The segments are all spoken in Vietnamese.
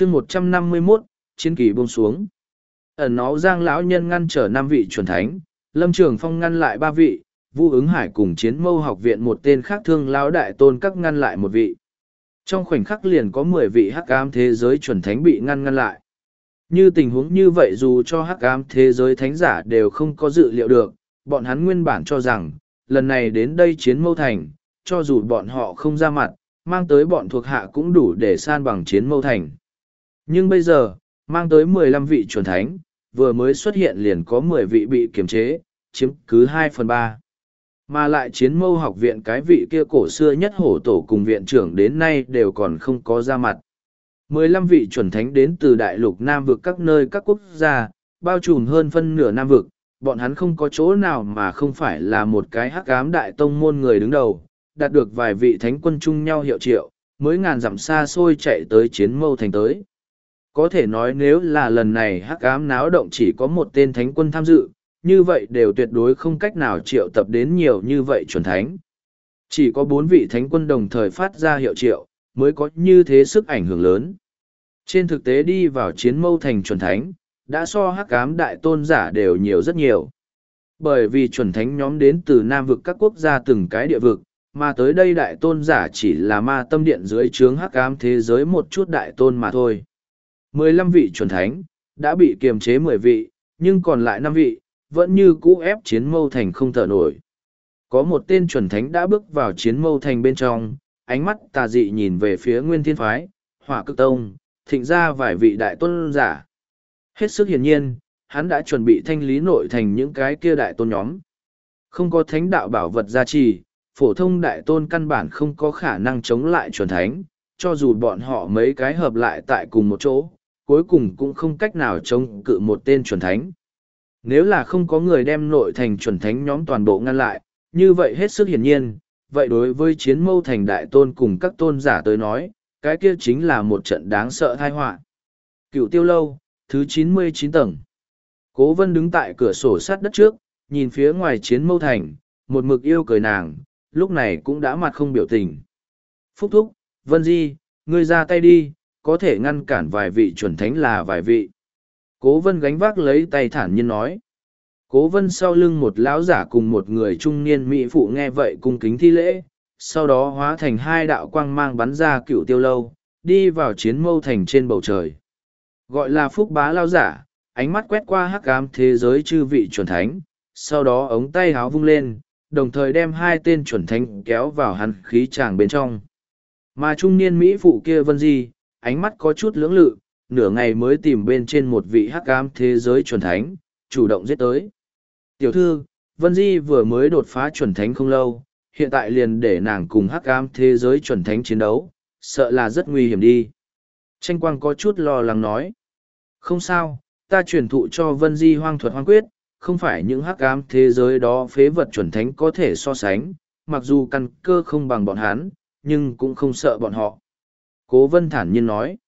chương một trăm năm mươi 151, chiến kỳ buông xuống. Ẩn nó giang lão nhân ngăn trở năm vị chuẩn thánh, lâm trường phong ngăn lại ba vị, vu ứng hải cùng chiến mâu học viện một tên khác thương lão đại tôn các ngăn lại một vị. Trong khoảnh khắc liền có mười vị hắc ám thế giới chuẩn thánh bị ngăn ngăn lại. Như tình huống như vậy dù cho hắc ám thế giới thánh giả đều không có dự liệu được, bọn hắn nguyên bản cho rằng, lần này đến đây chiến mâu thành, cho dù bọn họ không ra mặt, mang tới bọn thuộc hạ cũng đủ để san bằng chiến mâu thành. Nhưng bây giờ, mang tới mười lăm vị chuẩn thánh, vừa mới xuất hiện liền có mười vị bị kiềm chế, chiếm cứ hai phần ba Mà lại chiến mâu học viện cái vị kia cổ xưa nhất hổ tổ cùng viện trưởng đến nay đều còn không có ra mặt. mười lăm vị chuẩn thánh đến từ đại lục Nam vực các nơi các quốc gia, bao trùm hơn phân nửa Nam vực, bọn hắn không có chỗ nào mà không phải là một cái hắc ám đại tông môn người đứng đầu, đạt được vài vị thánh quân chung nhau hiệu triệu, mới ngàn dặm xa xôi chạy tới chiến mâu thành tới. Có thể nói nếu là lần này hắc ám náo động chỉ có một tên thánh quân tham dự, như vậy đều tuyệt đối không cách nào triệu tập đến nhiều như vậy chuẩn thánh. Chỉ có bốn vị thánh quân đồng thời phát ra hiệu triệu, mới có như thế sức ảnh hưởng lớn. Trên thực tế đi vào chiến mâu thành chuẩn thánh, đã so hắc ám đại tôn giả đều nhiều rất nhiều. Bởi vì chuẩn thánh nhóm đến từ Nam vực các quốc gia từng cái địa vực, mà tới đây đại tôn giả chỉ là ma tâm điện dưới trướng hắc ám thế giới một chút đại tôn mà thôi mười lăm vị chuẩn thánh, đã bị kiềm chế mười vị, nhưng còn lại năm vị, vẫn như cũ ép chiến mâu thành không thở nổi. Có một tên chuẩn thánh đã bước vào chiến mâu thành bên trong, ánh mắt tà dị nhìn về phía nguyên thiên phái, hỏa cực tông, thịnh ra vài vị đại tôn giả. Hết sức hiển nhiên, hắn đã chuẩn bị thanh lý nội thành những cái kia đại tôn nhóm. Không có thánh đạo bảo vật gia trì, phổ thông đại tôn căn bản không có khả năng chống lại chuẩn thánh, cho dù bọn họ mấy cái hợp lại tại cùng một chỗ, cuối cùng cũng không cách nào chống cự một tên chuẩn thánh. Nếu là không có người đem nội thành chuẩn thánh nhóm toàn bộ ngăn lại, như vậy hết sức hiển nhiên, vậy đối với chiến mâu thành đại tôn cùng các tôn giả tới nói, cái kia chính là một trận đáng sợ thai họa Cựu tiêu lâu, thứ chín mươi chín tầng. Cố vân đứng tại cửa sổ sát đất trước, nhìn phía ngoài chiến mâu thành, một mực yêu cười nàng, lúc này cũng đã mặt không biểu tình. Phúc thúc, Vân Di, ngươi ra tay đi, có thể ngăn cản vài vị chuẩn thánh là vài vị. Cố vân gánh vác lấy tay thản nhiên nói. Cố vân sau lưng một lão giả cùng một người trung niên mỹ phụ nghe vậy cung kính thi lễ, sau đó hóa thành hai đạo quang mang bắn ra cựu tiêu lâu, đi vào chiến mâu thành trên bầu trời. Gọi là phúc bá lao giả, ánh mắt quét qua hắc ám thế giới chư vị chuẩn thánh, sau đó ống tay háo vung lên, đồng thời đem hai tên chuẩn thánh kéo vào hắn khí tràng bên trong. Mà trung niên Mỹ phụ kia vân di, ánh mắt có chút lưỡng lự, nửa ngày mới tìm bên trên một vị hắc ám thế giới chuẩn thánh, chủ động giết tới. Tiểu thư, Vân Di vừa mới đột phá chuẩn thánh không lâu, hiện tại liền để nàng cùng hắc ám thế giới chuẩn thánh chiến đấu, sợ là rất nguy hiểm đi. Tranh quang có chút lo lắng nói. Không sao, ta truyền thụ cho Vân Di hoang thuật hoang quyết, không phải những hắc ám thế giới đó phế vật chuẩn thánh có thể so sánh, mặc dù căn cơ không bằng bọn hắn, nhưng cũng không sợ bọn họ. Cố Vân thản nhiên nói.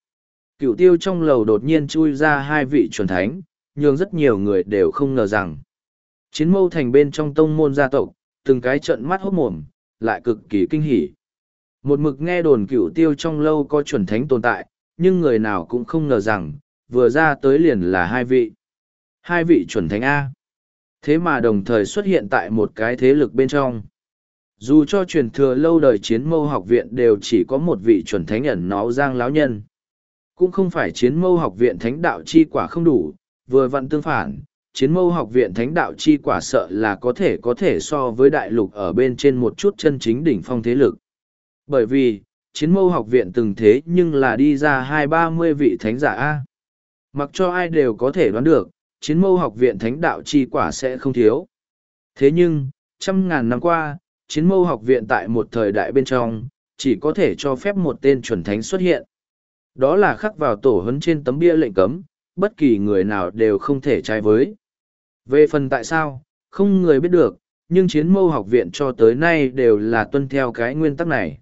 Cựu tiêu trong lầu đột nhiên chui ra hai vị chuẩn thánh, nhưng rất nhiều người đều không ngờ rằng. Chiến mâu thành bên trong tông môn gia tộc, từng cái trận mắt hốt mồm, lại cực kỳ kinh hỉ. Một mực nghe đồn cựu tiêu trong lâu có chuẩn thánh tồn tại, nhưng người nào cũng không ngờ rằng, vừa ra tới liền là hai vị. Hai vị chuẩn thánh A. Thế mà đồng thời xuất hiện tại một cái thế lực bên trong. Dù cho truyền thừa lâu đời chiến mâu học viện đều chỉ có một vị chuẩn thánh ẩn nó giang láo nhân. Cũng không phải chiến mâu học viện thánh đạo chi quả không đủ, vừa vặn tương phản, chiến mâu học viện thánh đạo chi quả sợ là có thể có thể so với đại lục ở bên trên một chút chân chính đỉnh phong thế lực. Bởi vì, chiến mâu học viện từng thế nhưng là đi ra hai ba mươi vị thánh giả A. Mặc cho ai đều có thể đoán được, chiến mâu học viện thánh đạo chi quả sẽ không thiếu. Thế nhưng, trăm ngàn năm qua, chiến mâu học viện tại một thời đại bên trong, chỉ có thể cho phép một tên chuẩn thánh xuất hiện. Đó là khắc vào tổ hấn trên tấm bia lệnh cấm, bất kỳ người nào đều không thể trái với. Về phần tại sao, không người biết được, nhưng chiến mâu học viện cho tới nay đều là tuân theo cái nguyên tắc này.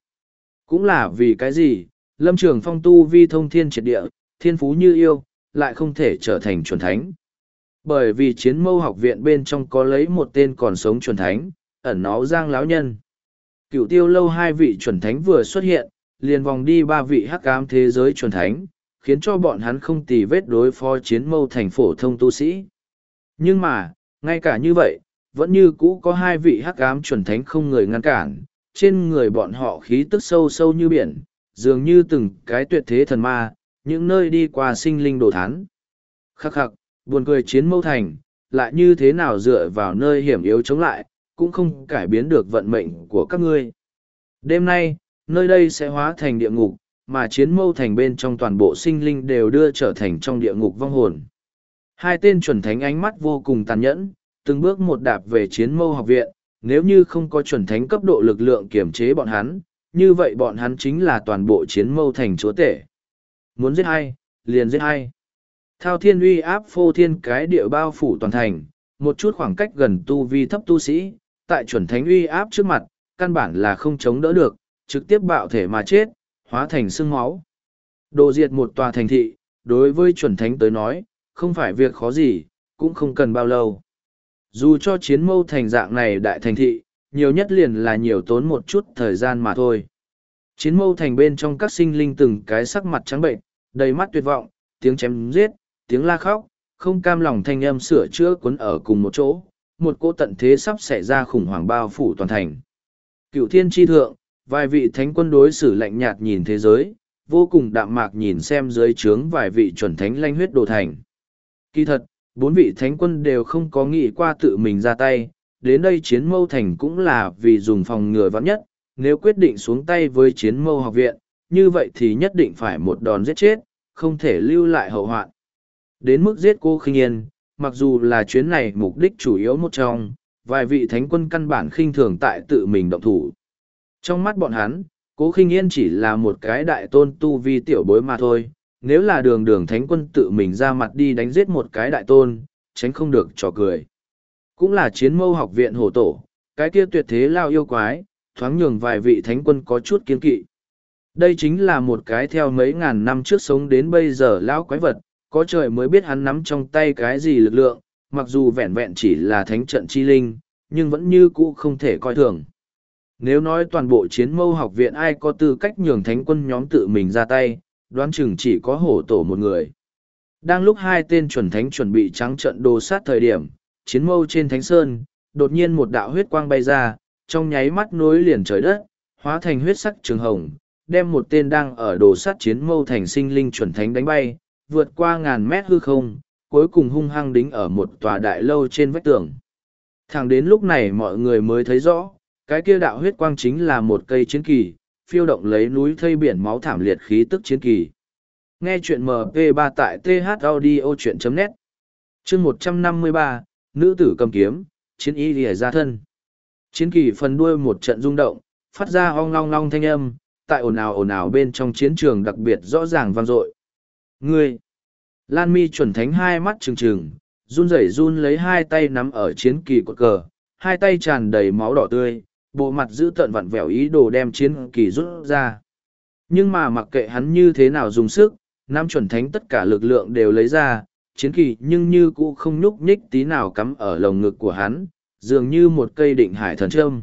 Cũng là vì cái gì, lâm trường phong tu vi thông thiên triệt địa, thiên phú như yêu, lại không thể trở thành chuẩn thánh. Bởi vì chiến mâu học viện bên trong có lấy một tên còn sống chuẩn thánh, ẩn náu giang lão nhân. Cựu tiêu lâu hai vị chuẩn thánh vừa xuất hiện, liền vòng đi ba vị hắc ám thế giới chuẩn thánh, khiến cho bọn hắn không tì vết đối phó chiến mâu thành phổ thông tu sĩ. Nhưng mà, ngay cả như vậy, vẫn như cũ có hai vị hắc ám chuẩn thánh không người ngăn cản, trên người bọn họ khí tức sâu sâu như biển, dường như từng cái tuyệt thế thần ma, những nơi đi qua sinh linh đồ thán. Khắc khắc, buồn cười chiến mâu thành, lại như thế nào dựa vào nơi hiểm yếu chống lại, cũng không cải biến được vận mệnh của các ngươi. Đêm nay, nơi đây sẽ hóa thành địa ngục, mà chiến mâu thành bên trong toàn bộ sinh linh đều đưa trở thành trong địa ngục vong hồn. Hai tên chuẩn thánh ánh mắt vô cùng tàn nhẫn, từng bước một đạp về chiến mâu học viện, nếu như không có chuẩn thánh cấp độ lực lượng kiểm chế bọn hắn, như vậy bọn hắn chính là toàn bộ chiến mâu thành chúa tể. Muốn giết ai, liền giết ai. Thao thiên uy áp phô thiên cái địa bao phủ toàn thành, một chút khoảng cách gần tu vi thấp tu sĩ, tại chuẩn thánh uy áp trước mặt, căn bản là không chống đỡ được, trực tiếp bạo thể mà chết, hóa thành xương máu. Đồ diệt một tòa thành thị, đối với chuẩn thánh tới nói, không phải việc khó gì, cũng không cần bao lâu. Dù cho chiến mâu thành dạng này đại thành thị, nhiều nhất liền là nhiều tốn một chút thời gian mà thôi. Chiến mâu thành bên trong các sinh linh từng cái sắc mặt trắng bệnh, đầy mắt tuyệt vọng, tiếng chém giết, tiếng la khóc, không cam lòng thanh âm sửa chữa cuốn ở cùng một chỗ, một cô tận thế sắp xảy ra khủng hoảng bao phủ toàn thành. Cựu thiên tri thượng, vài vị thánh quân đối xử lạnh nhạt nhìn thế giới, vô cùng đạm mạc nhìn xem dưới trướng vài vị chuẩn thánh lanh huyết đồ thành. Kỳ thật, bốn vị thánh quân đều không có nghĩ qua tự mình ra tay, đến đây chiến mâu thành cũng là vì dùng phòng ngừa vắng nhất, nếu quyết định xuống tay với chiến mâu học viện, như vậy thì nhất định phải một đòn giết chết, không thể lưu lại hậu hoạn. Đến mức giết cô khinh yên, mặc dù là chuyến này mục đích chủ yếu một trong, vài vị thánh quân căn bản khinh thường tại tự mình động thủ. Trong mắt bọn hắn, cố khinh yên chỉ là một cái đại tôn tu vi tiểu bối mà thôi, nếu là đường đường thánh quân tự mình ra mặt đi đánh giết một cái đại tôn, tránh không được trò cười. Cũng là chiến mâu học viện hổ tổ, cái kia tuyệt thế lao yêu quái, thoáng nhường vài vị thánh quân có chút kiên kỵ. Đây chính là một cái theo mấy ngàn năm trước sống đến bây giờ lão quái vật, có trời mới biết hắn nắm trong tay cái gì lực lượng, mặc dù vẹn vẹn chỉ là thánh trận chi linh, nhưng vẫn như cũ không thể coi thường. Nếu nói toàn bộ chiến mâu học viện ai có tư cách nhường thánh quân nhóm tự mình ra tay, đoán chừng chỉ có hổ tổ một người. Đang lúc hai tên chuẩn thánh chuẩn bị trắng trận đồ sát thời điểm, chiến mâu trên thánh sơn, đột nhiên một đạo huyết quang bay ra, trong nháy mắt nối liền trời đất, hóa thành huyết sắc trường hồng, đem một tên đang ở đồ sát chiến mâu thành sinh linh chuẩn thánh đánh bay, vượt qua ngàn mét hư không, cuối cùng hung hăng đính ở một tòa đại lâu trên vách tường. Thẳng đến lúc này mọi người mới thấy rõ, cái kia đạo huyết quang chính là một cây chiến kỳ, phiêu động lấy núi thây biển máu thảm liệt khí tức chiến kỳ. Nghe chuyện MP3 tại thaudio.net chương 153, Nữ tử cầm kiếm, chiến y lìa ra thân. Chiến kỳ phần đuôi một trận rung động, phát ra ong long long thanh âm, tại ồn ào ồn ào bên trong chiến trường đặc biệt rõ ràng vang dội. Ngươi! Lan mi chuẩn thánh hai mắt trừng trừng, run rẩy run lấy hai tay nắm ở chiến kỳ cột cờ, hai tay tràn đầy máu đỏ tươi, bộ mặt giữ tợn vặn vẹo ý đồ đem chiến kỳ rút ra. Nhưng mà mặc kệ hắn như thế nào dùng sức, nam chuẩn thánh tất cả lực lượng đều lấy ra, chiến kỳ nhưng như cũ không nhúc nhích tí nào cắm ở lồng ngực của hắn, dường như một cây định hải thần trâm.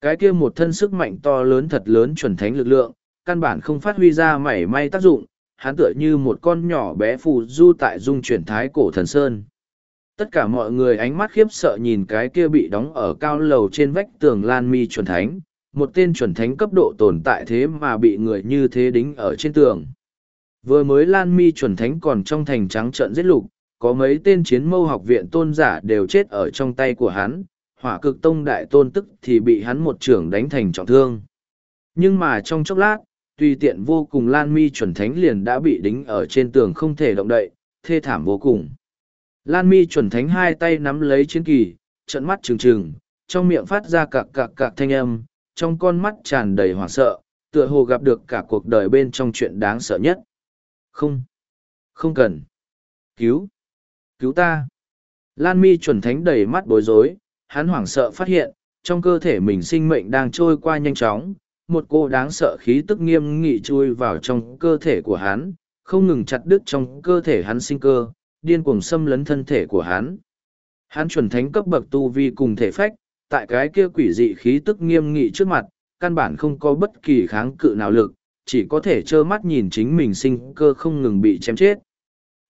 Cái kia một thân sức mạnh to lớn thật lớn chuẩn thánh lực lượng, căn bản không phát huy ra mảy may tác dụng, hắn tựa như một con nhỏ bé phù du tại dung chuyển thái cổ thần sơn. Tất cả mọi người ánh mắt khiếp sợ nhìn cái kia bị đóng ở cao lầu trên vách tường lan mi chuẩn thánh, một tên chuẩn thánh cấp độ tồn tại thế mà bị người như thế đính ở trên tường. Vừa mới lan mi chuẩn thánh còn trong thành trắng trận giết lục, có mấy tên chiến mâu học viện tôn giả đều chết ở trong tay của hắn, hỏa cực tông đại tôn tức thì bị hắn một trưởng đánh thành trọng thương. Nhưng mà trong chốc lát, tùy tiện vô cùng lan mi chuẩn thánh liền đã bị đính ở trên tường không thể động đậy, thê thảm vô cùng. Lan mi chuẩn thánh hai tay nắm lấy chiến kỳ, trận mắt trừng trừng, trong miệng phát ra cạc cạc cạc thanh âm, trong con mắt tràn đầy hoảng sợ, tựa hồ gặp được cả cuộc đời bên trong chuyện đáng sợ nhất. Không, không cần. Cứu, cứu ta. Lan mi chuẩn thánh đầy mắt bối rối, hắn hoảng sợ phát hiện, trong cơ thể mình sinh mệnh đang trôi qua nhanh chóng, một cô đáng sợ khí tức nghiêm nghị chui vào trong cơ thể của hắn, không ngừng chặt đứt trong cơ thể hắn sinh cơ, điên cuồng xâm lấn thân thể của hắn. Hắn chuẩn thánh cấp bậc tu vi cùng thể phách, tại cái kia quỷ dị khí tức nghiêm nghị trước mặt, căn bản không có bất kỳ kháng cự nào lực, chỉ có thể trơ mắt nhìn chính mình sinh cơ không ngừng bị chém chết.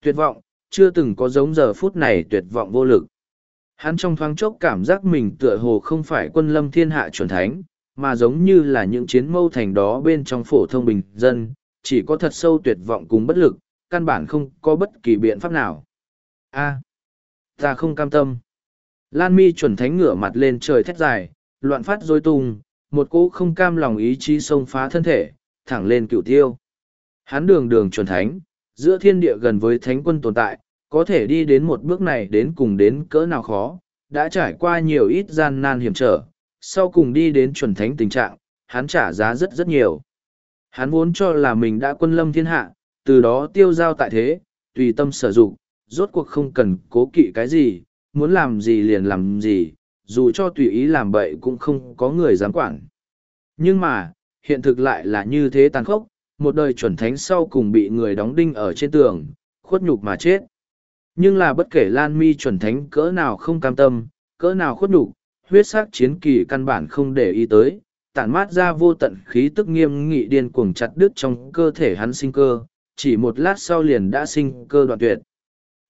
Tuyệt vọng, chưa từng có giống giờ phút này tuyệt vọng vô lực. Hắn trong thoáng chốc cảm giác mình tựa hồ không phải quân lâm thiên hạ chuẩn thánh, mà giống như là những chiến mâu thành đó bên trong phổ thông bình dân, chỉ có thật sâu tuyệt vọng cùng bất lực, căn bản không có bất kỳ biện pháp nào. A, ta không cam tâm. Lan mi chuẩn thánh ngửa mặt lên trời thét dài, loạn phát dối tung, một cỗ không cam lòng ý chí xông phá thân thể, thẳng lên cựu tiêu. Hắn đường đường chuẩn thánh, giữa thiên địa gần với thánh quân tồn tại, có thể đi đến một bước này đến cùng đến cỡ nào khó, đã trải qua nhiều ít gian nan hiểm trở, sau cùng đi đến chuẩn thánh tình trạng, hắn trả giá rất rất nhiều. Hắn vốn cho là mình đã quân lâm thiên hạ, từ đó tiêu giao tại thế, tùy tâm sở dụng, rốt cuộc không cần cố kỵ cái gì, muốn làm gì liền làm gì, dù cho tùy ý làm bậy cũng không có người dám quản. Nhưng mà, hiện thực lại là như thế tàn khốc, một đời chuẩn thánh sau cùng bị người đóng đinh ở trên tường, khuất nhục mà chết. Nhưng là bất kể Lan Mi chuẩn thánh cỡ nào không cam tâm, cỡ nào khuất nhục, huyết sắc chiến kỳ căn bản không để ý tới, tản mát ra vô tận khí tức nghiêm nghị điên cuồng chặt đứt trong cơ thể hắn sinh cơ, chỉ một lát sau liền đã sinh cơ đoạn tuyệt.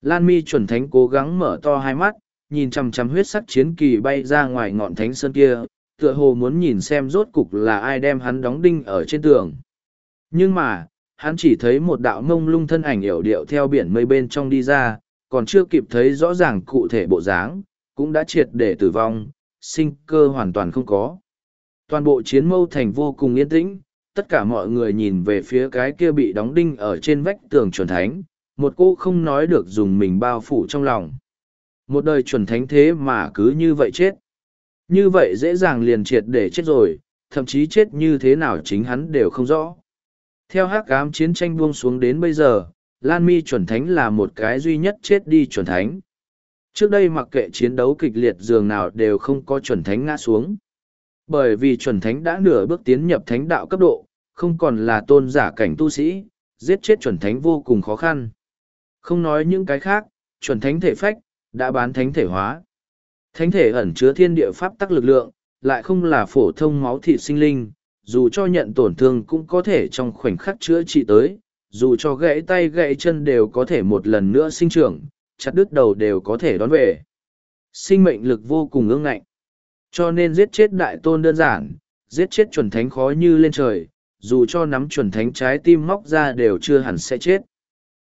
Lan Mi chuẩn thánh cố gắng mở to hai mắt, nhìn chằm chằm huyết sắc chiến kỳ bay ra ngoài ngọn thánh sơn kia, tựa hồ muốn nhìn xem rốt cục là ai đem hắn đóng đinh ở trên tường. Nhưng mà, hắn chỉ thấy một đạo mông lung thân ảnh hiểu điệu theo biển mây bên trong đi ra, còn chưa kịp thấy rõ ràng cụ thể bộ dáng, cũng đã triệt để tử vong, sinh cơ hoàn toàn không có. Toàn bộ chiến mâu thành vô cùng yên tĩnh, tất cả mọi người nhìn về phía cái kia bị đóng đinh ở trên vách tường chuẩn thánh, một cô không nói được dùng mình bao phủ trong lòng. Một đời chuẩn thánh thế mà cứ như vậy chết. Như vậy dễ dàng liền triệt để chết rồi, thậm chí chết như thế nào chính hắn đều không rõ. Theo hắc ám chiến tranh buông xuống đến bây giờ, Lan Mi chuẩn thánh là một cái duy nhất chết đi chuẩn thánh. Trước đây mặc kệ chiến đấu kịch liệt dường nào đều không có chuẩn thánh ngã xuống. Bởi vì chuẩn thánh đã nửa bước tiến nhập thánh đạo cấp độ, không còn là tôn giả cảnh tu sĩ, giết chết chuẩn thánh vô cùng khó khăn. Không nói những cái khác, chuẩn thánh thể phách, đã bán thánh thể hóa. Thánh thể ẩn chứa thiên địa pháp tắc lực lượng, lại không là phổ thông máu thịt sinh linh, dù cho nhận tổn thương cũng có thể trong khoảnh khắc chữa trị tới, dù cho gãy tay gãy chân đều có thể một lần nữa sinh trưởng, chặt đứt đầu đều có thể đón về. Sinh mệnh lực vô cùng ương ngạnh. Cho nên giết chết đại tôn đơn giản, giết chết chuẩn thánh khó như lên trời, dù cho nắm chuẩn thánh trái tim móc ra đều chưa hẳn sẽ chết.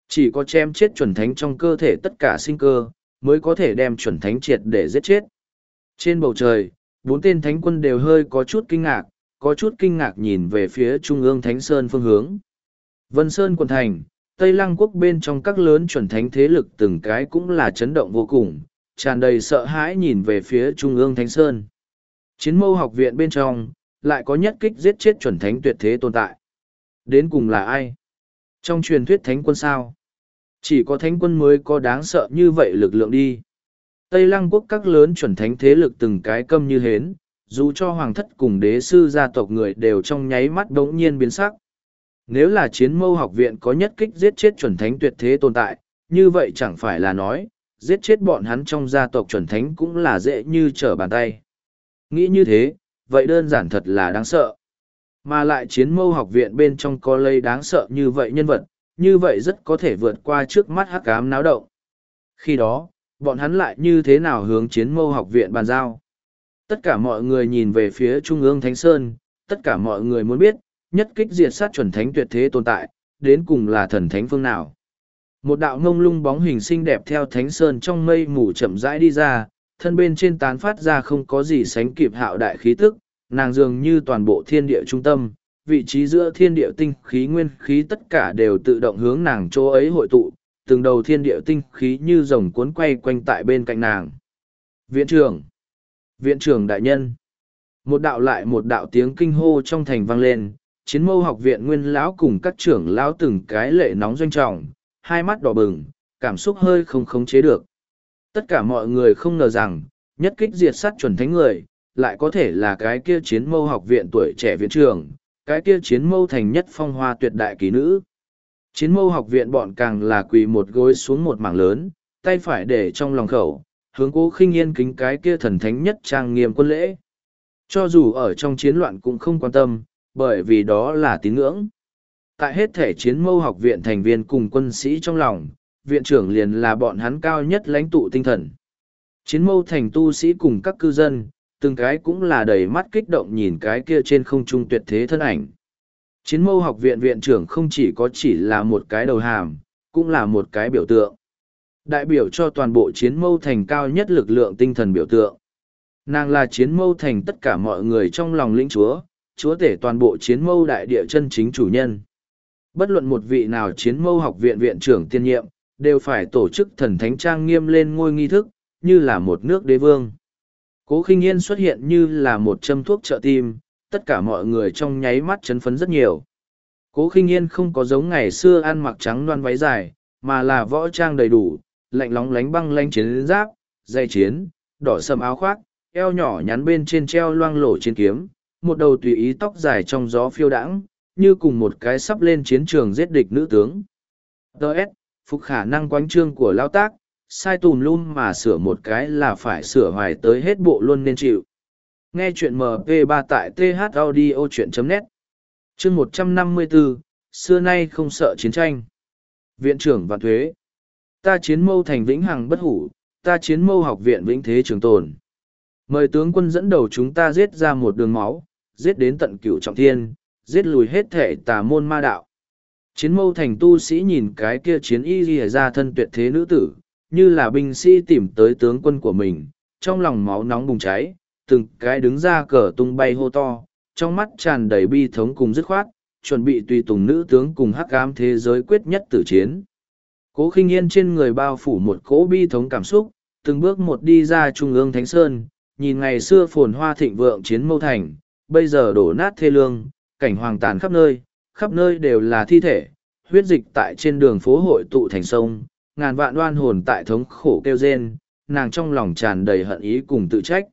Chỉ có chém chết chuẩn thánh trong cơ thể tất cả sinh cơ, mới có thể đem chuẩn thánh triệt để giết chết. Trên bầu trời, bốn tên thánh quân đều hơi có chút kinh ngạc, có chút kinh ngạc nhìn về phía trung ương thánh sơn phương hướng. Vân Sơn quần thành, Tây Lăng quốc bên trong các lớn chuẩn thánh thế lực từng cái cũng là chấn động vô cùng, tràn đầy sợ hãi nhìn về phía trung ương thánh sơn. Chiến mâu học viện bên trong, lại có nhất kích giết chết chuẩn thánh tuyệt thế tồn tại. Đến cùng là ai? Trong truyền thuyết thánh quân sao? Chỉ có thánh quân mới có đáng sợ như vậy lực lượng đi. Tây Lăng quốc các lớn chuẩn thánh thế lực từng cái câm như hến, dù cho hoàng thất cùng đế sư gia tộc người đều trong nháy mắt đống nhiên biến sắc. Nếu là chiến mâu học viện có nhất kích giết chết chuẩn thánh tuyệt thế tồn tại, như vậy chẳng phải là nói, giết chết bọn hắn trong gia tộc chuẩn thánh cũng là dễ như trở bàn tay. Nghĩ như thế, vậy đơn giản thật là đáng sợ. Mà lại chiến mâu học viện bên trong có lây đáng sợ như vậy nhân vật, như vậy rất có thể vượt qua trước mắt hắc ám náo động. Khi đó, bọn hắn lại như thế nào hướng chiến mâu học viện bàn giao? Tất cả mọi người nhìn về phía Trung ương Thánh Sơn, tất cả mọi người muốn biết, nhất kích diệt sát chuẩn thánh tuyệt thế tồn tại, đến cùng là thần thánh phương nào. Một đạo ngông lung bóng hình xinh đẹp theo Thánh Sơn trong mây mù chậm rãi đi ra, thân bên trên tán phát ra không có gì sánh kịp hạo đại khí tức, nàng dường như toàn bộ thiên địa trung tâm, vị trí giữa thiên địa tinh khí nguyên khí tất cả đều tự động hướng nàng chỗ ấy hội tụ, từng đầu thiên địa tinh khí như rồng cuốn quay quanh tại bên cạnh nàng. Viện trưởng! Viện trưởng đại nhân! Một đạo lại một đạo tiếng kinh hô trong thành vang lên, chiến mâu học viện nguyên lão cùng các trưởng lão từng cái lệ nóng doanh trọng, hai mắt đỏ bừng, cảm xúc hơi không khống chế được. Tất cả mọi người không ngờ rằng, nhất kích diệt sát chuẩn thánh người, lại có thể là cái kia chiến mâu học viện tuổi trẻ viện trường, cái kia chiến mâu thành nhất phong hoa tuyệt đại ký nữ. Chiến mâu học viện bọn càng là quỳ một gối xuống một mảng lớn, tay phải để trong lòng khẩu, hướng cố khinh yên kính cái kia thần thánh nhất trang nghiêm quân lễ. Cho dù ở trong chiến loạn cũng không quan tâm, bởi vì đó là tín ngưỡng. Tại hết thể chiến mâu học viện thành viên cùng quân sĩ trong lòng, viện trưởng liền là bọn hắn cao nhất lãnh tụ tinh thần. Chiến mâu thành tu sĩ cùng các cư dân, từng cái cũng là đầy mắt kích động nhìn cái kia trên không trung tuyệt thế thân ảnh. Chiến mâu học viện viện trưởng không chỉ có chỉ là một cái đầu hàm, cũng là một cái biểu tượng. Đại biểu cho toàn bộ chiến mâu thành cao nhất lực lượng tinh thần biểu tượng. Nàng là chiến mâu thành tất cả mọi người trong lòng lĩnh chúa, chúa tể toàn bộ chiến mâu đại địa chân chính chủ nhân. Bất luận một vị nào chiến mâu học viện viện trưởng tiên nhiệm, đều phải tổ chức thần thánh trang nghiêm lên ngôi nghi thức, như là một nước đế vương. Cố khinh yên xuất hiện như là một châm thuốc trợ tim, tất cả mọi người trong nháy mắt chấn phấn rất nhiều. Cố khinh yên không có giống ngày xưa ăn mặc trắng loan váy dài, mà là võ trang đầy đủ, lạnh lóng lánh băng lanh chiến giáp, dây chiến, đỏ sầm áo khoác, eo nhỏ nhắn bên trên treo loang lổ trên kiếm, một đầu tùy ý tóc dài trong gió phiêu đãng, như cùng một cái sắp lên chiến trường giết địch nữ tướng. ts phục khả năng quánh trương của lao tác, sai tùm lum mà sửa một cái là phải sửa hoài tới hết bộ luôn nên chịu. Nghe chuyện MP3 tại thaudio.net Chương 154, xưa nay không sợ chiến tranh. Viện trưởng và thuế. Ta chiến mâu thành vĩnh hằng bất hủ, ta chiến mâu học viện vĩnh thế trường tồn. Mời tướng quân dẫn đầu chúng ta giết ra một đường máu, giết đến tận cửu trọng thiên, giết lùi hết thể tà môn ma đạo. Chiến mâu thành tu sĩ nhìn cái kia chiến y ghi ra thân tuyệt thế nữ tử, như là binh sĩ tìm tới tướng quân của mình, trong lòng máu nóng bùng cháy, từng cái đứng ra cờ tung bay hô to, trong mắt tràn đầy bi thống cùng dứt khoát, chuẩn bị tùy tùng nữ tướng cùng hắc ám thế giới quyết nhất tử chiến. Cố khinh yên trên người bao phủ một cỗ bi thống cảm xúc, từng bước một đi ra trung ương Thánh Sơn, nhìn ngày xưa phồn hoa thịnh vượng chiến mâu thành, bây giờ đổ nát thê lương, cảnh hoàng tàn khắp nơi, khắp nơi đều là thi thể, huyết dịch tại trên đường phố hội tụ thành sông, ngàn vạn đoan hồn tại thống khổ kêu rên, nàng trong lòng tràn đầy hận ý cùng tự trách.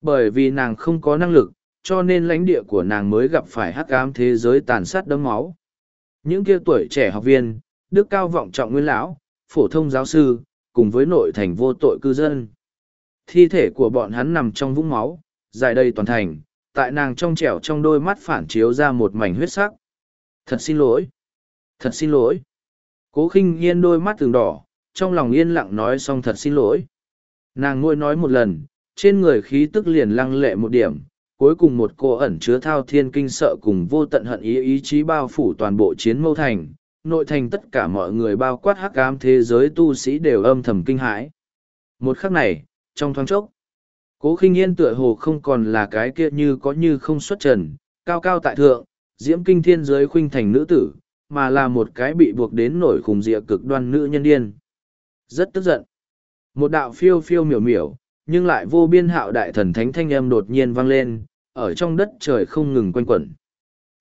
Bởi vì nàng không có năng lực, cho nên lãnh địa của nàng mới gặp phải hắc ám thế giới tàn sát đấm máu. Những kia tuổi trẻ học viên, đức cao vọng trọng nguyên lão, phổ thông giáo sư, cùng với nội thành vô tội cư dân. Thi thể của bọn hắn nằm trong vũng máu, dài đầy toàn thành, tại nàng trong trẻo trong đôi mắt phản chiếu ra một mảnh huyết sắc. Thật xin lỗi. Thật xin lỗi. Cố khinh yên đôi mắt từng đỏ, trong lòng yên lặng nói xong thật xin lỗi. Nàng ngôi nói một lần, trên người khí tức liền lăng lệ một điểm, cuối cùng một cô ẩn chứa thao thiên kinh sợ cùng vô tận hận ý ý chí bao phủ toàn bộ chiến mâu thành, nội thành tất cả mọi người bao quát hắc ám thế giới tu sĩ đều âm thầm kinh hãi. Một khắc này, trong thoáng chốc, cố khinh yên tựa hồ không còn là cái kia như có như không xuất trần, cao cao tại thượng, diễm kinh thiên giới khuynh thành nữ tử, mà là một cái bị buộc đến nổi khùng rịa cực đoan nữ nhân điên. Rất tức giận. Một đạo phiêu phiêu miểu miểu, nhưng lại vô biên hạo đại thần thánh thanh âm đột nhiên vang lên, ở trong đất trời không ngừng quanh quẩn.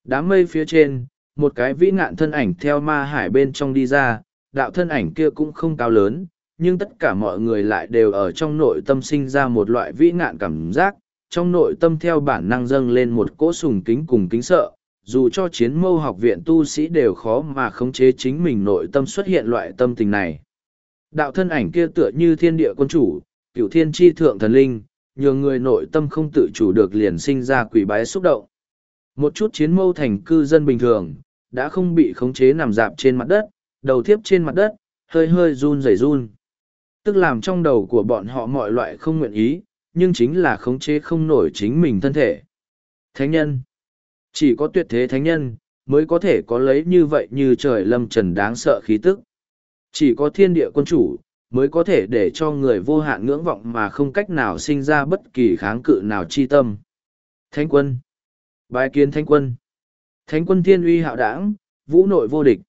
Đám mây phía trên, một cái vĩ ngạn thân ảnh theo ma hải bên trong đi ra, đạo thân ảnh kia cũng không cao lớn, nhưng tất cả mọi người lại đều ở trong nội tâm sinh ra một loại vĩ ngạn cảm giác, trong nội tâm theo bản năng dâng lên một cỗ sùng kính cùng kính sợ, dù cho chiến mâu học viện tu sĩ đều khó mà khống chế chính mình nội tâm xuất hiện loại tâm tình này. Đạo thân ảnh kia tựa như thiên địa quân chủ, cửu thiên tri thượng thần linh, nhường người nội tâm không tự chủ được liền sinh ra quỷ bái xúc động. Một chút chiến mâu thành cư dân bình thường, đã không bị khống chế nằm dạp trên mặt đất, đầu thiếp trên mặt đất, hơi hơi run rẩy run. Tức làm trong đầu của bọn họ mọi loại không nguyện ý, nhưng chính là khống chế không nổi chính mình thân thể. Thánh nhân chỉ có tuyệt thế thánh nhân, mới có thể có lấy như vậy như trời lâm trần đáng sợ khí tức. Chỉ có thiên địa quân chủ, mới có thể để cho người vô hạn ngưỡng vọng mà không cách nào sinh ra bất kỳ kháng cự nào chi tâm. Thánh quân. Bái kiến thánh quân. Thánh quân thiên uy hạo đảng, vũ nội vô địch.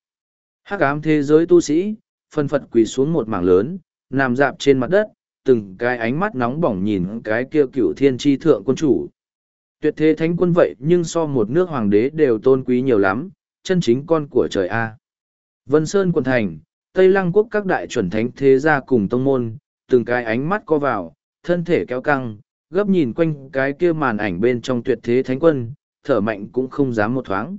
hắc ám thế giới tu sĩ, phân phật quỳ xuống một mảng lớn, nằm dạp trên mặt đất, từng cái ánh mắt nóng bỏng nhìn cái kia cựu thiên tri thượng quân chủ. Tuyệt thế thánh quân vậy nhưng so một nước hoàng đế đều tôn quý nhiều lắm, chân chính con của trời A. Vân Sơn quần thành, Tây Lăng quốc các đại chuẩn thánh thế gia cùng tông môn, từng cái ánh mắt co vào, thân thể kéo căng, gấp nhìn quanh cái kia màn ảnh bên trong tuyệt thế thánh quân, thở mạnh cũng không dám một thoáng.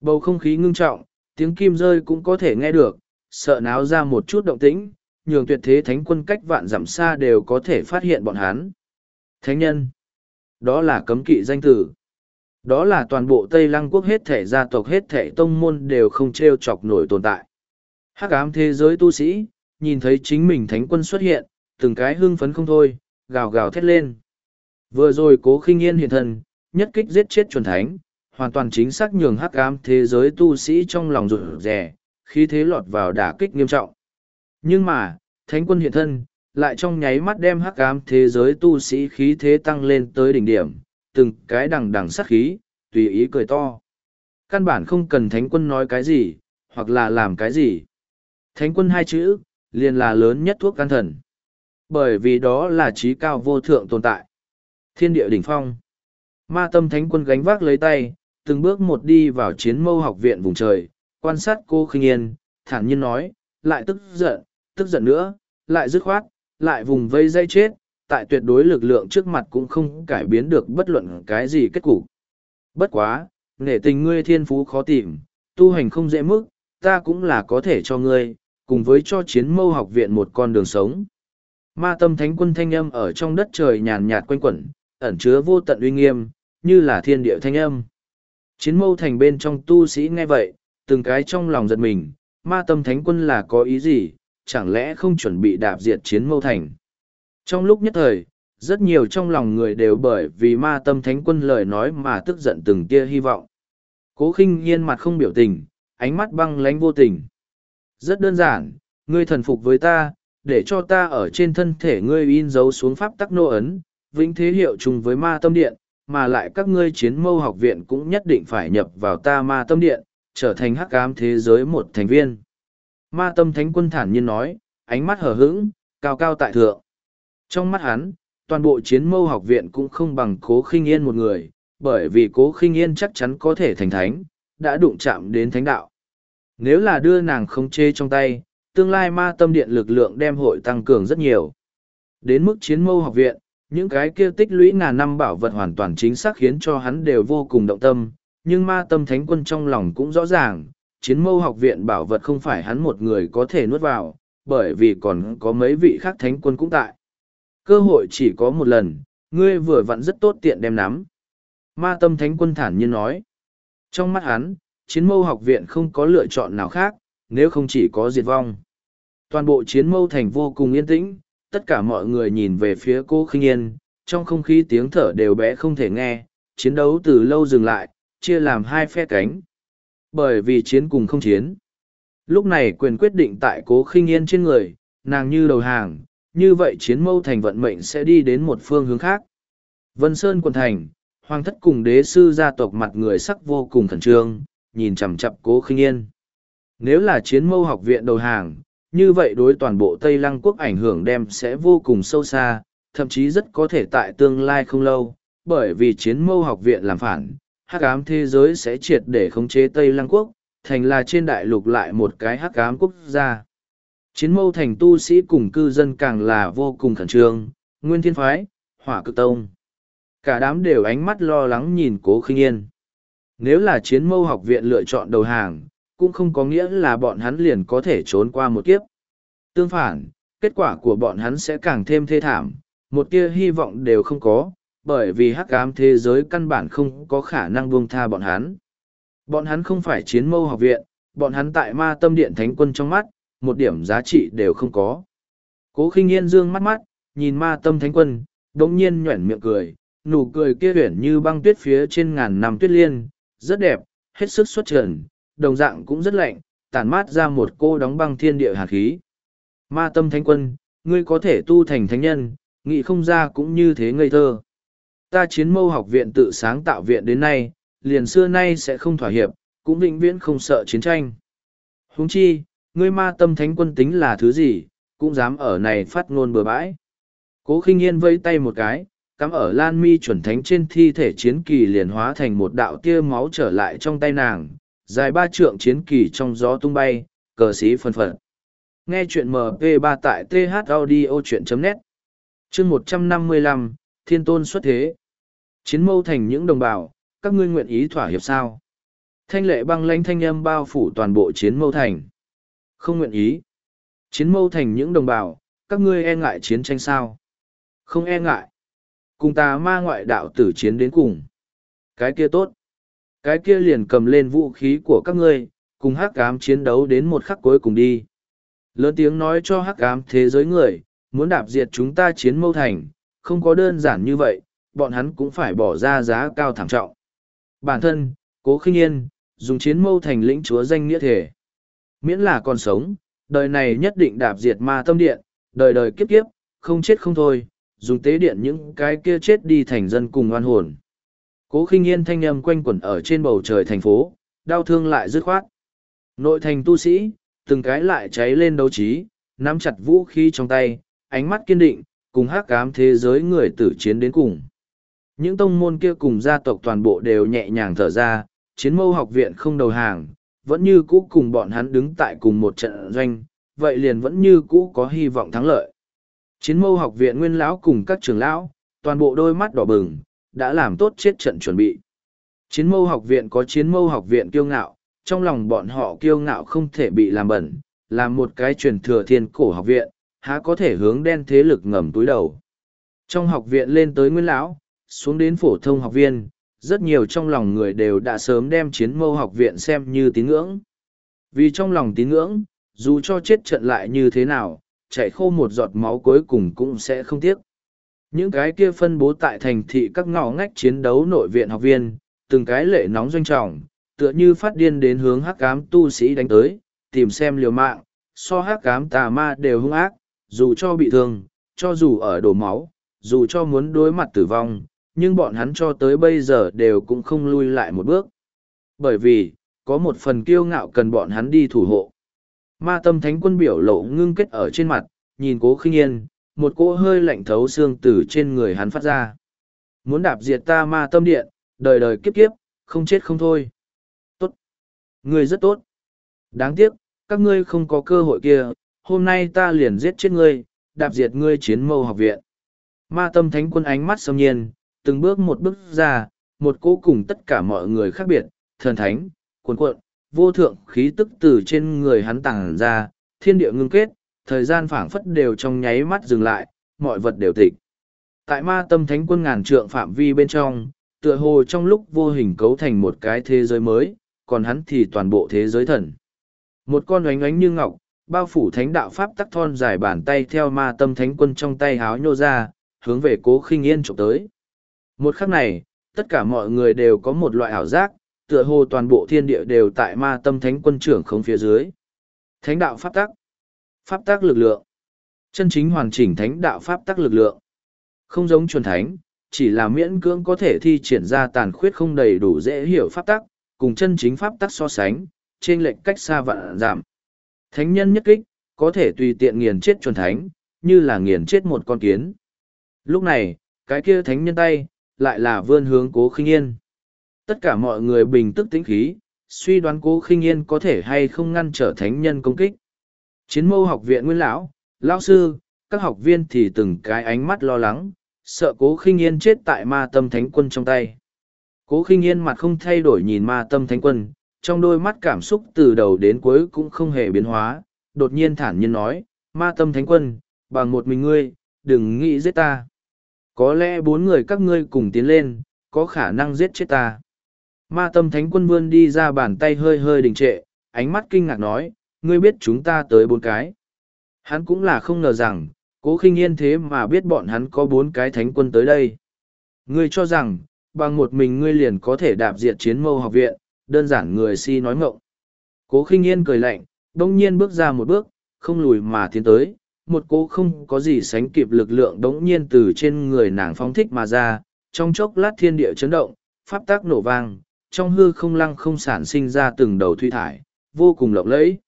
Bầu không khí ngưng trọng, tiếng kim rơi cũng có thể nghe được, sợ náo ra một chút động tĩnh, nhường tuyệt thế thánh quân cách vạn dặm xa đều có thể phát hiện bọn hắn. Thánh nhân đó là cấm kỵ danh tử. Đó là toàn bộ Tây Lăng quốc hết thể gia tộc hết thể tông môn đều không treo chọc nổi tồn tại. Hắc ám thế giới tu sĩ, nhìn thấy chính mình thánh quân xuất hiện, từng cái hưng phấn không thôi, gào gào thét lên. Vừa rồi cố khinh yên hiện thân, nhất kích giết chết chuẩn thánh, hoàn toàn chính xác nhường hắc ám thế giới tu sĩ trong lòng rụt rè, khi thế lọt vào đả kích nghiêm trọng. Nhưng mà, thánh quân hiện thân, lại trong nháy mắt đem hắc ám thế giới tu sĩ khí thế tăng lên tới đỉnh điểm, từng cái đằng đằng sát khí, tùy ý cười to. Căn bản không cần thánh quân nói cái gì, hoặc là làm cái gì. Thánh quân hai chữ, liền là lớn nhất thuốc can thần. Bởi vì đó là trí cao vô thượng tồn tại. Thiên địa đỉnh phong. Ma tâm thánh quân gánh vác lấy tay, từng bước một đi vào chiến mâu học viện vùng trời, quan sát cô khinh yên, thản nhiên nói, lại tức giận, tức giận nữa, lại dứt khoát, lại vùng vây dây chết, tại tuyệt đối lực lượng trước mặt cũng không cải biến được bất luận cái gì kết cục. Bất quá, nể tình ngươi thiên phú khó tìm, tu hành không dễ mức, ta cũng là có thể cho ngươi, cùng với cho chiến mâu học viện một con đường sống. Ma tâm thánh quân thanh âm ở trong đất trời nhàn nhạt quanh quẩn, ẩn chứa vô tận uy nghiêm, như là thiên địa thanh âm. Chiến mâu thành bên trong tu sĩ nghe vậy, từng cái trong lòng giật mình, ma tâm thánh quân là có ý gì, chẳng lẽ không chuẩn bị đạp diệt chiến mâu thành. Trong lúc nhất thời, rất nhiều trong lòng người đều bởi vì ma tâm thánh quân lời nói mà tức giận từng tia hy vọng. Cố khinh nhiên mặt không biểu tình, ánh mắt băng lánh vô tình. Rất đơn giản, ngươi thần phục với ta, để cho ta ở trên thân thể ngươi in dấu xuống pháp tắc nô ấn, vĩnh thế hiệu chung với ma tâm điện, mà lại các ngươi chiến mâu học viện cũng nhất định phải nhập vào ta ma tâm điện, trở thành hắc ám thế giới một thành viên. Ma tâm thánh quân thản nhiên nói, ánh mắt hở hững, cao cao tại thượng. Trong mắt hắn, toàn bộ chiến mâu học viện cũng không bằng cố khinh yên một người, bởi vì cố khinh yên chắc chắn có thể thành thánh, đã đụng chạm đến thánh đạo. Nếu là đưa nàng không chê trong tay, tương lai ma tâm điện lực lượng đem hội tăng cường rất nhiều. Đến mức chiến mâu học viện, những cái kia tích lũy ngàn năm bảo vật hoàn toàn chính xác khiến cho hắn đều vô cùng động tâm, nhưng ma tâm thánh quân trong lòng cũng rõ ràng, chiến mâu học viện bảo vật không phải hắn một người có thể nuốt vào, bởi vì còn có mấy vị khác thánh quân cũng tại. Cơ hội chỉ có một lần, ngươi vừa vặn rất tốt tiện đem nắm. Ma tâm thánh quân thản nhiên nói. Trong mắt hắn, chiến mâu học viện không có lựa chọn nào khác, nếu không chỉ có diệt vong. Toàn bộ chiến mâu thành vô cùng yên tĩnh, tất cả mọi người nhìn về phía cô khinh yên, trong không khí tiếng thở đều bé không thể nghe, chiến đấu từ lâu dừng lại, chia làm hai phe cánh. Bởi vì chiến cùng không chiến. Lúc này quyền quyết định tại cố khinh yên trên người, nàng như đầu hàng, như vậy chiến mâu thành vận mệnh sẽ đi đến một phương hướng khác. Vân Sơn quần thành, hoàng thất cùng đế sư gia tộc mặt người sắc vô cùng khẩn trương, nhìn chằm chặp cố khinh yên. Nếu là chiến mâu học viện đầu hàng, như vậy đối toàn bộ Tây Lăng quốc ảnh hưởng đem sẽ vô cùng sâu xa, thậm chí rất có thể tại tương lai không lâu, bởi vì chiến mâu học viện làm phản, hắc ám thế giới sẽ triệt để khống chế Tây Lăng quốc, thành là trên đại lục lại một cái hắc ám quốc gia. Chiến mâu thành tu sĩ cùng cư dân càng là vô cùng khẩn trương, nguyên thiên phái, hỏa cực tông. Cả đám đều ánh mắt lo lắng nhìn cố khinh yên. Nếu là chiến mâu học viện lựa chọn đầu hàng, cũng không có nghĩa là bọn hắn liền có thể trốn qua một kiếp. Tương phản, kết quả của bọn hắn sẽ càng thêm thê thảm, một tia hy vọng đều không có, bởi vì hắc ám thế giới căn bản không có khả năng buông tha bọn hắn. Bọn hắn không phải chiến mâu học viện, bọn hắn tại ma tâm điện thánh quân trong mắt, một điểm giá trị đều không có. Cố khinh yên dương mắt mắt, nhìn ma tâm thánh quân, đống nhiên nhuẩn miệng cười, nụ cười kia huyển như băng tuyết phía trên ngàn năm tuyết liên, rất đẹp, hết sức xuất trần, đồng dạng cũng rất lạnh, tản mát ra một cô đóng băng thiên địa hạt khí. Ma tâm thánh quân, ngươi có thể tu thành thánh nhân, nghĩ không ra cũng như thế ngây thơ. Ta chiến mâu học viện tự sáng tạo viện đến nay, liền xưa nay sẽ không thỏa hiệp, cũng vĩnh viễn không sợ chiến tranh. Huống chi, ngươi ma tâm thánh quân tính là thứ gì, cũng dám ở này phát ngôn bừa bãi. Cố khinh yên vẫy tay một cái, cắm ở lan mi chuẩn thánh trên thi thể chiến kỳ liền hóa thành một đạo tia máu trở lại trong tay nàng, dài ba trượng chiến kỳ trong gió tung bay, cờ xí phân phận. Nghe chuyện MP3 tại thaudio.net chương một trăm năm mươi lăm Thiên Tôn xuất thế. Chiến mâu thành những đồng bào, các ngươi nguyện ý thỏa hiệp sao? Thanh lệ băng lãnh thanh âm bao phủ toàn bộ chiến mâu thành. Không nguyện ý. Chiến mâu thành những đồng bào, các ngươi e ngại chiến tranh sao? Không e ngại. Cùng ta ma ngoại đạo tử chiến đến cùng. Cái kia tốt. Cái kia liền cầm lên vũ khí của các ngươi, cùng hắc ám chiến đấu đến một khắc cuối cùng đi. Lớn tiếng nói cho hắc ám thế giới người, muốn đạp diệt chúng ta chiến mâu thành, không có đơn giản như vậy, bọn hắn cũng phải bỏ ra giá cao thảm trọng. Bản thân, cố khinh yên, dùng chiến mâu thành lĩnh chúa danh nghĩa thể. Miễn là còn sống, đời này nhất định đạp diệt ma tâm điện, đời đời kiếp kiếp, không chết không thôi, dùng tế điện những cái kia chết đi thành dân cùng oan hồn. Cố khinh yên thanh âm quanh quẩn ở trên bầu trời thành phố, đau thương lại dứt khoát. Nội thành tu sĩ, từng cái lại cháy lên đấu trí, nắm chặt vũ khí trong tay, ánh mắt kiên định, cùng hắc ám thế giới người tử chiến đến cùng. Những tông môn kia cùng gia tộc toàn bộ đều nhẹ nhàng thở ra, chiến mâu học viện không đầu hàng, vẫn như cũ cùng bọn hắn đứng tại cùng một trận doanh, vậy liền vẫn như cũ có hy vọng thắng lợi. Chiến mâu học viện nguyên lão cùng các trưởng lão, toàn bộ đôi mắt đỏ bừng, đã làm tốt chết trận chuẩn bị. Chiến mâu học viện có chiến mâu học viện kiêu ngạo, trong lòng bọn họ kiêu ngạo không thể bị làm bẩn, là một cái truyền thừa thiên cổ học viện, há có thể hướng đen thế lực ngầm túi đầu. Trong học viện lên tới nguyên lão, xuống đến phổ thông học viên, rất nhiều trong lòng người đều đã sớm đem chiến mâu học viện xem như tín ngưỡng. Vì trong lòng tín ngưỡng, dù cho chết trận lại như thế nào, chạy khô một giọt máu cuối cùng cũng sẽ không tiếc. Những cái kia phân bố tại thành thị các ngõ ngách chiến đấu nội viện học viên, từng cái lệ nóng doanh trọng, tựa như phát điên đến hướng hắc cám tu sĩ đánh tới, tìm xem liều mạng, so hắc cám tà ma đều hung ác, dù cho bị thương, cho dù ở đổ máu, dù cho muốn đối mặt tử vong, nhưng bọn hắn cho tới bây giờ đều cũng không lui lại một bước. Bởi vì, có một phần kiêu ngạo cần bọn hắn đi thủ hộ. Ma tâm thánh quân biểu lộ ngưng kết ở trên mặt, nhìn cố khinh yên, một cỗ hơi lạnh thấu xương từ trên người hắn phát ra. Muốn đạp diệt ta ma tâm điện, đời đời kiếp kiếp, không chết không thôi. Tốt. Ngươi rất tốt. Đáng tiếc, các ngươi không có cơ hội kia, hôm nay ta liền giết chết ngươi, đạp diệt ngươi chiến mâu học viện. Ma tâm thánh quân ánh mắt sâm nhiên, từng bước một bước ra, một cỗ cùng tất cả mọi người khác biệt, thần thánh, cuồn cuộn, vô thượng khí tức từ trên người hắn tàng ra, thiên địa ngưng kết, thời gian phảng phất đều trong nháy mắt dừng lại, mọi vật đều tịch. Tại ma tâm thánh quân ngàn trượng phạm vi bên trong, tựa hồ trong lúc vô hình cấu thành một cái thế giới mới, còn hắn thì toàn bộ thế giới thần. Một con oánh oánh như ngọc, bao phủ thánh đạo pháp tắc thon dài bàn tay theo ma tâm thánh quân trong tay háo nhô ra, hướng về cố khinh yên trộm tới. Một khắc này, tất cả mọi người đều có một loại ảo giác, tựa hồ toàn bộ thiên địa đều tại ma tâm thánh quân trưởng không phía dưới. Thánh đạo pháp tắc. Pháp tắc lực lượng. Chân chính hoàn chỉnh thánh đạo pháp tắc lực lượng. Không giống chuẩn thánh, chỉ là miễn cưỡng có thể thi triển ra tàn khuyết không đầy đủ dễ hiểu pháp tắc, cùng chân chính pháp tắc so sánh, trên lệnh cách xa vạn giảm. Thánh nhân nhất kích, có thể tùy tiện nghiền chết chuẩn thánh, như là nghiền chết một con kiến. Lúc này, cái kia thánh nhân tay, lại là vươn hướng cố khinh yên. Tất cả mọi người bình tức tĩnh khí, suy đoán cố khinh yên có thể hay không ngăn trở thánh nhân công kích. Chiến mâu học viện nguyên lão, lão sư, các học viên thì từng cái ánh mắt lo lắng, sợ cố khinh yên chết tại ma tâm thánh quân trong tay. Cố khinh yên mặt không thay đổi nhìn ma tâm thánh quân, trong đôi mắt cảm xúc từ đầu đến cuối cũng không hề biến hóa, đột nhiên thản nhiên nói, ma tâm thánh quân, bằng một mình ngươi, đừng nghĩ giết ta. Có lẽ bốn người các ngươi cùng tiến lên, có khả năng giết chết ta. Ma tâm thánh quân vươn đi ra bàn tay hơi hơi đình trệ, ánh mắt kinh ngạc nói, ngươi biết chúng ta tới bốn cái. Hắn cũng là không ngờ rằng, cố khinh yên thế mà biết bọn hắn có bốn cái thánh quân tới đây. Ngươi cho rằng, bằng một mình ngươi liền có thể đạp diệt chiến mâu học viện, đơn giản người si nói ngộng. Cố khinh yên cười lạnh, đông nhiên bước ra một bước, không lùi mà tiến tới, một cô không có gì sánh kịp lực lượng đống nhiên từ trên người nàng phóng thích mà ra, trong chốc lát thiên địa chấn động, pháp tác nổ vang, trong hư không lăng không sản sinh ra từng đầu thuy thải, vô cùng lộng lẫy.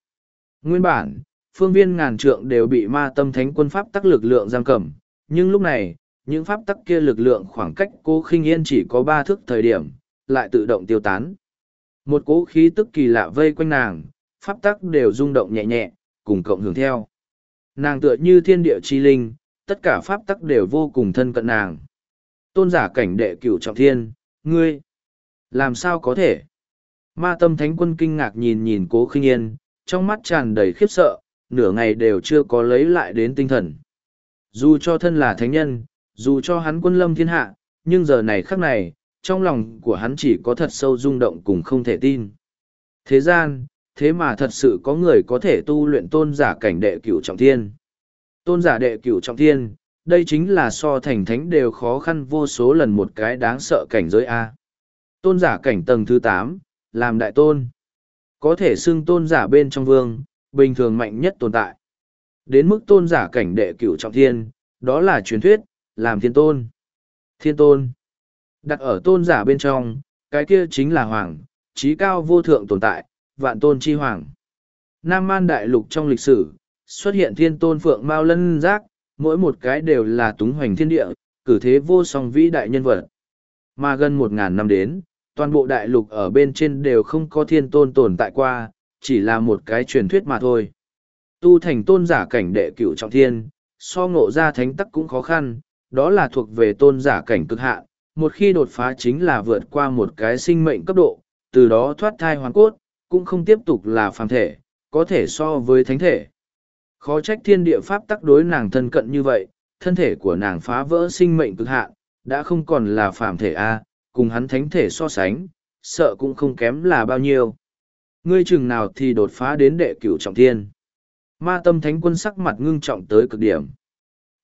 Nguyên bản, phương viên ngàn trượng đều bị ma tâm thánh quân pháp tắc lực lượng giam cầm, nhưng lúc này, những pháp tắc kia lực lượng khoảng cách cô khinh yên chỉ có ba thước thời điểm, lại tự động tiêu tán. Một cố khí tức kỳ lạ vây quanh nàng, pháp tắc đều rung động nhẹ nhẹ, cùng cộng hưởng theo. Nàng tựa như thiên địa chi linh, tất cả pháp tắc đều vô cùng thân cận nàng. Tôn giả cảnh đệ cửu trọng thiên, ngươi, làm sao có thể? Ma tâm thánh quân kinh ngạc nhìn nhìn cố khinh yên, trong mắt tràn đầy khiếp sợ, nửa ngày đều chưa có lấy lại đến tinh thần. Dù cho thân là thánh nhân, dù cho hắn quân lâm thiên hạ, nhưng giờ này khắc này, trong lòng của hắn chỉ có thật sâu rung động cùng không thể tin. Thế gian, thế mà thật sự có người có thể tu luyện tôn giả cảnh đệ cửu trọng thiên. Tôn giả đệ cửu trọng thiên, đây chính là so thành thánh đều khó khăn vô số lần một cái đáng sợ cảnh giới A. Tôn giả cảnh tầng thứ tám làm đại tôn. Có thể xưng tôn giả bên trong vương, bình thường mạnh nhất tồn tại. Đến mức tôn giả cảnh đệ cửu trọng thiên, đó là truyền thuyết, làm thiên tôn. Thiên tôn. Đặt ở tôn giả bên trong, cái kia chính là hoàng, trí cao vô thượng tồn tại, vạn tôn chi hoàng. Nam man đại lục trong lịch sử, xuất hiện thiên tôn phượng mao lân giác, mỗi một cái đều là túng hoành thiên địa, cử thế vô song vĩ đại nhân vật. Mà gần một ngàn năm đến, toàn bộ đại lục ở bên trên đều không có thiên tôn tồn tại qua, chỉ là một cái truyền thuyết mà thôi. Tu thành tôn giả cảnh đệ cửu trọng thiên, so ngộ ra thánh tắc cũng khó khăn, đó là thuộc về tôn giả cảnh cực hạn, một khi đột phá chính là vượt qua một cái sinh mệnh cấp độ, từ đó thoát thai hoàn cốt, cũng không tiếp tục là phàm thể, có thể so với thánh thể. Khó trách thiên địa pháp tắc đối nàng thân cận như vậy, thân thể của nàng phá vỡ sinh mệnh cực hạn, đã không còn là phàm thể A, cùng hắn thánh thể so sánh, sợ cũng không kém là bao nhiêu. Ngươi chừng nào thì đột phá đến đệ cửu trọng thiên. Ma tâm thánh quân sắc mặt ngưng trọng tới cực điểm.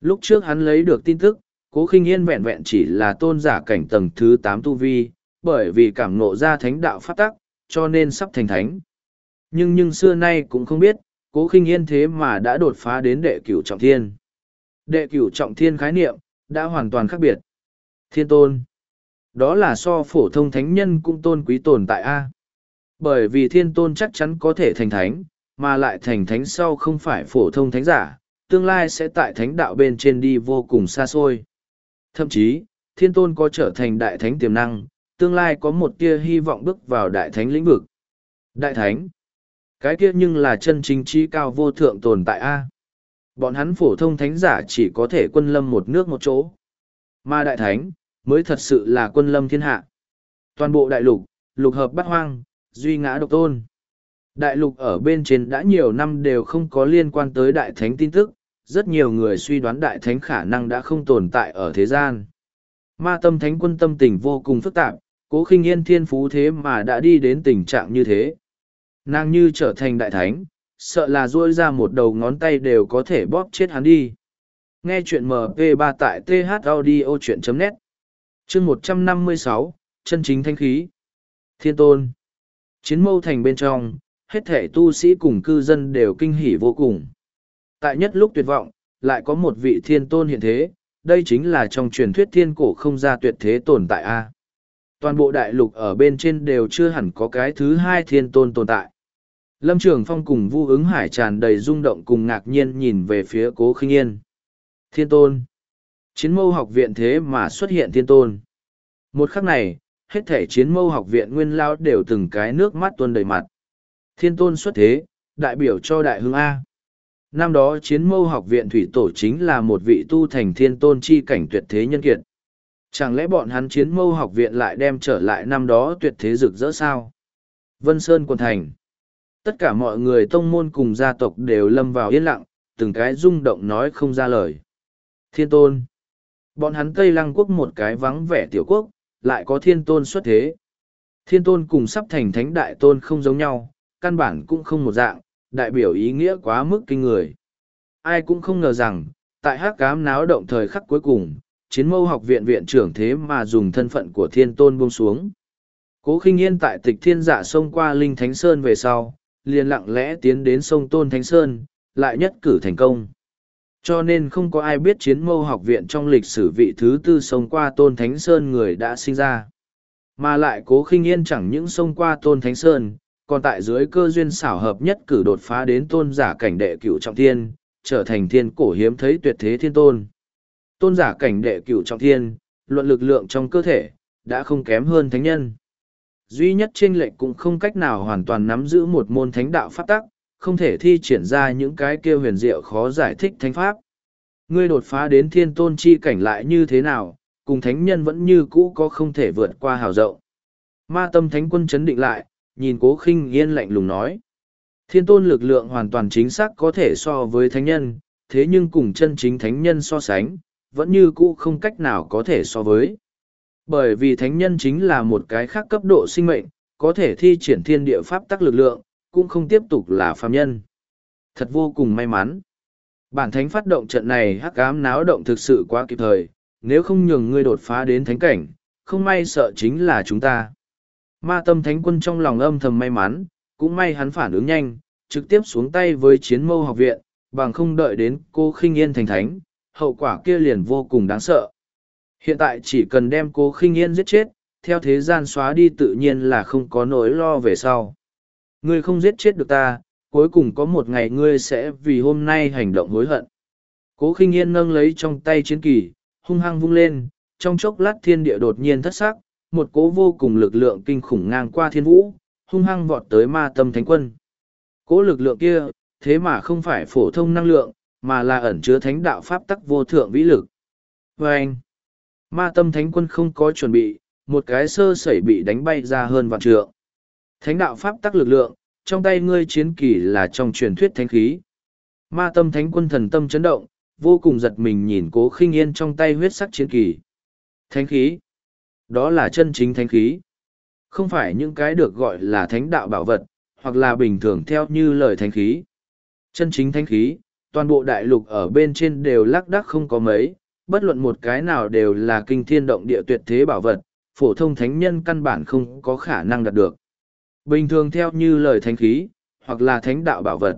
Lúc trước hắn lấy được tin tức, cố khinh yên vẹn vẹn chỉ là tôn giả cảnh tầng thứ tám tu vi, bởi vì cảm nộ ra thánh đạo phát tắc, cho nên sắp thành thánh. Nhưng nhưng xưa nay cũng không biết, cố khinh yên thế mà đã đột phá đến đệ cửu trọng thiên. Đệ cửu trọng thiên khái niệm, đã hoàn toàn khác biệt. Thiên tôn. Đó là so phổ thông thánh nhân cũng tôn quý tồn tại A. Bởi vì thiên tôn chắc chắn có thể thành thánh, mà lại thành thánh sau không phải phổ thông thánh giả, tương lai sẽ tại thánh đạo bên trên đi vô cùng xa xôi. Thậm chí, thiên tôn có trở thành đại thánh tiềm năng, tương lai có một tia hy vọng bước vào đại thánh lĩnh vực. Đại thánh, cái kia nhưng là chân chính trí cao vô thượng tồn tại A. Bọn hắn phổ thông thánh giả chỉ có thể quân lâm một nước một chỗ. Mà đại thánh, mới thật sự là quân lâm thiên hạ. Toàn bộ đại lục, lục hợp bắt hoang, duy ngã độc tôn. Đại lục ở bên trên đã nhiều năm đều không có liên quan tới đại thánh tin tức, rất nhiều người suy đoán đại thánh khả năng đã không tồn tại ở thế gian. Ma tâm thánh quân tâm tình vô cùng phức tạp, cố khinh yên thiên phú thế mà đã đi đến tình trạng như thế. Nàng như trở thành đại thánh, sợ là duỗi ra một đầu ngón tay đều có thể bóp chết hắn đi. Nghe chuyện MP3 tại thaudio.net chương 156, chân chính thanh khí. Thiên tôn. Chiến mâu thành bên trong, hết thể tu sĩ cùng cư dân đều kinh hỉ vô cùng. Tại nhất lúc tuyệt vọng, lại có một vị thiên tôn hiện thế, đây chính là trong truyền thuyết thiên cổ không ra tuyệt thế tồn tại A. Toàn bộ đại lục ở bên trên đều chưa hẳn có cái thứ hai thiên tôn tồn tại. Lâm Trường Phong cùng Vu ứng hải tràn đầy rung động cùng ngạc nhiên nhìn về phía cố khinh yên. Thiên tôn. Chiến mâu học viện thế mà xuất hiện thiên tôn. Một khắc này, hết thể chiến mâu học viện nguyên lao đều từng cái nước mắt tuôn đầy mặt. Thiên tôn xuất thế, đại biểu cho đại hương A. Năm đó chiến mâu học viện thủy tổ chính là một vị tu thành thiên tôn chi cảnh tuyệt thế nhân kiệt. Chẳng lẽ bọn hắn chiến mâu học viện lại đem trở lại năm đó tuyệt thế rực rỡ sao? Vân Sơn quần thành. Tất cả mọi người tông môn cùng gia tộc đều lâm vào yên lặng, từng cái rung động nói không ra lời. Thiên tôn. Bọn hắn Tây Lăng quốc một cái vắng vẻ tiểu quốc, lại có thiên tôn xuất thế. Thiên tôn cùng sắp thành thánh đại tôn không giống nhau, căn bản cũng không một dạng, đại biểu ý nghĩa quá mức kinh người. Ai cũng không ngờ rằng, tại hát cám náo động thời khắc cuối cùng, chiến mâu học viện viện trưởng thế mà dùng thân phận của thiên tôn buông xuống. Cố khinh yên tại tịch thiên giả xông qua Linh Thánh Sơn về sau, liền lặng lẽ tiến đến sông Tôn Thánh Sơn, lại nhất cử thành công. Cho nên không có ai biết chiến mâu học viện trong lịch sử vị thứ tư sông qua Tôn Thánh Sơn người đã sinh ra. Mà lại cố khinh yên chẳng những sông qua Tôn Thánh Sơn, còn tại dưới cơ duyên xảo hợp nhất cử đột phá đến tôn giả cảnh đệ cửu trọng thiên, trở thành thiên cổ hiếm thấy tuyệt thế thiên tôn. Tôn giả cảnh đệ cửu trọng thiên, luận lực lượng trong cơ thể, đã không kém hơn thánh nhân. Duy nhất trên lệnh cũng không cách nào hoàn toàn nắm giữ một môn thánh đạo pháp tắc, không thể thi triển ra những cái kêu huyền diệu khó giải thích thánh pháp. Ngươi đột phá đến thiên tôn chi cảnh lại như thế nào, cùng thánh nhân vẫn như cũ có không thể vượt qua hào rộng. Ma tâm thánh quân chấn định lại, nhìn cố khinh yên lạnh lùng nói. Thiên tôn lực lượng hoàn toàn chính xác có thể so với thánh nhân, thế nhưng cùng chân chính thánh nhân so sánh, vẫn như cũ không cách nào có thể so với. Bởi vì thánh nhân chính là một cái khác cấp độ sinh mệnh, có thể thi triển thiên địa pháp tắc lực lượng, cũng không tiếp tục là phàm nhân. Thật vô cùng may mắn. Bản thánh phát động trận này hắc ám náo động thực sự quá kịp thời, nếu không nhường ngươi đột phá đến thánh cảnh, không may sợ chính là chúng ta. Ma tâm thánh quân trong lòng âm thầm may mắn, cũng may hắn phản ứng nhanh, trực tiếp xuống tay với chiến mâu học viện, bằng không đợi đến cô khinh yên thành thánh, hậu quả kia liền vô cùng đáng sợ. Hiện tại chỉ cần đem cô khinh yên giết chết, theo thế gian xóa đi tự nhiên là không có nỗi lo về sau. Ngươi không giết chết được ta, cuối cùng có một ngày ngươi sẽ vì hôm nay hành động hối hận. Cố khinh yên nâng lấy trong tay chiến kỳ, hung hăng vung lên, trong chốc lát thiên địa đột nhiên thất sắc, một cố vô cùng lực lượng kinh khủng ngang qua thiên vũ, hung hăng vọt tới ma tâm thánh quân. Cố lực lượng kia, thế mà không phải phổ thông năng lượng, mà là ẩn chứa thánh đạo pháp tắc vô thượng vĩ lực. Và anh, ma tâm thánh quân không có chuẩn bị, một cái sơ sẩy bị đánh bay ra hơn vạn trượng. Thánh đạo pháp tắc lực lượng, trong tay ngươi chiến kỳ là trong truyền thuyết thánh khí. Ma tâm thánh quân thần tâm chấn động, vô cùng giật mình nhìn cố khinh yên trong tay huyết sắc chiến kỳ. Thánh khí. Đó là chân chính thánh khí. Không phải những cái được gọi là thánh đạo bảo vật, hoặc là bình thường theo như lời thánh khí. Chân chính thánh khí, toàn bộ đại lục ở bên trên đều lác đác không có mấy, bất luận một cái nào đều là kinh thiên động địa tuyệt thế bảo vật, phổ thông thánh nhân căn bản không có khả năng đạt được. Bình thường theo như lời thánh khí, hoặc là thánh đạo bảo vật.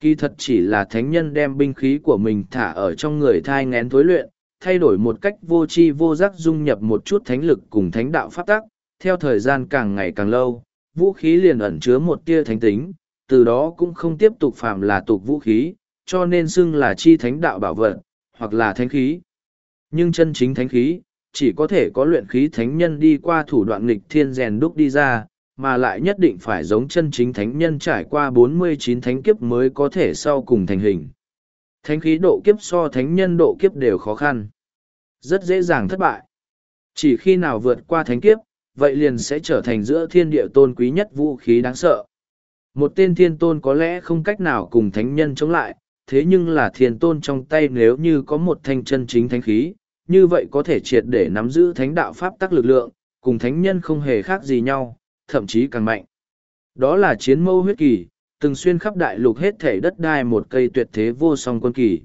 Kỳ thật chỉ là thánh nhân đem binh khí của mình thả ở trong người thai ngén thối luyện, thay đổi một cách vô tri vô giác dung nhập một chút thánh lực cùng thánh đạo pháp tắc, theo thời gian càng ngày càng lâu, vũ khí liền ẩn chứa một tia thánh tính, từ đó cũng không tiếp tục phạm là tục vũ khí, cho nên xưng là chi thánh đạo bảo vật, hoặc là thánh khí. Nhưng chân chính thánh khí, chỉ có thể có luyện khí thánh nhân đi qua thủ đoạn nghịch thiên rèn đúc đi ra, mà lại nhất định phải giống chân chính thánh nhân trải qua 49 thánh kiếp mới có thể sau cùng thành hình. Thánh khí độ kiếp so thánh nhân độ kiếp đều khó khăn. Rất dễ dàng thất bại. Chỉ khi nào vượt qua thánh kiếp, vậy liền sẽ trở thành giữa thiên địa tôn quý nhất vũ khí đáng sợ. Một tên thiên tôn có lẽ không cách nào cùng thánh nhân chống lại, thế nhưng là thiên tôn trong tay nếu như có một thanh chân chính thánh khí, như vậy có thể triệt để nắm giữ thánh đạo pháp tắc lực lượng, cùng thánh nhân không hề khác gì nhau, thậm chí càng mạnh. Đó là chiến mâu huyết kỳ, từng xuyên khắp đại lục hết thể đất đai một cây tuyệt thế vô song quân kỳ.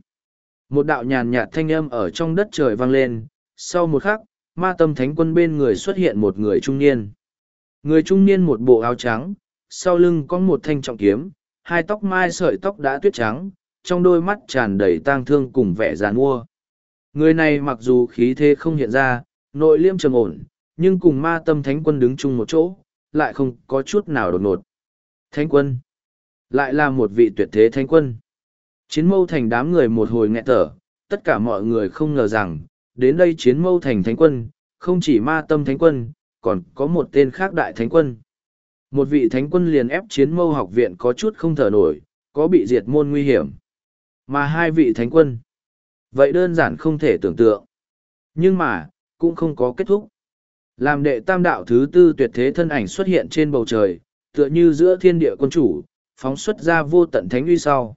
Một đạo nhàn nhạt thanh âm ở trong đất trời vang lên, sau một khắc, ma tâm thánh quân bên người xuất hiện một người trung niên. Người trung niên một bộ áo trắng, sau lưng có một thanh trọng kiếm, hai tóc mai sợi tóc đã tuyết trắng, trong đôi mắt tràn đầy tang thương cùng vẻ giàn mua. Người này mặc dù khí thế không hiện ra, nội liêm trầm ổn, nhưng cùng ma tâm thánh quân đứng chung một chỗ, lại không có chút nào đột ngột. Thánh quân, lại là một vị tuyệt thế thánh quân. Chiến mâu thành đám người một hồi nghẹt thở, tất cả mọi người không ngờ rằng, đến đây chiến mâu thành thánh quân, không chỉ ma tâm thánh quân, còn có một tên khác đại thánh quân. Một vị thánh quân liền ép chiến mâu học viện có chút không thở nổi, có bị diệt môn nguy hiểm. Mà hai vị thánh quân, vậy đơn giản không thể tưởng tượng. Nhưng mà, cũng không có kết thúc. Làm đệ tam đạo thứ tư tuyệt thế thân ảnh xuất hiện trên bầu trời, tựa như giữa thiên địa quân chủ, phóng xuất ra vô tận thánh uy sau.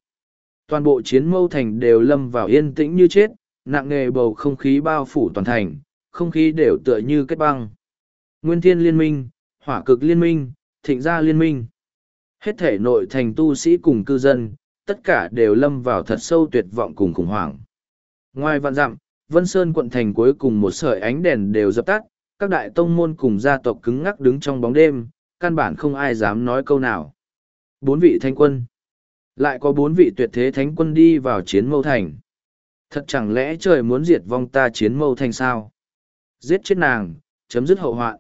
Toàn bộ chiến mâu thành đều lâm vào yên tĩnh như chết, nặng nề bầu không khí bao phủ toàn thành, không khí đều tựa như kết băng. Nguyên thiên liên minh, hỏa cực liên minh, thịnh gia liên minh. Hết thể nội thành tu sĩ cùng cư dân, tất cả đều lâm vào thật sâu tuyệt vọng cùng khủng hoảng. Ngoài vạn dặm, Vân Sơn quận thành cuối cùng một sợi ánh đèn đều dập tắt, các đại tông môn cùng gia tộc cứng ngắc đứng trong bóng đêm, căn bản không ai dám nói câu nào. Bốn vị thánh quân. Lại có bốn vị tuyệt thế thánh quân đi vào chiến mâu thành. Thật chẳng lẽ trời muốn diệt vong ta chiến mâu thành sao? Giết chết nàng, chấm dứt hậu hoạn.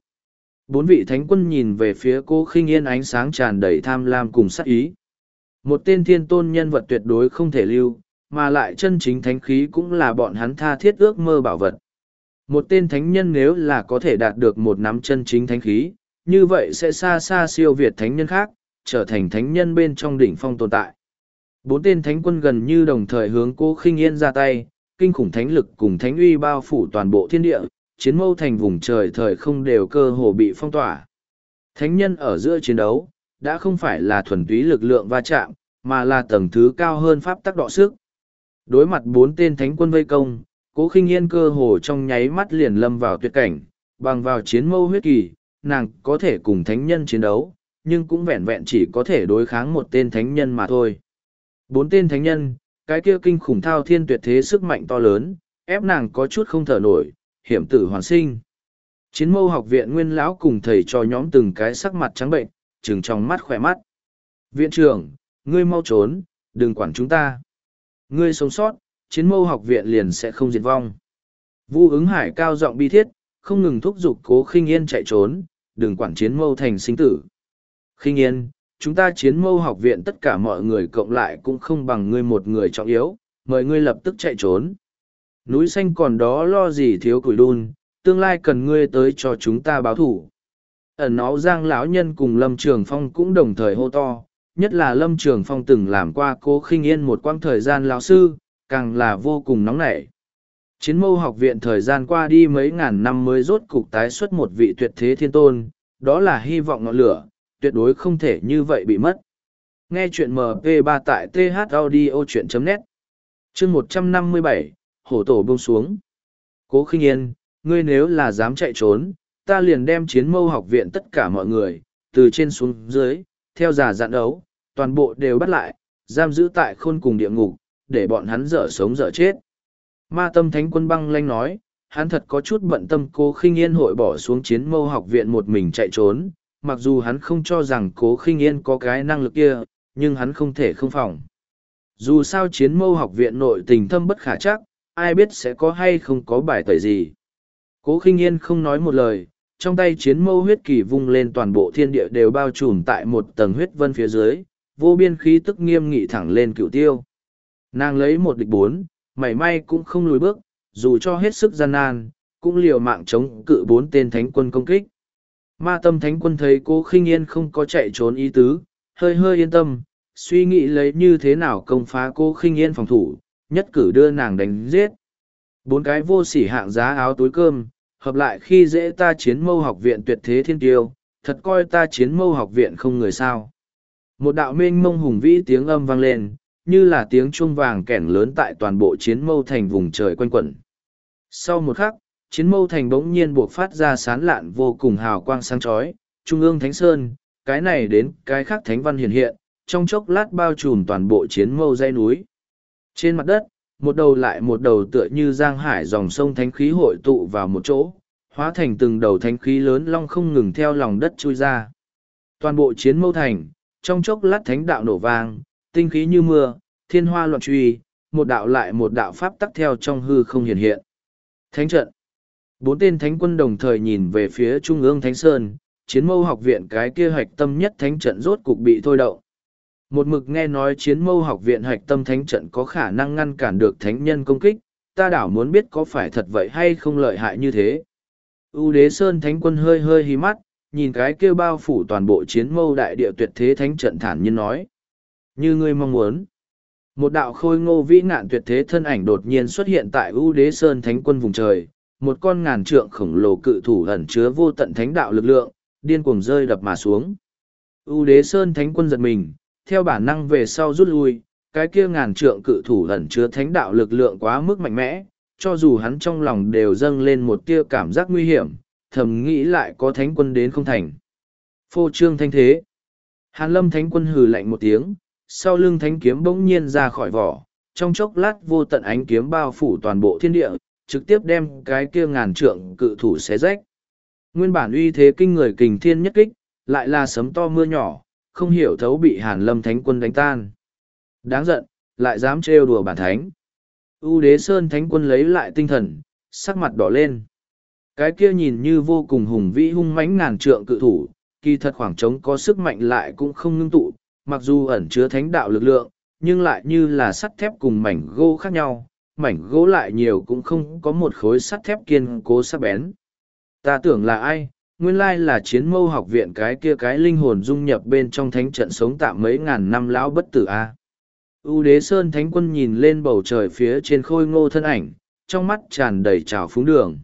Bốn vị thánh quân nhìn về phía cô khinh yên ánh sáng tràn đầy tham lam cùng sát ý. Một tên thiên tôn nhân vật tuyệt đối không thể lưu, mà lại chân chính thánh khí cũng là bọn hắn tha thiết ước mơ bảo vật. Một tên thánh nhân nếu là có thể đạt được một nắm chân chính thánh khí, như vậy sẽ xa xa siêu việt thánh nhân khác, trở thành thánh nhân bên trong đỉnh phong tồn tại. Bốn tên thánh quân gần như đồng thời hướng cô khinh yên ra tay, kinh khủng thánh lực cùng thánh uy bao phủ toàn bộ thiên địa, chiến mâu thành vùng trời thời không đều cơ hồ bị phong tỏa. Thánh nhân ở giữa chiến đấu, đã không phải là thuần túy lực lượng va chạm, mà là tầng thứ cao hơn pháp tắc đọ sức. Đối mặt bốn tên thánh quân vây công, cố khinh yên cơ hồ trong nháy mắt liền lâm vào tuyệt cảnh, bằng vào chiến mâu huyết kỳ, nàng có thể cùng thánh nhân chiến đấu, nhưng cũng vẹn vẹn chỉ có thể đối kháng một tên thánh nhân mà thôi. Bốn tên thánh nhân, cái kia kinh khủng thao thiên tuyệt thế sức mạnh to lớn, ép nàng có chút không thở nổi, hiểm tử hoàn sinh. Chiến mâu học viện nguyên lão cùng thầy cho nhóm từng cái sắc mặt trắng bệnh, trừng trong mắt khỏe mắt. Viện trưởng, ngươi mau trốn, đừng quản chúng ta. Ngươi sống sót, chiến mâu học viện liền sẽ không diệt vong. Vu ứng hải cao giọng bi thiết, không ngừng thúc giục cố khinh yên chạy trốn, đừng quản chiến mâu thành sinh tử. Khinh yên, chúng ta chiến mâu học viện tất cả mọi người cộng lại cũng không bằng ngươi một người trọng yếu, mời ngươi lập tức chạy trốn. Núi xanh còn đó lo gì thiếu củi đun, tương lai cần ngươi tới cho chúng ta báo thủ. Ẩn nó giang lão nhân cùng Lâm Trường Phong cũng đồng thời hô to, nhất là Lâm Trường Phong từng làm qua cố khinh yên một quãng thời gian lão sư, càng là vô cùng nóng nảy. Chiến mâu học viện thời gian qua đi mấy ngàn năm mới rốt cục tái xuất một vị tuyệt thế thiên tôn, đó là hy vọng ngọn lửa, tuyệt đối không thể như vậy bị mất. Nghe chuyện MP3 tại thaudio.net chương 157, hổ tổ buông xuống. Cố khinh yên, ngươi nếu là dám chạy trốn, ta liền đem chiến mâu học viện tất cả mọi người, từ trên xuống dưới, theo giả dặn đấu, toàn bộ đều bắt lại, giam giữ tại khôn cùng địa ngục, để bọn hắn dở sống dở chết. Ma tâm thánh quân băng lanh nói, hắn thật có chút bận tâm cố khinh yên hội bỏ xuống chiến mâu học viện một mình chạy trốn, mặc dù hắn không cho rằng cố khinh yên có cái năng lực kia, nhưng hắn không thể không phòng. Dù sao chiến mâu học viện nội tình thâm bất khả chắc, ai biết sẽ có hay không có bài tẩy gì. Cố khinh yên không nói một lời, trong tay chiến mâu huyết kỳ vung lên toàn bộ thiên địa đều bao trùm tại một tầng huyết vân phía dưới, vô biên khí tức nghiêm nghị thẳng lên cựu tiêu. Nàng lấy một địch bốn, mảy may cũng không lùi bước, dù cho hết sức gian nan, cũng liều mạng chống cự bốn tên thánh quân công kích. Ma tâm thánh quân thấy cô khinh yên không có chạy trốn ý tứ, hơi hơi yên tâm, suy nghĩ lấy như thế nào công phá cô khinh yên phòng thủ, nhất cử đưa nàng đánh giết. Bốn cái vô sỉ hạng giá áo túi cơm, hợp lại khi dễ ta chiến mâu học viện tuyệt thế thiên tiêu, thật coi ta chiến mâu học viện không người sao. Một đạo mênh mông hùng vĩ tiếng âm vang lên, như là tiếng chuông vàng kẻn lớn tại toàn bộ chiến mâu thành vùng trời quanh quẩn. Sau một khắc, chiến mâu thành bỗng nhiên buộc phát ra sán lạn vô cùng hào quang sáng chói trung ương thánh sơn cái này đến cái khác thánh văn hiện hiện trong chốc lát bao trùm toàn bộ chiến mâu dây núi trên mặt đất một đầu lại một đầu tựa như giang hải dòng sông thánh khí hội tụ vào một chỗ hóa thành từng đầu thánh khí lớn long không ngừng theo lòng đất chui ra. Toàn bộ chiến mâu thành trong chốc lát thánh đạo nổ vang tinh khí như mưa thiên hoa loạn truy một đạo lại một đạo pháp tắc theo trong hư không hiện hiện. Thánh trận. Bốn tên thánh quân đồng thời nhìn về phía Trung ương Thánh Sơn, chiến mâu học viện cái kia hạch tâm nhất thánh trận rốt cục bị thôi đậu. Một mực nghe nói chiến mâu học viện hạch tâm thánh trận có khả năng ngăn cản được thánh nhân công kích, ta đảo muốn biết có phải thật vậy hay không lợi hại như thế. U đế sơn thánh quân hơi hơi hí mắt, nhìn cái kia bao phủ toàn bộ chiến mâu đại địa tuyệt thế thánh trận thản nhiên nói. Như ngươi mong muốn. Một đạo khôi ngô vĩ nạn tuyệt thế thân ảnh đột nhiên xuất hiện tại U đế sơn thánh quân vùng trời, một con ngàn trượng khổng lồ cự thủ ẩn chứa vô tận thánh đạo lực lượng, điên cuồng rơi đập mà xuống. U đế sơn thánh quân giật mình, theo bản năng về sau rút lui, cái kia ngàn trượng cự thủ ẩn chứa thánh đạo lực lượng quá mức mạnh mẽ, cho dù hắn trong lòng đều dâng lên một tia cảm giác nguy hiểm, thầm nghĩ lại có thánh quân đến không thành. Phô trương thanh thế. Hàn lâm thánh quân hừ lạnh một tiếng, sau lưng thánh kiếm bỗng nhiên ra khỏi vỏ, trong chốc lát vô tận ánh kiếm bao phủ toàn bộ thiên địa, trực tiếp đem cái kia ngàn trượng cự thủ xé rách. Nguyên bản uy thế kinh người kình thiên nhất kích, lại là sấm to mưa nhỏ, không hiểu thấu bị hàn lâm thánh quân đánh tan. Đáng giận, lại dám trêu đùa bản thánh. U đế sơn thánh quân lấy lại tinh thần, sắc mặt đỏ lên. Cái kia nhìn như vô cùng hùng vĩ hung mãnh ngàn trượng cự thủ, kỳ thật khoảng trống có sức mạnh lại cũng không ngưng tụ, mặc dù ẩn chứa thánh đạo lực lượng, nhưng lại như là sắt thép cùng mảnh gỗ khác nhau, mảnh gỗ lại nhiều cũng không có một khối sắt thép kiên cố sắc bén. Ta tưởng là ai, nguyên lai là chiến mâu học viện cái kia cái linh hồn dung nhập bên trong thánh trận sống tạm mấy ngàn năm lão bất tử a. U đế sơn thánh quân nhìn lên bầu trời phía trên khôi ngô thân ảnh, trong mắt tràn đầy trào phúng đường.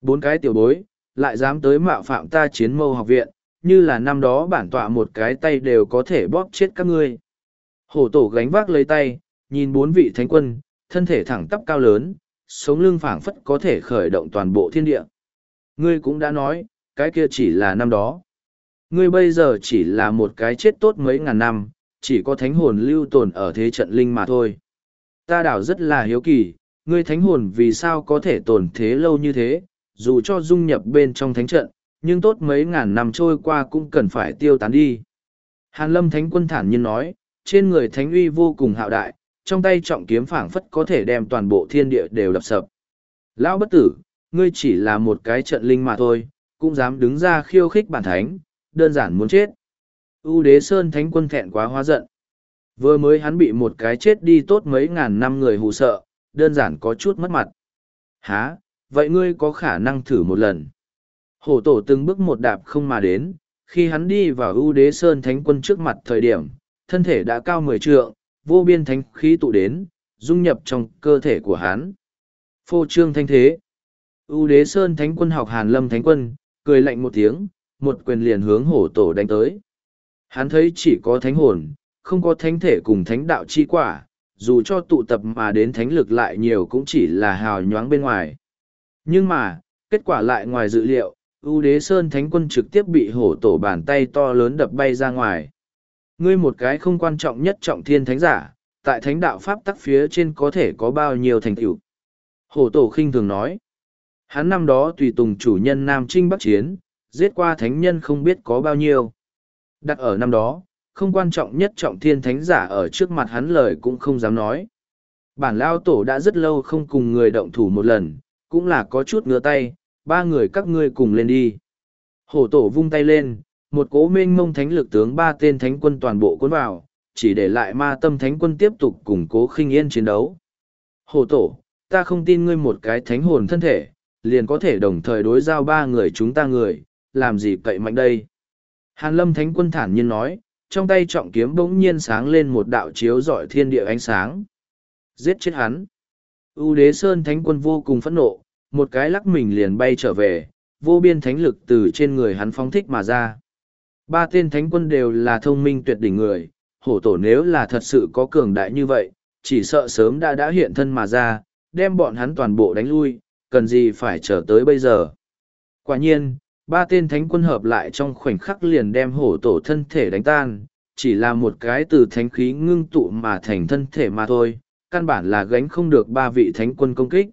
Bốn cái tiểu bối, lại dám tới mạo phạm ta chiến mâu học viện, như là năm đó bản tọa một cái tay đều có thể bóp chết các ngươi. Hổ tổ gánh vác lấy tay, nhìn bốn vị thánh quân, thân thể thẳng tắp cao lớn, sống lưng phảng phất có thể khởi động toàn bộ thiên địa. Ngươi cũng đã nói, cái kia chỉ là năm đó. Ngươi bây giờ chỉ là một cái chết tốt mấy ngàn năm, chỉ có thánh hồn lưu tồn ở thế trận linh mà thôi. Ta đảo rất là hiếu kỳ, ngươi thánh hồn vì sao có thể tồn thế lâu như thế, dù cho dung nhập bên trong thánh trận, nhưng tốt mấy ngàn năm trôi qua cũng cần phải tiêu tán đi. Hàn lâm thánh quân thản nhiên nói, trên người thánh uy vô cùng hạo đại, trong tay trọng kiếm phảng phất có thể đem toàn bộ thiên địa đều đập sập. Lão bất tử, ngươi chỉ là một cái trận linh mà thôi, cũng dám đứng ra khiêu khích bản thánh, đơn giản muốn chết. U đế sơn thánh quân thẹn quá hóa giận. Vừa mới hắn bị một cái chết đi tốt mấy ngàn năm người hù sợ, đơn giản có chút mất mặt. Hả, vậy ngươi có khả năng thử một lần. Hổ tổ từng bước một đạp không mà đến, khi hắn đi vào U đế sơn thánh quân trước mặt thời điểm, thân thể đã cao mười trượng, vô biên thánh khí tụ đến, dung nhập trong cơ thể của hắn. Phô trương thanh thế. U đế sơn thánh quân học hàn lâm thánh quân, cười lạnh một tiếng, một quyền liền hướng hổ tổ đánh tới. Hắn thấy chỉ có thánh hồn, không có thánh thể cùng thánh đạo chi quả, dù cho tụ tập mà đến thánh lực lại nhiều cũng chỉ là hào nhoáng bên ngoài. Nhưng mà, kết quả lại ngoài dự liệu, ưu đế sơn thánh quân trực tiếp bị hổ tổ bàn tay to lớn đập bay ra ngoài. Ngươi một cái không quan trọng nhất trọng thiên thánh giả, tại thánh đạo pháp tắc phía trên có thể có bao nhiêu thành tựu. Hổ tổ khinh thường nói. Hắn năm đó tùy tùng chủ nhân Nam Trinh Bắc Chiến, giết qua thánh nhân không biết có bao nhiêu. Đặt ở năm đó, không quan trọng nhất trọng thiên thánh giả ở trước mặt hắn lời cũng không dám nói. Bản lao tổ đã rất lâu không cùng người động thủ một lần, cũng là có chút ngứa tay, ba người các ngươi cùng lên đi. Hổ tổ vung tay lên, một cố mênh mông thánh lực tướng ba tên thánh quân toàn bộ cuốn vào, chỉ để lại ma tâm thánh quân tiếp tục củng cố khinh yên chiến đấu. Hổ tổ, ta không tin ngươi một cái thánh hồn thân thể, liền có thể đồng thời đối giao ba người chúng ta người, làm gì cậy mạnh đây. Hàn lâm thánh quân thản nhiên nói, trong tay trọng kiếm bỗng nhiên sáng lên một đạo chiếu rọi thiên địa ánh sáng. Giết chết hắn. U đế sơn thánh quân vô cùng phẫn nộ, một cái lắc mình liền bay trở về, vô biên thánh lực từ trên người hắn phóng thích mà ra. Ba tên thánh quân đều là thông minh tuyệt đỉnh người, hổ tổ nếu là thật sự có cường đại như vậy, chỉ sợ sớm đã đã hiện thân mà ra, đem bọn hắn toàn bộ đánh lui, cần gì phải chờ tới bây giờ. Quả nhiên, ba tên thánh quân hợp lại trong khoảnh khắc liền đem hổ tổ thân thể đánh tan, chỉ là một cái từ thánh khí ngưng tụ mà thành thân thể mà thôi, căn bản là gánh không được ba vị thánh quân công kích.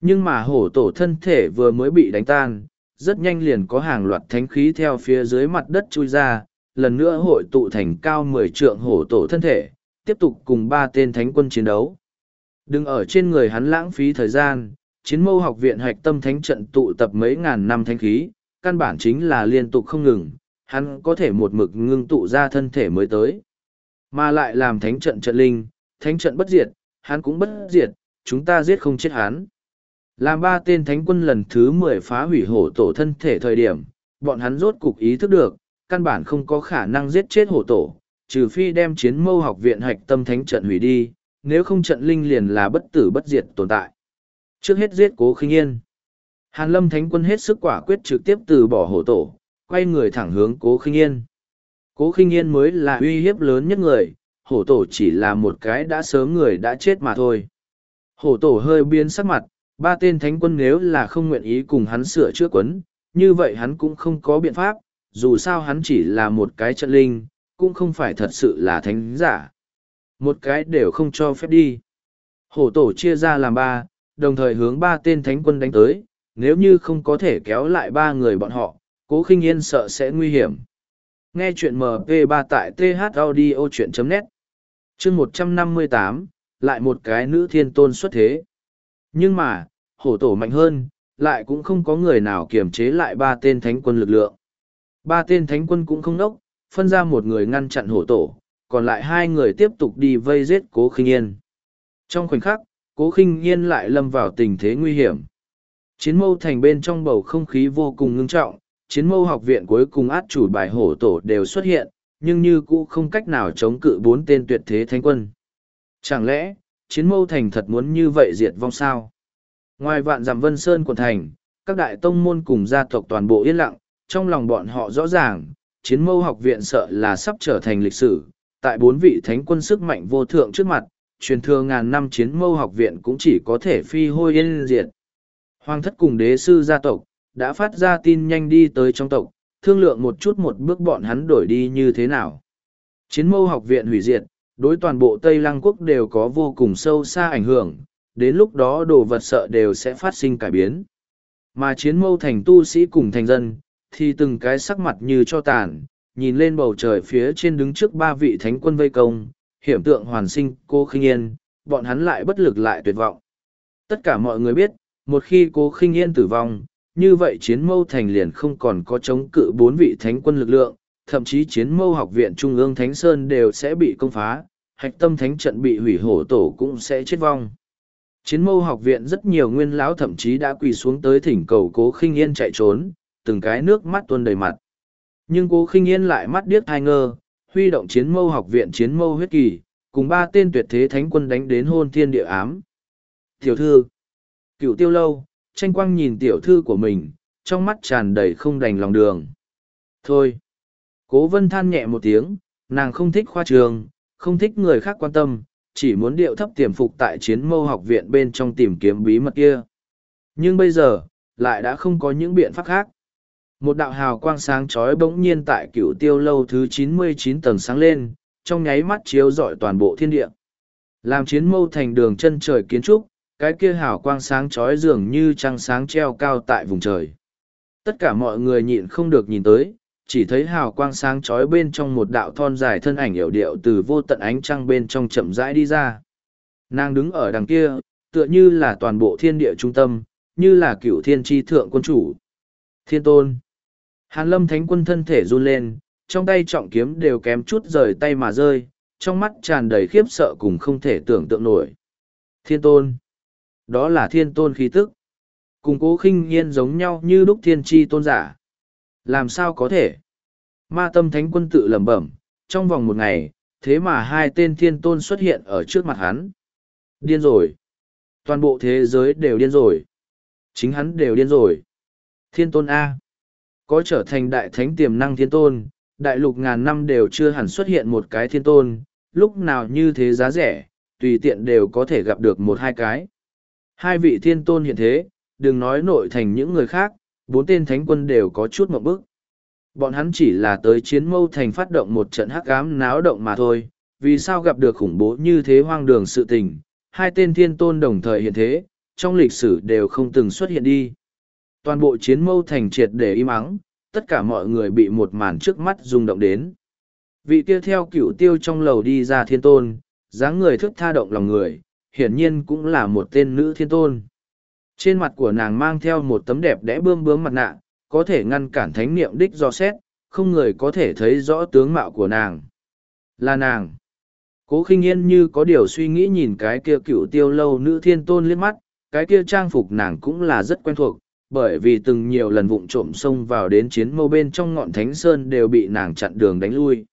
Nhưng mà hổ tổ thân thể vừa mới bị đánh tan, rất nhanh liền có hàng loạt thánh khí theo phía dưới mặt đất chui ra, lần nữa hội tụ thành cao mười trượng hổ tổ thân thể, tiếp tục cùng ba tên thánh quân chiến đấu. Đừng ở trên người hắn lãng phí thời gian, chiến mâu học viện hạch tâm thánh trận tụ tập mấy ngàn năm thánh khí, căn bản chính là liên tục không ngừng, hắn có thể một mực ngưng tụ ra thân thể mới tới. Mà lại làm thánh trận trận linh, thánh trận bất diệt, hắn cũng bất diệt, chúng ta giết không chết hắn. Làm ba tên thánh quân lần thứ mười phá hủy hổ tổ thân thể thời điểm, bọn hắn rốt cục ý thức được, căn bản không có khả năng giết chết hổ tổ, trừ phi đem chiến mâu học viện hạch tâm thánh trận hủy đi, nếu không trận linh liền là bất tử bất diệt tồn tại. Trước hết giết cố khinh yên. Hàn lâm thánh quân hết sức quả quyết trực tiếp từ bỏ hổ tổ, quay người thẳng hướng cố khinh yên. Cố khinh yên mới là uy hiếp lớn nhất người, hổ tổ chỉ là một cái đã sớm người đã chết mà thôi. Hổ tổ hơi biến sắc mặt, ba tên thánh quân nếu là không nguyện ý cùng hắn sửa chữa quấn, như vậy hắn cũng không có biện pháp, dù sao hắn chỉ là một cái trận linh, cũng không phải thật sự là thánh giả. Một cái đều không cho phép đi. Hổ tổ chia ra làm ba, đồng thời hướng ba tên thánh quân đánh tới, nếu như không có thể kéo lại ba người bọn họ, cố khinh yên sợ sẽ nguy hiểm. Nghe chuyện MP3 tại thaudio.net chương một trăm năm mươi tám lại một cái nữ thiên tôn xuất thế. Nhưng mà, hổ tổ mạnh hơn, lại cũng không có người nào kiềm chế lại ba tên thánh quân lực lượng. Ba tên thánh quân cũng không nốc, phân ra một người ngăn chặn hổ tổ, còn lại hai người tiếp tục đi vây giết cố khinh yên. Trong khoảnh khắc, cố khinh Nhiên lại lâm vào tình thế nguy hiểm. Chiến mâu thành bên trong bầu không khí vô cùng ngưng trọng, chiến mâu học viện cuối cùng át chủ bài hổ tổ đều xuất hiện, nhưng như cũ không cách nào chống cự bốn tên tuyệt thế thánh quân. Chẳng lẽ, chiến mâu thành thật muốn như vậy diệt vong sao? Ngoài vạn dặm vân sơn quần thành, các đại tông môn cùng gia tộc toàn bộ yên lặng, trong lòng bọn họ rõ ràng, chiến mâu học viện sợ là sắp trở thành lịch sử. Tại bốn vị thánh quân sức mạnh vô thượng trước mặt, truyền thừa ngàn năm chiến mâu học viện cũng chỉ có thể phi hôi yên diệt. Hoàng thất cùng đế sư gia tộc, đã phát ra tin nhanh đi tới trong tộc, thương lượng một chút một bước bọn hắn đổi đi như thế nào. Chiến mâu học viện hủy diệt, đối toàn bộ Tây Lăng quốc đều có vô cùng sâu xa ảnh hưởng, đến lúc đó đồ vật sợ đều sẽ phát sinh cải biến. Mà chiến mâu thành tu sĩ cùng thành dân, thì từng cái sắc mặt như cho tàn, nhìn lên bầu trời phía trên đứng trước ba vị thánh quân vây công, hiểm tượng hoàn sinh cô khinh yên, bọn hắn lại bất lực lại tuyệt vọng. Tất cả mọi người biết, một khi cô khinh yên tử vong, như vậy chiến mâu thành liền không còn có chống cự bốn vị thánh quân lực lượng, thậm chí chiến mâu học viện Trung ương Thánh Sơn đều sẽ bị công phá, hạch tâm thánh trận bị hủy hổ tổ cũng sẽ chết vong. Chiến mâu học viện rất nhiều nguyên lão thậm chí đã quỳ xuống tới thỉnh cầu cố khinh yên chạy trốn, từng cái nước mắt tuôn đầy mặt. Nhưng cố khinh yên lại mắt điếc hai ngơ, huy động chiến mâu học viện chiến mâu huyết kỳ, cùng ba tên tuyệt thế thánh quân đánh đến hôn thiên địa ám. Tiểu thư, cựu tiêu lâu, tranh quang nhìn tiểu thư của mình, trong mắt tràn đầy không đành lòng đường. Thôi, cố vân than nhẹ một tiếng, nàng không thích khoa trường, không thích người khác quan tâm, chỉ muốn điệu thấp tiềm phục tại chiến mâu học viện bên trong tìm kiếm bí mật kia. Nhưng bây giờ, lại đã không có những biện pháp khác. Một đạo hào quang sáng chói bỗng nhiên tại cựu tiêu lâu thứ chín mươi chín tầng sáng lên, trong nháy mắt chiếu rọi toàn bộ thiên địa. Làm chiến mâu thành đường chân trời kiến trúc, cái kia hào quang sáng chói dường như trăng sáng treo cao tại vùng trời. Tất cả mọi người nhịn không được nhìn tới, chỉ thấy hào quang sáng chói bên trong một đạo thon dài thân ảnh hiểu điệu từ vô tận ánh trăng bên trong chậm rãi đi ra. Nàng đứng ở đằng kia, tựa như là toàn bộ thiên địa trung tâm, như là cựu thiên tri thượng quân chủ. Thiên tôn. Hàn lâm thánh quân thân thể run lên, trong tay trọng kiếm đều kém chút rời tay mà rơi, trong mắt tràn đầy khiếp sợ cùng không thể tưởng tượng nổi. Thiên tôn. Đó là thiên tôn khí tức. Cùng cố khinh nhiên giống nhau như đúc thiên tri tôn giả. Làm sao có thể? Ma tâm thánh quân tự lẩm bẩm, trong vòng một ngày, thế mà hai tên thiên tôn xuất hiện ở trước mặt hắn. Điên rồi. Toàn bộ thế giới đều điên rồi. Chính hắn đều điên rồi. Thiên tôn A. Có trở thành đại thánh tiềm năng thiên tôn, đại lục ngàn năm đều chưa hẳn xuất hiện một cái thiên tôn, lúc nào như thế giá rẻ, tùy tiện đều có thể gặp được một hai cái. Hai vị thiên tôn hiện thế, đừng nói nội thành những người khác, bốn tên thánh quân đều có chút mộng bức. Bọn hắn chỉ là tới chiến mâu thành phát động một trận hắc ám náo động mà thôi, vì sao gặp được khủng bố như thế hoang đường sự tình, hai tên thiên tôn đồng thời hiện thế, trong lịch sử đều không từng xuất hiện đi. Toàn bộ chiến mâu thành triệt để im ắng, tất cả mọi người bị một màn trước mắt rung động đến. Vị kia theo cửu tiêu trong lầu đi ra thiên tôn, dáng người thức tha động lòng người, hiển nhiên cũng là một tên nữ thiên tôn. Trên mặt của nàng mang theo một tấm đẹp đẽ bươm bướm mặt nạ, có thể ngăn cản thánh niệm đích do xét, không người có thể thấy rõ tướng mạo của nàng. Là nàng. Cố khinh yên như có điều suy nghĩ nhìn cái kia cựu tiêu lâu nữ thiên tôn liếc mắt, cái kia trang phục nàng cũng là rất quen thuộc, bởi vì từng nhiều lần vụng trộm xông vào đến chiến mâu bên trong ngọn thánh sơn đều bị nàng chặn đường đánh lui.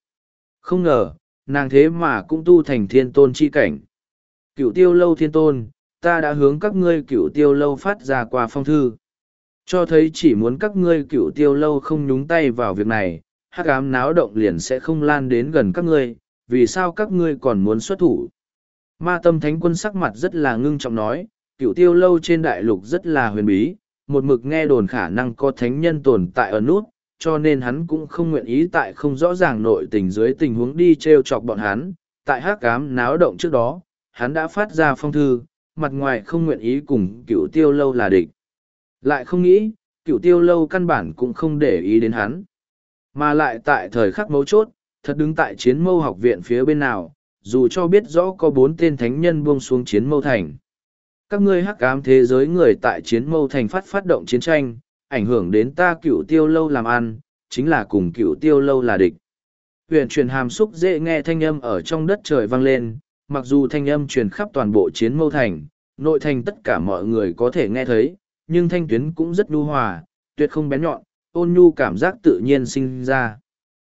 Không ngờ, nàng thế mà cũng tu thành thiên tôn chi cảnh. Cựu tiêu lâu thiên tôn, ta đã hướng các ngươi cựu tiêu lâu phát ra qua phong thư. Cho thấy chỉ muốn các ngươi cựu tiêu lâu không nhúng tay vào việc này, hắc ám náo động liền sẽ không lan đến gần các ngươi, vì sao các ngươi còn muốn xuất thủ. Ma tâm thánh quân sắc mặt rất là ngưng trọng nói, cựu tiêu lâu trên đại lục rất là huyền bí, một mực nghe đồn khả năng có thánh nhân tồn tại ở nút, cho nên hắn cũng không nguyện ý tại không rõ ràng nội tình dưới tình huống đi t r e o chọc bọn hắn. Tại hát cám náo động trước đó hắn đã phát ra phong thư mặt ngoài không nguyện ý cùng cựu tiêu lâu là địch. Lại không nghĩ cựu tiêu lâu căn bản cũng không để ý đến hắn. Mà lại tại thời khắc mấu chốt thật đứng tại chiến mâu học viện phía bên nào dù cho biết rõ có bốn tên thánh nhân buông xuống chiến mâu thành các ngươi hắc ám thế giới người tại chiến mâu thành phát phát động chiến tranh, ảnh hưởng đến ta cựu tiêu lâu làm ăn, chính là cùng cựu tiêu lâu là địch. Huyền truyền hàm xúc dễ nghe thanh âm ở trong đất trời vang lên, mặc dù thanh âm truyền khắp toàn bộ chiến mâu thành, nội thành tất cả mọi người có thể nghe thấy, nhưng thanh tuyến cũng rất nhu hòa, tuyệt không bén nhọn, ôn nhu cảm giác tự nhiên sinh ra.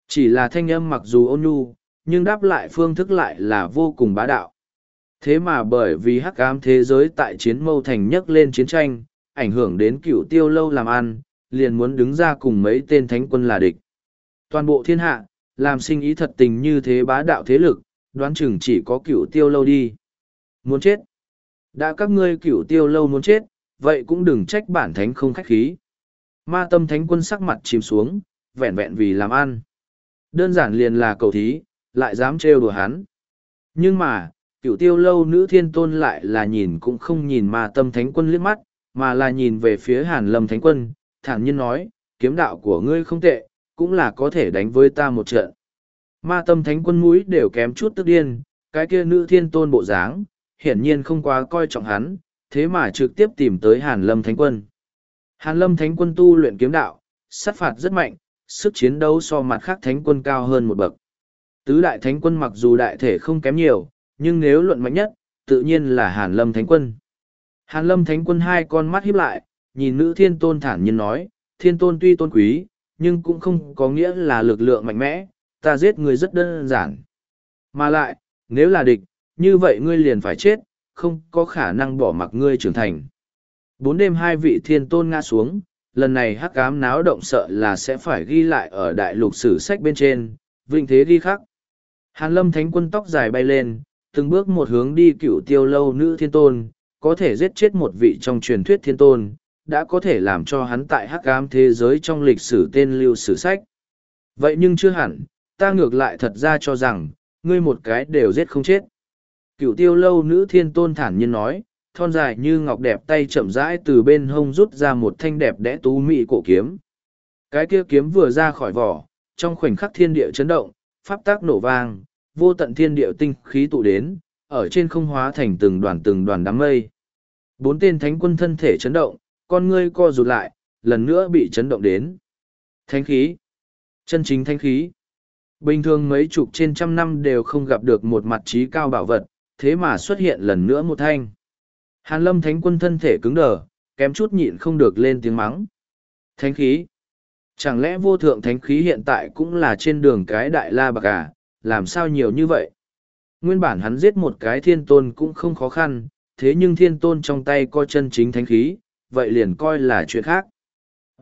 Chỉ là thanh âm mặc dù ôn nhu, nhưng đáp lại phương thức lại là vô cùng bá đạo. Thế mà bởi vì hắc ám thế giới tại chiến mâu thành nhấc lên chiến tranh, ảnh hưởng đến cựu tiêu lâu làm ăn, liền muốn đứng ra cùng mấy tên thánh quân là địch. Toàn bộ thiên hạ, làm sinh ý thật tình như thế bá đạo thế lực, đoán chừng chỉ có cựu tiêu lâu đi. Muốn chết. Đã các ngươi cựu tiêu lâu muốn chết, vậy cũng đừng trách bản thánh không khách khí. Ma tâm thánh quân sắc mặt chìm xuống, vẹn vẹn vì làm ăn. Đơn giản liền là cầu thí, lại dám trêu đùa hắn. Nhưng mà, cựu tiêu lâu nữ thiên tôn lại là nhìn cũng không nhìn ma tâm thánh quân liếc mắt, mà là nhìn về phía hàn lâm thánh quân, thản nhiên nói, kiếm đạo của ngươi không tệ, cũng là có thể đánh với ta một trận. Ma tâm thánh quân mũi đều kém chút tức điên, cái kia nữ thiên tôn bộ dáng, hiển nhiên không quá coi trọng hắn, thế mà trực tiếp tìm tới hàn lâm thánh quân. Hàn lâm thánh quân tu luyện kiếm đạo, sát phạt rất mạnh, sức chiến đấu so mặt khác thánh quân cao hơn một bậc. Tứ đại thánh quân mặc dù đại thể không kém nhiều, nhưng nếu luận mạnh nhất, tự nhiên là Hàn Lâm Thánh Quân. Hàn Lâm Thánh Quân hai con mắt híp lại, nhìn nữ thiên tôn thản nhiên nói, thiên tôn tuy tôn quý, nhưng cũng không có nghĩa là lực lượng mạnh mẽ, ta giết người rất đơn giản. Mà lại, nếu là địch, như vậy ngươi liền phải chết, không có khả năng bỏ mặc ngươi trưởng thành. Bốn đêm hai vị thiên tôn ngã xuống, lần này hắc ám náo động sợ là sẽ phải ghi lại ở đại lục sử sách bên trên, vinh thế ghi khắc. Hàn lâm thánh quân tóc dài bay lên, từng bước một hướng đi cựu tiêu lâu nữ thiên tôn, có thể giết chết một vị trong truyền thuyết thiên tôn, đã có thể làm cho hắn tại hắc ám thế giới trong lịch sử tên lưu sử sách. Vậy nhưng chưa hẳn, ta ngược lại thật ra cho rằng, ngươi một cái đều giết không chết. Cựu tiêu lâu nữ thiên tôn thản nhiên nói, thon dài như ngọc đẹp tay chậm rãi từ bên hông rút ra một thanh đẹp đẽ tú mị cổ kiếm. Cái kia kiếm vừa ra khỏi vỏ, trong khoảnh khắc thiên địa chấn động, pháp tác nổ vang, vô tận thiên địa tinh khí tụ đến, ở trên không hóa thành từng đoàn từng đoàn đám mây. Bốn tên thánh quân thân thể chấn động, con ngươi co rụt lại, lần nữa bị chấn động đến. Thánh khí. Chân chính thánh khí. Bình thường mấy chục trên trăm năm đều không gặp được một mặt trí cao bảo vật, thế mà xuất hiện lần nữa một thanh. Hàn lâm thánh quân thân thể cứng đờ, kém chút nhịn không được lên tiếng mắng. Thánh khí. Chẳng lẽ vô thượng thánh khí hiện tại cũng là trên đường cái đại la bạc à, làm sao nhiều như vậy? Nguyên bản hắn giết một cái thiên tôn cũng không khó khăn, thế nhưng thiên tôn trong tay có chân chính thánh khí, vậy liền coi là chuyện khác.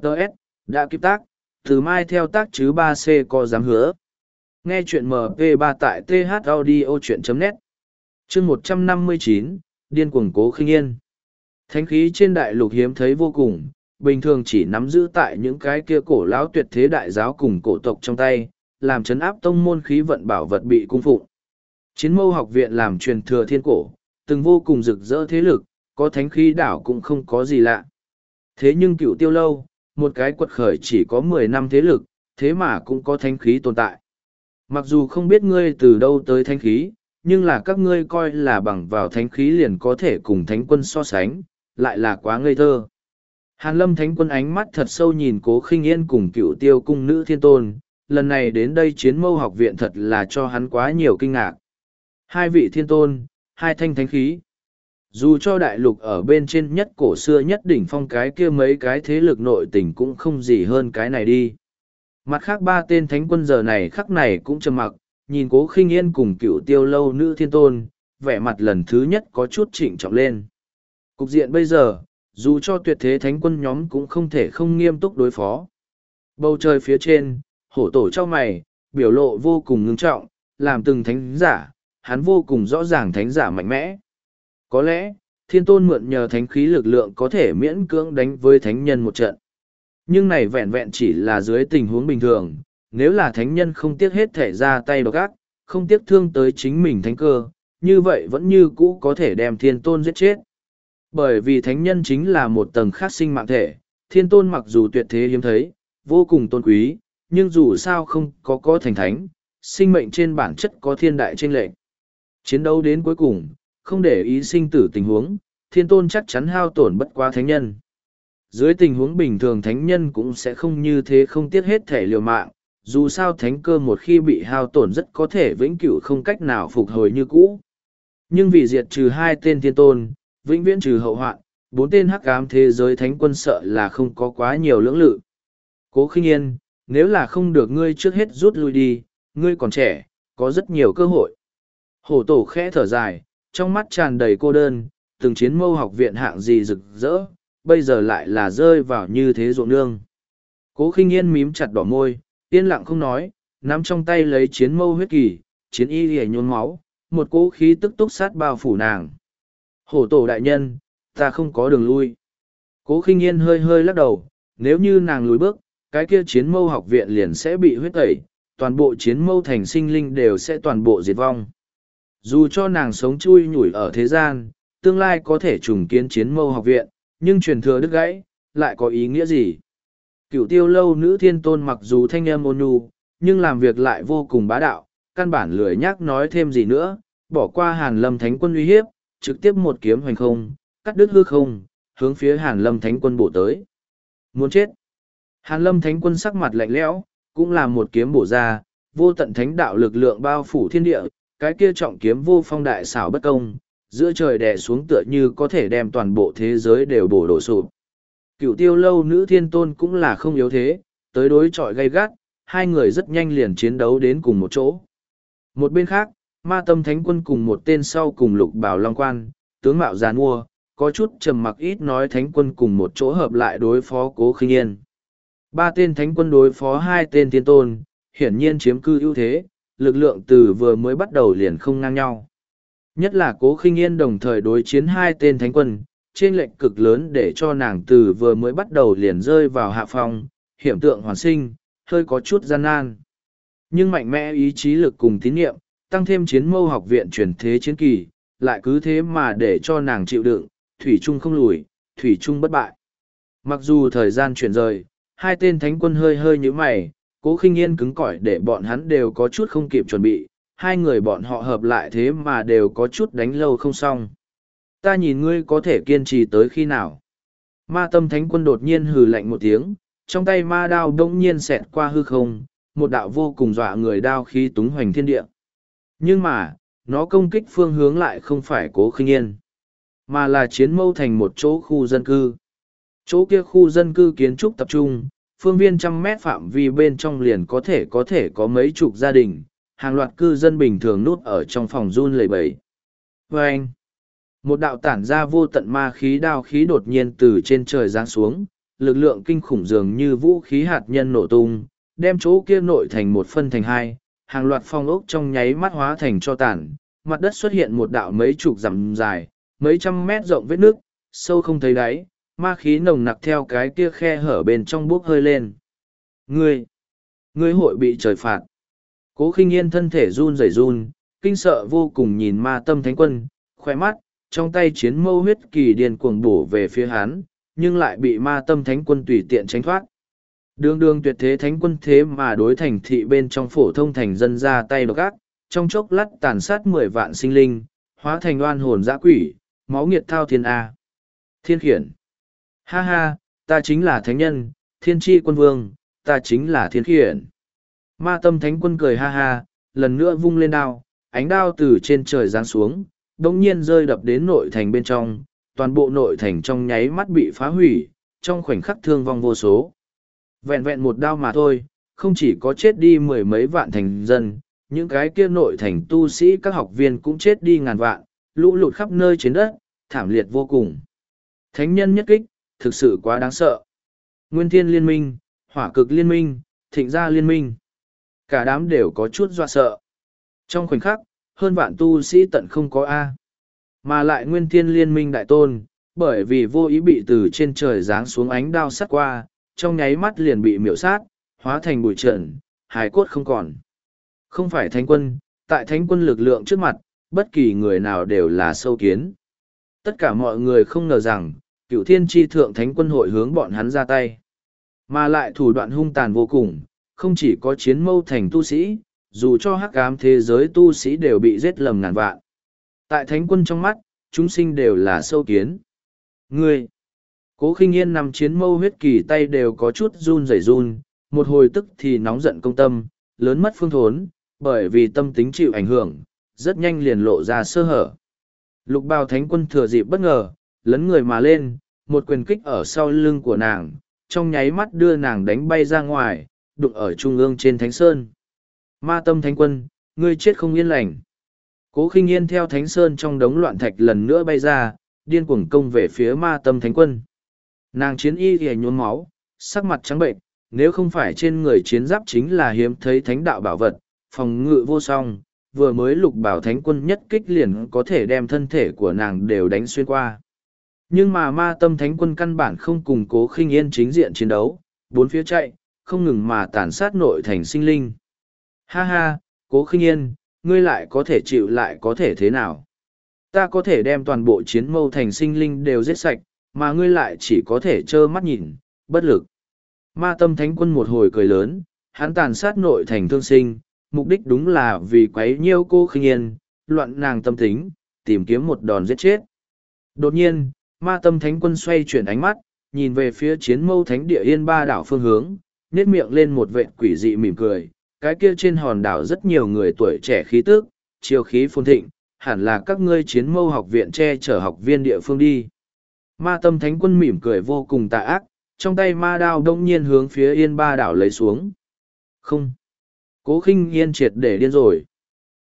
Đợt, đã kiếp tác, từ mai theo tác chứ 3C có dám hứa. Nghe chuyện MP3 tại thaudio.net chương 159, Điên cuồng cố khinh yên. Thánh khí trên đại lục hiếm thấy vô cùng, bình thường chỉ nắm giữ tại những cái kia cổ lão tuyệt thế đại giáo cùng cổ tộc trong tay, làm chấn áp tông môn khí vận bảo vật bị cung phụng. Chiến mâu học viện làm truyền thừa thiên cổ, từng vô cùng rực rỡ thế lực, có thánh khí đảo cũng không có gì lạ. Thế nhưng cựu tiêu lâu, một cái quật khởi chỉ có mười năm thế lực, thế mà cũng có thánh khí tồn tại. Mặc dù không biết ngươi từ đâu tới thánh khí, nhưng là các ngươi coi là bằng vào thánh khí liền có thể cùng thánh quân so sánh, lại là quá ngây thơ. Hàn lâm thánh quân ánh mắt thật sâu nhìn cố khinh yên cùng cựu tiêu cung nữ thiên tôn, lần này đến đây chiến mâu học viện thật là cho hắn quá nhiều kinh ngạc. Hai vị thiên tôn, hai thanh thánh khí. Dù cho đại lục ở bên trên nhất cổ xưa nhất đỉnh phong cái kia mấy cái thế lực nội tình cũng không gì hơn cái này đi. Mặt khác ba tên thánh quân giờ này khắc này cũng trầm mặc, nhìn cố khinh yên cùng cựu tiêu lâu nữ thiên tôn, vẻ mặt lần thứ nhất có chút trịnh trọng lên. Cục diện bây giờ, dù cho tuyệt thế thánh quân nhóm cũng không thể không nghiêm túc đối phó. Bầu trời phía trên, hổ tổ cho mày, biểu lộ vô cùng ngưng trọng, làm từng thánh giả, hắn vô cùng rõ ràng thánh giả mạnh mẽ. Có lẽ, thiên tôn mượn nhờ thánh khí lực lượng có thể miễn cưỡng đánh với thánh nhân một trận. Nhưng này vẹn vẹn chỉ là dưới tình huống bình thường, nếu là thánh nhân không tiếc hết thể ra tay độc ác, không tiếc thương tới chính mình thánh cơ, như vậy vẫn như cũ có thể đem thiên tôn giết chết. Bởi vì thánh nhân chính là một tầng khác sinh mạng thể, thiên tôn mặc dù tuyệt thế hiếm thấy, vô cùng tôn quý, nhưng dù sao không có có thành thánh, sinh mệnh trên bản chất có thiên đại trên lệnh. Chiến đấu đến cuối cùng, không để ý sinh tử tình huống, thiên tôn chắc chắn hao tổn bất quá thánh nhân. Dưới tình huống bình thường thánh nhân cũng sẽ không như thế không tiếc hết thể liều mạng, dù sao thánh cơ một khi bị hao tổn rất có thể vĩnh cửu không cách nào phục hồi như cũ. Nhưng vì diệt trừ hai tên thiên tôn, vĩnh viễn trừ hậu hoạn, bốn tên hắc ám thế giới thánh quân sợ là không có quá nhiều lưỡng lự. Cố khinh yên, nếu là không được ngươi trước hết rút lui đi, ngươi còn trẻ, có rất nhiều cơ hội. Hổ tổ khẽ thở dài, trong mắt tràn đầy cô đơn, từng chiến mâu học viện hạng gì rực rỡ, bây giờ lại là rơi vào như thế ruộng nương. Cố khinh yên mím chặt đỏ môi, yên lặng không nói, nắm trong tay lấy chiến mâu huyết kỳ, chiến y hề nhôn máu, một cỗ khí tức túc sát bao phủ nàng. Hổ tổ đại nhân, ta không có đường lui. Cố khinh yên hơi hơi lắc đầu, Nếu như nàng lùi bước, cái kia chiến mâu học viện liền sẽ bị huyết tẩy, toàn bộ chiến mâu thành sinh linh đều sẽ toàn bộ diệt vong. Dù cho nàng sống chui nhủi ở thế gian, tương lai có thể trùng kiến chiến mâu học viện, nhưng truyền thừa đứt gãy, lại có ý nghĩa gì? Cựu tiêu lâu nữ thiên tôn mặc dù thanh em ôn nhu, nhưng làm việc lại vô cùng bá đạo, căn bản lười nhắc nói thêm gì nữa, bỏ qua hàn lâm thánh quân uy hiếp, trực tiếp một kiếm hoành không, cắt đứt hư không, hướng phía hàn lâm thánh quân bổ tới. Muốn chết. Hàn lâm thánh quân sắc mặt lạnh lẽo, cũng là một kiếm bổ ra, vô tận thánh đạo lực lượng bao phủ thiên địa, cái kia trọng kiếm vô phong đại xảo bất công, giữa trời đè xuống tựa như có thể đem toàn bộ thế giới đều bổ đổ sụp. Cựu tiêu lâu nữ thiên tôn cũng là không yếu thế, tới đối chọi gay gắt, hai người rất nhanh liền chiến đấu đến cùng một chỗ. Một bên khác, ma tâm thánh quân cùng một tên sau cùng lục bảo long quan, tướng mạo giàn mua, có chút trầm mặc ít nói thánh quân cùng một chỗ hợp lại đối phó cố khinh yên. Ba tên thánh quân đối phó hai tên thiên tôn, hiển nhiên chiếm cư ưu thế, lực lượng từ vừa mới bắt đầu liền không ngang nhau. Nhất là cố khinh yên đồng thời đối chiến hai tên thánh quân, trên lệnh cực lớn để cho nàng từ vừa mới bắt đầu liền rơi vào hạ phong, hiểm tượng hoàn sinh, hơi có chút gian nan. Nhưng mạnh mẽ ý chí lực cùng tín nhiệm, tăng thêm chiến mâu học viện truyền thế chiến kỳ, lại cứ thế mà để cho nàng chịu đựng, thủy trung không lùi, thủy trung bất bại. Mặc dù thời gian chuyển rời, hai tên thánh quân hơi hơi như mày, cố khinh yên cứng cỏi để bọn hắn đều có chút không kịp chuẩn bị, hai người bọn họ hợp lại thế mà đều có chút đánh lâu không xong. Ta nhìn ngươi có thể kiên trì tới khi nào. Ma tâm thánh quân đột nhiên hừ lạnh một tiếng, trong tay ma đao đông nhiên xẹt qua hư không, một đạo vô cùng dọa người đao khí túng hoành thiên địa. Nhưng mà, nó công kích phương hướng lại không phải cố khinh yên, mà là chiến mâu thành một chỗ khu dân cư. Chỗ kia khu dân cư kiến trúc tập trung, phương viên trăm mét phạm vi bên trong liền có thể có thể có mấy chục gia đình, hàng loạt cư dân bình thường nút ở trong phòng run lầy bầy vê anh, một đạo tản ra vô tận ma khí đao khí đột nhiên từ trên trời giáng xuống, lực lượng kinh khủng dường như vũ khí hạt nhân nổ tung, đem chỗ kia nội thành một phân thành hai, hàng loạt phong ốc trong nháy mắt hóa thành cho tản, mặt đất xuất hiện một đạo mấy chục dặm dài, mấy trăm mét rộng vết nước, sâu không thấy đáy, ma khí nồng nặc theo cái kia khe hở bên trong bốc hơi lên. Ngươi, ngươi hội bị trời phạt. Cố khinh yên thân thể run rẩy run, kinh sợ vô cùng nhìn ma tâm thánh quân, khoe mắt, trong tay chiến mâu huyết kỳ điên cuồng bổ về phía hắn, nhưng lại bị ma tâm thánh quân tùy tiện tránh thoát. Đường đường tuyệt thế thánh quân thế mà đối thành thị bên trong phổ thông thành dân ra tay độc ác, trong chốc lát tàn sát mười vạn sinh linh, hóa thành oan hồn dã quỷ, máu nghiệt thao thiên A. Thiên khiển. Ha ha, ta chính là thánh nhân, thiên tri quân vương, ta chính là thiên khiển. Ma tâm thánh quân cười ha ha, lần nữa vung lên đao, ánh đao từ trên trời giáng xuống, đồng nhiên rơi đập đến nội thành bên trong, toàn bộ nội thành trong nháy mắt bị phá hủy, trong khoảnh khắc thương vong vô số. Vẹn vẹn một đao mà thôi, không chỉ có chết đi mười mấy vạn thành dân, những cái kia nội thành tu sĩ các học viên cũng chết đi ngàn vạn, lũ lụt khắp nơi trên đất, thảm liệt vô cùng. Thánh nhân nhất kích, thực sự quá đáng sợ. Nguyên thiên liên minh, hỏa cực liên minh, thịnh gia liên minh. Cả đám đều có chút dọa sợ. Trong khoảnh khắc, hơn vạn tu sĩ tận không có A. Mà lại nguyên thiên liên minh đại tôn, bởi vì vô ý bị từ trên trời giáng xuống ánh đao sắt qua, trong nháy mắt liền bị miểu sát, hóa thành bụi trần, hài cốt không còn. Không phải thánh quân, tại thánh quân lực lượng trước mặt, bất kỳ người nào đều là sâu kiến. Tất cả mọi người không ngờ rằng, cựu thiên tri thượng thánh quân hội hướng bọn hắn ra tay. Mà lại thủ đoạn hung tàn vô cùng, không chỉ có chiến mâu thành tu sĩ, dù cho hắc ám thế giới tu sĩ đều bị giết lầm ngàn vạn. Tại thánh quân trong mắt, chúng sinh đều là sâu kiến. Ngươi! Cố khinh yên nằm chiến mâu huyết kỳ tay đều có chút run rẩy run, một hồi tức thì nóng giận công tâm, lớn mất phương thốn, bởi vì tâm tính chịu ảnh hưởng, rất nhanh liền lộ ra sơ hở. Lục bào thánh quân thừa dịp bất ngờ, lấn người mà lên, một quyền kích ở sau lưng của nàng, trong nháy mắt đưa nàng đánh bay ra ngoài, đụng ở trung ương trên thánh sơn. Ma tâm thánh quân, ngươi chết không yên lành. Cố khinh yên theo thánh sơn trong đống loạn thạch lần nữa bay ra, điên cuồng công về phía ma tâm thánh quân. Nàng chiến y thì nhuốm máu, sắc mặt trắng bệnh, nếu không phải trên người chiến giáp chính là hiếm thấy thánh đạo bảo vật, phòng ngự vô song, vừa mới lục bảo thánh quân nhất kích liền có thể đem thân thể của nàng đều đánh xuyên qua. Nhưng mà ma tâm thánh quân căn bản không cùng cố khinh yên chính diện chiến đấu, bốn phía chạy, không ngừng mà tàn sát nội thành sinh linh. Ha ha, cố khinh yên, ngươi lại có thể chịu lại có thể thế nào? Ta có thể đem toàn bộ chiến mâu thành sinh linh đều giết sạch, mà ngươi lại chỉ có thể trơ mắt nhìn, bất lực. Ma tâm thánh quân một hồi cười lớn, hắn tàn sát nội thành thương sinh, mục đích đúng là vì quấy nhiêu cô khinh yên, loạn nàng tâm tính, tìm kiếm một đòn giết chết. Đột nhiên, ma tâm thánh quân xoay chuyển ánh mắt, nhìn về phía chiến mâu thánh địa yên ba đảo phương hướng, nét miệng lên một vệ quỷ dị mỉm cười. Cái kia trên hòn đảo rất nhiều người tuổi trẻ khí tước, chiều khí phồn thịnh, hẳn là các ngươi chiến mâu học viện che chở học viên địa phương đi. Ma tâm thánh quân mỉm cười vô cùng tà ác, trong tay ma đao đông nhiên hướng phía yên ba đảo lấy xuống. Không. Cố khinh yên triệt để điên rồi.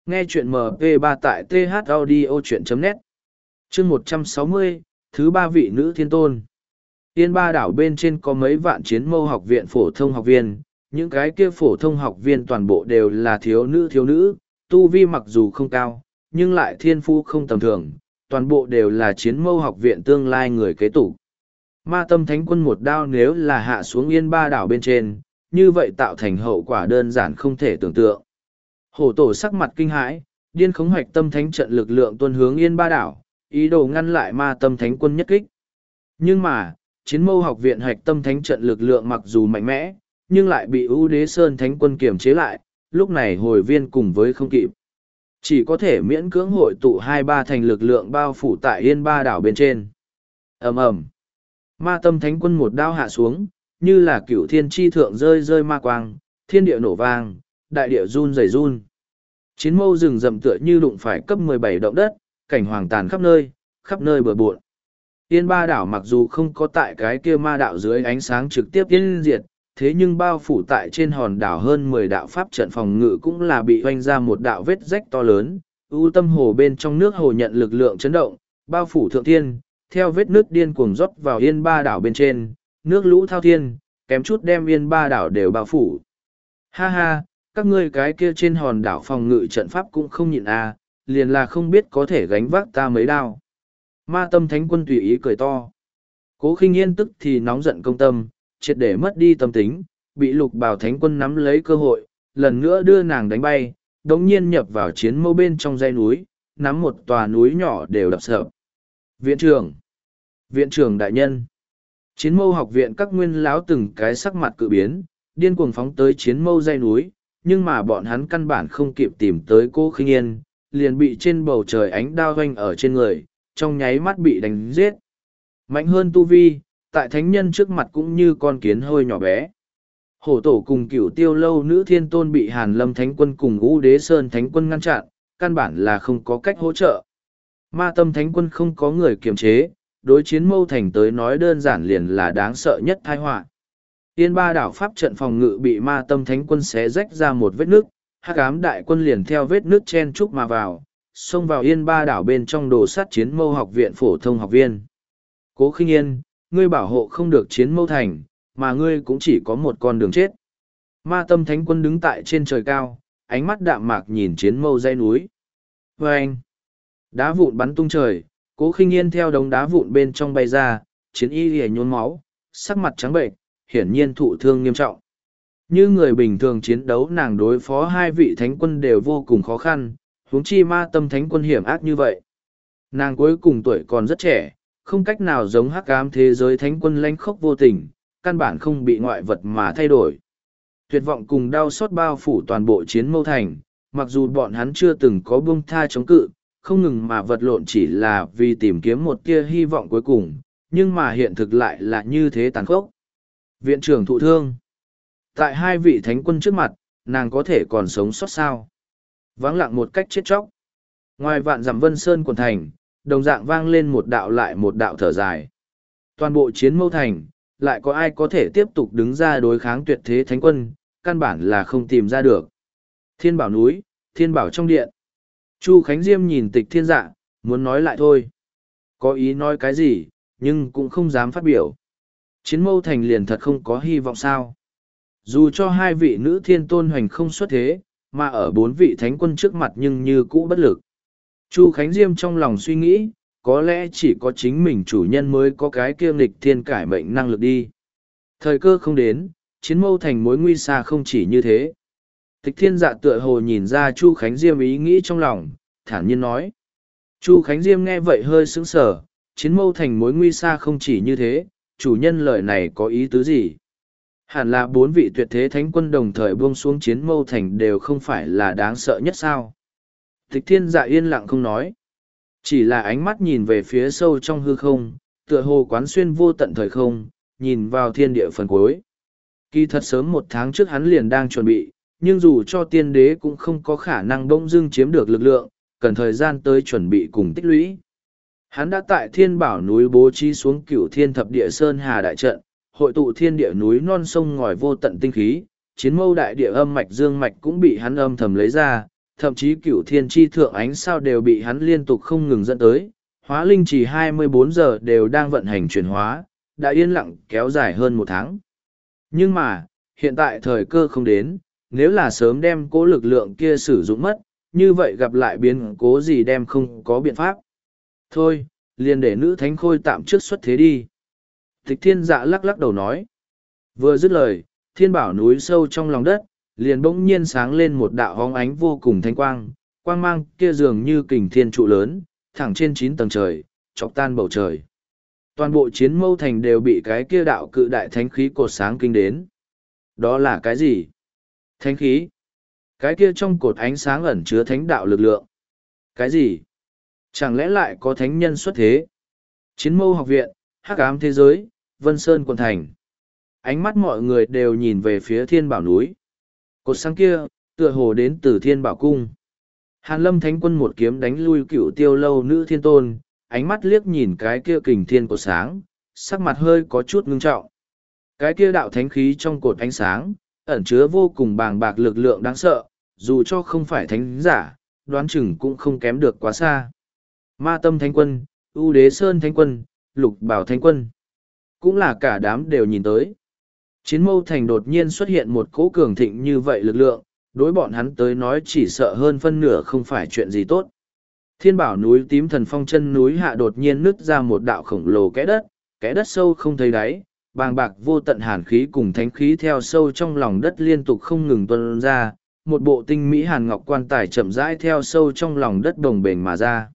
Nghe chuyện MP3 tại thaudio.net Chương 160, thứ ba vị nữ thiên tôn. Yên ba đảo bên trên có mấy vạn chiến mâu học viện phổ thông học viên, những cái kia phổ thông học viên toàn bộ đều là thiếu nữ thiếu nữ, tu vi mặc dù không cao, nhưng lại thiên phu không tầm thường, toàn bộ đều là chiến mâu học viện tương lai người kế tục. Ma tâm thánh quân một đao nếu là hạ xuống yên ba đảo bên trên, như vậy tạo thành hậu quả đơn giản không thể tưởng tượng. Hổ tổ sắc mặt kinh hãi, điên khống hoạch tâm thánh trận lực lượng tuân hướng yên ba đảo, ý đồ ngăn lại ma tâm thánh quân nhất kích. Nhưng mà, chiến mâu học viện hạch tâm thánh trận lực lượng mặc dù mạnh mẽ, nhưng lại bị ưu đế sơn thánh quân kiềm chế lại, lúc này hồi viên cùng với không kịp. Chỉ có thể miễn cưỡng hội tụ hai ba thành lực lượng bao phủ tại yên ba đảo bên trên. ầm ầm Ma tâm thánh quân một đao hạ xuống, như là cửu thiên tri thượng rơi rơi ma quang, thiên địa nổ vang, đại địa run rẩy run. Chiến mâu rừng rậm tựa như đụng phải cấp 17 động đất, cảnh hoàng tàn khắp nơi, khắp nơi bừa bộn. Yên ba đảo mặc dù không có tại cái kia ma đạo dưới ánh sáng trực tiếp yên diệt, thế nhưng bao phủ tại trên hòn đảo hơn mười đạo pháp trận phòng ngự cũng là bị hoanh ra một đạo vết rách to lớn, ưu tâm hồ bên trong nước hồ nhận lực lượng chấn động, bao phủ thượng thiên, theo vết nước điên cuồng rót vào yên ba đảo bên trên, nước lũ thao thiên, kém chút đem yên ba đảo đều bao phủ. Ha ha, các ngươi cái kia trên hòn đảo phòng ngự trận pháp cũng không nhịn à, liền là không biết có thể gánh vác ta mấy đao. Ma tâm thánh quân tùy ý cười to. Cố khinh yên tức thì nóng giận công tâm, triệt để mất đi tâm tính, bị lục bảo thánh quân nắm lấy cơ hội, lần nữa đưa nàng đánh bay, đống nhiên nhập vào chiến mâu bên trong dãy núi, nắm một tòa núi nhỏ đều đập sợ. Viện trưởng! Viện trưởng đại nhân! Chiến mâu học viện các nguyên lão từng cái sắc mặt cự biến, điên cuồng phóng tới chiến mâu dây núi, nhưng mà bọn hắn căn bản không kịp tìm tới cô khinh yên, liền bị trên bầu trời ánh đao doanh ở trên người, trong nháy mắt bị đánh giết. Mạnh hơn tu vi, tại thánh nhân trước mặt cũng như con kiến hơi nhỏ bé. Hổ tổ cùng cửu tiêu lâu nữ thiên tôn bị hàn lâm thánh quân cùng ngũ đế sơn thánh quân ngăn chặn, căn bản là không có cách hỗ trợ. Ma tâm thánh quân không có người kiềm chế, đối chiến mâu thành tới nói đơn giản liền là đáng sợ nhất tai họa. Tiên ba đảo pháp trận phòng ngự bị ma tâm thánh quân xé rách ra một vết nước, hắc ám đại quân liền theo vết nước chen trúc mà vào, xông vào yên ba đảo bên trong đồ sát chiến mâu học viện phổ thông học viên. Cố khinh yên, ngươi bảo hộ không được chiến mâu thành, mà ngươi cũng chỉ có một con đường chết. Ma tâm thánh quân đứng tại trên trời cao, ánh mắt đạm mạc nhìn chiến mâu dây núi. vê anh, đá vụn bắn tung trời, cố khinh yên theo đống đá vụn bên trong bay ra, chiến y hề nhốn máu, sắc mặt trắng bệnh, hiển nhiên thụ thương nghiêm trọng. Như người bình thường chiến đấu nàng đối phó hai vị thánh quân đều vô cùng khó khăn, huống chi ma tâm thánh quân hiểm ác như vậy. Nàng cuối cùng tuổi còn rất trẻ, không cách nào giống hắc cám thế giới thánh quân lanh khốc vô tình, căn bản không bị ngoại vật mà thay đổi. Tuyệt vọng cùng đau xót bao phủ toàn bộ chiến mâu thành, mặc dù bọn hắn chưa từng có buông tha chống cự, không ngừng mà vật lộn chỉ là vì tìm kiếm một tia hy vọng cuối cùng, nhưng mà hiện thực lại là như thế tàn khốc. Viện trưởng thụ thương. Tại hai vị thánh quân trước mặt, nàng có thể còn sống sót sao. Vắng lặng một cách chết chóc. Ngoài vạn dặm vân sơn quần thành, đồng dạng vang lên một đạo lại một đạo thở dài. Toàn bộ chiến mâu thành, lại có ai có thể tiếp tục đứng ra đối kháng tuyệt thế thánh quân, căn bản là không tìm ra được. Thiên bảo núi, thiên bảo trong điện. Chu Khánh Diêm nhìn tịch thiên dạ, muốn nói lại thôi. Có ý nói cái gì, nhưng cũng không dám phát biểu. Chiến mâu thành liền thật không có hy vọng sao. Dù cho hai vị nữ thiên tôn hoành không xuất thế, mà ở bốn vị thánh quân trước mặt nhưng như cũ bất lực. Chu Khánh Diêm trong lòng suy nghĩ, có lẽ chỉ có chính mình chủ nhân mới có cái kiêm lịch thiên cải mệnh năng lực đi. Thời cơ không đến, chiến mâu thành mối nguy xa không chỉ như thế. Tịch thiên dạ tựa hồ nhìn ra Chu Khánh Diêm ý nghĩ trong lòng, thản nhiên nói. Chu Khánh Diêm nghe vậy hơi sững sờ, chiến mâu thành mối nguy xa không chỉ như thế, chủ nhân lời này có ý tứ gì? Hẳn là bốn vị tuyệt thế thánh quân đồng thời buông xuống chiến mâu thành đều không phải là đáng sợ nhất sao? Tịch thiên dạ yên lặng không nói. Chỉ là ánh mắt nhìn về phía sâu trong hư không, tựa hồ quán xuyên vô tận thời không, nhìn vào thiên địa phần cuối. Kỳ thật sớm một tháng trước hắn liền đang chuẩn bị, nhưng dù cho tiên đế cũng không có khả năng bỗng dưng chiếm được lực lượng, cần thời gian tới chuẩn bị cùng tích lũy. Hắn đã tại thiên bảo núi bố trí xuống cửu thiên thập địa sơn hà đại trận, hội tụ thiên địa núi non sông ngòi vô tận tinh khí, chiến mâu đại địa âm mạch dương mạch cũng bị hắn âm thầm lấy ra, thậm chí cửu thiên tri thượng ánh sao đều bị hắn liên tục không ngừng dẫn tới. Hóa linh chỉ 24 giờ đều đang vận hành chuyển hóa, đã yên lặng kéo dài hơn một tháng. Nhưng mà, hiện tại thời cơ không đến, nếu là sớm đem cố lực lượng kia sử dụng mất, như vậy gặp lại biến cố gì đem không có biện pháp. Thôi, liền để nữ thánh khôi tạm trước xuất thế đi. Tịch thiên dạ lắc lắc đầu nói. Vừa dứt lời, thiên bảo núi sâu trong lòng đất, liền bỗng nhiên sáng lên một đạo hóng ánh vô cùng thanh quang, quang mang kia dường như kình thiên trụ lớn, thẳng trên chín tầng trời, chọc tan bầu trời. Toàn bộ chiến mâu thành đều bị cái kia đạo cự đại thánh khí cột sáng kinh đến. Đó là cái gì? Thánh khí. Cái kia trong cột ánh sáng ẩn chứa thánh đạo lực lượng. Cái gì? Chẳng lẽ lại có thánh nhân xuất thế? Chiến mâu học viện, hắc ám thế giới, Vân Sơn quận thành. Ánh mắt mọi người đều nhìn về phía thiên bảo núi. Cột sáng kia, tựa hồ đến từ thiên bảo cung. Hàn lâm thánh quân một kiếm đánh lui cựu tiêu lâu nữ thiên tôn, ánh mắt liếc nhìn cái kia kình thiên cột sáng, sắc mặt hơi có chút ngưng trọng. Cái kia đạo thánh khí trong cột ánh sáng, ẩn chứa vô cùng bàng bạc lực lượng đáng sợ, dù cho không phải thánh giả, đoán chừng cũng không kém được quá xa. Ma tâm thánh quân, ưu đế sơn thánh quân, lục bảo thánh quân. Cũng là cả đám đều nhìn tới. Chiến mâu thành đột nhiên xuất hiện một cỗ cường thịnh như vậy lực lượng, đối bọn hắn tới nói chỉ sợ hơn phân nửa không phải chuyện gì tốt. Thiên bảo núi tím thần phong chân núi hạ đột nhiên nứt ra một đạo khổng lồ kẽ đất, kẽ đất sâu không thấy đáy, bàng bạc vô tận hàn khí cùng thánh khí theo sâu trong lòng đất liên tục không ngừng tuân ra, một bộ tinh mỹ hàn ngọc quan tài chậm rãi theo sâu trong lòng đất đồng bền mà ra.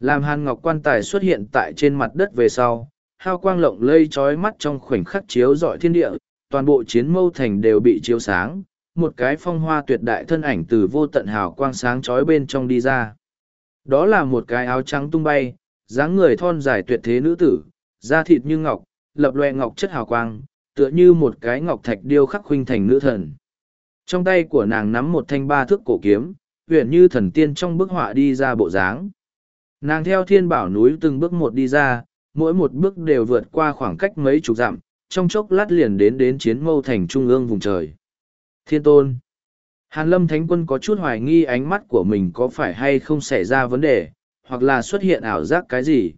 Làm hàn ngọc quan tài xuất hiện tại trên mặt đất về sau, hao quang lộng lây trói mắt trong khoảnh khắc chiếu dọi thiên địa, toàn bộ chiến mâu thành đều bị chiếu sáng, một cái phong hoa tuyệt đại thân ảnh từ vô tận hào quang sáng trói bên trong đi ra. Đó là một cái áo trắng tung bay, dáng người thon dài tuyệt thế nữ tử, da thịt như ngọc, lập loè ngọc chất hào quang, tựa như một cái ngọc thạch điêu khắc huynh thành nữ thần. Trong tay của nàng nắm một thanh ba thước cổ kiếm, huyền như thần tiên trong bức họa đi ra bộ dáng. Nàng theo thiên bảo núi từng bước một đi ra, mỗi một bước đều vượt qua khoảng cách mấy chục dặm, trong chốc lát liền đến đến chiến mâu thành trung ương vùng trời. Thiên tôn. Hàn lâm thánh quân có chút hoài nghi ánh mắt của mình có phải hay không xảy ra vấn đề, hoặc là xuất hiện ảo giác cái gì.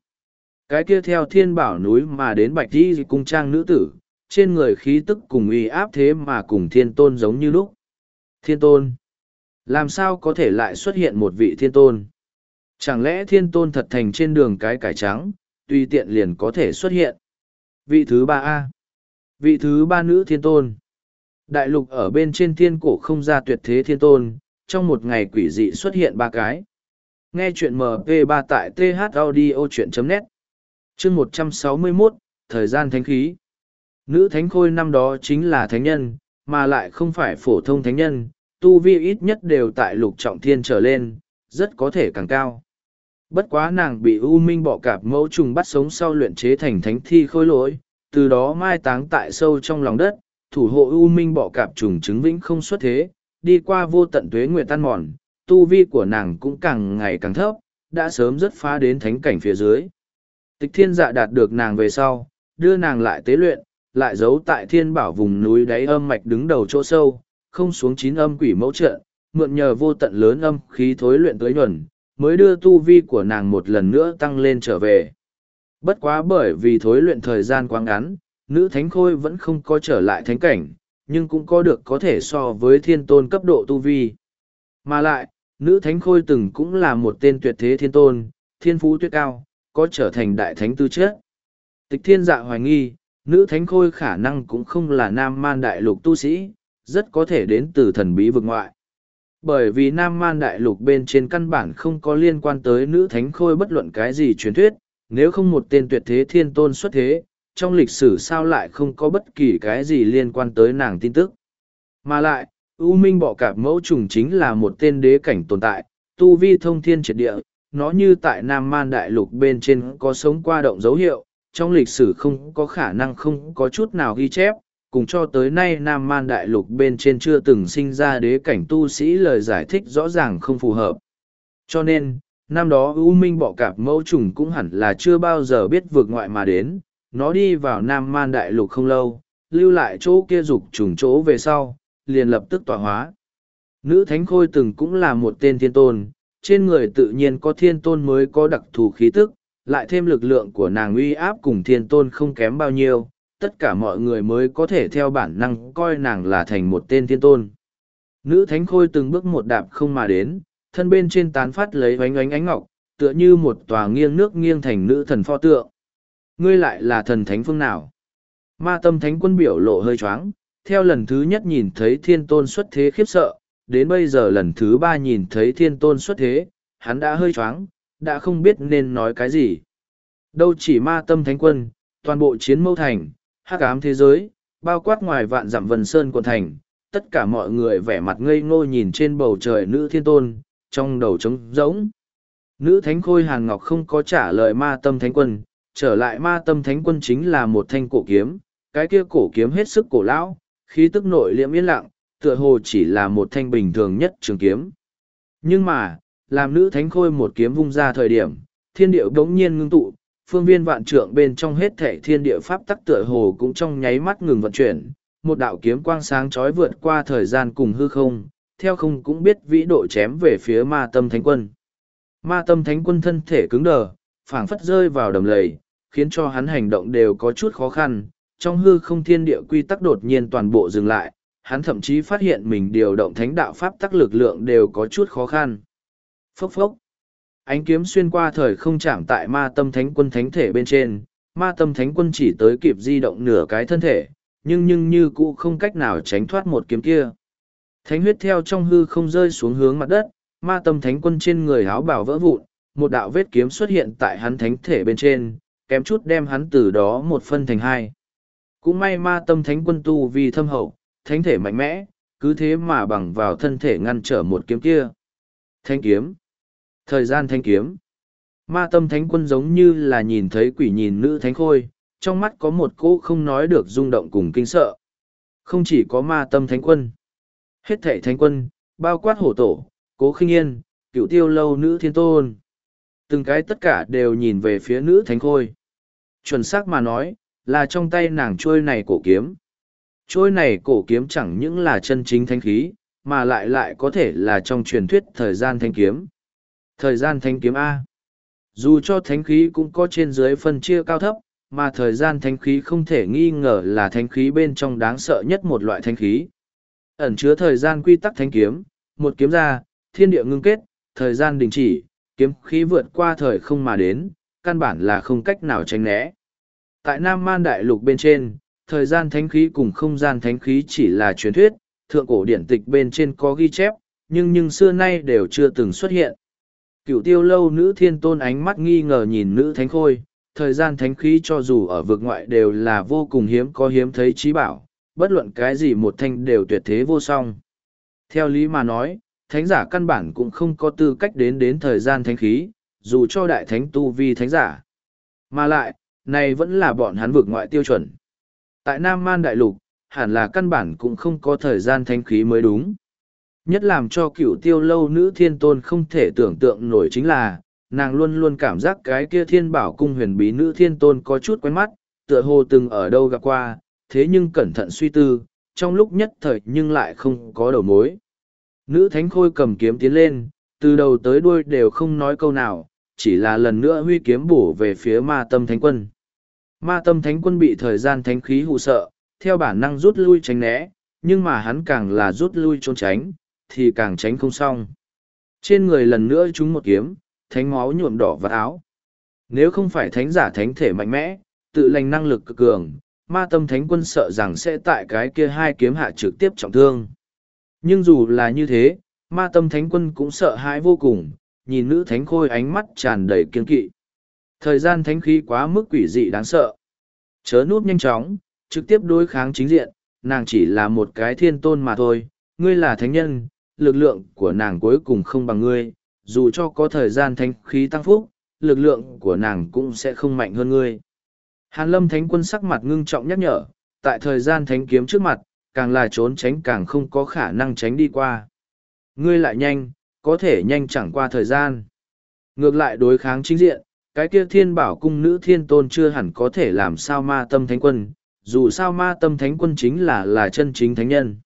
Cái kia theo thiên bảo núi mà đến bạch đi cung trang nữ tử, trên người khí tức cùng uy áp thế mà cùng thiên tôn giống như lúc. Thiên tôn. Làm sao có thể lại xuất hiện một vị thiên tôn? Chẳng lẽ thiên tôn thật thành trên đường cái cải trắng, tùy tiện liền có thể xuất hiện? Vị thứ ba A. Vị thứ ba nữ thiên tôn. Đại lục ở bên trên thiên cổ không ra tuyệt thế thiên tôn, trong một ngày quỷ dị xuất hiện ba cái. Nghe chuyện MP3 tại thaudio.net chương 161, Thời gian thánh khí. Nữ thánh khôi năm đó chính là thánh nhân, mà lại không phải phổ thông thánh nhân, tu vi ít nhất đều tại lục trọng thiên trở lên, rất có thể càng cao. Bất quá nàng bị U Minh bọ cạp mẫu trùng bắt sống sau luyện chế thành thánh thi khôi lỗi, từ đó mai táng tại sâu trong lòng đất, thủ hộ U Minh bọ cạp trùng chứng vĩnh không xuất thế, đi qua vô tận tuế nguyệt tan mòn, tu vi của nàng cũng càng ngày càng thấp, đã sớm rất phá đến thánh cảnh phía dưới. Tịch thiên dạ đạt được nàng về sau, đưa nàng lại tế luyện, lại giấu tại thiên bảo vùng núi đáy âm mạch đứng đầu chỗ sâu, không xuống chín âm quỷ mẫu trận, mượn nhờ vô tận lớn âm khí thối luyện tới nhuần, mới đưa tu vi của nàng một lần nữa tăng lên trở về. Bất quá bởi vì thối luyện thời gian quá ngắn, nữ thánh khôi vẫn không có trở lại thánh cảnh, nhưng cũng có được có thể so với thiên tôn cấp độ tu vi. Mà lại, nữ thánh khôi từng cũng là một tên tuyệt thế thiên tôn, thiên phú tuyệt cao, có trở thành đại thánh tư chất. Tịch thiên dạ hoài nghi, nữ thánh khôi khả năng cũng không là nam man đại lục tu sĩ, rất có thể đến từ thần bí vực ngoại. Bởi vì nam man đại lục bên trên căn bản không có liên quan tới nữ thánh khôi bất luận cái gì truyền thuyết, nếu không một tên tuyệt thế thiên tôn xuất thế, trong lịch sử sao lại không có bất kỳ cái gì liên quan tới nàng tin tức. Mà lại, U Minh bọ cạp mẫu trùng chính là một tên đế cảnh tồn tại, tu vi thông thiên triệt địa, nó như tại Nam Man Đại Lục bên trên có sống qua động dấu hiệu, trong lịch sử không có khả năng không có chút nào ghi chép, cùng cho tới nay Nam Man Đại Lục bên trên chưa từng sinh ra đế cảnh tu sĩ lời giải thích rõ ràng không phù hợp. Cho nên, năm đó U Minh bọ cạp mẫu trùng cũng hẳn là chưa bao giờ biết vượt ngoại mà đến, nó đi vào Nam Man Đại Lục không lâu, lưu lại chỗ kia dục trùng chỗ về sau, liền lập tức tỏa hóa. Nữ Thánh Khôi từng cũng là một tên thiên tôn, trên người tự nhiên có thiên tôn mới có đặc thù khí tức, lại thêm lực lượng của nàng uy áp cùng thiên tôn không kém bao nhiêu, tất cả mọi người mới có thể theo bản năng coi nàng là thành một tên thiên tôn. Nữ Thánh Khôi từng bước một đạp không mà đến, thân bên trên tán phát lấy vánh ánh ánh ngọc, tựa như một tòa nghiêng nước nghiêng thành nữ thần pho tượng. Ngươi lại là thần thánh phương nào? Ma tâm thánh quân biểu lộ hơi choáng, theo lần thứ nhất nhìn thấy thiên tôn xuất thế khiếp sợ, đến bây giờ lần thứ ba nhìn thấy thiên tôn xuất thế, hắn đã hơi choáng, đã không biết nên nói cái gì. Đâu chỉ ma tâm thánh quân, toàn bộ chiến mâu thành, hắc ám thế giới, bao quát ngoài vạn dặm vần sơn quần thành, tất cả mọi người vẻ mặt ngây ngô nhìn trên bầu trời nữ thiên tôn, trong đầu trống rỗng. Nữ thánh khôi hàn ngọc không có trả lời ma tâm thánh quân, trở lại ma tâm thánh quân chính là một thanh cổ kiếm, cái kia cổ kiếm hết sức cổ lão, khí tức nội liễm yên lặng, tựa hồ chỉ là một thanh bình thường nhất trường kiếm. Nhưng mà, làm nữ thánh khôi một kiếm vung ra thời điểm, thiên điệu đống nhiên ngưng tụ, phương viên vạn trượng bên trong hết thể thiên địa pháp tắc tựa hồ cũng trong nháy mắt ngừng vận chuyển, một đạo kiếm quang sáng chói vượt qua thời gian cùng hư không, theo không cũng biết vĩ độ chém về phía ma tâm thánh quân. Ma tâm thánh quân thân thể cứng đờ, phảng phất rơi vào đầm lầy, khiến cho hắn hành động đều có chút khó khăn, trong hư không thiên địa quy tắc đột nhiên toàn bộ dừng lại, hắn thậm chí phát hiện mình điều động thánh đạo pháp tắc lực lượng đều có chút khó khăn. Phốc phốc. Ánh kiếm xuyên qua thời không chạm tại ma tâm thánh quân thánh thể bên trên, ma tâm thánh quân chỉ tới kịp di động nửa cái thân thể, nhưng nhưng như cũ không cách nào tránh thoát một kiếm kia. Thánh huyết theo trong hư không rơi xuống hướng mặt đất, ma tâm thánh quân trên người háo bảo vỡ vụn, một đạo vết kiếm xuất hiện tại hắn thánh thể bên trên, kém chút đem hắn từ đó một phân thành hai. Cũng may ma tâm thánh quân tu vì thâm hậu, thánh thể mạnh mẽ, cứ thế mà bằng vào thân thể ngăn trở một kiếm kia. Thanh kiếm. Thời gian thanh kiếm. Ma tâm thánh quân giống như là nhìn thấy quỷ nhìn nữ thánh khôi, trong mắt có một cỗ không nói được rung động cùng kinh sợ. Không chỉ có ma tâm thánh quân. Hết thệ thánh quân, bao quát hổ tổ, cố khinh yên, cựu tiêu lâu nữ thiên tôn. Từng cái tất cả đều nhìn về phía nữ thánh khôi. Chuẩn xác mà nói, là trong tay nàng trôi này cổ kiếm. Trôi này cổ kiếm chẳng những là chân chính thanh khí, mà lại lại có thể là trong truyền thuyết thời gian thanh kiếm. Thời gian thánh kiếm A. Dù cho thánh khí cũng có trên dưới phân chia cao thấp, mà thời gian thánh khí không thể nghi ngờ là thánh khí bên trong đáng sợ nhất một loại thánh khí. Ẩn chứa thời gian quy tắc thánh kiếm, một kiếm ra, thiên địa ngưng kết, thời gian đình chỉ, kiếm khí vượt qua thời không mà đến, căn bản là không cách nào tránh né. Tại Nam Man Đại Lục bên trên, thời gian thánh khí cùng không gian thánh khí chỉ là truyền thuyết, thượng cổ điển tịch bên trên có ghi chép, nhưng nhưng xưa nay đều chưa từng xuất hiện. Cựu tiêu lâu nữ thiên tôn ánh mắt nghi ngờ nhìn nữ thánh khôi, thời gian thánh khí cho dù ở vực ngoại đều là vô cùng hiếm có hiếm thấy trí bảo, bất luận cái gì một thanh đều tuyệt thế vô song. Theo lý mà nói, thánh giả căn bản cũng không có tư cách đến đến thời gian thánh khí, dù cho đại thánh tu vi thánh giả. Mà lại, này vẫn là bọn hắn vực ngoại tiêu chuẩn. Tại Nam Man Đại Lục, hẳn là căn bản cũng không có thời gian thánh khí mới đúng. Nhất làm cho cửu tiêu lâu nữ thiên tôn không thể tưởng tượng nổi chính là, nàng luôn luôn cảm giác cái kia thiên bảo cung huyền bí nữ thiên tôn có chút quen mắt, tựa hồ từng ở đâu gặp qua, thế nhưng cẩn thận suy tư, trong lúc nhất thời nhưng lại không có đầu mối. Nữ thánh khôi cầm kiếm tiến lên, từ đầu tới đuôi đều không nói câu nào, chỉ là lần nữa huy kiếm bổ về phía ma tâm thánh quân. Ma tâm thánh quân bị thời gian thánh khí hụ sợ, theo bản năng rút lui tránh né, nhưng mà hắn càng là rút lui trốn tránh, thì càng tránh không xong. Trên người lần nữa chúng một kiếm, thánh máu nhuộm đỏ vào áo. Nếu không phải thánh giả thánh thể mạnh mẽ, tự lành năng lực cực cường, ma tâm thánh quân sợ rằng sẽ tại cái kia hai kiếm hạ trực tiếp trọng thương. Nhưng dù là như thế, ma tâm thánh quân cũng sợ hãi vô cùng, nhìn nữ thánh khôi ánh mắt tràn đầy kiên kỵ. Thời gian thánh khí quá mức quỷ dị đáng sợ. Chớ nút nhanh chóng, trực tiếp đối kháng chính diện, nàng chỉ là một cái thiên tôn mà thôi, ngươi là thánh nhân, lực lượng của nàng cuối cùng không bằng ngươi, dù cho có thời gian thánh khí tăng phúc, lực lượng của nàng cũng sẽ không mạnh hơn ngươi. Hàn lâm thánh quân sắc mặt ngưng trọng nhắc nhở, tại thời gian thánh kiếm trước mặt, càng là trốn tránh càng không có khả năng tránh đi qua. Ngươi lại nhanh, có thể nhanh chẳng qua thời gian. Ngược lại đối kháng chính diện, cái kia thiên bảo cung nữ thiên tôn chưa hẳn có thể làm sao ma tâm thánh quân, dù sao ma tâm thánh quân chính là là chân chính thánh nhân.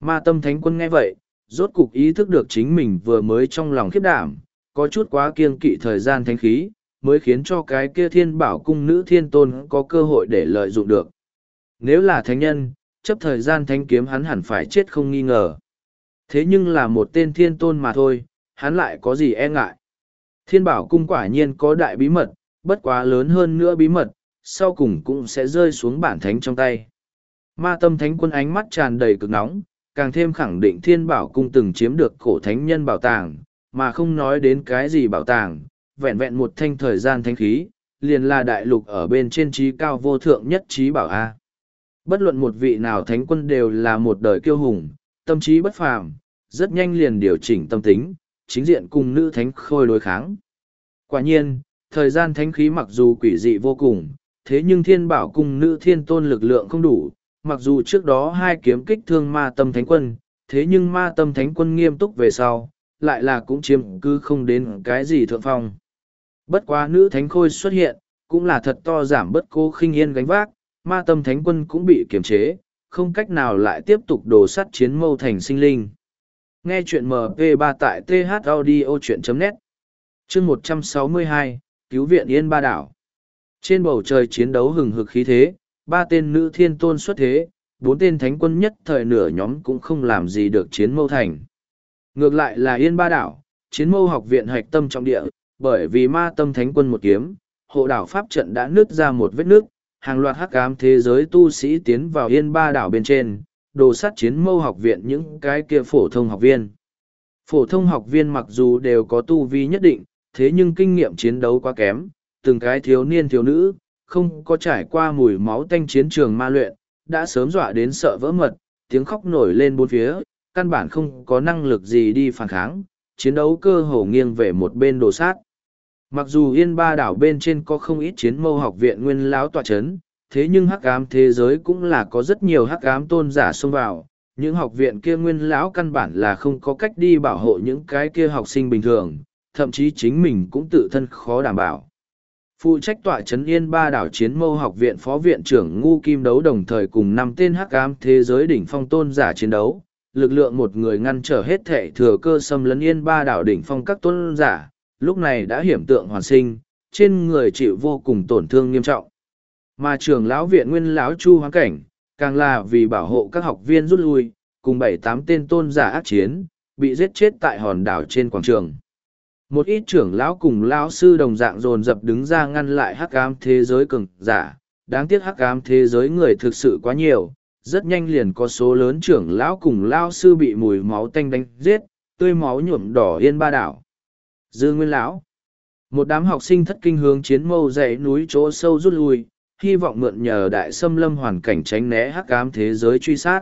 Ma tâm thánh quân nghe vậy, rốt cục ý thức được chính mình vừa mới trong lòng khiếp đảm, có chút quá kiêng kỵ thời gian thánh khí, mới khiến cho cái kia thiên bảo cung nữ thiên tôn có cơ hội để lợi dụng được. Nếu là thánh nhân, chấp thời gian thánh kiếm hắn hẳn phải chết không nghi ngờ. Thế nhưng là một tên thiên tôn mà thôi, hắn lại có gì e ngại. Thiên bảo cung quả nhiên có đại bí mật, bất quá lớn hơn nữa bí mật, sau cùng cũng sẽ rơi xuống bản thánh trong tay. Ma tâm thánh quân ánh mắt tràn đầy cực nóng, càng thêm khẳng định thiên bảo cung từng chiếm được cổ thánh nhân bảo tàng, mà không nói đến cái gì bảo tàng, vẹn vẹn một thanh thời gian thánh khí, liền là đại lục ở bên trên trí cao vô thượng nhất trí bảo A. Bất luận một vị nào thánh quân đều là một đời kiêu hùng, tâm trí bất phàm, rất nhanh liền điều chỉnh tâm tính, chính diện cùng nữ thánh khôi đối kháng. Quả nhiên, thời gian thánh khí mặc dù quỷ dị vô cùng, thế nhưng thiên bảo Cung nữ thiên tôn lực lượng không đủ, mặc dù trước đó hai kiếm kích thương ma tâm thánh quân, thế nhưng ma tâm thánh quân nghiêm túc về sau, lại là cũng chiếm cứ không đến cái gì thượng phong. Bất quá nữ thánh khôi xuất hiện, cũng là thật to giảm bất cô khinh yên gánh vác, ma tâm thánh quân cũng bị kiềm chế, không cách nào lại tiếp tục đổ sắt chiến mâu thành sinh linh. Nghe chuyện MP3 tại thaudio.net Chương 162, Cứu viện Yên Ba Đảo Trên bầu trời chiến đấu hừng hực khí thế, ba tên nữ thiên tôn xuất thế, bốn tên thánh quân nhất thời nửa nhóm cũng không làm gì được chiến mâu thành. Ngược lại là Yên Ba Đảo, chiến mâu học viện hạch tâm trọng địa, bởi vì ma tâm thánh quân một kiếm, hộ đảo Pháp trận đã nứt ra một vết nước, hàng loạt hắc ám thế giới tu sĩ tiến vào Yên Ba Đảo bên trên, đồ sát chiến mâu học viện những cái kia phổ thông học viên. Phổ thông học viên mặc dù đều có tu vi nhất định, thế nhưng kinh nghiệm chiến đấu quá kém, từng cái thiếu niên thiếu nữ, không có trải qua mùi máu tanh chiến trường ma luyện, đã sớm dọa đến sợ vỡ mật, tiếng khóc nổi lên bốn phía, căn bản không có năng lực gì đi phản kháng, chiến đấu cơ hồ nghiêng về một bên đồ sát. Mặc dù yên ba đảo bên trên có không ít chiến mâu học viện nguyên lão tọa chấn, thế nhưng hắc ám thế giới cũng là có rất nhiều hắc ám tôn giả xông vào những học viện kia nguyên lão căn bản là không có cách đi bảo hộ những cái kia học sinh bình thường thậm chí chính mình cũng tự thân khó đảm bảo phụ trách tọa trấn yên ba đảo chiến mâu học viện phó viện trưởng ngu kim đấu đồng thời cùng năm tên hắc ám thế giới đỉnh phong tôn giả chiến đấu lực lượng một người ngăn trở hết thệ thừa cơ xâm lấn yên ba đảo đỉnh phong các tôn giả lúc này đã hiểm tượng hoàn sinh trên người chịu vô cùng tổn thương nghiêm trọng mà trường lão viện nguyên lão chu hoáng cảnh, càng là vì bảo hộ các học viên rút lui, cùng bảy tám tên tôn giả ác chiến, bị giết chết tại hòn đảo trên quảng trường. Một ít trưởng lão cùng lão sư đồng dạng dồn dập đứng ra ngăn lại hắc ám thế giới cường giả, đáng tiếc hắc ám thế giới người thực sự quá nhiều, rất nhanh liền có số lớn trưởng lão cùng lão sư bị mùi máu tanh đánh giết, tươi máu nhuộm đỏ yên ba đảo. Dư Nguyên lão, một đám học sinh thất kinh hướng chiến mâu dãy núi chỗ sâu rút lui, hy vọng mượn nhờ đại xâm lâm hoàn cảnh tránh né hắc ám thế giới truy sát.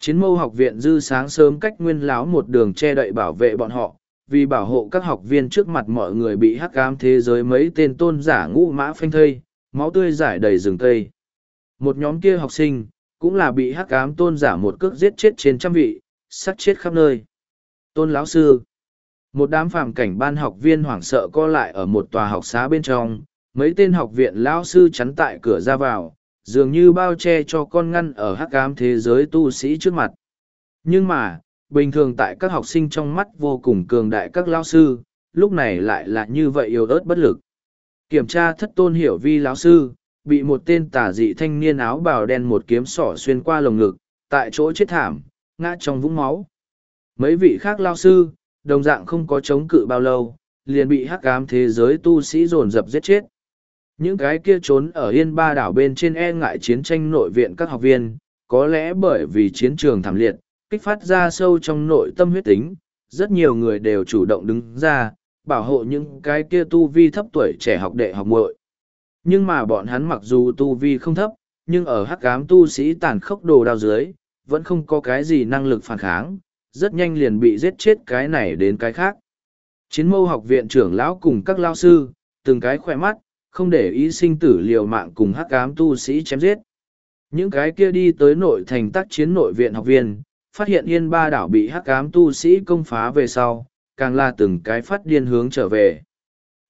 Chiến mâu học viện dư sáng sớm cách nguyên lão một đường che đậy bảo vệ bọn họ, vì bảo hộ các học viên trước mặt mọi người bị hắc ám thế giới mấy tên tôn giả ngũ mã phanh thây, máu tươi giải đầy rừng cây. Một nhóm kia học sinh, cũng là bị hắc ám tôn giả một cước giết chết trên trăm vị, sát chết khắp nơi. Tôn lão sư Một đám phàm cảnh ban học viên hoảng sợ co lại ở một tòa học xá bên trong, mấy tên học viện lão sư chắn tại cửa ra vào dường như bao che cho con ngăn ở hắc cám thế giới tu sĩ trước mặt nhưng mà bình thường tại các học sinh trong mắt vô cùng cường đại các lão sư lúc này lại là như vậy yếu ớt bất lực kiểm tra thất tôn hiểu vi lão sư bị một tên tả dị thanh niên áo bào đen một kiếm sỏ xuyên qua lồng ngực tại chỗ chết thảm ngã trong vũng máu mấy vị khác lao sư đồng dạng không có chống cự bao lâu liền bị hắc ám thế giới tu sĩ dồn dập giết chết. Những cái kia trốn ở yên ba đảo bên trên e ngại chiến tranh nội viện các học viên, có lẽ bởi vì chiến trường thảm liệt, kích phát ra sâu trong nội tâm huyết tính, rất nhiều người đều chủ động đứng ra, bảo hộ những cái kia tu vi thấp tuổi trẻ học đệ học muội. Nhưng mà bọn hắn mặc dù tu vi không thấp, nhưng ở hắc ám tu sĩ tàn khốc đồ đao dưới, vẫn không có cái gì năng lực phản kháng, rất nhanh liền bị giết chết cái này đến cái khác. Chiến mâu học viện trưởng lão cùng các lao sư, từng cái khỏe mắt, không để ý sinh tử liều mạng cùng hắc ám tu sĩ chém giết. Những cái kia đi tới nội thành tác chiến nội viện học viên, phát hiện yên ba đảo bị hắc ám tu sĩ công phá về sau, càng là từng cái phát điên hướng trở về.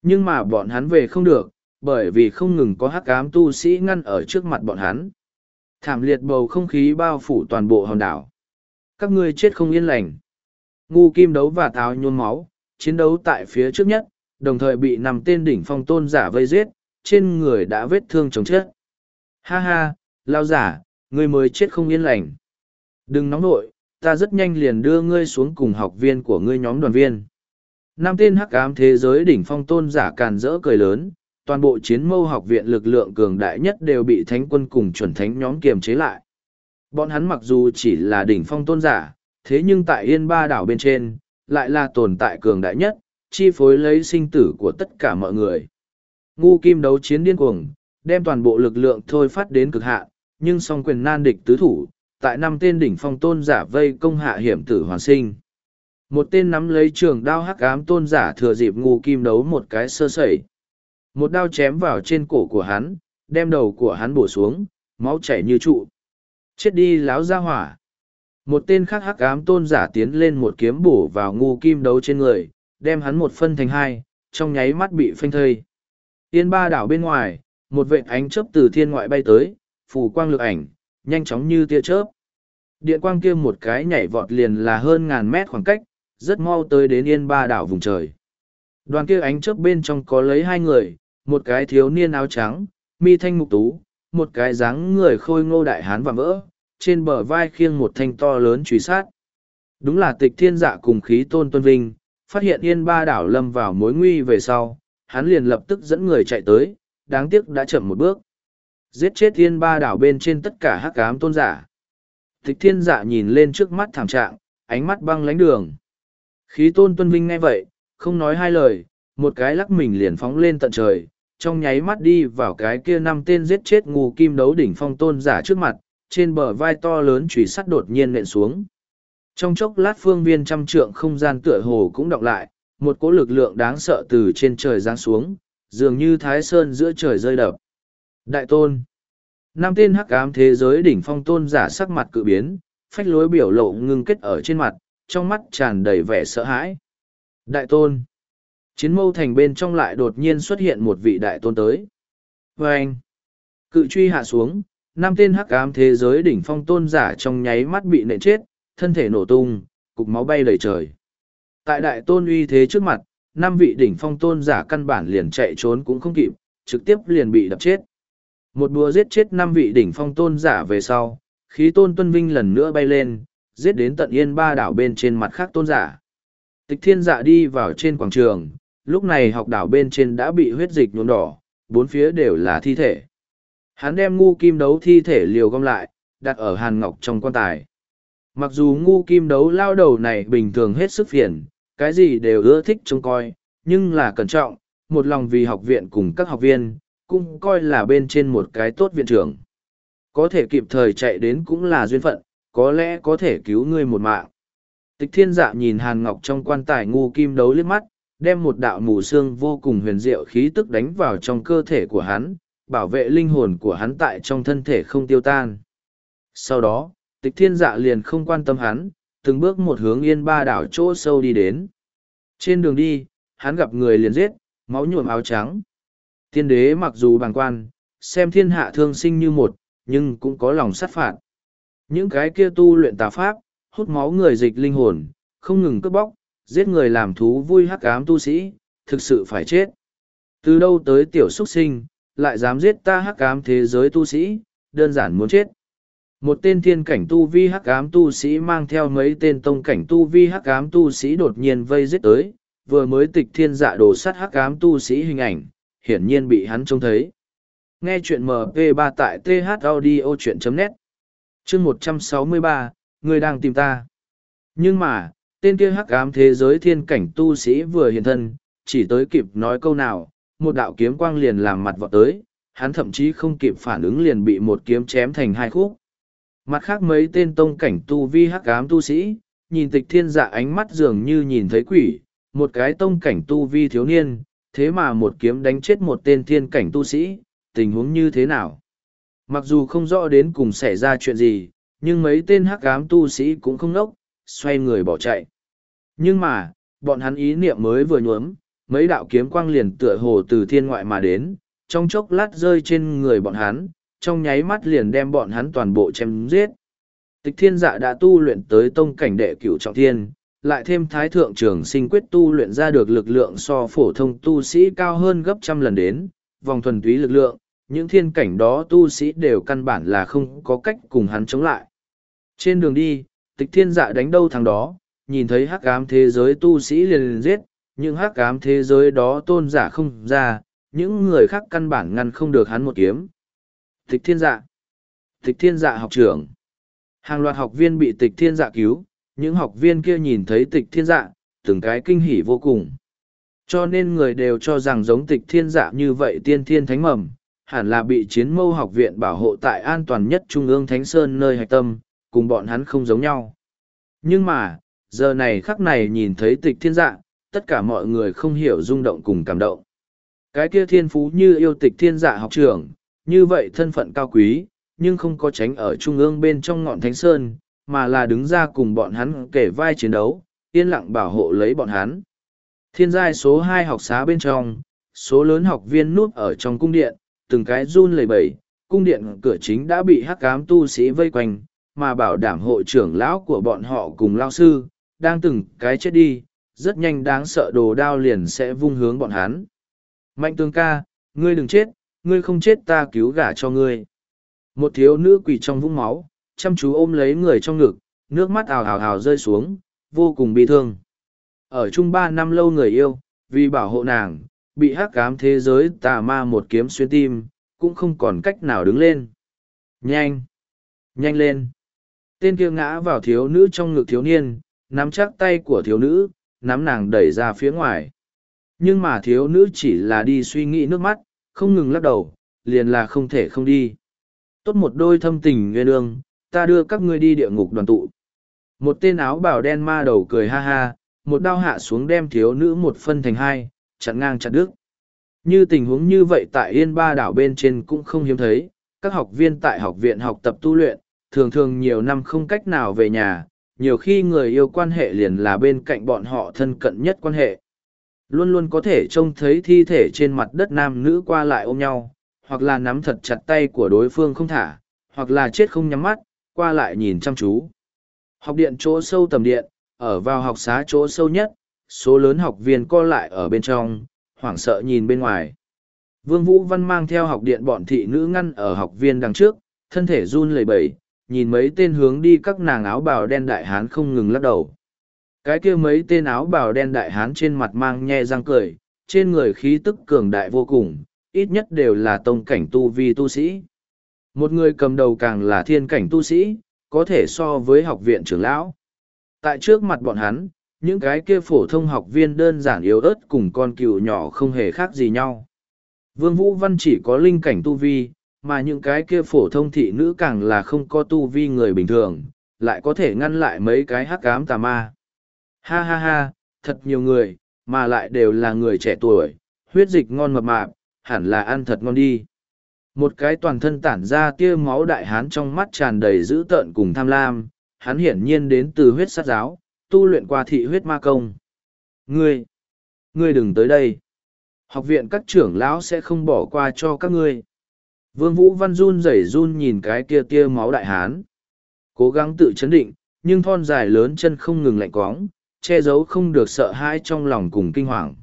Nhưng mà bọn hắn về không được, bởi vì không ngừng có hắc ám tu sĩ ngăn ở trước mặt bọn hắn. Thảm liệt bầu không khí bao phủ toàn bộ hòn đảo. Các ngươi chết không yên lành. Ngu kim đấu và tháo nhôn máu, chiến đấu tại phía trước nhất, đồng thời bị nằm tên đỉnh phong tôn giả vây giết, trên người đã vết thương chồng chết. Ha ha, lao giả, ngươi mới chết không yên lành. Đừng nóng nội, ta rất nhanh liền đưa ngươi xuống cùng học viên của ngươi nhóm đoàn viên. Năm tên hắc ám thế giới đỉnh phong tôn giả càn rỡ cười lớn, toàn bộ chiến mâu học viện lực lượng cường đại nhất đều bị thánh quân cùng chuẩn thánh nhóm kiềm chế lại. Bọn hắn mặc dù chỉ là đỉnh phong tôn giả, thế nhưng tại yên ba đảo bên trên, lại là tồn tại cường đại nhất, chi phối lấy sinh tử của tất cả mọi người. Ngu kim đấu chiến điên cuồng, đem toàn bộ lực lượng thôi phát đến cực hạn, nhưng song quyền nan địch tứ thủ, tại năm tên đỉnh phong tôn giả vây công hạ hiểm tử hoàn sinh. Một tên nắm lấy trường đao hắc ám tôn giả thừa dịp ngu kim đấu một cái sơ sẩy. Một đao chém vào trên cổ của hắn, đem đầu của hắn bổ xuống, máu chảy như trụ. Chết đi láo ra hỏa. Một tên khác hắc ám tôn giả tiến lên một kiếm bổ vào ngu kim đấu trên người, đem hắn một phân thành hai, trong nháy mắt bị phanh thây. Tiên ba đảo bên ngoài, một vệ ánh chớp từ thiên ngoại bay tới, phủ quang lực ảnh, nhanh chóng như tia chớp. Điện quang kia một cái nhảy vọt liền là hơn ngàn mét khoảng cách, rất mau tới đến yên ba đảo vùng trời. Đoàn kia ánh chớp bên trong có lấy hai người, một cái thiếu niên áo trắng, mi thanh mục tú, một cái dáng người khôi ngô đại hán và vỡ, trên bờ vai khiêng một thanh to lớn truy sát. Đúng là tịch thiên dạ cùng khí tôn tuân vinh, phát hiện yên ba đảo lâm vào mối nguy về sau, hắn liền lập tức dẫn người chạy tới, đáng tiếc đã chậm một bước. Giết chết yên ba đảo bên trên tất cả hắc ám tôn giả. Tịch thiên dạ nhìn lên trước mắt thảm trạng, ánh mắt băng lánh đường. Khí tôn tuân vinh ngay vậy, không nói hai lời, một cái lắc mình liền phóng lên tận trời, trong nháy mắt đi vào cái kia năm tên giết chết ngù kim đấu đỉnh phong tôn giả trước mặt, trên bờ vai to lớn chùy sắt đột nhiên nện xuống. Trong chốc lát phương viên trăm trượng không gian tựa hồ cũng đọc lại, một cỗ lực lượng đáng sợ từ trên trời giáng xuống, dường như thái sơn giữa trời rơi đập. Đại tôn năm tên hắc ám thế giới đỉnh phong tôn giả sắc mặt cự biến, phách lối biểu lộ ngưng kết ở trên mặt, trong mắt tràn đầy vẻ sợ hãi. Đại tôn Chiến mâu thành bên trong lại đột nhiên xuất hiện một vị đại tôn tới. vê anh, cự truy hạ xuống, năm tên hắc ám thế giới đỉnh phong tôn giả trong nháy mắt bị nện chết, thân thể nổ tung, cục máu bay đầy trời. Tại đại tôn uy thế trước mặt, năm vị đỉnh phong tôn giả căn bản liền chạy trốn cũng không kịp, trực tiếp liền bị đập chết. Một đùa giết chết năm vị đỉnh phong tôn giả về sau, khí tôn tuân vinh lần nữa bay lên, giết đến tận yên ba đảo bên trên mặt khác tôn giả. Tịch thiên dạ đi vào trên quảng trường, lúc này học đảo bên trên đã bị huyết dịch nhuộm đỏ, bốn phía đều là thi thể. Hắn đem ngu kim đấu thi thể liều gom lại, đặt ở hàn ngọc trong quan tài. Mặc dù ngu kim đấu lao đầu này bình thường hết sức phiền, cái gì đều ưa thích trông coi, nhưng là cẩn trọng, một lòng vì học viện cùng các học viên, cũng coi là bên trên một cái tốt viện trưởng. Có thể kịp thời chạy đến cũng là duyên phận, có lẽ có thể cứu ngươi một mạng. Tịch thiên dạ nhìn hàn ngọc trong quan tài ngu kim đấu liếc mắt, đem một đạo mù xương vô cùng huyền diệu khí tức đánh vào trong cơ thể của hắn, bảo vệ linh hồn của hắn tại trong thân thể không tiêu tan. Sau đó, tịch thiên dạ liền không quan tâm hắn, từng bước một hướng yên ba đảo chỗ sâu đi đến. Trên đường đi, hắn gặp người liền giết, máu nhuộm áo trắng. Tiên đế mặc dù bàng quan, xem thiên hạ thương sinh như một, nhưng cũng có lòng sát phạt. Những cái kia tu luyện tà pháp, hút máu người dịch linh hồn, không ngừng cướp bóc, giết người làm thú vui hắc ám tu sĩ, thực sự phải chết. Từ đâu tới tiểu xuất sinh, lại dám giết ta hắc ám thế giới tu sĩ, đơn giản muốn chết. Một tên thiên cảnh tu vi hắc ám tu sĩ mang theo mấy tên tông cảnh tu vi hắc ám tu sĩ đột nhiên vây giết tới, vừa mới tịch thiên dạ đồ sắt hắc ám tu sĩ hình ảnh, hiển nhiên bị hắn trông thấy. Nghe chuyện MP3 tại thaudio.net chương 163, người đang tìm ta. Nhưng mà, tên kia hắc ám thế giới thiên cảnh tu sĩ vừa hiện thân, chỉ tới kịp nói câu nào, một đạo kiếm quang liền làm mặt vọt tới, hắn thậm chí không kịp phản ứng liền bị một kiếm chém thành hai khúc. Mặt khác mấy tên tông cảnh tu vi hắc ám tu sĩ, nhìn tịch thiên dạ ánh mắt dường như nhìn thấy quỷ, một cái tông cảnh tu vi thiếu niên, thế mà một kiếm đánh chết một tên thiên cảnh tu sĩ, tình huống như thế nào? Mặc dù không rõ đến cùng xảy ra chuyện gì, nhưng mấy tên hắc ám tu sĩ cũng không nốc, xoay người bỏ chạy. Nhưng mà, bọn hắn ý niệm mới vừa nhuốm, mấy đạo kiếm quang liền tựa hồ từ thiên ngoại mà đến, trong chốc lát rơi trên người bọn hắn, trong nháy mắt liền đem bọn hắn toàn bộ chém giết. Tịch thiên dạ đã tu luyện tới tông cảnh đệ cửu trọng thiên, lại thêm thái thượng trường sinh quyết tu luyện ra được lực lượng so phổ thông tu sĩ cao hơn gấp trăm lần đến, vòng thuần túy lực lượng, những thiên cảnh đó tu sĩ đều căn bản là không có cách cùng hắn chống lại. Trên đường đi, tịch thiên dạ đánh đâu thằng đó, nhìn thấy hắc ám thế giới tu sĩ liền liền giết, những hắc ám thế giới đó tôn giả không ra, những người khác căn bản ngăn không được hắn một kiếm. Tịch thiên dạ. Tịch thiên dạ học trưởng. Hàng loạt học viên bị tịch thiên dạ cứu, những học viên kia nhìn thấy tịch thiên dạ, từng cái kinh hỉ vô cùng. Cho nên người đều cho rằng giống tịch thiên dạ như vậy tiên thiên thánh mầm, hẳn là bị chiến mâu học viện bảo hộ tại an toàn nhất trung ương Thánh Sơn nơi hạch tâm, cùng bọn hắn không giống nhau. Nhưng mà, giờ này khắc này nhìn thấy tịch thiên dạ, tất cả mọi người không hiểu rung động cùng cảm động. Cái kia thiên phú như yêu tịch thiên dạ học trưởng, như vậy thân phận cao quý, nhưng không có tránh ở trung ương bên trong ngọn thánh sơn, mà là đứng ra cùng bọn hắn kể vai chiến đấu, yên lặng bảo hộ lấy bọn hắn. Thiên giai số hai học xá bên trong, số lớn học viên núp ở trong cung điện, từng cái run lầy bẩy, cung điện cửa chính đã bị hắc cám tu sĩ vây quanh, mà bảo đảm hội trưởng lão của bọn họ cùng lao sư, đang từng cái chết đi, rất nhanh đáng sợ đồ đao liền sẽ vung hướng bọn hắn. Mạnh tương ca, ngươi đừng chết, ngươi không chết ta cứu gả cho ngươi. Một thiếu nữ quỳ trong vũng máu, chăm chú ôm lấy người trong ngực, nước mắt ào ào ào rơi xuống, vô cùng bi thương. Ở chung ba năm lâu người yêu, vì bảo hộ nàng, bị hắc cám thế giới tà ma một kiếm xuyên tim, cũng không còn cách nào đứng lên. Nhanh! Nhanh lên! Tên kia ngã vào thiếu nữ trong ngực thiếu niên, nắm chắc tay của thiếu nữ, nắm nàng đẩy ra phía ngoài. Nhưng mà thiếu nữ chỉ là đi suy nghĩ nước mắt, không ngừng lắc đầu, liền là không thể không đi. Tốt một đôi thâm tình nguyên ương, ta đưa các ngươi đi địa ngục đoàn tụ. Một tên áo bào đen ma đầu cười ha ha, một đao hạ xuống đem thiếu nữ một phân thành hai, chặn ngang chặt đứt. Như tình huống như vậy tại Yên Ba đảo bên trên cũng không hiếm thấy, các học viên tại học viện học tập tu luyện, thường thường nhiều năm không cách nào về nhà, nhiều khi người yêu quan hệ liền là bên cạnh bọn họ thân cận nhất quan hệ. Luôn luôn có thể trông thấy thi thể trên mặt đất nam nữ qua lại ôm nhau, hoặc là nắm thật chặt tay của đối phương không thả, hoặc là chết không nhắm mắt, qua lại nhìn chăm chú. Học điện chỗ sâu tầm điện, ở vào học xá chỗ sâu nhất, số lớn học viên co lại ở bên trong, hoảng sợ nhìn bên ngoài. Vương Vũ Văn mang theo học điện bọn thị nữ ngăn ở học viên đằng trước, thân thể run lẩy bẩy, nhìn mấy tên hướng đi các nàng áo bào đen đại hán không ngừng lắc đầu. Cái kia mấy tên áo bào đen đại hán trên mặt mang nhe răng cười, trên người khí tức cường đại vô cùng, ít nhất đều là tông cảnh tu vi tu sĩ. Một người cầm đầu càng là thiên cảnh tu sĩ, có thể so với học viện trưởng lão. Tại trước mặt bọn hắn, những cái kia phổ thông học viên đơn giản yếu ớt cùng con cừu nhỏ không hề khác gì nhau. Vương Vũ Văn chỉ có linh cảnh tu vi, mà những cái kia phổ thông thị nữ càng là không có tu vi người bình thường, lại có thể ngăn lại mấy cái hắc ám tà ma. Ha ha ha, thật nhiều người, mà lại đều là người trẻ tuổi, huyết dịch ngon mập mạp, hẳn là ăn thật ngon đi. Một cái toàn thân tản ra tia máu đại hán trong mắt tràn đầy dữ tợn cùng tham lam, hắn hiển nhiên đến từ huyết sát giáo, tu luyện qua thị huyết ma công. Ngươi, ngươi đừng tới đây. Học viện các trưởng lão sẽ không bỏ qua cho các ngươi. Vương Vũ Văn run rẩy run nhìn cái kia tia máu đại hán. Cố gắng tự chấn định, nhưng thon dài lớn chân không ngừng lạnh quóng, che giấu không được sợ hãi trong lòng cùng kinh hoàng.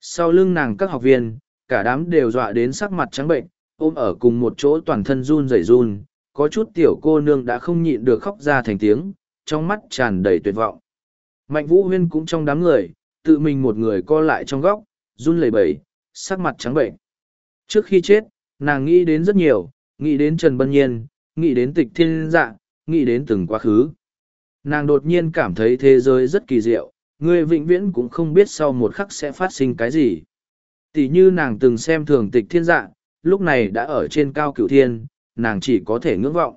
Sau lưng nàng các học viên, cả đám đều dọa đến sắc mặt trắng bệnh, ôm ở cùng một chỗ toàn thân run rẩy run, có chút tiểu cô nương đã không nhịn được khóc ra thành tiếng, trong mắt tràn đầy tuyệt vọng. Mạnh Vũ Huyên cũng trong đám người, tự mình một người co lại trong góc, run lẩy bẩy, sắc mặt trắng bệnh. Trước khi chết, nàng nghĩ đến rất nhiều, nghĩ đến Trần Bân Nhiên, nghĩ đến tịch thiên dạ, nghĩ đến từng quá khứ. Nàng đột nhiên cảm thấy thế giới rất kỳ diệu, người vĩnh viễn cũng không biết sau một khắc sẽ phát sinh cái gì. Tỷ như nàng từng xem thường tịch thiên dạ, lúc này đã ở trên cao cửu thiên, nàng chỉ có thể ngưỡng vọng.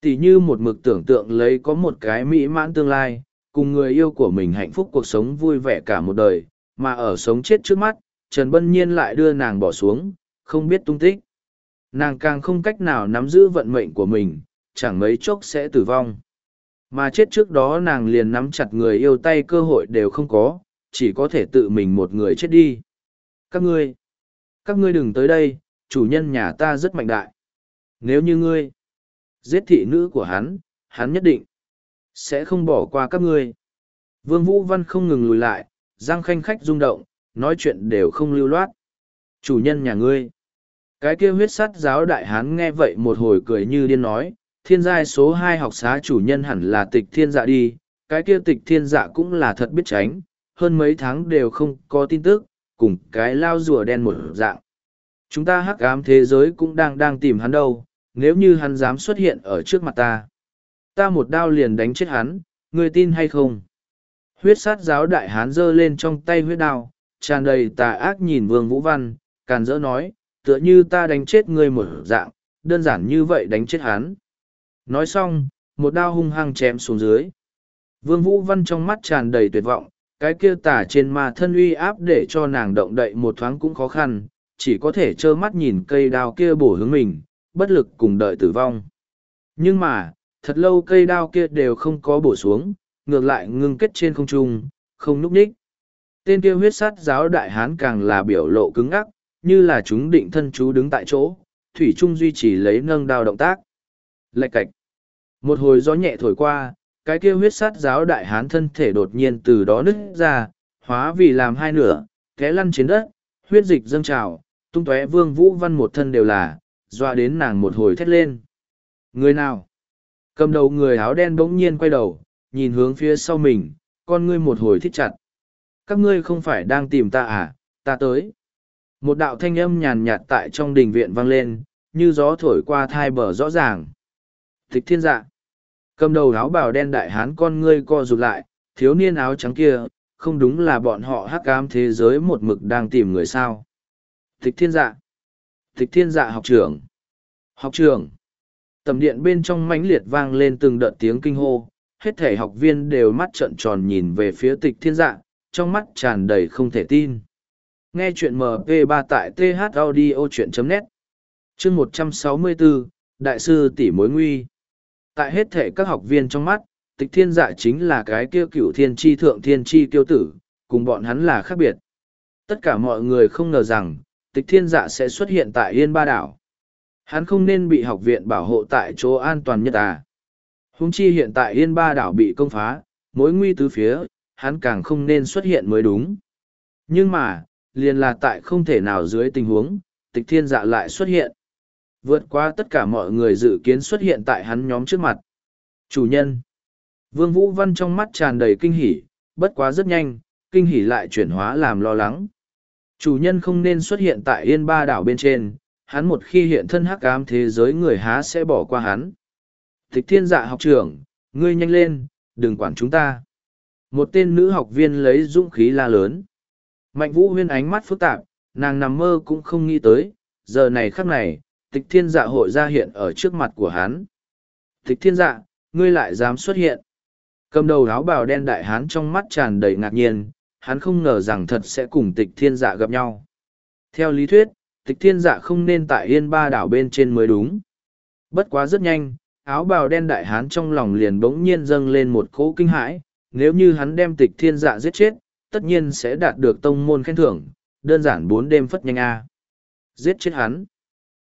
Tỷ như một mực tưởng tượng lấy có một cái mỹ mãn tương lai, cùng người yêu của mình hạnh phúc cuộc sống vui vẻ cả một đời, mà ở sống chết trước mắt, Trần Bân Nhiên lại đưa nàng bỏ xuống, không biết tung tích. Nàng càng không cách nào nắm giữ vận mệnh của mình, chẳng mấy chốc sẽ tử vong. Mà chết trước đó nàng liền nắm chặt người yêu tay cơ hội đều không có, chỉ có thể tự mình một người chết đi. Các ngươi, các ngươi đừng tới đây, chủ nhân nhà ta rất mạnh đại. Nếu như ngươi, giết thị nữ của hắn, hắn nhất định, sẽ không bỏ qua các ngươi. Vương Vũ Văn không ngừng lùi lại, răng khanh khách rung động, nói chuyện đều không lưu loát. Chủ nhân nhà ngươi. Cái kia huyết sắt giáo đại hán nghe vậy một hồi cười như điên nói, thiên giai số hai học xá chủ nhân hẳn là tịch thiên dạ đi, cái kia tịch thiên dạ cũng là thật biết tránh, hơn mấy tháng đều không có tin tức, cùng cái lao rùa đen một dạng. Chúng ta hắc ám thế giới cũng đang đang tìm hắn đâu, nếu như hắn dám xuất hiện ở trước mặt ta. Ta một đao liền đánh chết hắn, ngươi tin hay không? Huyết sát giáo đại hán giơ lên trong tay huyết đao, tràn đầy tà ác nhìn vương vũ văn, càn dỡ nói, tựa như ta đánh chết ngươi một dạng, đơn giản như vậy đánh chết hắn. Nói xong, một đao hung hăng chém xuống dưới. Vương Vũ Văn trong mắt tràn đầy tuyệt vọng, cái kia tả trên ma thân uy áp để cho nàng động đậy một thoáng cũng khó khăn, chỉ có thể trơ mắt nhìn cây đao kia bổ hướng mình, bất lực cùng đợi tử vong. Nhưng mà, thật lâu cây đao kia đều không có bổ xuống, ngược lại ngưng kết trên không trung, không núp ních. Tên kia huyết sát giáo đại hán càng là biểu lộ cứng ngắc, như là chúng định thân chú đứng tại chỗ, thủy trung duy trì lấy nâng đao động tác. Lạch cạch. Một hồi gió nhẹ thổi qua, cái kia huyết sát giáo đại hán thân thể đột nhiên từ đó nứt ra, hóa vì làm hai nửa, té lăn trên đất, huyết dịch dâng trào, tung tóe vương vũ văn một thân đều là, dọa đến nàng một hồi thét lên. Người nào? Cầm đầu người áo đen bỗng nhiên quay đầu, nhìn hướng phía sau mình, con ngươi một hồi thích chặt. Các ngươi không phải đang tìm ta à, ta tới. Một đạo thanh âm nhàn nhạt tại trong đình viện vang lên, như gió thổi qua thai bờ rõ ràng. Thích thiên dạ. Cầm đầu áo bào đen đại hán con ngươi co rụt lại, thiếu niên áo trắng kia, không đúng là bọn họ hắc ám thế giới một mực đang tìm người sao. Thích thiên dạ. Thích thiên dạ học trưởng. Học trưởng. Tầm điện bên trong mãnh liệt vang lên từng đợt tiếng kinh hô, hết thể học viên đều mắt trợn tròn nhìn về phía tịch thiên dạ, trong mắt tràn đầy không thể tin. Nghe chuyện MP3 tại thaudio.net Chương 164, Đại sư tỷ mối nguy Tại hết thể các học viên trong mắt, tịch thiên dạ chính là cái kêu cửu thiên tri thượng thiên tri kiêu tử, cùng bọn hắn là khác biệt. Tất cả mọi người không ngờ rằng, tịch thiên dạ sẽ xuất hiện tại Yên Ba Đảo. Hắn không nên bị học viện bảo hộ tại chỗ an toàn nhất à. Húng chi hiện tại Yên Ba Đảo bị công phá, mối nguy tứ phía, hắn càng không nên xuất hiện mới đúng. Nhưng mà, liền là tại không thể nào dưới tình huống, tịch thiên dạ lại xuất hiện. Vượt qua tất cả mọi người dự kiến xuất hiện tại hắn nhóm trước mặt. Chủ nhân. Vương Vũ Văn trong mắt tràn đầy kinh hỉ, bất quá rất nhanh, kinh hỉ lại chuyển hóa làm lo lắng. Chủ nhân không nên xuất hiện tại yên ba đảo bên trên, hắn một khi hiện thân hắc ám thế giới người há sẽ bỏ qua hắn. Tịch thiên dạ học trưởng, ngươi nhanh lên, đừng quản chúng ta. Một tên nữ học viên lấy dũng khí la lớn. Mạnh vũ huyên ánh mắt phức tạp, nàng nằm mơ cũng không nghĩ tới, giờ này khắc này, tịch thiên dạ hội ra hiện ở trước mặt của hắn. Tịch thiên dạ, ngươi lại dám xuất hiện. Cầm đầu áo bào đen đại hán trong mắt tràn đầy ngạc nhiên, hắn không ngờ rằng thật sẽ cùng tịch thiên dạ gặp nhau. Theo lý thuyết, tịch thiên dạ không nên tại yên ba đảo bên trên mới đúng. Bất quá rất nhanh, áo bào đen đại hán trong lòng liền bỗng nhiên dâng lên một cỗ kinh hãi, nếu như hắn đem tịch thiên dạ giết chết, tất nhiên sẽ đạt được tông môn khen thưởng, đơn giản bốn đêm phất nhanh a. Giết chết hắn.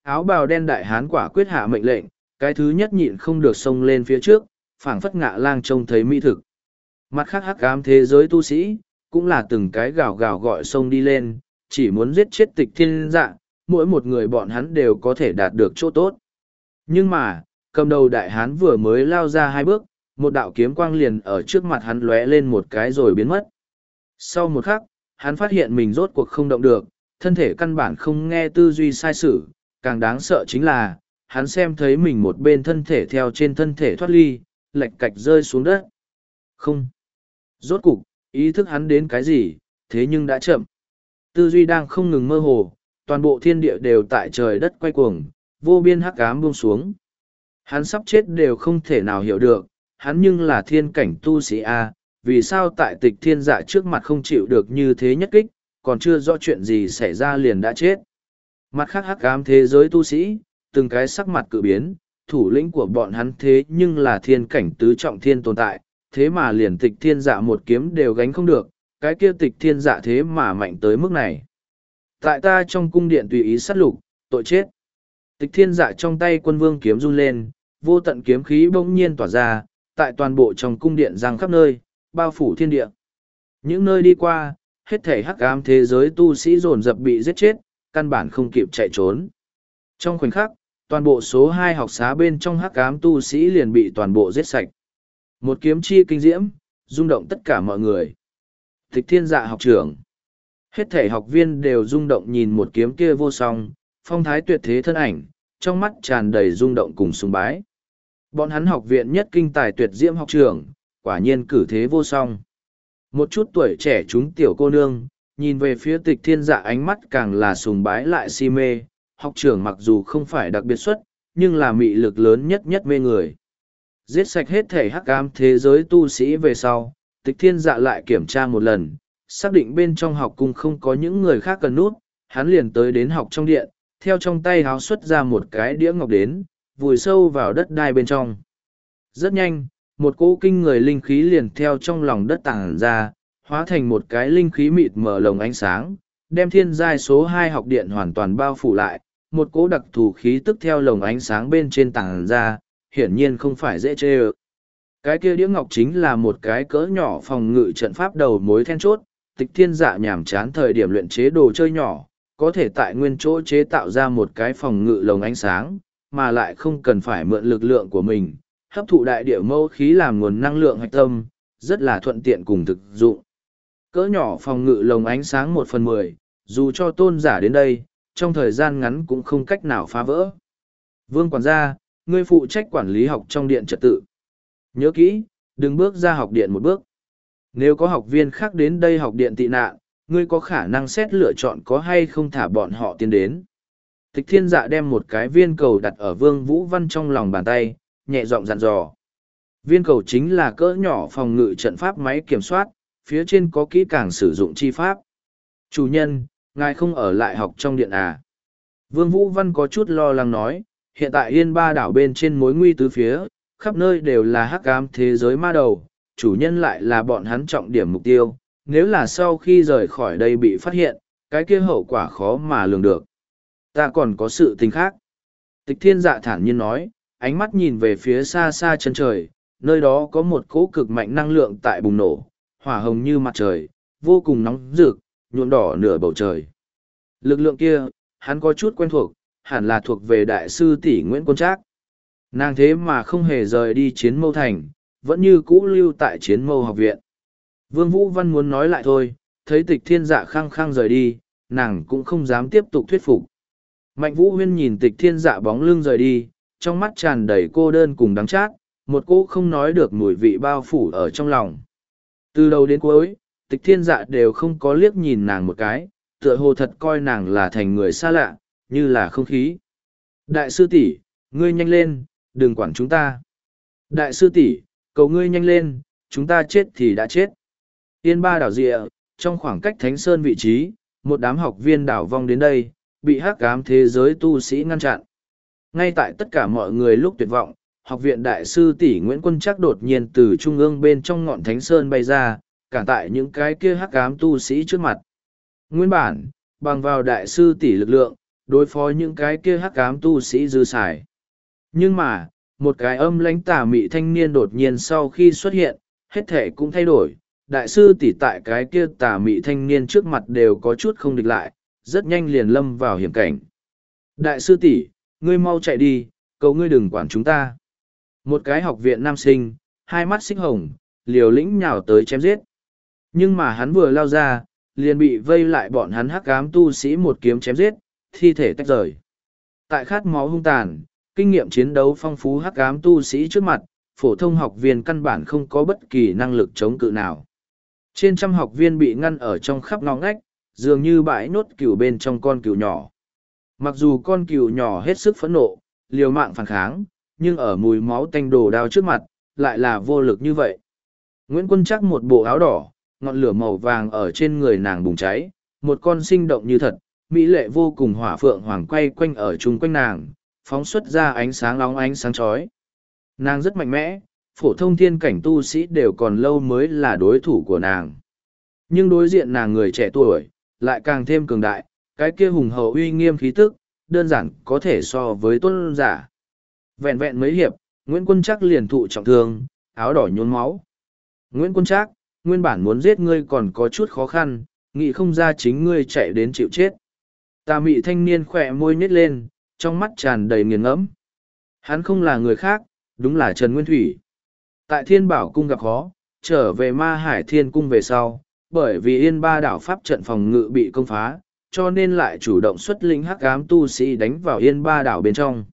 Áo bào đen đại hán quả quyết hạ mệnh lệnh, cái thứ nhất nhịn không được xông lên phía trước, phảng phất ngạ lang trông thấy mỹ thực. Mặt khác hắc ám thế giới tu sĩ, cũng là từng cái gào gào gọi sông đi lên, chỉ muốn giết chết tịch thiên dạ, mỗi một người bọn hắn đều có thể đạt được chỗ tốt. Nhưng mà, cầm đầu đại hán vừa mới lao ra hai bước, một đạo kiếm quang liền ở trước mặt hắn lóe lên một cái rồi biến mất. Sau một khắc, hắn phát hiện mình rốt cuộc không động được, thân thể căn bản không nghe tư duy sai sự, càng đáng sợ chính là, hắn xem thấy mình một bên thân thể theo trên thân thể thoát ly, lệch cạch rơi xuống đất. Không. Rốt cục, ý thức hắn đến cái gì, thế nhưng đã chậm. Tư duy đang không ngừng mơ hồ, toàn bộ thiên địa đều tại trời đất quay cuồng, vô biên hắc ám buông xuống. Hắn sắp chết đều không thể nào hiểu được, hắn nhưng là thiên cảnh tu sĩ A, vì sao tại tịch thiên dạ trước mặt không chịu được như thế nhất kích, còn chưa rõ chuyện gì xảy ra liền đã chết. Mặt khác hắc ám thế giới tu sĩ, từng cái sắc mặt cự biến, thủ lĩnh của bọn hắn thế nhưng là thiên cảnh tứ trọng thiên tồn tại, thế mà liền tịch thiên dạ một kiếm đều gánh không được, cái kia tịch thiên dạ thế mà mạnh tới mức này. Tại ta trong cung điện tùy ý sát lục, tội chết. Tịch thiên dạ trong tay quân vương kiếm run lên, vô tận kiếm khí bỗng nhiên tỏa ra, tại toàn bộ trong cung điện giang khắp nơi, bao phủ thiên địa. Những nơi đi qua, hết thể hắc ám thế giới tu sĩ dồn dập bị giết chết, căn bản không kịp chạy trốn. Trong khoảnh khắc, toàn bộ số hai học xá bên trong hắc ám tu sĩ liền bị toàn bộ giết sạch. Một kiếm chi kinh diễm, rung động tất cả mọi người. Tịch thiên dạ học trưởng. Hết thể học viên đều rung động nhìn một kiếm kia vô song, phong thái tuyệt thế thân ảnh, trong mắt tràn đầy rung động cùng sùng bái. Bọn hắn học viện nhất kinh tài tuyệt diễm học trưởng, quả nhiên cử thế vô song. Một chút tuổi trẻ chúng tiểu cô nương, nhìn về phía tịch thiên dạ ánh mắt càng là sùng bái lại si mê, học trưởng mặc dù không phải đặc biệt xuất, nhưng là mị lực lớn nhất nhất mê người. Giết sạch hết thể hắc ám thế giới tu sĩ về sau, tịch thiên dạ lại kiểm tra một lần, xác định bên trong học cung không có những người khác cần nút, hắn liền tới đến học trong điện, theo trong tay háo xuất ra một cái đĩa ngọc đến, vùi sâu vào đất đai bên trong. Rất nhanh, một cỗ kinh người linh khí liền theo trong lòng đất tàng ra, hóa thành một cái linh khí mịt mở lồng ánh sáng, đem thiên giai số hai học điện hoàn toàn bao phủ lại, một cỗ đặc thù khí tức theo lồng ánh sáng bên trên tàng ra, hiển nhiên không phải dễ chê ơ. Cái kia đĩa ngọc chính là một cái cỡ nhỏ phòng ngự trận pháp đầu mối then chốt, tịch thiên dạ nhảm chán thời điểm luyện chế đồ chơi nhỏ, có thể tại nguyên chỗ chế tạo ra một cái phòng ngự lồng ánh sáng, mà lại không cần phải mượn lực lượng của mình, hấp thụ đại địa mâu khí làm nguồn năng lượng hạch tâm, rất là thuận tiện cùng thực dụng. Cỡ nhỏ phòng ngự lồng ánh sáng một phần mười, dù cho tôn giả đến đây, trong thời gian ngắn cũng không cách nào phá vỡ. Vương quản gia, ngươi phụ trách quản lý học trong điện trật tự. Nhớ kỹ, đừng bước ra học điện một bước. Nếu có học viên khác đến đây học điện tị nạn, ngươi có khả năng xét lựa chọn có hay không thả bọn họ tiến đến. Tịch thiên dạ đem một cái viên cầu đặt ở vương vũ văn trong lòng bàn tay, nhẹ giọng dặn dò. Viên cầu chính là cỡ nhỏ phòng ngự trận pháp máy kiểm soát, phía trên có kỹ càng sử dụng chi pháp. Chủ nhân, ngài không ở lại học trong điện à. Vương Vũ Văn có chút lo lắng nói, hiện tại yên ba đảo bên trên mối nguy tứ phía, khắp nơi đều là hắc ám thế giới ma đầu, chủ nhân lại là bọn hắn trọng điểm mục tiêu, nếu là sau khi rời khỏi đây bị phát hiện, cái kia hậu quả khó mà lường được. Ta còn có sự tình khác. Tịch thiên dạ thản nhiên nói, ánh mắt nhìn về phía xa xa chân trời, nơi đó có một cỗ cực mạnh năng lượng tại bùng nổ, hỏa hồng như mặt trời, vô cùng nóng rực, nhuộm đỏ nửa bầu trời. Lực lượng kia, hắn có chút quen thuộc, hẳn là thuộc về đại sư tỷ Nguyễn Quân Trác. Nàng thế mà không hề rời đi chiến mâu thành, vẫn như cũ lưu tại chiến mâu học viện. Vương Vũ Văn muốn nói lại thôi, thấy tịch thiên dạ khăng khăng rời đi, nàng cũng không dám tiếp tục thuyết phục. Mạnh Vũ Huyên nhìn tịch thiên dạ bóng lưng rời đi, trong mắt tràn đầy cô đơn cùng đắng chát, một cô không nói được mùi vị bao phủ ở trong lòng. Từ đầu đến cuối, tịch thiên dạ đều không có liếc nhìn nàng một cái, tựa hồ thật coi nàng là thành người xa lạ, như là không khí. Đại sư tỷ, ngươi nhanh lên, đừng quản chúng ta. Đại sư tỷ, cầu ngươi nhanh lên, chúng ta chết thì đã chết. Yên ba đảo rịa, trong khoảng cách thánh sơn vị trí, một đám học viên đảo vong đến đây, bị hắc ám thế giới tu sĩ ngăn chặn. Ngay tại tất cả mọi người lúc tuyệt vọng, học viện đại sư tỷ Nguyễn Quân Trác đột nhiên từ trung ương bên trong ngọn thánh sơn bay ra, cản tại những cái kia hắc ám tu sĩ trước mặt. Nguyên bản, bằng vào đại sư tỷ lực lượng, đối phó những cái kia hắc ám tu sĩ dư xài. Nhưng mà, một cái âm lãnh tà mị thanh niên đột nhiên sau khi xuất hiện, hết thể cũng thay đổi. Đại sư tỷ tại cái kia tà mị thanh niên trước mặt đều có chút không địch lại, rất nhanh liền lâm vào hiểm cảnh. Đại sư tỷ, ngươi mau chạy đi, cầu ngươi đừng quản chúng ta. Một cái học viện nam sinh, hai mắt xích hồng, liều lĩnh nhào tới chém giết. Nhưng mà hắn vừa lao ra, liền bị vây lại bọn hắn hắc ám tu sĩ một kiếm chém giết, thi thể tách rời. Tại khát máu hung tàn, kinh nghiệm chiến đấu phong phú hắc ám tu sĩ trước mặt, phổ thông học viên căn bản không có bất kỳ năng lực chống cự nào. Trên trăm học viên bị ngăn ở trong khắp ngõ ngách, dường như bãi nốt cừu bên trong con cừu nhỏ. Mặc dù con cừu nhỏ hết sức phẫn nộ, liều mạng phản kháng, nhưng ở mùi máu tanh đồ đao trước mặt, lại là vô lực như vậy. Nguyễn Quân chắc một bộ áo đỏ, ngọn lửa màu vàng ở trên người nàng bùng cháy, một con sinh động như thật, mỹ lệ vô cùng hỏa phượng hoàng quay quanh ở chung quanh nàng, phóng xuất ra ánh sáng lóng ánh sáng chói. Nàng rất mạnh mẽ, phổ thông thiên cảnh tu sĩ đều còn lâu mới là đối thủ của nàng. Nhưng đối diện nàng người trẻ tuổi, lại càng thêm cường đại, cái kia hùng hậu uy nghiêm khí tức, đơn giản có thể so với tuân giả. Vẹn vẹn mấy hiệp, Nguyễn Quân Trác liền thụ trọng thương, áo đỏ nhốn máu. Nguyễn Quân Trác, nguyên bản muốn giết ngươi còn có chút khó khăn, nghĩ không ra chính ngươi chạy đến chịu chết. Tà mị thanh niên khỏe môi nhếch lên, trong mắt tràn đầy nghiền ngẫm. Hắn không là người khác, đúng là Trần Nguyên Thủy. Tại Thiên Bảo Cung gặp khó, trở về Ma Hải Thiên Cung về sau, bởi vì Yên Ba đảo Pháp trận phòng ngự bị công phá, cho nên lại chủ động xuất linh hắc ám tu sĩ đánh vào Yên Ba đảo bên trong.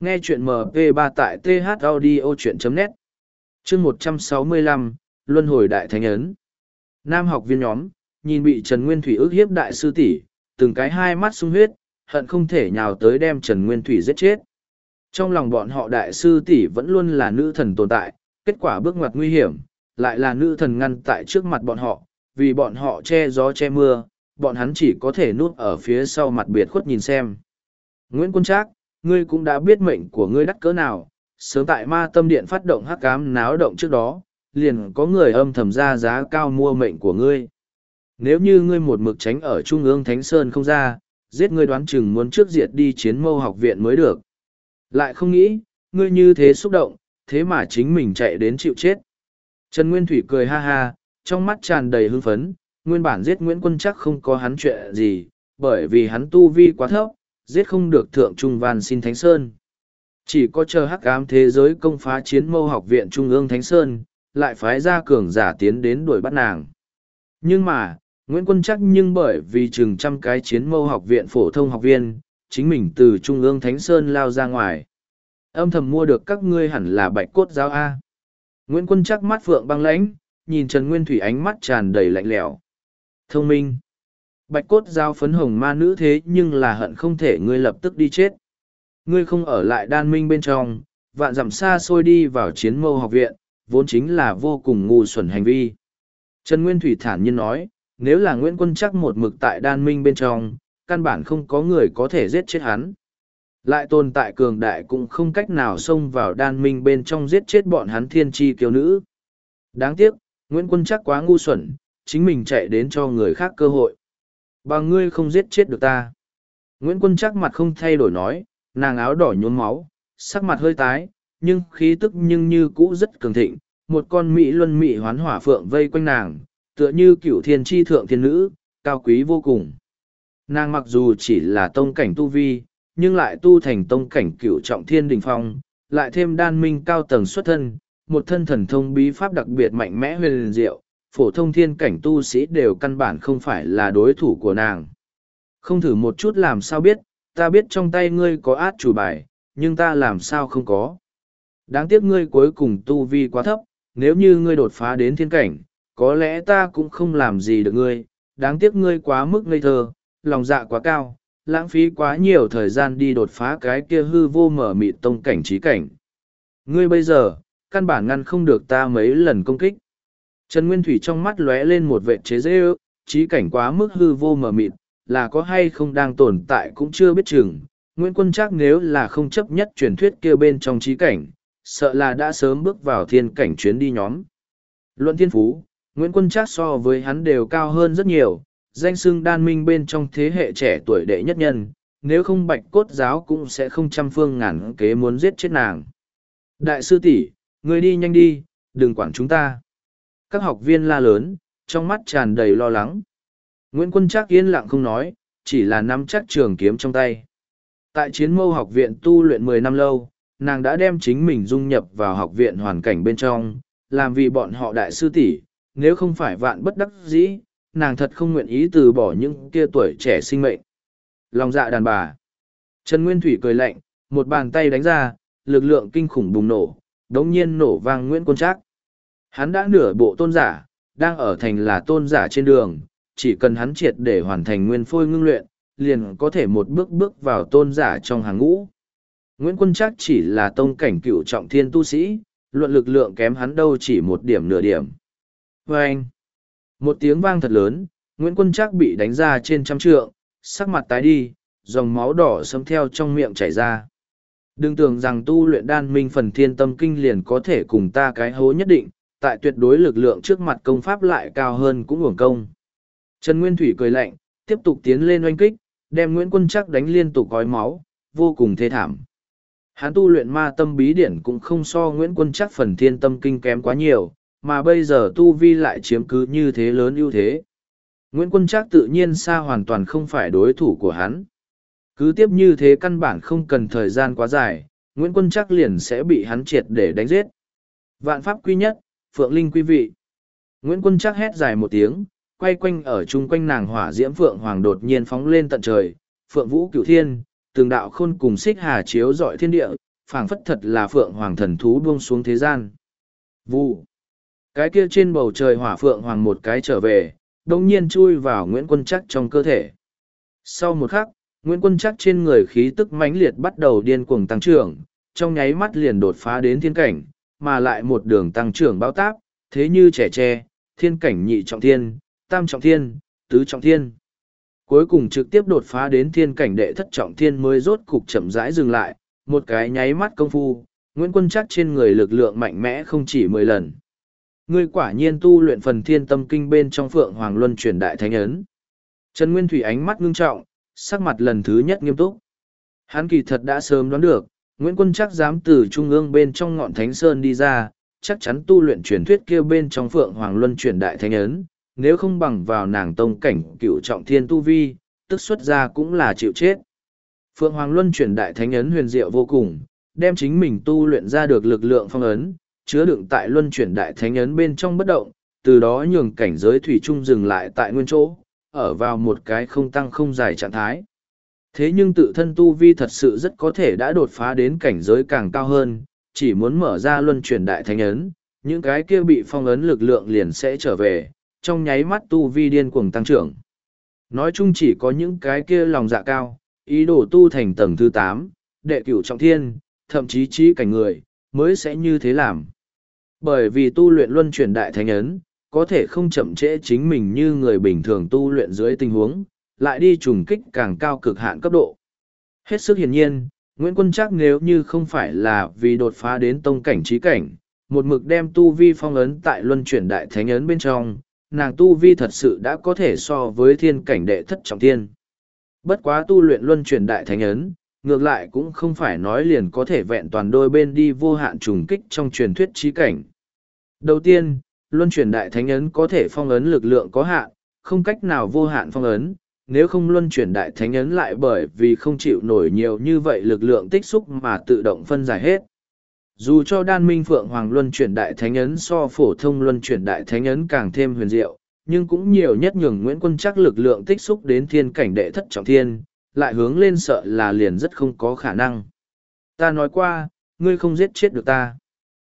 Nghe chuyện MP3 tại thaudio.net Chương 165, Luân hồi Đại Thánh Ấn Nam học viên nhóm, nhìn bị Trần Nguyên Thủy ước hiếp đại sư tỷ từng cái hai mắt sung huyết, hận không thể nhào tới đem Trần Nguyên Thủy giết chết. Trong lòng bọn họ đại sư tỷ vẫn luôn là nữ thần tồn tại, kết quả bước ngoặt nguy hiểm, lại là nữ thần ngăn tại trước mặt bọn họ, vì bọn họ che gió che mưa, bọn hắn chỉ có thể nuốt ở phía sau mặt biệt khuất nhìn xem. Nguyễn Quân Trác, ngươi cũng đã biết mệnh của ngươi đắt cỡ nào, sớm tại ma tâm điện phát động hắc cám náo động trước đó, liền có người âm thầm ra giá cao mua mệnh của ngươi. Nếu như ngươi một mực tránh ở Trung ương Thánh Sơn không ra, giết ngươi đoán chừng muốn trước diệt đi chiến mâu học viện mới được. Lại không nghĩ, ngươi như thế xúc động, thế mà chính mình chạy đến chịu chết. Trần Nguyên Thủy cười ha ha, trong mắt tràn đầy hưng phấn, nguyên bản giết Nguyễn Quân chắc không có hắn chuyện gì, bởi vì hắn tu vi quá thấp, giết không được thượng trung văn xin Thánh Sơn. Chỉ có chờ hắc ám thế giới công phá chiến mâu học viện Trung ương Thánh Sơn, lại phái ra cường giả tiến đến đuổi bắt nàng. Nhưng mà, Nguyễn Quân chắc nhưng bởi vì chừng trăm cái chiến mâu học viện phổ thông học viên, chính mình từ Trung ương Thánh Sơn lao ra ngoài. Âm thầm mua được các ngươi hẳn là bạch cốt giáo A. Nguyễn Quân chắc mắt phượng băng lãnh, nhìn Trần Nguyên Thủy ánh mắt tràn đầy lạnh lẽo. Thông minh. Bạch cốt giáo phấn hồng ma nữ thế nhưng là hận không thể ngươi lập tức đi chết. Ngươi không ở lại đan minh bên trong, vạn dặm xa xôi đi vào chiến mâu học viện, vốn chính là vô cùng ngu xuẩn hành vi. Trần Nguyên Thủy thản nhiên nói, nếu là Nguyễn Quân chắc một mực tại đan minh bên trong, căn bản không có người có thể giết chết hắn. Lại tồn tại cường đại cũng không cách nào xông vào đan minh bên trong giết chết bọn hắn thiên tri kiều nữ. Đáng tiếc, Nguyễn Quân chắc quá ngu xuẩn, chính mình chạy đến cho người khác cơ hội. Bằng ngươi không giết chết được ta. Nguyễn Quân chắc mặt không thay đổi nói, nàng áo đỏ nhuốm máu, sắc mặt hơi tái, nhưng khí tức nhưng như cũ rất cường thịnh. Một con mỹ luân mỹ hoán hỏa phượng vây quanh nàng, tựa như cựu thiên tri thượng thiên nữ, cao quý vô cùng. Nàng mặc dù chỉ là tông cảnh tu vi, nhưng lại tu thành tông cảnh cựu trọng thiên đình phong, lại thêm đan minh cao tầng xuất thân, một thân thần thông bí pháp đặc biệt mạnh mẽ huyền diệu, phổ thông thiên cảnh tu sĩ đều căn bản không phải là đối thủ của nàng. Không thử một chút làm sao biết, ta biết trong tay ngươi có át chủ bài, nhưng ta làm sao không có. Đáng tiếc ngươi cuối cùng tu vi quá thấp, nếu như ngươi đột phá đến thiên cảnh, có lẽ ta cũng không làm gì được ngươi, đáng tiếc ngươi quá mức ngây thơ, lòng dạ quá cao, lãng phí quá nhiều thời gian đi đột phá cái kia hư vô mở mịt tông cảnh trí cảnh. Ngươi bây giờ, căn bản ngăn không được ta mấy lần công kích. Trần Nguyên Thủy trong mắt lóe lên một vệ chế dễ ước, trí cảnh quá mức hư vô mở mịt, là có hay không đang tồn tại cũng chưa biết chừng. Nguyễn Quân chắc nếu là không chấp nhất truyền thuyết kia bên trong trí cảnh, sợ là đã sớm bước vào thiên cảnh chuyến đi nhóm. Luận thiên phú, Nguyễn Quân Trác so với hắn đều cao hơn rất nhiều, danh xưng đan minh bên trong thế hệ trẻ tuổi đệ nhất nhân, nếu không bạch cốt giáo cũng sẽ không trăm phương ngàn kế muốn giết chết nàng. Đại sư tỷ, người đi nhanh đi, đừng quản chúng ta. Các học viên la lớn, trong mắt tràn đầy lo lắng. Nguyễn Quân Trác yên lặng không nói, chỉ là nắm chắc trường kiếm trong tay. Tại chiến mâu học viện tu luyện mười năm lâu, nàng đã đem chính mình dung nhập vào học viện hoàn cảnh bên trong, làm vì bọn họ đại sư tỷ, nếu không phải vạn bất đắc dĩ, nàng thật không nguyện ý từ bỏ những kia tuổi trẻ sinh mệnh. Lòng dạ đàn bà. Trần Nguyên Thủy cười lạnh, một bàn tay đánh ra, lực lượng kinh khủng bùng nổ, đống nhiên nổ vang Nguyễn Quân Trác. Hắn đã nửa bộ tôn giả, đang ở thành là tôn giả trên đường, chỉ cần hắn triệt để hoàn thành nguyên phôi ngưng luyện, liền có thể một bước bước vào tôn giả trong hàng ngũ. Nguyễn Quân Trác chỉ là tông cảnh cựu trọng thiên tu sĩ, luận lực lượng kém hắn đâu chỉ một điểm nửa điểm. Vâng! một tiếng vang thật lớn, Nguyễn Quân Trác bị đánh ra trên trăm trượng, sắc mặt tái đi, dòng máu đỏ sấm theo trong miệng chảy ra. Đừng tưởng rằng tu luyện đan minh phần thiên tâm kinh liền có thể cùng ta cái hố nhất định, tại tuyệt đối lực lượng trước mặt công pháp lại cao hơn cũng uổng công. Trần Nguyên Thủy cười lạnh, tiếp tục tiến lên oanh kích, đem Nguyễn Quân Trác đánh liên tục gói máu, vô cùng thê thảm. Hắn tu luyện ma tâm bí điển cũng không so Nguyễn Quân Trác phần thiên tâm kinh kém quá nhiều, mà bây giờ tu vi lại chiếm cứ như thế lớn ưu thế. Nguyễn Quân Trác tự nhiên xa hoàn toàn không phải đối thủ của hắn. Cứ tiếp như thế căn bản không cần thời gian quá dài, Nguyễn Quân Trác liền sẽ bị hắn triệt để đánh giết. Vạn pháp quy nhất, Phượng Linh quý vị. Nguyễn Quân Trác hét dài một tiếng, quay quanh ở chung quanh nàng hỏa diễm Phượng Hoàng đột nhiên phóng lên tận trời, Phượng Vũ Cửu Thiên, từng đạo khôn cùng xích hà chiếu dọi thiên địa, phảng phất thật là Phượng Hoàng thần thú buông xuống thế gian. Vụ. Cái kia trên bầu trời hỏa Phượng Hoàng một cái trở về, đồng nhiên chui vào Nguyễn Quân Chắc trong cơ thể. Sau một khắc, Nguyễn Quân Chắc trên người khí tức mãnh liệt bắt đầu điên cuồng tăng trưởng, trong nháy mắt liền đột phá đến thiên cảnh, mà lại một đường tăng trưởng bao táp, thế như trẻ tre, thiên cảnh nhị trọng thiên, tam trọng thiên, tứ trọng thiên. Cuối cùng trực tiếp đột phá đến thiên cảnh đệ thất trọng thiên mới rốt cục chậm rãi dừng lại, một cái nháy mắt công phu, Nguyễn Quân chắc trên người lực lượng mạnh mẽ không chỉ mười lần. Ngươi quả nhiên tu luyện phần thiên tâm kinh bên trong phượng hoàng luân truyền đại thánh ấn. Trần Nguyên Thủy ánh mắt ngưng trọng, sắc mặt lần thứ nhất nghiêm túc. Hắn kỳ thật đã sớm đoán được, Nguyễn Quân chắc dám từ trung ương bên trong ngọn thánh sơn đi ra, chắc chắn tu luyện truyền thuyết kia bên trong phượng hoàng luân truyền đại thánh ấn, nếu không bằng vào nàng tông cảnh cựu trọng thiên tu vi, tức xuất ra cũng là chịu chết. Phượng Hoàng Luân Truyền đại thánh ấn huyền diệu vô cùng, đem chính mình tu luyện ra được lực lượng phong ấn, chứa đựng tại luân chuyển đại thánh ấn bên trong bất động, từ đó nhường cảnh giới thủy trung dừng lại tại nguyên chỗ, ở vào một cái không tăng không dài trạng thái. Thế nhưng tự thân tu vi thật sự rất có thể đã đột phá đến cảnh giới càng cao hơn, chỉ muốn mở ra luân chuyển đại thánh ấn, những cái kia bị phong ấn lực lượng liền sẽ trở về, trong nháy mắt tu vi điên cuồng tăng trưởng. Nói chung chỉ có những cái kia lòng dạ cao, ý đồ tu thành tầng thứ tám, đệ cửu trọng thiên, thậm chí trí cảnh người, mới sẽ như thế làm. Bởi vì tu luyện luân chuyển đại thánh ấn, có thể không chậm trễ chính mình như người bình thường tu luyện dưới tình huống, lại đi trùng kích càng cao cực hạn cấp độ. Hết sức hiển nhiên, Nguyễn Quân chắc nếu như không phải là vì đột phá đến tông cảnh trí cảnh, một mực đem tu vi phong ấn tại luân chuyển đại thánh ấn bên trong, nàng tu vi thật sự đã có thể so với thiên cảnh đệ thất trọng thiên. Bất quá tu luyện luân chuyển đại thánh ấn, ngược lại cũng không phải nói liền có thể vẹn toàn đôi bên đi vô hạn trùng kích trong truyền thuyết trí cảnh. Đầu tiên, luân chuyển đại thánh ấn có thể phong ấn lực lượng có hạn, không cách nào vô hạn phong ấn, nếu không luân chuyển đại thánh ấn lại bởi vì không chịu nổi nhiều như vậy lực lượng tích xúc mà tự động phân giải hết. Dù cho đan minh phượng hoàng luân chuyển đại thánh ấn so phổ thông luân chuyển đại thánh ấn càng thêm huyền diệu, nhưng cũng nhiều nhất nhường Nguyễn Quân chắc lực lượng tích xúc đến thiên cảnh đệ thất trọng thiên, lại hướng lên sợ là liền rất không có khả năng. Ta nói qua, ngươi không giết chết được ta.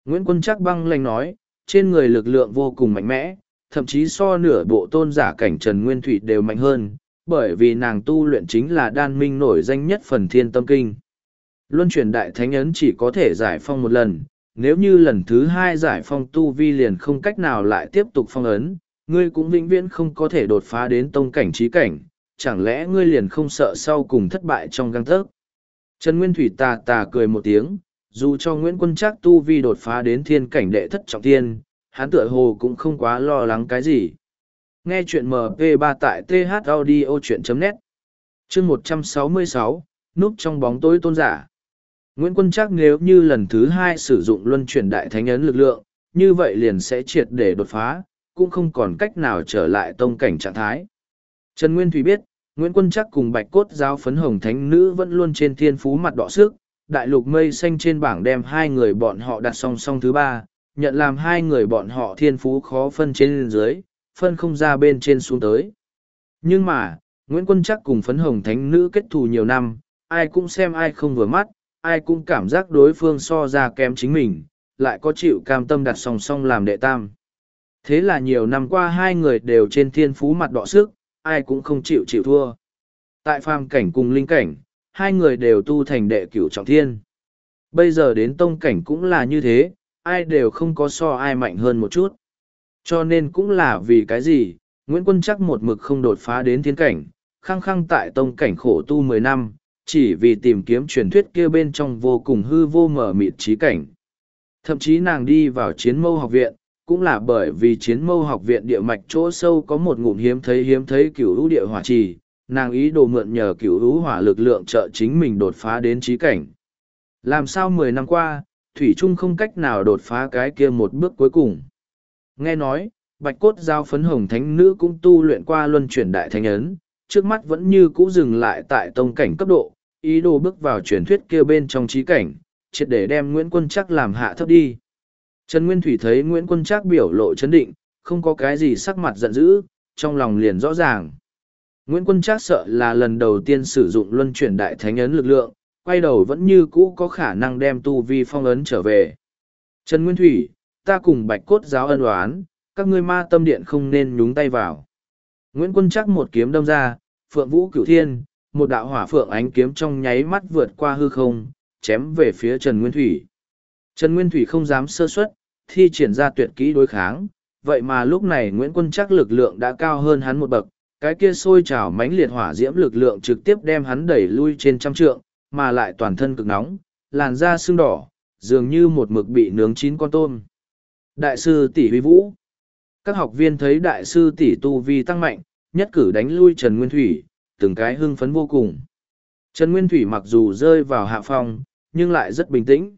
Nguyễn Quân Trác băng lành nói, trên người lực lượng vô cùng mạnh mẽ, thậm chí so nửa bộ tôn giả cảnh Trần Nguyên Thủy đều mạnh hơn, bởi vì nàng tu luyện chính là đan minh nổi danh nhất phần thiên tâm kinh. Luân chuyển đại thánh ấn chỉ có thể giải phong một lần, nếu như lần thứ hai giải phong tu vi liền không cách nào lại tiếp tục phong ấn, ngươi cũng vĩnh viễn không có thể đột phá đến tông cảnh trí cảnh, chẳng lẽ ngươi liền không sợ sau cùng thất bại trong găng thớt? Trần Nguyên Thủy tà tà cười một tiếng, dù cho Nguyễn Quân Trác tu vi đột phá đến thiên cảnh đệ thất trọng thiên, hắn tựa hồ cũng không quá lo lắng cái gì. Nghe chuyện MP3 tại thaudio.net Chương 166, núp trong bóng tối tôn giả. Nguyễn Quân Trác nếu như lần thứ hai sử dụng luân chuyển đại thánh ấn lực lượng, như vậy liền sẽ triệt để đột phá, cũng không còn cách nào trở lại tông cảnh trạng thái. Trần Nguyên Thủy biết, Nguyễn Quân chắc cùng bạch cốt giáo phấn hồng thánh nữ vẫn luôn trên thiên phú mặt đỏ sức, đại lục mây xanh trên bảng đem hai người bọn họ đặt song song thứ ba, nhận làm hai người bọn họ thiên phú khó phân trên dưới, phân không ra bên trên xuống tới. Nhưng mà, Nguyễn Quân chắc cùng phấn hồng thánh nữ kết thù nhiều năm, ai cũng xem ai không vừa mắt, ai cũng cảm giác đối phương so ra kém chính mình, lại có chịu cam tâm đặt song song làm đệ tam. Thế là nhiều năm qua hai người đều trên thiên phú mặt đọ sức, ai cũng không chịu chịu thua. Tại phàm cảnh cùng linh cảnh, hai người đều tu thành đệ cửu trọng thiên. Bây giờ đến tông cảnh cũng là như thế, ai đều không có so ai mạnh hơn một chút. Cho nên cũng là vì cái gì, Nguyễn Quân chắc một mực không đột phá đến thiên cảnh, khăng khăng tại tông cảnh khổ tu mười năm, chỉ vì tìm kiếm truyền thuyết kia bên trong vô cùng hư vô mở mịt trí cảnh. Thậm chí nàng đi vào chiến mâu học viện, cũng là bởi vì chiến mâu học viện địa mạch chỗ sâu có một ngụm hiếm thấy hiếm thấy cửu lũ địa hỏa trì, nàng ý đồ mượn nhờ cửu lũ hỏa lực lượng trợ chính mình đột phá đến trí cảnh. Làm sao mười năm qua, Thủy Trung không cách nào đột phá cái kia một bước cuối cùng. Nghe nói, bạch cốt giao phấn hồng thánh nữ cũng tu luyện qua luân chuyển đại thánh ấn, trước mắt vẫn như cũ dừng lại tại tông cảnh cấp độ, ý đồ bước vào truyền thuyết kia bên trong trí cảnh, triệt để đem Nguyễn Quân chắc làm hạ thấp đi. Trần Nguyên Thủy thấy Nguyễn Quân Trác biểu lộ chấn định, không có cái gì sắc mặt giận dữ, trong lòng liền rõ ràng. Nguyễn Quân Trác sợ là lần đầu tiên sử dụng luân chuyển đại thánh ấn lực lượng, quay đầu vẫn như cũ có khả năng đem tu vi phong ấn trở về. Trần Nguyên Thủy, ta cùng bạch cốt giáo ân oán, các ngươi ma tâm điện không nên nhúng tay vào. Nguyễn Quân Trác một kiếm đâm ra, phượng vũ cửu thiên, một đạo hỏa phượng ánh kiếm trong nháy mắt vượt qua hư không, chém về phía Trần Nguyên Thủy. Trần Nguyên Thủy không dám sơ suất, thi triển ra tuyệt kỹ đối kháng, vậy mà lúc này Nguyễn Quân chắc lực lượng đã cao hơn hắn một bậc, cái kia sôi trào mãnh liệt hỏa diễm lực lượng trực tiếp đem hắn đẩy lui trên trăm trượng, mà lại toàn thân cực nóng, làn da sưng đỏ, dường như một mực bị nướng chín con tôm. Đại sư tỷ huy vũ Các học viên thấy đại sư tỷ tu vi tăng mạnh, nhất cử đánh lui Trần Nguyên Thủy, từng cái hưng phấn vô cùng. Trần Nguyên Thủy mặc dù rơi vào hạ phong, nhưng lại rất bình tĩnh.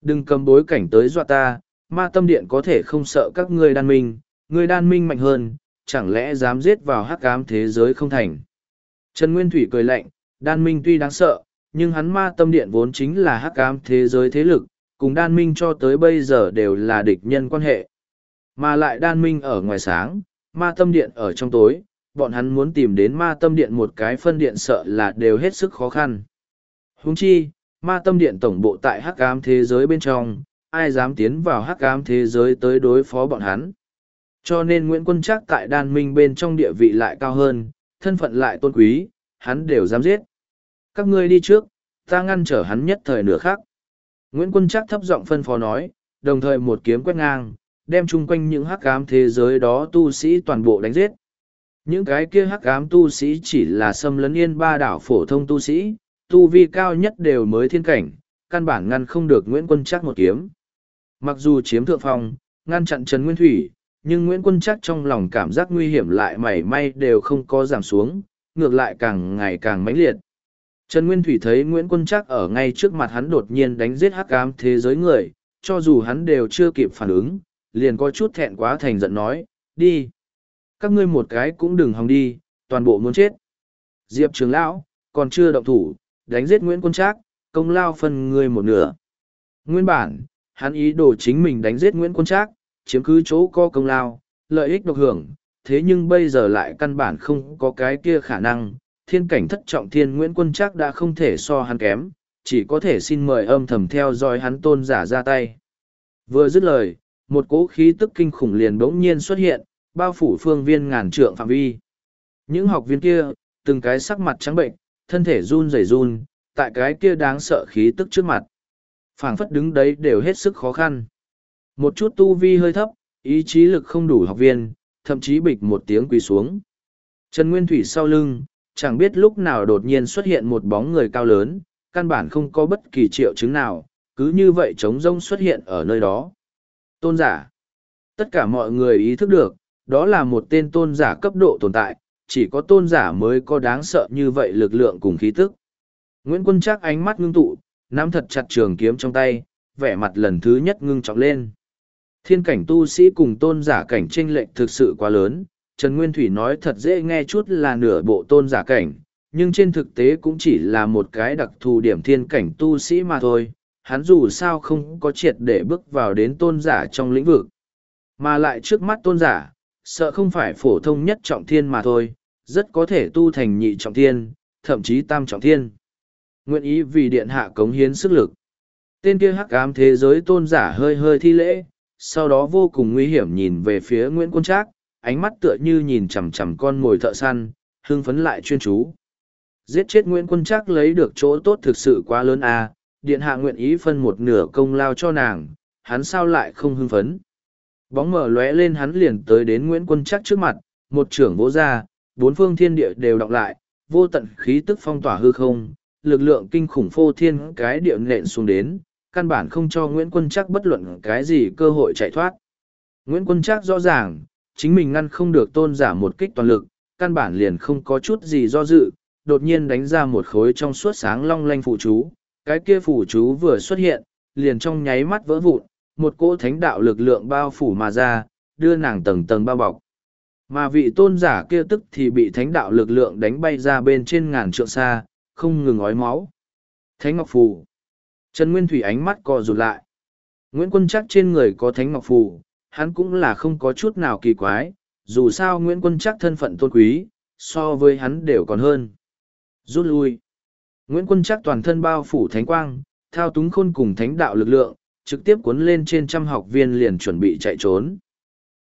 Đừng cầm bối cảnh tới dọa ta, ma tâm điện có thể không sợ các ngươi đan minh, ngươi đan minh mạnh hơn, chẳng lẽ dám giết vào hắc ám thế giới không thành. Trần Nguyên Thủy cười lạnh, đan minh tuy đáng sợ, nhưng hắn ma tâm điện vốn chính là hắc ám thế giới thế lực, cùng đan minh cho tới bây giờ đều là địch nhân quan hệ. Mà lại đan minh ở ngoài sáng, ma tâm điện ở trong tối, bọn hắn muốn tìm đến ma tâm điện một cái phân điện sợ là đều hết sức khó khăn. Huống chi, ma tâm điện tổng bộ tại hắc ám thế giới bên trong, ai dám tiến vào hắc ám thế giới tới đối phó bọn hắn. Cho nên Nguyễn Quân Trác tại đan minh bên trong địa vị lại cao hơn, thân phận lại tôn quý, hắn đều dám giết. Các ngươi đi trước, ta ngăn trở hắn nhất thời nửa khác. Nguyễn Quân Trác thấp giọng phân phó nói, đồng thời một kiếm quét ngang, đem chung quanh những hắc ám thế giới đó tu sĩ toàn bộ đánh giết. Những cái kia hắc ám tu sĩ chỉ là xâm lấn yên ba đảo phổ thông tu sĩ, tu vi cao nhất đều mới thiên cảnh, căn bản ngăn không được Nguyễn Quân Trác một kiếm. Mặc dù chiếm thượng phong, ngăn chặn Trần Nguyên Thủy, nhưng Nguyễn Quân Trác trong lòng cảm giác nguy hiểm lại mảy may đều không có giảm xuống, ngược lại càng ngày càng mãnh liệt. Trần Nguyên Thủy thấy Nguyễn Quân Trác ở ngay trước mặt hắn đột nhiên đánh giết hắc ám thế giới người, cho dù hắn đều chưa kịp phản ứng, liền có chút thẹn quá thành giận nói, đi. Các ngươi một cái cũng đừng hòng đi, toàn bộ muốn chết. Diệp Trường Lão, còn chưa động thủ, đánh giết Nguyễn Quân Trác, công lao phân ngươi một nửa. Nguyên bản, hắn ý đồ chính mình đánh giết Nguyễn Quân Trác, chiếm cứ chỗ có công lao, lợi ích độc hưởng, thế nhưng bây giờ lại căn bản không có cái kia khả năng, thiên cảnh thất trọng thiên Nguyễn Quân Trác đã không thể so hắn kém, chỉ có thể xin mời âm thầm theo dõi hắn tôn giả ra tay. Vừa dứt lời, một cỗ khí tức kinh khủng liền bỗng nhiên xuất hiện, bao phủ phương viên ngàn trượng phạm vi. Những học viên kia, từng cái sắc mặt trắng bệnh, thân thể run rẩy run, tại cái kia đáng sợ khí tức trước mặt phảng phất đứng đấy đều hết sức khó khăn. Một chút tu vi hơi thấp, ý chí lực không đủ học viên, thậm chí bịch một tiếng quỳ xuống. Trần Nguyên Thủy sau lưng, chẳng biết lúc nào đột nhiên xuất hiện một bóng người cao lớn, căn bản không có bất kỳ triệu chứng nào, cứ như vậy trống rông xuất hiện ở nơi đó. Tôn giả. Tất cả mọi người ý thức được, đó là một tên tôn giả cấp độ tồn tại, chỉ có tôn giả mới có đáng sợ như vậy lực lượng cùng khí tức. Nguyễn Quân Trác ánh mắt ngưng tụ, nắm thật chặt trường kiếm trong tay, vẻ mặt lần thứ nhất ngưng trọng lên. Thiên cảnh tu sĩ cùng tôn giả cảnh tranh lệch thực sự quá lớn, Trần Nguyên Thủy nói thật dễ nghe chút là nửa bộ tôn giả cảnh, nhưng trên thực tế cũng chỉ là một cái đặc thù điểm thiên cảnh tu sĩ mà thôi. hắn dù sao không có triệt để bước vào đến tôn giả trong lĩnh vực. Mà lại trước mắt tôn giả, sợ không phải phổ thông nhất trọng thiên mà thôi, rất có thể tu thành nhị trọng thiên, thậm chí tam trọng thiên. Nguyện ý vì điện hạ cống hiến sức lực. Tên kia hắc ám thế giới tôn giả hơi hơi thi lễ, sau đó vô cùng nguy hiểm nhìn về phía Nguyễn Quân Trác, ánh mắt tựa như nhìn chằm chằm con mồi thợ săn, hưng phấn lại chuyên chú. Giết chết Nguyễn Quân Trác lấy được chỗ tốt thực sự quá lớn à, điện hạ nguyện ý phân một nửa công lao cho nàng, hắn sao lại không hưng phấn. Bóng mở lóe lên hắn liền tới đến Nguyễn Quân Trác trước mặt, một trưởng vỗ ra, bốn phương thiên địa đều đọc lại, vô tận khí tức phong tỏa hư không, lực lượng kinh khủng phô thiên cái địa nện xuống đến, căn bản không cho Nguyễn Quân Trác bất luận cái gì cơ hội chạy thoát. Nguyễn Quân Trác rõ ràng, chính mình ngăn không được tôn giả một kích toàn lực, căn bản liền không có chút gì do dự, đột nhiên đánh ra một khối trong suốt sáng long lanh phụ chú, cái kia phụ chú vừa xuất hiện, liền trong nháy mắt vỡ vụn, một cỗ thánh đạo lực lượng bao phủ mà ra, đưa nàng tầng tầng bao bọc. Mà vị tôn giả kia tức thì bị thánh đạo lực lượng đánh bay ra bên trên ngàn trượng xa, không ngừng ói máu. Thánh Ngọc Phù. Trần Nguyên Thủy ánh mắt co rụt lại. Nguyễn Quân chắc trên người có Thánh Ngọc Phù, hắn cũng là không có chút nào kỳ quái, dù sao Nguyễn Quân chắc thân phận tôn quý, so với hắn đều còn hơn. Rút lui. Nguyễn Quân chắc toàn thân bao phủ thánh quang, thao túng khôn cùng thánh đạo lực lượng, trực tiếp cuốn lên trên trăm học viên liền chuẩn bị chạy trốn.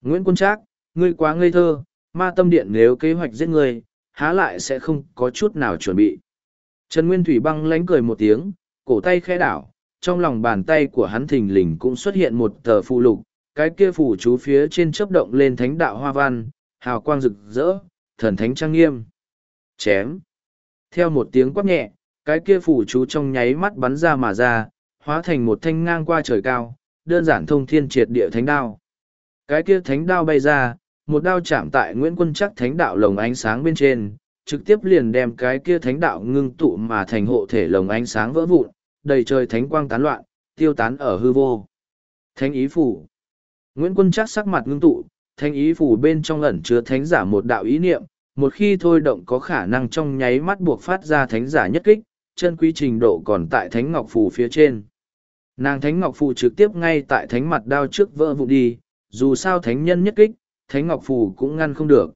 Nguyễn Quân Trác, ngươi quá ngây thơ, ma tâm điện nếu kế hoạch giết ngươi, há lại sẽ không có chút nào chuẩn bị. Trần Nguyên Thủy băng lánh cười một tiếng, cổ tay khẽ đảo, trong lòng bàn tay của hắn thình lình cũng xuất hiện một tờ phù lục, cái kia phù chú phía trên chớp động lên thánh đạo hoa văn, hào quang rực rỡ, thần thánh trang nghiêm. Chém. Theo một tiếng quát nhẹ, cái kia phù chú trong nháy mắt bắn ra mà ra, hóa thành một thanh ngang qua trời cao, đơn giản thông thiên triệt địa thánh đao. Cái kia thánh đao bay ra, một đao chạm tại Nguyễn Quân Chắc thánh đạo lồng ánh sáng bên trên, trực tiếp liền đem cái kia thánh đạo ngưng tụ mà thành hộ thể lồng ánh sáng vỡ vụn, đầy trời thánh quang tán loạn, tiêu tán ở hư vô. Thánh ý phủ. Nguyễn Quân Chắc sắc mặt ngưng tụ, thánh ý phủ bên trong ẩn chứa thánh giả một đạo ý niệm, một khi thôi động có khả năng trong nháy mắt buộc phát ra thánh giả nhất kích, chân quý trình độ còn tại thánh ngọc phủ phía trên. Nàng thánh ngọc phủ trực tiếp ngay tại thánh mặt đao trước vỡ vụn đi, dù sao thánh nhân nhất kích, thánh ngọc phủ cũng ngăn không được.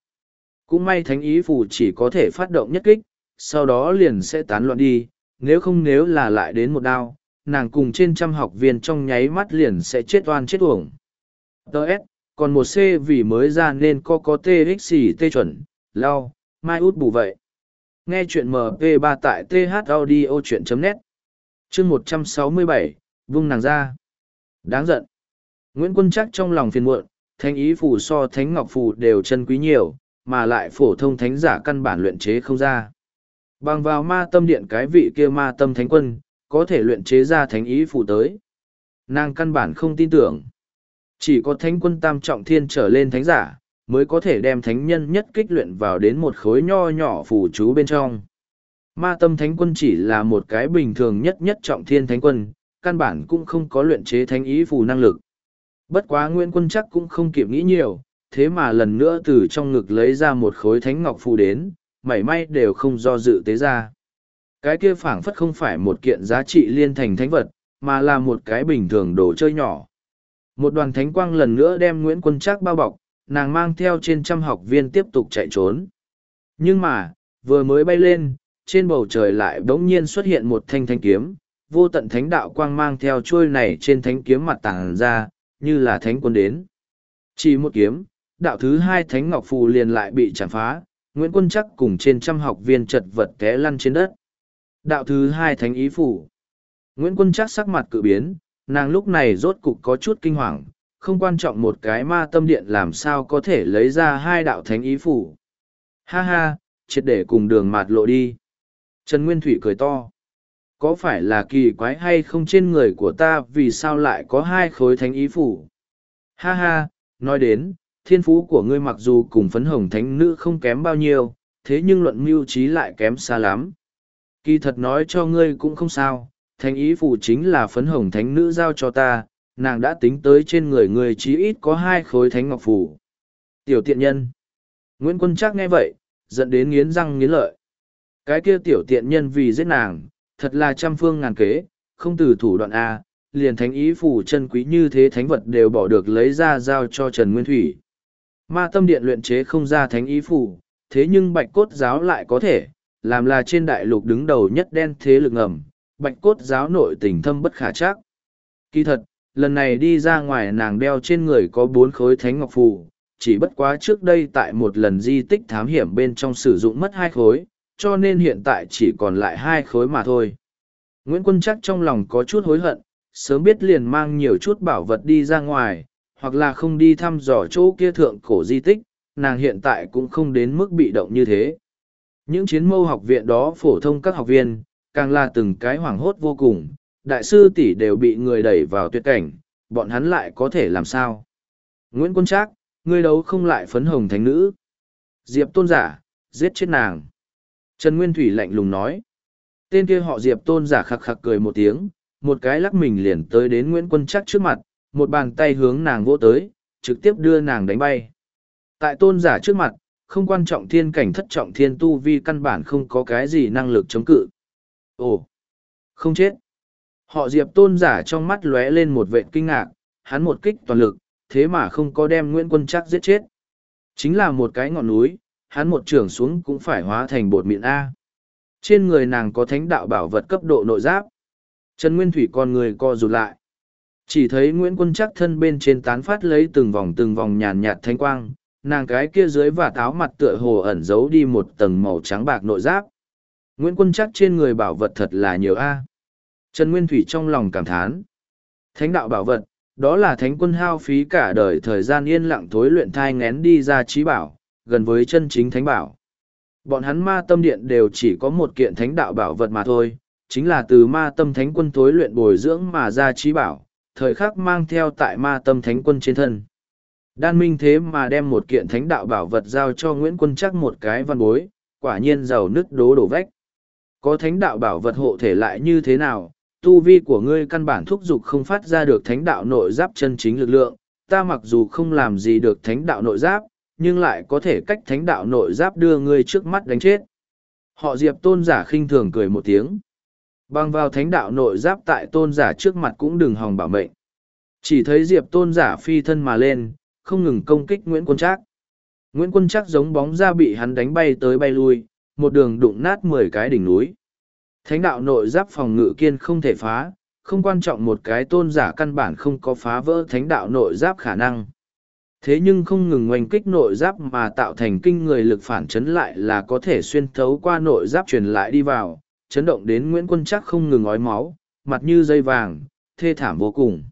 Cũng may thánh ý phù chỉ có thể phát động nhất kích, sau đó liền sẽ tán loạn đi, nếu không nếu là lại đến một đao, nàng cùng trên trăm học viên trong nháy mắt liền sẽ chết oan chết uổng. Đợt, còn một C vì mới ra nên có có TXT chuẩn, lau, mai út bù vậy. Nghe chuyện MP3 tại thaudio.net chương 167, vung nàng ra. Đáng giận. Nguyễn Quân chắc trong lòng phiền muộn, thánh ý phù so thánh ngọc phù đều chân quý nhiều, mà lại phổ thông thánh giả căn bản luyện chế không ra. Bằng vào ma tâm điện cái vị kia ma tâm thánh quân, có thể luyện chế ra thánh ý phụ tới. Nàng căn bản không tin tưởng. Chỉ có thánh quân tam trọng thiên trở lên thánh giả, mới có thể đem thánh nhân nhất kích luyện vào đến một khối nho nhỏ phù chú bên trong. Ma tâm thánh quân chỉ là một cái bình thường nhất nhất trọng thiên thánh quân, căn bản cũng không có luyện chế thánh ý phù năng lực. Bất quá Nguyên quân chắc cũng không kịp nghĩ nhiều, thế mà lần nữa từ trong ngực lấy ra một khối thánh ngọc phù đến, mảy may đều không do dự tế ra. Cái kia phảng phất không phải một kiện giá trị liên thành thánh vật, mà là một cái bình thường đồ chơi nhỏ. Một đoàn thánh quang lần nữa đem Nguyễn Quân Trác bao bọc, nàng mang theo trên trăm học viên tiếp tục chạy trốn. Nhưng mà, vừa mới bay lên, trên bầu trời lại bỗng nhiên xuất hiện một thanh thanh kiếm, vô tận thánh đạo quang mang theo trôi này trên thánh kiếm mặt tàng ra, như là thánh quân đến. Chỉ một kiếm, đạo thứ hai thánh ngọc phù liền lại bị chạm phá, Nguyễn Quân chắc cùng trên trăm học viên chật vật té lăn trên đất. Đạo thứ hai thánh ý phủ. Nguyễn Quân chắc sắc mặt cự biến, nàng lúc này rốt cục có chút kinh hoàng, không quan trọng một cái ma tâm điện làm sao có thể lấy ra hai đạo thánh ý phủ. Ha ha, triệt để cùng đường mạt lộ đi. Trần Nguyên Thủy cười to. Có phải là kỳ quái hay không trên người của ta vì sao lại có hai khối thánh ý phủ? Ha ha, nói đến, thiên phú của ngươi mặc dù cùng phấn hồng thánh nữ không kém bao nhiêu, thế nhưng luận mưu trí lại kém xa lắm. Kỳ thật nói cho ngươi cũng không sao, thánh ý phủ chính là phấn hồng thánh nữ giao cho ta, nàng đã tính tới trên người ngươi chí ít có hai khối thánh ngọc phủ. Tiểu tiện nhân. Nguyễn Quân Trác nghe vậy, giận đến nghiến răng nghiến lợi. Cái kia tiểu tiện nhân vì giết nàng, thật là trăm phương ngàn kế, không từ thủ đoạn A, liền thánh ý phủ chân quý như thế thánh vật đều bỏ được lấy ra giao cho Trần Nguyên Thủy. Ma tâm điện luyện chế không ra thánh ý phủ, thế nhưng bạch cốt giáo lại có thể, làm là trên đại lục đứng đầu nhất đen thế lực ngầm, bạch cốt giáo nội tình thâm bất khả chắc. Kỳ thật, lần này đi ra ngoài nàng đeo trên người có bốn khối thánh ngọc phù, chỉ bất quá trước đây tại một lần di tích thám hiểm bên trong sử dụng mất hai khối, cho nên hiện tại chỉ còn lại hai khối mà thôi. Nguyễn Quân chắc trong lòng có chút hối hận, sớm biết liền mang nhiều chút bảo vật đi ra ngoài, hoặc là không đi thăm dò chỗ kia thượng cổ di tích, nàng hiện tại cũng không đến mức bị động như thế. Những chiến mâu học viện đó phổ thông các học viên, càng là từng cái hoảng hốt vô cùng, đại sư tỷ đều bị người đẩy vào tuyệt cảnh, bọn hắn lại có thể làm sao? Nguyễn Quân Trác, ngươi đấu không lại phấn hồng thánh nữ. Diệp tôn giả, giết chết nàng. Trần Nguyên Thủy lạnh lùng nói. Tên kia họ Diệp tôn giả khặc khặc cười một tiếng, một cái lắc mình liền tới đến Nguyễn Quân Trác trước mặt, một bàn tay hướng nàng vỗ tới, trực tiếp đưa nàng đánh bay. Tại tôn giả trước mặt, không quan trọng thiên cảnh thất trọng thiên tu vi căn bản không có cái gì năng lực chống cự. Ồ, không chết. Họ diệp tôn giả trong mắt lóe lên một vệ kinh ngạc, hắn một kích toàn lực, thế mà không có đem Nguyễn Quân chắc giết chết. Chính là một cái ngọn núi, hắn một trưởng xuống cũng phải hóa thành bột mịn A. Trên người nàng có thánh đạo bảo vật cấp độ nội giáp. Trần Nguyên Thủy con người co rụt lại. Chỉ thấy Nguyễn Quân chắc thân bên trên tán phát lấy từng vòng từng vòng nhàn nhạt thanh quang, nàng cái kia dưới và táo mặt tựa hồ ẩn giấu đi một tầng màu trắng bạc nội giáp. Nguyễn Quân chắc trên người bảo vật thật là nhiều A. Trần Nguyên Thủy trong lòng cảm thán. Thánh đạo bảo vật, đó là thánh quân hao phí cả đời thời gian yên lặng thối luyện thai ngén đi ra trí bảo, gần với chân chính thánh bảo. Bọn hắn ma tâm điện đều chỉ có một kiện thánh đạo bảo vật mà thôi, chính là từ ma tâm thánh quân thối luyện bồi dưỡng mà ra trí bảo, thời khắc mang theo tại ma tâm thánh quân trên thân. Đan minh thế mà đem một kiện thánh đạo bảo vật giao cho Nguyễn Quân chắc một cái văn bối, quả nhiên giàu nứt đố đổ vách. Có thánh đạo bảo vật hộ thể lại như thế nào, tu vi của ngươi căn bản thúc giục không phát ra được thánh đạo nội giáp chân chính lực lượng, ta mặc dù không làm gì được thánh đạo nội giáp, nhưng lại có thể cách thánh đạo nội giáp đưa ngươi trước mắt đánh chết. Họ diệp tôn giả khinh thường cười một tiếng. Bằng vào thánh đạo nội giáp tại tôn giả trước mặt cũng đừng hòng bảo mệnh. Chỉ thấy diệp tôn giả phi thân mà lên, không ngừng công kích Nguyễn Quân Trác. Nguyễn Quân Trác giống bóng ra bị hắn đánh bay tới bay lui, một đường đụng nát mười cái đỉnh núi. Thánh đạo nội giáp phòng ngự kiên không thể phá, không quan trọng một cái tôn giả căn bản không có phá vỡ thánh đạo nội giáp khả năng. Thế nhưng không ngừng ngoành kích nội giáp mà tạo thành kinh người lực phản chấn lại là có thể xuyên thấu qua nội giáp truyền lại đi vào, chấn động đến Nguyễn Quân chắc không ngừng ói máu, mặt như dây vàng, thê thảm vô cùng.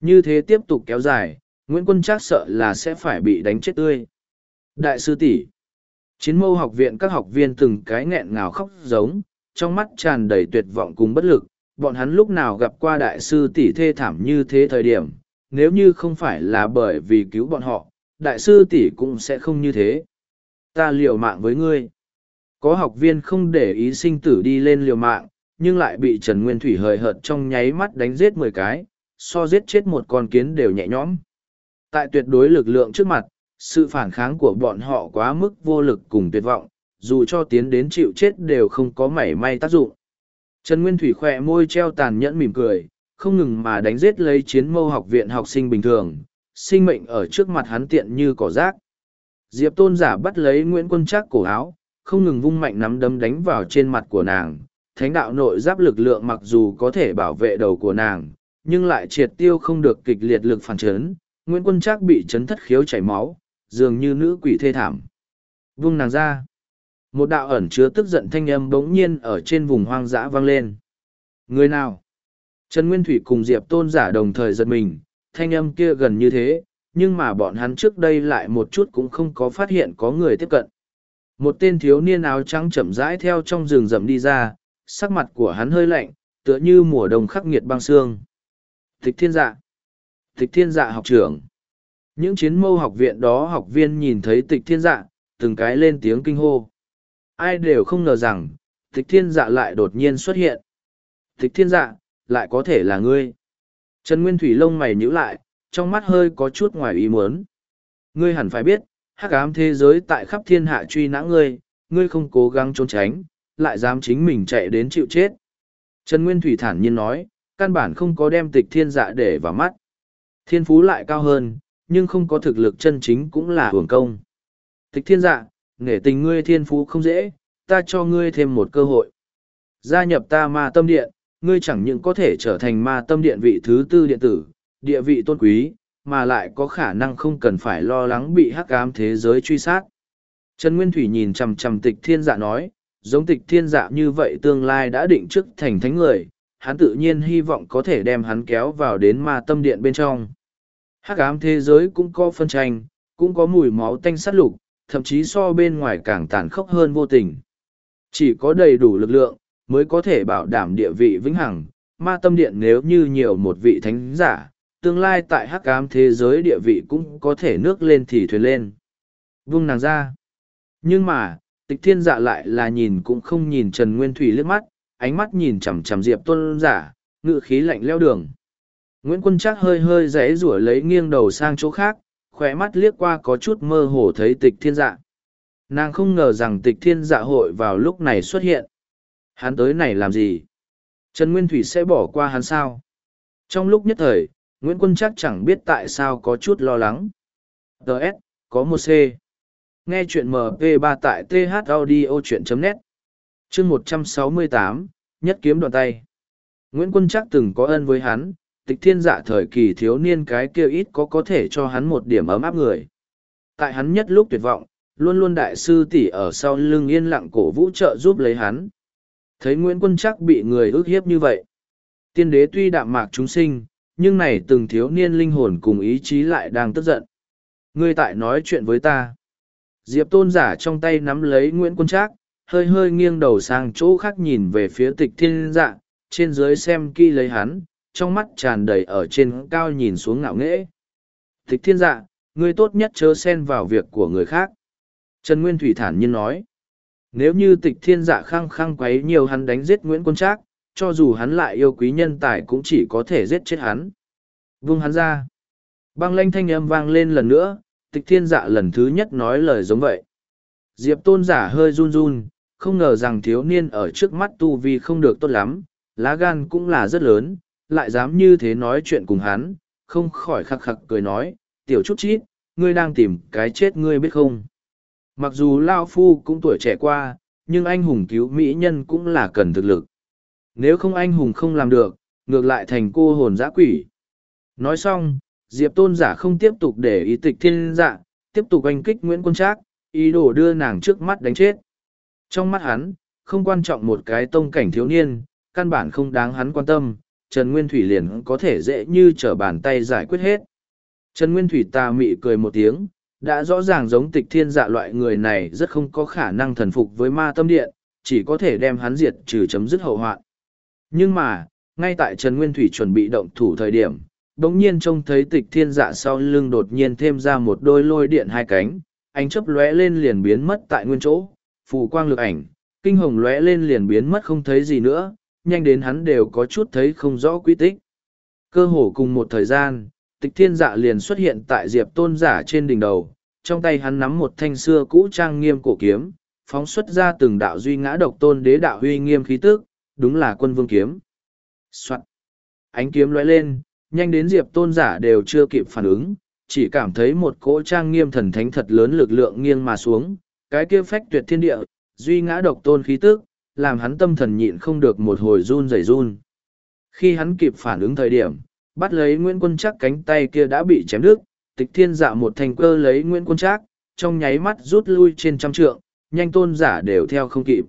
Như thế tiếp tục kéo dài, Nguyễn Quân chắc sợ là sẽ phải bị đánh chết tươi. Đại sư tỷ Chiến mâu học viện các học viên từng cái nghẹn ngào khóc giống, trong mắt tràn đầy tuyệt vọng cùng bất lực, bọn hắn lúc nào gặp qua đại sư tỷ thê thảm như thế thời điểm, nếu như không phải là bởi vì cứu bọn họ, đại sư tỷ cũng sẽ không như thế. Ta liều mạng với ngươi. Có học viên không để ý sinh tử đi lên liều mạng, nhưng lại bị Trần Nguyên Thủy hời hợt trong nháy mắt đánh giết mười cái, so giết chết một con kiến đều nhẹ nhõm. Tại tuyệt đối lực lượng trước mặt, sự phản kháng của bọn họ quá mức vô lực cùng tuyệt vọng, dù cho tiến đến chịu chết đều không có mảy may tác dụng. Trần Nguyên Thủy khỏe môi treo tàn nhẫn mỉm cười, không ngừng mà đánh giết lấy chiến mâu học viện học sinh bình thường, sinh mệnh ở trước mặt hắn tiện như cỏ rác. Diệp tôn giả bắt lấy Nguyễn Quân Trác cổ áo, không ngừng vung mạnh nắm đấm đánh vào trên mặt của nàng. Thánh đạo nội giáp lực lượng mặc dù có thể bảo vệ đầu của nàng, nhưng lại triệt tiêu không được kịch liệt lực phản chấn. Nguyễn Quân Trác bị chấn thất khiếu chảy máu, dường như nữ quỷ thê thảm. Vung nàng ra. Một đạo ẩn chứa tức giận thanh âm bỗng nhiên ở trên vùng hoang dã vang lên. Người nào? Trần Nguyên Thủy cùng Diệp Tôn giả đồng thời giật mình, thanh âm kia gần như thế, nhưng mà bọn hắn trước đây lại một chút cũng không có phát hiện có người tiếp cận. Một tên thiếu niên áo trắng chậm rãi theo trong rừng rậm đi ra, sắc mặt của hắn hơi lạnh, tựa như mùa đông khắc nghiệt băng xương. Tịch thiên dạ. Tịch thiên dạ học trưởng. Những chiến mâu học viện đó học viên nhìn thấy tịch thiên dạ, từng cái lên tiếng kinh hô. Ai đều không ngờ rằng, tịch thiên dạ lại đột nhiên xuất hiện. Tịch thiên dạ, lại có thể là ngươi. Trần Nguyên Thủy lông mày nhíu lại, trong mắt hơi có chút ngoài ý muốn. Ngươi hẳn phải biết, hắc ám thế giới tại khắp thiên hạ truy nã ngươi, ngươi không cố gắng trốn tránh, lại dám chính mình chạy đến chịu chết. Trần Nguyên Thủy thản nhiên nói, căn bản không có đem tịch thiên dạ để vào mắt. Thiên phú lại cao hơn, nhưng không có thực lực chân chính cũng là hưởng công. Tịch thiên dạ, nghệ tình ngươi thiên phú không dễ, ta cho ngươi thêm một cơ hội. Gia nhập ta ma tâm điện, ngươi chẳng những có thể trở thành ma tâm điện vị thứ tư điện tử, địa vị tôn quý, mà lại có khả năng không cần phải lo lắng bị hắc ám thế giới truy sát. Trần Nguyên Thủy nhìn chằm chằm tịch thiên dạ nói, giống tịch thiên dạ như vậy tương lai đã định trước thành thánh người, hắn tự nhiên hy vọng có thể đem hắn kéo vào đến ma tâm điện bên trong. Hắc ám thế giới cũng có phân tranh, cũng có mùi máu tanh sát lục, thậm chí so bên ngoài càng tàn khốc hơn vô tình. Chỉ có đầy đủ lực lượng, mới có thể bảo đảm địa vị vĩnh hằng. Ma tâm điện nếu như nhiều một vị thánh giả, tương lai tại hắc ám thế giới địa vị cũng có thể nước lên thì thuyền lên. Vung nàng ra. Nhưng mà, tịch thiên dạ lại là nhìn cũng không nhìn Trần Nguyên Thủy liếc mắt, ánh mắt nhìn chằm chằm Diệp Tôn giả, ngự khí lạnh leo đường. Nguyễn Quân Trác hơi hơi rẽ rủa lấy nghiêng đầu sang chỗ khác, khóe mắt liếc qua có chút mơ hồ thấy tịch thiên dạ. Nàng không ngờ rằng tịch thiên dạ hội vào lúc này xuất hiện. Hắn tới này làm gì? Trần Nguyên Thủy sẽ bỏ qua hắn sao? Trong lúc nhất thời, Nguyễn Quân chắc chẳng biết tại sao có chút lo lắng. TS có một C. Nghe chuyện MP3 tại thaudio.net chương 168, nhất kiếm đoạn tay. Nguyễn Quân chắc từng có ân với hắn, tịch thiên dạ thời kỳ thiếu niên cái kia ít có có thể cho hắn một điểm ấm áp người. Tại hắn nhất lúc tuyệt vọng, luôn luôn đại sư tỷ ở sau lưng yên lặng cổ vũ trợ giúp lấy hắn. Thấy Nguyễn Quân chắc bị người ước hiếp như vậy. Tiên đế tuy đạm mạc chúng sinh, nhưng này từng thiếu niên linh hồn cùng ý chí lại đang tức giận. Ngươi tại nói chuyện với ta. Diệp tôn giả trong tay nắm lấy Nguyễn Quân Trác, hơi hơi nghiêng đầu sang chỗ khác nhìn về phía tịch thiên dạ, trên dưới xem kỹ lấy hắn, trong mắt tràn đầy ở trên cao nhìn xuống ngạo nghễ. Tịch thiên dạ, ngươi tốt nhất chớ xen vào việc của người khác. Trần Nguyên Thủy thản nhiên nói. Nếu như tịch thiên dạ khăng khăng quấy nhiều hắn đánh giết Nguyễn Quân Trác, cho dù hắn lại yêu quý nhân tài cũng chỉ có thể giết chết hắn. Vung hắn ra. Băng lanh thanh âm vang lên lần nữa, tịch thiên dạ lần thứ nhất nói lời giống vậy. Diệp tôn giả hơi run run, không ngờ rằng thiếu niên ở trước mắt tu vi không được tốt lắm, lá gan cũng là rất lớn, lại dám như thế nói chuyện cùng hắn, không khỏi khắc khắc cười nói, tiểu chút chít, ngươi đang tìm cái chết ngươi biết không. Mặc dù Lao Phu cũng tuổi trẻ qua, nhưng anh hùng cứu mỹ nhân cũng là cần thực lực. Nếu không anh hùng không làm được, ngược lại thành cô hồn dã quỷ. Nói xong, Diệp Tôn giả không tiếp tục để ý tịch thiên dạ, tiếp tục anh kích Nguyễn Quân Trác, ý đồ đưa nàng trước mắt đánh chết. Trong mắt hắn, không quan trọng một cái tông cảnh thiếu niên, căn bản không đáng hắn quan tâm, Trần Nguyên Thủy liền có thể dễ như trở bàn tay giải quyết hết. Trần Nguyên Thủy tà mị cười một tiếng, đã rõ ràng giống tịch thiên dạ loại người này rất không có khả năng thần phục với ma tâm điện, chỉ có thể đem hắn diệt trừ chấm dứt hậu hoạn. Nhưng mà, ngay tại Trần Nguyên Thủy chuẩn bị động thủ thời điểm, đống nhiên trông thấy tịch thiên dạ sau lưng đột nhiên thêm ra một đôi lôi điện hai cánh, ánh chớp lóe lên liền biến mất tại nguyên chỗ, phù quang lực ảnh, kinh hồng lóe lên liền biến mất không thấy gì nữa, nhanh đến hắn đều có chút thấy không rõ quy tích. Cơ hồ cùng một thời gian, tịch thiên dạ liền xuất hiện tại diệp tôn giả trên đỉnh đầu, trong tay hắn nắm một thanh xưa cũ trang nghiêm cổ kiếm, phóng xuất ra từng đạo duy ngã độc tôn đế đạo huy nghiêm khí tức, đúng là quân vương kiếm. Soạn. Ánh kiếm lóe lên, nhanh đến diệp tôn giả đều chưa kịp phản ứng, chỉ cảm thấy một cỗ trang nghiêm thần thánh thật lớn lực lượng nghiêng mà xuống, cái kia phách tuyệt thiên địa, duy ngã độc tôn khí tức, làm hắn tâm thần nhịn không được một hồi run rẩy run. Khi hắn kịp phản ứng thời điểm, bắt lấy Nguyễn Quân Trác cánh tay kia đã bị chém đứt, tịch thiên dạ một thành cơ lấy Nguyễn Quân Trác, trong nháy mắt rút lui trên trăm trượng, nhanh tôn giả đều theo không kịp.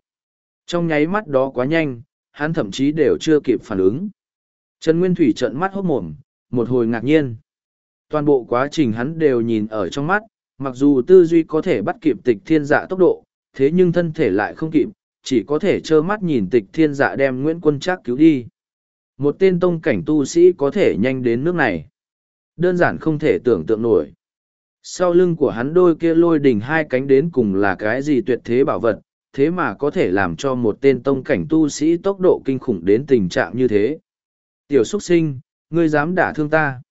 Trong nháy mắt đó quá nhanh, hắn thậm chí đều chưa kịp phản ứng. Trần Nguyên Thủy trợn mắt hốt mồm, một hồi ngạc nhiên. Toàn bộ quá trình hắn đều nhìn ở trong mắt, mặc dù tư duy có thể bắt kịp tịch thiên dạ tốc độ, thế nhưng thân thể lại không kịp, chỉ có thể trơ mắt nhìn tịch thiên dạ đem Nguyễn Quân Trác cứu đi. Một tên tông cảnh tu sĩ có thể nhanh đến nước này. Đơn giản không thể tưởng tượng nổi. Sau lưng của hắn đôi kia lôi đỉnh hai cánh đến cùng là cái gì tuyệt thế bảo vật, thế mà có thể làm cho một tên tông cảnh tu sĩ tốc độ kinh khủng đến tình trạng như thế. Tiểu xuất sinh, ngươi dám đả thương ta.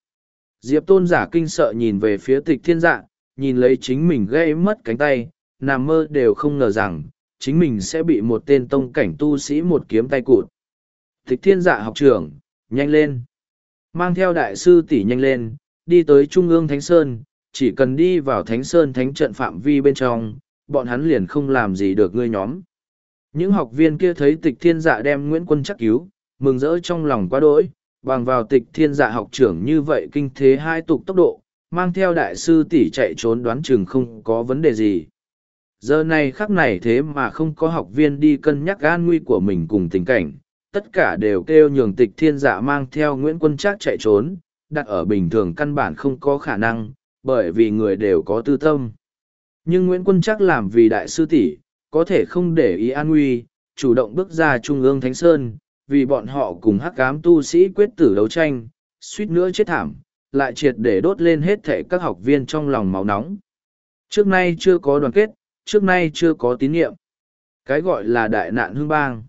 Diệp tôn giả kinh sợ nhìn về phía tịch thiên dạ, nhìn lấy chính mình gây mất cánh tay, nằm mơ đều không ngờ rằng, chính mình sẽ bị một tên tông cảnh tu sĩ một kiếm tay cụt. Tịch thiên dạ học trưởng, nhanh lên. Mang theo đại sư tỷ nhanh lên, đi tới Trung ương Thánh Sơn, chỉ cần đi vào Thánh Sơn Thánh trận phạm vi bên trong, bọn hắn liền không làm gì được ngươi nhóm. Những học viên kia thấy tịch thiên dạ đem Nguyễn Quân chắc cứu, mừng rỡ trong lòng quá đỗi, bằng vào tịch thiên dạ học trưởng như vậy kinh thế hai tục tốc độ, mang theo đại sư tỷ chạy trốn đoán chừng không có vấn đề gì. Giờ này khắc này thế mà không có học viên đi cân nhắc an nguy của mình cùng tình cảnh, tất cả đều kêu nhường tịch thiên dạ mang theo Nguyễn Quân Trác chạy trốn, đặt ở bình thường căn bản không có khả năng, bởi vì người đều có tư tâm. Nhưng Nguyễn Quân chắc làm vì đại sư tỷ, có thể không để ý an nguy, chủ động bước ra trung ương Thánh Sơn, vì bọn họ cùng hắc cám tu sĩ quyết tử đấu tranh, suýt nữa chết thảm, lại triệt để đốt lên hết thệ các học viên trong lòng máu nóng. Trước nay chưa có đoàn kết, trước nay chưa có tín nhiệm. Cái gọi là đại nạn hương bang.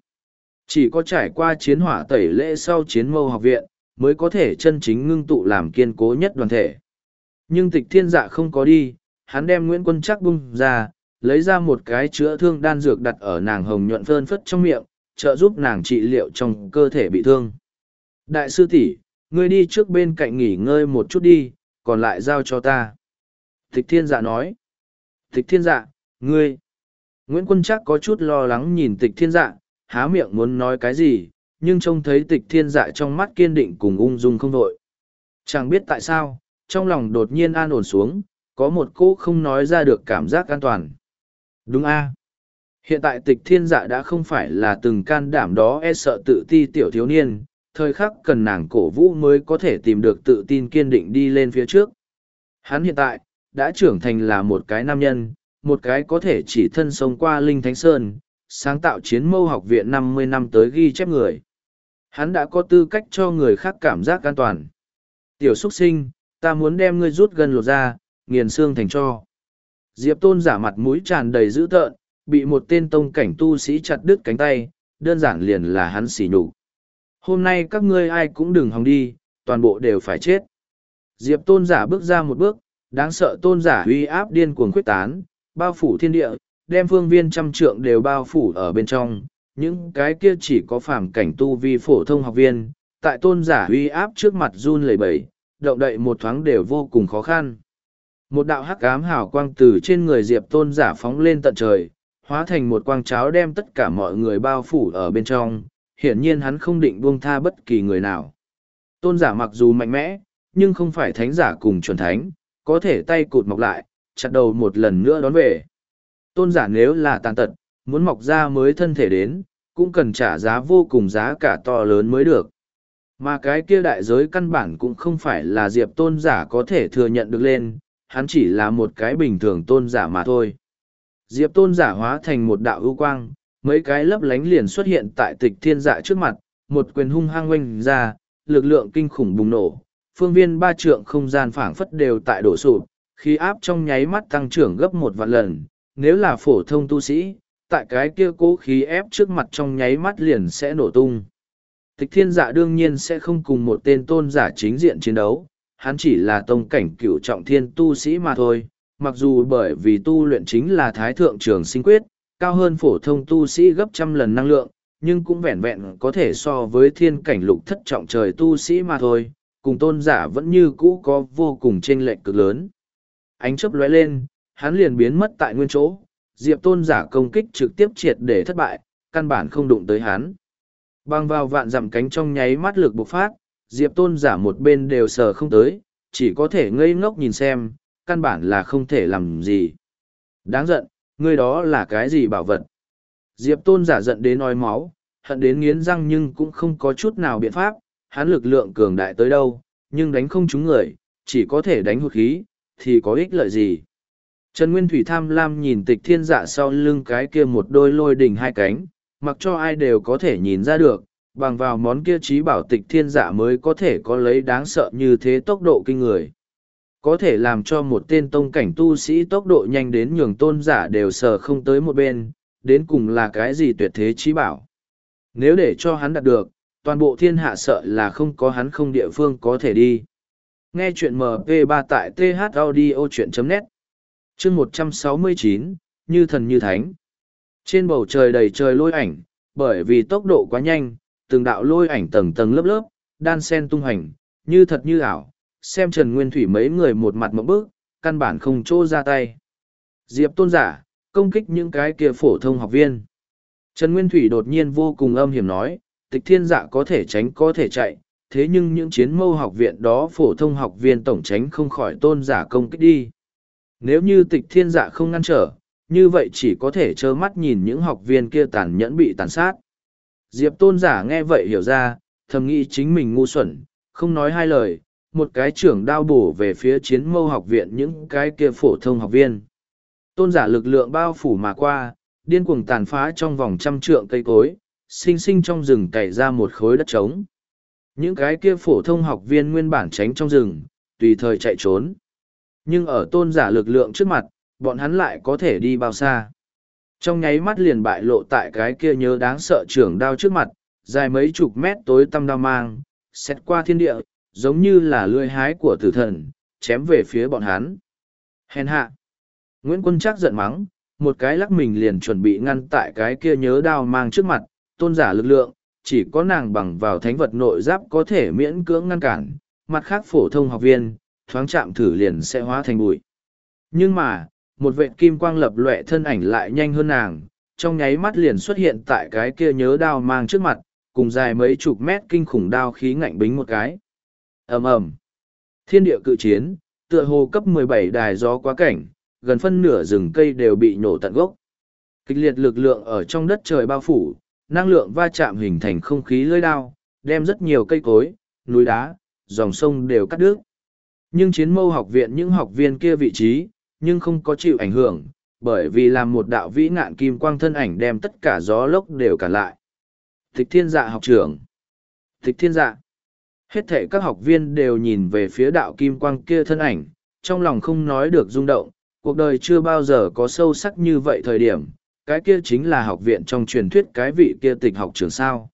Chỉ có trải qua chiến hỏa tẩy lễ sau chiến mâu học viện, mới có thể chân chính ngưng tụ làm kiên cố nhất đoàn thể. Nhưng tịch thiên dạ không có đi, hắn đem Nguyễn Quân chắc bung ra, lấy ra một cái chữa thương đan dược đặt ở nàng hồng nhuận phơn phất trong miệng, trợ giúp nàng trị liệu trong cơ thể bị thương. Đại sư tỷ, ngươi đi trước bên cạnh nghỉ ngơi một chút đi, còn lại giao cho ta. Tịch thiên dạ nói. Tịch thiên dạ, ngươi. Nguyễn Quân chắc có chút lo lắng nhìn tịch thiên dạ, há miệng muốn nói cái gì, nhưng trông thấy tịch thiên dạ trong mắt kiên định cùng ung dung không đội. Chẳng biết tại sao, trong lòng đột nhiên an ổn xuống, có một cô không nói ra được cảm giác an toàn. Đúng a Hiện tại tịch thiên dạ đã không phải là từng can đảm đó e sợ tự ti tiểu thiếu niên, thời khắc cần nàng cổ vũ mới có thể tìm được tự tin kiên định đi lên phía trước. Hắn hiện tại, đã trưởng thành là một cái nam nhân, một cái có thể chỉ thân sống qua Linh Thánh Sơn, sáng tạo chiến mâu học viện năm mươi năm tới ghi chép người. Hắn đã có tư cách cho người khác cảm giác an toàn. Tiểu xuất sinh, ta muốn đem ngươi rút gần lột ra, nghiền xương thành cho. Diệp tôn giả mặt mũi tràn đầy dữ tợn, bị một tên tông cảnh tu sĩ chặt đứt cánh tay, đơn giản liền là hắn xỉ nhục. Hôm nay các ngươi ai cũng đừng hòng đi, toàn bộ đều phải chết. Diệp tôn giả bước ra một bước, đáng sợ tôn giả uy áp điên cuồng quyết tán, bao phủ thiên địa, đem phương viên trăm trượng đều bao phủ ở bên trong. Những cái kia chỉ có phàm cảnh tu vi phổ thông học viên, tại tôn giả uy áp trước mặt run lẩy bẩy, động đậy một thoáng đều vô cùng khó khăn. Một đạo hắc ám hào quang từ trên người Diệp tôn giả phóng lên tận trời, hóa thành một quang cháo đem tất cả mọi người bao phủ ở bên trong, hiển nhiên hắn không định buông tha bất kỳ người nào. Tôn giả mặc dù mạnh mẽ, nhưng không phải thánh giả cùng chuẩn thánh, có thể tay cụt mọc lại, chặt đầu một lần nữa đón về. Tôn giả nếu là tàn tật, muốn mọc ra mới thân thể đến, cũng cần trả giá vô cùng giá cả to lớn mới được. Mà cái kia đại giới căn bản cũng không phải là diệp tôn giả có thể thừa nhận được lên, hắn chỉ là một cái bình thường tôn giả mà thôi. Diệp tôn giả hóa thành một đạo ưu quang, mấy cái lấp lánh liền xuất hiện tại tịch thiên dạ trước mặt, một quyền hung hăng oanh ra, lực lượng kinh khủng bùng nổ, phương viên ba trượng không gian phảng phất đều tại đổ sụp, khí áp trong nháy mắt tăng trưởng gấp một vạn lần, nếu là phổ thông tu sĩ, tại cái kia cố khí ép trước mặt trong nháy mắt liền sẽ nổ tung. Tịch thiên dạ đương nhiên sẽ không cùng một tên tôn giả chính diện chiến đấu, hắn chỉ là tông cảnh cửu trọng thiên tu sĩ mà thôi, mặc dù bởi vì tu luyện chính là thái thượng trường sinh quyết, cao hơn phổ thông tu sĩ gấp trăm lần năng lượng, nhưng cũng vẹn vẹn có thể so với thiên cảnh lục thất trọng trời tu sĩ mà thôi, cùng tôn giả vẫn như cũ có vô cùng chênh lệch cực lớn. Ánh chớp lóe lên, hắn liền biến mất tại nguyên chỗ, diệp tôn giả công kích trực tiếp triệt để thất bại, căn bản không đụng tới hắn. Bang vào vạn dặm cánh trong nháy mắt lực bộc phát, diệp tôn giả một bên đều sờ không tới, chỉ có thể ngây ngốc nhìn xem, căn bản là không thể làm gì. Đáng giận, ngươi đó là cái gì bảo vật? Diệp tôn giả giận đến nói máu, hận đến nghiến răng nhưng cũng không có chút nào biện pháp, hắn lực lượng cường đại tới đâu, nhưng đánh không trúng người, chỉ có thể đánh hụt khí, thì có ích lợi gì? Trần Nguyên Thủy tham lam nhìn tịch thiên dạ sau lưng cái kia một đôi lôi đỉnh hai cánh, mặc cho ai đều có thể nhìn ra được, bằng vào món kia trí bảo tịch thiên giả mới có thể có lấy đáng sợ như thế tốc độ kinh người có thể làm cho một tên tông cảnh tu sĩ tốc độ nhanh đến nhường tôn giả đều sờ không tới một bên, đến cùng là cái gì tuyệt thế trí bảo. Nếu để cho hắn đạt được, toàn bộ thiên hạ sợ là không có hắn không địa phương có thể đi. Nghe chuyện MP3 tại thaudio.net chương 169, như thần như thánh. Trên bầu trời đầy trời lôi ảnh, bởi vì tốc độ quá nhanh, từng đạo lôi ảnh tầng tầng lớp lớp, đan sen tung hành, như thật như ảo, xem Trần Nguyên Thủy mấy người một mặt mộng bước, căn bản không chỗ ra tay. Diệp tôn giả, công kích những cái kia phổ thông học viên. Trần Nguyên Thủy đột nhiên vô cùng âm hiểm nói, tịch thiên dạ có thể tránh có thể chạy, thế nhưng những chiến mâu học viện đó phổ thông học viên tổng tránh không khỏi tôn giả công kích đi. Nếu như tịch thiên dạ không ngăn trở, như vậy chỉ có thể trơ mắt nhìn những học viên kia tàn nhẫn bị tàn sát. Diệp tôn giả nghe vậy hiểu ra, thầm nghĩ chính mình ngu xuẩn, không nói hai lời, một cái trưởng đao bổ về phía chiến mâu học viện những cái kia phổ thông học viên. Tôn giả lực lượng bao phủ mà qua, điên cuồng tàn phá trong vòng trăm trượng cây cối, sinh sinh trong rừng cày ra một khối đất trống. Những cái kia phổ thông học viên nguyên bản tránh trong rừng, tùy thời chạy trốn. Nhưng ở tôn giả lực lượng trước mặt, bọn hắn lại có thể đi bao xa. Trong nháy mắt liền bại lộ tại cái kia nhớ đáng sợ trưởng đao trước mặt, dài mấy chục mét tối tăm đao mang, xét qua thiên địa, giống như là lưỡi hái của tử thần, chém về phía bọn hắn. Hèn hạ! Nguyễn Quân chắc giận mắng, một cái lắc mình liền chuẩn bị ngăn tại cái kia nhớ đao mang trước mặt, tôn giả lực lượng, chỉ có nàng bằng vào thánh vật nội giáp có thể miễn cưỡng ngăn cản, mặt khác phổ thông học viên, thoáng chạm thử liền sẽ hóa thành bụi. Nhưng mà, một vệ kim quang lập lệ thân ảnh lại nhanh hơn nàng, trong nháy mắt liền xuất hiện tại cái kia nhớ đao mang trước mặt, cùng dài mấy chục mét kinh khủng đao khí ngạnh bính một cái. ầm ầm Thiên địa cự chiến, tựa hồ cấp 17 đài gió quá cảnh, gần phân nửa rừng cây đều bị nổ tận gốc. Kịch liệt lực lượng ở trong đất trời bao phủ, năng lượng va chạm hình thành không khí lưỡi đao, đem rất nhiều cây cối, núi đá, dòng sông đều cắt đứt. Nhưng chiến mâu học viện những học viên kia vị trí, nhưng không có chịu ảnh hưởng, bởi vì làm một đạo vĩ ngạn kim quang thân ảnh đem tất cả gió lốc đều cản lại. Tịch thiên dạ học trưởng. Tịch thiên dạ. Hết thể các học viên đều nhìn về phía đạo kim quang kia thân ảnh, trong lòng không nói được rung động, cuộc đời chưa bao giờ có sâu sắc như vậy thời điểm, cái kia chính là học viện trong truyền thuyết cái vị kia tịch học trưởng sao.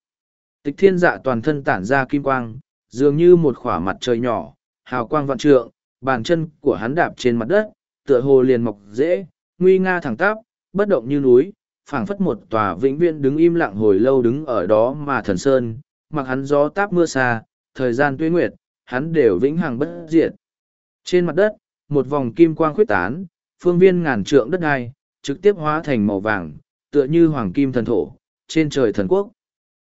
Tịch thiên dạ toàn thân tản ra kim quang, dường như một khỏa mặt trời nhỏ, hào quang vạn trượng, bàn chân của hắn đạp trên mặt đất, tựa hồ liền mọc dễ, nguy nga thẳng tắp, bất động như núi, phảng phất một tòa vĩnh viễn đứng im lặng hồi lâu đứng ở đó mà thần sơn, mặc hắn gió táp mưa xa, thời gian tuyết nguyệt, hắn đều vĩnh hằng bất diệt. Trên mặt đất, một vòng kim quang khuyết tán, phương viên ngàn trượng đất ai trực tiếp hóa thành màu vàng, tựa như hoàng kim thần thổ, trên trời thần quốc.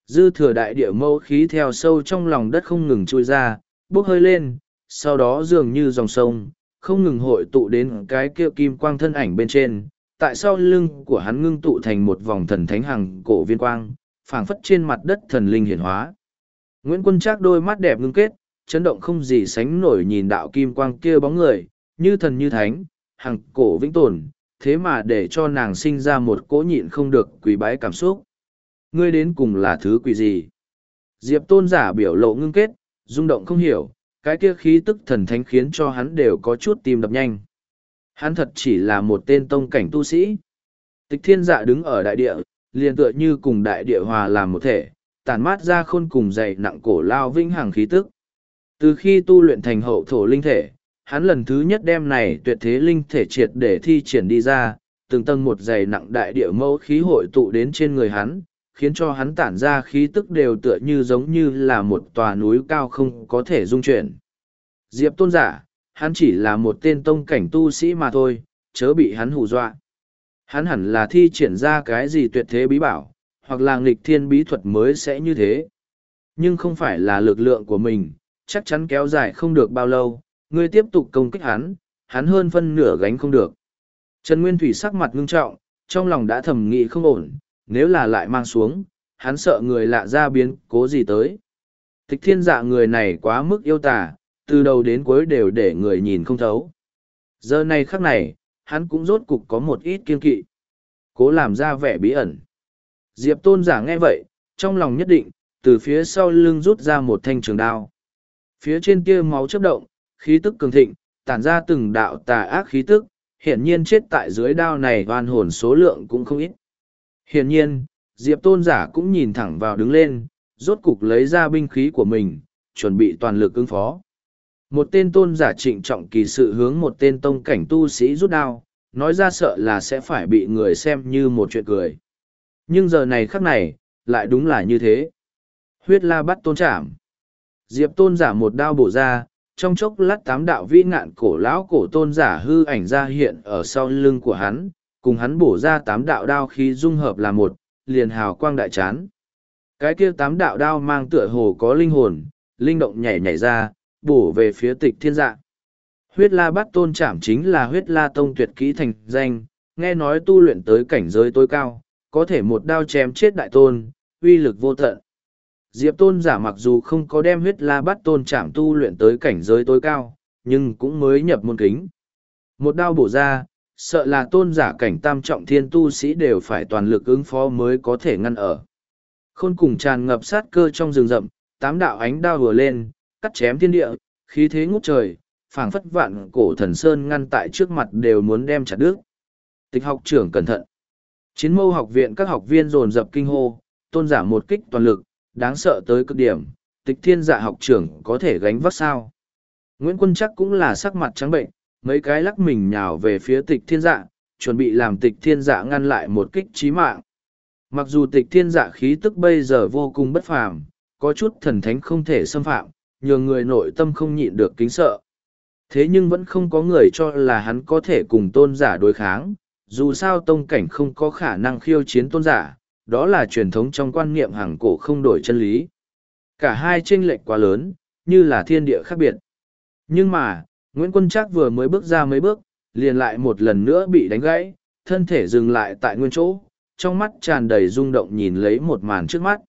Dư thừa đại địa mâu khí theo sâu trong lòng đất không ngừng trôi ra, bốc hơi lên, sau đó dường như dòng sông, không ngừng hội tụ đến cái kia kim quang thân ảnh bên trên, tại sau lưng của hắn ngưng tụ thành một vòng thần thánh hằng cổ viên quang, phảng phất trên mặt đất thần linh hiển hóa. Nguyễn Quân Trác đôi mắt đẹp ngưng kết, chấn động không gì sánh nổi nhìn đạo kim quang kia bóng người, như thần như thánh, hằng cổ vĩnh tồn, thế mà để cho nàng sinh ra một cỗ nhịn không được quỳ bái cảm xúc. Ngươi đến cùng là thứ quỷ gì? Diệp tôn giả biểu lộ ngưng kết, rung động không hiểu, cái kia khí tức thần thánh khiến cho hắn đều có chút tim đập nhanh. Hắn thật chỉ là một tên tông cảnh tu sĩ. Tịch thiên dạ đứng ở đại địa, liền tựa như cùng đại địa hòa làm một thể, tản mát ra khôn cùng dày nặng cổ lao vinh hằng khí tức. Từ khi tu luyện thành hậu thổ linh thể, hắn lần thứ nhất đem này tuyệt thế linh thể triệt để thi triển đi ra, từng tầng một dày nặng đại địa mẫu khí hội tụ đến trên người hắn, khiến cho hắn tản ra khí tức đều tựa như giống như là một tòa núi cao không có thể dung chuyển. Diệp tôn giả, hắn chỉ là một tên tông cảnh tu sĩ mà thôi, chớ bị hắn hù dọa. Hắn hẳn là thi triển ra cái gì tuyệt thế bí bảo, hoặc là nghịch thiên bí thuật mới sẽ như thế. Nhưng không phải là lực lượng của mình, chắc chắn kéo dài không được bao lâu, ngươi tiếp tục công kích hắn, hắn hơn phân nửa gánh không được. Trần Nguyên Thủy sắc mặt ngưng trọng, trong lòng đã thầm nghĩ không ổn, nếu là lại mang xuống, hắn sợ người lạ ra biến cố gì tới. Tịch thiên dạ người này quá mức yêu tả, từ đầu đến cuối đều để người nhìn không thấu. Giờ này khắc này, hắn cũng rốt cục có một ít kiên kỵ. Cố làm ra vẻ bí ẩn. Diệp tôn giả nghe vậy, trong lòng nhất định, từ phía sau lưng rút ra một thanh trường đao. Phía trên kia máu chấp động, khí tức cường thịnh, tản ra từng đạo tà ác khí tức, hiển nhiên chết tại dưới đao này oan hồn số lượng cũng không ít. Hiển nhiên, Diệp tôn giả cũng nhìn thẳng vào đứng lên, rốt cục lấy ra binh khí của mình, chuẩn bị toàn lực ứng phó. Một tên tôn giả trịnh trọng kỳ sự hướng một tên tông cảnh tu sĩ rút đao, nói ra sợ là sẽ phải bị người xem như một chuyện cười. Nhưng giờ này khắc này, lại đúng là như thế. Huyết la bắt tôn trảm. Diệp tôn giả một đao bổ ra, trong chốc lát tám đạo vĩ ngạn cổ lão cổ tôn giả hư ảnh ra hiện ở sau lưng của hắn, cùng hắn bổ ra tám đạo đao khí dung hợp là một, liền hào quang đại chán. Cái kia tám đạo đao mang tựa hồ có linh hồn, linh động nhảy nhảy ra, bổ về phía tịch thiên dạ. Huyết la bắt tôn chảm chính là huyết la tông tuyệt kỹ thành danh, nghe nói tu luyện tới cảnh giới tối cao, có thể một đao chém chết đại tôn, uy lực vô tận. Diệp tôn giả mặc dù không có đem huyết la bắt tôn chảm tu luyện tới cảnh giới tối cao, nhưng cũng mới nhập môn kính. Một đao bổ ra, sợ là tôn giả cảnh tam trọng thiên tu sĩ đều phải toàn lực ứng phó mới có thể ngăn ở. Khôn cùng tràn ngập sát cơ trong rừng rậm, tám đạo ánh đao vừa lên, cắt chém thiên địa, khí thế ngút trời, phảng phất vạn cổ thần sơn ngăn tại trước mặt đều muốn đem chặt đứt. Tịch học trưởng cẩn thận. Chiến mâu học viện các học viên dồn dập kinh hô, tôn giả một kích toàn lực, đáng sợ tới cực điểm, tịch thiên giả học trưởng có thể gánh vác sao. Nguyễn Quân chắc cũng là sắc mặt trắng bệnh, mấy cái lắc mình nhào về phía tịch thiên dạ, chuẩn bị làm tịch thiên dạ ngăn lại một kích trí mạng. Mặc dù tịch thiên dạ khí tức bây giờ vô cùng bất phàm, có chút thần thánh không thể xâm phạm, nhường người nội tâm không nhịn được kính sợ. Thế nhưng vẫn không có người cho là hắn có thể cùng tôn giả đối kháng, dù sao tông cảnh không có khả năng khiêu chiến tôn giả, đó là truyền thống trong quan niệm hàng cổ không đổi chân lý. Cả hai chênh lệch quá lớn, như là thiên địa khác biệt. Nhưng mà, Nguyễn Quân Trác vừa mới bước ra mấy bước, liền lại một lần nữa bị đánh gãy, thân thể dừng lại tại nguyên chỗ, trong mắt tràn đầy rung động nhìn lấy một màn trước mắt.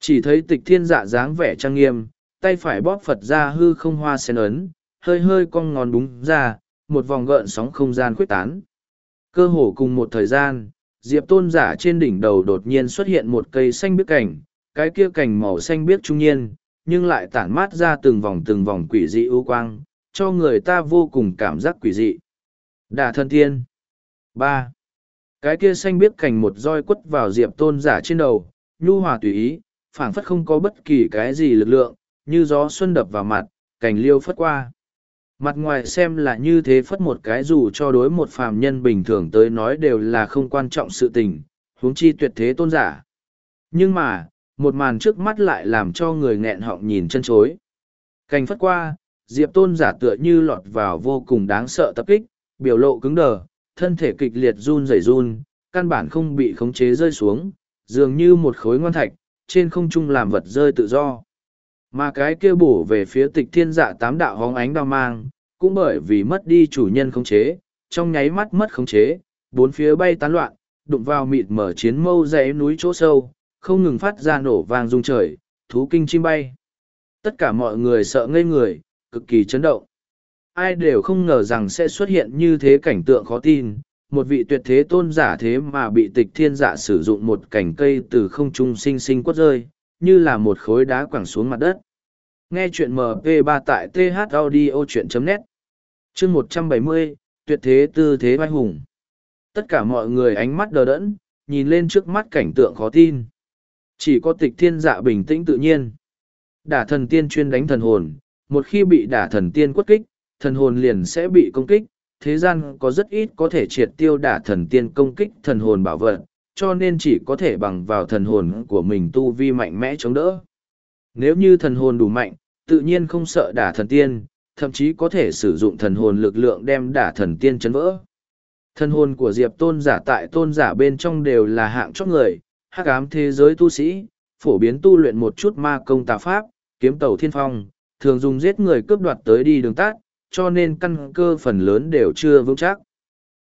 Chỉ thấy tịch thiên dạ dáng vẻ trang nghiêm, tay phải bóp Phật ra hư không hoa sen ấn, hơi hơi cong ngón búng ra, một vòng gợn sóng không gian khuyết tán. Cơ hồ cùng một thời gian, diệp tôn giả trên đỉnh đầu đột nhiên xuất hiện một cây xanh biếc cảnh, cái kia cảnh màu xanh biếc trung nhiên, nhưng lại tản mát ra từng vòng từng vòng quỷ dị ưu quang, cho người ta vô cùng cảm giác quỷ dị. Đà thân tiên. ba Cái kia xanh biếc cảnh một roi quất vào diệp tôn giả trên đầu, nhu hòa tùy ý, phảng phất không có bất kỳ cái gì lực lượng, như gió xuân đập vào mặt, cảnh liêu phất qua. Mặt ngoài xem là như thế phất một cái dù cho đối một phàm nhân bình thường tới nói đều là không quan trọng sự tình, huống chi tuyệt thế tôn giả. Nhưng mà, một màn trước mắt lại làm cho người nghẹn họng nhìn chân chối. Cành phất qua, diệp tôn giả tựa như lọt vào vô cùng đáng sợ tập kích, biểu lộ cứng đờ, thân thể kịch liệt run rẩy run, căn bản không bị khống chế rơi xuống, dường như một khối ngon thạch, trên không trung làm vật rơi tự do. Mà cái kia bổ về phía tịch thiên dạ tám đạo hóng ánh đao mang, cũng bởi vì mất đi chủ nhân khống chế, trong nháy mắt mất khống chế, bốn phía bay tán loạn, đụng vào mịt mở chiến mâu dãy núi chỗ sâu, không ngừng phát ra nổ vang rung trời, thú kinh chim bay. Tất cả mọi người sợ ngây người, cực kỳ chấn động. Ai đều không ngờ rằng sẽ xuất hiện như thế cảnh tượng khó tin, một vị tuyệt thế tôn giả thế mà bị tịch thiên giả sử dụng một cành cây từ không trung sinh sinh quất rơi, như là một khối đá quẳng xuống mặt đất. Nghe chuyện MP3 tại thaudio.net chương 170, tuyệt thế tư thế vai hùng. Tất cả mọi người ánh mắt đờ đẫn, nhìn lên trước mắt cảnh tượng khó tin. Chỉ có tịch thiên dạ bình tĩnh tự nhiên. Đả thần tiên chuyên đánh thần hồn, một khi bị đả thần tiên quất kích, thần hồn liền sẽ bị công kích. Thế gian có rất ít có thể triệt tiêu đả thần tiên công kích thần hồn bảo vật, cho nên chỉ có thể bằng vào thần hồn của mình tu vi mạnh mẽ chống đỡ. Nếu như thần hồn đủ mạnh, tự nhiên không sợ đả thần tiên, thậm chí có thể sử dụng thần hồn lực lượng đem đả thần tiên chấn vỡ. Thần hồn của Diệp tôn giả tại tôn giả bên trong đều là hạng chót người, hắc ám thế giới tu sĩ, phổ biến tu luyện một chút ma công tà pháp, kiếm tàu thiên phong, thường dùng giết người cướp đoạt tới đi đường tát, cho nên căn cơ phần lớn đều chưa vững chắc.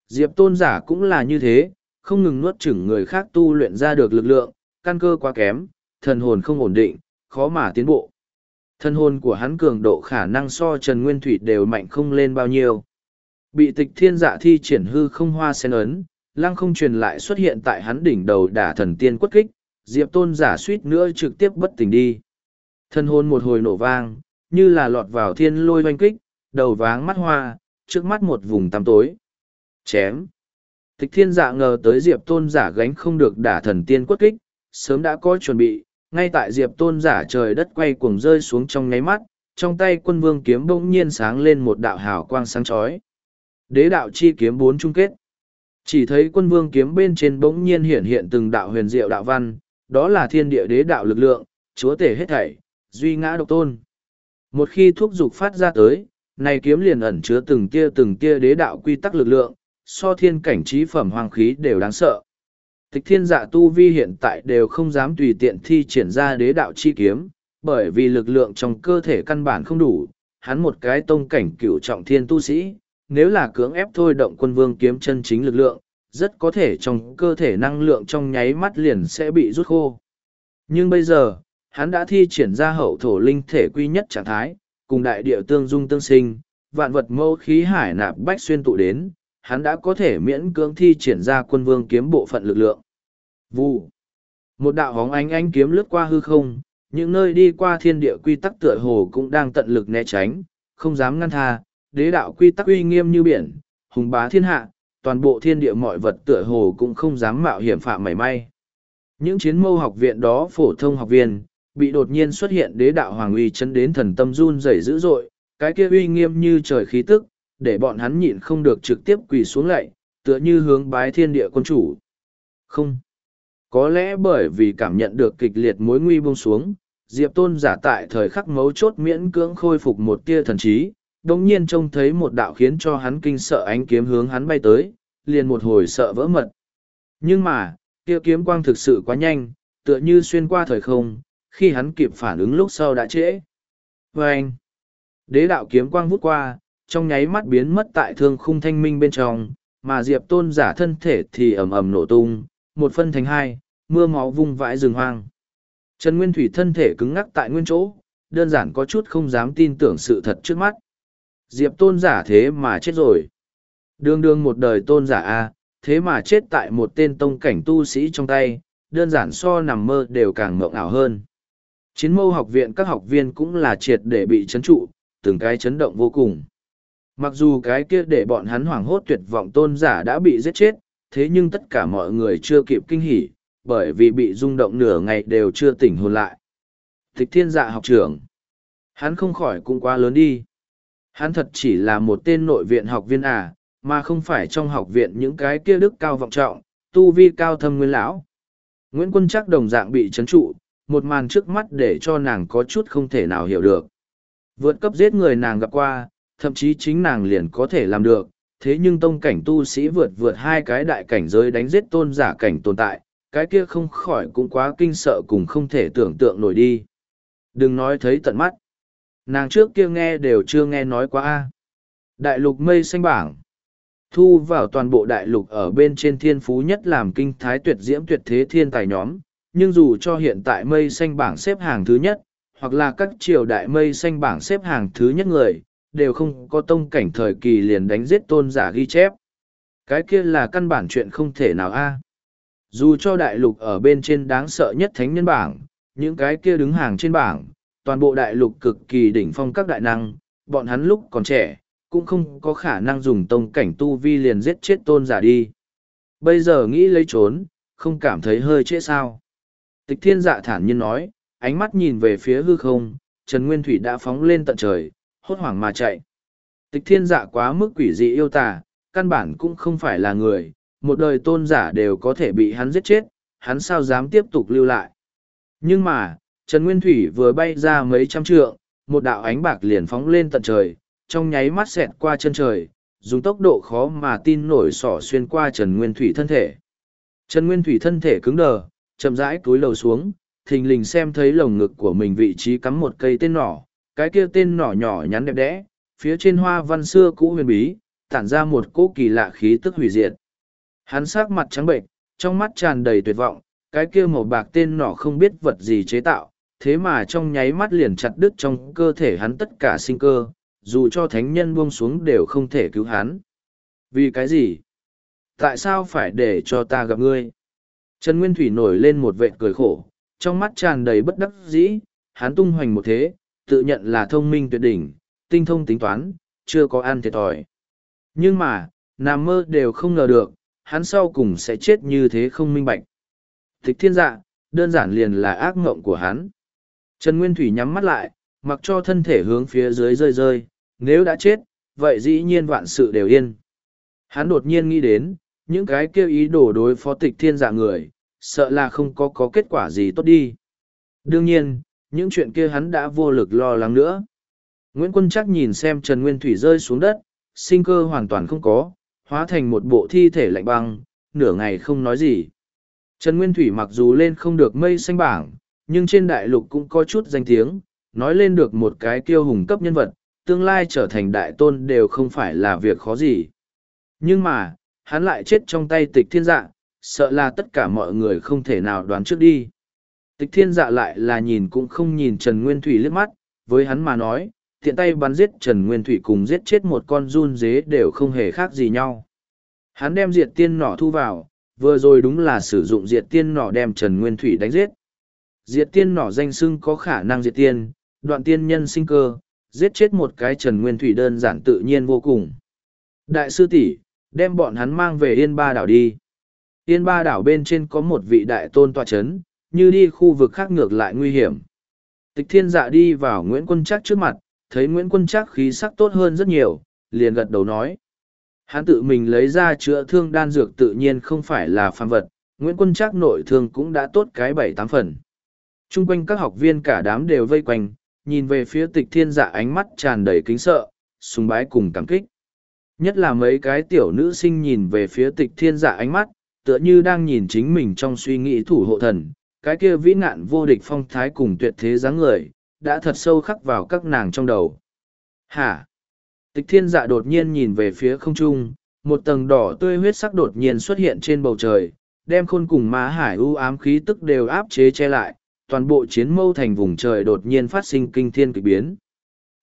Diệp tôn giả cũng là như thế, không ngừng nuốt chửng người khác tu luyện ra được lực lượng, căn cơ quá kém, thần hồn không ổn định, khó mà tiến bộ. Thần hồn của hắn cường độ khả năng so Trần Nguyên Thủy đều mạnh không lên bao nhiêu. Bị tịch thiên dạ thi triển hư không hoa sen ấn, lăng không truyền lại xuất hiện tại hắn đỉnh đầu đả thần tiên quất kích, diệp tôn giả suýt nữa trực tiếp bất tỉnh đi. Thân hồn một hồi nổ vang, như là lọt vào thiên lôi oanh kích, đầu váng mắt hoa, trước mắt một vùng tăm tối. Chém. Tịch thiên dạ ngờ tới diệp tôn giả gánh không được đả thần tiên quất kích, sớm đã có chuẩn bị, ngay tại diệp tôn giả trời đất quay cuồng rơi xuống trong nháy mắt, trong tay quân vương kiếm bỗng nhiên sáng lên một đạo hào quang sáng chói. Đế đạo chi kiếm bốn chung kết. Chỉ thấy quân vương kiếm bên trên bỗng nhiên hiện hiện từng đạo huyền diệu đạo văn, đó là thiên địa đế đạo lực lượng, chúa tể hết thảy, duy ngã độc tôn. Một khi thuốc dục phát ra tới, này kiếm liền ẩn chứa từng tia từng tia đế đạo quy tắc lực lượng, so thiên cảnh trí phẩm hoàng khí đều đáng sợ. Tịch thiên dạ tu vi hiện tại đều không dám tùy tiện thi triển ra đế đạo chi kiếm, bởi vì lực lượng trong cơ thể căn bản không đủ, hắn một cái tông cảnh cửu trọng thiên tu sĩ, nếu là cưỡng ép thôi động quân vương kiếm chân chính lực lượng, rất có thể trong cơ thể năng lượng trong nháy mắt liền sẽ bị rút khô. Nhưng bây giờ, hắn đã thi triển ra hậu thổ linh thể quy nhất trạng thái, cùng đại địa tương dung tương sinh, vạn vật mâu khí hải nạp bách xuyên tụ đến, hắn đã có thể miễn cưỡng thi triển ra quân vương kiếm bộ phận lực lượng. Vụ. Một đạo hóng ánh ánh kiếm lướt qua hư không, những nơi đi qua thiên địa quy tắc tựa hồ cũng đang tận lực né tránh, không dám ngăn tha, đế đạo quy tắc uy nghiêm như biển, hùng bá thiên hạ, toàn bộ thiên địa mọi vật tựa hồ cũng không dám mạo hiểm phạm mảy may. Những chiến mâu học viện đó phổ thông học viên, bị đột nhiên xuất hiện đế đạo hoàng uy chấn đến thần tâm run rẩy dữ dội, cái kia uy nghiêm như trời khí tức, để bọn hắn nhịn không được trực tiếp quỳ xuống lạy, tựa như hướng bái thiên địa quân chủ. Không. Có lẽ bởi vì cảm nhận được kịch liệt mối nguy buông xuống, Diệp Tôn giả tại thời khắc mấu chốt miễn cưỡng khôi phục một tia thần trí, đồng nhiên trông thấy một đạo khiến cho hắn kinh sợ ánh kiếm hướng hắn bay tới, liền một hồi sợ vỡ mật. Nhưng mà, kia kiếm quang thực sự quá nhanh, tựa như xuyên qua thời không, khi hắn kịp phản ứng lúc sau đã trễ. Và anh, đế đạo kiếm quang vút qua, trong nháy mắt biến mất tại thương khung thanh minh bên trong, mà Diệp Tôn giả thân thể thì ầm ầm nổ tung, một phân thành hai, mưa máu vung vãi rừng hoang. Trần Nguyên Thủy thân thể cứng ngắc tại nguyên chỗ, đơn giản có chút không dám tin tưởng sự thật trước mắt. Diệp tôn giả thế mà chết rồi. Đương đương một đời tôn giả A, thế mà chết tại một tên tông cảnh tu sĩ trong tay, đơn giản so nằm mơ đều càng mộng ảo hơn. Chiến mâu học viện các học viên cũng là triệt để bị chấn trụ, từng cái chấn động vô cùng. Mặc dù cái kia để bọn hắn hoảng hốt tuyệt vọng tôn giả đã bị giết chết, thế nhưng tất cả mọi người chưa kịp kinh hỉ, bởi vì bị rung động nửa ngày đều chưa tỉnh hồn lại. Thích thiên dạ học trưởng. Hắn không khỏi cũng quá lớn đi. Hắn thật chỉ là một tên nội viện học viên à, mà không phải trong học viện những cái kia đức cao vọng trọng, tu vi cao thâm nguyên lão. Nguyễn Quân chắc đồng dạng bị chấn trụ, một màn trước mắt để cho nàng có chút không thể nào hiểu được. Vượt cấp giết người nàng gặp qua, thậm chí chính nàng liền có thể làm được, thế nhưng tông cảnh tu sĩ vượt vượt hai cái đại cảnh giới đánh giết tôn giả cảnh tồn tại, cái kia không khỏi cũng quá kinh sợ cùng không thể tưởng tượng nổi đi. Đừng nói thấy tận mắt. Nàng trước kia nghe đều chưa nghe nói quá a. Đại lục mây xanh bảng. Thu vào toàn bộ đại lục ở bên trên thiên phú nhất làm kinh thái tuyệt diễm tuyệt thế thiên tài nhóm, nhưng dù cho hiện tại mây xanh bảng xếp hàng thứ nhất, hoặc là các triều đại mây xanh bảng xếp hàng thứ nhất người, đều không có tông cảnh thời kỳ liền đánh giết tôn giả ghi chép. Cái kia là căn bản chuyện không thể nào a. Dù cho đại lục ở bên trên đáng sợ nhất thánh nhân bảng, những cái kia đứng hàng trên bảng, toàn bộ đại lục cực kỳ đỉnh phong các đại năng, bọn hắn lúc còn trẻ, cũng không có khả năng dùng tông cảnh tu vi liền giết chết tôn giả đi. Bây giờ nghĩ lấy trốn, không cảm thấy hơi trễ sao. Tịch thiên dạ thản nhiên nói, ánh mắt nhìn về phía hư không, Trần Nguyên Thủy đã phóng lên tận trời, hốt hoảng mà chạy. Tịch thiên dạ quá mức quỷ dị yêu tà, căn bản cũng không phải là người, một đời tôn giả đều có thể bị hắn giết chết, hắn sao dám tiếp tục lưu lại. Nhưng mà, Trần Nguyên Thủy vừa bay ra mấy trăm trượng, một đạo ánh bạc liền phóng lên tận trời, trong nháy mắt xẹt qua chân trời, dùng tốc độ khó mà tin nổi sỏ xuyên qua Trần Nguyên Thủy thân thể. Trần Nguyên Thủy thân thể cứng đờ, chậm rãi cúi đầu xuống, thình lình xem thấy lồng ngực của mình vị trí cắm một cây tên nỏ, cái kia tên nỏ nhỏ nhắn đẹp đẽ, phía trên hoa văn xưa cũ huyền bí, tản ra một cỗ kỳ lạ khí tức hủy diệt. Hắn sắc mặt trắng bệnh, trong mắt tràn đầy tuyệt vọng, cái kia màu bạc tên nỏ không biết vật gì chế tạo, thế mà trong nháy mắt liền chặt đứt trong cơ thể hắn tất cả sinh cơ, dù cho thánh nhân buông xuống đều không thể cứu hắn. Vì cái gì? Tại sao phải để cho ta gặp ngươi? Trần Nguyên Thủy nổi lên một vệ cười khổ, trong mắt tràn đầy bất đắc dĩ, hắn tung hoành một thế, tự nhận là thông minh tuyệt đỉnh, tinh thông tính toán, chưa có ăn thiệt thòi. Nhưng mà, nằm mơ đều không ngờ được, hắn sau cùng sẽ chết như thế không minh bạch. Thích thiên dạ, đơn giản liền là ác ngộng của hắn. Trần Nguyên Thủy nhắm mắt lại, mặc cho thân thể hướng phía dưới rơi rơi, nếu đã chết, vậy dĩ nhiên vạn sự đều yên. Hắn đột nhiên nghĩ đến, những cái kêu ý đồ đối phó tịch thiên dạ người, sợ là không có có kết quả gì tốt đi. Đương nhiên, những chuyện kia hắn đã vô lực lo lắng nữa. Nguyễn Quân chắc nhìn xem Trần Nguyên Thủy rơi xuống đất, sinh cơ hoàn toàn không có, hóa thành một bộ thi thể lạnh băng, nửa ngày không nói gì. Trần Nguyên Thủy mặc dù lên không được mây xanh bảng, nhưng trên đại lục cũng có chút danh tiếng, nói lên được một cái kiêu hùng cấp nhân vật, tương lai trở thành đại tôn đều không phải là việc khó gì. Nhưng mà, hắn lại chết trong tay tịch thiên dạ, sợ là tất cả mọi người không thể nào đoán trước đi. Tịch thiên dạ lại là nhìn cũng không nhìn Trần Nguyên Thủy liếc mắt, với hắn mà nói, tiện tay bắn giết Trần Nguyên Thủy cùng giết chết một con run dế đều không hề khác gì nhau. Hắn đem diệt tiên nỏ thu vào, vừa rồi đúng là sử dụng diệt tiên nỏ đem Trần Nguyên Thủy đánh giết. Diệt tiên nỏ danh sưng có khả năng diệt tiên, đoạn tiên nhân sinh cơ, giết chết một cái Trần Nguyên Thủy đơn giản tự nhiên vô cùng. Đại sư tỷ đem bọn hắn mang về Yên Ba đảo đi. Yên Ba đảo bên trên có một vị đại tôn tòa chấn, như đi khu vực khác ngược lại nguy hiểm. Tịch thiên dạ đi vào Nguyễn Quân Trác trước mặt, thấy Nguyễn Quân Trác khí sắc tốt hơn rất nhiều, liền gật đầu nói. Hắn tự mình lấy ra chữa thương đan dược tự nhiên không phải là phàm vật, Nguyễn Quân Trác nội thương cũng đã tốt cái bảy tám phần. Trung quanh các học viên cả đám đều vây quanh, nhìn về phía tịch thiên dạ ánh mắt tràn đầy kính sợ, sùng bái cùng cảm kích. Nhất là mấy cái tiểu nữ sinh nhìn về phía tịch thiên dạ ánh mắt, tựa như đang nhìn chính mình trong suy nghĩ thủ hộ thần, cái kia vĩ ngạn vô địch phong thái cùng tuyệt thế dáng người, đã thật sâu khắc vào các nàng trong đầu. Hả? Tịch thiên dạ đột nhiên nhìn về phía không trung, một tầng đỏ tươi huyết sắc đột nhiên xuất hiện trên bầu trời, đem khôn cùng má hải u ám khí tức đều áp chế che lại, toàn bộ chiến mâu thành vùng trời đột nhiên phát sinh kinh thiên kịch biến.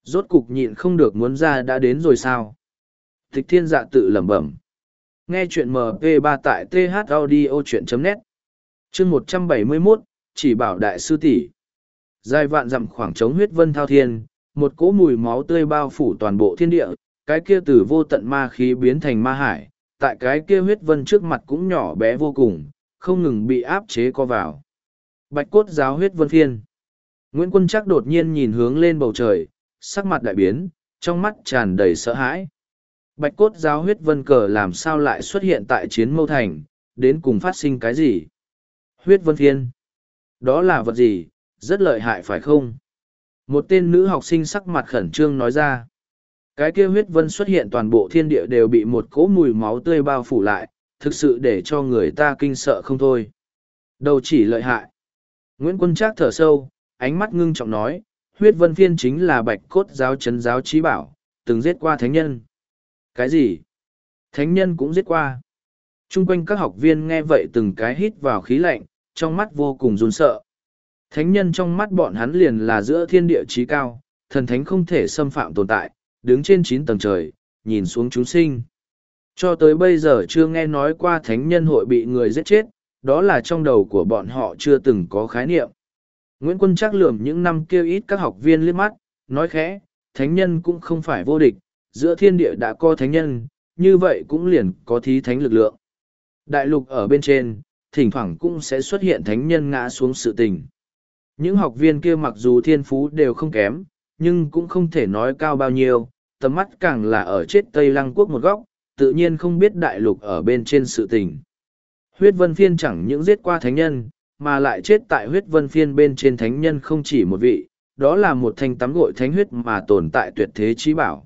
Rốt cục nhịn không được muốn ra đã đến rồi sao? Tịch thiên dạ tự lẩm bẩm. Nghe chuyện MP3 tại thaudio.net chương 171, chỉ bảo đại sư tỷ Dài vạn dặm khoảng trống huyết vân thao thiên, một cỗ mùi máu tươi bao phủ toàn bộ thiên địa, cái kia từ vô tận ma khí biến thành ma hải, tại cái kia huyết vân trước mặt cũng nhỏ bé vô cùng, không ngừng bị áp chế co vào. Bạch cốt giáo huyết vân phiên. Nguyễn Quân chắc đột nhiên nhìn hướng lên bầu trời, sắc mặt đại biến, trong mắt tràn đầy sợ hãi. Bạch cốt giáo huyết vân cờ làm sao lại xuất hiện tại chiến mâu thành, đến cùng phát sinh cái gì? Huyết vân phiên. Đó là vật gì, rất lợi hại phải không? Một tên nữ học sinh sắc mặt khẩn trương nói ra. Cái kia huyết vân xuất hiện toàn bộ thiên địa đều bị một cỗ mùi máu tươi bao phủ lại, thực sự để cho người ta kinh sợ không thôi. Đầu chỉ lợi hại. Nguyễn Quân Trác thở sâu, ánh mắt ngưng trọng nói, huyết vân phiên chính là bạch cốt giáo chấn giáo trí bảo, từng giết qua thánh nhân. Cái gì? Thánh nhân cũng giết qua. Trung quanh các học viên nghe vậy từng cái hít vào khí lạnh, trong mắt vô cùng run sợ. Thánh nhân trong mắt bọn hắn liền là giữa thiên địa trí cao, thần thánh không thể xâm phạm tồn tại, đứng trên chín tầng trời, nhìn xuống chúng sinh. Cho tới bây giờ chưa nghe nói qua thánh nhân hội bị người giết chết, đó là trong đầu của bọn họ chưa từng có khái niệm. Nguyễn Quân chắc lượm những năm kêu ít các học viên liếc mắt, nói khẽ, thánh nhân cũng không phải vô địch, giữa thiên địa đã có thánh nhân, như vậy cũng liền có thí thánh lực lượng. Đại lục ở bên trên, thỉnh thoảng cũng sẽ xuất hiện thánh nhân ngã xuống sự tình. Những học viên kia mặc dù thiên phú đều không kém, nhưng cũng không thể nói cao bao nhiêu, tầm mắt càng là ở chết Tây Lăng Quốc một góc, tự nhiên không biết đại lục ở bên trên sự tình. Huyết vân phiên chẳng những giết qua thánh nhân, mà lại chết tại huyết vân phiên bên trên thánh nhân không chỉ một vị, đó là một thanh tắm gội thánh huyết mà tồn tại tuyệt thế trí bảo.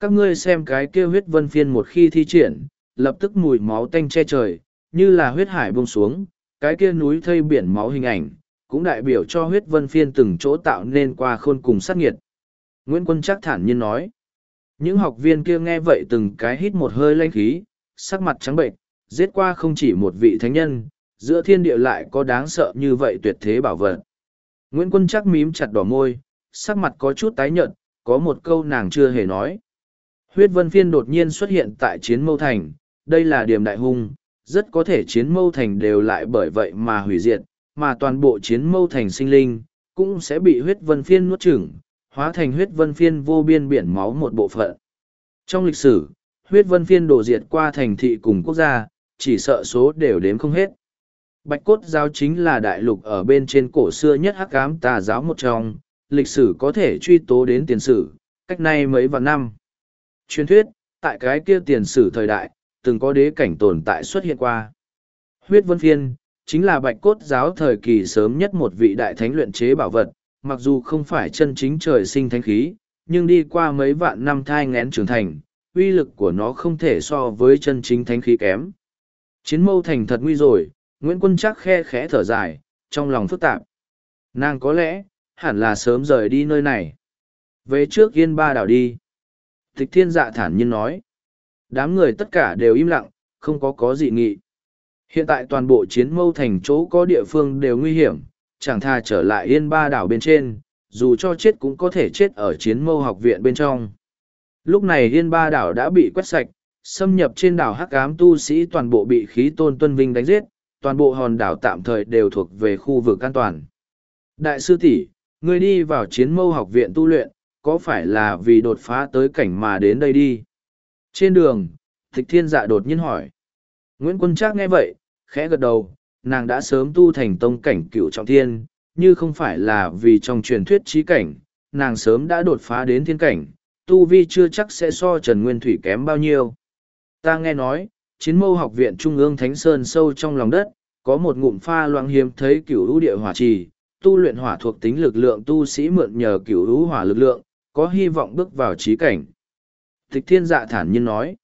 Các ngươi xem cái kia huyết vân phiên một khi thi triển, lập tức mùi máu tanh che trời, như là huyết hải bông xuống, cái kia núi thây biển máu hình ảnh, cũng đại biểu cho huyết vân phiên từng chỗ tạo nên qua khôn cùng sát nghiệt. Nguyễn Quân chắc thản nhiên nói. Những học viên kia nghe vậy từng cái hít một hơi lanh khí, sắc mặt trắng bệnh, giết qua không chỉ một vị thánh nhân, giữa thiên địa lại có đáng sợ như vậy tuyệt thế bảo vật. Nguyễn Quân chắc mím chặt đỏ môi, sắc mặt có chút tái nhợt, có một câu nàng chưa hề nói. Huyết vân phiên đột nhiên xuất hiện tại chiến mâu thành, đây là điểm đại hung, rất có thể chiến mâu thành đều lại bởi vậy mà hủy diệt, mà toàn bộ chiến mâu thành sinh linh, cũng sẽ bị huyết vân phiên nuốt chửng, hóa thành huyết vân phiên vô biên biển máu một bộ phận. Trong lịch sử, huyết vân phiên đổ diệt qua thành thị cùng quốc gia, chỉ sợ số đều đếm không hết. Bạch cốt giáo chính là đại lục ở bên trên cổ xưa nhất hắc ám tà giáo một trong, lịch sử có thể truy tố đến tiền sử, cách nay mấy vạn năm. Truyền thuyết, tại cái kia tiền sử thời đại, từng có đế cảnh tồn tại xuất hiện qua. Huyết vân phiên, chính là bạch cốt giáo thời kỳ sớm nhất một vị đại thánh luyện chế bảo vật, mặc dù không phải chân chính trời sinh thánh khí, nhưng đi qua mấy vạn năm thai ngén trưởng thành, uy lực của nó không thể so với chân chính thánh khí kém. Chiến mâu thành thật nguy rồi, Nguyễn Quân chắc khe khẽ thở dài, trong lòng phức tạp. Nàng có lẽ, hẳn là sớm rời đi nơi này. Về trước yên ba đảo đi. Tịch thiên dạ thản nhiên nói. Đám người tất cả đều im lặng, không có có gì nghị. Hiện tại toàn bộ chiến mâu thành chỗ có địa phương đều nguy hiểm, chẳng thà trở lại yên ba đảo bên trên, dù cho chết cũng có thể chết ở chiến mâu học viện bên trong. Lúc này yên ba đảo đã bị quét sạch, xâm nhập trên đảo hắc ám tu sĩ toàn bộ bị khí tôn tuân vinh đánh giết, toàn bộ hòn đảo tạm thời đều thuộc về khu vực an toàn. Đại sư tỷ, người đi vào chiến mâu học viện tu luyện, có phải là vì đột phá tới cảnh mà đến đây đi? Trên đường, Thích Thiên Dạ đột nhiên hỏi. Nguyễn Quân Trác nghe vậy, khẽ gật đầu, nàng đã sớm tu thành tông cảnh cửu trọng thiên, như không phải là vì trong truyền thuyết trí cảnh, nàng sớm đã đột phá đến thiên cảnh, tu vi chưa chắc sẽ so Trần Nguyên Thủy kém bao nhiêu. Ta nghe nói, chiến mâu học viện Trung ương Thánh Sơn sâu trong lòng đất, có một ngụm pha loãng hiếm thấy cửu lũ địa hỏa trì, tu luyện hỏa thuộc tính lực lượng tu sĩ mượn nhờ cửu lũ hỏa lực lượng, có hy vọng bước vào trí cảnh. Tịch thiên dạ thản nhiên nói.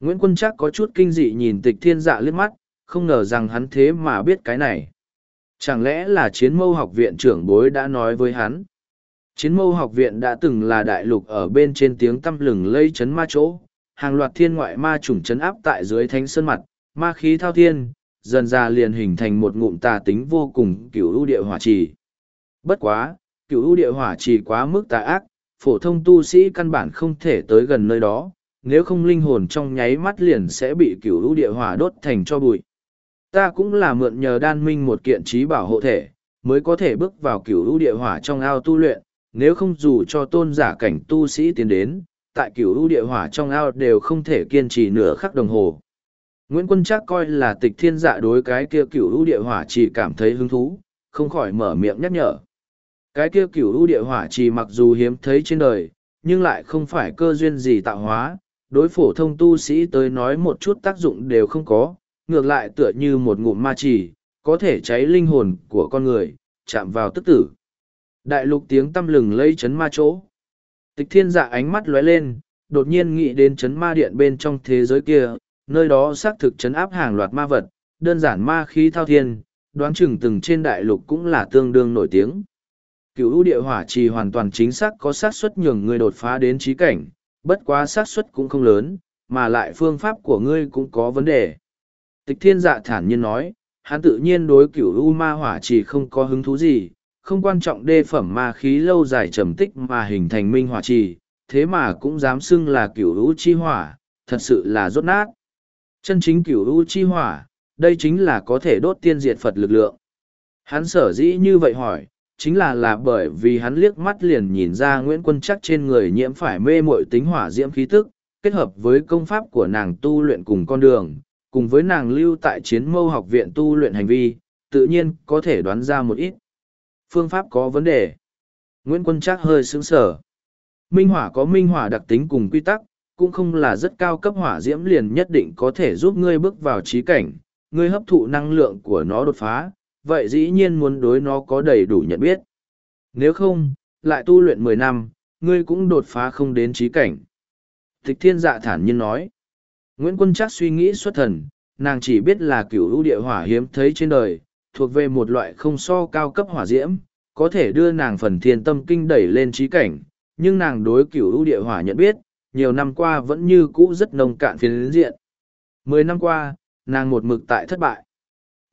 Nguyễn Quân chắc có chút kinh dị nhìn tịch thiên dạ liếc mắt, không ngờ rằng hắn thế mà biết cái này. Chẳng lẽ là chiến mâu học viện trưởng bối đã nói với hắn? Chiến mâu học viện đã từng là đại lục ở bên trên tiếng tăm lừng lây chấn ma chỗ, hàng loạt thiên ngoại ma chủng chấn áp tại dưới thánh sơn mặt, ma khí thao thiên, dần ra liền hình thành một ngụm tà tính vô cùng cửu ưu địa hỏa trì. Bất quá, cửu ưu địa hỏa trì quá mức tà ác, phổ thông tu sĩ căn bản không thể tới gần nơi đó, nếu không linh hồn trong nháy mắt liền sẽ bị cửu lũ địa hỏa đốt thành cho bụi. Ta cũng là mượn nhờ đan minh một kiện trí bảo hộ thể, mới có thể bước vào cửu lũ địa hỏa trong ao tu luyện, nếu không dù cho tôn giả cảnh tu sĩ tiến đến, tại cửu lũ địa hỏa trong ao đều không thể kiên trì nửa khắc đồng hồ. Nguyễn Quân Trác coi là tịch thiên dạ đối cái kia cửu lũ địa hỏa chỉ cảm thấy hứng thú, không khỏi mở miệng nhắc nhở. Cái kia cửu ưu địa hỏa trì mặc dù hiếm thấy trên đời, nhưng lại không phải cơ duyên gì tạo hóa, đối phổ thông tu sĩ tới nói một chút tác dụng đều không có, ngược lại tựa như một ngụm ma trì, có thể cháy linh hồn của con người, chạm vào tức tử. Đại lục tiếng tâm lừng lây chấn ma chỗ. Tịch thiên dạ ánh mắt lóe lên, đột nhiên nghĩ đến chấn ma điện bên trong thế giới kia, nơi đó xác thực chấn áp hàng loạt ma vật, đơn giản ma khí thao thiên, đoán chừng từng trên đại lục cũng là tương đương nổi tiếng. Cựu ưu địa hỏa trì hoàn toàn chính xác có xác suất nhường ngươi đột phá đến trí cảnh, bất quá xác suất cũng không lớn, mà lại phương pháp của ngươi cũng có vấn đề. Tịch thiên dạ thản nhiên nói, hắn tự nhiên đối cửu u ma hỏa trì không có hứng thú gì, không quan trọng đê phẩm ma khí lâu dài trầm tích mà hình thành minh hỏa trì, thế mà cũng dám xưng là cửu u chi hỏa, thật sự là rốt nát. Chân chính cửu u chi hỏa, đây chính là có thể đốt tiên diệt Phật lực lượng. Hắn sở dĩ như vậy hỏi, chính là là bởi vì hắn liếc mắt liền nhìn ra Nguyễn Quân chắc trên người nhiễm phải mê muội tính hỏa diễm khí tức, kết hợp với công pháp của nàng tu luyện cùng con đường, cùng với nàng lưu tại chiến mâu học viện tu luyện hành vi, tự nhiên có thể đoán ra một ít. Phương pháp có vấn đề. Nguyễn Quân chắc hơi sững sở. Minh hỏa có minh hỏa đặc tính cùng quy tắc, cũng không là rất cao cấp hỏa diễm liền nhất định có thể giúp ngươi bước vào trí cảnh, ngươi hấp thụ năng lượng của nó đột phá, vậy dĩ nhiên muốn đối nó có đầy đủ nhận biết. Nếu không, lại tu luyện mười năm, ngươi cũng đột phá không đến trí cảnh. Tịch thiên dạ thản nhiên nói. Nguyễn Quân chắc suy nghĩ xuất thần, nàng chỉ biết là cửu ưu địa hỏa hiếm thấy trên đời, thuộc về một loại không so cao cấp hỏa diễm, có thể đưa nàng phần thiên tâm kinh đẩy lên trí cảnh, nhưng nàng đối cửu ưu địa hỏa nhận biết, nhiều năm qua vẫn như cũ rất nông cạn phiến diện. Mười năm qua, nàng một mực tại thất bại.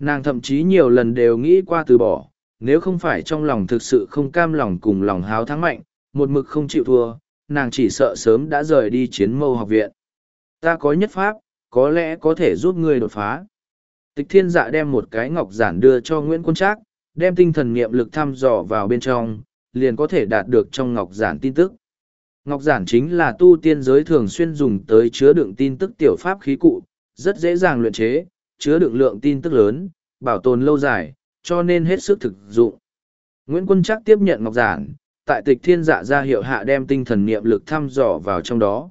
Nàng thậm chí nhiều lần đều nghĩ qua từ bỏ, nếu không phải trong lòng thực sự không cam lòng cùng lòng háo thắng mạnh, một mực không chịu thua, nàng chỉ sợ sớm đã rời đi chiến mâu học viện. Ta có nhất pháp, có lẽ có thể giúp ngươi đột phá. Tịch thiên dạ đem một cái ngọc giản đưa cho Nguyễn Quân Trác, đem tinh thần nghiệm lực thăm dò vào bên trong, liền có thể đạt được trong ngọc giản tin tức. Ngọc giản chính là tu tiên giới thường xuyên dùng tới chứa đựng tin tức tiểu pháp khí cụ, rất dễ dàng luyện chế, chứa đựng lượng tin tức lớn, bảo tồn lâu dài, cho nên hết sức thực dụng. Nguyễn Quân Trác tiếp nhận ngọc giản, tại tịch thiên dạ ra hiệu hạ đem tinh thần niệm lực thăm dò vào trong đó.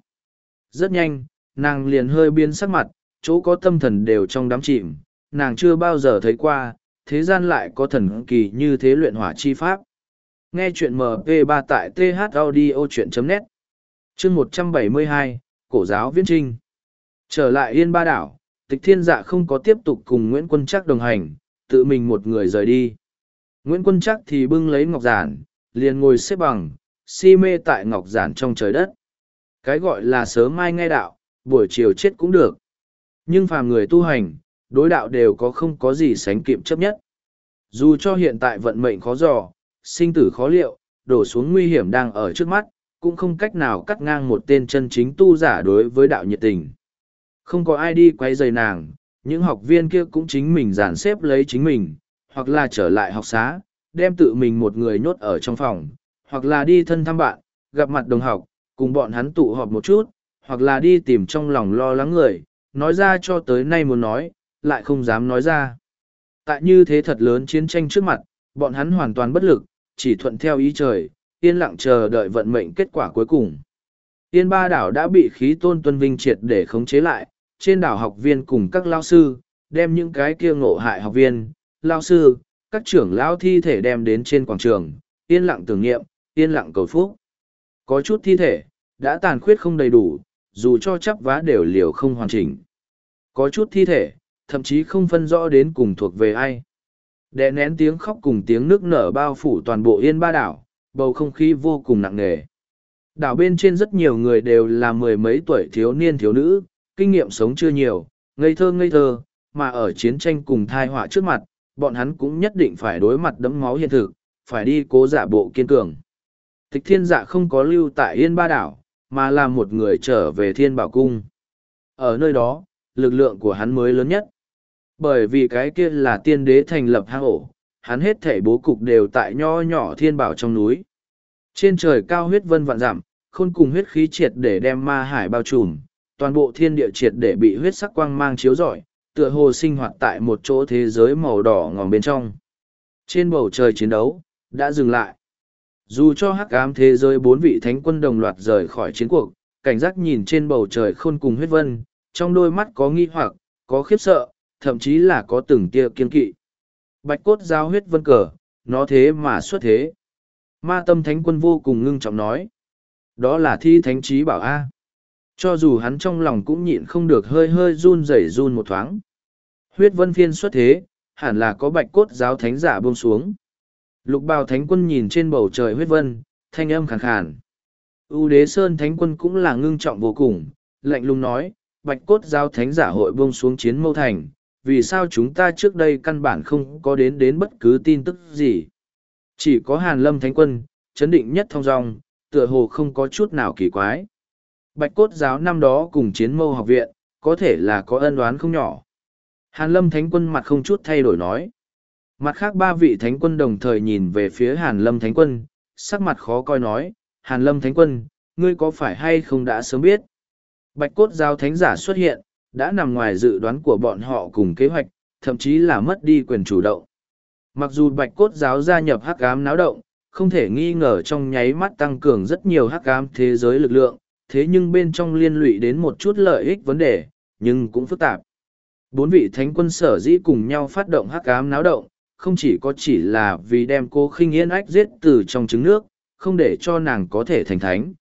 Rất nhanh, nàng liền hơi biến sắc mặt, chỗ có tâm thần đều trong đám chìm, nàng chưa bao giờ thấy qua, thế gian lại có thần kỳ như thế luyện hỏa chi pháp. Nghe chuyện MP3 tại thaudio.net chương 172, Cổ giáo Viễn Trinh Trở lại Yên Ba Đảo, tịch thiên dạ không có tiếp tục cùng Nguyễn Quân Trắc đồng hành, tự mình một người rời đi. Nguyễn Quân Trắc thì bưng lấy ngọc giản, liền ngồi xếp bằng, si mê tại ngọc giản trong trời đất. Cái gọi là sớm mai nghe đạo, buổi chiều chết cũng được. Nhưng phàm người tu hành, đối đạo đều có không có gì sánh kịp chấp nhất. Dù cho hiện tại vận mệnh khó dò, sinh tử khó liệu, đổ xuống nguy hiểm đang ở trước mắt, cũng không cách nào cắt ngang một tên chân chính tu giả đối với đạo nhiệt tình. Không có ai đi quay rời nàng, những học viên kia cũng chính mình dàn xếp lấy chính mình, hoặc là trở lại học xá, đem tự mình một người nhốt ở trong phòng, hoặc là đi thân thăm bạn, gặp mặt đồng học, cùng bọn hắn tụ họp một chút, hoặc là đi tìm trong lòng lo lắng người, nói ra cho tới nay muốn nói, lại không dám nói ra. Tại như thế thật lớn chiến tranh trước mặt, bọn hắn hoàn toàn bất lực, chỉ thuận theo ý trời, yên lặng chờ đợi vận mệnh kết quả cuối cùng. Yên ba đảo đã bị khí tôn tuân vinh triệt để khống chế lại, trên đảo học viên cùng các lao sư, đem những cái kia ngộ hại học viên, lao sư, các trưởng lao thi thể đem đến trên quảng trường, yên lặng tưởng niệm, yên lặng cầu phúc. Có chút thi thể, đã tàn khuyết không đầy đủ, dù cho chắp vá đều liều không hoàn chỉnh. Có chút thi thể, thậm chí không phân rõ đến cùng thuộc về ai. Đè nén tiếng khóc cùng tiếng nước nở bao phủ toàn bộ yên ba đảo, bầu không khí vô cùng nặng nề. Đảo bên trên rất nhiều người đều là mười mấy tuổi thiếu niên thiếu nữ, kinh nghiệm sống chưa nhiều, ngây thơ ngây thơ, mà ở chiến tranh cùng thai họa trước mặt, bọn hắn cũng nhất định phải đối mặt đẫm máu hiện thực, phải đi cố giả bộ kiên cường. Tịch thiên dạ không có lưu tại Yên Ba Đảo, mà là một người trở về Thiên Bảo Cung. Ở nơi đó, lực lượng của hắn mới lớn nhất. Bởi vì cái kia là tiên đế thành lập hang ổ, hắn hết thể bố cục đều tại nho nhỏ thiên bảo trong núi. Trên trời cao huyết vân vạn dặm, khôn cùng huyết khí triệt để đem ma hải bao trùm, toàn bộ thiên địa triệt để bị huyết sắc quang mang chiếu rọi, tựa hồ sinh hoạt tại một chỗ thế giới màu đỏ ngòm bên trong. Trên bầu trời chiến đấu, đã dừng lại. Dù cho hắc ám thế giới bốn vị thánh quân đồng loạt rời khỏi chiến cuộc, cảnh giác nhìn trên bầu trời khôn cùng huyết vân, trong đôi mắt có nghi hoặc, có khiếp sợ, thậm chí là có từng tia kiên kỵ. Bạch cốt giao huyết vân cờ, nó thế mà xuất thế. Ma tâm thánh quân vô cùng ngưng trọng nói. Đó là thi thánh trí bảo A. Cho dù hắn trong lòng cũng nhịn không được hơi hơi run rẩy run một thoáng. Huyết vân phiên xuất thế, hẳn là có bạch cốt giáo thánh giả buông xuống. Lục bào thánh quân nhìn trên bầu trời huyết vân, thanh âm khàn khàn. U đế sơn thánh quân cũng là ngưng trọng vô cùng, lạnh lùng nói, bạch cốt giáo thánh giả hội buông xuống chiến mâu thành, vì sao chúng ta trước đây căn bản không có đến đến bất cứ tin tức gì. Chỉ có hàn lâm thánh quân, chấn định nhất thông dong, tựa hồ không có chút nào kỳ quái. Bạch cốt giáo năm đó cùng chiến mâu học viện, có thể là có ân đoán không nhỏ. Hàn lâm thánh quân mặt không chút thay đổi nói. Mặt khác ba vị thánh quân đồng thời nhìn về phía hàn lâm thánh quân, sắc mặt khó coi nói, hàn lâm thánh quân, ngươi có phải hay không đã sớm biết. Bạch cốt giáo thánh giả xuất hiện, đã nằm ngoài dự đoán của bọn họ cùng kế hoạch, thậm chí là mất đi quyền chủ động. Mặc dù bạch cốt giáo gia nhập hắc ám náo động, không thể nghi ngờ trong nháy mắt tăng cường rất nhiều hắc ám thế giới lực lượng, thế nhưng bên trong liên lụy đến một chút lợi ích vấn đề, nhưng cũng phức tạp. Bốn vị thánh quân sở dĩ cùng nhau phát động hắc ám náo động, không chỉ có chỉ là vì đem cô khinh yên ách giết từ trong trứng nước, không để cho nàng có thể thành thánh.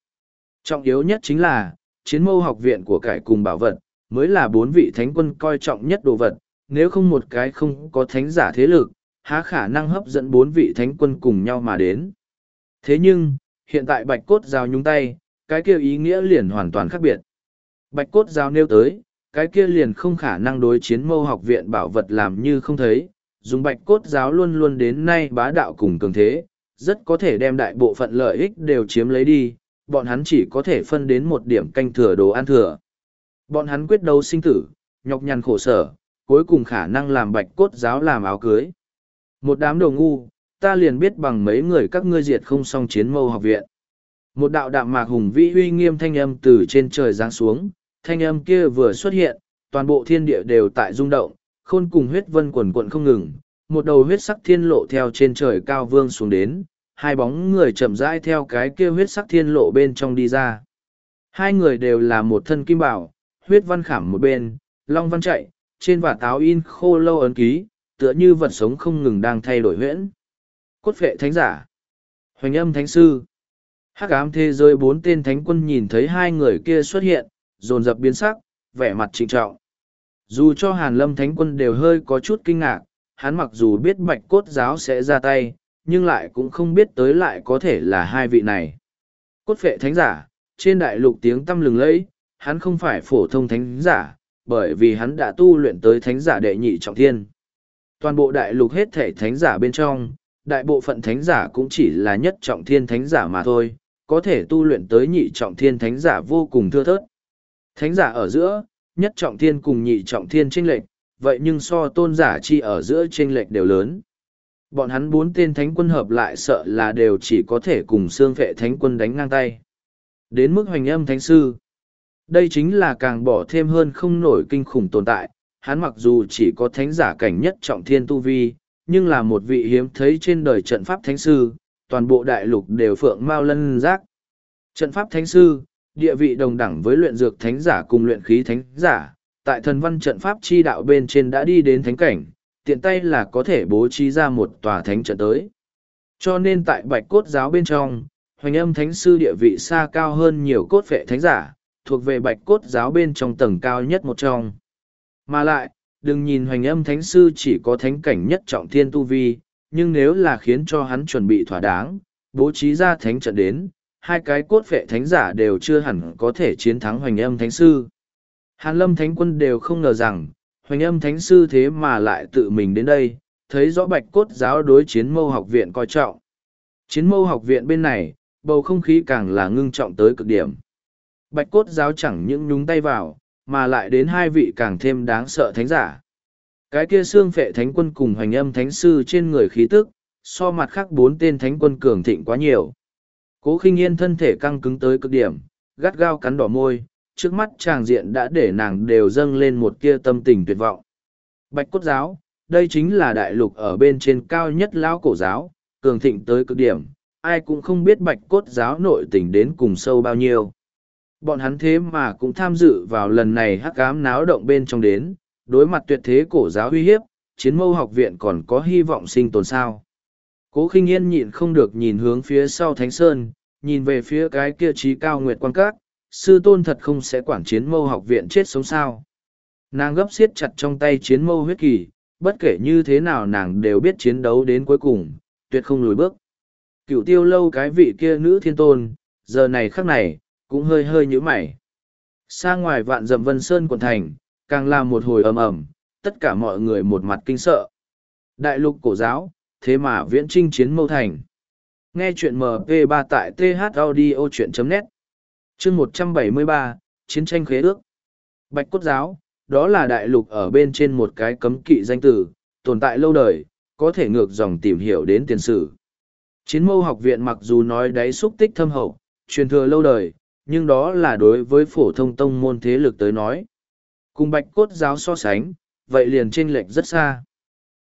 Trọng yếu nhất chính là, chiến mâu học viện của cải cùng bảo vật, mới là bốn vị thánh quân coi trọng nhất đồ vật, nếu không một cái không có thánh giả thế lực, há khả năng hấp dẫn bốn vị thánh quân cùng nhau mà đến. Thế nhưng, hiện tại bạch cốt giao nhúng tay, cái kia ý nghĩa liền hoàn toàn khác biệt. Bạch cốt Giáo nêu tới, cái kia liền không khả năng đối chiến mâu học viện bảo vật làm như không thấy, dùng bạch cốt giáo luôn luôn đến nay bá đạo cùng cường thế, rất có thể đem đại bộ phận lợi ích đều chiếm lấy đi, bọn hắn chỉ có thể phân đến một điểm canh thừa đồ ăn thừa. Bọn hắn quyết đấu sinh tử, nhọc nhằn khổ sở, cuối cùng khả năng làm bạch cốt giáo làm áo cưới. Một đám đồ ngu, ta liền biết bằng mấy người các ngươi diệt không xong chiến mâu học viện. Một đạo đạm mạc hùng vĩ uy nghiêm thanh âm từ trên trời giáng xuống, thanh âm kia vừa xuất hiện, toàn bộ thiên địa đều tại rung động, khôn cùng huyết vân quần quận không ngừng, một đầu huyết sắc thiên lộ theo trên trời cao vương xuống đến, hai bóng người chậm rãi theo cái kia huyết sắc thiên lộ bên trong đi ra. Hai người đều là một thân kim bảo, huyết văn khảm một bên, long văn chạy, trên vả táo in khô lâu ấn ký, tựa như vật sống không ngừng đang thay đổi huyễn. Cốt phệ thánh giả. Hoành âm thánh sư. Hắc ám thế giới bốn tên thánh quân nhìn thấy hai người kia xuất hiện, dồn dập biến sắc, vẻ mặt trịnh trọng. Dù cho Hàn Lâm thánh quân đều hơi có chút kinh ngạc, hắn mặc dù biết bạch cốt giáo sẽ ra tay, nhưng lại cũng không biết tới lại có thể là hai vị này. Cốt phệ thánh giả, trên đại lục tiếng tâm lừng lẫy, hắn không phải phổ thông thánh giả, bởi vì hắn đã tu luyện tới thánh giả đệ nhị trọng thiên. Toàn bộ đại lục hết thể thánh giả bên trong, đại bộ phận thánh giả cũng chỉ là nhất trọng thiên thánh giả mà thôi, có thể tu luyện tới nhị trọng thiên thánh giả vô cùng thưa thớt. Thánh giả ở giữa, nhất trọng thiên cùng nhị trọng thiên chênh lệch, vậy nhưng so tôn giả chi ở giữa chênh lệch đều lớn. Bọn hắn bốn tên thánh quân hợp lại sợ là đều chỉ có thể cùng xương vệ thánh quân đánh ngang tay. Đến mức hoành âm thánh sư. Đây chính là càng bỏ thêm hơn không nổi kinh khủng tồn tại. Hắn mặc dù chỉ có thánh giả cảnh nhất trọng thiên tu vi, nhưng là một vị hiếm thấy trên đời trận pháp thánh sư, toàn bộ đại lục đều phượng mao lân giác. Trận pháp thánh sư, địa vị đồng đẳng với luyện dược thánh giả cùng luyện khí thánh giả, tại thần văn trận pháp chi đạo bên trên đã đi đến thánh cảnh, tiện tay là có thể bố trí ra một tòa thánh trận tới. Cho nên tại bạch cốt giáo bên trong, hoành âm thánh sư địa vị xa cao hơn nhiều cốt vệ thánh giả, thuộc về bạch cốt giáo bên trong tầng cao nhất một trong. Mà lại, đừng nhìn hoành âm thánh sư chỉ có thánh cảnh nhất trọng thiên tu vi, nhưng nếu là khiến cho hắn chuẩn bị thỏa đáng, bố trí ra thánh trận đến, hai cái cốt vệ thánh giả đều chưa hẳn có thể chiến thắng hoành âm thánh sư. Hàn lâm thánh quân đều không ngờ rằng, hoành âm thánh sư thế mà lại tự mình đến đây, thấy rõ bạch cốt giáo đối chiến mâu học viện coi trọng. Chiến mâu học viện bên này, bầu không khí càng là ngưng trọng tới cực điểm. Bạch cốt giáo chẳng những nhúng tay vào, mà lại đến hai vị càng thêm đáng sợ thánh giả. Cái kia xương phệ thánh quân cùng hoành âm thánh sư trên người khí tức, so mặt khác bốn tên thánh quân cường thịnh quá nhiều. Cố khinh yên thân thể căng cứng tới cực điểm, gắt gao cắn đỏ môi, trước mắt tràng diện đã để nàng đều dâng lên một kia tâm tình tuyệt vọng. Bạch cốt giáo, đây chính là đại lục ở bên trên cao nhất lão cổ giáo, cường thịnh tới cực điểm, ai cũng không biết bạch cốt giáo nội tình đến cùng sâu bao nhiêu. Bọn hắn thế mà cũng tham dự vào lần này hắc ám náo động bên trong đến, đối mặt tuyệt thế cổ giáo uy hiếp, chiến mâu học viện còn có hy vọng sinh tồn sao. Cố khinh yên nhịn không được nhìn hướng phía sau Thánh Sơn, nhìn về phía cái kia trí cao nguyệt quan các, sư tôn thật không sẽ quản chiến mâu học viện chết sống sao. Nàng gấp siết chặt trong tay chiến mâu huyết kỳ, bất kể như thế nào nàng đều biết chiến đấu đến cuối cùng, tuyệt không lùi bước. Cựu tiêu lâu cái vị kia nữ thiên tôn, giờ này khắc này, cũng hơi hơi như mày. Xa ngoài vạn dầm vân sơn quần thành, càng là một hồi ầm ầm, tất cả mọi người một mặt kinh sợ. Đại lục cổ giáo, thế mà viễn trinh chiến mâu thành. Nghe chuyện MP3 tại thaudio.net chương 173, Chiến tranh khế ước. Bạch cốt giáo, đó là đại lục ở bên trên một cái cấm kỵ danh tử, tồn tại lâu đời, có thể ngược dòng tìm hiểu đến tiền sử. Chiến mâu học viện mặc dù nói đáy xúc tích thâm hậu, truyền thừa lâu đời, nhưng đó là đối với phổ thông tông môn thế lực tới nói. Cùng bạch cốt giáo so sánh, vậy liền chênh lệch rất xa.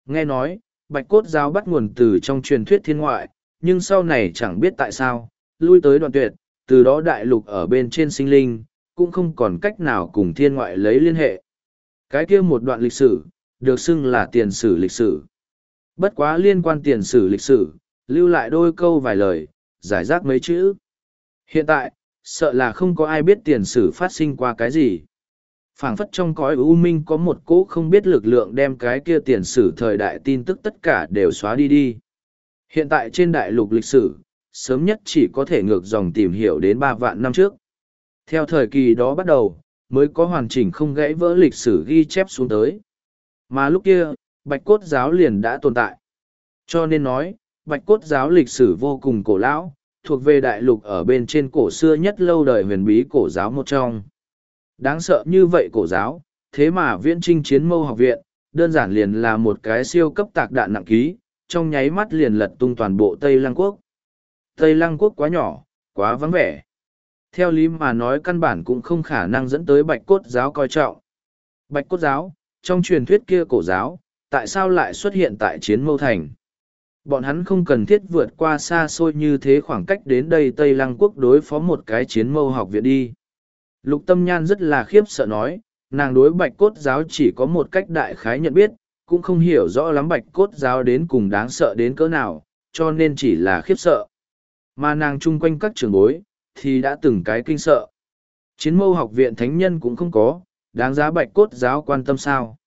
Nghe nói, bạch cốt giáo bắt nguồn từ trong truyền thuyết thiên ngoại, nhưng sau này chẳng biết tại sao, lui tới đoạn tuyệt, từ đó đại lục ở bên trên sinh linh, cũng không còn cách nào cùng thiên ngoại lấy liên hệ. Cái kia một đoạn lịch sử, được xưng là tiền sử lịch sử. Bất quá liên quan tiền sử lịch sử, lưu lại đôi câu vài lời, giải rác mấy chữ. Hiện tại, sợ là không có ai biết tiền sử phát sinh qua cái gì phảng phất trong cõi u minh có một cỗ không biết lực lượng đem cái kia tiền sử thời đại tin tức tất cả đều xóa đi đi. Hiện tại trên đại lục lịch sử, sớm nhất chỉ có thể ngược dòng tìm hiểu đến ba vạn năm trước. Theo thời kỳ đó bắt đầu, mới có hoàn chỉnh không gãy vỡ lịch sử ghi chép xuống tới. Mà lúc kia, bạch cốt giáo liền đã tồn tại. Cho nên nói, bạch cốt giáo lịch sử vô cùng cổ lão, thuộc về đại lục ở bên trên cổ xưa nhất lâu đời huyền bí cổ giáo một trong. Đáng sợ như vậy cổ giáo, thế mà viễn trinh chiến mâu học viện, đơn giản liền là một cái siêu cấp tạc đạn nặng ký, trong nháy mắt liền lật tung toàn bộ Tây Lăng Quốc. Tây Lăng Quốc quá nhỏ, quá vắng vẻ. Theo lý mà nói căn bản cũng không khả năng dẫn tới bạch cốt giáo coi trọng. Bạch cốt giáo, trong truyền thuyết kia cổ giáo, tại sao lại xuất hiện tại chiến mâu thành? Bọn hắn không cần thiết vượt qua xa xôi như thế khoảng cách đến đây Tây Lăng Quốc đối phó một cái chiến mâu học viện đi. Lục Tâm Nhan rất là khiếp sợ nói, nàng đối bạch cốt giáo chỉ có một cách đại khái nhận biết, cũng không hiểu rõ lắm bạch cốt giáo đến cùng đáng sợ đến cỡ nào, cho nên chỉ là khiếp sợ. Mà nàng chung quanh các trường bối, thì đã từng cái kinh sợ. Chiến mâu học viện thánh nhân cũng không có, đáng giá bạch cốt giáo quan tâm sao.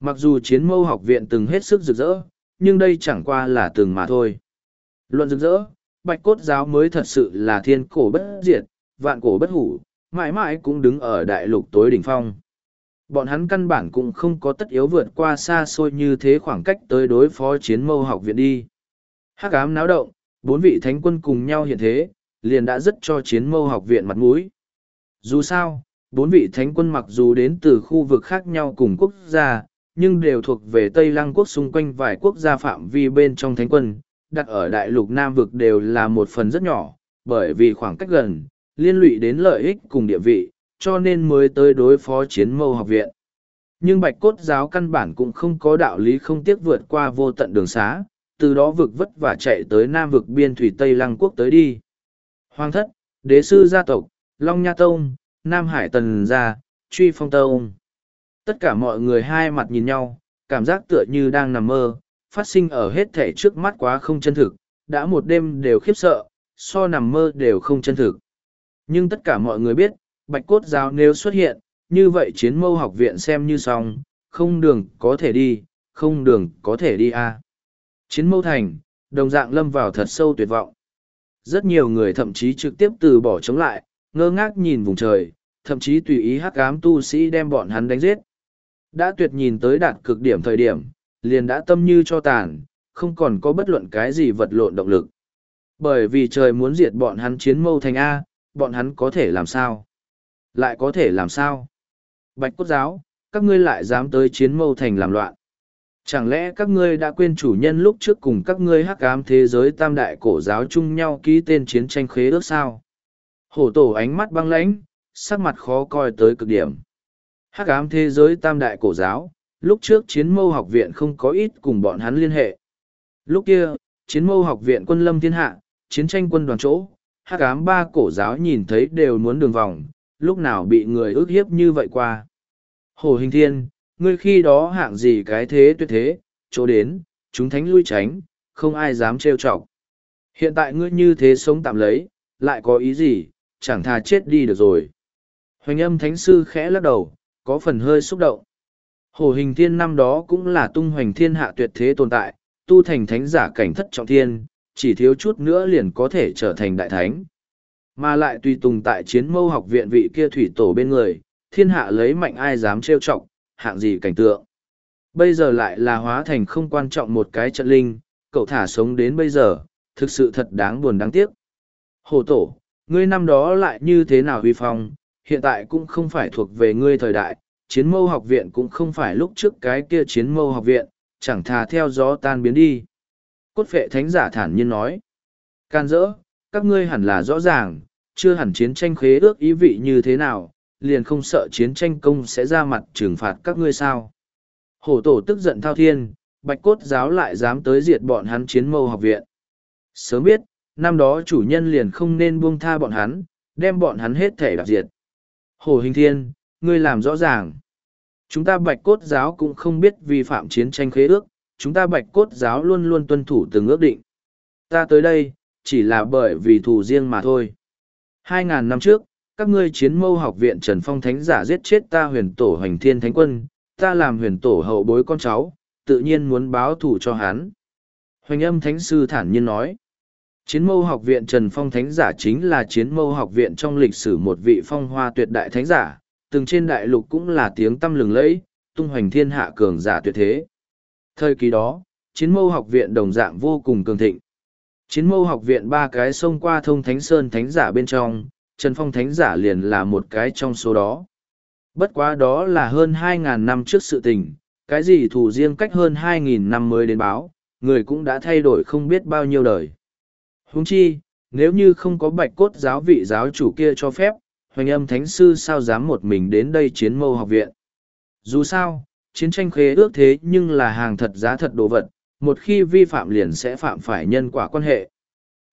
Mặc dù chiến mâu học viện từng hết sức rực rỡ, nhưng đây chẳng qua là từng mà thôi. Luận rực rỡ, bạch cốt giáo mới thật sự là thiên cổ bất diệt, vạn cổ bất hủ, mãi mãi cũng đứng ở đại lục tối đỉnh phong. Bọn hắn căn bản cũng không có tất yếu vượt qua xa xôi như thế khoảng cách tới đối phó chiến mâu học viện đi. Hắc ám náo động, bốn vị thánh quân cùng nhau hiện thế, liền đã rất cho chiến mâu học viện mặt mũi. Dù sao, bốn vị thánh quân mặc dù đến từ khu vực khác nhau cùng quốc gia, nhưng đều thuộc về Tây Lăng quốc xung quanh vài quốc gia phạm vi bên trong thánh quân, đặt ở đại lục Nam vực đều là một phần rất nhỏ, bởi vì khoảng cách gần, liên lụy đến lợi ích cùng địa vị, cho nên mới tới đối phó chiến mâu học viện. Nhưng bạch cốt giáo căn bản cũng không có đạo lý không tiếc vượt qua vô tận đường xá, từ đó vực vất và chạy tới Nam vực biên thủy Tây Lăng quốc tới đi. Hoàng thất, đế sư gia tộc, Long Nha Tông, Nam Hải Tần Gia, Truy Phong Tông. Tất cả mọi người hai mặt nhìn nhau, cảm giác tựa như đang nằm mơ, phát sinh ở hết thể trước mắt quá không chân thực, đã một đêm đều khiếp sợ, so nằm mơ đều không chân thực. Nhưng tất cả mọi người biết, bạch cốt giáo nếu xuất hiện, như vậy chiến mâu học viện xem như xong, không đường có thể đi, không đường có thể đi a à. Chiến mâu thành, đồng dạng lâm vào thật sâu tuyệt vọng. Rất nhiều người thậm chí trực tiếp từ bỏ chống lại, ngơ ngác nhìn vùng trời, thậm chí tùy ý hắc ám tu sĩ đem bọn hắn đánh giết. Đã tuyệt nhìn tới đạt cực điểm thời điểm, liền đã tâm như cho tàn, không còn có bất luận cái gì vật lộn động lực. Bởi vì trời muốn diệt bọn hắn chiến mâu thành A, bọn hắn có thể làm sao? Lại có thể làm sao? Bạch cốt giáo, các ngươi lại dám tới chiến mâu thành làm loạn. Chẳng lẽ các ngươi đã quên chủ nhân lúc trước cùng các ngươi hắc ám thế giới tam đại cổ giáo chung nhau ký tên chiến tranh khế ước sao? Hổ tổ ánh mắt băng lãnh, sắc mặt khó coi tới cực điểm. Hắc ám thế giới tam đại cổ giáo, lúc trước chiến mâu học viện không có ít cùng bọn hắn liên hệ. Lúc kia, chiến mâu học viện quân lâm thiên hạ, chiến tranh quân đoàn chỗ, hắc ám ba cổ giáo nhìn thấy đều muốn đường vòng, lúc nào bị người ước hiếp như vậy qua. Hồ Hình Thiên, ngươi khi đó hạng gì cái thế tuyệt thế, chỗ đến, chúng thánh lui tránh, không ai dám trêu chọc. Hiện tại ngươi như thế sống tạm lấy, lại có ý gì, chẳng thà chết đi được rồi. Hoành âm thánh sư khẽ lắc đầu, có phần hơi xúc động. Hồ hình thiên năm đó cũng là tung hoành thiên hạ tuyệt thế tồn tại, tu thành thánh giả cảnh thất trọng thiên, chỉ thiếu chút nữa liền có thể trở thành đại thánh. Mà lại tùy tùng tại chiến mâu học viện vị kia thủy tổ bên người, thiên hạ lấy mạnh ai dám trêu trọng, hạng gì cảnh tượng. Bây giờ lại là hóa thành không quan trọng một cái trận linh, cậu thả sống đến bây giờ, thực sự thật đáng buồn đáng tiếc. Hồ tổ, ngươi năm đó lại như thế nào huy phong, hiện tại cũng không phải thuộc về ngươi thời đại, chiến mâu học viện cũng không phải lúc trước cái kia chiến mâu học viện, chẳng thà theo gió tan biến đi. Cốt phệ thánh giả thản nhiên nói. Can dỡ, các ngươi hẳn là rõ ràng, chưa hẳn chiến tranh khế ước ý vị như thế nào, liền không sợ chiến tranh công sẽ ra mặt trừng phạt các ngươi sao. Hổ tổ tức giận thao thiên, bạch cốt giáo lại dám tới diệt bọn hắn chiến mâu học viện. Sớm biết, năm đó chủ nhân liền không nên buông tha bọn hắn, đem bọn hắn hết thể đạp diệt. Hồ Hình Thiên, ngươi làm rõ ràng. Chúng ta bạch cốt giáo cũng không biết vi phạm chiến tranh khế ước, chúng ta bạch cốt giáo luôn luôn tuân thủ từng ước định. Ta tới đây, chỉ là bởi vì thù riêng mà thôi. Hai ngàn năm trước, các ngươi chiến mâu học viện Trần Phong Thánh giả giết chết ta huyền tổ hoành thiên thánh quân, ta làm huyền tổ hậu bối con cháu, tự nhiên muốn báo thù cho hắn. Hoành âm thánh sư thản nhiên nói. Chiến mâu học viện Trần Phong Thánh giả chính là chiến mâu học viện trong lịch sử một vị phong hoa tuyệt đại thánh giả, từng trên đại lục cũng là tiếng tâm lừng lẫy, tung hoành thiên hạ cường giả tuyệt thế. Thời kỳ đó, chiến mâu học viện đồng dạng vô cùng cường thịnh. Chiến mâu học viện ba cái sông qua thông thánh sơn thánh giả bên trong, Trần Phong thánh giả liền là một cái trong số đó. Bất quá đó là hơn 2.000 năm trước sự tình, cái gì thủ riêng cách hơn 2.000 năm mới đến báo, người cũng đã thay đổi không biết bao nhiêu đời. Huống chi, nếu như không có bạch cốt giáo vị giáo chủ kia cho phép, hoành âm thánh sư sao dám một mình đến đây chiến mâu học viện. Dù sao, chiến tranh khế ước thế nhưng là hàng thật giá thật đồ vật, một khi vi phạm liền sẽ phạm phải nhân quả quan hệ.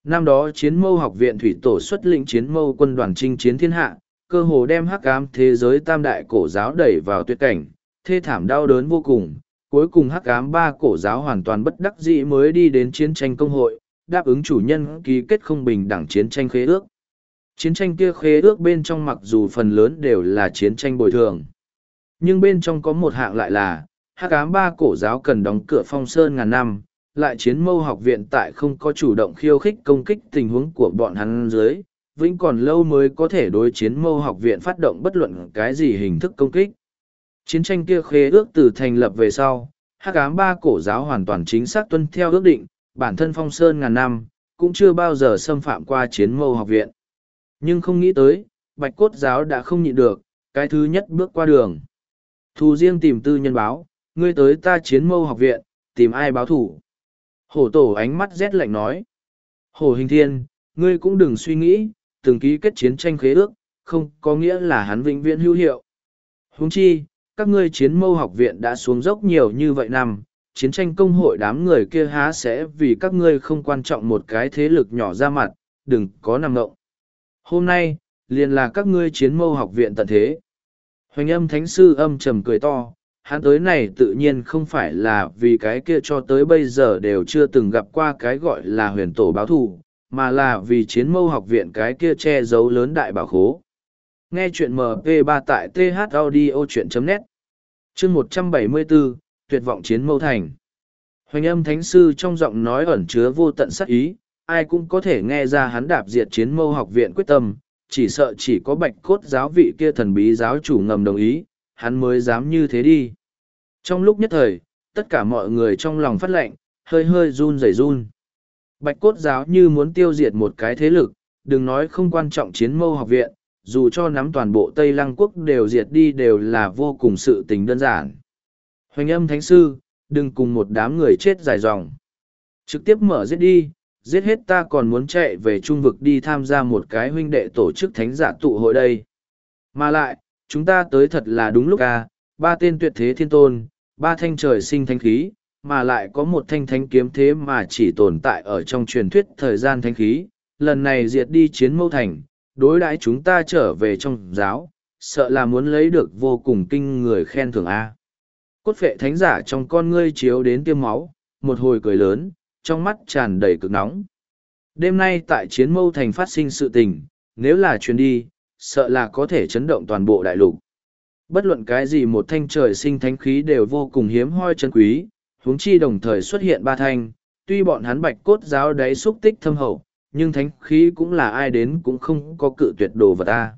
Năm đó chiến mâu học viện thủy tổ xuất lĩnh chiến mâu quân đoàn chinh chiến thiên hạ, cơ hồ đem hắc ám thế giới tam đại cổ giáo đẩy vào tuyệt cảnh, thê thảm đau đớn vô cùng. Cuối cùng hắc ám ba cổ giáo hoàn toàn bất đắc dĩ mới đi đến chiến tranh công hội, đáp ứng chủ nhân ký kết không bình đẳng chiến tranh khế ước. Chiến tranh kia khế ước bên trong mặc dù phần lớn đều là chiến tranh bồi thường. Nhưng bên trong có một hạng lại là, hắc ám ba cổ giáo cần đóng cửa phong sơn ngàn năm, lại chiến mâu học viện tại không có chủ động khiêu khích công kích tình huống của bọn hắn dưới, vĩnh còn lâu mới có thể đối chiến mâu học viện phát động bất luận cái gì hình thức công kích. Chiến tranh kia khế ước từ thành lập về sau, hắc ám ba cổ giáo hoàn toàn chính xác tuân theo ước định, bản thân phong sơn ngàn năm, cũng chưa bao giờ xâm phạm qua chiến mâu học viện. Nhưng không nghĩ tới, bạch cốt giáo đã không nhịn được, cái thứ nhất bước qua đường. Thù riêng tìm tư nhân báo, ngươi tới ta chiến mâu học viện, tìm ai báo thủ. Hổ tổ ánh mắt rét lạnh nói. Hổ hình thiên, ngươi cũng đừng suy nghĩ, từng ký kết chiến tranh khế ước, không có nghĩa là hắn vĩnh viễn hữu hiệu. Huống chi, các ngươi chiến mâu học viện đã xuống dốc nhiều như vậy năm, chiến tranh công hội đám người kia há sẽ vì các ngươi không quan trọng một cái thế lực nhỏ ra mặt, đừng có nằm ngộng. Hôm nay, liền là các ngươi chiến mâu học viện tận thế. Hoành âm thánh sư âm trầm cười to, hắn tới này tự nhiên không phải là vì cái kia cho tới bây giờ đều chưa từng gặp qua cái gọi là huyền tổ báo thù, mà là vì chiến mâu học viện cái kia che giấu lớn đại bảo khố. Nghe chuyện MP3 tại thaudio.net Chương 174, Tuyệt vọng chiến mâu thành Hoành âm thánh sư trong giọng nói ẩn chứa vô tận sắc ý, ai cũng có thể nghe ra hắn đạp diệt chiến mâu học viện quyết tâm, chỉ sợ chỉ có bạch cốt giáo vị kia thần bí giáo chủ ngầm đồng ý, hắn mới dám như thế đi. Trong lúc nhất thời, tất cả mọi người trong lòng phát lệnh, hơi hơi run rẩy run. Bạch cốt giáo như muốn tiêu diệt một cái thế lực, đừng nói không quan trọng chiến mâu học viện, dù cho nắm toàn bộ Tây Lăng quốc đều diệt đi đều là vô cùng sự tình đơn giản. Hoành âm thánh sư, đừng cùng một đám người chết dài dòng. Trực tiếp mở giết đi, giết hết ta còn muốn chạy về trung vực đi tham gia một cái huynh đệ tổ chức thánh giả tụ hội đây. Mà lại, chúng ta tới thật là đúng lúc à, ba tên tuyệt thế thiên tôn, ba thanh trời sinh thanh khí, mà lại có một thanh thánh kiếm thế mà chỉ tồn tại ở trong truyền thuyết thời gian thanh khí, lần này diệt đi chiến mâu thành, đối đãi chúng ta trở về trong giáo, sợ là muốn lấy được vô cùng kinh người khen thưởng A. Cốt phệ thánh giả trong con ngươi chiếu đến tiêm máu, một hồi cười lớn, trong mắt tràn đầy cực nóng. Đêm nay tại chiến mâu thành phát sinh sự tình, nếu là chuyến đi, sợ là có thể chấn động toàn bộ đại lục. Bất luận cái gì một thanh trời sinh thánh khí đều vô cùng hiếm hoi chân quý, huống chi đồng thời xuất hiện ba thanh, tuy bọn hắn bạch cốt giáo đáy xúc tích thâm hậu, nhưng thánh khí cũng là ai đến cũng không có cự tuyệt đồ vật ta.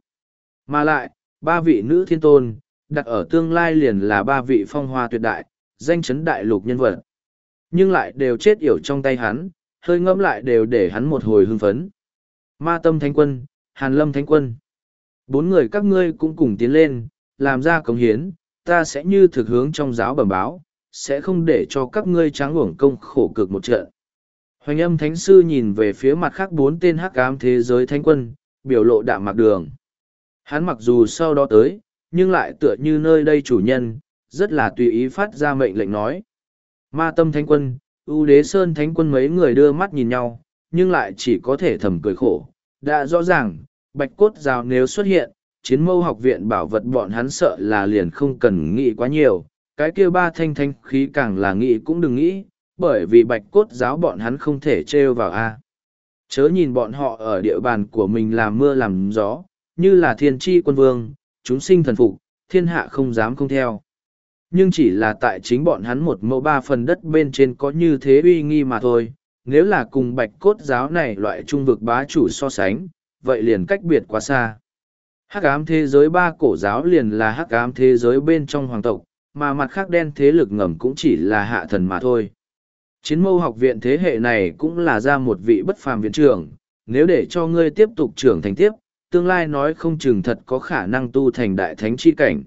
Mà lại, ba vị nữ thiên tôn, đặt ở tương lai liền là ba vị phong hoa tuyệt đại, danh chấn đại lục nhân vật. Nhưng lại đều chết yểu trong tay hắn, hơi ngẫm lại đều để hắn một hồi hưng phấn. Ma tâm thánh quân, hàn lâm thánh quân. Bốn người các ngươi cũng cùng tiến lên, làm ra cống hiến, ta sẽ như thực hướng trong giáo bẩm báo, sẽ không để cho các ngươi tráng uổng công khổ cực một trận. Hoành âm thánh sư nhìn về phía mặt khác bốn tên hắc ám thế giới thánh quân, biểu lộ đạm mặc đường. Hắn mặc dù sau đó tới, nhưng lại tựa như nơi đây chủ nhân, rất là tùy ý phát ra mệnh lệnh nói. Ma tâm thánh quân, ưu đế sơn thánh quân mấy người đưa mắt nhìn nhau, nhưng lại chỉ có thể thầm cười khổ. Đã rõ ràng, bạch cốt rào nếu xuất hiện, chiến mâu học viện bảo vật bọn hắn sợ là liền không cần nghĩ quá nhiều. Cái kia ba thanh thanh khí càng là nghĩ cũng đừng nghĩ, bởi vì bạch cốt giáo bọn hắn không thể trêu vào a chớ nhìn bọn họ ở địa bàn của mình làm mưa làm gió như là thiên tri quân vương chúng sinh thần phục thiên hạ không dám không theo nhưng chỉ là tại chính bọn hắn một mẫu ba phần đất bên trên có như thế uy nghi mà thôi. Nếu là cùng bạch cốt giáo này loại trung vực bá chủ so sánh vậy liền cách biệt quá xa. Hắc ám thế giới ba cổ giáo liền là hắc ám thế giới bên trong hoàng tộc mà mặt khác đen thế lực ngầm cũng chỉ là hạ thần mà thôi. Chiến mâu học viện thế hệ này cũng là ra một vị bất phàm viện trưởng, nếu để cho ngươi tiếp tục trưởng thành tiếp, tương lai nói không chừng thật có khả năng tu thành đại thánh chi cảnh.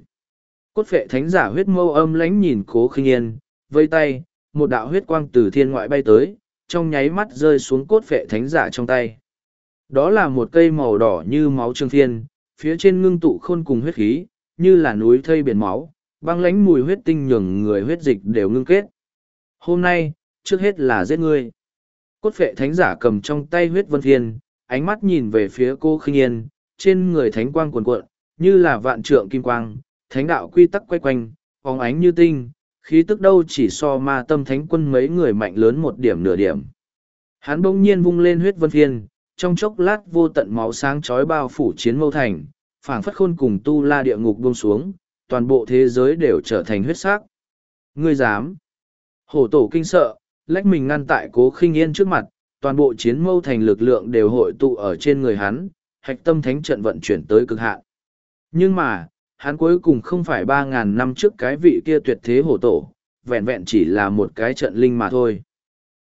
Cốt phệ thánh giả huyết mâu âm lánh nhìn cố khinh yên, vây tay, một đạo huyết quang từ thiên ngoại bay tới, trong nháy mắt rơi xuống cốt phệ thánh giả trong tay. Đó là một cây màu đỏ như máu trương thiên, phía trên ngưng tụ khôn cùng huyết khí, như là núi thây biển máu, băng lánh mùi huyết tinh nhường người huyết dịch đều ngưng kết. Hôm nay, trước hết là giết ngươi. Cốt phệ thánh giả cầm trong tay huyết vân thiên, ánh mắt nhìn về phía cô khinh yên, trên người thánh quang cuồn cuộn, như là vạn trượng kim quang, thánh đạo quy tắc quay quanh, phóng ánh như tinh, khí tức đâu chỉ so ma tâm thánh quân mấy người mạnh lớn một điểm nửa điểm. Hắn bỗng nhiên vung lên huyết vân phiên, trong chốc lát vô tận máu sáng chói bao phủ chiến mâu thành, phảng phất khôn cùng tu la địa ngục buông xuống, toàn bộ thế giới đều trở thành huyết sắc. Ngươi dám? Hổ tổ kinh sợ, lách mình ngăn tại cố khinh yên trước mặt, toàn bộ chiến mâu thành lực lượng đều hội tụ ở trên người hắn, hạch tâm thánh trận vận chuyển tới cực hạn. Nhưng mà, hắn cuối cùng không phải ba ngàn năm trước cái vị kia tuyệt thế hổ tổ, vẹn vẹn chỉ là một cái trận linh mà thôi.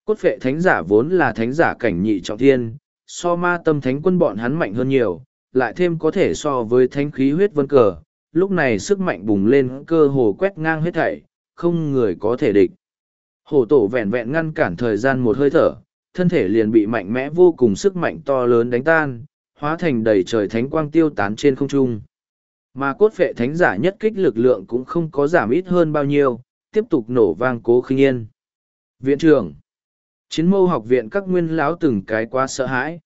Cốt phệ thánh giả vốn là thánh giả cảnh nhị trọng thiên, so ma tâm thánh quân bọn hắn mạnh hơn nhiều, lại thêm có thể so với thánh khí huyết vân cờ, lúc này sức mạnh bùng lên cơ hồ quét ngang hết thảy, không người có thể địch. Hổ tổ vẹn vẹn ngăn cản thời gian một hơi thở, thân thể liền bị mạnh mẽ vô cùng sức mạnh to lớn đánh tan, hóa thành đầy trời thánh quang tiêu tán trên không trung. Mà cốt phệ thánh giả nhất kích lực lượng cũng không có giảm ít hơn bao nhiêu, tiếp tục nổ vang cố khinh yên. Viện trưởng Chiến mâu học viện các nguyên lão từng cái quá sợ hãi.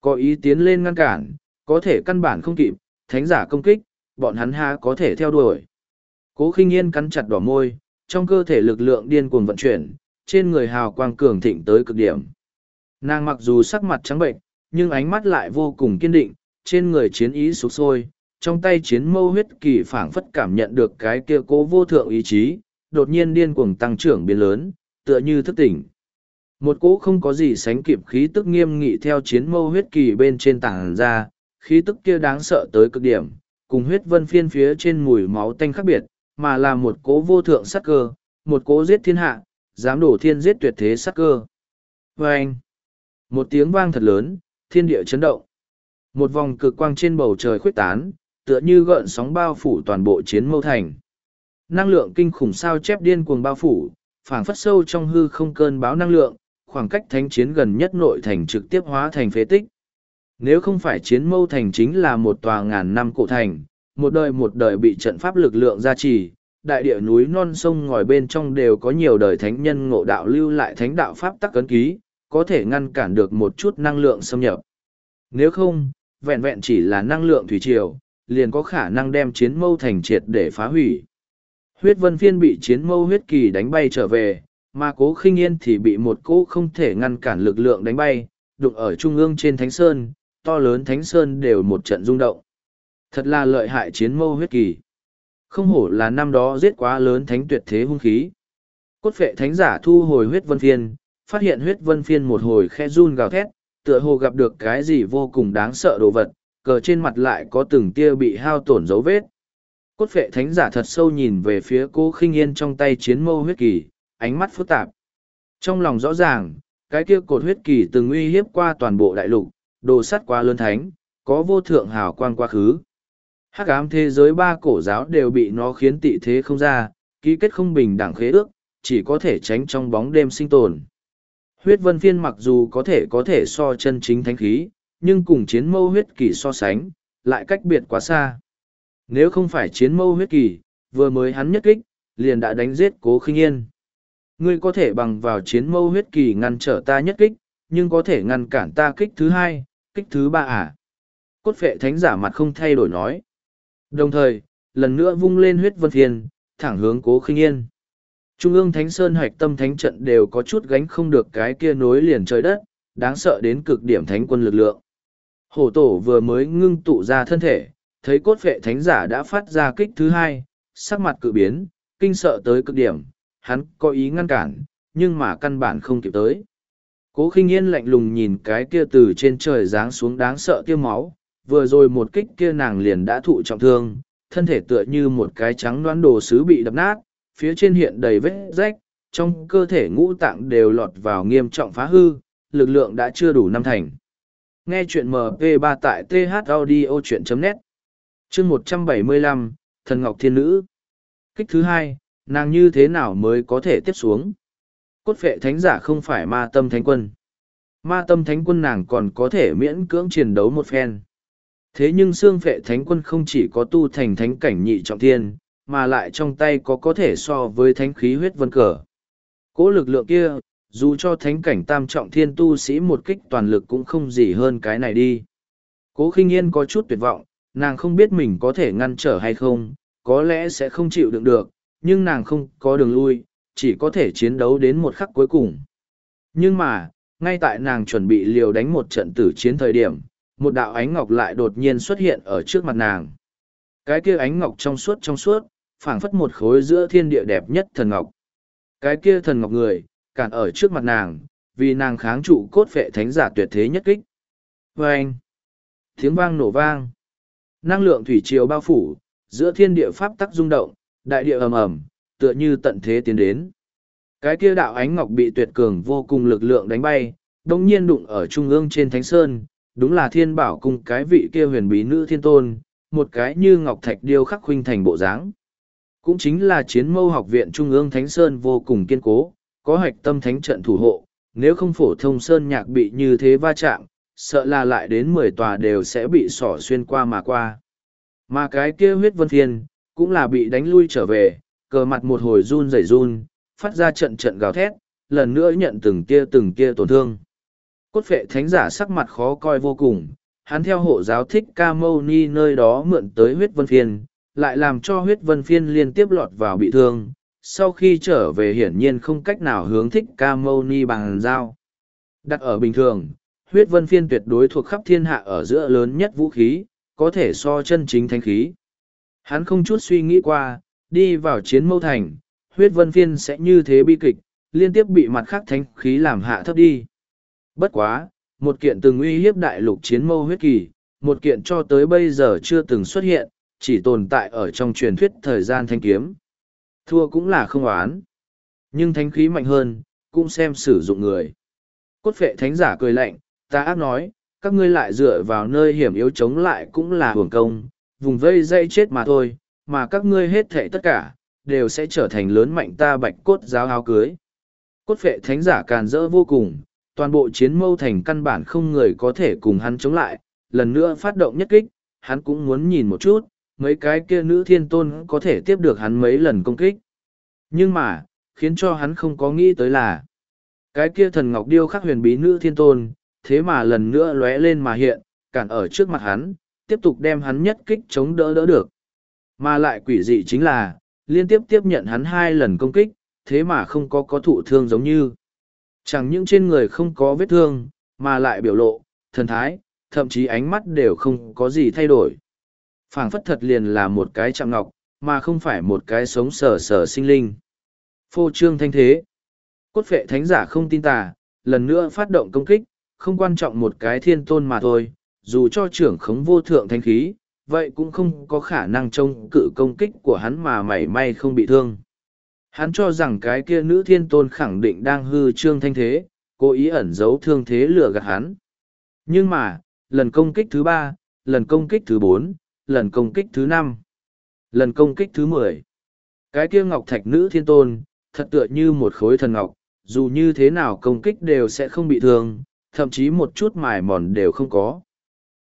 Có ý tiến lên ngăn cản, có thể căn bản không kịp, thánh giả công kích, bọn hắn ha có thể theo đuổi. Cố khinh yên cắn chặt đỏ môi, trong cơ thể lực lượng điên cuồng vận chuyển, trên người hào quang cường thịnh tới cực điểm. Nàng mặc dù sắc mặt trắng bệnh, nhưng ánh mắt lại vô cùng kiên định, trên người chiến ý sục sôi, trong tay chiến mâu huyết kỳ phảng phất cảm nhận được cái kia cố vô thượng ý chí, đột nhiên điên cuồng tăng trưởng biến lớn, tựa như thức tỉnh. Một cỗ không có gì sánh kịp khí tức nghiêm nghị theo chiến mâu huyết kỳ bên trên tảng ra, khí tức kia đáng sợ tới cực điểm, cùng huyết vân phiên phía trên mùi máu tanh khác biệt, mà là một cỗ vô thượng sắc cơ, một cỗ giết thiên hạ, dám đổ thiên giết tuyệt thế sắc cơ. Và anh, một tiếng vang thật lớn, thiên địa chấn động. Một vòng cực quang trên bầu trời khuếch tán, tựa như gợn sóng bao phủ toàn bộ chiến mâu thành. Năng lượng kinh khủng sao chép điên cuồng bao phủ, phảng phất sâu trong hư không cơn báo năng lượng, khoảng cách thánh chiến gần nhất nội thành trực tiếp hóa thành phế tích. Nếu không phải chiến mâu thành chính là một tòa ngàn năm cổ thành, một đời một đời bị trận pháp lực lượng gia trì, đại địa núi non sông ngòi bên trong đều có nhiều đời thánh nhân ngộ đạo lưu lại thánh đạo pháp tắc cấn ký, có thể ngăn cản được một chút năng lượng xâm nhập. Nếu không, vẹn vẹn chỉ là năng lượng thủy triều, liền có khả năng đem chiến mâu thành triệt để phá hủy. Huyết vân phiên bị chiến mâu huyết kỳ đánh bay trở về, mà cố khinh yên thì bị một cỗ không thể ngăn cản lực lượng đánh bay, đụng ở trung ương trên thánh sơn, to lớn thánh sơn đều một trận rung động. Thật là lợi hại chiến mâu huyết kỳ. Không hổ là năm đó giết quá lớn thánh tuyệt thế hung khí. Cốt phệ thánh giả thu hồi huyết vân phiên, phát hiện huyết vân phiên một hồi khe run gào thét, tựa hồ gặp được cái gì vô cùng đáng sợ đồ vật, cờ trên mặt lại có từng tia bị hao tổn dấu vết. Cốt phệ thánh giả thật sâu nhìn về phía cô khinh yên trong tay chiến mâu huyết kỳ, ánh mắt phức tạp. Trong lòng rõ ràng, cái kia cột huyết kỳ từng uy hiếp qua toàn bộ đại lục, đồ sắt quá lớn thánh, có vô thượng hào quang quá khứ. Hắc ám thế giới ba cổ giáo đều bị nó khiến tị thế không ra, ký kết không bình đẳng khế ước, chỉ có thể tránh trong bóng đêm sinh tồn. Huyết vân phiên mặc dù có thể có thể so chân chính thánh khí, nhưng cùng chiến mâu huyết kỳ so sánh, lại cách biệt quá xa. Nếu không phải chiến mâu huyết kỳ, vừa mới hắn nhất kích, liền đã đánh giết cố khinh yên. Ngươi có thể bằng vào chiến mâu huyết kỳ ngăn trở ta nhất kích, nhưng có thể ngăn cản ta kích thứ hai, kích thứ ba à. Cốt phệ thánh giả mặt không thay đổi nói. Đồng thời, lần nữa vung lên huyết vân thiên thẳng hướng cố khinh yên. Trung ương Thánh Sơn hoạch tâm thánh trận đều có chút gánh không được cái kia nối liền trời đất, đáng sợ đến cực điểm thánh quân lực lượng. Hổ tổ vừa mới ngưng tụ ra thân thể, thấy cốt vệ thánh giả đã phát ra kích thứ hai, sắc mặt cự biến, kinh sợ tới cực điểm, hắn có ý ngăn cản, nhưng mà căn bản không kịp tới. Cố khinh yên lạnh lùng nhìn cái kia từ trên trời giáng xuống đáng sợ kia máu, vừa rồi một kích kia nàng liền đã thụ trọng thương, thân thể tựa như một cái trắng đoán đồ sứ bị đập nát, phía trên hiện đầy vết rách, trong cơ thể ngũ tạng đều lọt vào nghiêm trọng phá hư, lực lượng đã chưa đủ năm thành. Nghe chuyện MP3 tại thaudio.net Chương 175, Thần Ngọc Thiên Nữ Kích thứ hai, nàng như thế nào mới có thể tiếp xuống? Cốt phệ thánh giả không phải ma tâm thánh quân. Ma tâm thánh quân nàng còn có thể miễn cưỡng chiến đấu một phen. Thế nhưng xương phệ thánh quân không chỉ có tu thành thánh cảnh nhị trọng thiên, mà lại trong tay có có thể so với thánh khí huyết vân cờ. Cố lực lượng kia, dù cho thánh cảnh tam trọng thiên tu sĩ một kích toàn lực cũng không gì hơn cái này đi. Cố khinh yên có chút tuyệt vọng, nàng không biết mình có thể ngăn trở hay không, có lẽ sẽ không chịu đựng được, nhưng nàng không có đường lui, chỉ có thể chiến đấu đến một khắc cuối cùng. Nhưng mà, ngay tại nàng chuẩn bị liều đánh một trận tử chiến thời điểm, một đạo ánh ngọc lại đột nhiên xuất hiện ở trước mặt nàng. Cái kia ánh ngọc trong suốt trong suốt, phảng phất một khối giữa thiên địa đẹp nhất thần ngọc. Cái kia thần ngọc người, cản ở trước mặt nàng, vì nàng kháng trụ cốt vệ thánh giả tuyệt thế nhất kích. Và anh, tiếng vang nổ vang, năng lượng thủy triều bao phủ, giữa thiên địa pháp tắc rung động, đại địa ầm ầm, tựa như tận thế tiến đến. Cái kia đạo ánh ngọc bị tuyệt cường vô cùng lực lượng đánh bay, đồng nhiên đụng ở trung ương trên thánh sơn, đúng là thiên bảo cùng cái vị kia huyền bí nữ thiên tôn, một cái như ngọc thạch điêu khắc huynh thành bộ dáng. Cũng chính là chiến mâu học viện trung ương thánh sơn vô cùng kiên cố, có hạch tâm thánh trận thủ hộ, nếu không phổ thông sơn nhạc bị như thế va chạm, sợ là lại đến mười tòa đều sẽ bị sỏ xuyên qua mà qua. Mà cái kia huyết vân thiên cũng là bị đánh lui trở về, cờ mặt một hồi run rẩy run, phát ra trận trận gào thét, lần nữa nhận từng kia từng kia tổn thương. Cốt phệ thánh giả sắc mặt khó coi vô cùng, hắn theo hộ giáo thích ca mâu ni nơi đó mượn tới huyết vân phiên, lại làm cho huyết vân phiên liên tiếp lọt vào bị thương. Sau khi trở về hiển nhiên không cách nào hướng thích ca mâu ni bằng dao. Đặt ở bình thường, huyết vân phiên tuyệt đối thuộc khắp thiên hạ ở giữa lớn nhất vũ khí, có thể so chân chính thanh khí. Hắn không chút suy nghĩ qua, đi vào chiến mâu thành, huyết vân phiên sẽ như thế bi kịch, liên tiếp bị mặt khác thanh khí làm hạ thấp đi. Bất quá, một kiện từng uy hiếp đại lục chiến mâu huyết kỳ, một kiện cho tới bây giờ chưa từng xuất hiện, chỉ tồn tại ở trong truyền thuyết thời gian thanh kiếm. Thua cũng là không oán. Nhưng thánh khí mạnh hơn, cũng xem sử dụng người. Cốt phệ thánh giả cười lạnh, ta ác nói, các ngươi lại dựa vào nơi hiểm yếu chống lại cũng là hưởng công, vùng vây dây chết mà thôi, mà các ngươi hết thệ tất cả, đều sẽ trở thành lớn mạnh ta bạch cốt giáo áo cưới. Cốt phệ thánh giả càn rỡ vô cùng, toàn bộ chiến mâu thành căn bản không người có thể cùng hắn chống lại, lần nữa phát động nhất kích, hắn cũng muốn nhìn một chút, mấy cái kia nữ thiên tôn có thể tiếp được hắn mấy lần công kích. Nhưng mà, khiến cho hắn không có nghĩ tới là, cái kia thần ngọc điêu khắc huyền bí nữ thiên tôn, thế mà lần nữa lóe lên mà hiện, cản ở trước mặt hắn, tiếp tục đem hắn nhất kích chống đỡ đỡ được. Mà lại quỷ dị chính là, liên tiếp tiếp nhận hắn hai lần công kích, thế mà không có có thụ thương giống như. Chẳng những trên người không có vết thương, mà lại biểu lộ, thần thái, thậm chí ánh mắt đều không có gì thay đổi phảng phất thật liền là một cái chạm ngọc, mà không phải một cái sống sờ sờ sinh linh. Phô trương thanh thế. Cốt phệ thánh giả không tin tà, lần nữa phát động công kích, không quan trọng một cái thiên tôn mà thôi, dù cho trưởng khống vô thượng thanh khí, vậy cũng không có khả năng trông cự công kích của hắn mà mảy may không bị thương. Hắn cho rằng cái kia nữ thiên tôn khẳng định đang hư trương thanh thế, cố ý ẩn giấu thương thế lừa gạt hắn. Nhưng mà, lần công kích thứ ba, lần công kích thứ bốn, lần công kích thứ năm, lần công kích thứ mười, cái kia ngọc thạch nữ thiên tôn, thật tựa như một khối thần ngọc, dù như thế nào công kích đều sẽ không bị thương, thậm chí một chút mài mòn đều không có.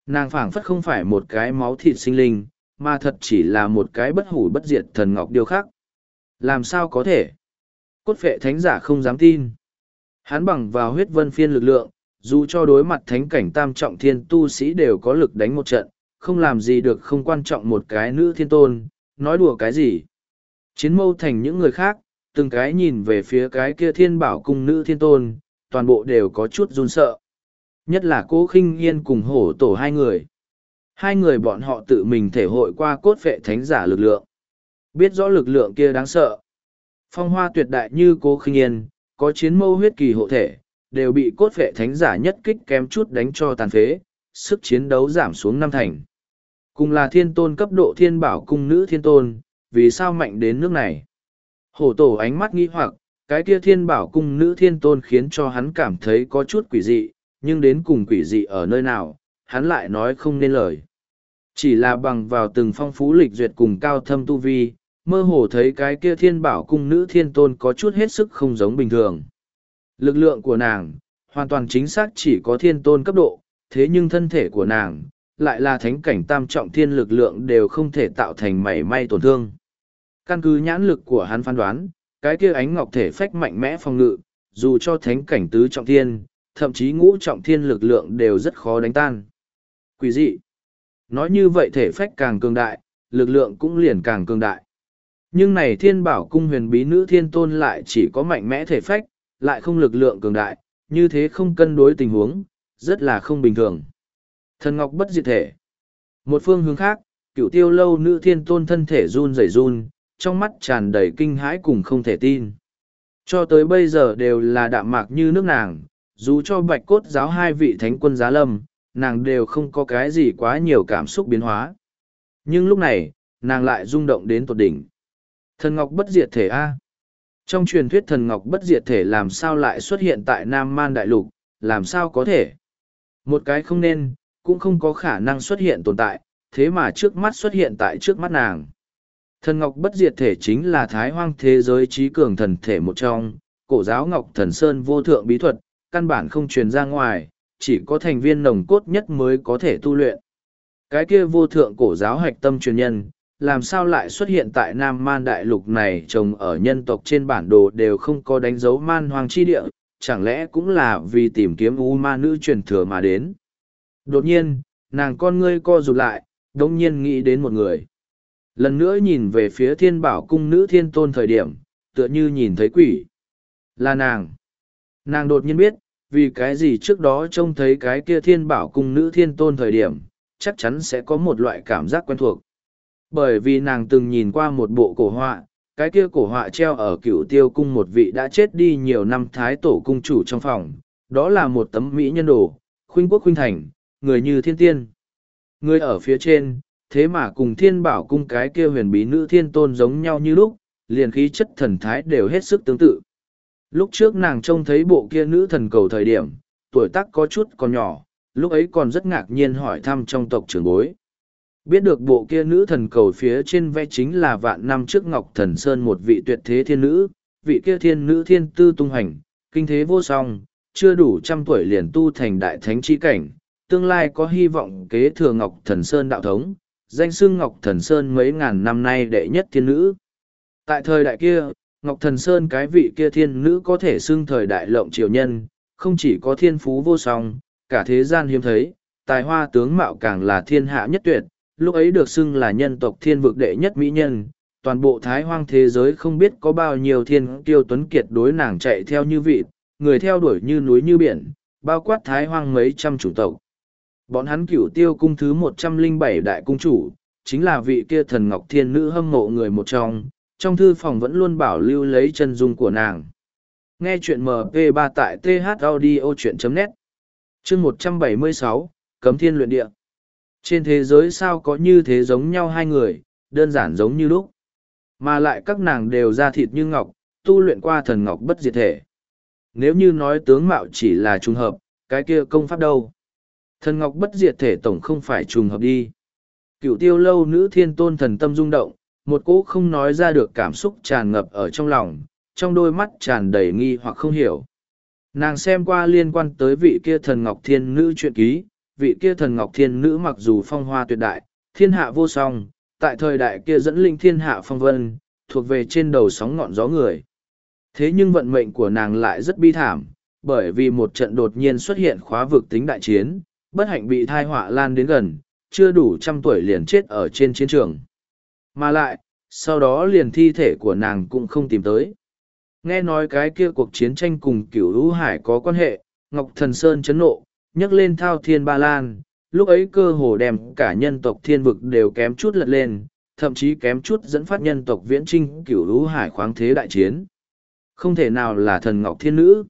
Nàng phảng phất không phải một cái máu thịt sinh linh, mà thật chỉ là một cái bất hủ bất diệt thần ngọc điêu khắc. Làm sao có thể? Cốt phệ thánh giả không dám tin. Hắn bằng vào huyết vân phiên lực lượng, dù cho đối mặt thánh cảnh tam trọng thiên tu sĩ đều có lực đánh một trận, không làm gì được không quan trọng một cái nữ thiên tôn, nói đùa cái gì. Chiến mâu thành những người khác, từng cái nhìn về phía cái kia thiên bảo cung nữ thiên tôn, toàn bộ đều có chút run sợ. Nhất là cố khinh yên cùng hổ tổ hai người. Hai người bọn họ tự mình thể hội qua cốt phệ thánh giả lực lượng. Biết rõ lực lượng kia đáng sợ. Phong hoa tuyệt đại như cố khinh yên, có chiến mâu huyết kỳ hộ thể, đều bị cốt phệ thánh giả nhất kích kém chút đánh cho tàn phế, sức chiến đấu giảm xuống năm thành. Cùng là thiên tôn cấp độ thiên bảo cung nữ thiên tôn, vì sao mạnh đến nước này? Hổ tổ ánh mắt nghi hoặc, cái kia thiên bảo cung nữ thiên tôn khiến cho hắn cảm thấy có chút quỷ dị, nhưng đến cùng quỷ dị ở nơi nào, hắn lại nói không nên lời. Chỉ là bằng vào từng phong phú lịch duyệt cùng cao thâm tu vi, mơ hồ thấy cái kia thiên bảo cung nữ thiên tôn có chút hết sức không giống bình thường. Lực lượng của nàng, hoàn toàn chính xác chỉ có thiên tôn cấp độ, thế nhưng thân thể của nàng, lại là thánh cảnh tam trọng thiên lực lượng đều không thể tạo thành mảy may tổn thương. Căn cứ nhãn lực của hắn phán đoán, cái kia ánh ngọc thể phách mạnh mẽ phòng ngự, dù cho thánh cảnh tứ trọng thiên, thậm chí ngũ trọng thiên lực lượng đều rất khó đánh tan. Quỷ dị. Nói như vậy thể phách càng cường đại, lực lượng cũng liền càng cường đại. Nhưng này thiên bảo cung huyền bí nữ thiên tôn lại chỉ có mạnh mẽ thể phách, lại không lực lượng cường đại, như thế không cân đối tình huống, rất là không bình thường. Thần ngọc bất diệt thể. Một phương hướng khác, cựu tiêu lâu nữ thiên tôn thân thể run rẩy run, trong mắt tràn đầy kinh hãi cùng không thể tin. Cho tới bây giờ đều là đạm mạc như nước nàng, dù cho bạch cốt giáo hai vị thánh quân giá lâm, nàng đều không có cái gì quá nhiều cảm xúc biến hóa. Nhưng lúc này, nàng lại rung động đến tột đỉnh. Thần Ngọc bất diệt thể A. Trong truyền thuyết thần Ngọc bất diệt thể làm sao lại xuất hiện tại Nam Man Đại Lục, làm sao có thể? Một cái không nên, cũng không có khả năng xuất hiện tồn tại, thế mà trước mắt xuất hiện tại trước mắt nàng. Thần Ngọc bất diệt thể chính là thái hoang thế giới trí cường thần thể một trong, cổ giáo Ngọc Thần Sơn vô thượng bí thuật, căn bản không truyền ra ngoài, chỉ có thành viên nồng cốt nhất mới có thể tu luyện. Cái kia vô thượng cổ giáo hạch tâm truyền nhân, làm sao lại xuất hiện tại Nam Man Đại Lục này trồng ở nhân tộc trên bản đồ đều không có đánh dấu man Hoang chi địa, chẳng lẽ cũng là vì tìm kiếm U ma nữ truyền thừa mà đến. Đột nhiên, nàng con ngươi co rụt lại, đông nhiên nghĩ đến một người. Lần nữa nhìn về phía thiên bảo cung nữ thiên tôn thời điểm, tựa như nhìn thấy quỷ. Là nàng. Nàng đột nhiên biết, vì cái gì trước đó trông thấy cái kia thiên bảo cung nữ thiên tôn thời điểm, chắc chắn sẽ có một loại cảm giác quen thuộc. Bởi vì nàng từng nhìn qua một bộ cổ họa, cái kia cổ họa treo ở cựu tiêu cung một vị đã chết đi nhiều năm thái tổ cung chủ trong phòng, đó là một tấm mỹ nhân đồ, khuynh quốc khuynh thành, người như thiên tiên. Người ở phía trên, thế mà cùng thiên bảo cung cái kia huyền bí nữ thiên tôn giống nhau như lúc, liền khí chất thần thái đều hết sức tương tự. Lúc trước nàng trông thấy bộ kia nữ thần cầu thời điểm, tuổi tác có chút còn nhỏ, lúc ấy còn rất ngạc nhiên hỏi thăm trong tộc trưởng bối. Biết được bộ kia nữ thần cầu phía trên vẽ chính là vạn năm trước Ngọc Thần Sơn một vị tuyệt thế thiên nữ, vị kia thiên nữ thiên tư tung hành, kinh thế vô song, chưa đủ trăm tuổi liền tu thành đại thánh chi cảnh, tương lai có hy vọng kế thừa Ngọc Thần Sơn đạo thống, danh xưng Ngọc Thần Sơn mấy ngàn năm nay đệ nhất thiên nữ. Tại thời đại kia, Ngọc Thần Sơn cái vị kia thiên nữ có thể xưng thời đại lộng triều nhân, không chỉ có thiên phú vô song, cả thế gian hiếm thấy, tài hoa tướng mạo càng là thiên hạ nhất tuyệt, lúc ấy được xưng là nhân tộc thiên vực đệ nhất mỹ nhân, toàn bộ thái hoang thế giới không biết có bao nhiêu thiên kiêu tuấn kiệt đối nàng chạy theo như vị, người theo đuổi như núi như biển, bao quát thái hoang mấy trăm chủ tộc. Bọn hắn cửu tiêu cung thứ một trăm linh bảy đại cung chủ, chính là vị kia thần ngọc thiên nữ hâm mộ người một trong, trong thư phòng vẫn luôn bảo lưu lấy chân dung của nàng. Nghe chuyện MP3 tại thaudio.net Chương một trăm bảy mươi sáu Cấm Thiên Luyện Địa Trên thế giới sao có như thế giống nhau hai người, đơn giản giống như lúc. Mà lại các nàng đều ra thịt như ngọc, tu luyện qua thần ngọc bất diệt thể. Nếu như nói tướng mạo chỉ là trùng hợp, cái kia công pháp đâu? Thần ngọc bất diệt thể tổng không phải trùng hợp đi. Cựu tiêu lâu nữ thiên tôn thần tâm rung động, một cỗ không nói ra được cảm xúc tràn ngập ở trong lòng, trong đôi mắt tràn đầy nghi hoặc không hiểu. Nàng xem qua liên quan tới vị kia thần ngọc thiên nữ chuyện ký, vị kia thần ngọc thiên nữ mặc dù phong hoa tuyệt đại, thiên hạ vô song, tại thời đại kia dẫn linh thiên hạ phong vân, thuộc về trên đầu sóng ngọn gió người. Thế nhưng vận mệnh của nàng lại rất bi thảm, bởi vì một trận đột nhiên xuất hiện khóa vực tính đại chiến, bất hạnh bị thai họa lan đến gần, chưa đủ trăm tuổi liền chết ở trên chiến trường. Mà lại, sau đó liền thi thể của nàng cũng không tìm tới. Nghe nói cái kia cuộc chiến tranh cùng cửu lũ hải có quan hệ, Ngọc Thần Sơn chấn nộ, nhấc lên thao thiên ba lan, lúc ấy cơ hồ đem cả nhân tộc thiên vực đều kém chút lật lên, thậm chí kém chút dẫn phát nhân tộc viễn trinh cửu lũ hải khoáng thế đại chiến. Không thể nào là thần Ngọc Thiên Nữ.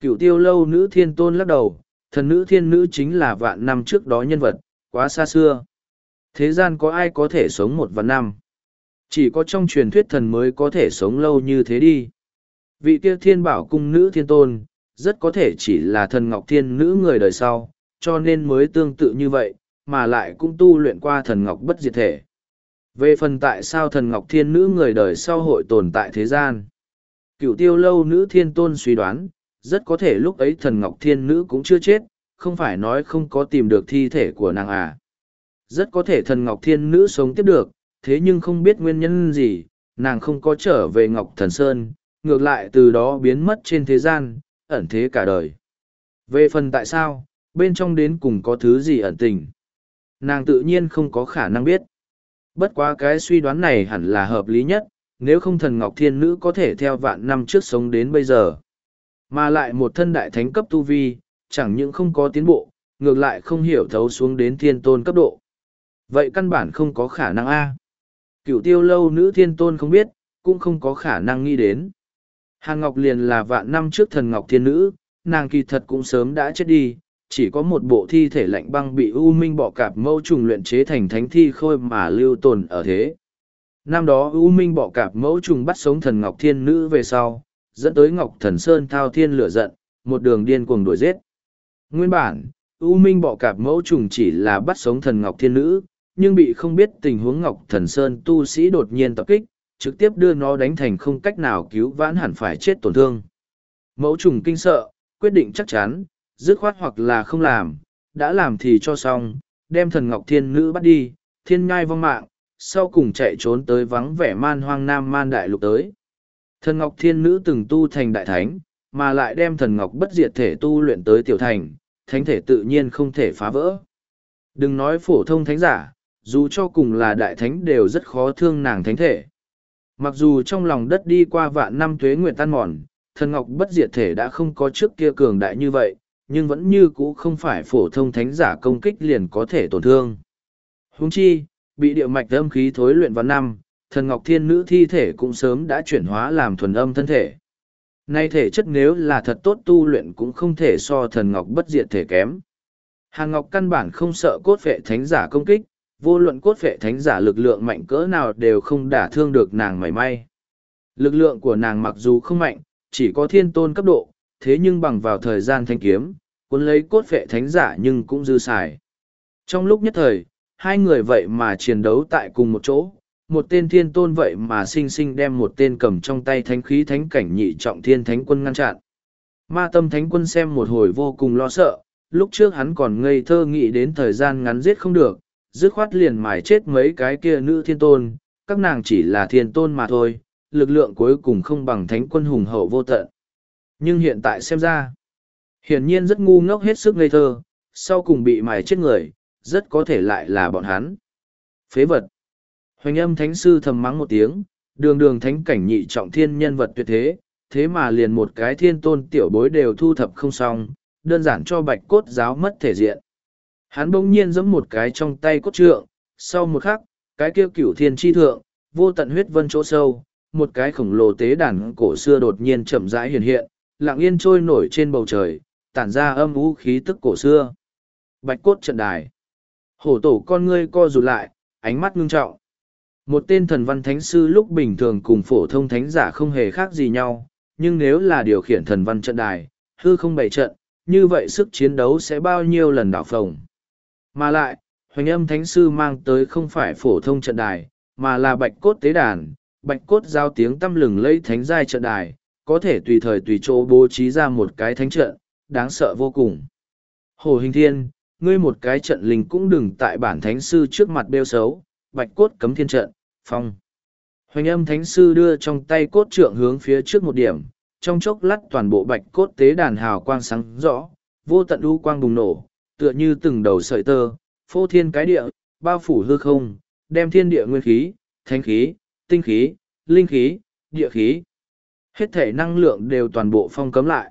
Cửu tiêu lâu nữ thiên tôn lắc đầu, thần nữ thiên nữ chính là vạn năm trước đó nhân vật, quá xa xưa. Thế gian có ai có thể sống một vạn năm? Chỉ có trong truyền thuyết thần mới có thể sống lâu như thế đi. Vị kia thiên bảo cung nữ thiên tôn, rất có thể chỉ là thần ngọc thiên nữ người đời sau, cho nên mới tương tự như vậy, mà lại cũng tu luyện qua thần ngọc bất diệt thể. Về phần tại sao thần ngọc thiên nữ người đời sau hội tồn tại thế gian? Cựu tiêu lâu nữ thiên tôn suy đoán, rất có thể lúc ấy thần ngọc thiên nữ cũng chưa chết, không phải nói không có tìm được thi thể của nàng à. Rất có thể thần ngọc thiên nữ sống tiếp được, thế nhưng không biết nguyên nhân gì, nàng không có trở về ngọc thần sơn, ngược lại từ đó biến mất trên thế gian, ẩn thế cả đời. Về phần tại sao, bên trong đến cùng có thứ gì ẩn tình. Nàng tự nhiên không có khả năng biết. Bất quá cái suy đoán này hẳn là hợp lý nhất, nếu không thần Ngọc Thiên Nữ có thể theo vạn năm trước sống đến bây giờ. Mà lại một thân đại thánh cấp tu vi, chẳng những không có tiến bộ, ngược lại không hiểu thấu xuống đến thiên tôn cấp độ. Vậy căn bản không có khả năng A. Cựu tiêu lâu nữ thiên tôn không biết, cũng không có khả năng nghĩ đến. Hàn Ngọc liền là vạn năm trước thần Ngọc Thiên Nữ, nàng kỳ thật cũng sớm đã chết đi, chỉ có một bộ thi thể lạnh băng bị U Minh bọ cạp mâu trùng luyện chế thành thánh thi khôi mà lưu tồn ở thế. Năm đó U Minh bọ cạp mẫu trùng bắt sống thần Ngọc Thiên Nữ về sau, dẫn tới Ngọc Thần Sơn thao thiên lửa giận, một đường điên cuồng đuổi giết. Nguyên bản, U Minh bọ cạp mẫu trùng chỉ là bắt sống thần Ngọc Thiên Nữ, nhưng bị không biết tình huống Ngọc Thần Sơn tu sĩ đột nhiên tập kích, trực tiếp đưa nó đánh thành không cách nào cứu vãn hẳn phải chết tổn thương. Mẫu trùng kinh sợ, quyết định chắc chắn, dứt khoát hoặc là không làm, đã làm thì cho xong, đem thần Ngọc Thiên Nữ bắt đi, thiên ngai vong mạng, sau cùng chạy trốn tới vắng vẻ man hoang nam man đại lục tới. Thần Ngọc Thiên Nữ từng tu thành đại thánh, mà lại đem thần Ngọc bất diệt thể tu luyện tới tiểu thành, thánh thể tự nhiên không thể phá vỡ. Đừng nói phổ thông thánh giả, dù cho cùng là đại thánh đều rất khó thương nàng thánh thể. Mặc dù trong lòng đất đi qua vạn năm tuế nguyệt tan mòn, thần ngọc bất diệt thể đã không có trước kia cường đại như vậy, nhưng vẫn như cũ không phải phổ thông thánh giả công kích liền có thể tổn thương. Huống chi, bị địa mạch âm khí thối luyện vào năm, thần ngọc thiên nữ thi thể cũng sớm đã chuyển hóa làm thuần âm thân thể. Nay thể chất nếu là thật tốt tu luyện cũng không thể so thần ngọc bất diệt thể kém. Hàn ngọc căn bản không sợ cốt vệ thánh giả công kích, vô luận cốt vệ thánh giả lực lượng mạnh cỡ nào đều không đả thương được nàng mảy may. Lực lượng của nàng mặc dù không mạnh, chỉ có thiên tôn cấp độ, thế nhưng bằng vào thời gian thanh kiếm, cuốn lấy cốt vệ thánh giả nhưng cũng dư xài. Trong lúc nhất thời, hai người vậy mà chiến đấu tại cùng một chỗ, một tên thiên tôn vậy mà sinh sinh đem một tên cầm trong tay thánh khí thánh cảnh nhị trọng thiên thánh quân ngăn chặn. Ma tâm thánh quân xem một hồi vô cùng lo sợ, lúc trước hắn còn ngây thơ nghĩ đến thời gian ngắn giết không được, dứt khoát liền mài chết mấy cái kia nữ thiên tôn, các nàng chỉ là thiên tôn mà thôi, lực lượng cuối cùng không bằng thánh quân hùng hậu vô tận. Nhưng hiện tại xem ra, hiển nhiên rất ngu ngốc hết sức ngây thơ, sau cùng bị mài chết người, rất có thể lại là bọn hắn. Phế vật. Hoành âm thánh sư thầm mắng một tiếng, đường đường thánh cảnh nhị trọng thiên nhân vật tuyệt thế, thế mà liền một cái thiên tôn tiểu bối đều thu thập không xong, đơn giản cho bạch cốt giáo mất thể diện. Hắn bỗng nhiên giẫm một cái trong tay cốt trượng, sau một khắc, cái kia cửu thiên chi thượng, vô tận huyết vân chỗ sâu, một cái khổng lồ tế đàn cổ xưa đột nhiên chậm rãi hiện hiện, lặng yên trôi nổi trên bầu trời, tản ra âm u khí tức cổ xưa. Bạch cốt trận đài. Hổ tổ con ngươi co rụt lại, ánh mắt ngưng trọng. Một tên thần văn thánh sư lúc bình thường cùng phổ thông thánh giả không hề khác gì nhau, nhưng nếu là điều khiển thần văn trận đài, hư không bày trận, như vậy sức chiến đấu sẽ bao nhiêu lần đảo phồng. Mà lại, hoành âm thánh sư mang tới không phải phổ thông trận đài, mà là bạch cốt tế đàn, bạch cốt giao tiếng tâm lừng lấy thánh giai trận đài, có thể tùy thời tùy chỗ bố trí ra một cái thánh trận, đáng sợ vô cùng. Hồ Hình Thiên, ngươi một cái trận linh cũng đừng tại bản thánh sư trước mặt bêu xấu, bạch cốt cấm thiên trận, phong. Hoành âm thánh sư đưa trong tay cốt trượng hướng phía trước một điểm, trong chốc lát toàn bộ bạch cốt tế đàn hào quang sáng rõ, vô tận u quang bùng nổ, tựa như từng đầu sợi tơ, phô thiên cái địa, bao phủ hư không, đem thiên địa nguyên khí, thánh khí, tinh khí, linh khí, địa khí. Hết thể năng lượng đều toàn bộ phong cấm lại.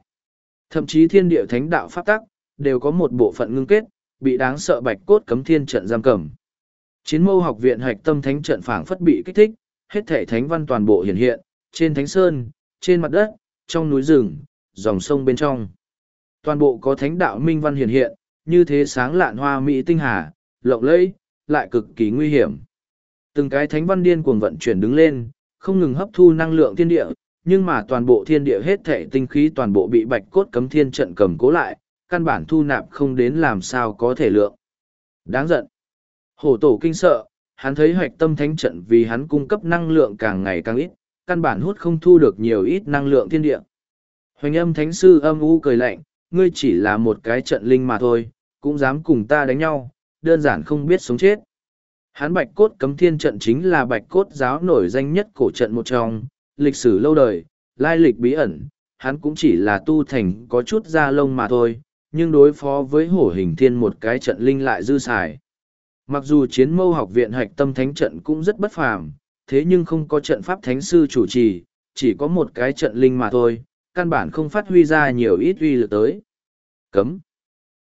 Thậm chí thiên địa thánh đạo pháp tắc, đều có một bộ phận ngưng kết, bị đáng sợ bạch cốt cấm thiên trận giam cầm. Chiến mâu học viện hạch tâm thánh trận phảng phất bị kích thích, hết thể thánh văn toàn bộ hiện hiện, trên thánh sơn, trên mặt đất, trong núi rừng, dòng sông bên trong. Toàn bộ có thánh đạo minh văn hiện hiện, như thế sáng lạn hoa mỹ tinh hà, lộng lẫy, lại cực kỳ nguy hiểm. Từng cái thánh văn điên cuồng vận chuyển đứng lên, không ngừng hấp thu năng lượng thiên địa, nhưng mà toàn bộ thiên địa hết thể tinh khí toàn bộ bị bạch cốt cấm thiên trận cầm cố lại, căn bản thu nạp không đến làm sao có thể lượng. Đáng giận. Hổ tổ kinh sợ, hắn thấy hoạch tâm thánh trận vì hắn cung cấp năng lượng càng ngày càng ít, căn bản hút không thu được nhiều ít năng lượng thiên địa. Hoành âm thánh sư âm u cười lạnh, ngươi chỉ là một cái trận linh mà thôi, cũng dám cùng ta đánh nhau, đơn giản không biết sống chết. Hắn bạch cốt cấm thiên trận chính là bạch cốt giáo nổi danh nhất cổ trận một trong, lịch sử lâu đời, lai lịch bí ẩn, hắn cũng chỉ là tu thành có chút da lông mà thôi, nhưng đối phó với hổ hình thiên một cái trận linh lại dư xài. Mặc dù chiến mâu học viện hạch tâm thánh trận cũng rất bất phàm, thế nhưng không có trận pháp thánh sư chủ trì, chỉ có một cái trận linh mà thôi, căn bản không phát huy ra nhiều ít uy lực tới. Cấm.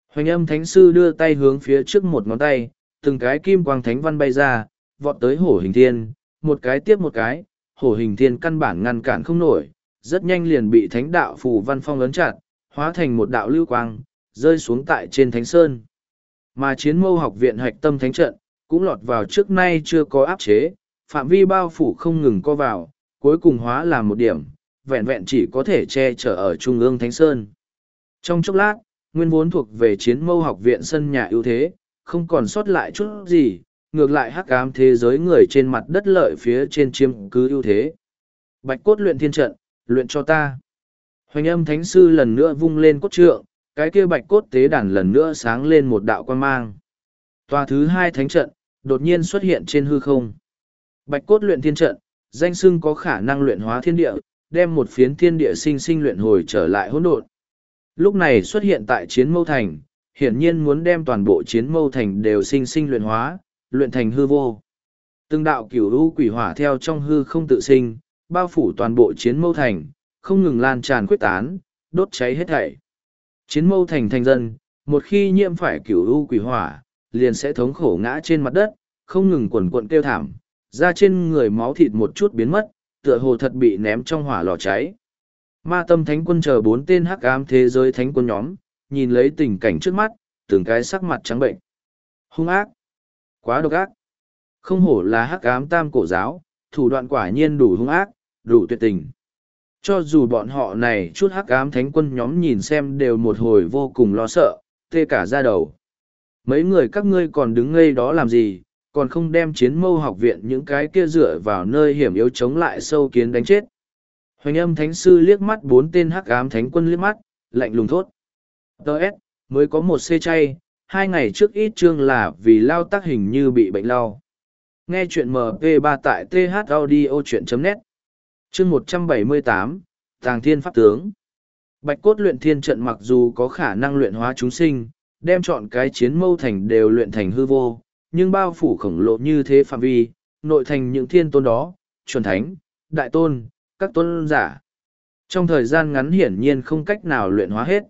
Hoành âm thánh sư đưa tay hướng phía trước một ngón tay, từng cái kim quang thánh văn bay ra, vọt tới hổ hình thiên, một cái tiếp một cái, hổ hình thiên căn bản ngăn cản không nổi, rất nhanh liền bị thánh đạo phù văn phong ấn chặt, hóa thành một đạo lưu quang, rơi xuống tại trên thánh sơn. Mà chiến mâu học viện hạch tâm thánh trận, cũng lọt vào trước nay chưa có áp chế, phạm vi bao phủ không ngừng co vào, cuối cùng hóa làm một điểm, vẹn vẹn chỉ có thể che chở ở trung ương thánh sơn. Trong chốc lát, nguyên vốn thuộc về chiến mâu học viện sân nhà ưu thế, không còn sót lại chút gì, ngược lại hắc ám thế giới người trên mặt đất lợi phía trên chiêm cứ ưu thế. Bạch cốt luyện thiên trận, luyện cho ta. Hoành âm thánh sư lần nữa vung lên cốt trượng, cái kia bạch cốt tế đàn lần nữa sáng lên một đạo quan mang. Tòa thứ hai thánh trận, đột nhiên xuất hiện trên hư không. Bạch cốt luyện thiên trận, danh xưng có khả năng luyện hóa thiên địa, đem một phiến thiên địa sinh sinh luyện hồi trở lại hỗn độn. Lúc này xuất hiện tại chiến mâu thành, hiển nhiên muốn đem toàn bộ chiến mâu thành đều sinh sinh luyện hóa, luyện thành hư vô. Từng đạo cửu u quỷ hỏa theo trong hư không tự sinh, bao phủ toàn bộ chiến mâu thành, không ngừng lan tràn quyết tán, đốt cháy hết thảy. Chiến mâu thành thành dân, một khi nhiễm phải cửu u quỷ hỏa, liền sẽ thống khổ ngã trên mặt đất, không ngừng quần cuộn kêu thảm, ra trên người máu thịt một chút biến mất, tựa hồ thật bị ném trong hỏa lò cháy. Ma tâm thánh quân chờ bốn tên hắc ám thế giới thánh quân nhóm, nhìn lấy tình cảnh trước mắt, từng cái sắc mặt trắng bệnh. Hung ác, quá độc ác. Không hổ là hắc ám tam cổ giáo, thủ đoạn quả nhiên đủ hung ác, đủ tuyệt tình. Cho dù bọn họ này chút hắc ám thánh quân nhóm nhìn xem đều một hồi vô cùng lo sợ, tê cả ra đầu. Mấy người các ngươi còn đứng ngây đó làm gì, còn không đem chiến mâu học viện những cái kia dựa vào nơi hiểm yếu chống lại sâu kiến đánh chết. Hoành âm thánh sư liếc mắt bốn tên hắc ám thánh quân liếc mắt, lạnh lùng thốt. Đợt, mới có một xê chay, hai ngày trước ít chương là vì lao tác hình như bị bệnh lao. Nghe chuyện MP3 tại thaudio.net Chương 178, Tàng Thiên Pháp Tướng Bạch cốt luyện thiên trận mặc dù có khả năng luyện hóa chúng sinh, đem chọn cái chiến mâu thành đều luyện thành hư vô, nhưng bao phủ khổng lồ như thế phạm vi, nội thành những thiên tôn đó, chuẩn thánh, đại tôn, các tôn giả. Trong thời gian ngắn hiển nhiên không cách nào luyện hóa hết.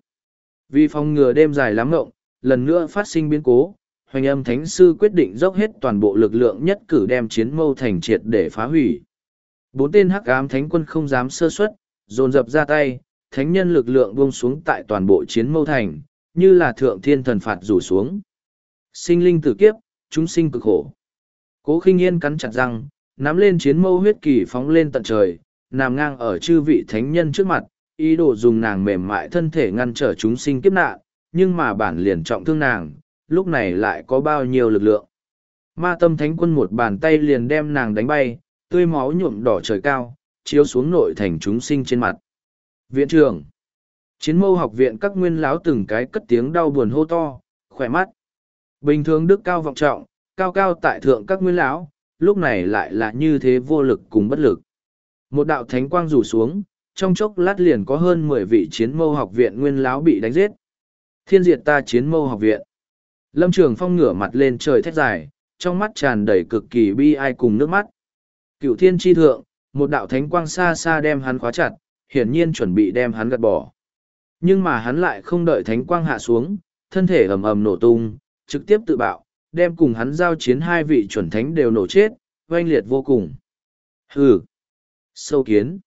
Vì phòng ngừa đêm dài lắm ngộng, lần nữa phát sinh biến cố, hoành âm thánh sư quyết định dốc hết toàn bộ lực lượng nhất cử đem chiến mâu thành triệt để phá hủy. Bốn tên hắc ám thánh quân không dám sơ suất, dồn dập ra tay, thánh nhân lực lượng buông xuống tại toàn bộ chiến mâu thành, như là thượng thiên thần phạt rủ xuống. Sinh linh tử kiếp, chúng sinh cực khổ. Cố khinh yên cắn chặt răng, nắm lên chiến mâu huyết kỳ phóng lên tận trời, nằm ngang ở chư vị thánh nhân trước mặt, ý đồ dùng nàng mềm mại thân thể ngăn trở chúng sinh kiếp nạn, nhưng mà bản liền trọng thương nàng, lúc này lại có bao nhiêu lực lượng. Ma tâm thánh quân một bàn tay liền đem nàng đánh bay, tươi máu nhuộm đỏ trời cao, chiếu xuống nội thành chúng sinh trên mặt. Viện trưởng Chiến mâu học viện các nguyên láo từng cái cất tiếng đau buồn hô to, khỏe mắt. Bình thường đức cao vọng trọng, cao cao tại thượng các nguyên lão, lúc này lại là như thế vô lực cùng bất lực. Một đạo thánh quang rủ xuống, trong chốc lát liền có hơn mười vị chiến mâu học viện nguyên lão bị đánh giết. Thiên diệt ta chiến mâu học viện. Lâm Trường Phong ngửa mặt lên trời thét dài, trong mắt tràn đầy cực kỳ bi ai cùng nước mắt. Cựu thiên tri thượng, một đạo thánh quang xa xa đem hắn khóa chặt, hiển nhiên chuẩn bị đem hắn gạt bỏ. Nhưng mà hắn lại không đợi thánh quang hạ xuống, thân thể ầm ầm nổ tung, trực tiếp tự bạo, đem cùng hắn giao chiến hai vị chuẩn thánh đều nổ chết, oanh liệt vô cùng. Hừ! Sâu kiến!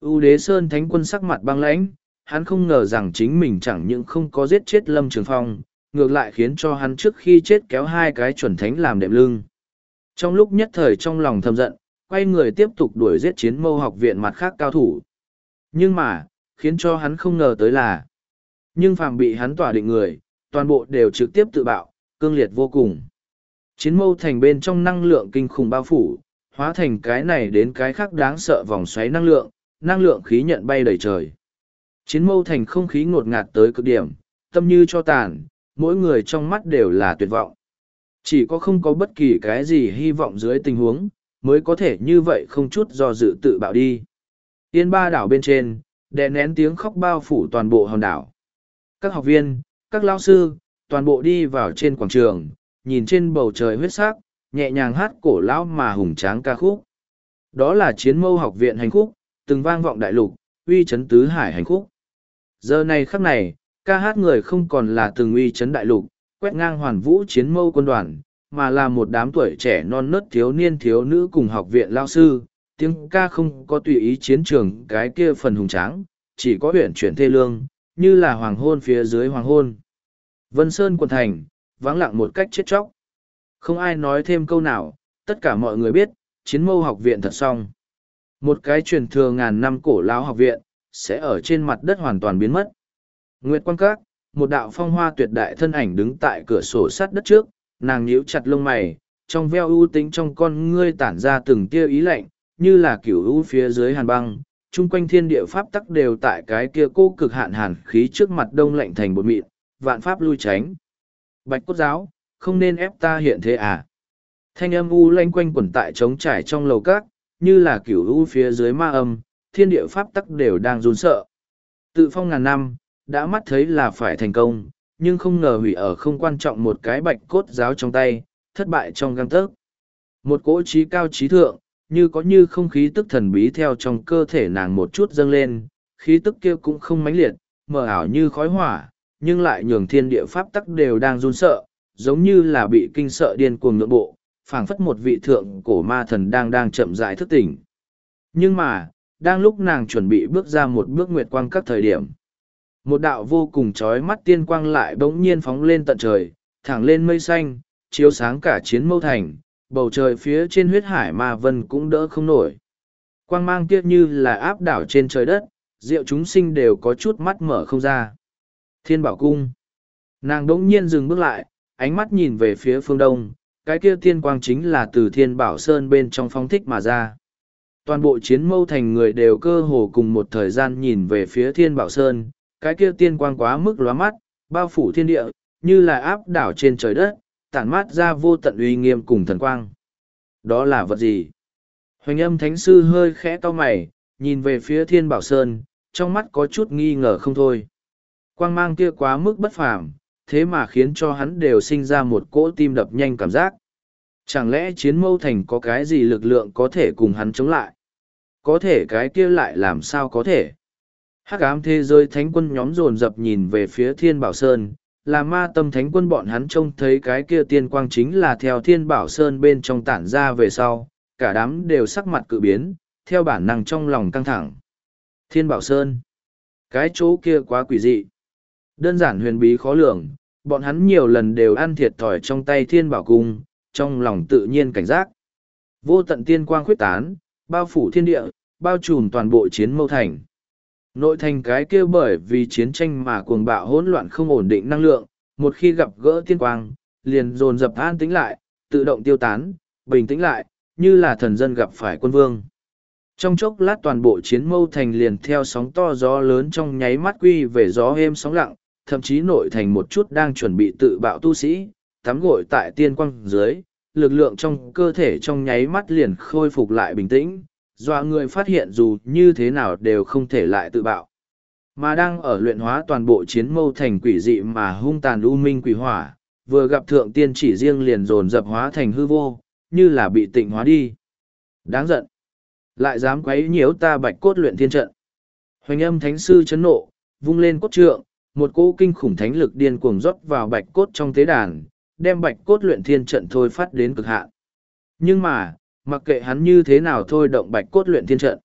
U đế sơn thánh quân sắc mặt băng lãnh, hắn không ngờ rằng chính mình chẳng những không có giết chết lâm trường phong, ngược lại khiến cho hắn trước khi chết kéo hai cái chuẩn thánh làm đệm lưng. Trong lúc nhất thời trong lòng thầm giận, quay người tiếp tục đuổi giết chiến mâu học viện mặt khác cao thủ. Nhưng mà, khiến cho hắn không ngờ tới là, nhưng phàm bị hắn tỏa định người, toàn bộ đều trực tiếp tự bạo, cương liệt vô cùng. Chiến mâu thành bên trong năng lượng kinh khủng bao phủ, hóa thành cái này đến cái khác đáng sợ vòng xoáy năng lượng, năng lượng khí nhận bay đầy trời. Chiến mâu thành không khí ngột ngạt tới cực điểm, tâm như cho tàn, mỗi người trong mắt đều là tuyệt vọng. Chỉ có không có bất kỳ cái gì hy vọng dưới tình huống, mới có thể như vậy không chút do dự tự bạo đi. Yên ba đảo bên trên, đè nén tiếng khóc bao phủ toàn bộ hòn đảo. Các học viên, các lao sư, toàn bộ đi vào trên quảng trường, nhìn trên bầu trời huyết sắc, nhẹ nhàng hát cổ lão mà hùng tráng ca khúc. Đó là chiến mâu học viện hành khúc, từng vang vọng đại lục, uy chấn tứ hải hành khúc. Giờ này khắc này, ca hát người không còn là từng uy chấn đại lục, quét ngang hoàn vũ chiến mâu quân đoàn, mà là một đám tuổi trẻ non nớt thiếu niên thiếu nữ cùng học viện lao sư. Tiếng ca không có tùy ý chiến trường cái kia phần hùng tráng, chỉ có huyện chuyển thê lương, như là hoàng hôn phía dưới hoàng hôn. Vân Sơn quận thành, vắng lặng một cách chết chóc. Không ai nói thêm câu nào, tất cả mọi người biết, chiến mâu học viện thật xong. Một cái truyền thừa ngàn năm cổ lão học viện, sẽ ở trên mặt đất hoàn toàn biến mất. Nguyệt Quang Các, một đạo phong hoa tuyệt đại thân ảnh đứng tại cửa sổ sắt đất trước, nàng nhíu chặt lông mày, trong veo ưu tính trong con ngươi tản ra từng tia ý lạnh, như là kiểu ưu phía dưới hàn băng, chung quanh thiên địa pháp tắc đều tại cái kia cô cực hạn hàn khí trước mặt đông lạnh thành bột mịn, vạn pháp lui tránh. Bạch cốt giáo, không nên ép ta hiện thế à? Thanh âm u lanh quanh quẩn tại trống trải trong lầu các, như là kiểu u phía dưới ma âm, thiên địa pháp tắc đều đang run sợ. Tự phong ngàn năm, đã mắt thấy là phải thành công, nhưng không ngờ hủy ở không quan trọng một cái bạch cốt giáo trong tay, thất bại trong găng tớc. Một cỗ trí cao trí thượng, như có như không khí tức thần bí theo trong cơ thể nàng một chút dâng lên, khí tức kia cũng không mãnh liệt, mờ ảo như khói hỏa, nhưng lại nhường thiên địa pháp tắc đều đang run sợ, giống như là bị kinh sợ điên cuồng ngưỡng bộ, phảng phất một vị thượng cổ ma thần đang đang chậm rãi thức tỉnh. Nhưng mà, đang lúc nàng chuẩn bị bước ra một bước nguyệt quang các thời điểm, một đạo vô cùng chói mắt tiên quang lại bỗng nhiên phóng lên tận trời, thẳng lên mây xanh, chiếu sáng cả chiến mâu thành, bầu trời phía trên huyết hải ma vân cũng đỡ không nổi. Quang mang kia như là áp đảo trên trời đất, diệu chúng sinh đều có chút mắt mở không ra. Thiên bảo cung. Nàng đỗng nhiên dừng bước lại, ánh mắt nhìn về phía phương đông, cái kia tiên quang chính là từ thiên bảo sơn bên trong phong thích mà ra. Toàn bộ chiến mâu thành người đều cơ hồ cùng một thời gian nhìn về phía thiên bảo sơn, cái kia tiên quang quá mức lóa mắt, bao phủ thiên địa, như là áp đảo trên trời đất, tản mát ra vô tận uy nghiêm cùng thần quang. Đó là vật gì? Hoành âm thánh sư hơi khẽ to mày, nhìn về phía thiên bảo sơn, trong mắt có chút nghi ngờ không thôi. Quang mang kia quá mức bất phàm, thế mà khiến cho hắn đều sinh ra một cỗ tim đập nhanh cảm giác. Chẳng lẽ chiến mâu thành có cái gì lực lượng có thể cùng hắn chống lại? Có thể cái kia lại làm sao có thể? Hắc ám thế giới thánh quân nhóm dồn dập nhìn về phía thiên bảo sơn, là ma tâm thánh quân bọn hắn trông thấy cái kia tiên quang chính là theo thiên bảo sơn bên trong tản ra về sau, cả đám đều sắc mặt cự biến, theo bản năng trong lòng căng thẳng. Thiên bảo sơn, cái chỗ kia quá quỷ dị. Đơn giản huyền bí khó lường, bọn hắn nhiều lần đều ăn thiệt thòi trong tay thiên bảo cung, trong lòng tự nhiên cảnh giác. Vô tận tiên quang khuyết tán, bao phủ thiên địa, bao trùm toàn bộ chiến mâu thành. Nội thành cái kia bởi vì chiến tranh mà cuồng bạo hỗn loạn không ổn định năng lượng, một khi gặp gỡ tiên quang, liền dồn dập an tĩnh lại, tự động tiêu tán, bình tĩnh lại, như là thần dân gặp phải quân vương. Trong chốc lát toàn bộ chiến mâu thành liền theo sóng to gió lớn trong nháy mắt quy về gió êm sóng lặng, thậm chí nội thành một chút đang chuẩn bị tự bạo tu sĩ, tắm gội tại tiên quang dưới, lực lượng trong cơ thể trong nháy mắt liền khôi phục lại bình tĩnh, dọa người phát hiện dù như thế nào đều không thể lại tự bạo. Mà đang ở luyện hóa toàn bộ chiến mâu thành quỷ dị mà hung tàn u minh quỷ hỏa, vừa gặp thượng tiên chỉ riêng liền dồn dập hóa thành hư vô, như là bị tịnh hóa đi. Đáng giận. Lại dám quấy nhiễu ta bạch cốt luyện thiên trận. Hoành âm thánh sư chấn nộ, vung lên cốt trượng, một cỗ kinh khủng thánh lực điên cuồng rót vào bạch cốt trong tế đàn, đem bạch cốt luyện thiên trận thôi phát đến cực hạn. Nhưng mà, mặc kệ hắn như thế nào thôi động bạch cốt luyện thiên trận.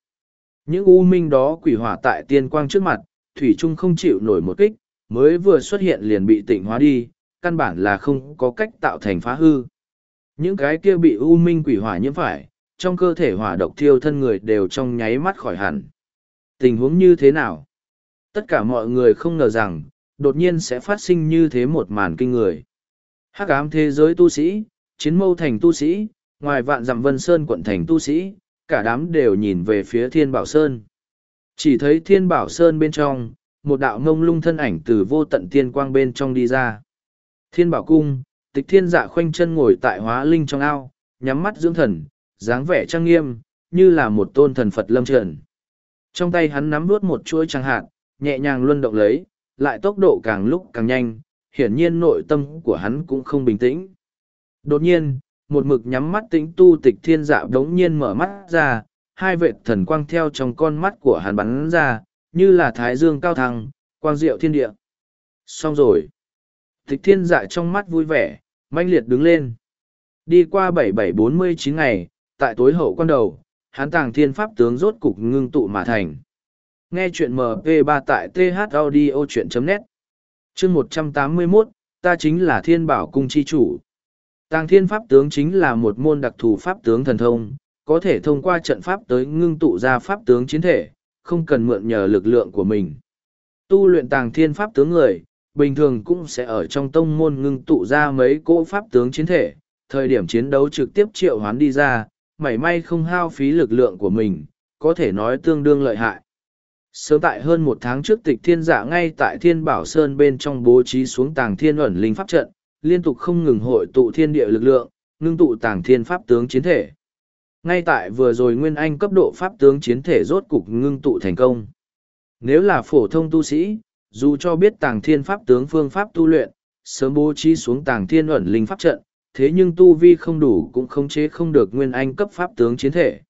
Những u minh đó quỷ hỏa tại tiên quang trước mặt, Thủy Trung không chịu nổi một kích, mới vừa xuất hiện liền bị tịnh hóa đi, căn bản là không có cách tạo thành phá hư. Những cái kia bị u minh quỷ hỏa nhiễm phải, trong cơ thể hỏa độc thiêu thân người đều trong nháy mắt khỏi hẳn. Tình huống như thế nào? Tất cả mọi người không ngờ rằng, đột nhiên sẽ phát sinh như thế một màn kinh người. Hắc ám thế giới tu sĩ, chiến mâu thành tu sĩ, ngoài vạn dặm vân sơn quận thành tu sĩ, cả đám đều nhìn về phía thiên bảo sơn. Chỉ thấy thiên bảo sơn bên trong, một đạo ngông lung thân ảnh từ vô tận tiên quang bên trong đi ra. Thiên bảo cung, tịch thiên dạ khoanh chân ngồi tại hóa linh trong ao, nhắm mắt dưỡng thần, dáng vẻ trang nghiêm, như là một tôn thần Phật lâm trần. Trong tay hắn nắm nuốt một chuỗi trăng hạt, nhẹ nhàng luân động lấy, lại tốc độ càng lúc càng nhanh, hiển nhiên nội tâm của hắn cũng không bình tĩnh. Đột nhiên, một mực nhắm mắt tĩnh tu tịch thiên dạ đống nhiên mở mắt ra, hai vệt thần quang theo trong con mắt của hắn bắn ra, như là thái dương cao thăng, quang diệu thiên địa. Xong rồi. Tịch thiên dạ trong mắt vui vẻ, manh liệt đứng lên. Đi qua bảy bảy bốn mươi chín ngày, tại tối hậu quan đầu, hắn tàng thiên pháp tướng rốt cục ngưng tụ mà thành. Nghe chuyện MP3 tại thaudio.net chương một trăm tám mươi 181, ta chính là thiên bảo cung chi chủ. Tàng thiên pháp tướng chính là một môn đặc thù pháp tướng thần thông, có thể thông qua trận pháp tới ngưng tụ ra pháp tướng chiến thể, không cần mượn nhờ lực lượng của mình. Tu luyện tàng thiên pháp tướng người, bình thường cũng sẽ ở trong tông môn ngưng tụ ra mấy cỗ pháp tướng chiến thể, thời điểm chiến đấu trực tiếp triệu hoán đi ra, mảy may không hao phí lực lượng của mình, có thể nói tương đương lợi hại. Sớm tại hơn một tháng trước tịch thiên giả ngay tại thiên bảo sơn bên trong bố trí xuống tàng thiên ẩn linh pháp trận, liên tục không ngừng hội tụ thiên địa lực lượng, ngưng tụ tàng thiên pháp tướng chiến thể. Ngay tại vừa rồi Nguyên Anh cấp độ pháp tướng chiến thể rốt cục ngưng tụ thành công. Nếu là phổ thông tu sĩ, dù cho biết tàng thiên pháp tướng phương pháp tu luyện, sớm bố trí xuống tàng thiên ẩn linh pháp trận, thế nhưng tu vi không đủ cũng khống chế không được Nguyên Anh cấp pháp tướng chiến thể.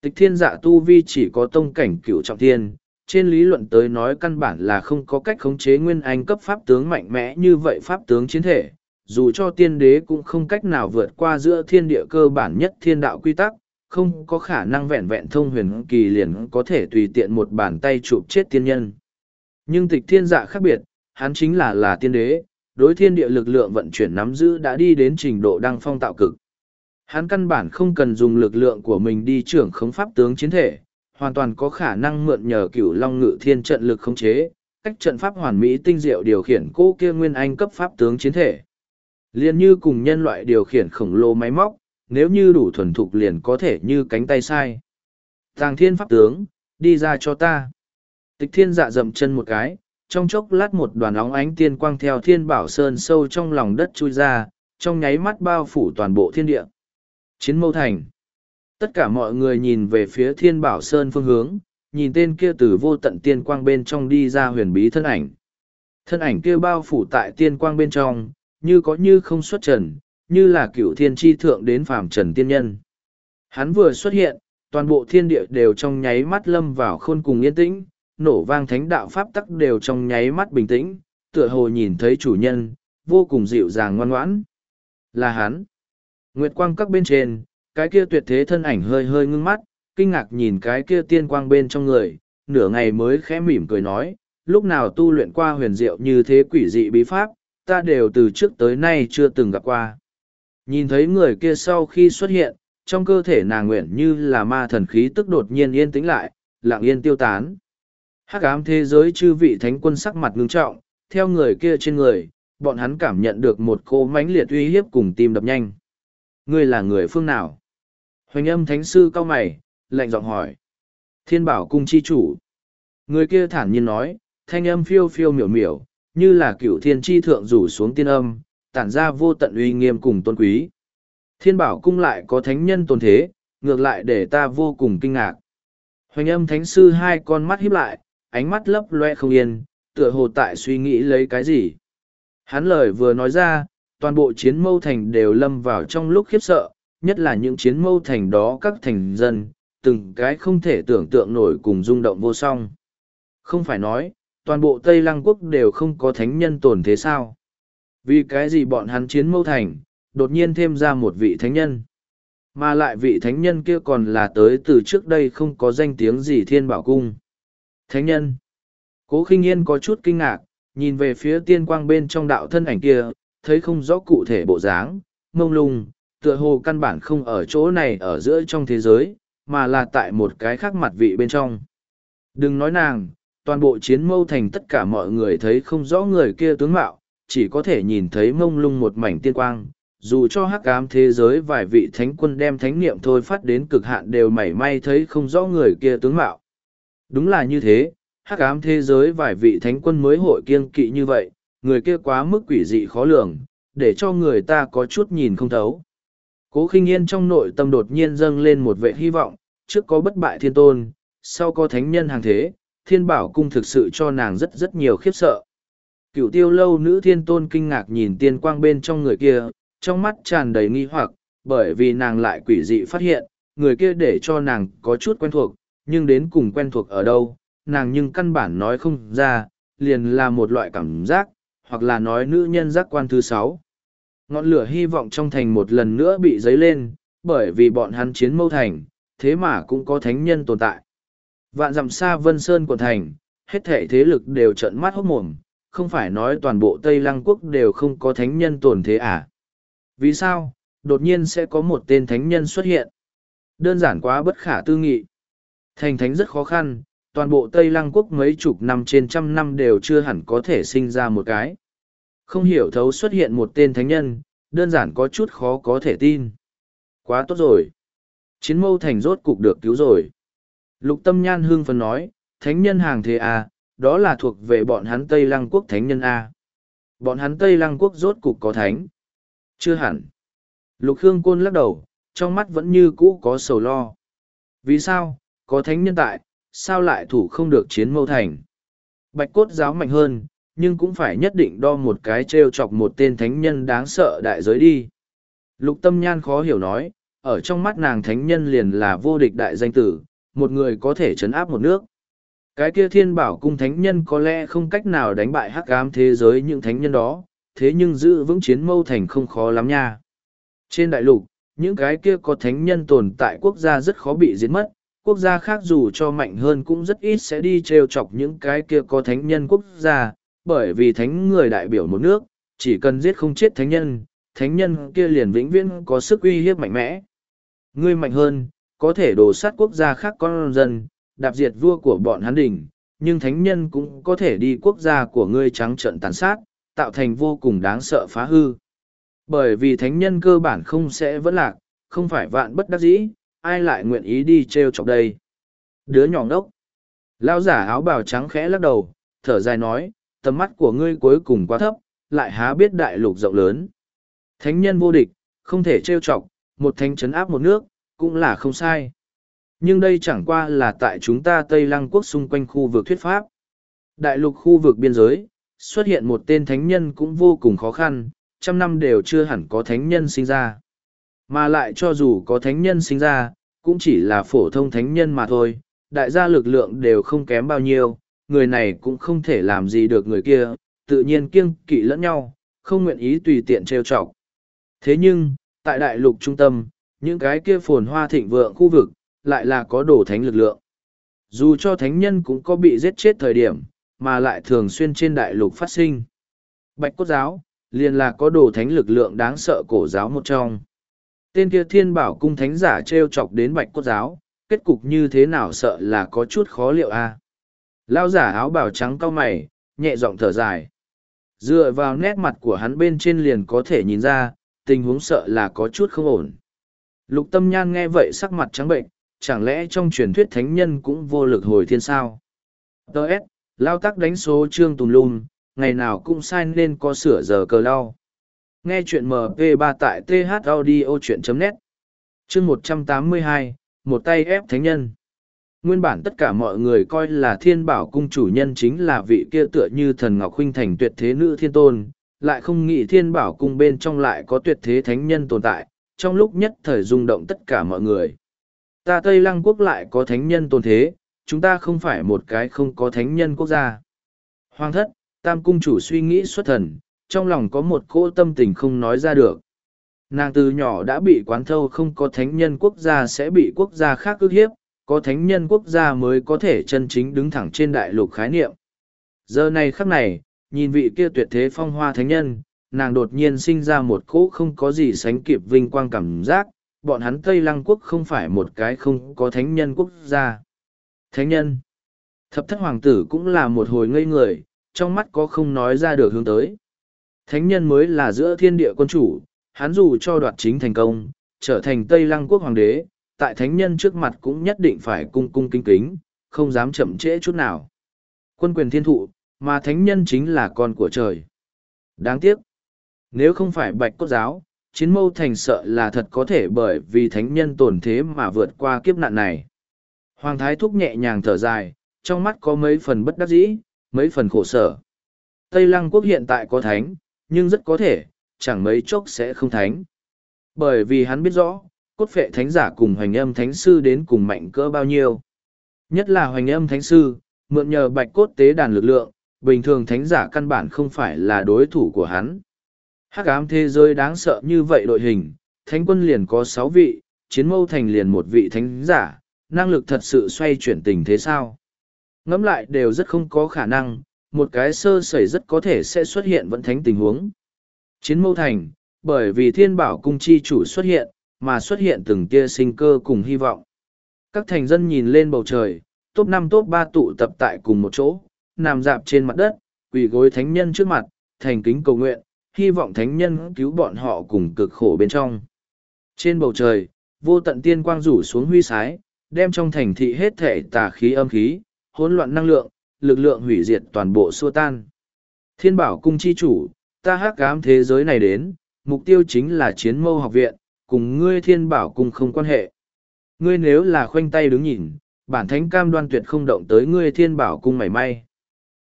Tịch thiên dạ tu vi chỉ có tông cảnh cửu trọng thiên, trên lý luận tới nói căn bản là không có cách khống chế Nguyên Anh cấp pháp tướng mạnh mẽ như vậy pháp tướng chiến thể dù cho tiên đế cũng không cách nào vượt qua giữa thiên địa cơ bản nhất thiên đạo quy tắc, không có khả năng vẹn vẹn thông huyền kỳ liền có thể tùy tiện một bàn tay chụp chết tiên nhân. Nhưng tịch thiên dạ khác biệt, hắn chính là là tiên đế, đối thiên địa lực lượng vận chuyển nắm giữ đã đi đến trình độ đăng phong tạo cực. Hắn căn bản không cần dùng lực lượng của mình đi trưởng khống pháp tướng chiến thể, hoàn toàn có khả năng mượn nhờ cửu long ngự thiên trận lực khống chế, cách trận pháp hoàn mỹ tinh diệu điều khiển cô kia nguyên anh cấp pháp tướng chiến thể. Liền như cùng nhân loại điều khiển khổng lồ máy móc, nếu như đủ thuần thục liền có thể như cánh tay sai. Tàng thiên pháp tướng, đi ra cho ta. Tịch thiên dạ dậm chân một cái, trong chốc lát một đoàn óng ánh tiên quang theo thiên bảo sơn sâu trong lòng đất chui ra, trong nháy mắt bao phủ toàn bộ thiên địa. Chiến mâu thành. Tất cả mọi người nhìn về phía thiên bảo sơn phương hướng, nhìn tên kia từ vô tận tiên quang bên trong đi ra huyền bí thân ảnh. Thân ảnh kia bao phủ tại tiên quang bên trong, như có như không xuất trần, như là cựu thiên tri thượng đến phàm trần tiên nhân. Hắn vừa xuất hiện, toàn bộ thiên địa đều trong nháy mắt lâm vào khôn cùng yên tĩnh, nổ vang thánh đạo pháp tắc đều trong nháy mắt bình tĩnh, tựa hồ nhìn thấy chủ nhân, vô cùng dịu dàng ngoan ngoãn. Là hắn. Nguyệt quang các bên trên, cái kia tuyệt thế thân ảnh hơi hơi ngưng mắt, kinh ngạc nhìn cái kia tiên quang bên trong người, nửa ngày mới khẽ mỉm cười nói, lúc nào tu luyện qua huyền diệu như thế quỷ dị bí pháp, ta đều từ trước tới nay chưa từng gặp qua. Nhìn thấy người kia sau khi xuất hiện, trong cơ thể nàng nguyện như là ma thần khí tức đột nhiên yên tĩnh lại, lặng yên tiêu tán. Hắc ám thế giới chư vị thánh quân sắc mặt ngưng trọng, theo người kia trên người, bọn hắn cảm nhận được một cô mãnh liệt uy hiếp cùng tim đập nhanh. Ngươi là người phương nào? Hoành âm thánh sư cao mày, lạnh giọng hỏi. Thiên bảo cung chi chủ. Người kia thản nhiên nói, thanh âm phiêu phiêu miểu miểu, như là cựu thiên tri thượng rủ xuống tiên âm, tản ra vô tận uy nghiêm cùng tôn quý. Thiên bảo cung lại có thánh nhân tồn thế, ngược lại để ta vô cùng kinh ngạc. Hoành âm thánh sư hai con mắt híp lại, ánh mắt lấp loe không yên, tựa hồ tại suy nghĩ lấy cái gì. Hắn lời vừa nói ra, toàn bộ chiến mâu thành đều lâm vào trong lúc khiếp sợ, nhất là những chiến mâu thành đó các thành dân, từng cái không thể tưởng tượng nổi cùng rung động vô song. Không phải nói, toàn bộ Tây Lăng quốc đều không có thánh nhân tồn thế sao? Vì cái gì bọn hắn chiến mâu thành, đột nhiên thêm ra một vị thánh nhân? Mà lại vị thánh nhân kia còn là tới từ trước đây không có danh tiếng gì thiên bảo cung. Thánh nhân. Cố khinh yên có chút kinh ngạc, nhìn về phía tiên quang bên trong đạo thân ảnh kia, thấy không rõ cụ thể bộ dáng, mông lung, tựa hồ căn bản không ở chỗ này ở giữa trong thế giới, mà là tại một cái khác mặt vị bên trong. Đừng nói nàng, toàn bộ chiến mâu thành tất cả mọi người thấy không rõ người kia tướng mạo, chỉ có thể nhìn thấy mông lung một mảnh tiên quang. Dù cho hắc ám thế giới vài vị thánh quân đem thánh niệm thôi phát đến cực hạn đều mảy may thấy không rõ người kia tướng mạo. Đúng là như thế, hắc ám thế giới vài vị thánh quân mới hội kiêng kỵ như vậy, người kia quá mức quỷ dị khó lường, để cho người ta có chút nhìn không thấu. Cố khinh yên trong nội tâm đột nhiên dâng lên một vệ hy vọng, trước có bất bại thiên tôn, sau có thánh nhân hàng thế, thiên bảo cung thực sự cho nàng rất rất nhiều khiếp sợ. Cựu tiêu lâu nữ thiên tôn kinh ngạc nhìn tiên quang bên trong người kia, trong mắt tràn đầy nghi hoặc, bởi vì nàng lại quỷ dị phát hiện, người kia để cho nàng có chút quen thuộc, nhưng đến cùng quen thuộc ở đâu, nàng nhưng căn bản nói không ra, liền là một loại cảm giác, hoặc là nói nữ nhân giác quan thứ sáu. Ngọn lửa hy vọng trong thành một lần nữa bị dấy lên, bởi vì bọn hắn chiến mâu thành, thế mà cũng có thánh nhân tồn tại. Vạn dặm xa Vân Sơn quận thành, hết thể thế lực đều trợn mắt hốt mồm, không phải nói toàn bộ Tây Lăng quốc đều không có thánh nhân tồn thế à. Vì sao, đột nhiên sẽ có một tên thánh nhân xuất hiện? Đơn giản quá bất khả tư nghị. Thành thánh rất khó khăn, toàn bộ Tây Lăng quốc mấy chục năm trên trăm năm đều chưa hẳn có thể sinh ra một cái. Không hiểu thấu xuất hiện một tên thánh nhân, đơn giản có chút khó có thể tin. Quá tốt rồi. Chiến mâu thành rốt cục được cứu rồi. Lục tâm nhan hương phân nói, thánh nhân hàng thế A, đó là thuộc về bọn hắn Tây Lăng quốc thánh nhân A. Bọn hắn Tây Lăng quốc rốt cục có thánh. Chưa hẳn. Lục Hương Côn lắc đầu, trong mắt vẫn như cũ có sầu lo. Vì sao, có thánh nhân tại, sao lại thủ không được chiến mâu thành? Bạch cốt giáo mạnh hơn, nhưng cũng phải nhất định đo một cái trêu chọc một tên thánh nhân đáng sợ đại giới đi. Lục tâm nhan khó hiểu nói, ở trong mắt nàng thánh nhân liền là vô địch đại danh tử, một người có thể chấn áp một nước. Cái kia thiên bảo cung thánh nhân có lẽ không cách nào đánh bại hắc ám thế giới những thánh nhân đó, thế nhưng giữ vững chiến mâu thành không khó lắm nha. Trên đại lục, những cái kia có thánh nhân tồn tại quốc gia rất khó bị diệt mất, quốc gia khác dù cho mạnh hơn cũng rất ít sẽ đi trêu chọc những cái kia có thánh nhân quốc gia, bởi vì thánh người đại biểu một nước, chỉ cần giết không chết thánh nhân, thánh nhân kia liền vĩnh viễn có sức uy hiếp mạnh mẽ. Ngươi mạnh hơn, có thể đổ sát quốc gia khác con dân, đạp diệt vua của bọn hắn đỉnh, nhưng thánh nhân cũng có thể đi quốc gia của ngươi trắng trận tàn sát, tạo thành vô cùng đáng sợ phá hư. Bởi vì thánh nhân cơ bản không sẽ vẫn lạc, không phải vạn bất đắc dĩ, ai lại nguyện ý đi treo chọc đây. Đứa nhỏ ngốc. Lao giả áo bào trắng khẽ lắc đầu, thở dài nói, tầm mắt của ngươi cuối cùng quá thấp, lại há biết đại lục rộng lớn. Thánh nhân vô địch, không thể trêu chọc, một thánh chấn áp một nước, cũng là không sai. Nhưng đây chẳng qua là tại chúng ta Tây Lăng quốc xung quanh khu vực thuyết pháp. Đại lục khu vực biên giới, xuất hiện một tên thánh nhân cũng vô cùng khó khăn, trăm năm đều chưa hẳn có thánh nhân sinh ra. Mà lại cho dù có thánh nhân sinh ra, cũng chỉ là phổ thông thánh nhân mà thôi, đại gia lực lượng đều không kém bao nhiêu, người này cũng không thể làm gì được người kia, tự nhiên kiêng kỵ lẫn nhau, không nguyện ý tùy tiện trêu chọc. Thế nhưng, tại đại lục trung tâm, những cái kia phồn hoa thịnh vượng khu vực, lại là có đổ thánh lực lượng. Dù cho thánh nhân cũng có bị giết chết thời điểm, mà lại thường xuyên trên đại lục phát sinh. Bạch cốt giáo, liền là có đồ thánh lực lượng đáng sợ cổ giáo một trong. Tên kia thiên bảo cung thánh giả treo chọc đến bạch cốt giáo, kết cục như thế nào sợ là có chút khó liệu a Lao giả áo bảo trắng cao mày, nhẹ giọng thở dài. Dựa vào nét mặt của hắn bên trên liền có thể nhìn ra, tình huống sợ là có chút không ổn. Lục tâm nhan nghe vậy sắc mặt trắng bệnh, chẳng lẽ trong truyền thuyết thánh nhân cũng vô lực hồi thiên sao? Đợt, lao tắc đánh số trương tùm lum, ngày nào cũng sai nên có sửa giờ cờ lao. Nghe chuyện MP3 tại thaudio.net Chương 182, một tay ép thánh nhân. Nguyên bản tất cả mọi người coi là thiên bảo cung chủ nhân chính là vị kia tựa như thần Ngọc Huynh thành tuyệt thế nữ thiên tôn, lại không nghĩ thiên bảo cung bên trong lại có tuyệt thế thánh nhân tồn tại, trong lúc nhất thời rung động tất cả mọi người. Ta Tây Lăng quốc lại có thánh nhân tồn thế, chúng ta không phải một cái không có thánh nhân quốc gia. Hoàng thất, tam cung chủ suy nghĩ xuất thần, trong lòng có một cỗ tâm tình không nói ra được. Nàng từ nhỏ đã bị quán thâu không có thánh nhân quốc gia sẽ bị quốc gia khác ức hiếp, có thánh nhân quốc gia mới có thể chân chính đứng thẳng trên đại lục khái niệm. Giờ này khắc này, nhìn vị kia tuyệt thế phong hoa thánh nhân, nàng đột nhiên sinh ra một cỗ không có gì sánh kịp vinh quang cảm giác, bọn hắn Tây Lăng quốc không phải một cái không có thánh nhân quốc gia. Thánh nhân. Thập thất hoàng tử cũng là một hồi ngây người, trong mắt có không nói ra được hướng tới. Thánh nhân mới là giữa thiên địa quân chủ, hắn dù cho đoạt chính thành công, trở thành Tây Lăng quốc hoàng đế, tại thánh nhân trước mặt cũng nhất định phải cung cung kính kính, không dám chậm trễ chút nào. Quân quyền thiên thụ, mà thánh nhân chính là con của trời. Đáng tiếc, nếu không phải bạch cốt giáo, chiến mâu thành sợ là thật có thể bởi vì thánh nhân tổn thế mà vượt qua kiếp nạn này. Hoàng thái thúc nhẹ nhàng thở dài, trong mắt có mấy phần bất đắc dĩ, mấy phần khổ sở. Tây Lăng quốc hiện tại có thánh, nhưng rất có thể, chẳng mấy chốc sẽ không thánh. Bởi vì hắn biết rõ, cốt phệ thánh giả cùng hoành âm thánh sư đến cùng mạnh cỡ bao nhiêu. Nhất là hoành âm thánh sư, mượn nhờ bạch cốt tế đàn lực lượng, bình thường thánh giả căn bản không phải là đối thủ của hắn. Hắc ám thế giới đáng sợ như vậy đội hình, thánh quân liền có sáu vị, chiến mâu thành liền một vị thánh giả, năng lực thật sự xoay chuyển tình thế sao? Ngẫm lại đều rất không có khả năng, một cái sơ sẩy rất có thể sẽ xuất hiện vẫn thánh tình huống. Chiến mâu thành, bởi vì thiên bảo cung chi chủ xuất hiện, mà xuất hiện từng tia sinh cơ cùng hy vọng. Các thành dân nhìn lên bầu trời, top năm top ba tụ tập tại cùng một chỗ, nằm dạp trên mặt đất, quỳ gối thánh nhân trước mặt, thành kính cầu nguyện, hy vọng thánh nhân cứu bọn họ cùng cực khổ bên trong. Trên bầu trời, vô tận tiên quang rủ xuống huy sái, đem trong thành thị hết thể tà khí âm khí, hỗn loạn năng lượng, lực lượng hủy diệt toàn bộ xua tan. Thiên bảo cung chi chủ, ta hắc ám thế giới này đến, mục tiêu chính là chiến mâu học viện, cùng ngươi thiên bảo cung không quan hệ. Ngươi nếu là khoanh tay đứng nhìn, bản thánh cam đoan tuyệt không động tới ngươi thiên bảo cung mảy may.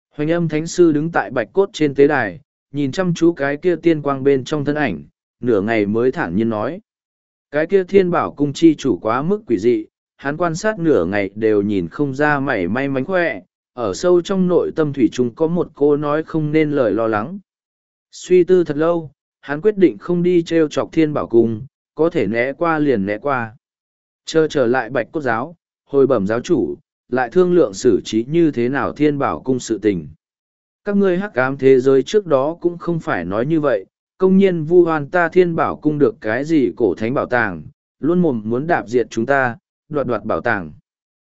Hoành âm thánh sư đứng tại bạch cốt trên tế đài, nhìn chăm chú cái kia tiên quang bên trong thân ảnh, nửa ngày mới thản nhiên nói. Cái kia thiên bảo cung chi chủ quá mức quỷ dị, hắn quan sát nửa ngày đều nhìn không ra mảy may mánh khỏe, ở sâu trong nội tâm thủy chung có một cô nói không nên lời lo lắng. Suy tư thật lâu, hắn quyết định không đi treo chọc thiên bảo cung, có thể né qua liền né qua. Chờ trở lại bạch cốt giáo, hồi bẩm giáo chủ, lại thương lượng xử trí như thế nào thiên bảo cung sự tình. Các ngươi hắc ám thế giới trước đó cũng không phải nói như vậy, công nhiên vu hoàn ta thiên bảo cung được cái gì cổ thánh bảo tàng, luôn mồm muốn đạp diệt chúng ta, đoạt đoạt bảo tàng.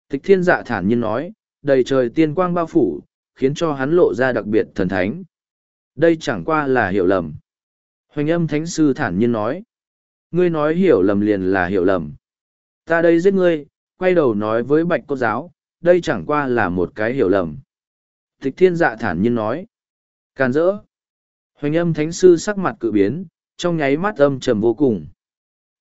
Tịch thiên dạ thản nhiên nói, đầy trời tiên quang bao phủ, khiến cho hắn lộ ra đặc biệt thần thánh. Đây chẳng qua là hiểu lầm. Hoành âm thánh sư thản nhiên nói, ngươi nói hiểu lầm liền là hiểu lầm. Ta đây giết ngươi, quay đầu nói với bạch cô giáo, đây chẳng qua là một cái hiểu lầm. Tịch thiên dạ thản nhiên nói, càn rỡ. Hoành âm thánh sư sắc mặt cự biến, trong nháy mắt âm trầm vô cùng.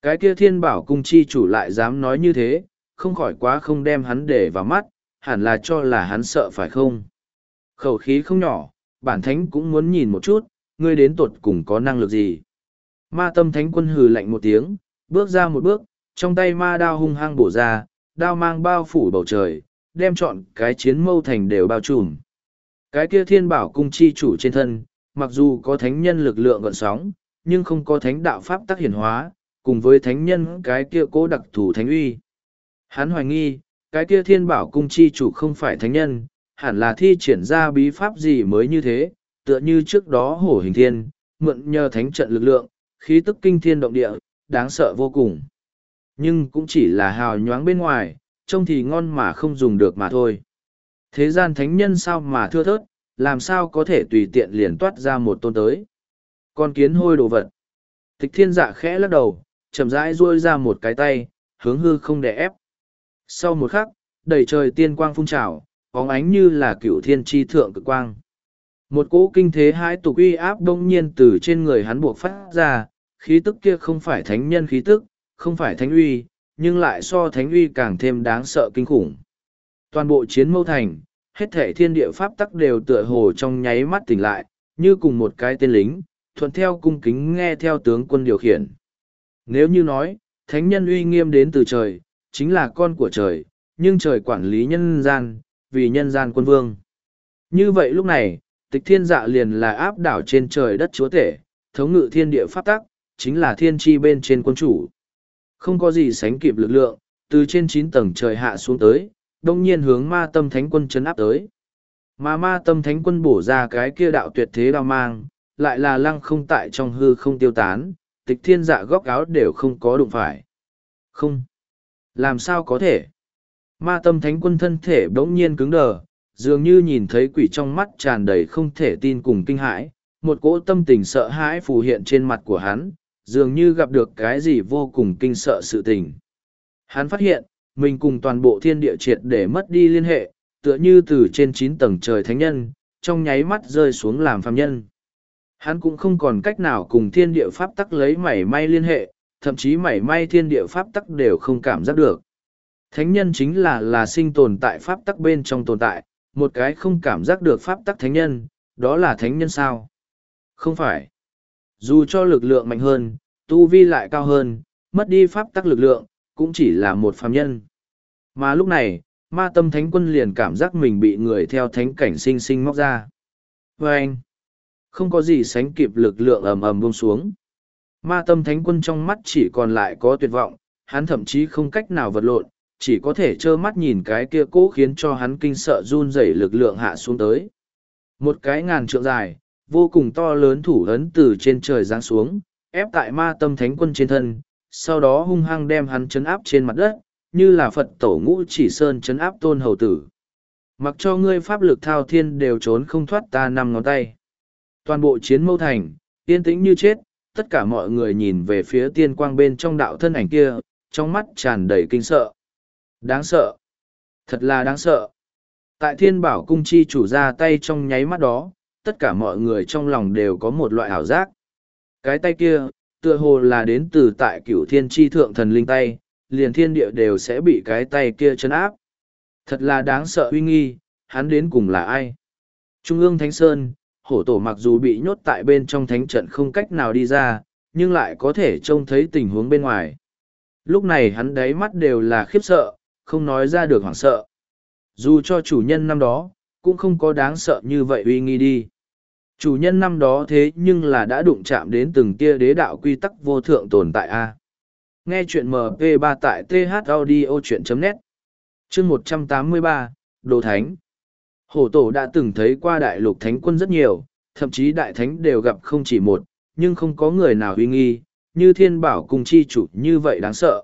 Cái kia thiên bảo cung chi chủ lại dám nói như thế, không khỏi quá không đem hắn để vào mắt, hẳn là cho là hắn sợ phải không. Khẩu khí không nhỏ, bản thánh cũng muốn nhìn một chút, ngươi đến tột cùng có năng lực gì. Ma tâm thánh quân hừ lạnh một tiếng, bước ra một bước, trong tay ma đao hung hăng bổ ra, đao mang bao phủ bầu trời, đem chọn cái chiến mâu thành đều bao trùm. Cái kia thiên bảo cung chi chủ trên thân, mặc dù có thánh nhân lực lượng gọn sóng, nhưng không có thánh đạo pháp tác hiển hóa, cùng với thánh nhân cái kia cố đặc thù thánh uy. Hắn hoài nghi, cái kia thiên bảo cung chi chủ không phải thánh nhân, hẳn là thi triển ra bí pháp gì mới như thế, tựa như trước đó hổ hình thiên, mượn nhờ thánh trận lực lượng, khí tức kinh thiên động địa, đáng sợ vô cùng. Nhưng cũng chỉ là hào nhoáng bên ngoài, trông thì ngon mà không dùng được mà thôi. Thế gian thánh nhân sao mà thưa thớt, làm sao có thể tùy tiện liền toát ra một tôn tới. Con kiến hôi đồ vật. Tịch thiên dạ khẽ lắc đầu, chậm rãi duỗi ra một cái tay, hướng hư không để ép. Sau một khắc, đầy trời tiên quang phun trào, bóng ánh như là cựu thiên tri thượng cực quang. Một cỗ kinh thế hai tục uy áp đông nhiên từ trên người hắn buộc phát ra, khí tức kia không phải thánh nhân khí tức, không phải thánh uy, nhưng lại so thánh uy càng thêm đáng sợ kinh khủng. Toàn bộ chiến mâu thành, hết thể thiên địa pháp tắc đều tựa hồ trong nháy mắt tỉnh lại, như cùng một cái tên lính, thuận theo cung kính nghe theo tướng quân điều khiển. Nếu như nói, thánh nhân uy nghiêm đến từ trời, chính là con của trời, nhưng trời quản lý nhân gian, vì nhân gian quân vương. Như vậy lúc này, tịch thiên dạ liền là áp đảo trên trời đất chúa tể, thống ngự thiên địa pháp tắc, chính là thiên tri bên trên quân chủ. Không có gì sánh kịp lực lượng, từ trên chín tầng trời hạ xuống tới, đông nhiên hướng ma tâm thánh quân chấn áp tới. Mà ma tâm thánh quân bổ ra cái kia đạo tuyệt thế đao mang, lại là lăng không tại trong hư không tiêu tán, tịch thiên dạ góc áo đều không có đụng phải. Không. Làm sao có thể? Ma tâm thánh quân thân thể bỗng nhiên cứng đờ, dường như nhìn thấy quỷ trong mắt tràn đầy không thể tin cùng kinh hãi, một cỗ tâm tình sợ hãi phù hiện trên mặt của hắn, dường như gặp được cái gì vô cùng kinh sợ sự tình. Hắn phát hiện, mình cùng toàn bộ thiên địa triệt để mất đi liên hệ, tựa như từ trên chín tầng trời thánh nhân, trong nháy mắt rơi xuống làm phàm nhân. Hắn cũng không còn cách nào cùng thiên địa pháp tắc lấy mảy may liên hệ, thậm chí mảy may thiên địa pháp tắc đều không cảm giác được. Thánh nhân chính là là sinh tồn tại pháp tắc bên trong tồn tại, một cái không cảm giác được pháp tắc thánh nhân, đó là thánh nhân sao? Không phải. Dù cho lực lượng mạnh hơn, tu vi lại cao hơn, mất đi pháp tắc lực lượng, cũng chỉ là một phàm nhân. Mà lúc này, ma tâm thánh quân liền cảm giác mình bị người theo thánh cảnh sinh sinh móc ra. Và anh, không có gì sánh kịp lực lượng ầm ầm buông xuống. Ma tâm thánh quân trong mắt chỉ còn lại có tuyệt vọng, hắn thậm chí không cách nào vật lộn, chỉ có thể trơ mắt nhìn cái kia cố khiến cho hắn kinh sợ run rẩy lực lượng hạ xuống tới. Một cái ngàn trượng dài, vô cùng to lớn thủ ấn từ trên trời giáng xuống, ép tại ma tâm thánh quân trên thân, sau đó hung hăng đem hắn chấn áp trên mặt đất, như là Phật tổ ngũ chỉ sơn chấn áp tôn hầu tử. Mặc cho ngươi pháp lực thao thiên đều trốn không thoát ta năm ngón tay. Toàn bộ chiến mâu thành, yên tĩnh như chết, tất cả mọi người nhìn về phía tiên quang bên trong đạo thân ảnh kia, trong mắt tràn đầy kinh sợ. Đáng sợ. Thật là đáng sợ. Tại thiên bảo cung chi chủ ra tay trong nháy mắt đó, tất cả mọi người trong lòng đều có một loại ảo giác. Cái tay kia, tựa hồ là đến từ tại cửu thiên tri thượng thần linh tay, liền thiên địa đều sẽ bị cái tay kia chấn áp. Thật là đáng sợ uy nghi, hắn đến cùng là ai? Trung ương Thánh Sơn, hổ tổ mặc dù bị nhốt tại bên trong thánh trận không cách nào đi ra, nhưng lại có thể trông thấy tình huống bên ngoài. Lúc này hắn đáy mắt đều là khiếp sợ, không nói ra được hoảng sợ. Dù cho chủ nhân năm đó, cũng không có đáng sợ như vậy uy nghi đi. Chủ nhân năm đó thế nhưng là đã đụng chạm đến từng tia đế đạo quy tắc vô thượng tồn tại A. Nghe chuyện MP3 tại thaudio.net Chương 183, Đồ Thánh Hổ tổ đã từng thấy qua đại lục thánh quân rất nhiều, thậm chí đại thánh đều gặp không chỉ một, nhưng không có người nào uy nghi, như thiên bảo cùng chi chủ như vậy đáng sợ.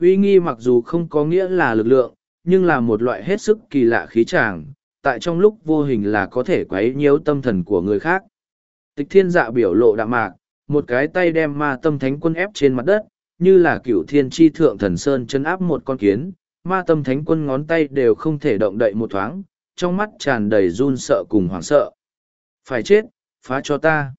Uy nghi mặc dù không có nghĩa là lực lượng, nhưng là một loại hết sức kỳ lạ khí tràng, tại trong lúc vô hình là có thể quấy nhiễu tâm thần của người khác. Tịch thiên dạ biểu lộ đạm mạc, một cái tay đem ma tâm thánh quân ép trên mặt đất, như là cửu thiên tri thượng thần sơn chân áp một con kiến, ma tâm thánh quân ngón tay đều không thể động đậy một thoáng, trong mắt tràn đầy run sợ cùng hoảng sợ. Phải chết, phá cho ta.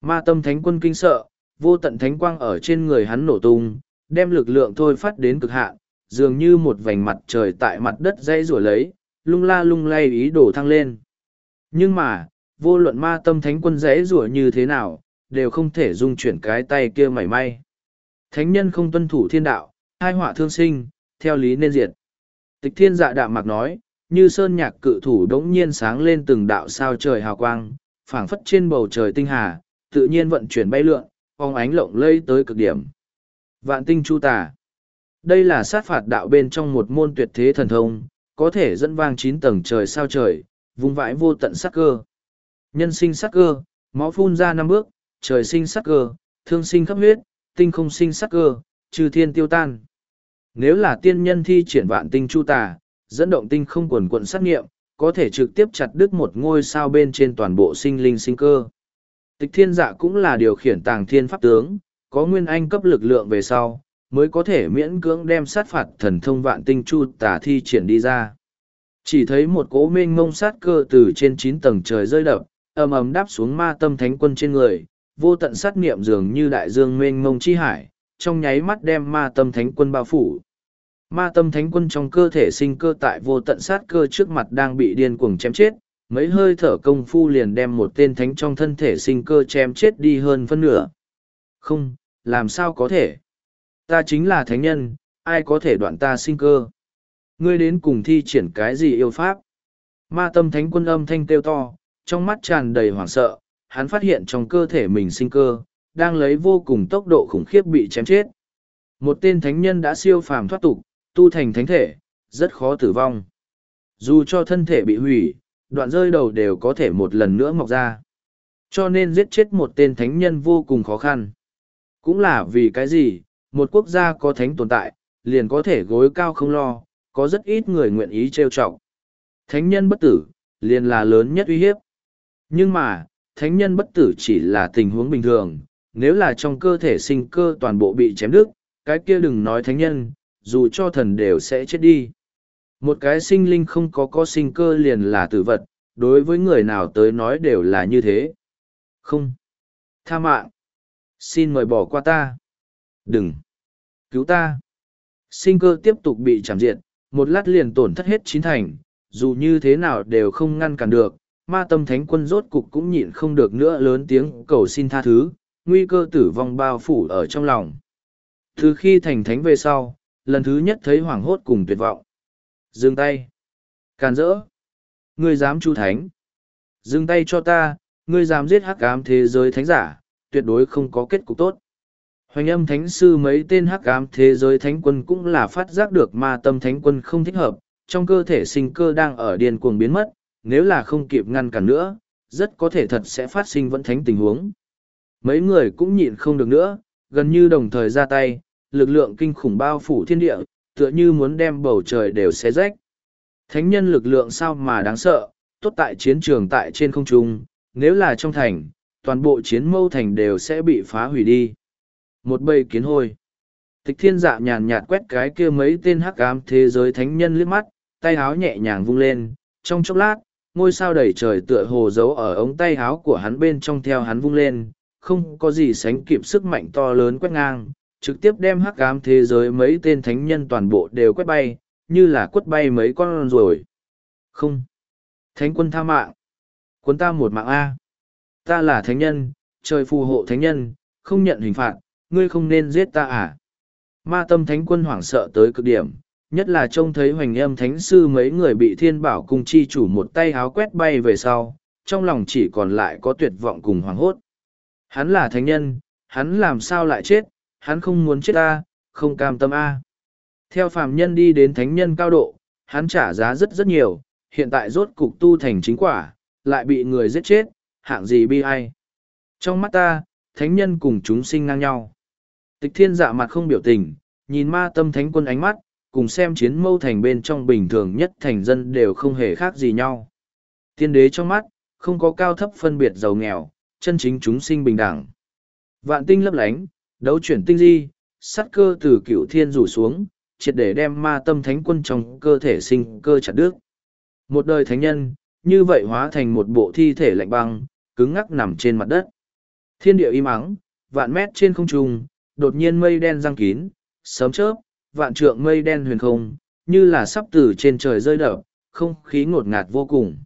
Ma tâm thánh quân kinh sợ, vô tận thánh quang ở trên người hắn nổ tung, đem lực lượng thôi phát đến cực hạn, dường như một vành mặt trời tại mặt đất dây rủa lấy, lung la lung lay ý đồ thăng lên. Nhưng mà, vô luận ma tâm thánh quân dễ rủa như thế nào, đều không thể dung chuyển cái tay kia mảy may. Thánh nhân không tuân thủ thiên đạo, hai họa thương sinh, theo lý nên diệt. Tịch thiên dạ đạm mạc nói, như sơn nhạc cự thủ đống nhiên sáng lên từng đạo sao trời hào quang, phảng phất trên bầu trời tinh hà, tự nhiên vận chuyển bay lượn, phong ánh lộng lây tới cực điểm. Vạn tinh chu tà. Đây là sát phạt đạo bên trong một môn tuyệt thế thần thông, có thể dẫn vang chín tầng trời sao trời, vùng vãi vô tận sắc cơ. Nhân sinh sắc cơ, máu phun ra năm bước, trời sinh sắc cơ, thương sinh khắp huyết, tinh không sinh sắc cơ, trừ thiên tiêu tan. Nếu là tiên nhân thi triển vạn tinh chu tà, dẫn động tinh không quần quận sát nghiệm, có thể trực tiếp chặt đứt một ngôi sao bên trên toàn bộ sinh linh sinh cơ. Tịch thiên dạ cũng là điều khiển tàng thiên pháp tướng, có nguyên anh cấp lực lượng về sau, mới có thể miễn cưỡng đem sát phạt thần thông vạn tinh chu tả thi triển đi ra. Chỉ thấy một cỗ mênh mông sát cơ từ trên chín tầng trời rơi đập, ầm ầm đáp xuống ma tâm thánh quân trên người, vô tận sát niệm dường như đại dương mênh mông chi hải, trong nháy mắt đem ma tâm thánh quân bao phủ. Ma tâm thánh quân trong cơ thể sinh cơ tại vô tận sát cơ trước mặt đang bị điên cuồng chém chết, mấy hơi thở công phu liền đem một tên thánh trong thân thể sinh cơ chém chết đi hơn phân nửa. Không, làm sao có thể? Ta chính là thánh nhân, ai có thể đoạn ta sinh cơ? Ngươi đến cùng thi triển cái gì yêu pháp? Ma tâm thánh quân âm thanh kêu to, trong mắt tràn đầy hoảng sợ, hắn phát hiện trong cơ thể mình sinh cơ, đang lấy vô cùng tốc độ khủng khiếp bị chém chết. Một tên thánh nhân đã siêu phàm thoát tục, tu thành thánh thể, rất khó tử vong. Dù cho thân thể bị hủy, đoạn rơi đầu đều có thể một lần nữa mọc ra. Cho nên giết chết một tên thánh nhân vô cùng khó khăn. Cũng là vì cái gì, một quốc gia có thánh tồn tại, liền có thể gối cao không lo, có rất ít người nguyện ý trêu trọng. Thánh nhân bất tử, liền là lớn nhất uy hiếp. Nhưng mà, thánh nhân bất tử chỉ là tình huống bình thường, nếu là trong cơ thể sinh cơ toàn bộ bị chém đứt, cái kia đừng nói thánh nhân, dù cho thần đều sẽ chết đi. Một cái sinh linh không có có sinh cơ liền là tử vật, đối với người nào tới nói đều là như thế. Không. Tha mạng. Xin mời bỏ qua ta. Đừng. Cứu ta. Sinh cơ tiếp tục bị chạm diệt, một lát liền tổn thất hết chín thành, dù như thế nào đều không ngăn cản được. Ma tâm thánh quân rốt cục cũng nhịn không được nữa lớn tiếng cầu xin tha thứ, nguy cơ tử vong bao phủ ở trong lòng. Từ khi thành thánh về sau, lần thứ nhất thấy hoảng hốt cùng tuyệt vọng. Dừng tay. Càn rỡ. Ngươi dám chu thánh. Dừng tay cho ta, ngươi dám giết hắc ám thế giới thánh giả, tuyệt đối không có kết cục tốt. Hoành âm thánh sư mấy tên hắc ám thế giới thánh quân cũng là phát giác được ma tâm thánh quân không thích hợp, trong cơ thể sinh cơ đang ở điên cuồng biến mất, nếu là không kịp ngăn cản nữa, rất có thể thật sẽ phát sinh vẫn thánh tình huống. Mấy người cũng nhịn không được nữa, gần như đồng thời ra tay, lực lượng kinh khủng bao phủ thiên địa, tựa như muốn đem bầu trời đều xé rách. Thánh nhân lực lượng sao mà đáng sợ, tốt tại chiến trường tại trên không trung, nếu là trong thành, toàn bộ chiến mâu thành đều sẽ bị phá hủy đi. Một bầy kiến hôi. Tịch thiên dạ nhàn nhạt quét cái kia mấy tên hắc ám thế giới thánh nhân liếc mắt, tay háo nhẹ nhàng vung lên, trong chốc lát, ngôi sao đầy trời tựa hồ giấu ở ống tay háo của hắn bên trong theo hắn vung lên, không có gì sánh kịp sức mạnh to lớn quét ngang, trực tiếp đem hắc ám thế giới mấy tên thánh nhân toàn bộ đều quét bay, như là quất bay mấy con rồi. Không. Thánh quân tha mạng. Quân ta một mạng A. Ta là thánh nhân, trời phù hộ thánh nhân, không nhận hình phạt, ngươi không nên giết ta à. Ma tâm thánh quân hoảng sợ tới cực điểm, nhất là trông thấy hoành âm thánh sư mấy người bị thiên bảo Cung chi chủ một tay háo quét bay về sau, trong lòng chỉ còn lại có tuyệt vọng cùng hoảng hốt. Hắn là thánh nhân, hắn làm sao lại chết, hắn không muốn chết ta, không cam tâm a. Theo phàm nhân đi đến thánh nhân cao độ, hắn trả giá rất rất nhiều, hiện tại rốt cục tu thành chính quả, lại bị người giết chết, hạng gì bi ai. Trong mắt ta, thánh nhân cùng chúng sinh ngang nhau. Tịch thiên dạ mặt không biểu tình, nhìn ma tâm thánh quân ánh mắt, cùng xem chiến mâu thành bên trong bình thường nhất thành dân đều không hề khác gì nhau. Tiên đế trong mắt, không có cao thấp phân biệt giàu nghèo, chân chính chúng sinh bình đẳng. Vạn tinh lấp lánh, đấu chuyển tinh di, sắt cơ từ cựu thiên rủ xuống, triệt để đem ma tâm thánh quân trong cơ thể sinh cơ chặt đứt. Một đời thánh nhân, như vậy hóa thành một bộ thi thể lạnh băng, cứng ngắc nằm trên mặt đất. Thiên địa im ắng, vạn mét trên không trung, đột nhiên mây đen răng kín, sớm chớp, vạn trượng mây đen huyền không, như là sắp từ trên trời rơi đập, không khí ngột ngạt vô cùng.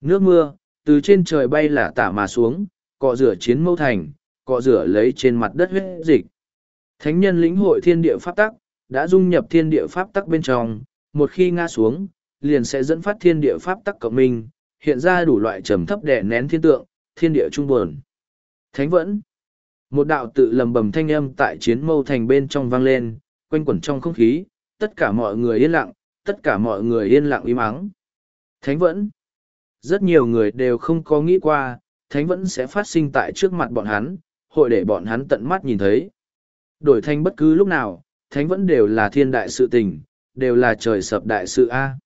Nước mưa, từ trên trời bay là tả mà xuống, cọ rửa chiến mâu thành, cọ rửa lấy trên mặt đất huyết dịch. Thánh nhân lĩnh hội thiên địa pháp tắc, đã dung nhập thiên địa pháp tắc bên trong, một khi ngã xuống, liền sẽ dẫn phát thiên địa pháp tắc cộng minh, hiện ra đủ loại trầm thấp đè nén thiên tượng, thiên địa trung buồn. Thánh vẫn. Một đạo tự lầm bầm thanh âm tại chiến mâu thành bên trong vang lên, quanh quẩn trong không khí, tất cả mọi người yên lặng, tất cả mọi người yên lặng im ắng. Thánh vẫn. Rất nhiều người đều không có nghĩ qua, thánh vẫn sẽ phát sinh tại trước mặt bọn hắn, hội để bọn hắn tận mắt nhìn thấy. Đổi thành bất cứ lúc nào, thánh vẫn đều là thiên đại sự tình, đều là trời sập đại sự A.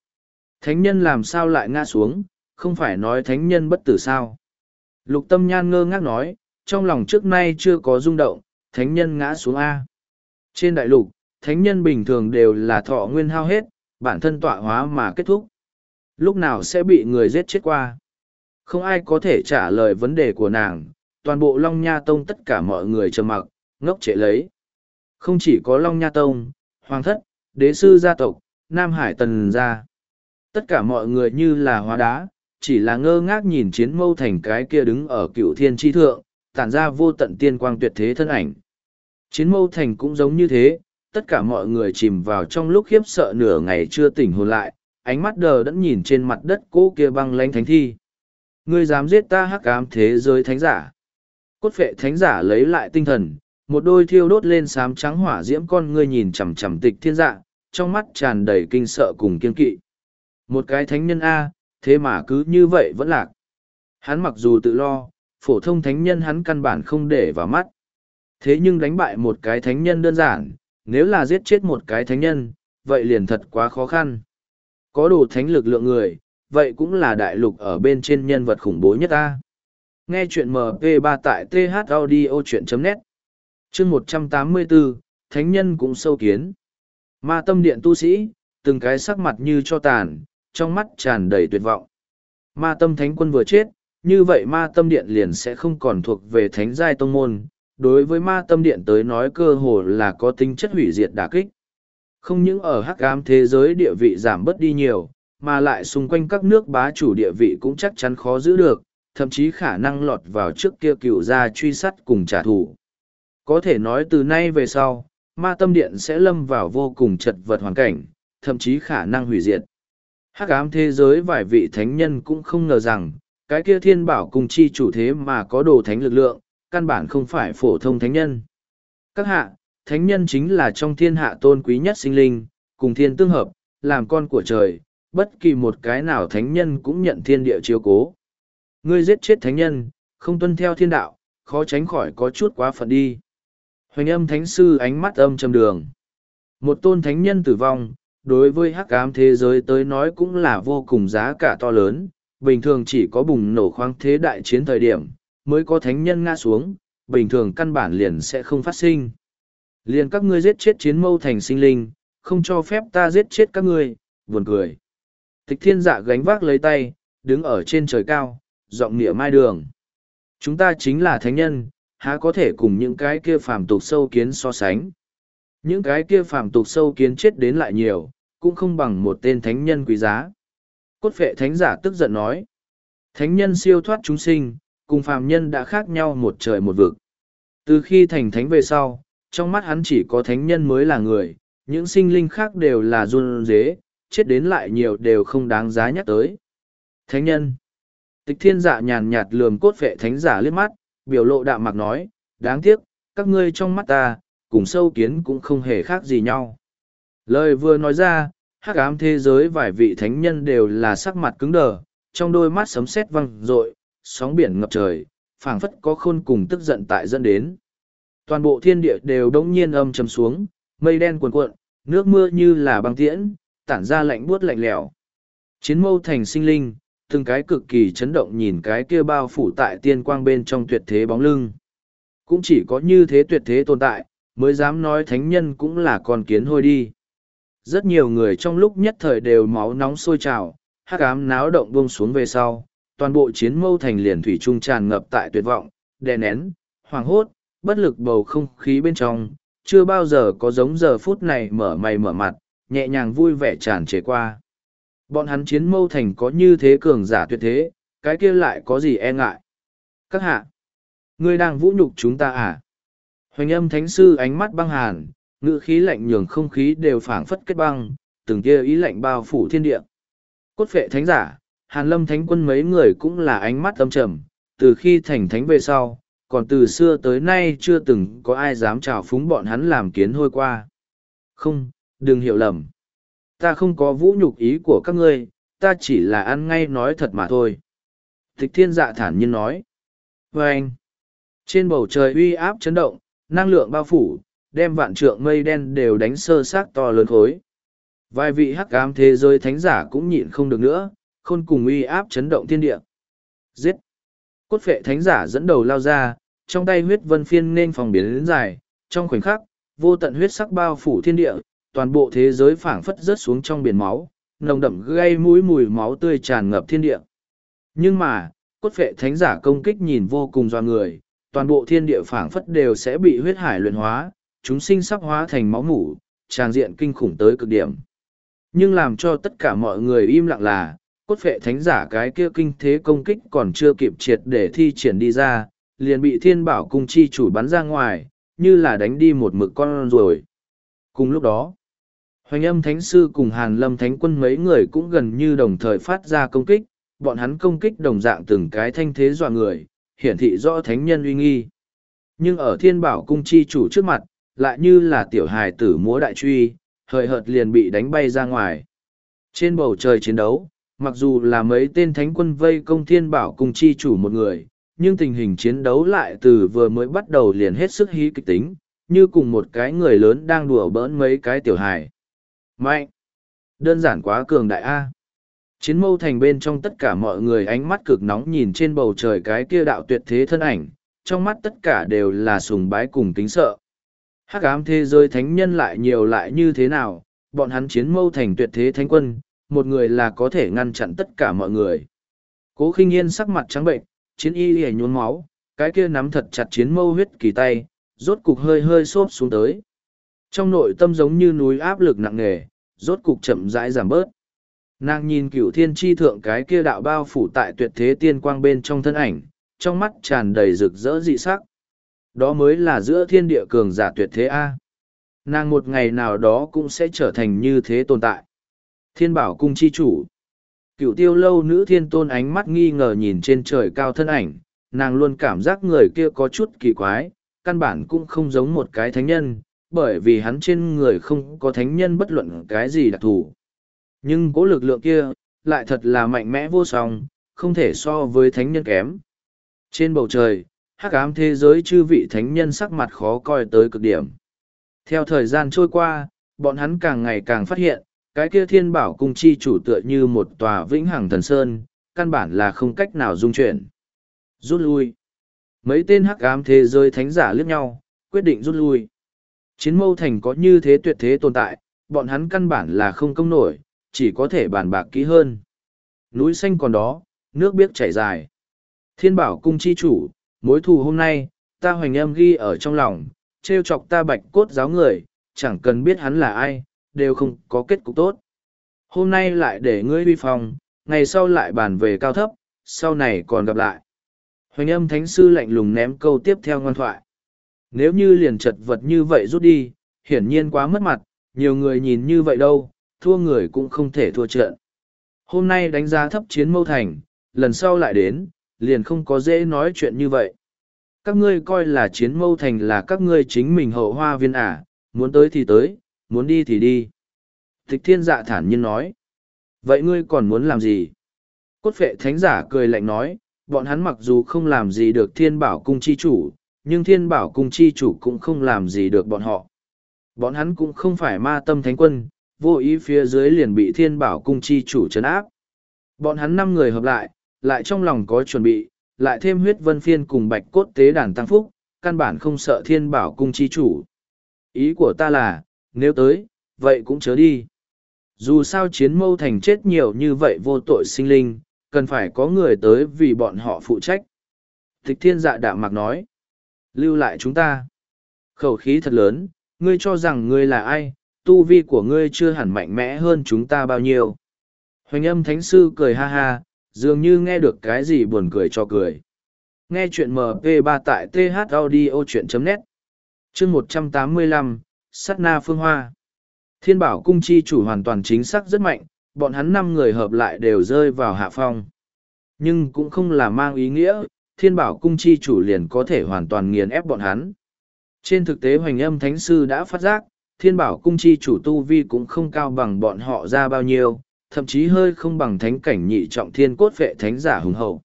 Thánh nhân làm sao lại ngã xuống, không phải nói thánh nhân bất tử sao. Lục tâm nhan ngơ ngác nói, trong lòng trước nay chưa có rung động, thánh nhân ngã xuống A. Trên đại lục, thánh nhân bình thường đều là thọ nguyên hao hết, bản thân tọa hóa mà kết thúc. Lúc nào sẽ bị người giết chết qua? Không ai có thể trả lời vấn đề của nàng, toàn bộ Long Nha Tông tất cả mọi người trầm mặc, ngốc trệ lấy. Không chỉ có Long Nha Tông, Hoàng Thất, Đế Sư gia tộc, Nam Hải Tần gia. Tất cả mọi người như là hóa đá, chỉ là ngơ ngác nhìn chiến mâu thành cái kia đứng ở cựu thiên tri thượng, tản ra vô tận tiên quang tuyệt thế thân ảnh. Chiến mâu thành cũng giống như thế, tất cả mọi người chìm vào trong lúc khiếp sợ nửa ngày chưa tỉnh hồn lại, ánh mắt đờ đẫn nhìn trên mặt đất cỗ kia băng lánh thánh thi. Ngươi dám giết ta hắc ám thế giới thánh giả. Cốt phệ thánh giả lấy lại tinh thần, một đôi thiêu đốt lên sám trắng hỏa diễm con ngươi nhìn chằm chằm tịch thiên dạ, trong mắt tràn đầy kinh sợ cùng kiên kỵ. Một cái thánh nhân A, thế mà cứ như vậy vẫn lạc. Hắn mặc dù tự lo, phổ thông thánh nhân hắn căn bản không để vào mắt. Thế nhưng đánh bại một cái thánh nhân đơn giản, nếu là giết chết một cái thánh nhân, vậy liền thật quá khó khăn. Có đủ thánh lực lượng người, vậy cũng là đại lục ở bên trên nhân vật khủng bố nhất ta. Nghe chuyện MP3 tại thaudio.net chương 184, Thánh nhân cũng sâu kiến. Ma tâm điện tu sĩ, từng cái sắc mặt như cho tàn, trong mắt tràn đầy tuyệt vọng. Ma tâm thánh quân vừa chết, như vậy ma tâm điện liền sẽ không còn thuộc về thánh giai tông môn. Đối với ma tâm điện tới nói cơ hồ là có tính chất hủy diệt đả kích. Không những ở hắc ám thế giới địa vị giảm bớt đi nhiều, mà lại xung quanh các nước bá chủ địa vị cũng chắc chắn khó giữ được, thậm chí khả năng lọt vào trước kia cựu gia truy sát cùng trả thù. Có thể nói từ nay về sau, ma tâm điện sẽ lâm vào vô cùng chật vật hoàn cảnh, thậm chí khả năng hủy diệt. Hắc ám thế giới vài vị thánh nhân cũng không ngờ rằng, cái kia thiên bảo cùng chi chủ thế mà có đồ thánh lực lượng, căn bản không phải phổ thông thánh nhân. Các hạ, thánh nhân chính là trong thiên hạ tôn quý nhất sinh linh, cùng thiên tương hợp, làm con của trời, bất kỳ một cái nào thánh nhân cũng nhận thiên địa chiếu cố. Ngươi giết chết thánh nhân, không tuân theo thiên đạo, khó tránh khỏi có chút quá phận đi. Hoành âm thánh sư ánh mắt âm trầm đường. Một tôn thánh nhân tử vong, đối với hắc ám thế giới tới nói cũng là vô cùng giá cả to lớn, bình thường chỉ có bùng nổ khoáng thế đại chiến thời điểm, mới có thánh nhân ngã xuống, bình thường căn bản liền sẽ không phát sinh. Liền các ngươi giết chết chiến mâu thành sinh linh, không cho phép ta giết chết các ngươi, buồn cười. Tịch thiên dạ gánh vác lấy tay, đứng ở trên trời cao, giọng nghĩa mai đường. Chúng ta chính là thánh nhân, há có thể cùng những cái kia phàm tục sâu kiến so sánh. Những cái kia phàm tục sâu kiến chết đến lại nhiều, cũng không bằng một tên thánh nhân quý giá. Cốt phệ thánh giả tức giận nói. Thánh nhân siêu thoát chúng sinh, cùng phàm nhân đã khác nhau một trời một vực. Từ khi thành thánh về sau, trong mắt hắn chỉ có thánh nhân mới là người, những sinh linh khác đều là run dế, chết đến lại nhiều đều không đáng giá nhắc tới. Thánh nhân. Tịch thiên dạ nhàn nhạt lườm cốt vệ thánh giả liếc mắt, biểu lộ đạm mạc nói, đáng tiếc, các ngươi trong mắt ta, cùng sâu kiến cũng không hề khác gì nhau. Lời vừa nói ra, hắc ám thế giới vài vị thánh nhân đều là sắc mặt cứng đờ, trong đôi mắt sấm sét văng rội, sóng biển ngập trời, phảng phất có khôn cùng tức giận tại dẫn đến. Toàn bộ thiên địa đều đống nhiên âm trầm xuống, mây đen cuồn cuộn, nước mưa như là băng tiễn, tản ra lạnh buốt lạnh lẽo. Chiến mâu thành sinh linh, từng cái cực kỳ chấn động nhìn cái kia bao phủ tại tiên quang bên trong tuyệt thế bóng lưng. Cũng chỉ có như thế tuyệt thế tồn tại, mới dám nói thánh nhân cũng là con kiến hôi đi. Rất nhiều người trong lúc nhất thời đều máu nóng sôi trào, hắc ám náo động buông xuống về sau, toàn bộ chiến mâu thành liền thủy trung tràn ngập tại tuyệt vọng, đè nén, hoảng hốt, bất lực bầu không khí bên trong, chưa bao giờ có giống giờ phút này mở mày mở mặt, nhẹ nhàng vui vẻ tràn trề qua. Bọn hắn chiến mâu thành có như thế cường giả tuyệt thế, cái kia lại có gì e ngại. Các hạ, ngươi đang vũ nhục chúng ta à? Hoành âm thánh sư ánh mắt băng hàn, ngữ khí lạnh nhường không khí đều phảng phất kết băng, từng kia ý lạnh bao phủ thiên địa. Cốt phệ thánh giả, hàn lâm thánh quân mấy người cũng là ánh mắt âm trầm, từ khi thành thánh về sau, còn từ xưa tới nay chưa từng có ai dám trào phúng bọn hắn làm kiến hôi qua. Không, đừng hiểu lầm. Ta không có vũ nhục ý của các ngươi, ta chỉ là ăn ngay nói thật mà thôi. Tịch thiên dạ thản nhiên nói. Vâng. trên bầu trời uy áp chấn động, năng lượng bao phủ, đem vạn trượng mây đen đều đánh sơ sát to lớn khối. Vài vị hắc ám thế giới thánh giả cũng nhịn không được nữa, khôn cùng uy áp chấn động thiên địa. Giết! Cốt phệ thánh giả dẫn đầu lao ra, trong tay huyết vân phiên nên phòng biến đến dài, trong khoảnh khắc, vô tận huyết sắc bao phủ thiên địa, toàn bộ thế giới phảng phất rớt xuống trong biển máu, nồng đậm gây mũi mùi máu tươi tràn ngập thiên địa. Nhưng mà, cốt phệ thánh giả công kích nhìn vô cùng doa người, toàn bộ thiên địa phảng phất đều sẽ bị huyết hải luyện hóa, chúng sinh sắp hóa thành máu mủ, tràn diện kinh khủng tới cực điểm. Nhưng làm cho tất cả mọi người im lặng là, cốt phệ thánh giả cái kia kinh thế công kích còn chưa kịp triệt để thi triển đi ra, liền bị thiên bảo cung chi chủ bắn ra ngoài, như là đánh đi một mực con rồi. Cùng lúc đó, Hoành âm thánh sư cùng hàn lâm thánh quân mấy người cũng gần như đồng thời phát ra công kích, bọn hắn công kích đồng dạng từng cái thanh thế dọa người, hiển thị rõ thánh nhân uy nghi. Nhưng ở thiên bảo cung chi chủ trước mặt, lại như là tiểu hài tử múa đại truy, hời hợt liền bị đánh bay ra ngoài. Trên bầu trời chiến đấu, mặc dù là mấy tên thánh quân vây công thiên bảo cung chi chủ một người, nhưng tình hình chiến đấu lại từ vừa mới bắt đầu liền hết sức hí kịch tính, như cùng một cái người lớn đang đùa bỡn mấy cái tiểu hài. Mạnh! Đơn giản quá cường đại A. Chiến mâu thành bên trong tất cả mọi người ánh mắt cực nóng nhìn trên bầu trời cái kia đạo tuyệt thế thân ảnh, trong mắt tất cả đều là sùng bái cùng kính sợ. Hắc ám thế giới thánh nhân lại nhiều lại như thế nào, bọn hắn chiến mâu thành tuyệt thế thánh quân, một người là có thể ngăn chặn tất cả mọi người. Cố khinh yên sắc mặt trắng bệnh, chiến y hề nhốn máu, cái kia nắm thật chặt chiến mâu huyết kỳ tay, rốt cục hơi hơi xốp xuống tới. Trong nội tâm giống như núi áp lực nặng nề, rốt cục chậm rãi giảm bớt. Nàng nhìn cửu thiên tri thượng cái kia đạo bao phủ tại tuyệt thế tiên quang bên trong thân ảnh, trong mắt tràn đầy rực rỡ dị sắc. Đó mới là giữa thiên địa cường giả tuyệt thế A. Nàng một ngày nào đó cũng sẽ trở thành như thế tồn tại. Thiên bảo cung chi chủ. Cựu tiêu lâu nữ thiên tôn ánh mắt nghi ngờ nhìn trên trời cao thân ảnh, nàng luôn cảm giác người kia có chút kỳ quái, căn bản cũng không giống một cái thánh nhân, bởi vì hắn trên người không có thánh nhân bất luận cái gì đặc thù. Nhưng cố lực lượng kia, lại thật là mạnh mẽ vô song, không thể so với thánh nhân kém. Trên bầu trời, hắc ám thế giới chư vị thánh nhân sắc mặt khó coi tới cực điểm. Theo thời gian trôi qua, bọn hắn càng ngày càng phát hiện, cái kia thiên bảo cung chi chủ tựa như một tòa vĩnh hằng thần sơn, căn bản là không cách nào dung chuyển. Rút lui. Mấy tên hắc ám thế giới thánh giả liếc nhau, quyết định rút lui. Chiến mâu thành có như thế tuyệt thế tồn tại, bọn hắn căn bản là không công nổi, chỉ có thể bàn bạc kỹ hơn. Núi xanh còn đó, nước biếc chảy dài. Thiên bảo cung chi chủ, mối thù hôm nay, ta hoành âm ghi ở trong lòng, trêu chọc ta bạch cốt giáo người, chẳng cần biết hắn là ai, đều không có kết cục tốt. Hôm nay lại để ngươi vi phòng, ngày sau lại bàn về cao thấp, sau này còn gặp lại. Hoành âm thánh sư lạnh lùng ném câu tiếp theo ngoan thoại. Nếu như liền chật vật như vậy rút đi, hiển nhiên quá mất mặt, nhiều người nhìn như vậy đâu, thua người cũng không thể thua trận. Hôm nay đánh giá thấp chiến mâu thành, lần sau lại đến, liền không có dễ nói chuyện như vậy. Các ngươi coi là chiến mâu thành là các ngươi chính mình hậu hoa viên à, muốn tới thì tới, muốn đi thì đi. Tịch thiên dạ thản nhiên nói. Vậy ngươi còn muốn làm gì? Cốt phệ thánh giả cười lạnh nói, bọn hắn mặc dù không làm gì được thiên bảo cung chi chủ, nhưng thiên bảo cung chi chủ cũng không làm gì được bọn họ. Bọn hắn cũng không phải ma tâm thánh quân, vô ý phía dưới liền bị thiên bảo cung chi chủ trấn áp. Bọn hắn năm người hợp lại, lại trong lòng có chuẩn bị, lại thêm huyết vân phiên cùng bạch cốt tế đàn tăng phúc, căn bản không sợ thiên bảo cung chi chủ. Ý của ta là, nếu tới, vậy cũng chớ đi. Dù sao chiến mâu thành chết nhiều như vậy vô tội sinh linh, cần phải có người tới vì bọn họ phụ trách. Tịch thiên dạ đạm mạc nói, lưu lại chúng ta. Khẩu khí thật lớn, ngươi cho rằng ngươi là ai, tu vi của ngươi chưa hẳn mạnh mẽ hơn chúng ta bao nhiêu. Hoành âm thánh sư cười ha ha, dường như nghe được cái gì buồn cười cho cười. Nghe chuyện MP3 tại thaudio.net chương 185, Sát Na Phương Hoa Thiên bảo cung chi chủ hoàn toàn chính xác rất mạnh, bọn hắn năm người hợp lại đều rơi vào hạ phong. Nhưng cũng không là mang ý nghĩa, thiên bảo cung chi chủ liền có thể hoàn toàn nghiền ép bọn hắn. Trên thực tế hoành âm thánh sư đã phát giác, thiên bảo cung chi chủ tu vi cũng không cao bằng bọn họ ra bao nhiêu, thậm chí hơi không bằng thánh cảnh nhị trọng thiên cốt vệ thánh giả hùng hậu.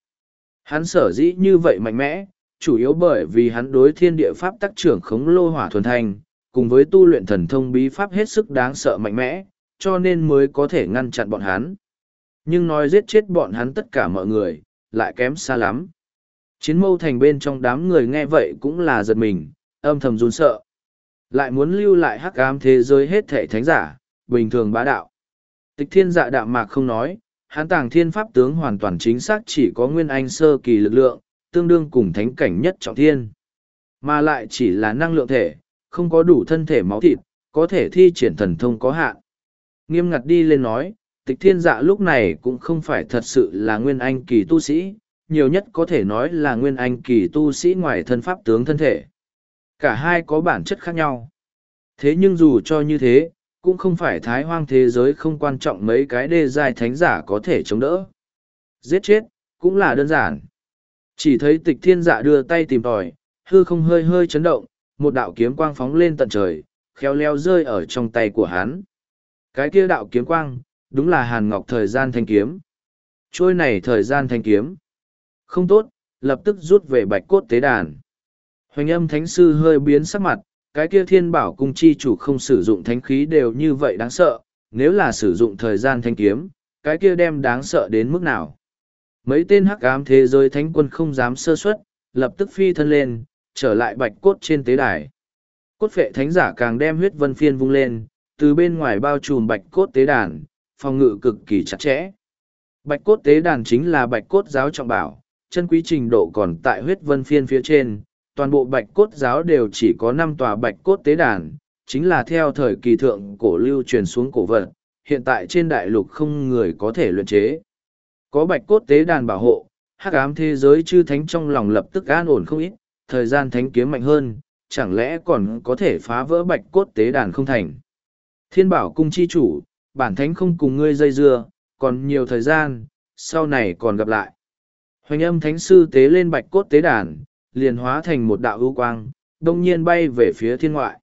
Hắn sở dĩ như vậy mạnh mẽ, chủ yếu bởi vì hắn đối thiên địa pháp tác trưởng khống lô hỏa thuần thành, cùng với tu luyện thần thông bí pháp hết sức đáng sợ mạnh mẽ, cho nên mới có thể ngăn chặn bọn hắn. Nhưng nói giết chết bọn hắn tất cả mọi người, lại kém xa lắm. Chiến mâu thành bên trong đám người nghe vậy cũng là giật mình, âm thầm run sợ. Lại muốn lưu lại hắc ám thế giới hết thể thánh giả, bình thường bá đạo. Tịch thiên dạ đạm mạc không nói, hán tàng thiên pháp tướng hoàn toàn chính xác chỉ có nguyên anh sơ kỳ lực lượng, tương đương cùng thánh cảnh nhất trọng thiên. Mà lại chỉ là năng lượng thể, không có đủ thân thể máu thịt, có thể thi triển thần thông có hạn. Nghiêm ngặt đi lên nói, tịch thiên dạ lúc này cũng không phải thật sự là nguyên anh kỳ tu sĩ, nhiều nhất có thể nói là nguyên anh kỳ tu sĩ ngoài thân pháp tướng thân thể. Cả hai có bản chất khác nhau. Thế nhưng dù cho như thế, cũng không phải thái hoang thế giới không quan trọng mấy cái đê giai thánh giả có thể chống đỡ. Giết chết, cũng là đơn giản. Chỉ thấy tịch thiên dạ đưa tay tìm tòi, hư không hơi hơi chấn động, một đạo kiếm quang phóng lên tận trời, khéo leo rơi ở trong tay của hắn. Cái kia đạo kiếm quang, đúng là hàn ngọc thời gian thanh kiếm. Trôi này thời gian thanh kiếm. Không tốt, lập tức rút về bạch cốt tế đàn. Hoành âm thánh sư hơi biến sắc mặt, cái kia thiên bảo cung chi chủ không sử dụng thánh khí đều như vậy đáng sợ, nếu là sử dụng thời gian thanh kiếm, cái kia đem đáng sợ đến mức nào. Mấy tên hắc ám thế giới thánh quân không dám sơ suất, lập tức phi thân lên, trở lại bạch cốt trên tế đài. Cốt phệ thánh giả càng đem huyết vân phiên vung lên, từ bên ngoài bao trùm bạch cốt tế đàn, phòng ngự cực kỳ chặt chẽ. Bạch cốt tế đàn chính là bạch cốt giáo trọng bảo, chân quý trình độ còn tại huyết vân phiên phía trên, toàn bộ bạch cốt giáo đều chỉ có năm tòa bạch cốt tế đàn, chính là theo thời kỳ thượng cổ lưu truyền xuống cổ vật, hiện tại trên đại lục không người có thể luyện chế. Có bạch cốt tế đàn bảo hộ, hắc ám thế giới chư thánh trong lòng lập tức an ổn không ít, thời gian thánh kiếm mạnh hơn, chẳng lẽ còn có thể phá vỡ bạch cốt tế đàn không thành. Thiên bảo cung chi chủ, bản thánh không cùng ngươi dây dưa, còn nhiều thời gian, sau này còn gặp lại. Hoành âm thánh sư tế lên bạch cốt tế đàn, liền hóa thành một đạo ưu quang, đông nhiên bay về phía thiên ngoại.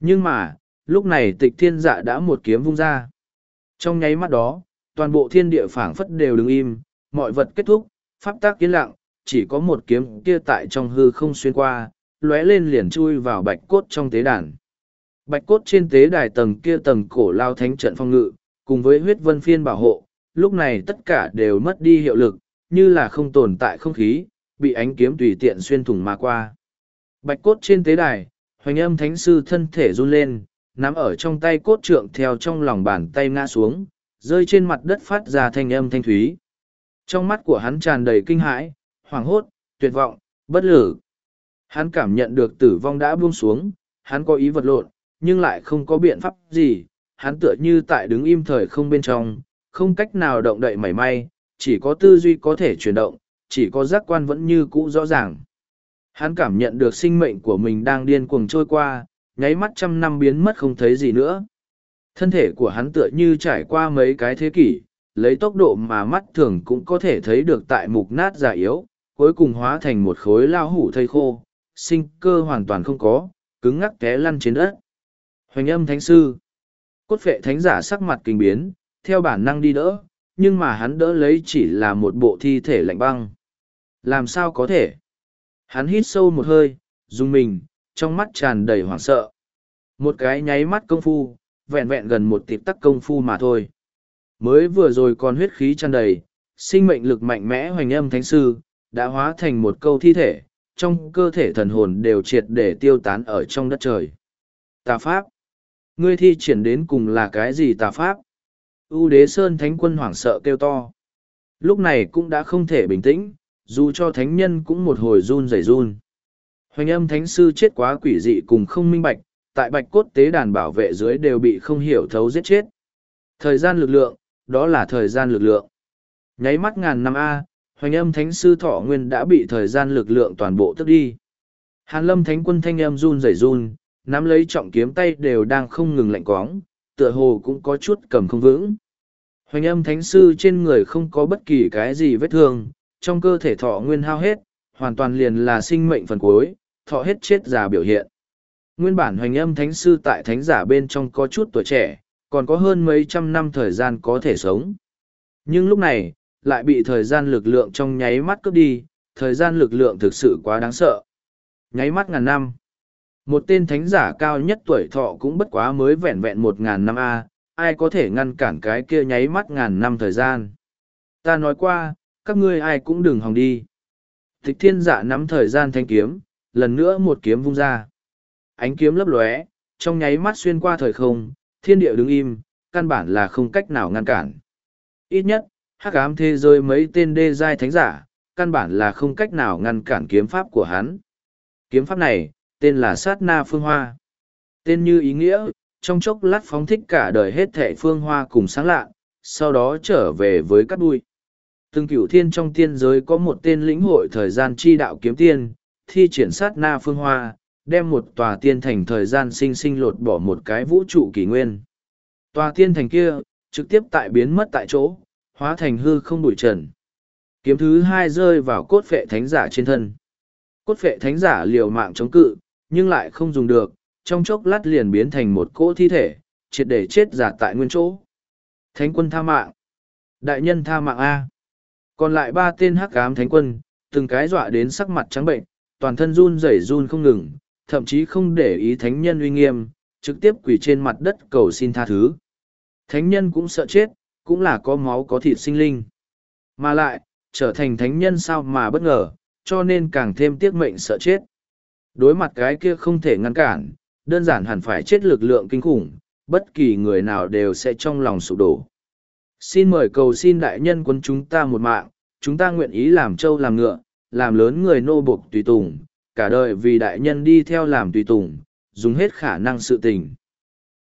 Nhưng mà, lúc này tịch thiên dạ đã một kiếm vung ra. Trong nháy mắt đó, toàn bộ thiên địa phảng phất đều đứng im, mọi vật kết thúc, pháp tác yên lặng, chỉ có một kiếm kia tại trong hư không xuyên qua, lóe lên liền chui vào bạch cốt trong tế đàn. Bạch cốt trên tế đài tầng kia tầng cổ lao thánh trận phong ngự, cùng với huyết vân phiên bảo hộ, lúc này tất cả đều mất đi hiệu lực, như là không tồn tại không khí, bị ánh kiếm tùy tiện xuyên thủng mà qua. Bạch cốt trên tế đài, hoành âm thánh sư thân thể run lên, nắm ở trong tay cốt trượng theo trong lòng bàn tay ngã xuống, rơi trên mặt đất phát ra thanh âm thanh thúy. Trong mắt của hắn tràn đầy kinh hãi, hoảng hốt, tuyệt vọng, bất lử. Hắn cảm nhận được tử vong đã buông xuống, hắn có ý vật lộn, nhưng lại không có biện pháp gì, hắn tựa như tại đứng im thời không bên trong, không cách nào động đậy mảy may, chỉ có tư duy có thể chuyển động, chỉ có giác quan vẫn như cũ rõ ràng. Hắn cảm nhận được sinh mệnh của mình đang điên cuồng trôi qua, nháy mắt trăm năm biến mất không thấy gì nữa. Thân thể của hắn tựa như trải qua mấy cái thế kỷ, lấy tốc độ mà mắt thường cũng có thể thấy được tại mục nát già yếu, cuối cùng hóa thành một khối lao hủ thây khô, sinh cơ hoàn toàn không có, cứng ngắc té lăn trên đất. Hoành âm thánh sư. Cốt phệ thánh giả sắc mặt kinh biến, theo bản năng đi đỡ, nhưng mà hắn đỡ lấy chỉ là một bộ thi thể lạnh băng. Làm sao có thể? Hắn hít sâu một hơi, dùng mình, trong mắt tràn đầy hoảng sợ. Một cái nháy mắt công phu, vẹn vẹn gần một tịp tắc công phu mà thôi. Mới vừa rồi còn huyết khí tràn đầy, sinh mệnh lực mạnh mẽ hoành âm thánh sư, đã hóa thành một câu thi thể, trong cơ thể thần hồn đều triệt để tiêu tán ở trong đất trời. Tà Pháp Ngươi thi triển đến cùng là cái gì tà Pháp? U đế sơn thánh quân hoảng sợ kêu to. Lúc này cũng đã không thể bình tĩnh, dù cho thánh nhân cũng một hồi run rẩy run. Hoành âm thánh sư chết quá quỷ dị cùng không minh bạch, tại bạch cốt tế đàn bảo vệ dưới đều bị không hiểu thấu giết chết. Thời gian lực lượng, đó là thời gian lực lượng. Nháy mắt ngàn năm A, hoành âm thánh sư thọ nguyên đã bị thời gian lực lượng toàn bộ tức đi. Hàn lâm thánh quân thanh âm run rẩy run, nắm lấy trọng kiếm tay đều đang không ngừng lạnh quóng, tựa hồ cũng có chút cầm không vững. Hoành âm thánh sư trên người không có bất kỳ cái gì vết thương, trong cơ thể thọ nguyên hao hết, hoàn toàn liền là sinh mệnh phần cuối, thọ hết chết già biểu hiện. Nguyên bản hoành âm thánh sư tại thánh giả bên trong có chút tuổi trẻ, còn có hơn mấy trăm năm thời gian có thể sống. Nhưng lúc này, lại bị thời gian lực lượng trong nháy mắt cướp đi, thời gian lực lượng thực sự quá đáng sợ. Nháy mắt ngàn năm. Một tên thánh giả cao nhất tuổi thọ cũng bất quá mới vẹn vẹn một ngàn năm A, ai có thể ngăn cản cái kia nháy mắt ngàn năm thời gian. Ta nói qua, các ngươi ai cũng đừng hòng đi. Tịch thiên giả nắm thời gian thanh kiếm, lần nữa một kiếm vung ra. Ánh kiếm lấp lóe, trong nháy mắt xuyên qua thời không, thiên địa đứng im, căn bản là không cách nào ngăn cản. Ít nhất, hắc ám thế giới mấy tên đê giai thánh giả, căn bản là không cách nào ngăn cản kiếm pháp của hắn. Kiếm pháp này, tên là sát na phương hoa. Tên như ý nghĩa, trong chốc lát phóng thích cả đời hết thệ phương hoa cùng sáng lạ, sau đó trở về với cát bụi. Từng cửu thiên trong tiên giới có một tên lĩnh hội thời gian chi đạo kiếm tiên, thi triển sát na phương hoa, đem một tòa tiên thành thời gian sinh sinh lột bỏ một cái vũ trụ kỷ nguyên. Tòa tiên thành kia, trực tiếp tại biến mất tại chỗ, hóa thành hư không bụi trần. Kiếm thứ hai rơi vào cốt phệ thánh giả trên thân. Cốt phệ thánh giả liều mạng chống cự, nhưng lại không dùng được, trong chốc lát liền biến thành một cỗ thi thể, triệt để chết giả tại nguyên chỗ. Thánh quân tha mạng. Đại nhân tha mạng A. Còn lại ba tên hắc ám thánh quân, từng cái dọa đến sắc mặt trắng bệnh, toàn thân run rẩy run không ngừng, thậm chí không để ý thánh nhân uy nghiêm, trực tiếp quỳ trên mặt đất cầu xin tha thứ. Thánh nhân cũng sợ chết, cũng là có máu có thịt sinh linh. Mà lại, trở thành thánh nhân sao mà bất ngờ, cho nên càng thêm tiếc mệnh sợ chết. Đối mặt cái kia không thể ngăn cản, đơn giản hẳn phải chết lực lượng kinh khủng, bất kỳ người nào đều sẽ trong lòng sụp đổ. Xin mời cầu xin đại nhân quân chúng ta một mạng, chúng ta nguyện ý làm trâu làm ngựa, làm lớn người nô buộc tùy tùng, cả đời vì đại nhân đi theo làm tùy tùng, dùng hết khả năng sự tình.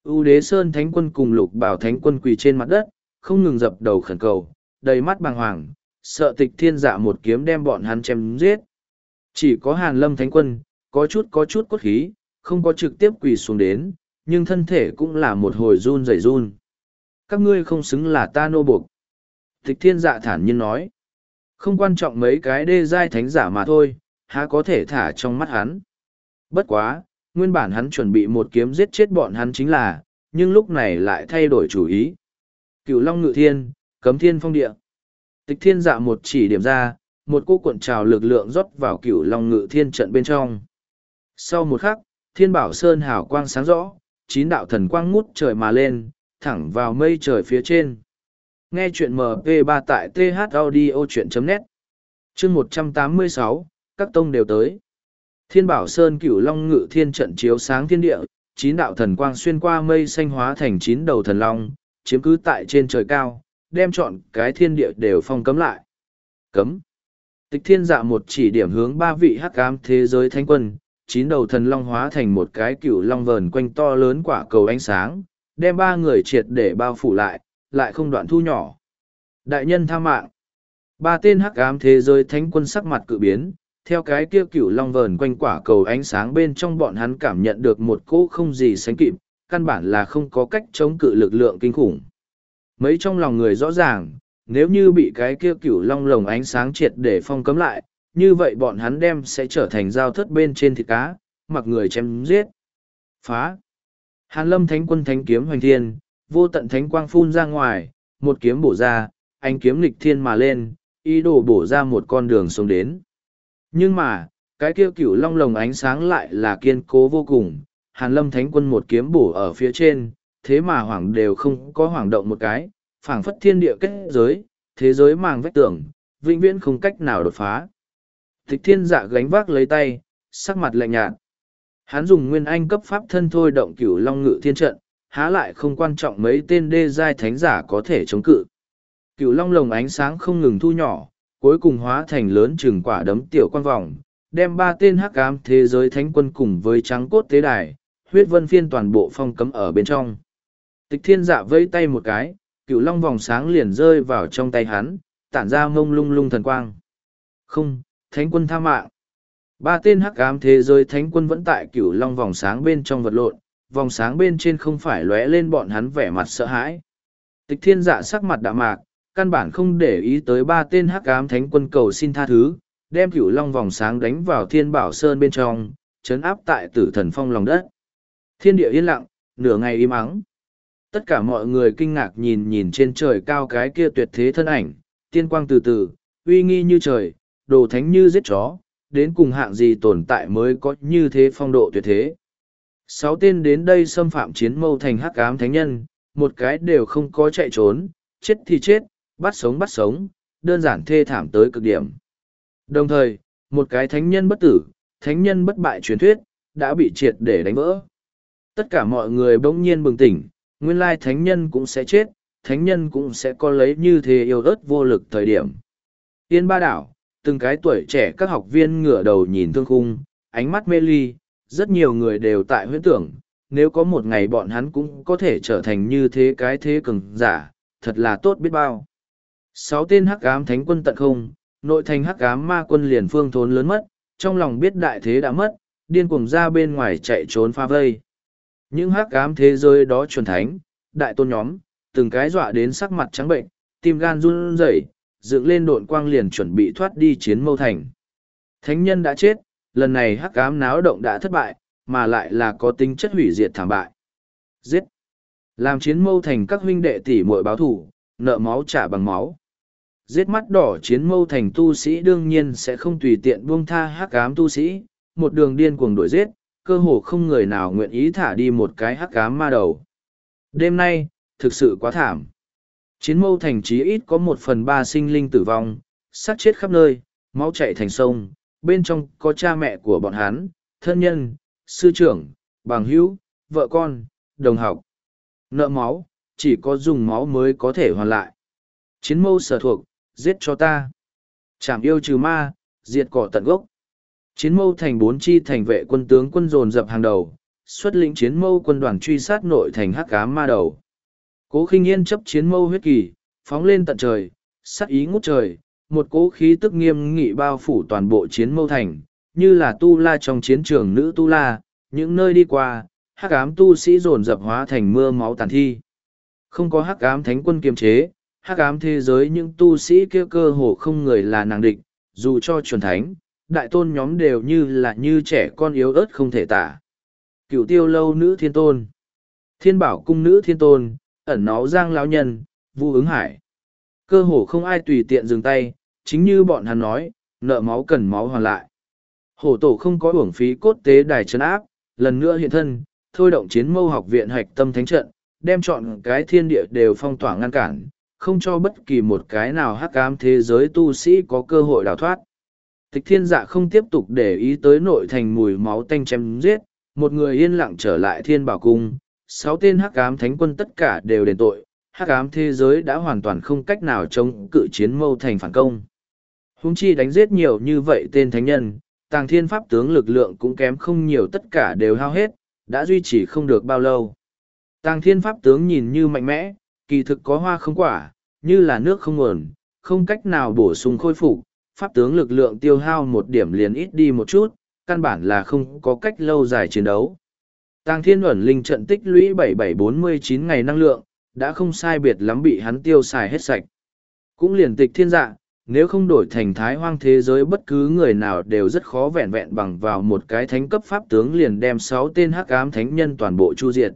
U đế sơn thánh quân cùng lục bảo thánh quân quỳ trên mặt đất, không ngừng dập đầu khẩn cầu, đầy mắt bàng hoàng, sợ tịch thiên dạ một kiếm đem bọn hắn chém giết. Chỉ có hàn lâm thánh quân, có chút có chút cốt khí, không có trực tiếp quỳ xuống đến, nhưng thân thể cũng là một hồi run rẩy run các ngươi không xứng là ta nô buộc. Tịch thiên dạ thản nhiên nói. Không quan trọng mấy cái đê giai thánh giả mà thôi, há có thể thả trong mắt hắn. Bất quá, nguyên bản hắn chuẩn bị một kiếm giết chết bọn hắn chính là, nhưng lúc này lại thay đổi chủ ý. Cửu Long Ngự Thiên, Cấm Thiên Phong Địa. Tịch Thiên dạ một chỉ điểm ra, một cô cuộn trào lực lượng rót vào Cửu Long Ngự Thiên trận bên trong. Sau một khắc, Thiên Bảo Sơn hào quang sáng rõ, chín đạo thần quang ngút trời mà lên, thẳng vào mây trời phía trên. Nghe chuyện MP3 tại thaudio.net Chương 186, các tông đều tới. Thiên Bảo Sơn Cửu Long Ngự Thiên trận chiếu sáng thiên địa, chín đạo thần quang xuyên qua mây xanh hóa thành chín đầu thần long, chiếm cứ tại trên trời cao, đem chọn cái thiên địa đều phong cấm lại. Cấm. Tịch thiên dạ một chỉ điểm hướng ba vị hắc ám thế giới thánh quân, chín đầu thần long hóa thành một cái cựu long vờn quanh to lớn quả cầu ánh sáng, đem ba người triệt để bao phủ lại, lại không đoạn thu nhỏ. Đại nhân tha mạng. Ba tên hắc ám thế giới thánh quân sắc mặt cự biến, theo cái kia cựu long vờn quanh quả cầu ánh sáng bên trong bọn hắn cảm nhận được một cỗ không gì sánh kịp, căn bản là không có cách chống cự lực lượng kinh khủng. Mấy trong lòng người rõ ràng, nếu như bị cái kia cựu long lồng ánh sáng triệt để phong cấm lại, như vậy bọn hắn đem sẽ trở thành dao thất bên trên thịt cá, mặc người chém giết. Phá! Hàn lâm thánh quân thánh kiếm hoành thiên, vô tận thánh quang phun ra ngoài, một kiếm bổ ra, anh kiếm lịch thiên mà lên, ý đồ bổ ra một con đường sống đến. Nhưng mà, cái kia cửu long lồng ánh sáng lại là kiên cố vô cùng, hàn lâm thánh quân một kiếm bổ ở phía trên, thế mà hoảng đều không có hoảng động một cái, phảng phất thiên địa kết giới, thế giới màng vách tưởng vĩnh viễn không cách nào đột phá. Tịch thiên dạ gánh vác lấy tay, sắc mặt lạnh nhạt. Hắn dùng nguyên anh cấp pháp thân thôi động cửu long ngự thiên trận, há lại không quan trọng mấy tên đê giai thánh giả có thể chống cự. Cửu long lồng ánh sáng không ngừng thu nhỏ, cuối cùng hóa thành lớn chừng quả đấm tiểu quan vòng, đem ba tên hắc ám thế giới thánh quân cùng với trắng cốt tế đài, huyết vân phiên toàn bộ phong cấm ở bên trong. Tịch thiên dạ vây tay một cái, cửu long vòng sáng liền rơi vào trong tay hắn, tản ra mông lung lung thần quang. Không, thánh quân tha mạng. Ba tên hắc ám thế giới thánh quân vẫn tại cửu long vòng sáng bên trong vật lộn, vòng sáng bên trên không phải lóe lên bọn hắn vẻ mặt sợ hãi. Tịch thiên dạ sắc mặt đạm mạc, căn bản không để ý tới ba tên hắc ám thánh quân cầu xin tha thứ, đem cửu long vòng sáng đánh vào thiên bảo sơn bên trong, chấn áp tại tử thần phong lòng đất. Thiên địa yên lặng, nửa ngày im ắng. Tất cả mọi người kinh ngạc nhìn nhìn trên trời cao cái kia tuyệt thế thân ảnh, tiên quang từ từ, uy nghi như trời, đồ thánh như giết chó, đến cùng hạng gì tồn tại mới có như thế phong độ tuyệt thế. Sáu tên đến đây xâm phạm chiến mâu thành hắc ám thánh nhân, một cái đều không có chạy trốn, chết thì chết, bắt sống bắt sống, đơn giản thê thảm tới cực điểm. Đồng thời, một cái thánh nhân bất tử, thánh nhân bất bại truyền thuyết, đã bị triệt để đánh vỡ. Tất cả mọi người bỗng nhiên bừng tỉnh, nguyên lai thánh nhân cũng sẽ chết, thánh nhân cũng sẽ có lấy như thế yêu ớt vô lực thời điểm. Yên ba đảo, từng cái tuổi trẻ các học viên ngửa đầu nhìn thương khung, ánh mắt mê ly, rất nhiều người đều tại huyễn tưởng, nếu có một ngày bọn hắn cũng có thể trở thành như thế cái thế cường giả, thật là tốt biết bao. Sáu tên hắc ám thánh quân tận không, nội thành hắc ám ma quân liền phương thốn lớn mất, trong lòng biết đại thế đã mất, điên cuồng ra bên ngoài chạy trốn pha vây. Những hắc ám thế giới đó chuẩn thánh, đại tôn nhóm, từng cái dọa đến sắc mặt trắng bệnh, tim gan run rẩy, dựng lên độn quang liền chuẩn bị thoát đi chiến mâu thành. Thánh nhân đã chết, lần này hắc ám náo động đã thất bại, mà lại là có tính chất hủy diệt thảm bại. Giết! Làm chiến mâu thành các huynh đệ tỷ muội báo thủ, nợ máu trả bằng máu giết mắt đỏ chiến mâu thành tu sĩ đương nhiên sẽ không tùy tiện buông tha hắc ám tu sĩ, một đường điên cuồng đuổi giết, cơ hồ không người nào nguyện ý thả đi một cái hắc ám ma đầu. Đêm nay, thực sự quá thảm. Chiến mâu thành chí ít có một phần ba sinh linh tử vong, sát chết khắp nơi, máu chạy thành sông, bên trong có cha mẹ của bọn hắn, thân nhân, sư trưởng, bằng hữu, vợ con, đồng học. Nợ máu, chỉ có dùng máu mới có thể hoàn lại. Chiến mâu sở thuộc, giết cho ta. Chảm yêu trừ ma, diệt cỏ tận gốc. Chiến mâu thành bốn chi thành vệ quân tướng quân dồn dập hàng đầu, xuất lĩnh chiến mâu quân đoàn truy sát nội thành hắc cá ma đầu. Cố khinh yên chấp chiến mâu huyết kỳ, phóng lên tận trời, sát ý ngút trời, một cố khí tức nghiêm nghị bao phủ toàn bộ chiến mâu thành, như là tu la trong chiến trường nữ tu la, những nơi đi qua, hắc ám tu sĩ dồn dập hóa thành mưa máu tàn thi. Không có hắc ám thánh quân kiềm chế, hắc ám thế giới những tu sĩ kia cơ hồ không người là nàng địch, dù cho chuẩn thánh, đại tôn nhóm đều như là như trẻ con yếu ớt không thể tả. Cựu tiêu lâu nữ thiên tôn, thiên bảo cung nữ thiên tôn, ẩn náu giang lão nhân, vu ứng hải. Cơ hồ không ai tùy tiện dừng tay, chính như bọn hắn nói, nợ máu cần máu hoàn lại. Hổ tổ không có uổng phí cốt tế đài chân áp, lần nữa hiện thân, thôi động chiến mâu học viện hạch tâm thánh trận, đem chọn cái thiên địa đều phong tỏa ngăn cản, không cho bất kỳ một cái nào hắc ám thế giới tu sĩ có cơ hội đào thoát. Tịch thiên dạ không tiếp tục để ý tới nội thành mùi máu tanh chém giết, một người yên lặng trở lại thiên bảo cung, sáu tên hắc ám thánh quân tất cả đều đền tội, hắc ám thế giới đã hoàn toàn không cách nào chống cự chiến mâu thành phản công. Húng chi đánh giết nhiều như vậy tên thánh nhân, tàng thiên pháp tướng lực lượng cũng kém không nhiều tất cả đều hao hết, đã duy trì không được bao lâu. Tàng thiên pháp tướng nhìn như mạnh mẽ, kỳ thực có hoa không quả, như là nước không nguồn, không cách nào bổ sung khôi phục, pháp tướng lực lượng tiêu hao một điểm liền ít đi một chút, căn bản là không có cách lâu dài chiến đấu. Tàng thiên ẩn linh trận tích lũy 7749 ngày năng lượng, đã không sai biệt lắm bị hắn tiêu xài hết sạch. Cũng liền tịch thiên dạ, nếu không đổi thành thái hoang thế giới bất cứ người nào đều rất khó vẹn vẹn bằng vào một cái thánh cấp pháp tướng liền đem sáu tên hắc ám thánh nhân toàn bộ chu diệt.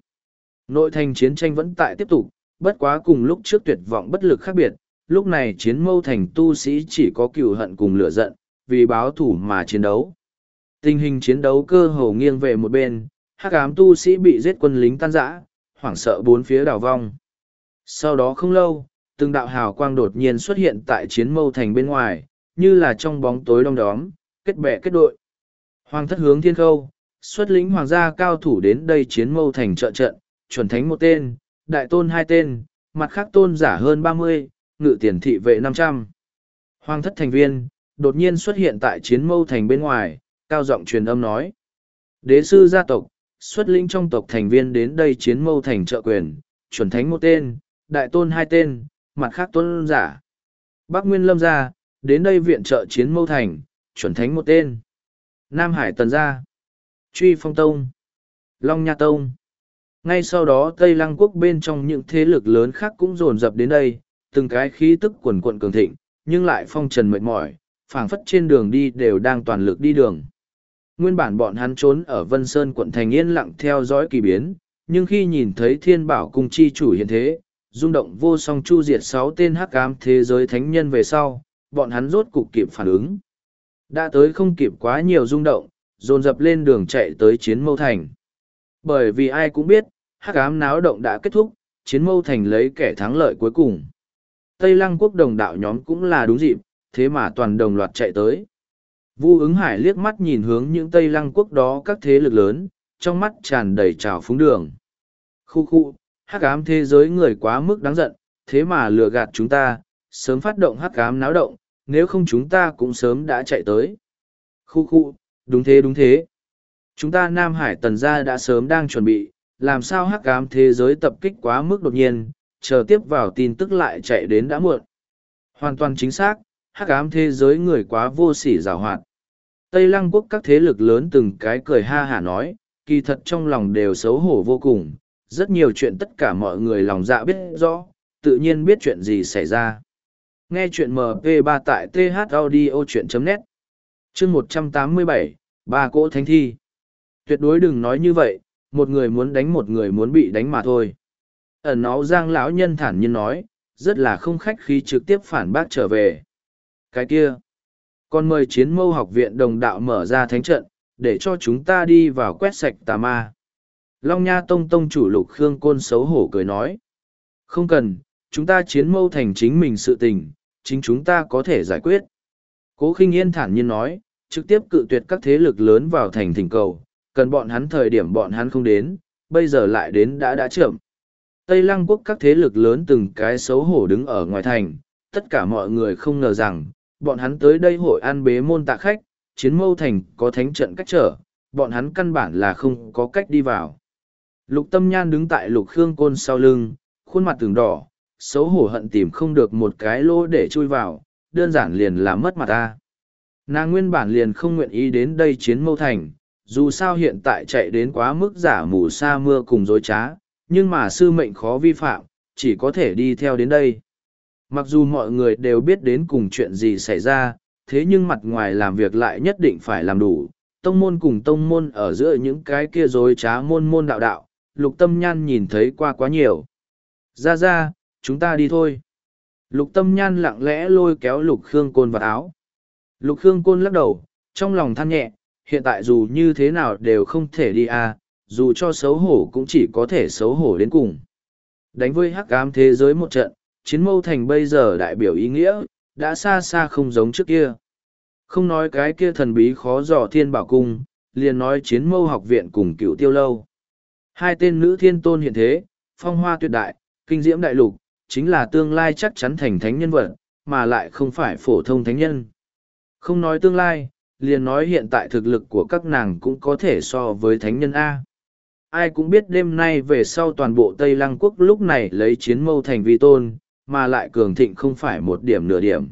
Nội thành chiến tranh vẫn tại tiếp tục, bất quá cùng lúc trước tuyệt vọng bất lực khác biệt, lúc này chiến mâu thành tu sĩ chỉ có cựu hận cùng lửa giận, vì báo thủ mà chiến đấu. Tình hình chiến đấu cơ hồ nghiêng về một bên, hắc ám tu sĩ bị giết quân lính tan rã, hoảng sợ bốn phía đào vong. Sau đó không lâu, từng đạo hào quang đột nhiên xuất hiện tại chiến mâu thành bên ngoài, như là trong bóng tối đông đóm, kết bè kết đội. Hoàng thất hướng thiên khâu, xuất lính hoàng gia cao thủ đến đây chiến mâu thành trợ trận, chuẩn thánh một tên, đại tôn hai tên, mặt khác tôn giả hơn ba mươi, ngự tiền thị vệ năm trăm. Hoàng thất thành viên, đột nhiên xuất hiện tại chiến mâu thành bên ngoài, cao giọng truyền âm nói. Đế sư gia tộc, xuất lĩnh trong tộc thành viên đến đây chiến mâu thành trợ quyền, chuẩn thánh một tên, đại tôn hai tên, mặt khác tôn giả. Bắc Nguyên Lâm gia, đến đây viện trợ chiến mâu thành, chuẩn thánh một tên. Nam Hải Tần gia, Truy Phong Tông, Long Nha Tông. Ngay sau đó Tây Lăng Quốc bên trong những thế lực lớn khác cũng dồn dập đến đây, từng cái khí tức quần quận cường thịnh, nhưng lại phong trần mệt mỏi, phảng phất trên đường đi đều đang toàn lực đi đường. Nguyên bản bọn hắn trốn ở Vân Sơn quận thành yên lặng theo dõi kỳ biến, nhưng khi nhìn thấy thiên bảo cung chi chủ hiện thế, rung động vô song chu diệt sáu tên hắc ám thế giới thánh nhân về sau, bọn hắn rốt cục kịp phản ứng. Đã tới không kịp quá nhiều rung động, dồn dập lên đường chạy tới chiến mâu thành. Bởi vì ai cũng biết, hắc ám náo động đã kết thúc, chiến mâu thành lấy kẻ thắng lợi cuối cùng. Tây lăng quốc đồng đạo nhóm cũng là đúng dịp, thế mà toàn đồng loạt chạy tới. Vu ứng hải liếc mắt nhìn hướng những Tây lăng quốc đó các thế lực lớn, trong mắt tràn đầy trào phúng đường. Khu khu, hắc ám thế giới người quá mức đáng giận, thế mà lừa gạt chúng ta, sớm phát động hắc ám náo động, nếu không chúng ta cũng sớm đã chạy tới. Khu khu, đúng thế đúng thế. Chúng ta Nam Hải tần gia đã sớm đang chuẩn bị, làm sao hắc ám thế giới tập kích quá mức đột nhiên, chờ tiếp vào tin tức lại chạy đến đã muộn. Hoàn toàn chính xác, hắc ám thế giới người quá vô sỉ rào hoạt. Tây Lăng quốc các thế lực lớn từng cái cười ha hả nói, kỳ thật trong lòng đều xấu hổ vô cùng, rất nhiều chuyện tất cả mọi người lòng dạ biết rõ, tự nhiên biết chuyện gì xảy ra. Nghe chuyện MP3 tại thaudio.net chương 187, ba cỗ thánh thi. Tuyệt đối đừng nói như vậy, một người muốn đánh một người muốn bị đánh mà thôi. Ẩn nó giang lão nhân thản nhiên nói, rất là không khách khí trực tiếp phản bác trở về. Cái kia, còn mời chiến mâu học viện đồng đạo mở ra thánh trận, để cho chúng ta đi vào quét sạch tà ma. Long Nha Tông Tông chủ lục Khương Côn xấu hổ cười nói. Không cần, chúng ta chiến mâu thành chính mình sự tình, chính chúng ta có thể giải quyết. Cố khinh yên thản nhiên nói, trực tiếp cự tuyệt các thế lực lớn vào thành thỉnh cầu, cần bọn hắn thời điểm bọn hắn không đến, bây giờ lại đến đã đã chậm. Tây Lăng quốc các thế lực lớn từng cái xấu hổ đứng ở ngoài thành, tất cả mọi người không ngờ rằng, bọn hắn tới đây hội an bế môn tạ khách, chiến mâu thành có thánh trận cách trở, bọn hắn căn bản là không có cách đi vào. Lục tâm nhan đứng tại lục khương côn sau lưng, khuôn mặt từng đỏ, xấu hổ hận tìm không được một cái lỗ để chui vào, đơn giản liền là mất mặt ta. Nàng nguyên bản liền không nguyện ý đến đây chiến mâu thành, dù sao hiện tại chạy đến quá mức giả mù sa mưa cùng dối trá, nhưng mà sư mệnh khó vi phạm, chỉ có thể đi theo đến đây. Mặc dù mọi người đều biết đến cùng chuyện gì xảy ra, thế nhưng mặt ngoài làm việc lại nhất định phải làm đủ. Tông môn cùng tông môn ở giữa những cái kia dối trá môn môn đạo đạo, lục tâm nhan nhìn thấy qua quá nhiều. Ra ra, chúng ta đi thôi. Lục tâm nhan lặng lẽ lôi kéo lục khương côn vào áo. Lục khương côn lắc đầu, trong lòng than nhẹ, hiện tại dù như thế nào đều không thể đi à, dù cho xấu hổ cũng chỉ có thể xấu hổ đến cùng. Đánh với hắc ám thế giới một trận, chiến mâu thành bây giờ đại biểu ý nghĩa, đã xa xa không giống trước kia. Không nói cái kia thần bí khó dò thiên bảo cung, liền nói chiến mâu học viện cùng cựu tiêu lâu. Hai tên nữ thiên tôn hiện thế, phong hoa tuyệt đại, kinh diễm đại lục, chính là tương lai chắc chắn thành thánh nhân vật, mà lại không phải phổ thông thánh nhân. Không nói tương lai, liền nói hiện tại thực lực của các nàng cũng có thể so với thánh nhân A. Ai cũng biết đêm nay về sau toàn bộ Tây Lăng Quốc lúc này lấy chiến mâu thành vi tôn, mà lại cường thịnh không phải một điểm nửa điểm.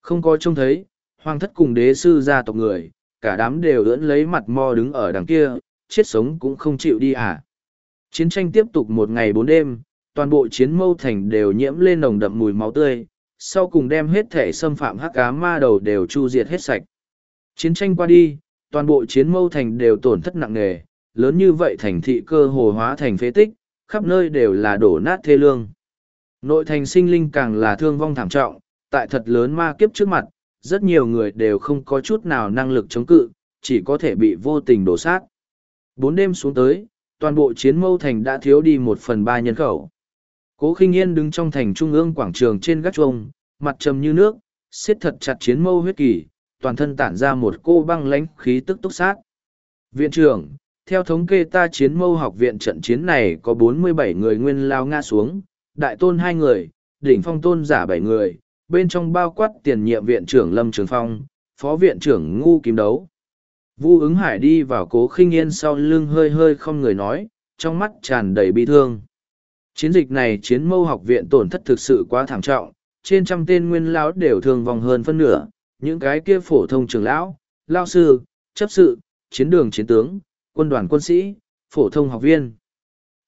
Không có trông thấy, hoàng thất cùng đế sư gia tộc người, cả đám đều ưỡn lấy mặt mo đứng ở đằng kia, chết sống cũng không chịu đi à. Chiến tranh tiếp tục một ngày bốn đêm, toàn bộ chiến mâu thành đều nhiễm lên nồng đậm mùi máu tươi, sau cùng đem hết thể xâm phạm hắc cá ma đầu đều chu diệt hết sạch. Chiến tranh qua đi, toàn bộ chiến mâu thành đều tổn thất nặng nề, lớn như vậy thành thị cơ hồ hóa thành phế tích, khắp nơi đều là đổ nát thê lương. Nội thành sinh linh càng là thương vong thảm trọng, tại thật lớn ma kiếp trước mặt, rất nhiều người đều không có chút nào năng lực chống cự, chỉ có thể bị vô tình đổ sát. Bốn đêm xuống tới, toàn bộ chiến mâu thành đã thiếu đi một phần ba nhân khẩu. Cố khinh yên đứng trong thành trung ương quảng trường trên gác chuông, mặt trầm như nước, siết thật chặt chiến mâu huyết kỳ, toàn thân tản ra một cô băng lãnh khí tức túc sát. Viện trưởng, theo thống kê ta chiến mâu học viện trận chiến này có 47 người nguyên lao ngã xuống, đại tôn hai người, đỉnh phong tôn giả bảy người, bên trong bao quát tiền nhiệm viện trưởng Lâm Trường Phong, phó viện trưởng Ngu Kim Đấu. Vu ứng hải đi vào cố khinh yên sau lưng hơi hơi không người nói, trong mắt tràn đầy bi thương. Chiến dịch này chiến mâu học viện tổn thất thực sự quá thảm trọng, trên trăm tên nguyên lão đều thương vong hơn phân nửa, những cái kia phổ thông trưởng lão, lao sư, chấp sự, chiến đường chiến tướng, quân đoàn quân sĩ, phổ thông học viên.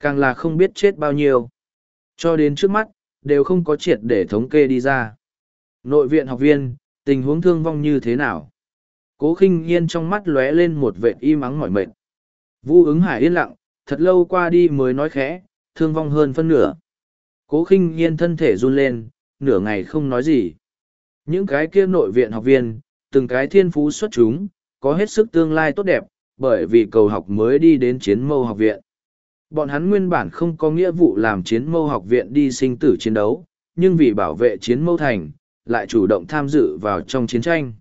Càng là không biết chết bao nhiêu. Cho đến trước mắt, đều không có triệt để thống kê đi ra. Nội viện học viên, tình huống thương vong như thế nào? Cố khinh yên trong mắt lóe lên một vệ im ắng mỏi mệt. Vu ứng hải yên lặng, thật lâu qua đi mới nói khẽ, thương vong hơn phân nửa. Cố khinh yên thân thể run lên, nửa ngày không nói gì. Những cái kia nội viện học viên, từng cái thiên phú xuất chúng, có hết sức tương lai tốt đẹp, bởi vì cầu học mới đi đến chiến mâu học viện. Bọn hắn nguyên bản không có nghĩa vụ làm chiến mâu học viện đi sinh tử chiến đấu, nhưng vì bảo vệ chiến mâu thành, lại chủ động tham dự vào trong chiến tranh.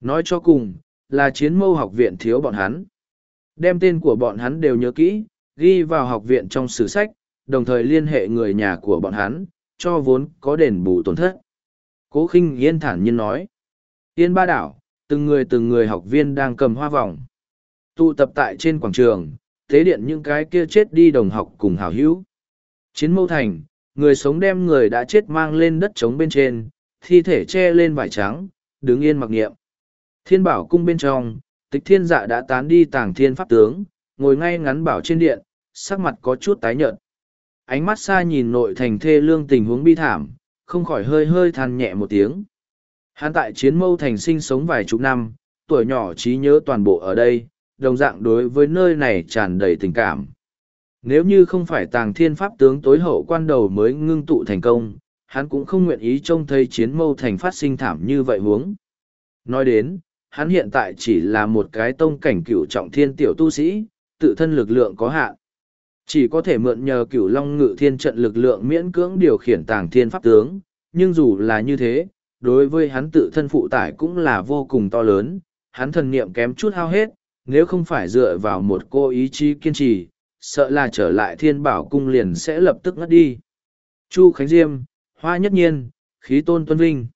Nói cho cùng, là chiến mâu học viện thiếu bọn hắn. Đem tên của bọn hắn đều nhớ kỹ, ghi vào học viện trong sử sách, đồng thời liên hệ người nhà của bọn hắn, cho vốn có đền bù tổn thất. Cố khinh yên thản nhiên nói. Yên ba đảo, từng người từng người học viên đang cầm hoa vòng. Tụ tập tại trên quảng trường, thế điện những cái kia chết đi đồng học cùng hảo hữu. Chiến mâu thành, người sống đem người đã chết mang lên đất trống bên trên, thi thể che lên vải trắng, đứng yên mặc niệm. Thiên bảo cung bên trong, tịch thiên dạ đã tán đi tàng thiên pháp tướng, ngồi ngay ngắn bảo trên điện, sắc mặt có chút tái nhợt. Ánh mắt xa nhìn nội thành thê lương tình huống bi thảm, không khỏi hơi hơi than nhẹ một tiếng. Hắn tại chiến mâu thành sinh sống vài chục năm, tuổi nhỏ trí nhớ toàn bộ ở đây, đồng dạng đối với nơi này tràn đầy tình cảm. Nếu như không phải tàng thiên pháp tướng tối hậu quan đầu mới ngưng tụ thành công, hắn cũng không nguyện ý trông thấy chiến mâu thành phát sinh thảm như vậy huống. Nói đến, hắn hiện tại chỉ là một cái tông cảnh cửu trọng thiên tiểu tu sĩ, tự thân lực lượng có hạn. Chỉ có thể mượn nhờ cửu long ngự thiên trận lực lượng miễn cưỡng điều khiển tàng thiên pháp tướng, nhưng dù là như thế, đối với hắn tự thân phụ tải cũng là vô cùng to lớn, hắn thần niệm kém chút hao hết, nếu không phải dựa vào một cô ý chí kiên trì, sợ là trở lại thiên bảo cung liền sẽ lập tức ngất đi. Chu Khánh Diêm, Hoa Nhất Nhiên, Khí Tôn Tuân Vinh.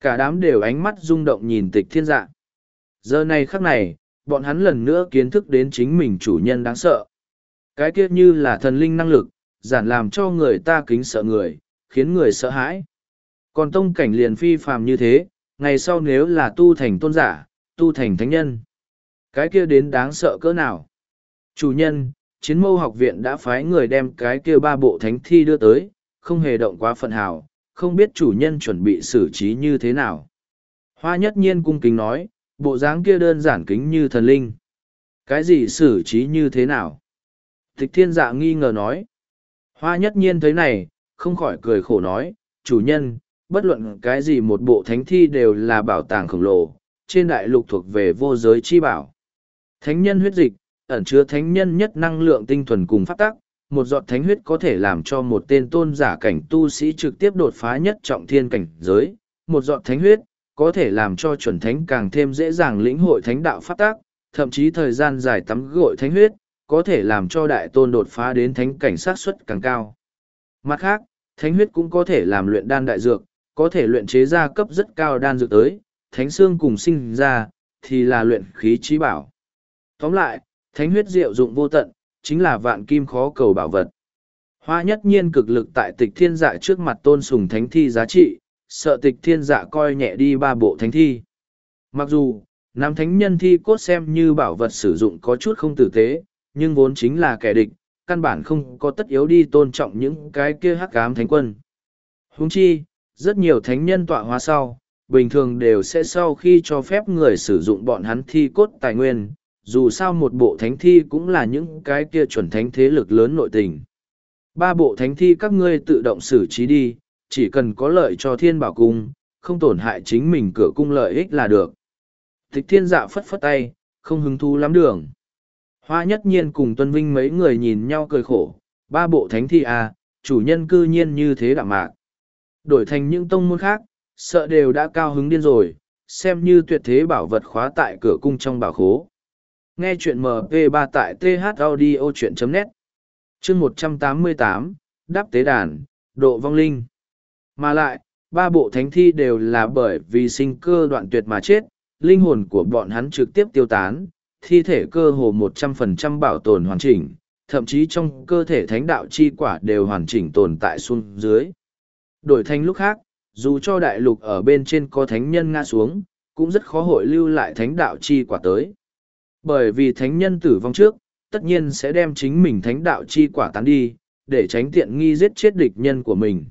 Cả đám đều ánh mắt rung động nhìn tịch thiên dạ. Giờ này khắc này, bọn hắn lần nữa kiến thức đến chính mình chủ nhân đáng sợ. Cái kia như là thần linh năng lực, giản làm cho người ta kính sợ người, khiến người sợ hãi. Còn tông cảnh liền phi phàm như thế, ngày sau nếu là tu thành tôn giả, tu thành thánh nhân. Cái kia đến đáng sợ cỡ nào? Chủ nhân, chiến mâu học viện đã phái người đem cái kia ba bộ thánh thi đưa tới, không hề động quá phận hào, không biết chủ nhân chuẩn bị xử trí như thế nào. Hoa nhất nhiên cung kính nói, bộ dáng kia đơn giản kính như thần linh. Cái gì xử trí như thế nào? Tịch thiên dạ nghi ngờ nói. Hoa nhất nhiên thấy này, không khỏi cười khổ nói, chủ nhân, bất luận cái gì một bộ thánh thi đều là bảo tàng khổng lồ, trên đại lục thuộc về vô giới chi bảo. Thánh nhân huyết dịch, ẩn chứa thánh nhân nhất năng lượng tinh thuần cùng phát tắc, một giọt thánh huyết có thể làm cho một tên tôn giả cảnh tu sĩ trực tiếp đột phá nhất trọng thiên cảnh giới, một giọt thánh huyết có thể làm cho chuẩn thánh càng thêm dễ dàng lĩnh hội thánh đạo phát tác, thậm chí thời gian dài tắm gội thánh huyết, có thể làm cho đại tôn đột phá đến thánh cảnh sát suất càng cao. Mặt khác, thánh huyết cũng có thể làm luyện đan đại dược, có thể luyện chế ra cấp rất cao đan dược tới, thánh xương cùng sinh ra, thì là luyện khí trí bảo. Tóm lại, thánh huyết diệu dụng vô tận, chính là vạn kim khó cầu bảo vật. Hoa nhất nhiên cực lực tại tịch thiên dạ trước mặt tôn sùng thánh thi giá trị, sợ tịch thiên dạ coi nhẹ đi ba bộ thánh thi. Mặc dù, nam thánh nhân thi cốt xem như bảo vật sử dụng có chút không tử tế, nhưng vốn chính là kẻ địch, căn bản không có tất yếu đi tôn trọng những cái kia hắc ám thánh quân. Huống chi, rất nhiều thánh nhân tọa hóa sau, bình thường đều sẽ sau khi cho phép người sử dụng bọn hắn thi cốt tài nguyên, dù sao một bộ thánh thi cũng là những cái kia chuẩn thánh thế lực lớn nội tình. Ba bộ thánh thi các ngươi tự động xử trí đi, chỉ cần có lợi cho thiên bảo cung, không tổn hại chính mình cửa cung lợi ích là được. Tịch thiên dạ phất phất tay, không hứng thú lắm đường. Hoa nhất nhiên cùng tuân vinh mấy người nhìn nhau cười khổ, ba bộ thánh thi à, chủ nhân cư nhiên như thế đạm mạc. Đổi thành những tông môn khác, sợ đều đã cao hứng điên rồi, xem như tuyệt thế bảo vật khóa tại cửa cung trong bảo khố. Nghe chuyện MP3 tại thaudio.net Chương 188, Đáp Tế Đàn, Độ Vong Linh Mà lại, ba bộ thánh thi đều là bởi vì sinh cơ đoạn tuyệt mà chết, linh hồn của bọn hắn trực tiếp tiêu tán, thi thể cơ hồ một trăm phần trăm bảo tồn hoàn chỉnh, thậm chí trong cơ thể thánh đạo chi quả đều hoàn chỉnh tồn tại xuống dưới. Đổi thành lúc khác, dù cho đại lục ở bên trên có thánh nhân ngã xuống, cũng rất khó hội lưu lại thánh đạo chi quả tới. Bởi vì thánh nhân tử vong trước, tất nhiên sẽ đem chính mình thánh đạo chi quả tán đi, để tránh tiện nghi giết chết địch nhân của mình.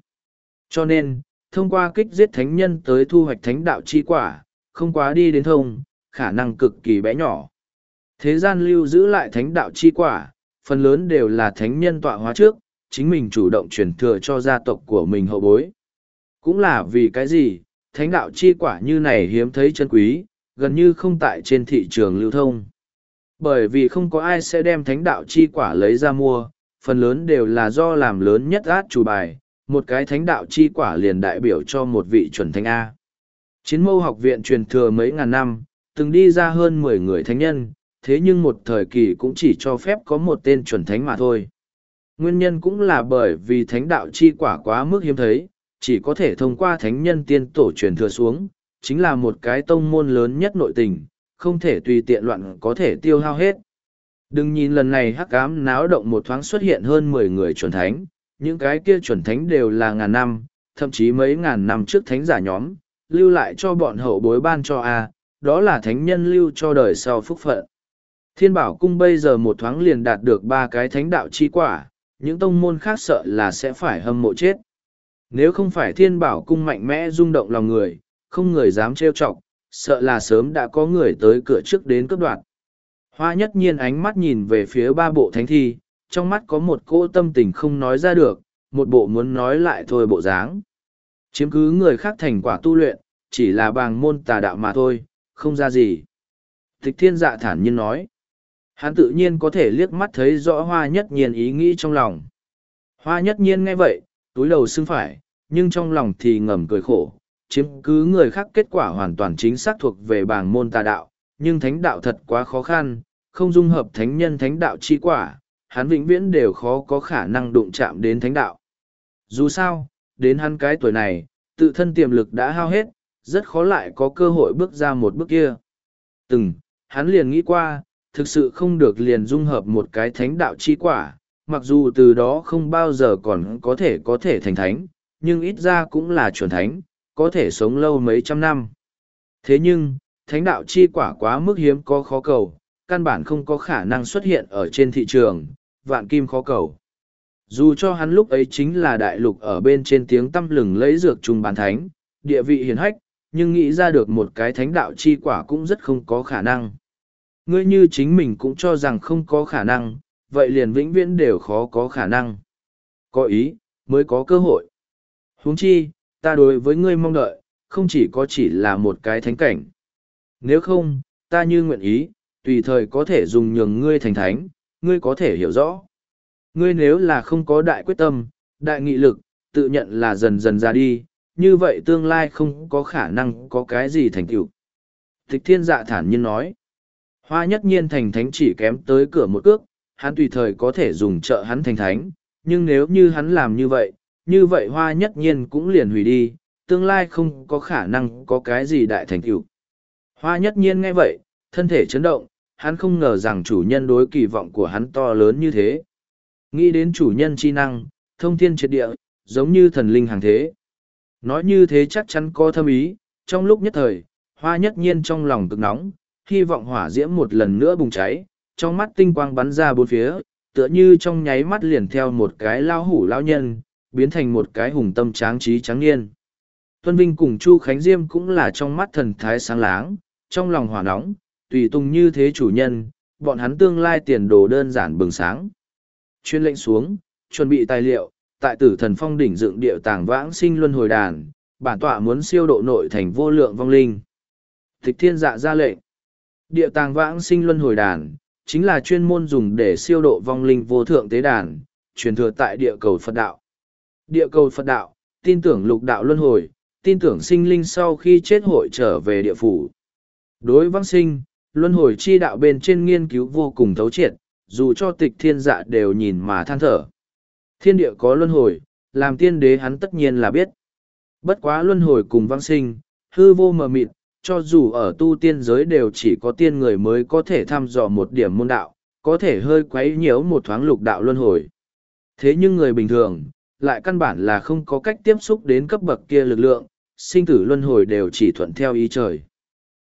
Cho nên, thông qua kích giết thánh nhân tới thu hoạch thánh đạo chi quả, không quá đi đến thông, khả năng cực kỳ bé nhỏ. Thế gian lưu giữ lại thánh đạo chi quả, phần lớn đều là thánh nhân tọa hóa trước, chính mình chủ động truyền thừa cho gia tộc của mình hậu bối. Cũng là vì cái gì, thánh đạo chi quả như này hiếm thấy chân quý, gần như không tại trên thị trường lưu thông. Bởi vì không có ai sẽ đem thánh đạo chi quả lấy ra mua, phần lớn đều là do làm lớn nhất át chủ bài, một cái thánh đạo chi quả liền đại biểu cho một vị chuẩn thánh A. Chiến mâu học viện truyền thừa mấy ngàn năm, từng đi ra hơn mười người thánh nhân, thế nhưng một thời kỳ cũng chỉ cho phép có một tên chuẩn thánh mà thôi. Nguyên nhân cũng là bởi vì thánh đạo chi quả quá mức hiếm thấy, chỉ có thể thông qua thánh nhân tiên tổ truyền thừa xuống, chính là một cái tông môn lớn nhất nội tình, không thể tùy tiện loạn có thể tiêu hao hết. Đừng nhìn lần này hắc ám náo động một thoáng xuất hiện hơn mười người chuẩn thánh, những cái kia chuẩn thánh đều là ngàn năm, thậm chí mấy ngàn năm trước thánh giả nhóm, lưu lại cho bọn hậu bối ban cho A, đó là thánh nhân lưu cho đời sau phúc phận. Thiên bảo cung bây giờ một thoáng liền đạt được ba cái thánh đạo chi quả, những tông môn khác sợ là sẽ phải hâm mộ chết. Nếu không phải thiên bảo cung mạnh mẽ rung động lòng người, không người dám trêu chọc, sợ là sớm đã có người tới cửa trước đến cướp đoạn. Hoa nhất nhiên ánh mắt nhìn về phía ba bộ thánh thi, trong mắt có một cỗ tâm tình không nói ra được, một bộ muốn nói lại thôi bộ dáng. Chiếm cứ người khác thành quả tu luyện, chỉ là bàng môn tà đạo mà thôi, không ra gì. Tịch thiên dạ thản nhiên nói. Hắn tự nhiên có thể liếc mắt thấy rõ hoa nhất nhiên ý nghĩ trong lòng. Hoa nhất nhiên nghe vậy, túi đầu xưng phải, nhưng trong lòng thì ngầm cười khổ, chiếm cứ người khác kết quả hoàn toàn chính xác thuộc về bảng môn tà đạo, nhưng thánh đạo thật quá khó khăn, không dung hợp thánh nhân thánh đạo chi quả, hắn vĩnh viễn đều khó có khả năng đụng chạm đến thánh đạo. Dù sao, đến hắn cái tuổi này, tự thân tiềm lực đã hao hết, rất khó lại có cơ hội bước ra một bước kia. Từng, hắn liền nghĩ qua, thực sự không được liền dung hợp một cái thánh đạo chi quả, mặc dù từ đó không bao giờ còn có thể có thể thành thánh, nhưng ít ra cũng là chuẩn thánh, có thể sống lâu mấy trăm năm. Thế nhưng, thánh đạo chi quả quá mức hiếm có khó cầu, căn bản không có khả năng xuất hiện ở trên thị trường, vạn kim khó cầu. Dù cho hắn lúc ấy chính là đại lục ở bên trên tiếng tăm lừng lấy dược trùng bán thánh, địa vị hiền hách, nhưng nghĩ ra được một cái thánh đạo chi quả cũng rất không có khả năng. Ngươi như chính mình cũng cho rằng không có khả năng, vậy liền vĩnh viễn đều khó có khả năng. Có ý, mới có cơ hội. huống chi, ta đối với ngươi mong đợi, không chỉ có chỉ là một cái thánh cảnh. Nếu không, ta như nguyện ý, tùy thời có thể dùng nhường ngươi thành thánh, ngươi có thể hiểu rõ. Ngươi nếu là không có đại quyết tâm, đại nghị lực, tự nhận là dần dần ra đi, như vậy tương lai không có khả năng có cái gì thành tựu. Thích thiên dạ thản nhiên nói, hoa nhất nhiên thành thánh chỉ kém tới cửa một cước, hắn tùy thời có thể dùng trợ hắn thành thánh, nhưng nếu như hắn làm như vậy, như vậy hoa nhất nhiên cũng liền hủy đi, tương lai không có khả năng có cái gì đại thành tựu. Hoa nhất nhiên nghe vậy, thân thể chấn động, hắn không ngờ rằng chủ nhân đối kỳ vọng của hắn to lớn như thế. Nghĩ đến chủ nhân chi năng, thông thiên triệt địa, giống như thần linh hàng thế. Nói như thế chắc chắn có thâm ý, trong lúc nhất thời, hoa nhất nhiên trong lòng cực nóng, hy vọng hỏa diễm một lần nữa bùng cháy, trong mắt tinh quang bắn ra bốn phía, tựa như trong nháy mắt liền theo một cái lao hủ lao nhân, biến thành một cái hùng tâm tráng trí tráng niên. Tuân Vinh cùng Chu Khánh Diêm cũng là trong mắt thần thái sáng láng, trong lòng hỏa nóng, tùy tung như thế chủ nhân, bọn hắn tương lai tiền đồ đơn giản bừng sáng. Chuyên lệnh xuống, chuẩn bị tài liệu, tại tử thần phong đỉnh dựng địa tàng vãng sinh luân hồi đàn, bản tọa muốn siêu độ nội thành vô lượng vong linh. Tịch thiên dạ ra lệnh. Địa tàng vãng sinh luân hồi đàn, chính là chuyên môn dùng để siêu độ vong linh vô thượng tế đàn, truyền thừa tại địa cầu Phật đạo. Địa cầu Phật đạo, tin tưởng lục đạo luân hồi, tin tưởng sinh linh sau khi chết hội trở về địa phủ. Đối vãng sinh, luân hồi chi đạo bên trên nghiên cứu vô cùng thấu triệt, dù cho tịch thiên dạ đều nhìn mà than thở. Thiên địa có luân hồi, làm tiên đế hắn tất nhiên là biết. Bất quá luân hồi cùng vãng sinh, hư vô mờ mịt, cho dù ở tu tiên giới đều chỉ có tiên người mới có thể thăm dò một điểm môn đạo, có thể hơi quấy nhiễu một thoáng lục đạo luân hồi. Thế nhưng người bình thường, lại căn bản là không có cách tiếp xúc đến cấp bậc kia lực lượng, sinh tử luân hồi đều chỉ thuận theo ý trời.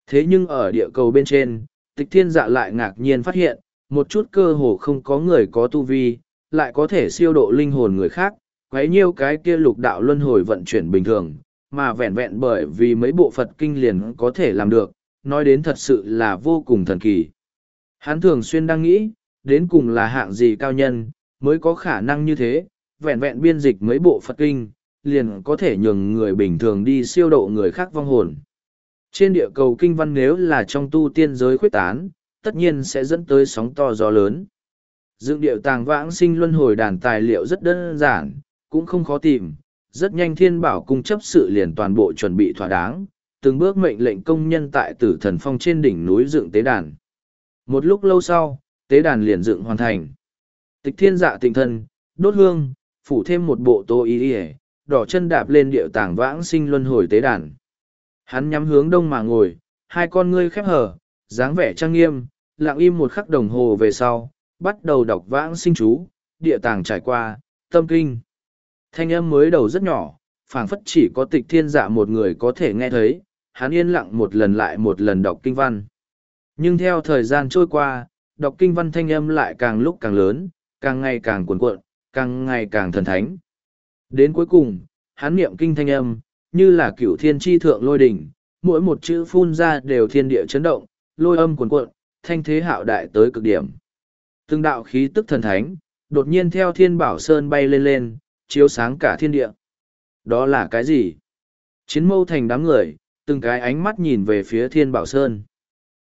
Thế nhưng ở địa cầu bên trên, tịch thiên dạ lại ngạc nhiên phát hiện, một chút cơ hồ không có người có tu vi, lại có thể siêu độ linh hồn người khác, quấy nhiêu cái kia lục đạo luân hồi vận chuyển bình thường, mà vẹn vẹn bởi vì mấy bộ Phật kinh liền có thể làm được, nói đến thật sự là vô cùng thần kỳ. Hắn thường xuyên đang nghĩ, đến cùng là hạng gì cao nhân, mới có khả năng như thế, vẹn vẹn biên dịch mấy bộ Phật kinh, liền có thể nhường người bình thường đi siêu độ người khác vong hồn. Trên địa cầu kinh văn nếu là trong tu tiên giới khuyết tán, tất nhiên sẽ dẫn tới sóng to gió lớn. Dựng điệu tàng vãng sinh luân hồi đàn tài liệu rất đơn giản, cũng không khó tìm, rất nhanh thiên bảo cung chấp sự liền toàn bộ chuẩn bị thỏa đáng, từng bước mệnh lệnh công nhân tại tử thần phong trên đỉnh núi dựng tế đàn. Một lúc lâu sau, tế đàn liền dựng hoàn thành. Tịch thiên dạ tịnh thân, đốt hương, phủ thêm một bộ tô y ỉa đỏ chân đạp lên điệu tàng vãng sinh luân hồi tế đàn. Hắn nhắm hướng đông mà ngồi, hai con ngươi khép hở, dáng vẻ trang nghiêm, lặng im một khắc đồng hồ về sau, bắt đầu đọc vãng sinh chú, địa tàng trải qua, tâm kinh. Thanh âm mới đầu rất nhỏ, phảng phất chỉ có tịch thiên dạ một người có thể nghe thấy, hắn yên lặng một lần lại một lần đọc kinh văn. Nhưng theo thời gian trôi qua, đọc kinh văn thanh âm lại càng lúc càng lớn, càng ngày càng cuồn cuộn, càng ngày càng thần thánh. Đến cuối cùng, hắn niệm kinh thanh âm, như là cửu thiên tri thượng lôi đỉnh, mỗi một chữ phun ra đều thiên địa chấn động, lôi âm cuồn cuộn, thanh thế hạo đại tới cực điểm. Từng đạo khí tức thần thánh, đột nhiên theo thiên bảo sơn bay lên lên, chiếu sáng cả thiên địa. Đó là cái gì? Chiến mâu thành đám người, từng cái ánh mắt nhìn về phía thiên bảo sơn.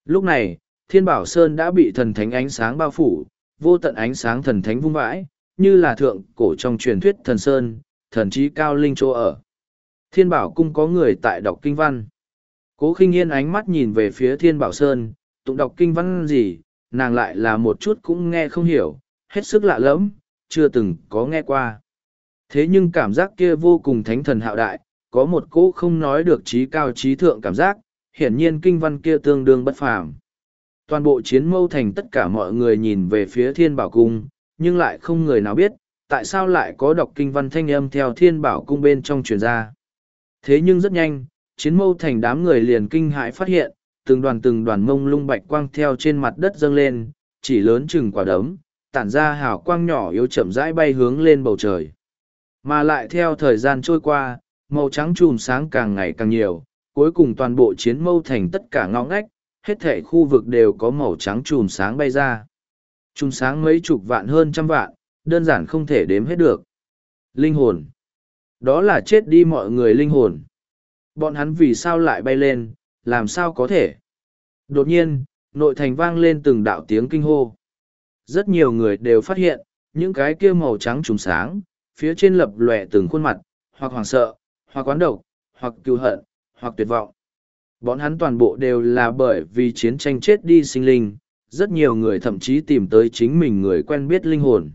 Lúc này, thiên bảo sơn đã bị thần thánh ánh sáng bao phủ, vô tận ánh sáng thần thánh vung vãi, như là thượng cổ trong truyền thuyết thần sơn, thần trí cao linh chỗ ở. Thiên bảo cung có người tại đọc kinh văn. Cố khinh yên ánh mắt nhìn về phía thiên bảo sơn, tụng đọc kinh văn gì, nàng lại là một chút cũng nghe không hiểu, hết sức lạ lẫm, chưa từng có nghe qua. Thế nhưng cảm giác kia vô cùng thánh thần hạo đại, có một cỗ không nói được trí cao trí thượng cảm giác, hiển nhiên kinh văn kia tương đương bất phàm. Toàn bộ chiến mâu thành tất cả mọi người nhìn về phía thiên bảo cung, nhưng lại không người nào biết, tại sao lại có đọc kinh văn thanh âm theo thiên bảo cung bên trong truyền ra. Thế nhưng rất nhanh, chiến mâu thành đám người liền kinh hãi phát hiện, từng đoàn từng đoàn mông lung bạch quang theo trên mặt đất dâng lên, chỉ lớn chừng quả đấm, tản ra hào quang nhỏ yếu chậm rãi bay hướng lên bầu trời. Mà lại theo thời gian trôi qua, màu trắng chùm sáng càng ngày càng nhiều, cuối cùng toàn bộ chiến mâu thành tất cả ngõ ngách, hết thể khu vực đều có màu trắng chùm sáng bay ra. Trung sáng mấy chục vạn hơn trăm vạn, đơn giản không thể đếm hết được. Linh hồn. Đó là chết đi mọi người linh hồn. Bọn hắn vì sao lại bay lên, làm sao có thể. Đột nhiên, nội thành vang lên từng đạo tiếng kinh hô. Rất nhiều người đều phát hiện, những cái kia màu trắng trùng sáng, phía trên lập lòe từng khuôn mặt, hoặc hoảng sợ, hoặc quán độc, hoặc cựu hận, hoặc tuyệt vọng. Bọn hắn toàn bộ đều là bởi vì chiến tranh chết đi sinh linh, rất nhiều người thậm chí tìm tới chính mình người quen biết linh hồn.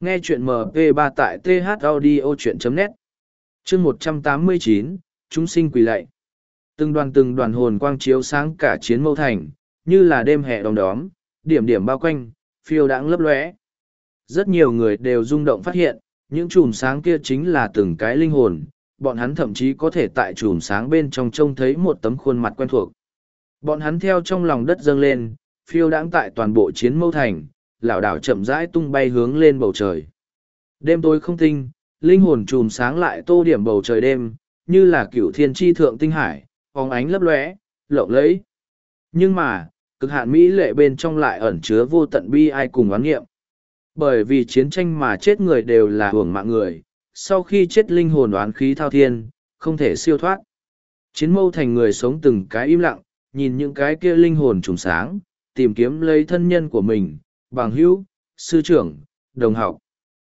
Nghe chuyện MP3 tại thaudio.net Chương 189, Chúng sinh quỳ lạy. Từng đoàn từng đoàn hồn quang chiếu sáng cả chiến mâu thành, như là đêm hè đom đóm, điểm điểm bao quanh, phiêu đãng lấp lóe. Rất nhiều người đều rung động phát hiện, những chùm sáng kia chính là từng cái linh hồn, bọn hắn thậm chí có thể tại chùm sáng bên trong trông thấy một tấm khuôn mặt quen thuộc. Bọn hắn theo trong lòng đất dâng lên, phiêu đãng tại toàn bộ chiến mâu thành, lảo đảo chậm rãi tung bay hướng lên bầu trời. Đêm tối không tinh, linh hồn chùm sáng lại tô điểm bầu trời đêm, như là cựu thiên tri thượng tinh hải, phóng ánh lấp lóe, lộng lẫy. Nhưng mà, cực hạn mỹ lệ bên trong lại ẩn chứa vô tận bi ai cùng oán nghiệm. Bởi vì chiến tranh mà chết người đều là hưởng mạng người, sau khi chết linh hồn oán khí thao thiên, không thể siêu thoát. Chiến mâu thành người sống từng cái im lặng, nhìn những cái kia linh hồn trùng sáng, tìm kiếm lấy thân nhân của mình, bằng hữu, sư trưởng, đồng học.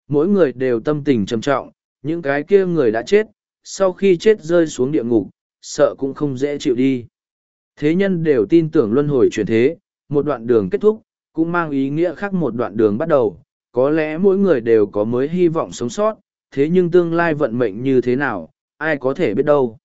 Mỗi người đều tâm tình trầm trọng, những cái kia người đã chết, sau khi chết rơi xuống địa ngục, sợ cũng không dễ chịu đi. Thế nhân đều tin tưởng luân hồi chuyển thế, một đoạn đường kết thúc, cũng mang ý nghĩa khác một đoạn đường bắt đầu. Có lẽ mỗi người đều có mới hy vọng sống sót, thế nhưng tương lai vận mệnh như thế nào, ai có thể biết đâu.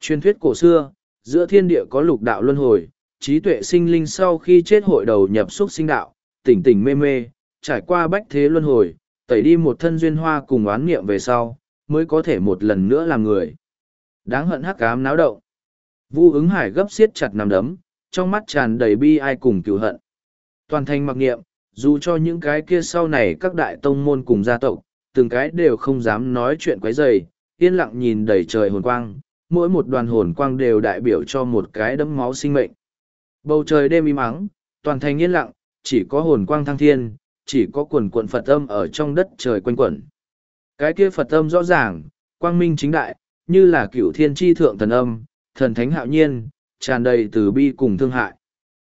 Truyền thuyết cổ xưa, giữa thiên địa có lục đạo luân hồi, trí tuệ sinh linh sau khi chết hội đầu nhập xúc sinh đạo, tỉnh tỉnh mê mê, trải qua bách thế luân hồi, tẩy đi một thân duyên hoa cùng oán niệm về sau, mới có thể một lần nữa làm người. Đáng hận hắc ám náo động. Vu ứng hải gấp siết chặt nằm đấm, trong mắt tràn đầy bi ai cùng cựu hận. Toàn thành mặc niệm, dù cho những cái kia sau này các đại tông môn cùng gia tộc, từng cái đều không dám nói chuyện quấy rầy, yên lặng nhìn đầy trời hồn quang, mỗi một đoàn hồn quang đều đại biểu cho một cái đấm máu sinh mệnh. Bầu trời đêm im ắng, toàn thành yên lặng, chỉ có hồn quang thăng thiên, chỉ có quần quận Phật âm ở trong đất trời quanh quẩn. Cái kia Phật âm rõ ràng, quang minh chính đại, như là cựu thiên tri thượng thần âm, thần thánh hạo nhiên, tràn đầy từ bi cùng thương hại.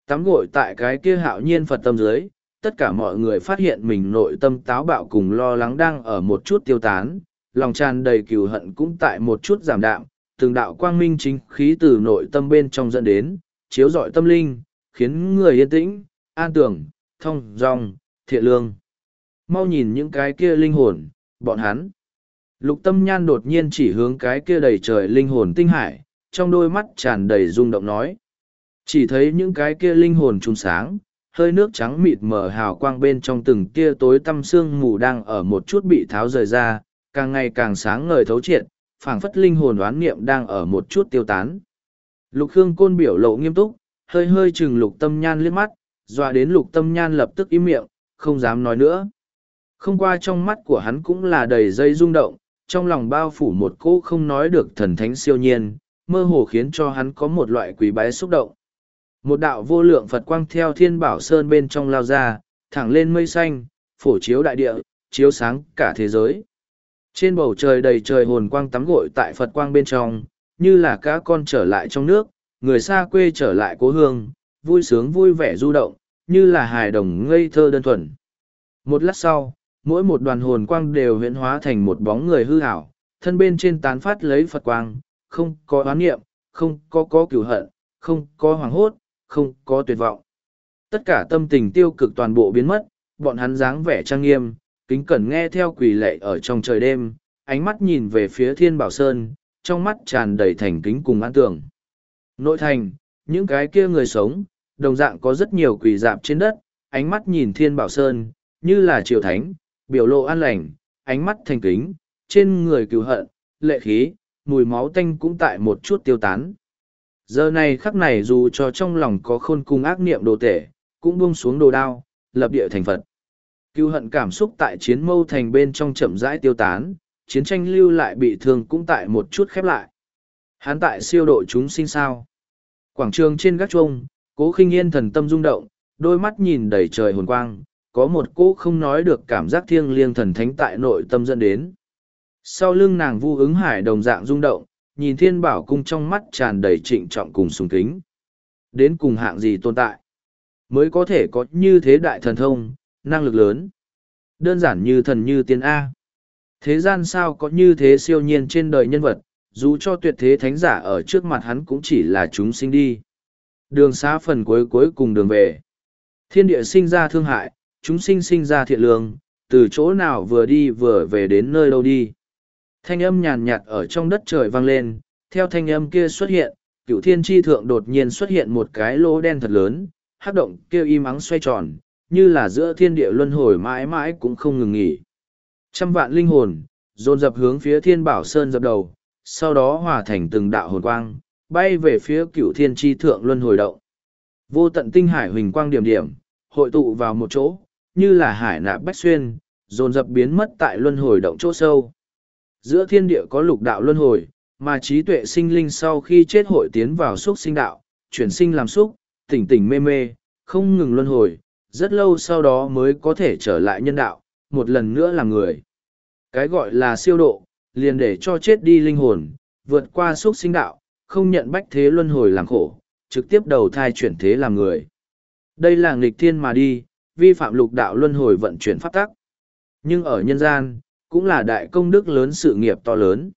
Tắm gội tại cái kia hạo nhiên Phật tâm dưới, tất cả mọi người phát hiện mình nội tâm táo bạo cùng lo lắng đang ở một chút tiêu tán, lòng tràn đầy cừu hận cũng tại một chút giảm đạm, từng đạo quang minh chính khí từ nội tâm bên trong dẫn đến, chiếu rọi tâm linh, khiến người yên tĩnh, an tưởng, thông, dong, thiện lương. Mau nhìn những cái kia linh hồn, bọn hắn. Lục tâm nhan đột nhiên chỉ hướng cái kia đầy trời linh hồn tinh hải, trong đôi mắt tràn đầy rung động nói. Chỉ thấy những cái kia linh hồn trùng sáng, hơi nước trắng mịt mờ hào quang bên trong từng kia tối tăm sương mù đang ở một chút bị tháo rời ra, càng ngày càng sáng ngời thấu triệt, phảng phất linh hồn đoán niệm đang ở một chút tiêu tán. Lục Khương Côn biểu lộ nghiêm túc, hơi hơi chừng lục tâm nhan liếc mắt, dọa đến lục tâm nhan lập tức im miệng, không dám nói nữa. Không qua trong mắt của hắn cũng là đầy dây rung động, trong lòng bao phủ một cỗ không nói được thần thánh siêu nhiên, mơ hồ khiến cho hắn có một loại quý bái xúc động. Một đạo vô lượng Phật quang theo thiên bảo sơn bên trong lao ra, thẳng lên mây xanh, phổ chiếu đại địa, chiếu sáng cả thế giới. Trên bầu trời đầy trời hồn quang tắm gội tại Phật quang bên trong, như là cá con trở lại trong nước, người xa quê trở lại cố hương, vui sướng vui vẻ du động, như là hài đồng ngây thơ đơn thuần. Một lát sau, mỗi một đoàn hồn quang đều huyễn hóa thành một bóng người hư ảo, thân bên trên tán phát lấy Phật quang, không có oán nghiệm, không có có cửu hận, không có hoàng hốt, không có tuyệt vọng. Tất cả tâm tình tiêu cực toàn bộ biến mất, bọn hắn dáng vẻ trang nghiêm, kính cẩn nghe theo quỳ lệ ở trong trời đêm, ánh mắt nhìn về phía thiên bảo sơn, trong mắt tràn đầy thành kính cùng an tưởng. Nội thành, những cái kia người sống, đồng dạng có rất nhiều quỷ dạp trên đất, ánh mắt nhìn thiên bảo sơn, như là triều thánh, biểu lộ an lành, ánh mắt thành kính, trên người cứu hận, lệ khí, mùi máu tanh cũng tại một chút tiêu tán. Giờ này khắc này dù cho trong lòng có khôn cung ác niệm đồ tể, cũng buông xuống đồ đao, lập địa thành Phật. Cưu hận cảm xúc tại chiến mâu thành bên trong chậm rãi tiêu tán, chiến tranh lưu lại bị thương cũng tại một chút khép lại. Hắn tại siêu độ chúng sinh sao. Quảng trường trên gác chuông, cố khinh yên thần tâm rung động, đôi mắt nhìn đầy trời hồn quang, có một cô không nói được cảm giác thiêng liêng thần thánh tại nội tâm dẫn đến. Sau lưng nàng vu ứng hải đồng dạng rung động, nhìn thiên bảo cung trong mắt tràn đầy trịnh trọng cùng sùng kính. Đến cùng hạng gì tồn tại? Mới có thể có như thế đại thần thông, năng lực lớn. Đơn giản như thần như tiên A. Thế gian sao có như thế siêu nhiên trên đời nhân vật, dù cho tuyệt thế thánh giả ở trước mặt hắn cũng chỉ là chúng sinh đi. Đường xá phần cuối cuối cùng đường về. Thiên địa sinh ra thương hại, chúng sinh sinh ra thiện lương, từ chỗ nào vừa đi vừa về đến nơi đâu đi. Thanh âm nhàn nhạt ở trong đất trời vang lên, theo thanh âm kia xuất hiện, cựu thiên tri thượng đột nhiên xuất hiện một cái lỗ đen thật lớn, hát động kêu im ắng xoay tròn, như là giữa thiên địa luân hồi mãi mãi cũng không ngừng nghỉ. Trăm vạn linh hồn, dồn dập hướng phía thiên bảo sơn dập đầu, sau đó hòa thành từng đạo hồn quang, bay về phía cựu thiên tri thượng luân hồi động. Vô tận tinh hải huỳnh quang điểm điểm, hội tụ vào một chỗ, như là hải nạp bách xuyên, dồn dập biến mất tại luân hồi động chỗ sâu. Giữa thiên địa có lục đạo luân hồi, mà trí tuệ sinh linh sau khi chết hội tiến vào xúc sinh đạo, chuyển sinh làm xúc, tỉnh tỉnh mê mê, không ngừng luân hồi, rất lâu sau đó mới có thể trở lại nhân đạo, một lần nữa làm người. Cái gọi là siêu độ, liền để cho chết đi linh hồn, vượt qua xúc sinh đạo, không nhận bách thế luân hồi làm khổ, trực tiếp đầu thai chuyển thế làm người. Đây là nghịch thiên mà đi, vi phạm lục đạo luân hồi vận chuyển pháp tắc. Nhưng ở nhân gian, cũng là đại công đức lớn sự nghiệp to lớn.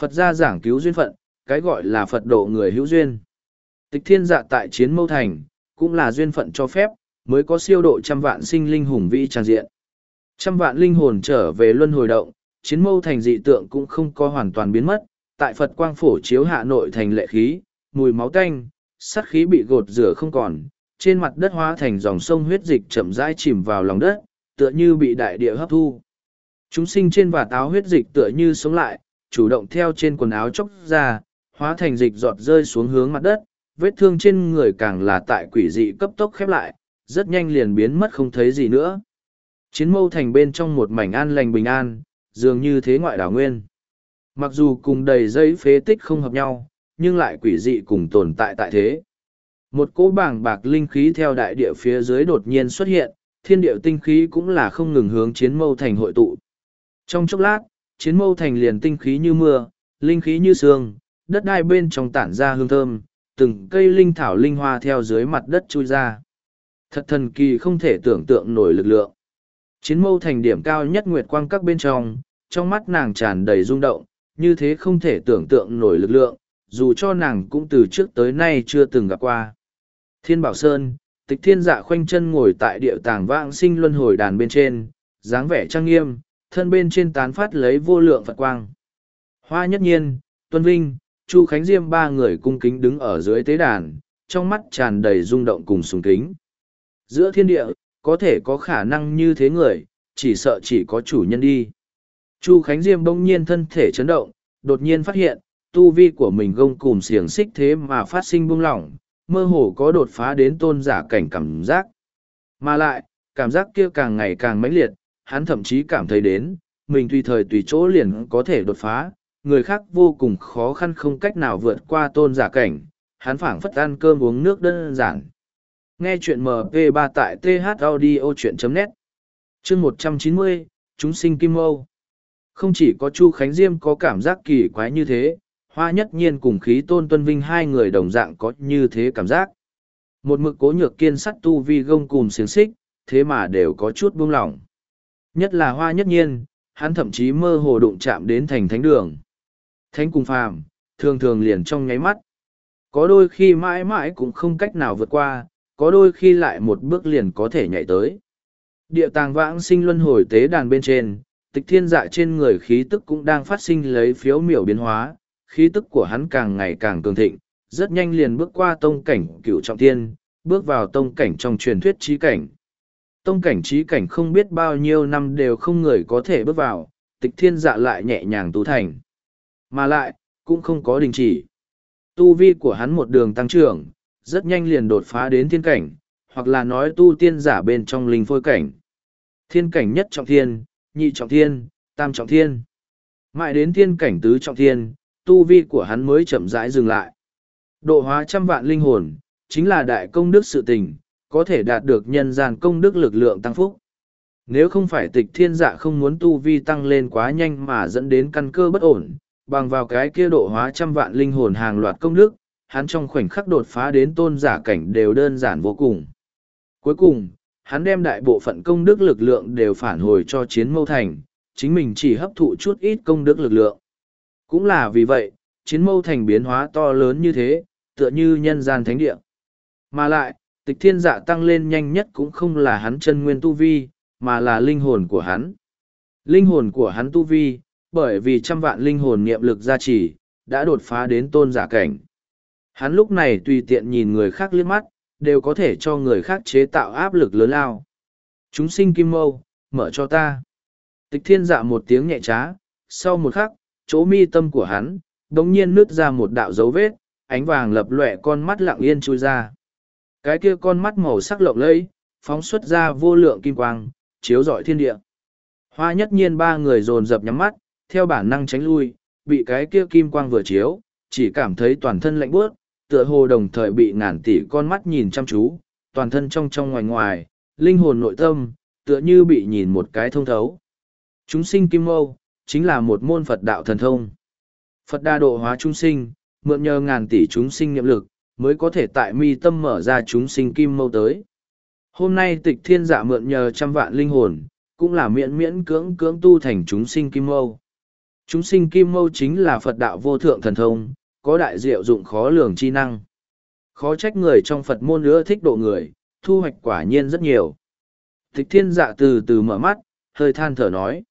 Phật gia giảng cứu duyên phận, cái gọi là Phật độ người hữu duyên. Tịch thiên dạ tại chiến mâu thành, cũng là duyên phận cho phép, mới có siêu độ trăm vạn sinh linh hùng vĩ tràn diện. Trăm vạn linh hồn trở về luân hồi động, chiến mâu thành dị tượng cũng không có hoàn toàn biến mất, tại Phật quang phổ chiếu hạ nội thành lệ khí, mùi máu tanh, sát khí bị gột rửa không còn, trên mặt đất hóa thành dòng sông huyết dịch chậm rãi chìm vào lòng đất, tựa như bị đại địa hấp thu. Chúng sinh trên và táo huyết dịch tựa như sống lại, chủ động theo trên quần áo chóc ra, hóa thành dịch giọt rơi xuống hướng mặt đất, vết thương trên người càng là tại quỷ dị cấp tốc khép lại, rất nhanh liền biến mất không thấy gì nữa. Chiến mâu thành bên trong một mảnh an lành bình an, dường như thế ngoại đảo nguyên. Mặc dù cùng đầy dây phế tích không hợp nhau, nhưng lại quỷ dị cùng tồn tại tại thế. Một cỗ bảng bạc linh khí theo đại địa phía dưới đột nhiên xuất hiện, thiên địa tinh khí cũng là không ngừng hướng chiến mâu thành hội tụ. Trong chốc lát, chiến mâu thành liền tinh khí như mưa, linh khí như sương, đất đai bên trong tản ra hương thơm, từng cây linh thảo linh hoa theo dưới mặt đất chui ra. Thật thần kỳ không thể tưởng tượng nổi lực lượng. Chiến mâu thành điểm cao nhất nguyệt quang các bên trong, trong mắt nàng tràn đầy rung động, như thế không thể tưởng tượng nổi lực lượng, dù cho nàng cũng từ trước tới nay chưa từng gặp qua. Thiên Bảo Sơn, tịch thiên dạ khoanh chân ngồi tại địa tàng vãng sinh luân hồi đàn bên trên, dáng vẻ trang nghiêm, thân bên trên tán phát lấy vô lượng Phật quang. Hoa nhất nhiên, Tuân Vinh, Chu Khánh Diêm ba người cung kính đứng ở dưới tế đàn, trong mắt tràn đầy rung động cùng sùng kính. Giữa thiên địa, có thể có khả năng như thế người, chỉ sợ chỉ có chủ nhân đi. Chu Khánh Diêm bỗng nhiên thân thể chấn động, đột nhiên phát hiện, tu vi của mình gông cùm xiềng xích thế mà phát sinh buông lỏng, mơ hồ có đột phá đến tôn giả cảnh cảm giác. Mà lại, cảm giác kia càng ngày càng mãnh liệt, hắn thậm chí cảm thấy đến, mình tùy thời tùy chỗ liền có thể đột phá, người khác vô cùng khó khăn không cách nào vượt qua tôn giả cảnh, hắn phảng phất ăn cơm uống nước đơn giản. Nghe chuyện MP3 tại thaudio.net Chương 190, Chúng sinh Kim Âu Không chỉ có Chu Khánh Diêm có cảm giác kỳ quái như thế, Hoa Nhất Nhiên cùng khí tôn tuân vinh hai người đồng dạng có như thế cảm giác. Một mực cố nhược kiên sắt tu vi gông cùng xiềng xích, thế mà đều có chút buông lỏng. Nhất là Hoa Nhất Nhiên, hắn thậm chí mơ hồ đụng chạm đến thành thánh đường. Thánh cùng phàm, thường thường liền trong nháy mắt. Có đôi khi mãi mãi cũng không cách nào vượt qua, có đôi khi lại một bước liền có thể nhảy tới. Địa tàng vãng sinh luân hồi tế đàn bên trên, tịch thiên dạ trên người khí tức cũng đang phát sinh lấy phiếu miểu biến hóa, khí tức của hắn càng ngày càng cường thịnh, rất nhanh liền bước qua tông cảnh cựu trọng thiên, bước vào tông cảnh trong truyền thuyết trí cảnh. Tông cảnh trí cảnh không biết bao nhiêu năm đều không người có thể bước vào, tịch thiên dạ lại nhẹ nhàng tu thành. Mà lại, cũng không có đình chỉ. Tu vi của hắn một đường tăng trưởng, rất nhanh liền đột phá đến thiên cảnh, hoặc là nói tu tiên giả bên trong linh phôi cảnh. Thiên cảnh nhất trọng thiên, nhị trọng thiên, tam trọng thiên. Mãi đến thiên cảnh tứ trọng thiên, tu vi của hắn mới chậm rãi dừng lại. Độ hóa trăm vạn linh hồn, chính là đại công đức sự tình, có thể đạt được nhân gian công đức lực lượng tăng phúc. Nếu không phải tịch thiên dạ không muốn tu vi tăng lên quá nhanh mà dẫn đến căn cơ bất ổn, bằng vào cái kia độ hóa trăm vạn linh hồn hàng loạt công đức, hắn trong khoảnh khắc đột phá đến tôn giả cảnh đều đơn giản vô cùng. Cuối cùng, hắn đem đại bộ phận công đức lực lượng đều phản hồi cho chiến mâu thành, chính mình chỉ hấp thụ chút ít công đức lực lượng. Cũng là vì vậy, chiến mâu thành biến hóa to lớn như thế, tựa như nhân gian thánh địa. Mà lại, tịch thiên dạ tăng lên nhanh nhất cũng không là hắn chân nguyên tu vi, mà là linh hồn của hắn. Linh hồn của hắn tu vi, bởi vì trăm vạn linh hồn niệm lực gia trì, đã đột phá đến tôn giả cảnh. Hắn lúc này tùy tiện nhìn người khác liếc mắt, đều có thể cho người khác chế tạo áp lực lớn lao. Chúng sinh kim mâu, mở cho ta. Tịch thiên dạ một tiếng nhẹ trá, sau một khắc, chỗ mi tâm của hắn, đống nhiên nứt ra một đạo dấu vết, ánh vàng lập lòe con mắt lặng yên chui ra. Cái kia con mắt màu sắc lộng lẫy, phóng xuất ra vô lượng kim quang, chiếu rọi thiên địa. Hoa nhất nhiên ba người dồn dập nhắm mắt, theo bản năng tránh lui, bị cái kia kim quang vừa chiếu, chỉ cảm thấy toàn thân lạnh buốt tựa hồ đồng thời bị ngàn tỷ con mắt nhìn chăm chú, toàn thân trong trong ngoài ngoài, linh hồn nội tâm, tựa như bị nhìn một cái thông thấu. Chúng sinh kim mâu, chính là một môn Phật đạo thần thông. Phật đa độ hóa chúng sinh, mượn nhờ ngàn tỷ chúng sinh niệm lực, mới có thể tại mi tâm mở ra chúng sinh kim mâu tới. Hôm nay tịch thiên giả mượn nhờ trăm vạn linh hồn, cũng là miễn miễn cưỡng cưỡng tu thành chúng sinh kim mâu. Chúng sinh kim mâu chính là Phật đạo vô thượng thần thông, có đại diệu dụng khó lường chi năng. Khó trách người trong Phật môn nữa thích độ người, thu hoạch quả nhiên rất nhiều. Tịch thiên dạ từ từ mở mắt, hơi than thở nói.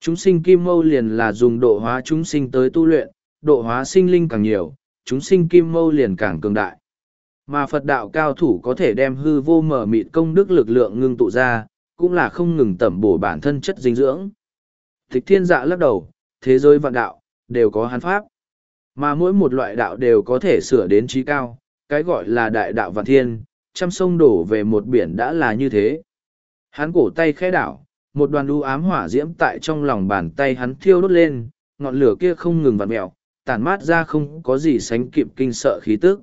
Chúng sinh kim mâu liền là dùng độ hóa chúng sinh tới tu luyện, độ hóa sinh linh càng nhiều, chúng sinh kim mâu liền càng cường đại. Mà Phật đạo cao thủ có thể đem hư vô mở mịt công đức lực lượng ngưng tụ ra, cũng là không ngừng tẩm bổ bản thân chất dinh dưỡng. Tịch thiên dạ lắc đầu, thế giới vạn đạo, đều có hán pháp. Mà mỗi một loại đạo đều có thể sửa đến trí cao, cái gọi là đại đạo vạn thiên, trăm sông đổ về một biển đã là như thế. Hắn cổ tay khẽ đảo, một đoàn u ám hỏa diễm tại trong lòng bàn tay hắn thiêu đốt lên, ngọn lửa kia không ngừng vặn mẹo, tản mát ra không có gì sánh kịp kinh sợ khí tức.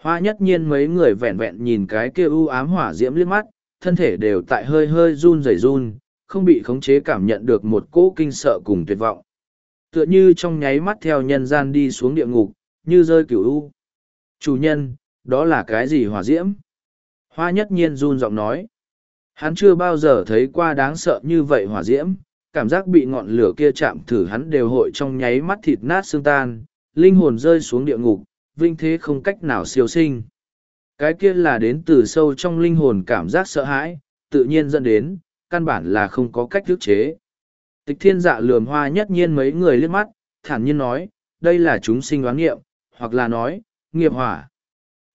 Hoa nhất nhiên mấy người vẹn vẹn nhìn cái kia u ám hỏa diễm liếc mắt, thân thể đều tại hơi hơi run rẩy run, không bị khống chế cảm nhận được một cỗ kinh sợ cùng tuyệt vọng. Tựa như trong nháy mắt theo nhân gian đi xuống địa ngục, như rơi cửu u. Chủ nhân, đó là cái gì hỏa diễm? Hoa nhất nhiên run giọng nói. Hắn chưa bao giờ thấy qua đáng sợ như vậy hỏa diễm, cảm giác bị ngọn lửa kia chạm thử hắn đều hội trong nháy mắt thịt nát xương tan, linh hồn rơi xuống địa ngục, vinh thế không cách nào siêu sinh. Cái kia là đến từ sâu trong linh hồn cảm giác sợ hãi, tự nhiên dẫn đến, căn bản là không có cách thức chế. Tịch thiên dạ lườm hoa nhất nhiên mấy người liếc mắt, thản nhiên nói, đây là chúng sinh đoán nghiệm, hoặc là nói, nghiệp hỏa.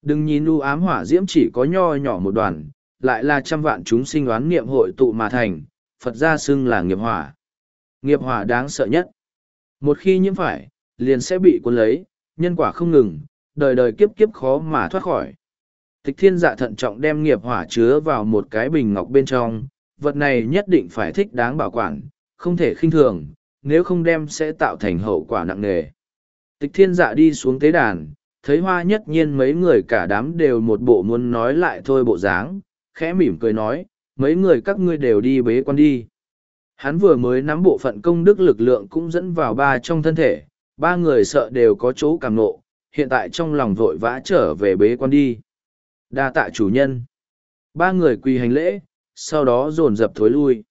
Đừng nhìn u ám hỏa diễm chỉ có nho nhỏ một đoàn, lại là trăm vạn chúng sinh đoán nghiệm hội tụ mà thành, Phật gia xưng là nghiệp hỏa. Nghiệp hỏa đáng sợ nhất. Một khi nhiễm phải, liền sẽ bị cuốn lấy, nhân quả không ngừng, đời đời kiếp kiếp khó mà thoát khỏi. Tịch thiên dạ thận trọng đem nghiệp hỏa chứa vào một cái bình ngọc bên trong, vật này nhất định phải thích đáng bảo quản, không thể khinh thường, nếu không đem sẽ tạo thành hậu quả nặng nề. Tịch thiên dạ đi xuống tế đàn, thấy hoa nhất nhiên mấy người cả đám đều một bộ muốn nói lại thôi bộ dáng, khẽ mỉm cười nói, mấy người các ngươi đều đi bế quan đi. Hắn vừa mới nắm bộ phận công đức lực lượng cũng dẫn vào ba trong thân thể, ba người sợ đều có chỗ càng nộ, hiện tại trong lòng vội vã trở về bế quan đi. đa tạ chủ nhân. Ba người quỳ hành lễ, sau đó dồn dập thối lui.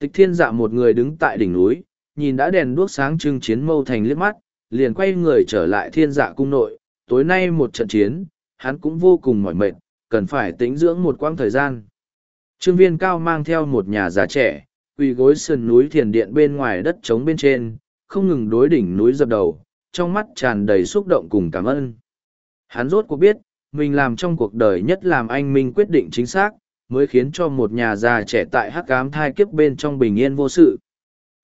Tịch thiên dạ một người đứng tại đỉnh núi, nhìn đã đèn đuốc sáng trưng chiến mâu thành liếc mắt, liền quay người trở lại thiên dạ cung nội, tối nay một trận chiến, hắn cũng vô cùng mỏi mệt, cần phải tĩnh dưỡng một quãng thời gian. Trương viên cao mang theo một nhà già trẻ, quỳ gối sườn núi thiền điện bên ngoài đất trống bên trên, không ngừng đối đỉnh núi dập đầu, trong mắt tràn đầy xúc động cùng cảm ơn. Hắn rốt cuộc biết, mình làm trong cuộc đời nhất làm anh minh quyết định chính xác, mới khiến cho một nhà già trẻ tại hắc cám thai kiếp bên trong bình yên vô sự.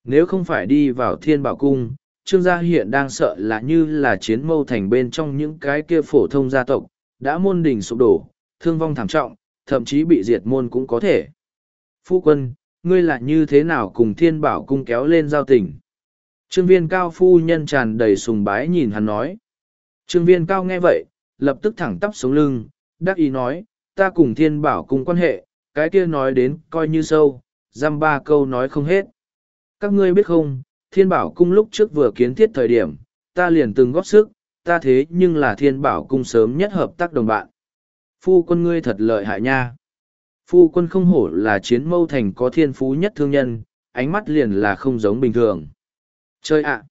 Nếu không phải đi vào thiên bảo cung, Trương gia hiện đang sợ là như là chiến mâu thành bên trong những cái kia phổ thông gia tộc, đã môn đình sụp đổ, thương vong thảm trọng, thậm chí bị diệt môn cũng có thể. Phu quân, ngươi là như thế nào cùng thiên bảo cung kéo lên giao tình. Trương viên cao phu nhân tràn đầy sùng bái nhìn hắn nói. Trương viên cao nghe vậy, lập tức thẳng tắp xuống lưng, đắc ý nói, ta cùng thiên bảo cung quan hệ, cái kia nói đến coi như sâu, dăm ba câu nói không hết. Các ngươi biết không, thiên bảo cung lúc trước vừa kiến thiết thời điểm, ta liền từng góp sức, ta thế nhưng là thiên bảo cung sớm nhất hợp tác đồng bạn. Phu quân ngươi thật lợi hại nha. Phu quân không hổ là chiến mâu thành có thiên phú nhất thương nhân, ánh mắt liền là không giống bình thường. Chơi ạ!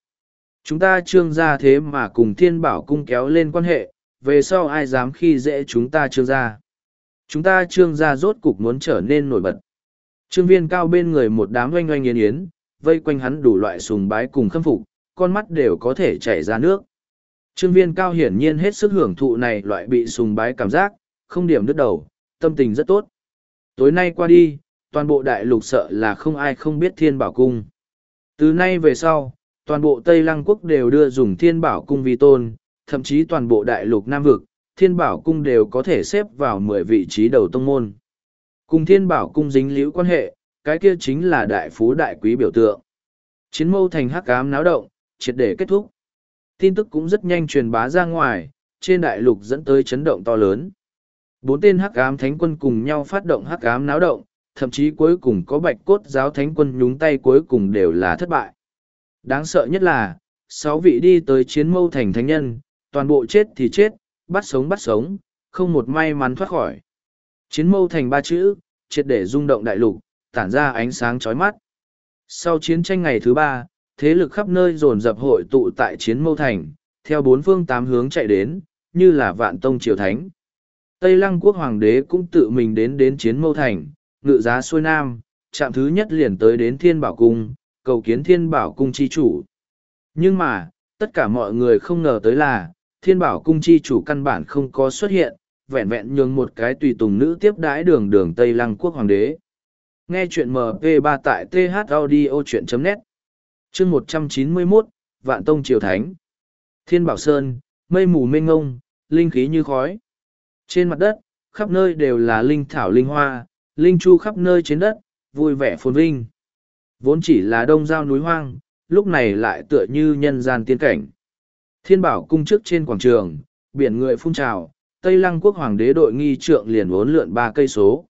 chúng ta trương gia thế mà cùng thiên bảo cung kéo lên quan hệ, về sau ai dám khi dễ chúng ta trương gia. Chúng ta trương gia rốt cục muốn trở nên nổi bật. Trương viên cao bên người một đám oanh oanh yến yến, vây quanh hắn đủ loại sùng bái cùng khâm phục, con mắt đều có thể chảy ra nước. Trương viên cao hiển nhiên hết sức hưởng thụ này loại bị sùng bái cảm giác, không điểm đứt đầu, tâm tình rất tốt. Tối nay qua đi, toàn bộ đại lục sợ là không ai không biết thiên bảo cung. Từ nay về sau, toàn bộ Tây Lăng quốc đều đưa dùng thiên bảo cung vi tôn, thậm chí toàn bộ đại lục Nam Vực, thiên bảo cung đều có thể xếp vào mười vị trí đầu tông môn. Cùng thiên bảo cung dính liễu quan hệ, cái kia chính là đại phú đại quý biểu tượng. Chiến mâu thành hắc ám náo động, triệt để kết thúc. Tin tức cũng rất nhanh truyền bá ra ngoài, trên đại lục dẫn tới chấn động to lớn. Bốn tên hắc ám thánh quân cùng nhau phát động hắc ám náo động, thậm chí cuối cùng có bạch cốt giáo thánh quân nhúng tay cuối cùng đều là thất bại. Đáng sợ nhất là, sáu vị đi tới chiến mâu thành thánh nhân, toàn bộ chết thì chết, bắt sống bắt sống, không một may mắn thoát khỏi. Chiến mâu thành ba chữ, triệt để rung động đại lục, tản ra ánh sáng chói mắt. Sau chiến tranh ngày thứ ba, thế lực khắp nơi dồn dập hội tụ tại chiến mâu thành, theo bốn phương tám hướng chạy đến, như là vạn tông triều thánh. Tây lăng quốc hoàng đế cũng tự mình đến đến chiến mâu thành, ngự giá xuôi nam, chạm thứ nhất liền tới đến thiên bảo cung, cầu kiến thiên bảo cung chi chủ. Nhưng mà, tất cả mọi người không ngờ tới là, thiên bảo cung chi chủ căn bản không có xuất hiện, vẹn vẹn nhường một cái tùy tùng nữ tiếp đãi đường đường Tây Lăng quốc hoàng đế. Nghe chuyện MP3 tại thaudio.net chương 191, Vạn Tông Triều Thánh Thiên Bảo Sơn, mây mù mênh ngông, linh khí như khói. Trên mặt đất, khắp nơi đều là linh thảo linh hoa, linh chu khắp nơi trên đất, vui vẻ phồn vinh. Vốn chỉ là đông giao núi hoang, lúc này lại tựa như nhân gian tiên cảnh. Thiên bảo cung trước trên quảng trường, biển người phun trào, Tây Lăng quốc hoàng đế đội nghi trượng liền uốn lượn ba cây số.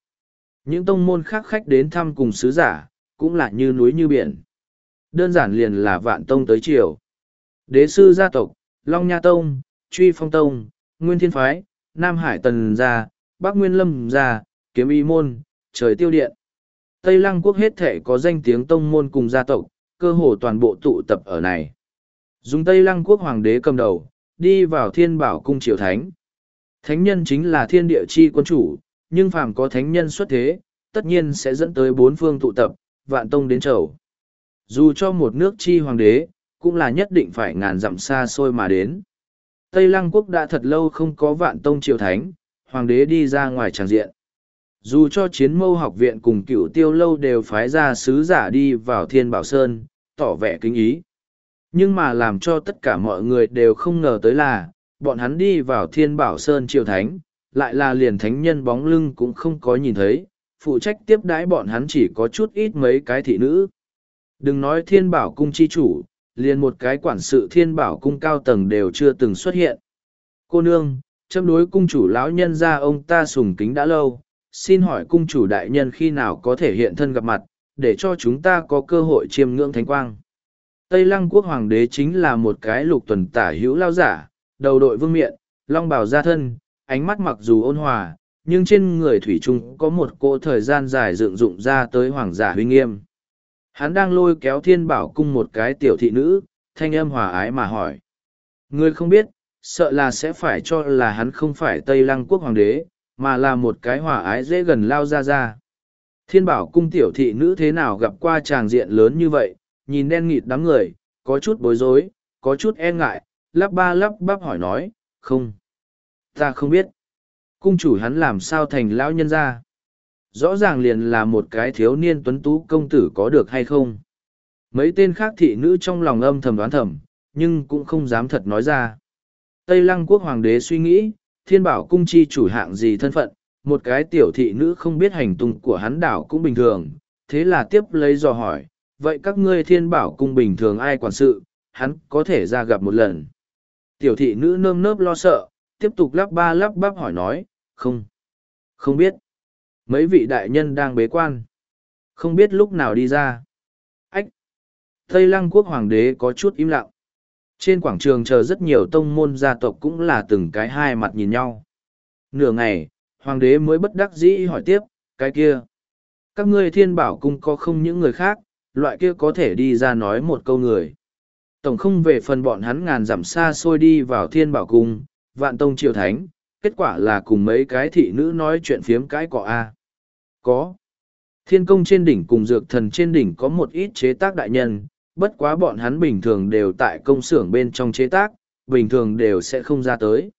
Những tông môn khác khách đến thăm cùng sứ giả, cũng là như núi như biển. Đơn giản liền là vạn tông tới chiều. Đế sư gia tộc, Long Nha Tông, Truy Phong Tông, Nguyên Thiên Phái, Nam Hải Tần Gia, Bắc Nguyên Lâm Gia, Kiếm Y Môn, Trời Tiêu Điện. Tây Lăng quốc hết thể có danh tiếng tông môn cùng gia tộc, cơ hồ toàn bộ tụ tập ở này. Dùng Tây Lăng quốc hoàng đế cầm đầu, đi vào thiên bảo cung triều thánh. Thánh nhân chính là thiên địa chi quân chủ, nhưng phàm có thánh nhân xuất thế, tất nhiên sẽ dẫn tới bốn phương tụ tập, vạn tông đến chầu. Dù cho một nước chi hoàng đế, cũng là nhất định phải ngàn dặm xa xôi mà đến. Tây Lăng quốc đã thật lâu không có vạn tông triều thánh, hoàng đế đi ra ngoài tràng diện. Dù cho chiến mâu học viện cùng cửu tiêu lâu đều phái ra sứ giả đi vào thiên bảo sơn, tỏ vẻ kính ý. Nhưng mà làm cho tất cả mọi người đều không ngờ tới là, bọn hắn đi vào thiên bảo sơn triều thánh, lại là liền thánh nhân bóng lưng cũng không có nhìn thấy, phụ trách tiếp đãi bọn hắn chỉ có chút ít mấy cái thị nữ. Đừng nói thiên bảo cung chi chủ, liền một cái quản sự thiên bảo cung cao tầng đều chưa từng xuất hiện. Cô nương, châm đối cung chủ lão nhân ra ông ta sùng kính đã lâu, xin hỏi cung chủ đại nhân khi nào có thể hiện thân gặp mặt, để cho chúng ta có cơ hội chiêm ngưỡng thánh quang. Tây lăng quốc hoàng đế chính là một cái lục tuần tả hữu lao giả, đầu đội vương miện, long bào ra thân, ánh mắt mặc dù ôn hòa, nhưng trên người thủy trung có một cỗ thời gian dài dựng dụng ra tới hoàng giả huy nghiêm. Hắn đang lôi kéo thiên bảo cung một cái tiểu thị nữ, thanh âm hòa ái mà hỏi. Người không biết, sợ là sẽ phải cho là hắn không phải Tây Lăng quốc hoàng đế, mà là một cái hòa ái dễ gần lao ra ra. Thiên bảo cung tiểu thị nữ thế nào gặp qua tràng diện lớn như vậy, nhìn đen nghịt đám người, có chút bối rối, có chút e ngại, lắp ba lắp bắp hỏi nói, không. Ta không biết. Cung chủ hắn làm sao thành lão nhân ra. Rõ ràng liền là một cái thiếu niên tuấn tú công tử có được hay không. Mấy tên khác thị nữ trong lòng âm thầm đoán thầm, nhưng cũng không dám thật nói ra. Tây lăng quốc hoàng đế suy nghĩ, thiên bảo cung chi chủ hạng gì thân phận, một cái tiểu thị nữ không biết hành tung của hắn đảo cũng bình thường, thế là tiếp lấy dò hỏi, vậy các ngươi thiên bảo cung bình thường ai quản sự, hắn có thể ra gặp một lần. Tiểu thị nữ nơm nớp lo sợ, tiếp tục lắp ba lắp bắp hỏi nói, không, không biết. Mấy vị đại nhân đang bế quan, không biết lúc nào đi ra. Ách! Tây lăng quốc hoàng đế có chút im lặng. Trên quảng trường chờ rất nhiều tông môn gia tộc cũng là từng cái hai mặt nhìn nhau. Nửa ngày, hoàng đế mới bất đắc dĩ hỏi tiếp, cái kia. Các ngươi thiên bảo cung có không những người khác, loại kia có thể đi ra nói một câu người. Tổng không về phần bọn hắn ngàn dặm xa xôi đi vào thiên bảo cung, vạn tông triều thánh, kết quả là cùng mấy cái thị nữ nói chuyện phiếm cái cọ A. Có. Thiên công trên đỉnh cùng dược thần trên đỉnh có một ít chế tác đại nhân, bất quá bọn hắn bình thường đều tại công xưởng bên trong chế tác, bình thường đều sẽ không ra tới.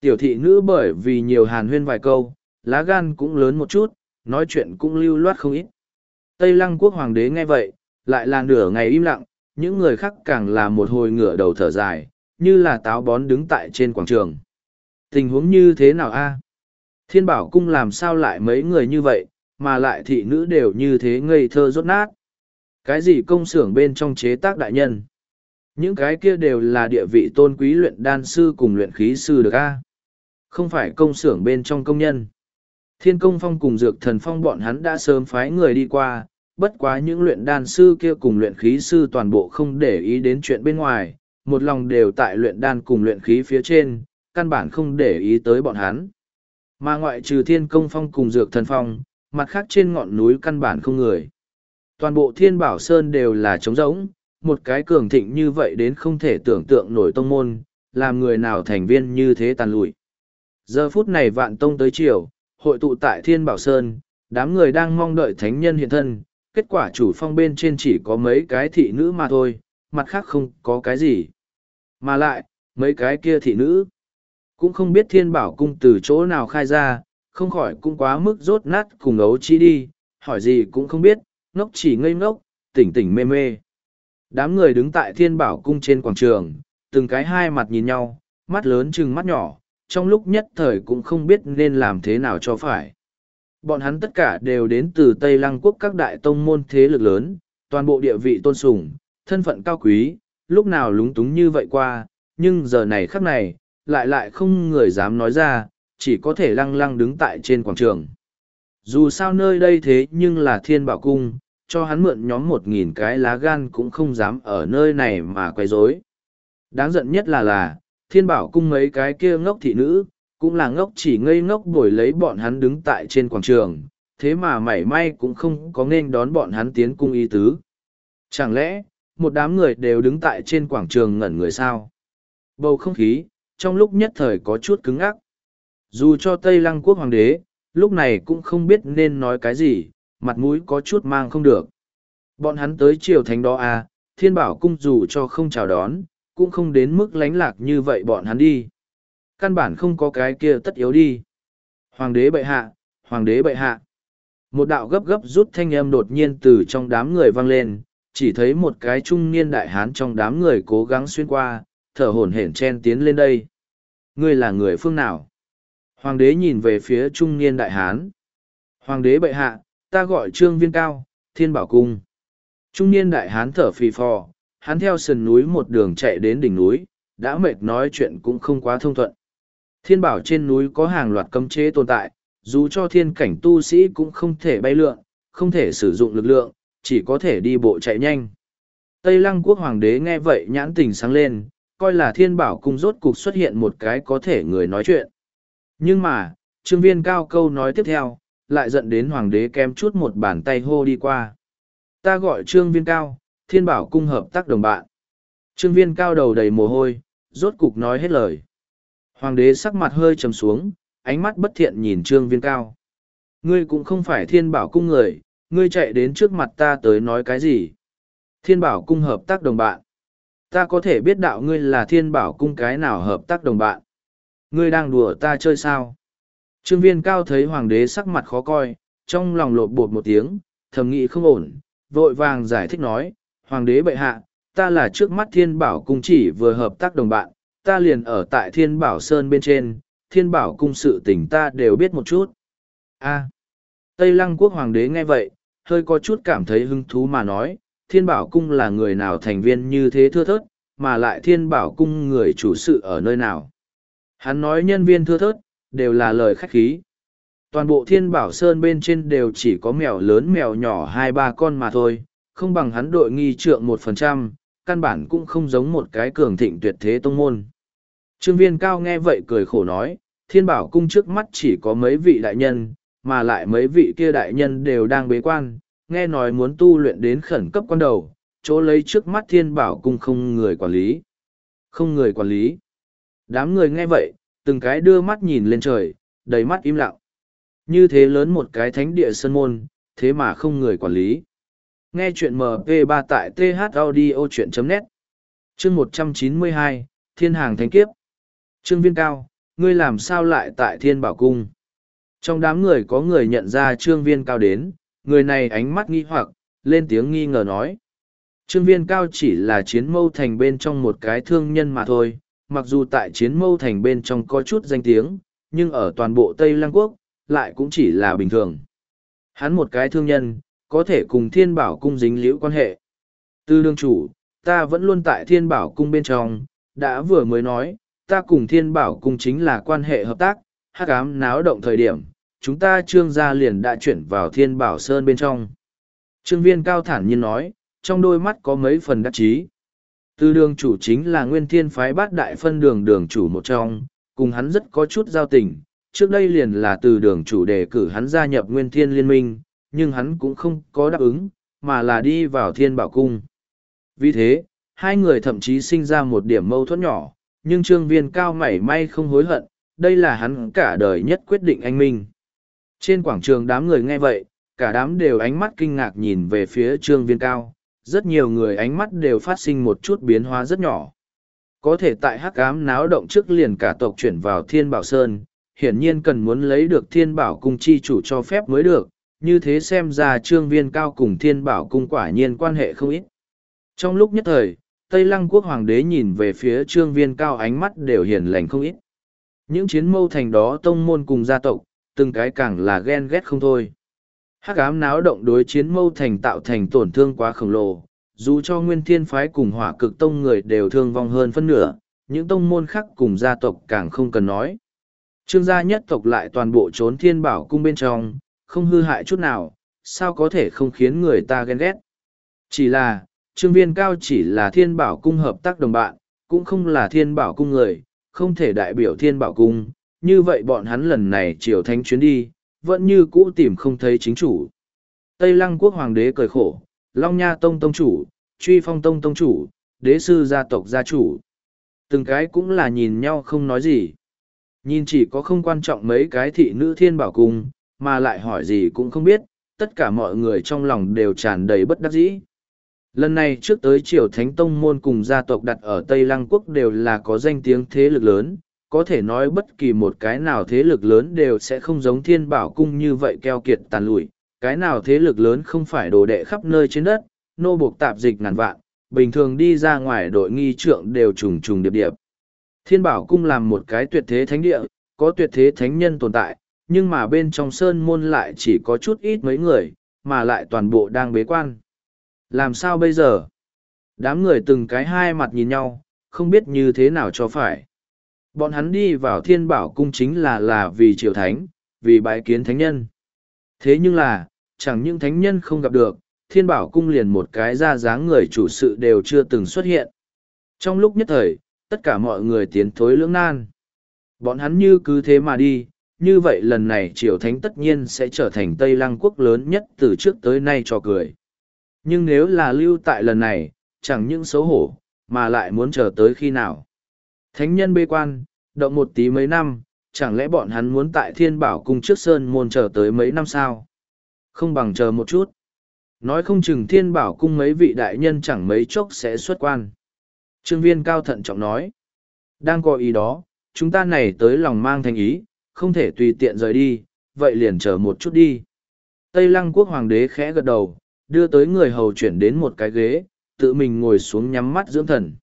Tiểu thị nữ bởi vì nhiều hàn huyên vài câu, lá gan cũng lớn một chút, nói chuyện cũng lưu loát không ít. Tây lăng quốc hoàng đế nghe vậy, lại là nửa ngày im lặng, những người khác càng là một hồi ngửa đầu thở dài, như là táo bón đứng tại trên quảng trường. Tình huống như thế nào a? Thiên bảo cung làm sao lại mấy người như vậy, mà lại thị nữ đều như thế ngây thơ rốt nát. Cái gì công xưởng bên trong chế tác đại nhân? Những cái kia đều là địa vị tôn quý luyện đan sư cùng luyện khí sư được a Không phải công xưởng bên trong công nhân. Thiên công phong cùng dược thần phong bọn hắn đã sớm phái người đi qua, bất quá những luyện đan sư kia cùng luyện khí sư toàn bộ không để ý đến chuyện bên ngoài, một lòng đều tại luyện đan cùng luyện khí phía trên, căn bản không để ý tới bọn hắn. Mà ngoại trừ thiên công phong cùng dược thần phong, mặt khác trên ngọn núi căn bản không người. Toàn bộ thiên bảo sơn đều là trống rỗng, một cái cường thịnh như vậy đến không thể tưởng tượng nổi tông môn, làm người nào thành viên như thế tàn lụi. Giờ phút này vạn tông tới chiều, hội tụ tại thiên bảo sơn, đám người đang mong đợi thánh nhân hiện thân, kết quả chủ phong bên trên chỉ có mấy cái thị nữ mà thôi, mặt khác không có cái gì. Mà lại, mấy cái kia thị nữ, cũng không biết thiên bảo cung từ chỗ nào khai ra, không khỏi cũng quá mức rốt nát cùng ấu chi đi, hỏi gì cũng không biết, ngốc chỉ ngây ngốc, tỉnh tỉnh mê mê. Đám người đứng tại thiên bảo cung trên quảng trường, từng cái hai mặt nhìn nhau, mắt lớn chừng mắt nhỏ, trong lúc nhất thời cũng không biết nên làm thế nào cho phải. Bọn hắn tất cả đều đến từ Tây Lăng quốc các đại tông môn thế lực lớn, toàn bộ địa vị tôn sùng, thân phận cao quý, lúc nào lúng túng như vậy qua, nhưng giờ này khắc này, lại lại không người dám nói ra, chỉ có thể lăng lăng đứng tại trên quảng trường. Dù sao nơi đây thế nhưng là thiên bảo cung, cho hắn mượn nhóm một nghìn cái lá gan cũng không dám ở nơi này mà quay rối. Đáng giận nhất là là, thiên bảo cung mấy cái kia ngốc thị nữ, cũng là ngốc chỉ ngây ngốc bồi lấy bọn hắn đứng tại trên quảng trường, thế mà mảy may cũng không có nên đón bọn hắn tiến cung y tứ. Chẳng lẽ, một đám người đều đứng tại trên quảng trường ngẩn người sao? Bầu không khí, trong lúc nhất thời có chút cứng ắc. Dù cho Tây Lăng quốc hoàng đế, lúc này cũng không biết nên nói cái gì, mặt mũi có chút mang không được. Bọn hắn tới triều thánh đó à, thiên bảo cung dù cho không chào đón, cũng không đến mức lánh lạc như vậy bọn hắn đi. Căn bản không có cái kia tất yếu đi. Hoàng đế bệ hạ, hoàng đế bệ hạ. Một đạo gấp gấp rút thanh âm đột nhiên từ trong đám người vang lên, chỉ thấy một cái trung niên đại hán trong đám người cố gắng xuyên qua, thở hổn hển chen tiến lên đây. Ngươi là người phương nào? Hoàng đế nhìn về phía trung niên đại hán. Hoàng đế bệ hạ, ta gọi trương viên cao, thiên bảo cung. Trung niên đại hán thở phì phò, hắn theo sườn núi một đường chạy đến đỉnh núi, đã mệt nói chuyện cũng không quá thông thuận. Thiên bảo trên núi có hàng loạt cấm chế tồn tại, dù cho thiên cảnh tu sĩ cũng không thể bay lượn, không thể sử dụng lực lượng, chỉ có thể đi bộ chạy nhanh. Tây lăng quốc hoàng đế nghe vậy nhãn tình sáng lên, coi là thiên bảo cung rốt cục xuất hiện một cái có thể người nói chuyện. Nhưng mà, trương viên cao câu nói tiếp theo, lại dẫn đến hoàng đế kém chút một bàn tay hô đi qua. Ta gọi trương viên cao, thiên bảo cung hợp tác đồng bạn. Trương viên cao đầu đầy mồ hôi, rốt cục nói hết lời. Hoàng đế sắc mặt hơi trầm xuống, ánh mắt bất thiện nhìn trương viên cao. Ngươi cũng không phải thiên bảo cung người, ngươi chạy đến trước mặt ta tới nói cái gì. Thiên bảo cung hợp tác đồng bạn. Ta có thể biết đạo ngươi là thiên bảo cung cái nào hợp tác đồng bạn. Ngươi đang đùa ta chơi sao? Trương viên cao thấy hoàng đế sắc mặt khó coi, trong lòng lột bột một tiếng, thầm nghĩ không ổn, vội vàng giải thích nói, hoàng đế bệ hạ, ta là trước mắt thiên bảo cung chỉ vừa hợp tác đồng bạn, ta liền ở tại thiên bảo sơn bên trên, thiên bảo cung sự tình ta đều biết một chút. A. Tây lăng quốc hoàng đế nghe vậy, hơi có chút cảm thấy hứng thú mà nói, thiên bảo cung là người nào thành viên như thế thưa thớt, mà lại thiên bảo cung người chủ sự ở nơi nào. Hắn nói nhân viên thưa thớt, đều là lời khách khí. Toàn bộ thiên bảo sơn bên trên đều chỉ có mèo lớn mèo nhỏ hai ba con mà thôi, không bằng hắn đội nghi trượng một phần trăm, căn bản cũng không giống một cái cường thịnh tuyệt thế tông môn. Trương viên cao nghe vậy cười khổ nói, thiên bảo cung trước mắt chỉ có mấy vị đại nhân, mà lại mấy vị kia đại nhân đều đang bế quan, nghe nói muốn tu luyện đến khẩn cấp quan đầu, chỗ lấy trước mắt thiên bảo cung không người quản lý. Không người quản lý. Đám người nghe vậy, từng cái đưa mắt nhìn lên trời, đầy mắt im lặng. Như thế lớn một cái thánh địa sân môn, thế mà không người quản lý. Nghe chuyện MP3 tại thaudio.net Chương 192, Thiên Hàng Thánh Kiếp Trương Viên Cao, ngươi làm sao lại tại Thiên Bảo Cung? Trong đám người có người nhận ra Trương Viên Cao đến, người này ánh mắt nghi hoặc, lên tiếng nghi ngờ nói. Trương Viên Cao chỉ là chiến mâu thành bên trong một cái thương nhân mà thôi, mặc dù tại chiến mâu thành bên trong có chút danh tiếng, nhưng ở toàn bộ Tây Lăng Quốc, lại cũng chỉ là bình thường. Hắn một cái thương nhân, có thể cùng thiên bảo cung dính liễu quan hệ. Từ đương chủ, ta vẫn luôn tại thiên bảo cung bên trong, đã vừa mới nói, ta cùng thiên bảo cung chính là quan hệ hợp tác, hắc ám náo động thời điểm, chúng ta trương gia liền đã chuyển vào thiên bảo sơn bên trong. Trương viên cao thản nhiên nói, trong đôi mắt có mấy phần đắc chí. Từ đường chủ chính là nguyên thiên phái bát đại phân đường đường chủ một trong, cùng hắn rất có chút giao tình. Trước đây liền là từ đường chủ đề cử hắn gia nhập nguyên thiên liên minh, nhưng hắn cũng không có đáp ứng, mà là đi vào thiên bảo cung. Vì thế, hai người thậm chí sinh ra một điểm mâu thuẫn nhỏ, nhưng trương viên cao mảy may không hối hận, đây là hắn cả đời nhất quyết định anh minh. Trên quảng trường đám người nghe vậy, cả đám đều ánh mắt kinh ngạc nhìn về phía trương viên cao, rất nhiều người ánh mắt đều phát sinh một chút biến hóa rất nhỏ. Có thể tại hắc ám náo động trước liền cả tộc chuyển vào Thiên Bảo Sơn, hiển nhiên cần muốn lấy được Thiên Bảo Cung chi chủ cho phép mới được, như thế xem ra trương viên cao cùng Thiên Bảo Cung quả nhiên quan hệ không ít. Trong lúc nhất thời, Tây Lăng quốc hoàng đế nhìn về phía trương viên cao ánh mắt đều hiền lành không ít. Những chiến mâu thành đó tông môn cùng gia tộc, từng cái càng là ghen ghét không thôi hắc ám náo động đối chiến mâu thành tạo thành tổn thương quá khổng lồ dù cho nguyên thiên phái cùng hỏa cực tông người đều thương vong hơn phân nửa những tông môn khác cùng gia tộc càng không cần nói trương gia nhất tộc lại toàn bộ trốn thiên bảo cung bên trong không hư hại chút nào sao có thể không khiến người ta ghen ghét chỉ là trương viên cao chỉ là thiên bảo cung hợp tác đồng bạn cũng không là thiên bảo cung người không thể đại biểu thiên bảo cung như vậy bọn hắn lần này triều thánh chuyến đi vẫn như cũ tìm không thấy chính chủ. Tây Lăng quốc hoàng đế cười khổ, Long Nha Tông Tông chủ, Truy Phong Tông Tông chủ, đế sư gia tộc gia chủ. Từng cái cũng là nhìn nhau không nói gì. Nhìn chỉ có không quan trọng mấy cái thị nữ thiên bảo cung, mà lại hỏi gì cũng không biết, tất cả mọi người trong lòng đều tràn đầy bất đắc dĩ. Lần này trước tới triều Thánh Tông môn cùng gia tộc đặt ở Tây Lăng Quốc đều là có danh tiếng thế lực lớn, có thể nói bất kỳ một cái nào thế lực lớn đều sẽ không giống thiên bảo cung như vậy keo kiệt tàn lụi cái nào thế lực lớn không phải đồ đệ khắp nơi trên đất nô buộc tạp dịch ngàn vạn bình thường đi ra ngoài đội nghi trượng đều trùng trùng điệp điệp thiên bảo cung làm một cái tuyệt thế thánh địa có tuyệt thế thánh nhân tồn tại nhưng mà bên trong sơn môn lại chỉ có chút ít mấy người mà lại toàn bộ đang bế quan làm sao bây giờ đám người từng cái hai mặt nhìn nhau không biết như thế nào cho phải Bọn hắn đi vào thiên bảo cung chính là là vì triều thánh, vì bái kiến thánh nhân. Thế nhưng là, chẳng những thánh nhân không gặp được, thiên bảo cung liền một cái ra dáng người chủ sự đều chưa từng xuất hiện. Trong lúc nhất thời, tất cả mọi người tiến thối lưỡng nan. Bọn hắn như cứ thế mà đi, như vậy lần này triều thánh tất nhiên sẽ trở thành Tây Lăng quốc lớn nhất từ trước tới nay cho cười. Nhưng nếu là lưu tại lần này, chẳng những xấu hổ, mà lại muốn chờ tới khi nào. Thánh nhân bê quan, động một tí mấy năm, chẳng lẽ bọn hắn muốn tại thiên bảo cung trước sơn môn chờ tới mấy năm sao? Không bằng chờ một chút. Nói không chừng thiên bảo cung mấy vị đại nhân chẳng mấy chốc sẽ xuất quan. Trương viên cao thận trọng nói. Đang có ý đó, chúng ta này tới lòng mang thành ý, không thể tùy tiện rời đi, vậy liền chờ một chút đi. Tây lăng quốc hoàng đế khẽ gật đầu, đưa tới người hầu chuyển đến một cái ghế, tự mình ngồi xuống nhắm mắt dưỡng thần.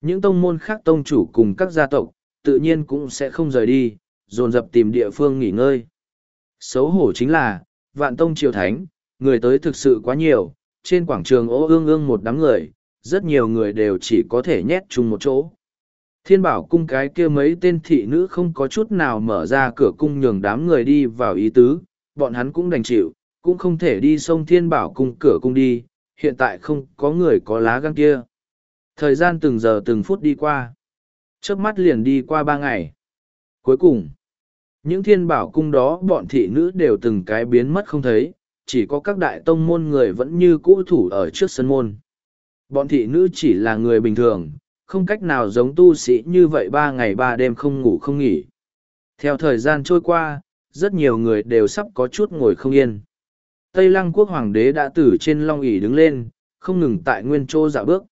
Những tông môn khác tông chủ cùng các gia tộc, tự nhiên cũng sẽ không rời đi, dồn dập tìm địa phương nghỉ ngơi. Xấu hổ chính là, vạn tông triều thánh, Người tới thực sự quá nhiều, trên quảng trường ô ương ương một đám người, rất nhiều người đều chỉ có thể nhét chung một chỗ. Thiên bảo cung cái kia mấy tên thị nữ không có chút nào mở ra cửa cung nhường đám người đi vào ý tứ, bọn hắn cũng đành chịu, cũng không thể đi sông thiên bảo cung cửa cung đi, hiện tại không có người có lá gan kia. Thời gian từng giờ từng phút đi qua. Trước mắt liền đi qua ba ngày. Cuối cùng, những thiên bảo cung đó bọn thị nữ đều từng cái biến mất không thấy, chỉ có các đại tông môn người vẫn như cũ thủ ở trước sân môn. Bọn thị nữ chỉ là người bình thường, không cách nào giống tu sĩ như vậy ba ngày ba đêm không ngủ không nghỉ. Theo thời gian trôi qua, rất nhiều người đều sắp có chút ngồi không yên. Tây Lăng quốc hoàng đế đã từ trên long ỷ đứng lên, không ngừng tại nguyên châu dạo bước.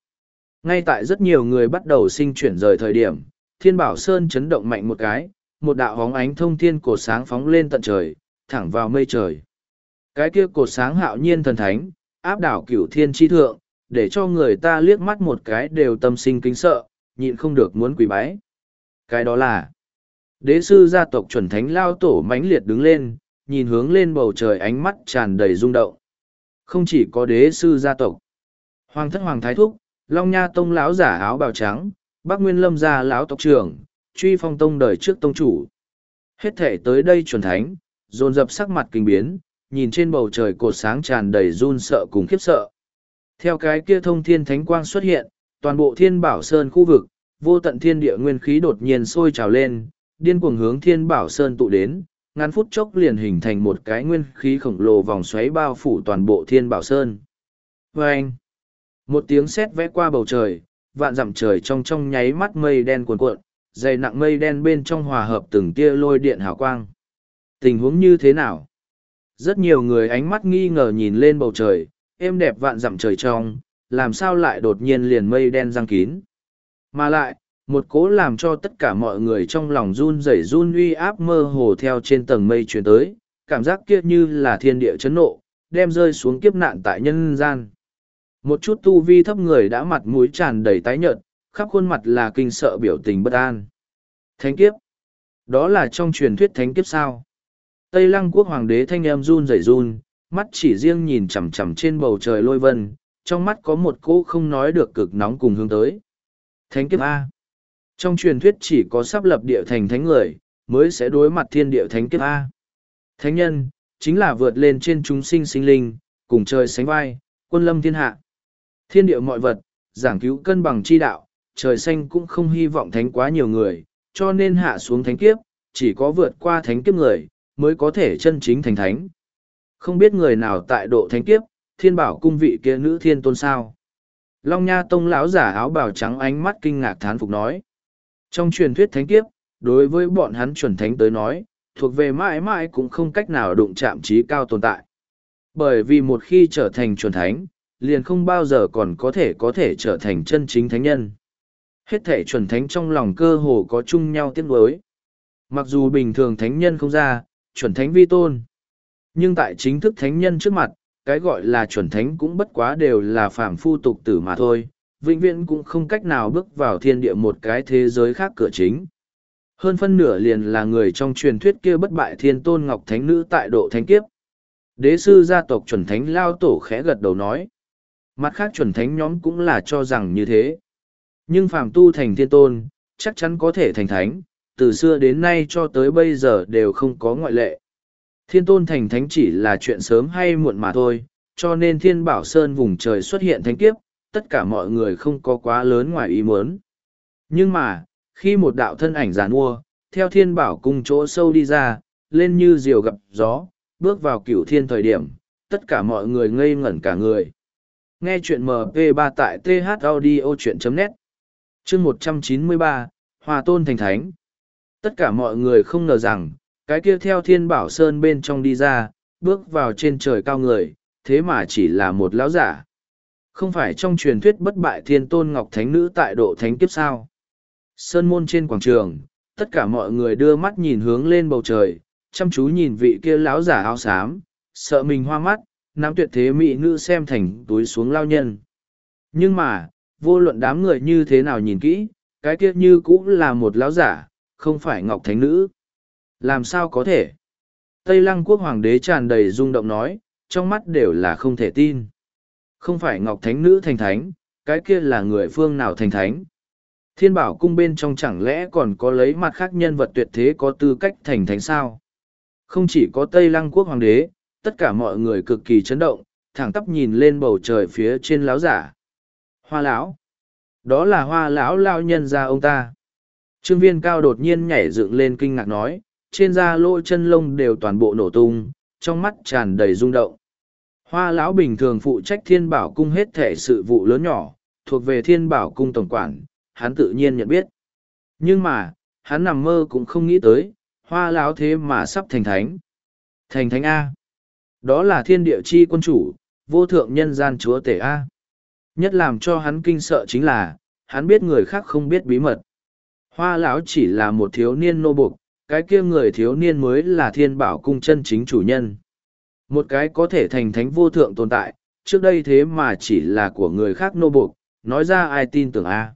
Ngay tại rất nhiều người bắt đầu sinh chuyển rời thời điểm, Thiên Bảo Sơn chấn động mạnh một cái, một đạo hóng ánh thông thiên cổ sáng phóng lên tận trời, thẳng vào mây trời. Cái kia cổ sáng hạo nhiên thần thánh, áp đảo cửu thiên tri thượng, để cho người ta liếc mắt một cái đều tâm sinh kính sợ, nhịn không được muốn quỳ bái. Cái đó là đế sư gia tộc chuẩn thánh lao tổ mãnh liệt đứng lên, nhìn hướng lên bầu trời ánh mắt tràn đầy rung động. Không chỉ có đế sư gia tộc, hoàng thất hoàng thái thúc, long nha tông lão giả áo bào trắng, bắc nguyên lâm gia lão tộc trưởng, truy phong tông đời trước tông chủ. Hết thể tới đây chuẩn thánh, dồn dập sắc mặt kinh biến, nhìn trên bầu trời cột sáng tràn đầy run sợ cùng khiếp sợ. Theo cái kia thông thiên thánh quang xuất hiện, toàn bộ thiên bảo sơn khu vực, vô tận thiên địa nguyên khí đột nhiên sôi trào lên, điên cuồng hướng thiên bảo sơn tụ đến, ngắn phút chốc liền hình thành một cái nguyên khí khổng lồ vòng xoáy bao phủ toàn bộ thiên bảo sơn. Vâng! Một tiếng sét vẽ qua bầu trời, vạn dặm trời trong trong nháy mắt mây đen cuồn cuộn, dày nặng mây đen bên trong hòa hợp từng tia lôi điện hào quang. Tình huống như thế nào? Rất nhiều người ánh mắt nghi ngờ nhìn lên bầu trời, êm đẹp vạn dặm trời trong, làm sao lại đột nhiên liền mây đen răng kín. Mà lại, một cố làm cho tất cả mọi người trong lòng run rẩy run uy áp mơ hồ theo trên tầng mây truyền tới, cảm giác kia như là thiên địa chấn nộ, đem rơi xuống kiếp nạn tại nhân gian. Một chút tu vi thấp người đã mặt mũi tràn đầy tái nhợt, khắp khuôn mặt là kinh sợ biểu tình bất an. Thánh kiếp. Đó là trong truyền thuyết thánh kiếp sao? Tây lăng quốc hoàng đế thanh em run rẩy run, mắt chỉ riêng nhìn chằm chằm trên bầu trời lôi vân, trong mắt có một cỗ không nói được cực nóng cùng hướng tới. Thánh kiếp A. Trong truyền thuyết chỉ có sắp lập địa thành thánh người, mới sẽ đối mặt thiên địa thánh kiếp A. Thánh nhân, chính là vượt lên trên chúng sinh sinh linh, cùng trời sánh vai, quân lâm thiên hạ. Thiên địa mọi vật, giảng cứu cân bằng chi đạo, trời xanh cũng không hy vọng thánh quá nhiều người, cho nên hạ xuống thánh kiếp, chỉ có vượt qua thánh kiếp người, mới có thể chân chính thành thánh. Không biết người nào tại độ thánh kiếp, thiên bảo cung vị kia nữ thiên tôn sao. Long Nha Tông lão giả áo bào trắng ánh mắt kinh ngạc thán phục nói. Trong truyền thuyết thánh kiếp, đối với bọn hắn chuẩn thánh tới nói, thuộc về mãi mãi cũng không cách nào đụng chạm trí cao tồn tại. Bởi vì một khi trở thành chuẩn thánh, liền không bao giờ còn có thể có thể trở thành chân chính thánh nhân. Hết thể chuẩn thánh trong lòng cơ hồ có chung nhau tiếc nuối. Mặc dù bình thường thánh nhân không ra, chuẩn thánh vi tôn. Nhưng tại chính thức thánh nhân trước mặt, cái gọi là chuẩn thánh cũng bất quá đều là phàm phu tục tử mà thôi, vĩnh viễn cũng không cách nào bước vào thiên địa một cái thế giới khác cửa chính. Hơn phân nửa liền là người trong truyền thuyết kia bất bại thiên tôn ngọc thánh nữ tại độ thánh kiếp. Đế sư gia tộc chuẩn thánh lao tổ khẽ gật đầu nói. Mặt khác chuẩn thánh nhóm cũng là cho rằng như thế. Nhưng phàm tu thành thiên tôn, chắc chắn có thể thành thánh, từ xưa đến nay cho tới bây giờ đều không có ngoại lệ. Thiên tôn thành thánh chỉ là chuyện sớm hay muộn mà thôi, cho nên thiên bảo sơn vùng trời xuất hiện thánh kiếp, tất cả mọi người không có quá lớn ngoài ý muốn. Nhưng mà, khi một đạo thân ảnh giàn mua, theo thiên bảo cung chỗ sâu đi ra, lên như diều gặp gió, bước vào cửu thiên thời điểm, tất cả mọi người ngây ngẩn cả người. Nghe chuyện MP3 tại thaudio.net Chương 193, Hòa Tôn Thành Thánh Tất cả mọi người không ngờ rằng, cái kia theo thiên bảo sơn bên trong đi ra, bước vào trên trời cao người, thế mà chỉ là một lão giả. Không phải trong truyền thuyết bất bại thiên tôn ngọc thánh nữ tại độ thánh kiếp sao. Sơn môn trên quảng trường, tất cả mọi người đưa mắt nhìn hướng lên bầu trời, chăm chú nhìn vị kia lão giả áo xám, sợ mình hoa mắt, nắm tuyệt thế mỹ nữ xem thành túi xuống lao nhân. Nhưng mà, vô luận đám người như thế nào nhìn kỹ, cái kia như cũng là một lão giả, không phải ngọc thánh nữ. Làm sao có thể? Tây lăng quốc hoàng đế tràn đầy rung động nói, trong mắt đều là không thể tin. Không phải Ngọc Thánh Nữ thành thánh, cái kia là người phương nào thành thánh. Thiên bảo cung bên trong chẳng lẽ còn có lấy mặt khác nhân vật tuyệt thế có tư cách thành thánh sao? Không chỉ có Tây Lăng quốc hoàng đế, tất cả mọi người cực kỳ chấn động, thẳng tắp nhìn lên bầu trời phía trên láo giả. Hoa lão, đó là hoa lão lao nhân ra ông ta. Trương viên cao đột nhiên nhảy dựng lên kinh ngạc nói, trên da lỗ chân lông đều toàn bộ nổ tung, trong mắt tràn đầy rung động. Hoa lão bình thường phụ trách thiên bảo cung hết thể sự vụ lớn nhỏ, thuộc về thiên bảo cung tổng quản, hắn tự nhiên nhận biết. Nhưng mà, hắn nằm mơ cũng không nghĩ tới, hoa lão thế mà sắp thành thánh. Thành thánh A. Đó là thiên địa chi quân chủ, vô thượng nhân gian chúa tể A. Nhất làm cho hắn kinh sợ chính là, hắn biết người khác không biết bí mật. Hoa lão chỉ là một thiếu niên nô buộc, cái kia người thiếu niên mới là thiên bảo cung chân chính chủ nhân. Một cái có thể thành thánh vô thượng tồn tại, trước đây thế mà chỉ là của người khác nô buộc, nói ra ai tin tưởng a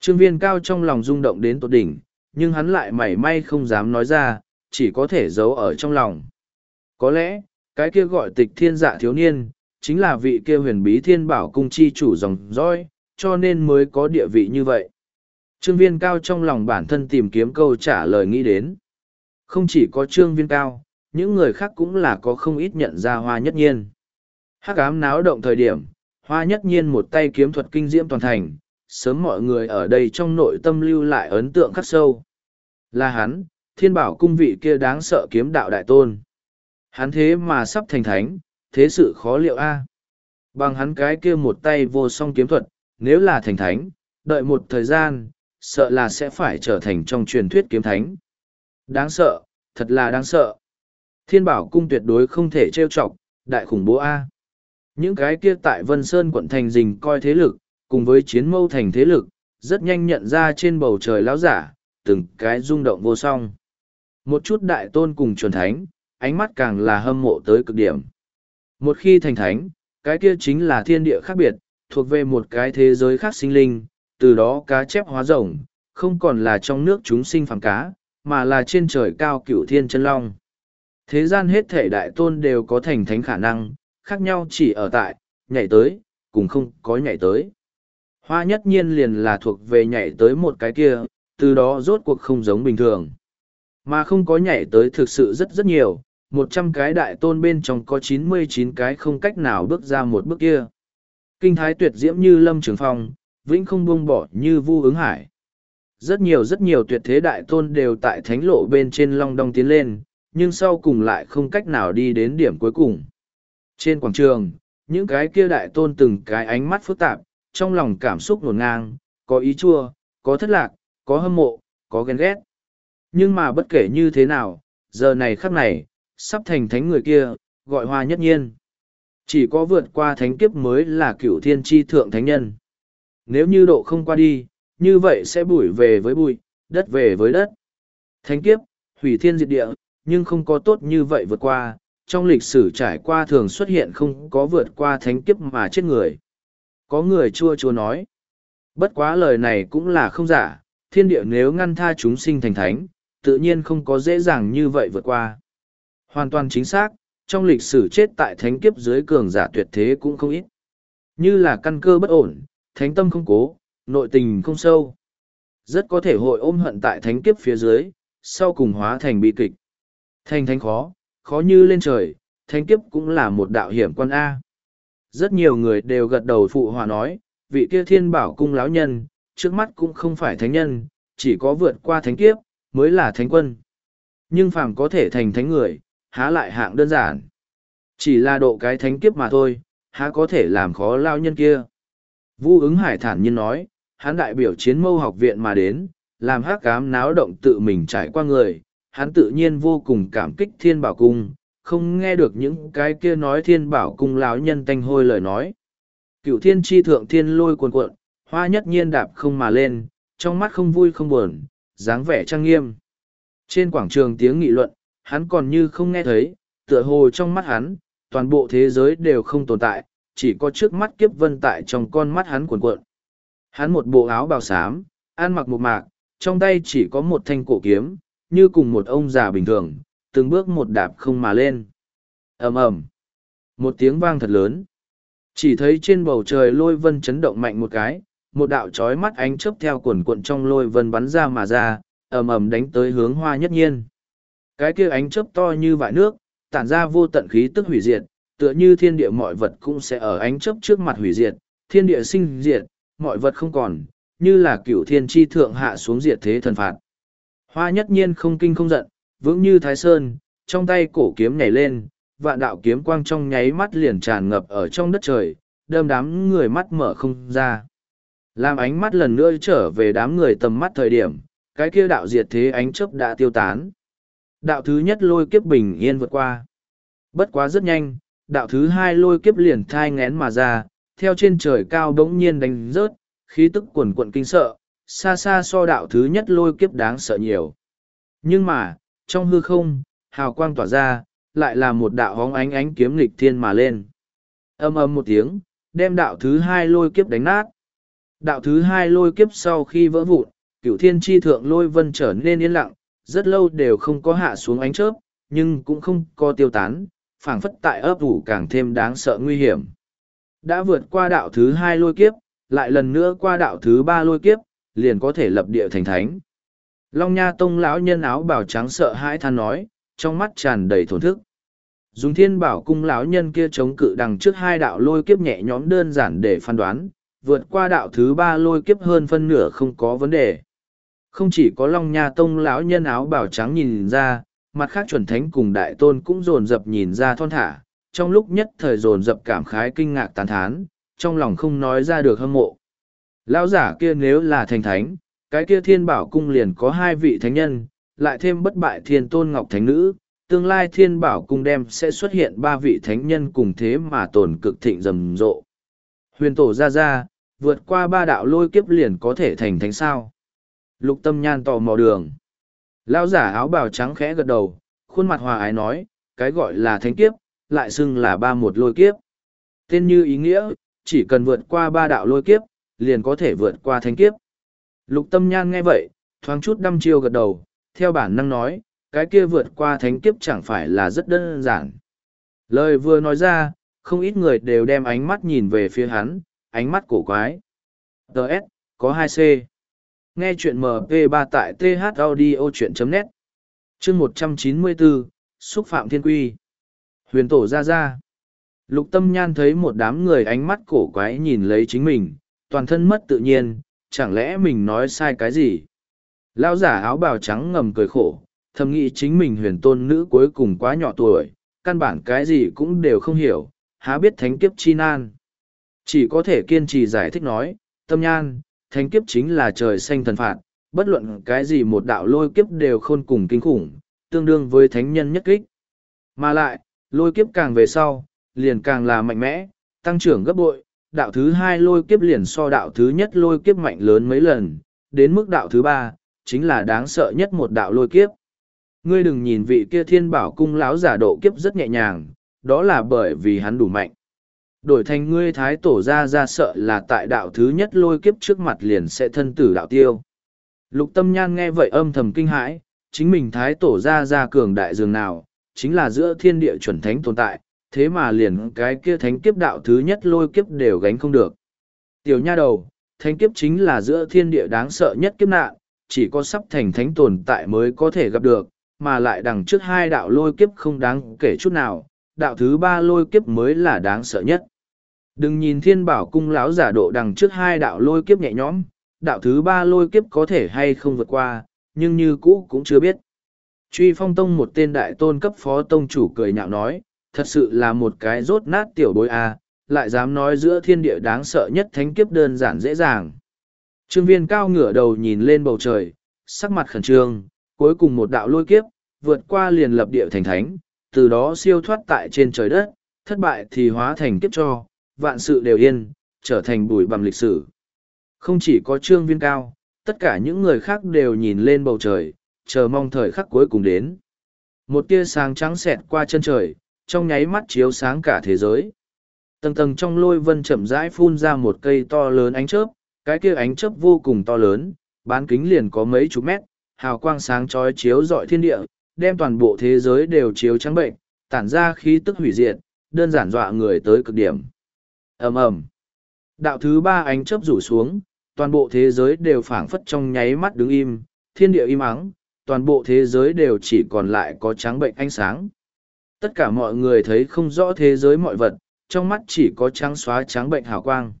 Trương viên cao trong lòng rung động đến tột đỉnh, nhưng hắn lại mảy may không dám nói ra, chỉ có thể giấu ở trong lòng. Có lẽ, cái kia gọi tịch thiên dạ thiếu niên, chính là vị kia huyền bí thiên bảo cung chi chủ dòng dõi, cho nên mới có địa vị như vậy. Trương viên cao trong lòng bản thân tìm kiếm câu trả lời nghĩ đến. Không chỉ có trương viên cao, những người khác cũng là có không ít nhận ra hoa nhất nhiên. Hắc ám náo động thời điểm, hoa nhất nhiên một tay kiếm thuật kinh diễm toàn thành, sớm mọi người ở đây trong nội tâm lưu lại ấn tượng khắc sâu. Là hắn, thiên bảo cung vị kia đáng sợ kiếm đạo đại tôn. Hắn thế mà sắp thành thánh, thế sự khó liệu a. Bằng hắn cái kia một tay vô song kiếm thuật, nếu là thành thánh, đợi một thời gian, sợ là sẽ phải trở thành trong truyền thuyết kiếm thánh. Đáng sợ, thật là đáng sợ. Thiên bảo cung tuyệt đối không thể trêu chọc, đại khủng bố A. Những cái kia tại Vân Sơn quận thành rình coi thế lực, cùng với chiến mâu thành thế lực, rất nhanh nhận ra trên bầu trời lão giả, từng cái rung động vô song. Một chút đại tôn cùng truyền thánh, ánh mắt càng là hâm mộ tới cực điểm. Một khi thành thánh, cái kia chính là thiên địa khác biệt, thuộc về một cái thế giới khác sinh linh, từ đó cá chép hóa rồng, không còn là trong nước chúng sinh phàm cá, mà là trên trời cao cửu thiên chân long. Thế gian hết thể đại tôn đều có thành thánh khả năng, khác nhau chỉ ở tại, nhảy tới, cùng không có nhảy tới. Hoa nhất nhiên liền là thuộc về nhảy tới một cái kia, từ đó rốt cuộc không giống bình thường. Mà không có nhảy tới thực sự rất rất nhiều, một trăm cái đại tôn bên trong có chín mươi chín cái không cách nào bước ra một bước kia. Kinh thái tuyệt diễm như lâm trường phong, vĩnh không buông bỏ như vu ứng hải. Rất nhiều rất nhiều tuyệt thế đại tôn đều tại thánh lộ bên trên long đong tiến lên, nhưng sau cùng lại không cách nào đi đến điểm cuối cùng. Trên quảng trường, những cái kia đại tôn từng cái ánh mắt phức tạp, trong lòng cảm xúc nổn ngang, có ý chua, có thất lạc, có hâm mộ, có ghen ghét. Nhưng mà bất kể như thế nào, giờ này khắc này, sắp thành thánh người kia, gọi hoa nhất nhiên. Chỉ có vượt qua thánh kiếp mới là cửu thiên tri thượng thánh nhân. Nếu như độ không qua đi, như vậy sẽ bụi về với bụi, đất về với đất. Thánh kiếp, hủy thiên diệt địa, nhưng không có tốt như vậy vượt qua, trong lịch sử trải qua thường xuất hiện không có vượt qua thánh kiếp mà chết người. Có người chua chua nói. Bất quá lời này cũng là không giả, thiên địa nếu ngăn tha chúng sinh thành thánh, tự nhiên không có dễ dàng như vậy vượt qua. Hoàn toàn chính xác, trong lịch sử chết tại thánh kiếp dưới cường giả tuyệt thế cũng không ít. Như là căn cơ bất ổn, thánh tâm không cố, nội tình không sâu. Rất có thể hội ôm hận tại thánh kiếp phía dưới, sau cùng hóa thành bi kịch. Thành thánh khó, khó như lên trời, thánh kiếp cũng là một đạo hiểm quan A. Rất nhiều người đều gật đầu phụ hòa nói, vị kia thiên bảo cung lão nhân, trước mắt cũng không phải thánh nhân, chỉ có vượt qua thánh kiếp, mới là thánh quân. Nhưng phàm có thể thành thánh người, há lại hạng đơn giản. Chỉ là độ cái thánh kiếp mà thôi, há có thể làm khó lao nhân kia. Vu ứng hải thản nhiên nói, hắn đại biểu chiến mâu học viện mà đến, làm hát cám náo động tự mình trải qua người, hắn tự nhiên vô cùng cảm kích thiên bảo cung, không nghe được những cái kia nói thiên bảo cung lão nhân tanh hôi lời nói. Cựu thiên tri thượng thiên lôi cuồn cuộn, hoa nhất nhiên đạp không mà lên, trong mắt không vui không buồn, dáng vẻ trang nghiêm. Trên quảng trường tiếng nghị luận, hắn còn như không nghe thấy, tựa hồ trong mắt hắn, toàn bộ thế giới đều không tồn tại, chỉ có trước mắt kiếp vân tại trong con mắt hắn cuồn cuộn. Hắn một bộ áo bào xám, ăn mặc một mạc, trong tay chỉ có một thanh cổ kiếm, như cùng một ông già bình thường, từng bước một đạp không mà lên. ầm ầm Một tiếng vang thật lớn. Chỉ thấy trên bầu trời lôi vân chấn động mạnh một cái, một đạo trói mắt ánh chớp theo cuồn cuộn trong lôi vân bắn ra mà ra, ầm ầm đánh tới hướng hoa nhất nhiên. Cái kia ánh chớp to như vại nước, tản ra vô tận khí tức hủy diệt, tựa như thiên địa mọi vật cũng sẽ ở ánh chớp trước mặt hủy diệt, thiên địa sinh diệt, mọi vật không còn, như là cửu thiên tri thượng hạ xuống diệt thế thần phạt. Hoa nhất nhiên không kinh không giận, vững như thái sơn, trong tay cổ kiếm nhảy lên, vạn đạo kiếm quang trong nháy mắt liền tràn ngập ở trong đất trời, đâm đám người mắt mở không ra. Làm ánh mắt lần nữa trở về đám người tầm mắt thời điểm, cái kia đạo diệt thế ánh chớp đã tiêu tán. Đạo thứ nhất lôi kiếp bình yên vượt qua. Bất quá rất nhanh, đạo thứ hai lôi kiếp liền thai ngén mà ra, theo trên trời cao bỗng nhiên đánh rớt, khí tức quần quận kinh sợ, xa xa so đạo thứ nhất lôi kiếp đáng sợ nhiều. Nhưng mà, trong hư không, hào quang tỏa ra, lại là một đạo hóng ánh ánh kiếm nghịch thiên mà lên. Âm âm một tiếng, đem đạo thứ hai lôi kiếp đánh nát. Đạo thứ hai lôi kiếp sau khi vỡ vụn, cửu thiên tri thượng lôi vân trở nên yên lặng, rất lâu đều không có hạ xuống ánh chớp, nhưng cũng không có tiêu tán, phảng phất tại ấp ủ càng thêm đáng sợ nguy hiểm. Đã vượt qua đạo thứ hai lôi kiếp, lại lần nữa qua đạo thứ ba lôi kiếp, liền có thể lập địa thành thánh. Long Nha Tông lão nhân áo bào trắng sợ hãi than nói, trong mắt tràn đầy thổn thức. Dùng thiên bảo cung lão nhân kia chống cự đằng trước hai đạo lôi kiếp nhẹ nhõm đơn giản để phán đoán, vượt qua đạo thứ ba lôi kiếp hơn phân nửa không có vấn đề. Không chỉ có Long Nha Tông lão nhân áo bào trắng nhìn ra, mặt khác chuẩn thánh cùng đại tôn cũng dồn dập nhìn ra thon thả, trong lúc nhất thời dồn dập cảm khái kinh ngạc tán thán, trong lòng không nói ra được hâm mộ. Lão giả kia nếu là thành thánh, cái kia thiên bảo cung liền có hai vị thánh nhân, lại thêm bất bại thiên tôn ngọc thánh nữ, tương lai thiên bảo cung đem sẽ xuất hiện ba vị thánh nhân cùng thế mà tồn cực thịnh rầm rộ. Huyền tổ ra ra, vượt qua ba đạo lôi kiếp liền có thể thành thánh sao. Lục tâm nhan tò mò đường. Lão giả áo bào trắng khẽ gật đầu, khuôn mặt hòa ái nói, cái gọi là thánh kiếp, lại xưng là ba một lôi kiếp. Tên như ý nghĩa, chỉ cần vượt qua ba đạo lôi kiếp, liền có thể vượt qua thánh kiếp. Lục tâm nhan nghe vậy, thoáng chút đăm chiêu gật đầu, theo bản năng nói, cái kia vượt qua thánh kiếp chẳng phải là rất đơn giản. Lời vừa nói ra, không ít người đều đem ánh mắt nhìn về phía hắn, ánh mắt cổ quái. Đợt, có hai c Nghe chuyện MP3 tại thaudio.net chương 194, Xúc Phạm Thiên Quy Huyền Tổ ra ra Lục tâm nhan thấy một đám người ánh mắt cổ quái nhìn lấy chính mình, toàn thân mất tự nhiên, chẳng lẽ mình nói sai cái gì? Lão giả áo bào trắng ngầm cười khổ, thầm nghĩ chính mình huyền tôn nữ cuối cùng quá nhỏ tuổi, căn bản cái gì cũng đều không hiểu, há biết thánh kiếp chi nan. Chỉ có thể kiên trì giải thích nói, tâm nhan, thánh kiếp chính là trời xanh thần phạt, bất luận cái gì một đạo lôi kiếp đều khôn cùng kinh khủng, tương đương với thánh nhân nhất kích. Mà lại, lôi kiếp càng về sau, liền càng là mạnh mẽ, tăng trưởng gấp bội, đạo thứ hai lôi kiếp liền so đạo thứ nhất lôi kiếp mạnh lớn mấy lần, đến mức đạo thứ ba, chính là đáng sợ nhất một đạo lôi kiếp. Ngươi đừng nhìn vị kia thiên bảo cung lão giả độ kiếp rất nhẹ nhàng, đó là bởi vì hắn đủ mạnh. Đổi thành ngươi thái tổ ra ra sợ là tại đạo thứ nhất lôi kiếp trước mặt liền sẽ thân tử đạo tiêu. Lục tâm nhan nghe vậy âm thầm kinh hãi, chính mình thái tổ ra ra cường đại dường nào, chính là giữa thiên địa chuẩn thánh tồn tại, thế mà liền cái kia thánh kiếp đạo thứ nhất lôi kiếp đều gánh không được. Tiểu nha đầu, thánh kiếp chính là giữa thiên địa đáng sợ nhất kiếp nạn, chỉ có sắp thành thánh tồn tại mới có thể gặp được, mà lại đằng trước hai đạo lôi kiếp không đáng kể chút nào, đạo thứ ba lôi kiếp mới là đáng sợ nhất. Đừng nhìn thiên bảo cung lão giả độ đằng trước hai đạo lôi kiếp nhẹ nhõm, đạo thứ ba lôi kiếp có thể hay không vượt qua, nhưng như cũ cũng chưa biết. Truy phong tông một tên đại tôn cấp phó tông chủ cười nhạo nói, thật sự là một cái rốt nát tiểu bối a lại dám nói giữa thiên địa đáng sợ nhất thánh kiếp đơn giản dễ dàng. Trương viên cao ngửa đầu nhìn lên bầu trời, sắc mặt khẩn trương, cuối cùng một đạo lôi kiếp, vượt qua liền lập địa thành thánh, từ đó siêu thoát tại trên trời đất, thất bại thì hóa thành kiếp cho, vạn sự đều yên, trở thành bụi bằm lịch sử. Không chỉ có trương viên cao, tất cả những người khác đều nhìn lên bầu trời, chờ mong thời khắc cuối cùng đến. Một tia sáng trắng xẹt qua chân trời, trong nháy mắt chiếu sáng cả thế giới. Tầng tầng trong lôi vân chậm rãi phun ra một cây to lớn ánh chớp, cái kia ánh chớp vô cùng to lớn, bán kính liền có mấy chục mét, hào quang sáng chói chiếu rọi thiên địa, đem toàn bộ thế giới đều chiếu trắng bệnh, tản ra khí tức hủy diệt, đơn giản dọa người tới cực điểm ầm ầm Đạo thứ ba ánh chớp rủ xuống, toàn bộ thế giới đều phảng phất trong nháy mắt đứng im, thiên địa im ắng, toàn bộ thế giới đều chỉ còn lại có trắng bệnh ánh sáng. Tất cả mọi người thấy không rõ thế giới mọi vật, trong mắt chỉ có trắng xóa trắng bệnh hào quang.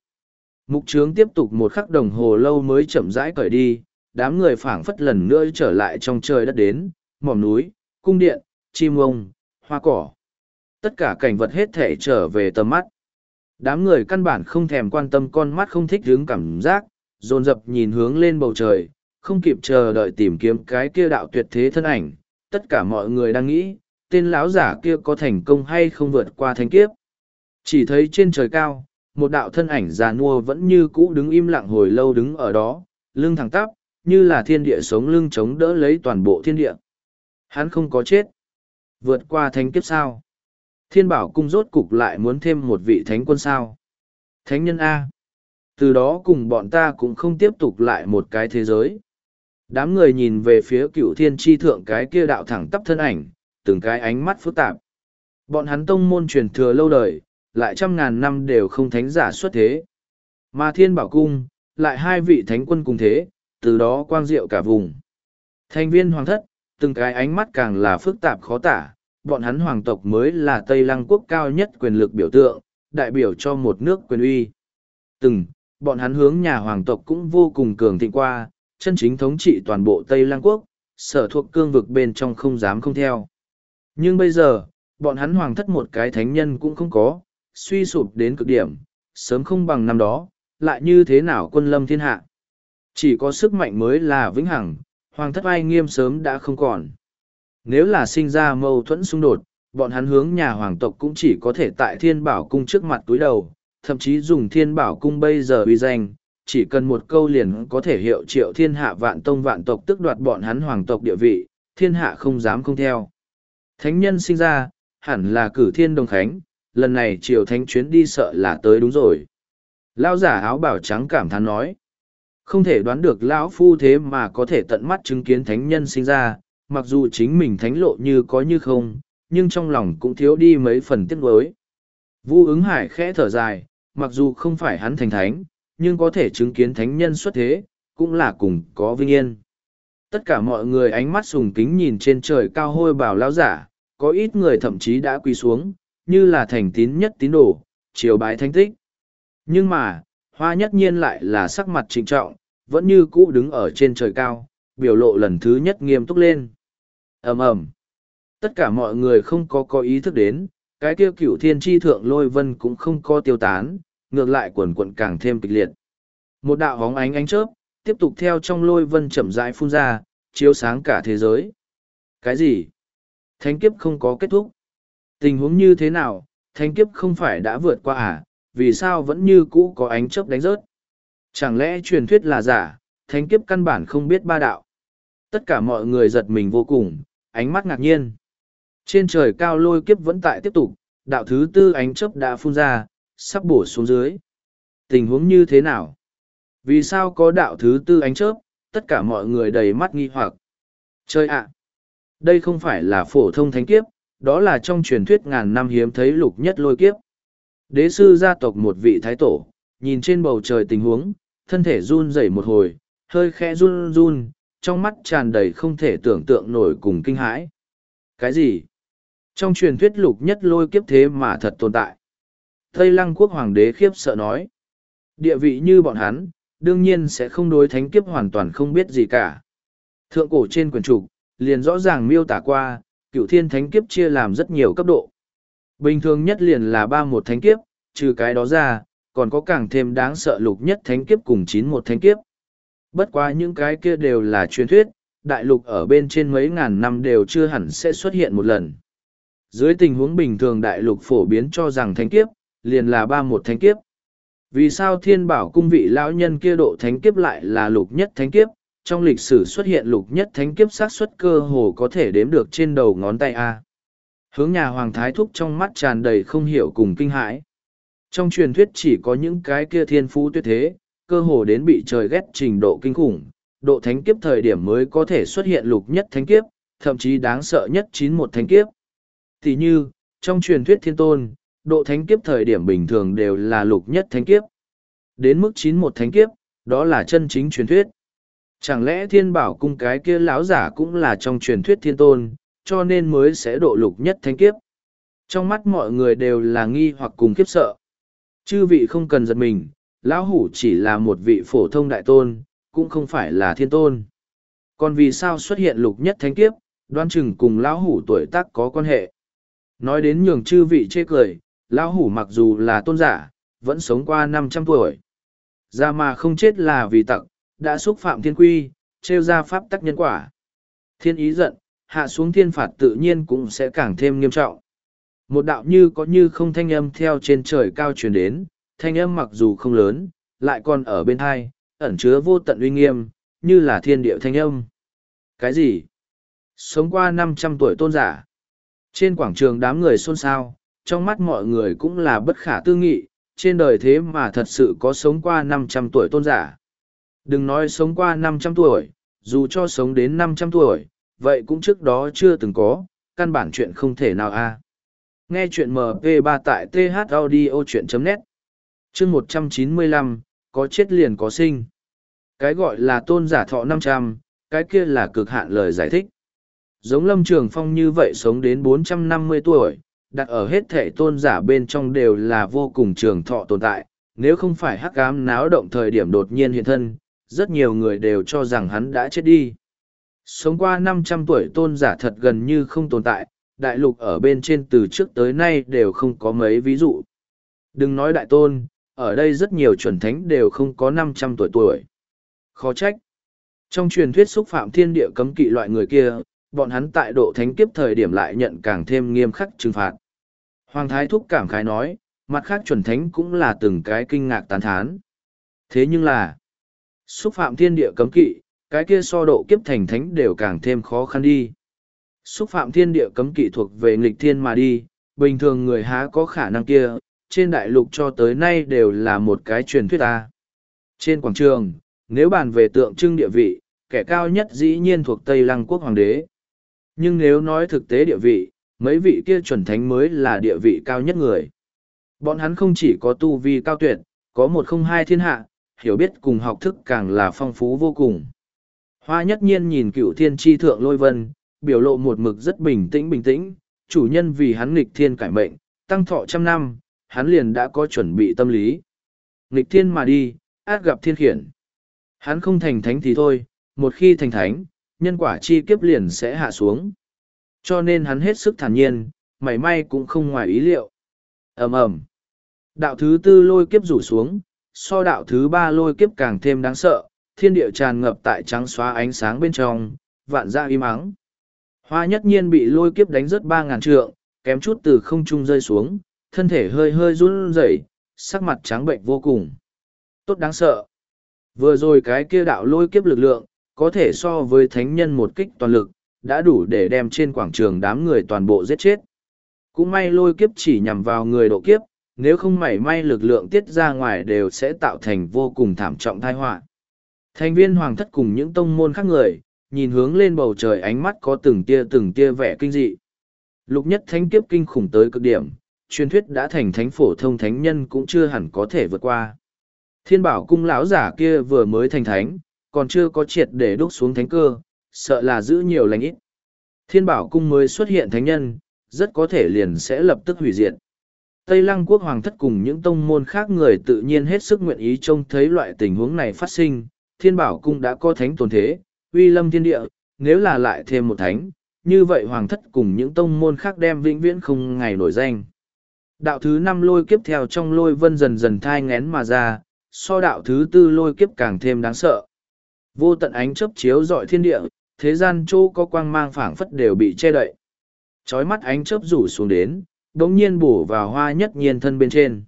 Mục trướng tiếp tục một khắc đồng hồ lâu mới chậm rãi cởi đi, đám người phảng phất lần nữa trở lại trong trời đất đến, mỏm núi, cung điện, chim ông, hoa cỏ. Tất cả cảnh vật hết thể trở về tầm mắt. Đám người căn bản không thèm quan tâm con mắt không thích hướng cảm giác, dồn dập nhìn hướng lên bầu trời, không kịp chờ đợi tìm kiếm cái kia đạo tuyệt thế thân ảnh. Tất cả mọi người đang nghĩ, tên lão giả kia có thành công hay không vượt qua thanh kiếp. Chỉ thấy trên trời cao, một đạo thân ảnh già nua vẫn như cũ đứng im lặng hồi lâu đứng ở đó, lưng thẳng tắp, như là thiên địa sống lưng chống đỡ lấy toàn bộ thiên địa. Hắn không có chết. Vượt qua thánh kiếp sao? Thiên bảo cung rốt cục lại muốn thêm một vị thánh quân sao? Thánh nhân A. Từ đó cùng bọn ta cũng không tiếp tục lại một cái thế giới. Đám người nhìn về phía cựu thiên tri thượng cái kia đạo thẳng tắp thân ảnh, từng cái ánh mắt phức tạp. Bọn hắn tông môn truyền thừa lâu đời, lại trăm ngàn năm đều không thánh giả xuất thế. Mà thiên bảo cung, lại hai vị thánh quân cùng thế, từ đó quang diệu cả vùng. Thành viên hoàng thất, từng cái ánh mắt càng là phức tạp khó tả, bọn hắn hoàng tộc mới là Tây Lăng quốc cao nhất quyền lực biểu tượng, đại biểu cho một nước quyền uy. Từng, bọn hắn hướng nhà hoàng tộc cũng vô cùng cường thịnh qua, chân chính thống trị toàn bộ Tây Lăng quốc, sở thuộc cương vực bên trong không dám không theo. Nhưng bây giờ, bọn hắn hoàng thất một cái thánh nhân cũng không có, suy sụp đến cực điểm, sớm không bằng năm đó, lại như thế nào quân lâm thiên hạ. Chỉ có sức mạnh mới là vĩnh hằng, hoàng thất ai nghiêm sớm đã không còn. Nếu là sinh ra mâu thuẫn xung đột, bọn hắn hướng nhà hoàng tộc cũng chỉ có thể tại thiên bảo cung trước mặt túi đầu, thậm chí dùng thiên bảo cung bây giờ uy danh, chỉ cần một câu liền có thể hiệu triệu thiên hạ vạn tông vạn tộc tức đoạt bọn hắn hoàng tộc địa vị, thiên hạ không dám không theo. Thánh nhân sinh ra, hẳn là cử thiên đồng khánh, lần này triều thánh chuyến đi sợ là tới đúng rồi. Lao giả áo bảo trắng cảm thán nói. Không thể đoán được lão phu thế mà có thể tận mắt chứng kiến thánh nhân sinh ra, mặc dù chính mình thánh lộ như có như không, nhưng trong lòng cũng thiếu đi mấy phần tiếc nuối. Vu ứng hải khẽ thở dài, mặc dù không phải hắn thành thánh, nhưng có thể chứng kiến thánh nhân xuất thế, cũng là cùng có vinh yên. Tất cả mọi người ánh mắt sùng kính nhìn trên trời cao hôi bảo lão giả, có ít người thậm chí đã quỳ xuống, như là thành tín nhất tín đồ, chiều bái thánh tích. Nhưng mà, hoa nhất nhiên lại là sắc mặt trịnh trọng, vẫn như cũ đứng ở trên trời cao, biểu lộ lần thứ nhất nghiêm túc lên. ầm ầm Tất cả mọi người không có có ý thức đến, cái tiêu cửu thiên tri thượng lôi vân cũng không có tiêu tán, ngược lại quần quận càng thêm kịch liệt. Một đạo hóng ánh ánh chớp, tiếp tục theo trong lôi vân chậm rãi phun ra, chiếu sáng cả thế giới. Cái gì? Thánh kiếp không có kết thúc. Tình huống như thế nào, thánh kiếp không phải đã vượt qua à, vì sao vẫn như cũ có ánh chớp đánh rớt? Chẳng lẽ truyền thuyết là giả, thánh kiếp căn bản không biết ba đạo? Tất cả mọi người giật mình vô cùng, ánh mắt ngạc nhiên. Trên trời cao lôi kiếp vẫn tại tiếp tục, đạo thứ tư ánh chớp đã phun ra, sắp bổ xuống dưới. Tình huống như thế nào? Vì sao có đạo thứ tư ánh chớp, tất cả mọi người đầy mắt nghi hoặc. Chơi ạ! Đây không phải là phổ thông thánh kiếp, đó là trong truyền thuyết ngàn năm hiếm thấy lục nhất lôi kiếp. Đế sư gia tộc một vị thái tổ, nhìn trên bầu trời tình huống, thân thể run rẩy một hồi, hơi khẽ run run, trong mắt tràn đầy không thể tưởng tượng nổi cùng kinh hãi. Cái gì? Trong truyền thuyết lục nhất lôi kiếp thế mà thật tồn tại. Tây lăng quốc hoàng đế khiếp sợ nói. Địa vị như bọn hắn, đương nhiên sẽ không đối thánh kiếp hoàn toàn không biết gì cả. Thượng cổ trên quyển trục, liền rõ ràng miêu tả qua, cựu thiên thánh kiếp chia làm rất nhiều cấp độ. Bình thường nhất liền là ba một thánh kiếp, trừ cái đó ra, còn có càng thêm đáng sợ lục nhất thánh kiếp cùng chín một thánh kiếp. Bất quá những cái kia đều là truyền thuyết, đại lục ở bên trên mấy ngàn năm đều chưa hẳn sẽ xuất hiện một lần. Dưới tình huống bình thường đại lục phổ biến cho rằng thánh kiếp, liền là ba một thánh kiếp. Vì sao thiên bảo cung vị lão nhân kia độ thánh kiếp lại là lục nhất thánh kiếp, trong lịch sử xuất hiện lục nhất thánh kiếp xác suất cơ hồ có thể đếm được trên đầu ngón tay A. Hướng nhà Hoàng Thái Thúc trong mắt tràn đầy không hiểu cùng kinh hãi. Trong truyền thuyết chỉ có những cái kia thiên phú tuyệt thế, cơ hồ đến bị trời ghét trình độ kinh khủng, độ thánh kiếp thời điểm mới có thể xuất hiện lục nhất thánh kiếp, thậm chí đáng sợ nhất chín một thánh kiếp. Thì như, trong truyền thuyết thiên tôn, độ thánh kiếp thời điểm bình thường đều là lục nhất thánh kiếp. Đến mức chín một thánh kiếp, đó là chân chính truyền thuyết. Chẳng lẽ thiên bảo cung cái kia lão giả cũng là trong truyền thuyết thiên tôn, cho nên mới sẽ độ lục nhất thánh kiếp. Trong mắt mọi người đều là nghi hoặc cùng kiếp sợ. Chư vị không cần giật mình, lão hủ chỉ là một vị phổ thông đại tôn, cũng không phải là thiên tôn. Còn vì sao xuất hiện lục nhất thánh kiếp, đoan chừng cùng lão hủ tuổi tác có quan hệ. Nói đến nhường chư vị chê cười, lão hủ mặc dù là tôn giả, vẫn sống qua năm trăm tuổi. Ra mà không chết là vì tặc đã xúc phạm thiên quy, trêu ra pháp tắc nhân quả. Thiên ý giận, hạ xuống thiên phạt tự nhiên cũng sẽ càng thêm nghiêm trọng. Một đạo như có như không thanh âm theo trên trời cao truyền đến, thanh âm mặc dù không lớn, lại còn ở bên hai, ẩn chứa vô tận uy nghiêm, như là thiên địa thanh âm. Cái gì? Sống qua năm trăm tuổi tôn giả. Trên quảng trường đám người xôn xao, trong mắt mọi người cũng là bất khả tư nghị, trên đời thế mà thật sự có sống qua năm trăm tuổi tôn giả. Đừng nói sống qua năm trăm tuổi, dù cho sống đến năm trăm tuổi, vậy cũng trước đó chưa từng có, căn bản chuyện không thể nào a. Nghe chuyện MP3 tại thaudio.net chương một trăm chín mươi lăm có chết liền có sinh. Cái gọi là tôn giả thọ năm trăm cái kia là cực hạn lời giải thích. Giống lâm trường phong như vậy sống đến bốn trăm năm mươi tuổi, đặt ở hết thể tôn giả bên trong đều là vô cùng trường thọ tồn tại. Nếu không phải hắc ám náo động thời điểm đột nhiên hiện thân, rất nhiều người đều cho rằng hắn đã chết đi. Sống qua năm trăm tuổi tôn giả thật gần như không tồn tại, đại lục ở bên trên từ trước tới nay đều không có mấy ví dụ. Đừng nói đại tôn, ở đây rất nhiều chuẩn thánh đều không có năm trăm tuổi tuổi. Khó trách. Trong truyền thuyết xúc phạm thiên địa cấm kỵ loại người kia, bọn hắn tại độ thánh kiếp thời điểm lại nhận càng thêm nghiêm khắc trừng phạt. Hoàng Thái Thúc cảm khái nói, mặt khác chuẩn thánh cũng là từng cái kinh ngạc tán thán. Thế nhưng là, xúc phạm thiên địa cấm kỵ, cái kia so độ kiếp thành thánh đều càng thêm khó khăn đi. Xúc phạm thiên địa cấm kỵ thuộc về nghịch thiên mà đi, bình thường người há có khả năng kia, trên đại lục cho tới nay đều là một cái truyền thuyết ta. Trên quảng trường, nếu bàn về tượng trưng địa vị, kẻ cao nhất dĩ nhiên thuộc Tây Lăng quốc hoàng đế. Nhưng nếu nói thực tế địa vị, mấy vị kia chuẩn thánh mới là địa vị cao nhất người. Bọn hắn không chỉ có tu vi cao tuyệt, có một không hai thiên hạ, hiểu biết cùng học thức càng là phong phú vô cùng. Hoa nhất nhiên nhìn cựu thiên tri thượng lôi vân, biểu lộ một mực rất bình tĩnh bình tĩnh, chủ nhân vì hắn nghịch thiên cải mệnh, tăng thọ trăm năm, hắn liền đã có chuẩn bị tâm lý. Nghịch thiên mà đi, át gặp thiên khiển. Hắn không thành thánh thì thôi, một khi thành thánh, nhân quả chi kiếp liền sẽ hạ xuống. Cho nên hắn hết sức thản nhiên, mảy may cũng không ngoài ý liệu. ầm ầm Đạo thứ tư lôi kiếp rủ xuống, so đạo thứ ba lôi kiếp càng thêm đáng sợ, thiên địa tràn ngập tại trắng xóa ánh sáng bên trong, vạn ra im ắng. Hoa nhất nhiên bị lôi kiếp đánh rớt ba ngàn trượng, kém chút từ không trung rơi xuống, thân thể hơi hơi run rẩy, sắc mặt trắng bệnh vô cùng. Tốt đáng sợ. Vừa rồi cái kia đạo lôi kiếp lực lượng, có thể so với thánh nhân một kích toàn lực, đã đủ để đem trên quảng trường đám người toàn bộ giết chết. Cũng may lôi kiếp chỉ nhằm vào người độ kiếp, nếu không mảy may lực lượng tiết ra ngoài đều sẽ tạo thành vô cùng thảm trọng tai họa. Thành viên hoàng thất cùng những tông môn khác người, nhìn hướng lên bầu trời ánh mắt có từng tia từng tia vẻ kinh dị. Lục nhất thánh kiếp kinh khủng tới cực điểm, truyền thuyết đã thành thánh phổ thông thánh nhân cũng chưa hẳn có thể vượt qua. Thiên bảo cung lão giả kia vừa mới thành thánh, còn chưa có triệt để đúc xuống thánh cơ, sợ là giữ nhiều lành ít. Thiên bảo cung mới xuất hiện thánh nhân, rất có thể liền sẽ lập tức hủy diệt. Tây Lăng quốc hoàng thất cùng những tông môn khác người tự nhiên hết sức nguyện ý trông thấy loại tình huống này phát sinh, thiên bảo cung đã có thánh tồn thế, uy lâm thiên địa, nếu là lại thêm một thánh, như vậy hoàng thất cùng những tông môn khác đem vĩnh viễn không ngày nổi danh. Đạo thứ năm lôi kiếp theo trong lôi vân dần dần thai ngén mà ra, so đạo thứ tư lôi kiếp càng thêm đáng sợ. Vô tận ánh chớp chiếu dọi thiên địa, thế gian chỗ có quang mang phảng phất đều bị che đậy. Chói mắt ánh chớp rủ xuống đến, đống nhiên bổ vào hoa nhất nhiên thân bên trên.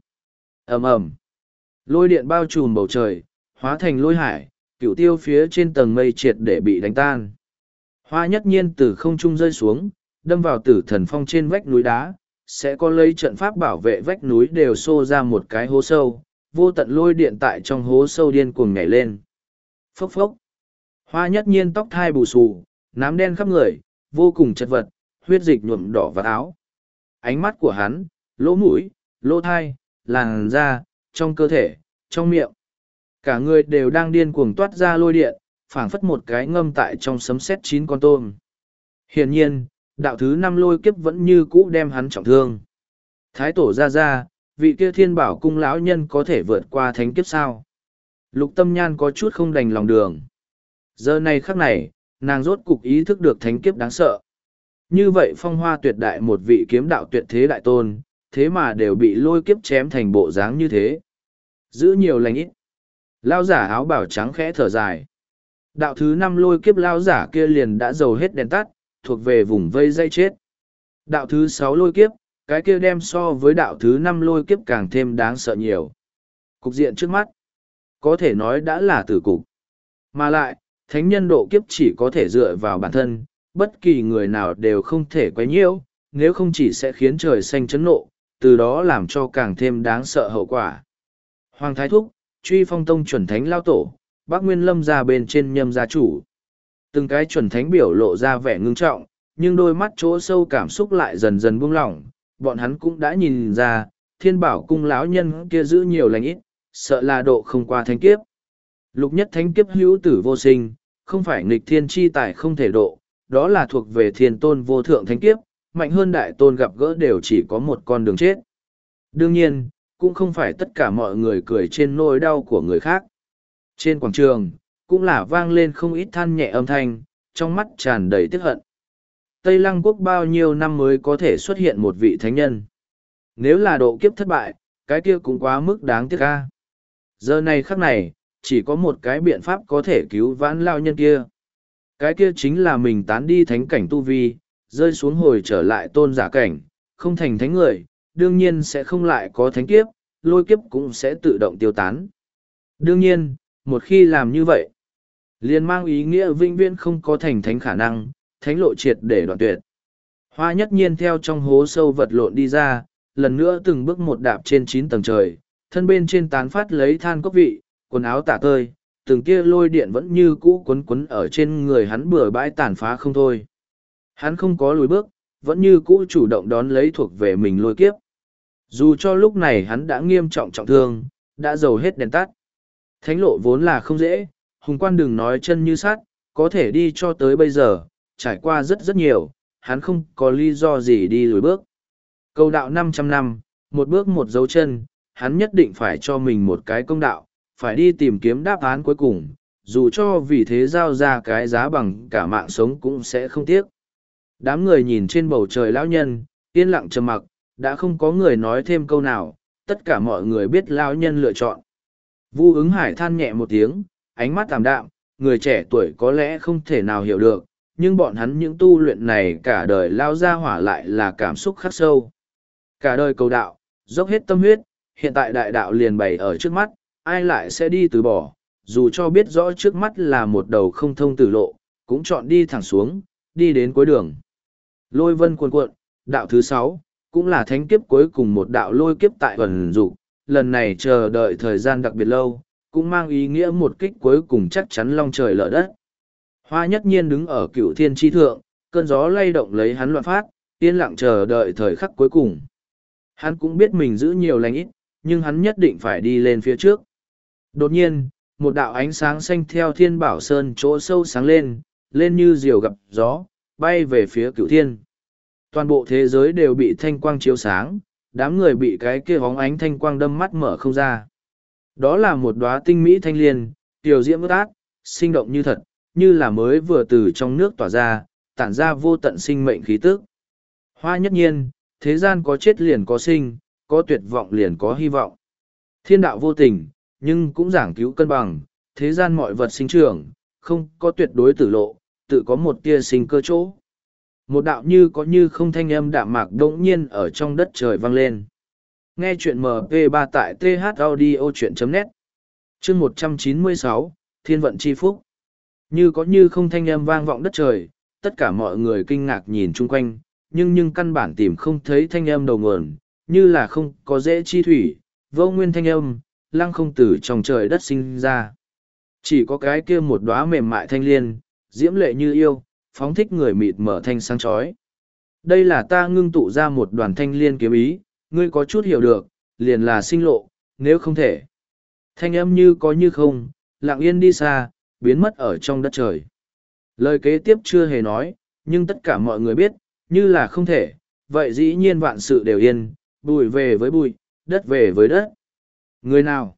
ầm ầm Lôi điện bao trùm bầu trời, hóa thành lôi hải, cửu tiêu phía trên tầng mây triệt để bị đánh tan. Hoa nhất nhiên từ không trung rơi xuống, đâm vào tử thần phong trên vách núi đá, sẽ có lấy trận pháp bảo vệ vách núi đều xô ra một cái hố sâu, vô tận lôi điện tại trong hố sâu điên cuồng nhảy lên. Phốc phốc. Hoa nhất nhiên tóc thai bù xù, nám đen khắp người, vô cùng chật vật, huyết dịch nhuộm đỏ vào áo. Ánh mắt của hắn, lỗ mũi, lỗ thai, làn da, trong cơ thể, trong miệng. Cả người đều đang điên cuồng toát ra lôi điện, phảng phất một cái ngâm tại trong sấm sét chín con tôm. Hiển nhiên, đạo thứ năm lôi kiếp vẫn như cũ đem hắn trọng thương. Thái tổ ra ra, vị kia thiên bảo cung lão nhân có thể vượt qua thánh kiếp sao? Lục tâm nhan có chút không đành lòng đường. Giờ này khắc này, nàng rốt cục ý thức được thánh kiếp đáng sợ. Như vậy phong hoa tuyệt đại một vị kiếm đạo tuyệt thế đại tôn, thế mà đều bị lôi kiếp chém thành bộ dáng như thế. Giữ nhiều lành ít. Lao giả áo bảo trắng khẽ thở dài. Đạo thứ năm lôi kiếp lao giả kia liền đã dầu hết đèn tắt, thuộc về vùng vây dây chết. Đạo thứ sáu lôi kiếp, cái kia đem so với đạo thứ năm lôi kiếp càng thêm đáng sợ nhiều. Cục diện trước mắt, có thể nói đã là tử cục. Mà lại, thánh nhân độ kiếp chỉ có thể dựa vào bản thân, bất kỳ người nào đều không thể quấy nhiễu, nếu không chỉ sẽ khiến trời xanh chấn nộ, từ đó làm cho càng thêm đáng sợ hậu quả. Hoàng Thái Thúc, truy phong tông chuẩn thánh lao tổ, bác Nguyên Lâm ra bên trên nhâm gia chủ. Từng cái chuẩn thánh biểu lộ ra vẻ ngưng trọng, nhưng đôi mắt chỗ sâu cảm xúc lại dần dần buông lỏng, bọn hắn cũng đã nhìn ra, thiên bảo cung lão nhân kia giữ nhiều lành ít, sợ là độ không qua thánh kiếp. Lục nhất thánh kiếp hữu tử vô sinh, không phải nghịch thiên chi tài không thể độ, đó là thuộc về thiên tôn vô thượng thánh kiếp, mạnh hơn đại tôn gặp gỡ đều chỉ có một con đường chết. Đương nhiên, cũng không phải tất cả mọi người cười trên nỗi đau của người khác. Trên quảng trường, cũng là vang lên không ít than nhẹ âm thanh, trong mắt tràn đầy tiếc hận. Tây Lăng quốc bao nhiêu năm mới có thể xuất hiện một vị thánh nhân. Nếu là độ kiếp thất bại, cái kia cũng quá mức đáng tiếc ca. Giờ này khắc này, chỉ có một cái biện pháp có thể cứu vãn lao nhân kia. Cái kia chính là mình tán đi thánh cảnh tu vi, rơi xuống hồi trở lại tôn giả cảnh, không thành thánh người, đương nhiên sẽ không lại có thánh kiếp, lôi kiếp cũng sẽ tự động tiêu tán. Đương nhiên, một khi làm như vậy, liền mang ý nghĩa vĩnh viễn không có thành thánh khả năng, thánh lộ triệt để đoạn tuyệt. Hoa nhất nhiên theo trong hố sâu vật lộn đi ra, lần nữa từng bước một đạp trên chín tầng trời, thân bên trên tán phát lấy than cốc vị, quần áo tả tơi, từng kia lôi điện vẫn như cũ quấn quấn ở trên người hắn bừa bãi tàn phá không thôi. Hắn không có lùi bước, vẫn như cũ chủ động đón lấy thuộc về mình lôi kiếp. Dù cho lúc này hắn đã nghiêm trọng trọng thương, đã dầu hết đèn tắt. Thánh lộ vốn là không dễ, hùng quan đừng nói chân như sát, có thể đi cho tới bây giờ, trải qua rất rất nhiều, hắn không có lý do gì đi lùi bước. Câu đạo 500 năm, một bước một dấu chân, hắn nhất định phải cho mình một cái công đạo, phải đi tìm kiếm đáp án cuối cùng, dù cho vì thế giao ra cái giá bằng cả mạng sống cũng sẽ không tiếc. Đám người nhìn trên bầu trời lão nhân, yên lặng trầm mặc, đã không có người nói thêm câu nào, tất cả mọi người biết lão nhân lựa chọn. Vu ứng hải than nhẹ một tiếng, ánh mắt tạm đạm, người trẻ tuổi có lẽ không thể nào hiểu được, nhưng bọn hắn những tu luyện này cả đời lao ra hỏa lại là cảm xúc khắc sâu. Cả đời cầu đạo, dốc hết tâm huyết, hiện tại đại đạo liền bày ở trước mắt, ai lại sẽ đi từ bỏ, dù cho biết rõ trước mắt là một đầu không thông tử lộ, cũng chọn đi thẳng xuống, đi đến cuối đường. Lôi vân cuồn cuộn, đạo thứ sáu, cũng là thánh kiếp cuối cùng một đạo lôi kiếp tại vần dục lần này chờ đợi thời gian đặc biệt lâu, cũng mang ý nghĩa một kích cuối cùng chắc chắn long trời lở đất. Hoa nhất nhiên đứng ở cựu thiên tri thượng, cơn gió lay động lấy hắn loạn phát, yên lặng chờ đợi thời khắc cuối cùng. Hắn cũng biết mình giữ nhiều lành ít, nhưng hắn nhất định phải đi lên phía trước. Đột nhiên, một đạo ánh sáng xanh theo thiên bảo sơn chỗ sâu sáng lên, lên như diều gặp gió, bay về phía cựu thiên. Toàn bộ thế giới đều bị thanh quang chiếu sáng, đám người bị cái kia bóng ánh thanh quang đâm mắt mở không ra. Đó là một đóa tinh mỹ thanh liên, tiểu diễm ước ác, sinh động như thật, như là mới vừa từ trong nước tỏa ra, tản ra vô tận sinh mệnh khí tức. Hoa nhất nhiên, thế gian có chết liền có sinh, có tuyệt vọng liền có hy vọng. Thiên đạo vô tình, nhưng cũng giảng cứu cân bằng, thế gian mọi vật sinh trưởng, không có tuyệt đối tử lộ, tự có một tia sinh cơ chỗ. Một đạo như có như không thanh âm đạm mạc đỗng nhiên ở trong đất trời vang lên. Nghe chuyện MP3 tại thaudio.net Chương 196, Thiên vận chi phúc Như có như không thanh âm vang vọng đất trời, tất cả mọi người kinh ngạc nhìn chung quanh, nhưng nhưng căn bản tìm không thấy thanh âm đầu nguồn, như là không có dễ chi thủy, vô nguyên thanh âm, lăng không từ trong trời đất sinh ra. Chỉ có cái kia một đóa mềm mại thanh liên, diễm lệ như yêu, phóng thích người mịt mở thanh sáng chói. Đây là ta ngưng tụ ra một đoàn thanh liên kiếm ý, ngươi có chút hiểu được, liền là sinh lộ, nếu không thể. Thanh âm như có như không, lặng yên đi xa, biến mất ở trong đất trời. Lời kế tiếp chưa hề nói, nhưng tất cả mọi người biết, như là không thể, vậy dĩ nhiên vạn sự đều yên, bụi về với bụi, đất về với đất. Người nào?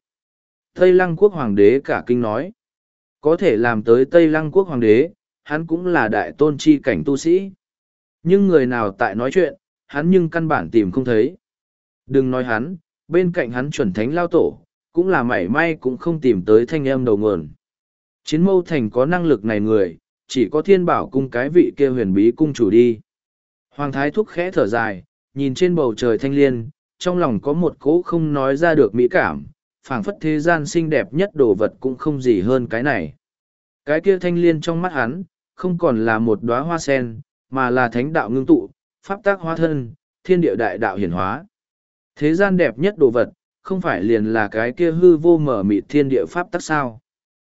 Tây Lăng quốc hoàng đế cả kinh nói. Có thể làm tới Tây Lăng quốc hoàng đế, hắn cũng là đại tôn chi cảnh tu sĩ. Nhưng người nào tại nói chuyện, hắn nhưng căn bản tìm không thấy. Đừng nói hắn, bên cạnh hắn chuẩn thánh lao tổ, cũng là mảy may cũng không tìm tới thanh âm đầu nguồn. Chiến mâu thành có năng lực này người, chỉ có thiên bảo cung cái vị kia huyền bí cung chủ đi. Hoàng thái thúc khẽ thở dài, nhìn trên bầu trời thanh liên, trong lòng có một cỗ không nói ra được mỹ cảm, phảng phất thế gian xinh đẹp nhất đồ vật cũng không gì hơn cái này. Cái kia thanh liên trong mắt hắn, không còn là một đóa hoa sen, mà là thánh đạo ngưng tụ, pháp tác hóa thân, thiên địa đại đạo hiển hóa. Thế gian đẹp nhất đồ vật, không phải liền là cái kia hư vô mở mịt thiên địa pháp tắc sao.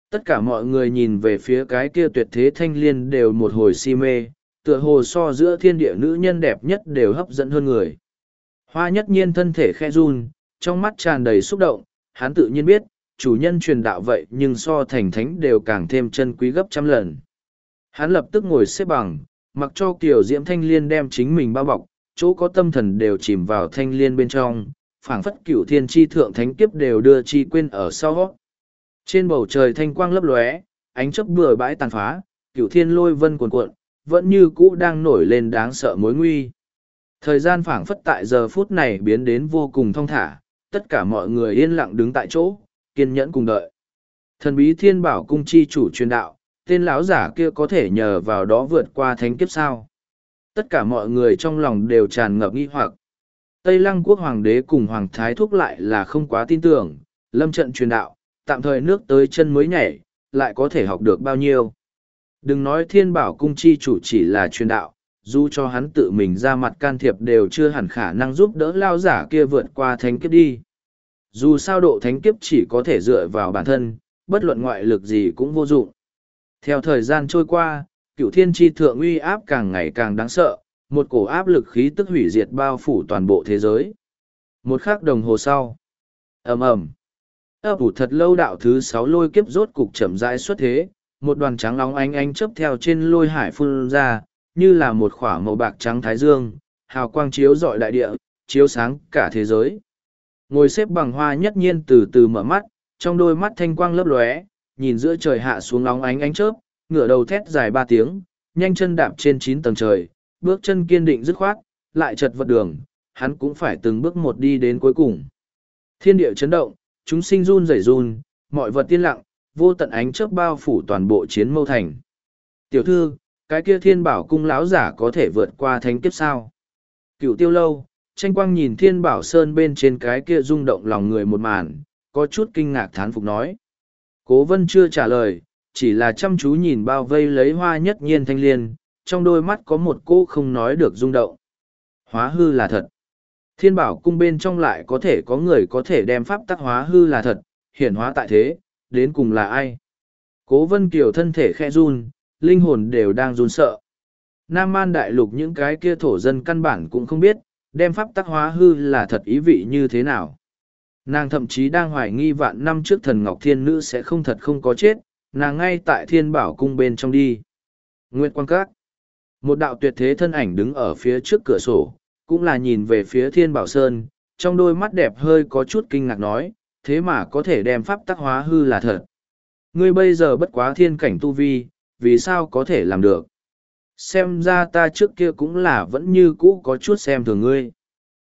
Tất cả mọi người nhìn về phía cái kia tuyệt thế thanh liên đều một hồi si mê, tựa hồ so giữa thiên địa nữ nhân đẹp nhất đều hấp dẫn hơn người. Hoa nhất nhiên thân thể khe run, trong mắt tràn đầy xúc động, hắn tự nhiên biết, chủ nhân truyền đạo vậy nhưng so thành thánh đều càng thêm chân quý gấp trăm lần. Hắn lập tức ngồi xếp bằng, mặc cho kiểu diễm thanh liên đem chính mình bao bọc, chỗ có tâm thần đều chìm vào thanh liên bên trong, phảng phất cửu thiên tri thượng thánh kiếp đều đưa chi quên ở sau. Trên bầu trời thanh quang lấp lóe, ánh chớp bừa bãi tàn phá, cửu thiên lôi vân cuồn cuộn, vẫn như cũ đang nổi lên đáng sợ mối nguy. Thời gian phảng phất tại giờ phút này biến đến vô cùng thong thả, tất cả mọi người yên lặng đứng tại chỗ, kiên nhẫn cùng đợi. Thần bí thiên bảo cung chi chủ truyền đạo, tên lão giả kia có thể nhờ vào đó vượt qua thánh kiếp sao. Tất cả mọi người trong lòng đều tràn ngập nghi hoặc. Tây Lăng quốc hoàng đế cùng hoàng thái thúc lại là không quá tin tưởng, lâm trận truyền đạo, tạm thời nước tới chân mới nhảy, lại có thể học được bao nhiêu. Đừng nói thiên bảo cung chi chủ chỉ là truyền đạo, dù cho hắn tự mình ra mặt can thiệp đều chưa hẳn khả năng giúp đỡ lao giả kia vượt qua thánh kiếp đi. Dù sao độ thánh kiếp chỉ có thể dựa vào bản thân, bất luận ngoại lực gì cũng vô dụng. Theo thời gian trôi qua, cựu thiên tri thượng uy áp càng ngày càng đáng sợ, một cổ áp lực khí tức hủy diệt bao phủ toàn bộ thế giới. Một khắc đồng hồ sau. ầm ầm ấp ủ thật lâu đạo thứ sáu lôi kiếp rốt cục chậm rãi xuất thế, một đoàn trắng nóng ánh ánh chớp theo trên lôi hải phun ra, như là một khỏa màu bạc trắng thái dương, hào quang chiếu dọi đại địa, chiếu sáng cả thế giới. Ngồi xếp bằng hoa nhất nhiên từ từ mở mắt, trong đôi mắt thanh quang lấp lóe, nhìn giữa trời hạ xuống nóng ánh ánh chớp, ngửa đầu thét dài ba tiếng, nhanh chân đạp trên chín tầng trời, bước chân kiên định dứt khoát, lại chật vật đường, hắn cũng phải từng bước một đi đến cuối cùng. Thiên địa chấn động, chúng sinh run rẩy run, mọi vật tiên lặng, vô tận ánh chớp bao phủ toàn bộ chiến mâu thành. Tiểu thư, cái kia thiên bảo cung lão giả có thể vượt qua thánh kiếp sao? Cựu tiêu lâu, tranh quang nhìn thiên bảo sơn bên trên cái kia rung động lòng người một màn, có chút kinh ngạc thán phục nói. Cố vân chưa trả lời, chỉ là chăm chú nhìn bao vây lấy hoa nhất nhiên thanh liên, trong đôi mắt có một cô không nói được rung động. Hóa hư là thật. Thiên bảo cung bên trong lại có thể có người có thể đem pháp tắc hóa hư là thật, hiển hóa tại thế, đến cùng là ai? Cố vân kiều thân thể khe run, linh hồn đều đang run sợ. Nam man đại lục những cái kia thổ dân căn bản cũng không biết, đem pháp tắc hóa hư là thật ý vị như thế nào. Nàng thậm chí đang hoài nghi vạn năm trước thần Ngọc Thiên Nữ sẽ không thật không có chết, nàng ngay tại thiên bảo cung bên trong đi. Nguyệt Quang Các Một đạo tuyệt thế thân ảnh đứng ở phía trước cửa sổ, cũng là nhìn về phía thiên bảo sơn, trong đôi mắt đẹp hơi có chút kinh ngạc nói, thế mà có thể đem pháp tắc hóa hư là thật. Ngươi bây giờ bất quá thiên cảnh tu vi, vì sao có thể làm được? Xem ra ta trước kia cũng là vẫn như cũ có chút xem thường ngươi.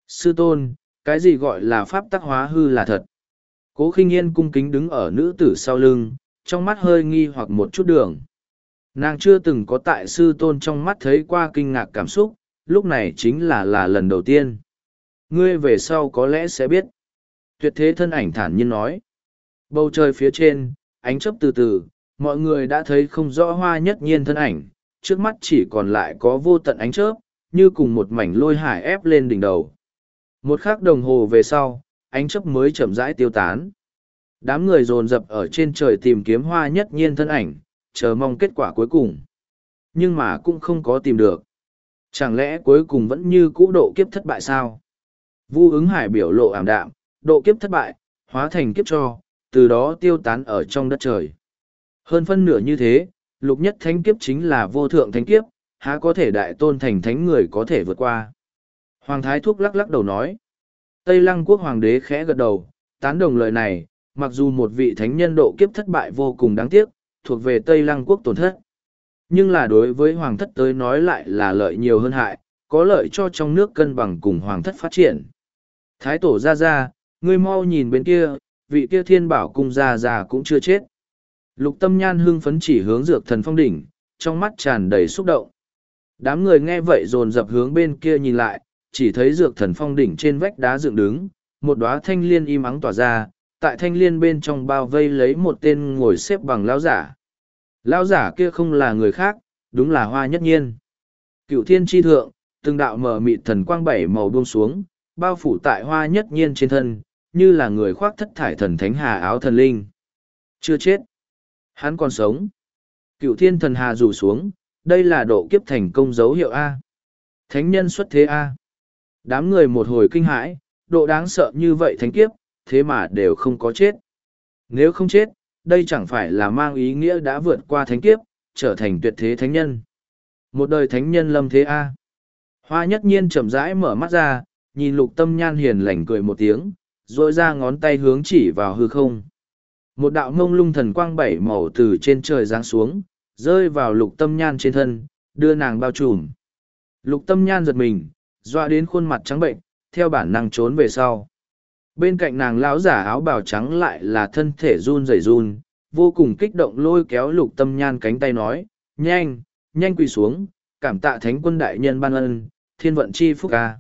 Sư tôn, cái gì gọi là pháp tắc hóa hư là thật? Cố khinh yên cung kính đứng ở nữ tử sau lưng, trong mắt hơi nghi hoặc một chút đường. Nàng chưa từng có tại sư tôn trong mắt thấy qua kinh ngạc cảm xúc, lúc này chính là là lần đầu tiên. Ngươi về sau có lẽ sẽ biết. Tuyệt thế thân ảnh thản nhiên nói. Bầu trời phía trên, ánh chớp từ từ, mọi người đã thấy không rõ hoa nhất nhiên thân ảnh, trước mắt chỉ còn lại có vô tận ánh chớp, như cùng một mảnh lôi hải ép lên đỉnh đầu. Một khắc đồng hồ về sau, ánh chớp mới chậm rãi tiêu tán. Đám người dồn dập ở trên trời tìm kiếm hoa nhất nhiên thân ảnh, chờ mong kết quả cuối cùng. Nhưng mà cũng không có tìm được. Chẳng lẽ cuối cùng vẫn như cũ độ kiếp thất bại sao? Vu ứng hải biểu lộ ảm đạm, độ kiếp thất bại, hóa thành kiếp cho, từ đó tiêu tán ở trong đất trời. Hơn phân nửa như thế, lục nhất thánh kiếp chính là vô thượng thánh kiếp, há có thể đại tôn thành thánh người có thể vượt qua. Hoàng Thái Thúc lắc lắc đầu nói. Tây Lăng quốc hoàng đế khẽ gật đầu, tán đồng lời này, mặc dù một vị thánh nhân độ kiếp thất bại vô cùng đáng tiếc, thuộc về Tây Lăng quốc tổn thất. Nhưng là đối với hoàng thất tới nói lại là lợi nhiều hơn hại, có lợi cho trong nước cân bằng cùng hoàng thất phát triển. Thái tổ ra ra, ngươi mau nhìn bên kia, vị kia thiên bảo cung ra ra cũng chưa chết. Lục tâm nhan hưng phấn chỉ hướng dược thần phong đỉnh, trong mắt tràn đầy xúc động. Đám người nghe vậy dồn dập hướng bên kia nhìn lại, chỉ thấy dược thần phong đỉnh trên vách đá dựng đứng, một đóa thanh liên im ắng tỏa ra, tại thanh liên bên trong bao vây lấy một tên ngồi xếp bằng lão giả. Lão giả kia không là người khác, đúng là hoa nhất nhiên. Cựu thiên tri thượng, từng đạo mở mịt thần quang bảy màu buông xuống, bao phủ tại hoa nhất nhiên trên thân, như là người khoác thất thải thần thánh hà áo thần linh. Chưa chết. Hắn còn sống. Cựu thiên thần hà rủ xuống, đây là độ kiếp thành công dấu hiệu A. Thánh nhân xuất thế A. Đám người một hồi kinh hãi, độ đáng sợ như vậy thánh kiếp, thế mà đều không có chết. Nếu không chết, đây chẳng phải là mang ý nghĩa đã vượt qua thánh kiếp, trở thành tuyệt thế thánh nhân. Một đời thánh nhân lâm thế A. Hoa nhất nhiên chậm rãi mở mắt ra, nhìn lục tâm nhan hiền lành cười một tiếng, rồi ra ngón tay hướng chỉ vào hư không. Một đạo mông lung thần quang bảy màu từ trên trời giáng xuống, rơi vào lục tâm nhan trên thân, đưa nàng bao trùm. Lục tâm nhan giật mình, doa đến khuôn mặt trắng bệnh, theo bản năng trốn về sau. Bên cạnh nàng lão giả áo bào trắng lại là thân thể run rẩy run, vô cùng kích động lôi kéo lục tâm nhan cánh tay nói, nhanh, nhanh quỳ xuống, cảm tạ thánh quân đại nhân ban ân, thiên vận chi phúc ca.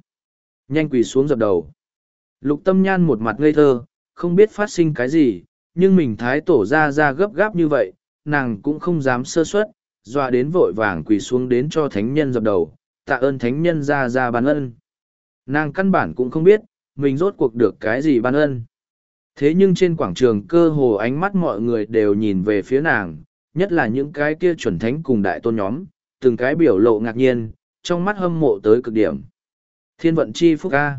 Nhanh quỳ xuống dập đầu. Lục tâm nhan một mặt ngây thơ, không biết phát sinh cái gì, nhưng mình thái tổ ra ra gấp gáp như vậy, nàng cũng không dám sơ suất, dọa đến vội vàng quỳ xuống đến cho thánh nhân dập đầu, tạ ơn thánh nhân ra ra ban ân. Nàng căn bản cũng không biết, mình rốt cuộc được cái gì ban ân. Thế nhưng trên quảng trường cơ hồ ánh mắt mọi người đều nhìn về phía nàng, nhất là những cái kia chuẩn thánh cùng đại tôn nhóm, từng cái biểu lộ ngạc nhiên, trong mắt hâm mộ tới cực điểm. Thiên vận chi phúc ca.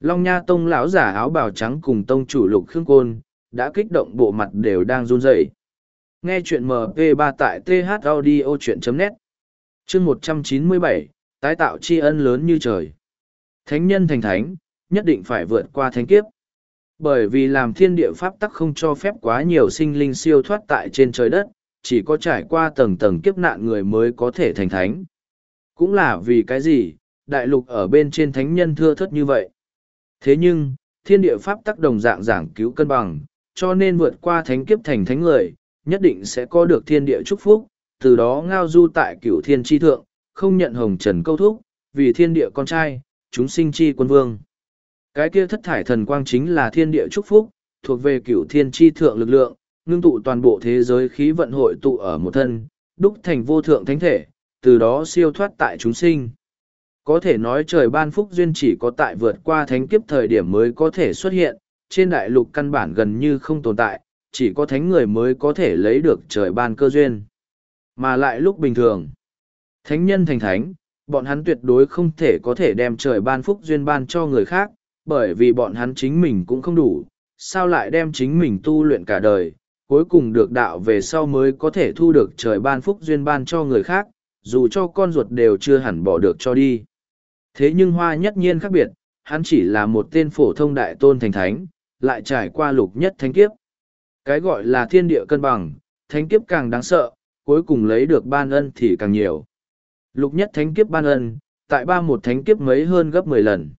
Long Nha Tông lão giả áo bào trắng cùng tông chủ lục khương côn, đã kích động bộ mặt đều đang run rẩy. Nghe chuyện MP3 tại thaudio.net Chương 197, tái tạo tri ân lớn như trời. Thánh nhân thành thánh, nhất định phải vượt qua thánh kiếp. Bởi vì làm thiên địa pháp tắc không cho phép quá nhiều sinh linh siêu thoát tại trên trời đất, chỉ có trải qua tầng tầng kiếp nạn người mới có thể thành thánh. Cũng là vì cái gì, đại lục ở bên trên thánh nhân thưa thất như vậy. Thế nhưng, thiên địa pháp tắc đồng dạng giảng cứu cân bằng, cho nên vượt qua thánh kiếp thành thánh người, nhất định sẽ có được thiên địa chúc phúc, từ đó ngao du tại cửu thiên tri thượng, không nhận hồng trần câu thúc, vì thiên địa con trai, chúng sinh chi quân vương. Cái kia thất thải thần quang chính là thiên địa chúc phúc, thuộc về cửu thiên tri thượng lực lượng, ngưng tụ toàn bộ thế giới khí vận hội tụ ở một thân, đúc thành vô thượng thánh thể, từ đó siêu thoát tại chúng sinh. Có thể nói trời ban phúc duyên chỉ có tại vượt qua thánh kiếp thời điểm mới có thể xuất hiện, trên đại lục căn bản gần như không tồn tại, chỉ có thánh người mới có thể lấy được trời ban cơ duyên. Mà lại lúc bình thường, thánh nhân thành thánh, bọn hắn tuyệt đối không thể có thể đem trời ban phúc duyên ban cho người khác, bởi vì bọn hắn chính mình cũng không đủ, sao lại đem chính mình tu luyện cả đời, cuối cùng được đạo về sau mới có thể thu được trời ban phúc duyên ban cho người khác, dù cho con ruột đều chưa hẳn bỏ được cho đi. Thế nhưng hoa nhất nhiên khác biệt, hắn chỉ là một tên phổ thông đại tôn thành thánh, lại trải qua lục nhất thánh kiếp. Cái gọi là thiên địa cân bằng, thánh kiếp càng đáng sợ, cuối cùng lấy được ban ân thì càng nhiều. Lục nhất thánh kiếp ban ân, tại ba một thánh kiếp mấy hơn gấp mười lần.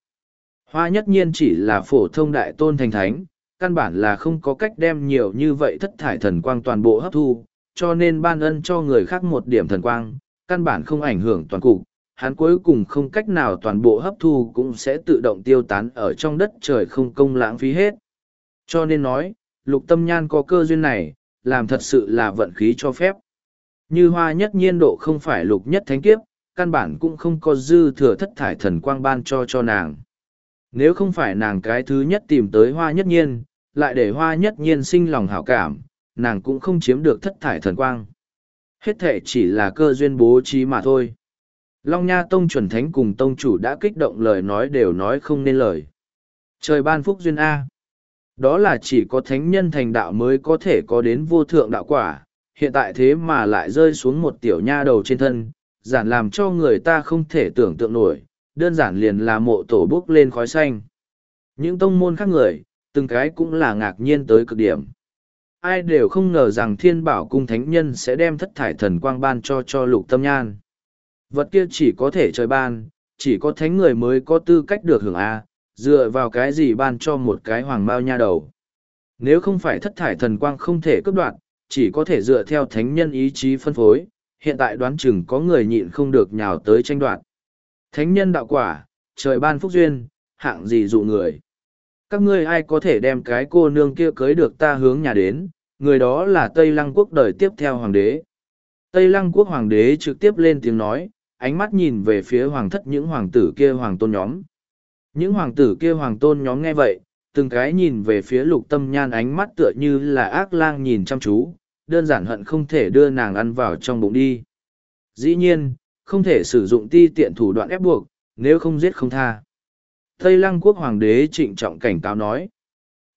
Hoa nhất nhiên chỉ là phổ thông đại tôn thành thánh, căn bản là không có cách đem nhiều như vậy thất thải thần quang toàn bộ hấp thu, cho nên ban ân cho người khác một điểm thần quang, căn bản không ảnh hưởng toàn cục, hắn cuối cùng không cách nào toàn bộ hấp thu cũng sẽ tự động tiêu tán ở trong đất trời không công lãng phí hết. Cho nên nói, lục tâm nhan có cơ duyên này, làm thật sự là vận khí cho phép. Như hoa nhất nhiên độ không phải lục nhất thánh kiếp, căn bản cũng không có dư thừa thất thải thần quang ban cho cho nàng. Nếu không phải nàng cái thứ nhất tìm tới hoa nhất nhiên, lại để hoa nhất nhiên sinh lòng hảo cảm, nàng cũng không chiếm được thất thải thần quang. Hết thể chỉ là cơ duyên bố trí mà thôi. Long Nha Tông chuẩn thánh cùng tông chủ đã kích động lời nói đều nói không nên lời. Trời ban phúc duyên A. Đó là chỉ có thánh nhân thành đạo mới có thể có đến vô thượng đạo quả, hiện tại thế mà lại rơi xuống một tiểu nha đầu trên thân, giản làm cho người ta không thể tưởng tượng nổi, đơn giản liền là mộ tổ bốc lên khói xanh. Những tông môn khác người, từng cái cũng là ngạc nhiên tới cực điểm. Ai đều không ngờ rằng thiên bảo cung thánh nhân sẽ đem thất thải thần quang ban cho cho lục tâm nhan. Vật kia chỉ có thể trời ban, chỉ có thánh người mới có tư cách được hưởng A, dựa vào cái gì ban cho một cái hoàng bao nha đầu. Nếu không phải thất thải thần quang không thể cướp đoạt, chỉ có thể dựa theo thánh nhân ý chí phân phối, hiện tại đoán chừng có người nhịn không được nhào tới tranh đoạt. Thánh nhân đạo quả, trời ban phúc duyên, hạng gì dụ người. Các ngươi ai có thể đem cái cô nương kia cưới được ta hướng nhà đến, người đó là Tây Lăng quốc đời tiếp theo hoàng đế. Tây Lăng quốc hoàng đế trực tiếp lên tiếng nói, ánh mắt nhìn về phía hoàng thất những hoàng tử kia hoàng tôn nhóm. Những hoàng tử kia hoàng tôn nhóm nghe vậy, từng cái nhìn về phía lục tâm nhan ánh mắt tựa như là ác lang nhìn chăm chú, đơn giản hận không thể đưa nàng ăn vào trong bụng đi. Dĩ nhiên, không thể sử dụng ti tiện thủ đoạn ép buộc, nếu không giết không tha. Tây Lăng quốc hoàng đế trịnh trọng cảnh cáo nói.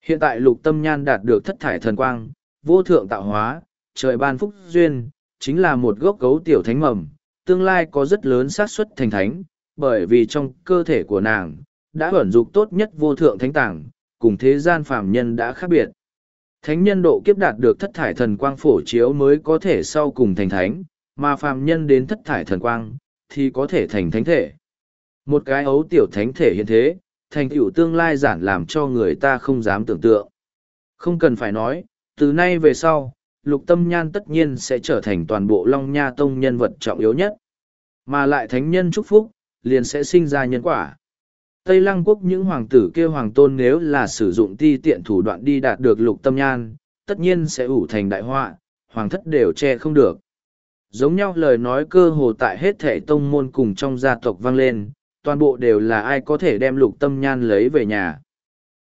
Hiện tại lục tâm nhan đạt được thất thải thần quang, vô thượng tạo hóa, trời ban phúc duyên, chính là một gốc gấu tiểu thánh mầm, tương lai có rất lớn xác suất thành thánh, bởi vì trong cơ thể của nàng, đã ẩn dục tốt nhất vô thượng thánh tảng, cùng thế gian phàm nhân đã khác biệt. Thánh nhân độ kiếp đạt được thất thải thần quang phổ chiếu mới có thể sau cùng thành thánh, mà phàm nhân đến thất thải thần quang, thì có thể thành thánh thể. Một cái ấu tiểu thánh thể hiện thế, thành tựu tương lai giản làm cho người ta không dám tưởng tượng. Không cần phải nói, từ nay về sau, lục tâm nhan tất nhiên sẽ trở thành toàn bộ long nha tông nhân vật trọng yếu nhất. Mà lại thánh nhân chúc phúc, liền sẽ sinh ra nhân quả. Tây Lăng quốc những hoàng tử kia hoàng tôn nếu là sử dụng ti tiện thủ đoạn đi đạt được lục tâm nhan, tất nhiên sẽ ủ thành đại họa, hoàng thất đều che không được. Giống nhau lời nói cơ hồ tại hết thể tông môn cùng trong gia tộc vang lên, toàn bộ đều là ai có thể đem lục tâm nhan lấy về nhà.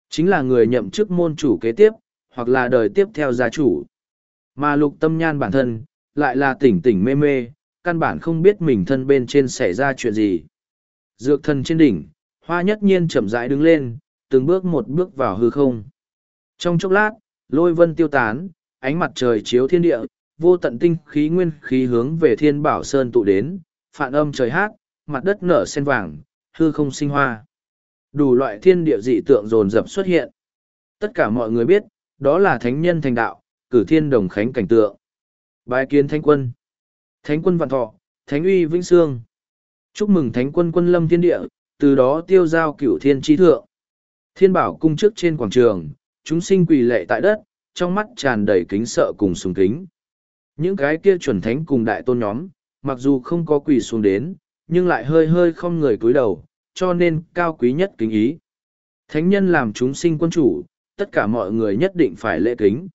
Chính là người nhậm chức môn chủ kế tiếp, hoặc là đời tiếp theo gia chủ. Mà lục tâm nhan bản thân, lại là tỉnh tỉnh mê mê, căn bản không biết mình thân bên trên xảy ra chuyện gì. Dược thần trên đỉnh, hoa nhất nhiên chậm rãi đứng lên, từng bước một bước vào hư không. Trong chốc lát, lôi vân tiêu tán, ánh mặt trời chiếu thiên địa, vô tận tinh khí nguyên khí hướng về thiên bảo sơn tụ đến, phản âm trời hát, mặt đất nở sen vàng, hư không sinh hoa. Đủ loại thiên địa dị tượng dồn dập xuất hiện. Tất cả mọi người biết, đó là thánh nhân thành đạo, cử thiên đồng khánh cảnh tượng. Bái kiến thánh quân. Thánh quân vạn thọ, thánh uy vĩnh sương. Chúc mừng thánh quân quân lâm thiên địa, từ đó tiêu giao cửu thiên trí thượng. Thiên bảo cung trước trên quảng trường, chúng sinh quỳ lệ tại đất, trong mắt tràn đầy kính sợ cùng sùng kính. Những cái kia chuẩn thánh cùng đại tôn nhóm, mặc dù không có quỳ xuống đến, nhưng lại hơi hơi không người cúi đầu, cho nên cao quý nhất kính ý. Thánh nhân làm chúng sinh quân chủ, tất cả mọi người nhất định phải lễ kính.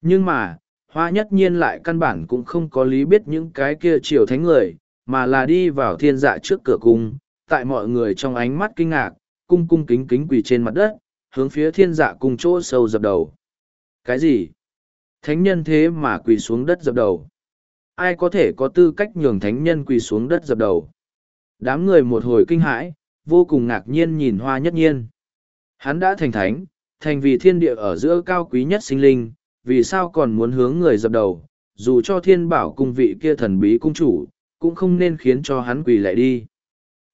Nhưng mà, hoa nhất nhiên lại căn bản cũng không có lý biết những cái kia triều thánh người, mà là đi vào thiên dạ trước cửa cung, tại mọi người trong ánh mắt kinh ngạc, cung cung kính kính quỳ trên mặt đất, hướng phía thiên dạ cung chỗ sâu dập đầu. Cái gì? Thánh nhân thế mà quỳ xuống đất dập đầu. Ai có thể có tư cách nhường thánh nhân quỳ xuống đất dập đầu? Đám người một hồi kinh hãi, vô cùng ngạc nhiên nhìn hoa nhất nhiên. Hắn đã thành thánh, thành vì thiên địa ở giữa cao quý nhất sinh linh, vì sao còn muốn hướng người dập đầu, dù cho thiên bảo cung vị kia thần bí cung chủ, cũng không nên khiến cho hắn quỳ lại đi.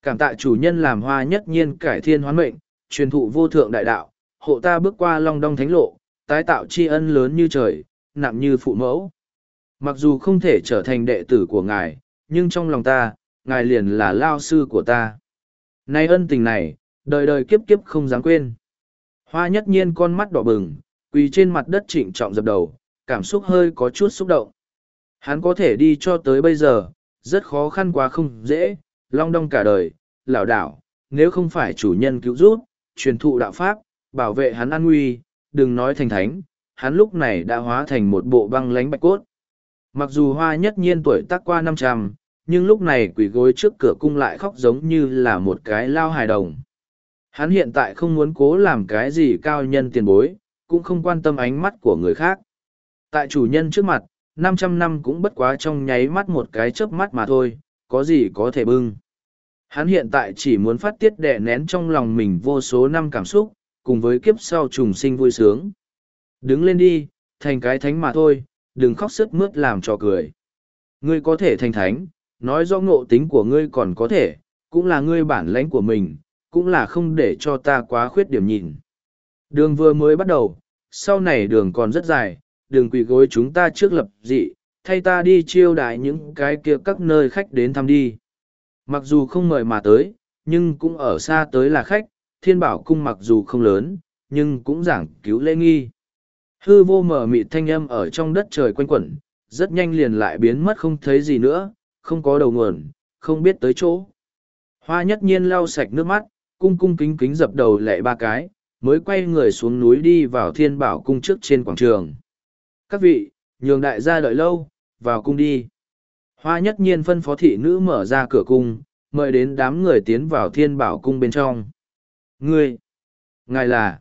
Cảm tạ chủ nhân làm hoa nhất nhiên cải thiên hoán mệnh, truyền thụ vô thượng đại đạo, hộ ta bước qua long đong thánh lộ, tái tạo tri ân lớn như trời, nặng như phụ mẫu. Mặc dù không thể trở thành đệ tử của ngài, nhưng trong lòng ta, ngài liền là lao sư của ta. Nay ân tình này, đời đời kiếp kiếp không dám quên. Hoa nhất nhiên con mắt đỏ bừng, quỳ trên mặt đất trịnh trọng dập đầu, cảm xúc hơi có chút xúc động. Hắn có thể đi cho tới bây giờ, rất khó khăn quá không dễ, long đong cả đời, lão đảo, nếu không phải chủ nhân cứu giúp, truyền thụ đạo pháp, bảo vệ hắn an nguy, đừng nói thành thánh, hắn lúc này đã hóa thành một bộ băng lánh bạch cốt. Mặc dù hoa nhất nhiên tuổi tác qua năm trăm, nhưng lúc này quỷ gối trước cửa cung lại khóc giống như là một cái lao hài đồng. Hắn hiện tại không muốn cố làm cái gì cao nhân tiền bối, cũng không quan tâm ánh mắt của người khác. Tại chủ nhân trước mặt, năm trăm năm cũng bất quá trong nháy mắt một cái chớp mắt mà thôi, có gì có thể bưng. Hắn hiện tại chỉ muốn phát tiết đẻ nén trong lòng mình vô số năm cảm xúc, cùng với kiếp sau trùng sinh vui sướng. Đứng lên đi, thành cái thánh mà thôi, đừng khóc sức mướt làm trò cười. Ngươi có thể thành thánh, nói do ngộ tính của ngươi còn có thể, cũng là ngươi bản lãnh của mình, cũng là không để cho ta quá khuyết điểm nhìn. Đường vừa mới bắt đầu, sau này đường còn rất dài, đường quỳ gối chúng ta trước lập dị, thay ta đi chiêu đại những cái kia các nơi khách đến thăm đi. Mặc dù không mời mà tới, nhưng cũng ở xa tới là khách, thiên bảo cung mặc dù không lớn, nhưng cũng giảng cứu lễ nghi. Hư vô mở mịt thanh âm ở trong đất trời quanh quẩn, rất nhanh liền lại biến mất không thấy gì nữa, không có đầu nguồn, không biết tới chỗ. Hoa nhất nhiên lau sạch nước mắt, cung cung kính kính dập đầu lệ ba cái, mới quay người xuống núi đi vào thiên bảo cung trước trên quảng trường. Các vị, nhường đại gia đợi lâu, vào cung đi. Hoa nhất nhiên phân phó thị nữ mở ra cửa cung, mời đến đám người tiến vào thiên bảo cung bên trong. Ngươi, ngài là,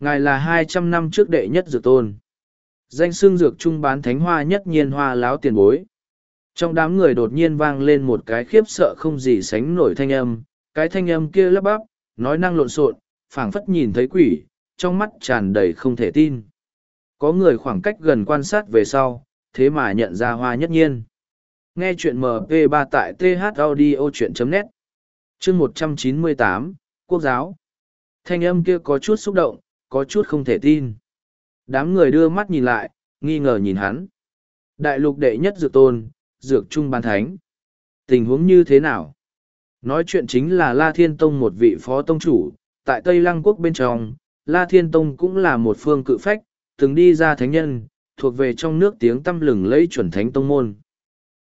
ngài là hai trăm năm trước đệ nhất dược tôn. Danh xương dược trung bán thánh hoa nhất nhiên hoa láo tiền bối. Trong đám người đột nhiên vang lên một cái khiếp sợ không gì sánh nổi thanh âm, cái thanh âm kia lắp bắp, nói năng lộn xộn, phảng phất nhìn thấy quỷ, trong mắt tràn đầy không thể tin. Có người khoảng cách gần quan sát về sau, thế mà nhận ra hoa nhất nhiên. Nghe chuyện MP3 tại thaudio.net chương 198, Quốc giáo. Thanh âm kia có chút xúc động, có chút không thể tin. Đám người đưa mắt nhìn lại, nghi ngờ nhìn hắn. Đại lục đệ nhất dược tôn, dược trung ban thánh. Tình huống như thế nào? Nói chuyện chính là La Thiên Tông một vị phó tông chủ, tại Tây Lăng Quốc bên trong, La Thiên Tông cũng là một phương cự phách, từng đi ra thánh nhân, thuộc về trong nước tiếng tăm lừng lấy chuẩn thánh tông môn.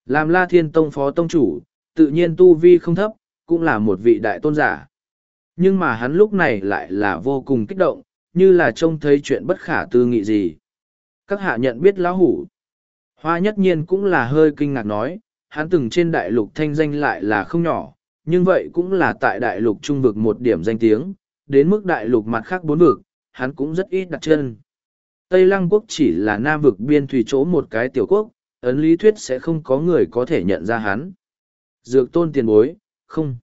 Làm La Thiên Tông phó tông chủ, tự nhiên tu vi không thấp, cũng là một vị đại tôn giả. Nhưng mà hắn lúc này lại là vô cùng kích động, như là trông thấy chuyện bất khả tư nghị gì. Các hạ nhận biết lão hủ. Hoa nhất nhiên cũng là hơi kinh ngạc nói, hắn từng trên đại lục thanh danh lại là không nhỏ, nhưng vậy cũng là tại đại lục trung vực một điểm danh tiếng, đến mức đại lục mặt khác bốn vực, hắn cũng rất ít đặt chân. Tây Lăng quốc chỉ là nam vực biên thủy chỗ một cái tiểu quốc, ấn lý thuyết sẽ không có người có thể nhận ra hắn. Dược tôn tiền bối, không.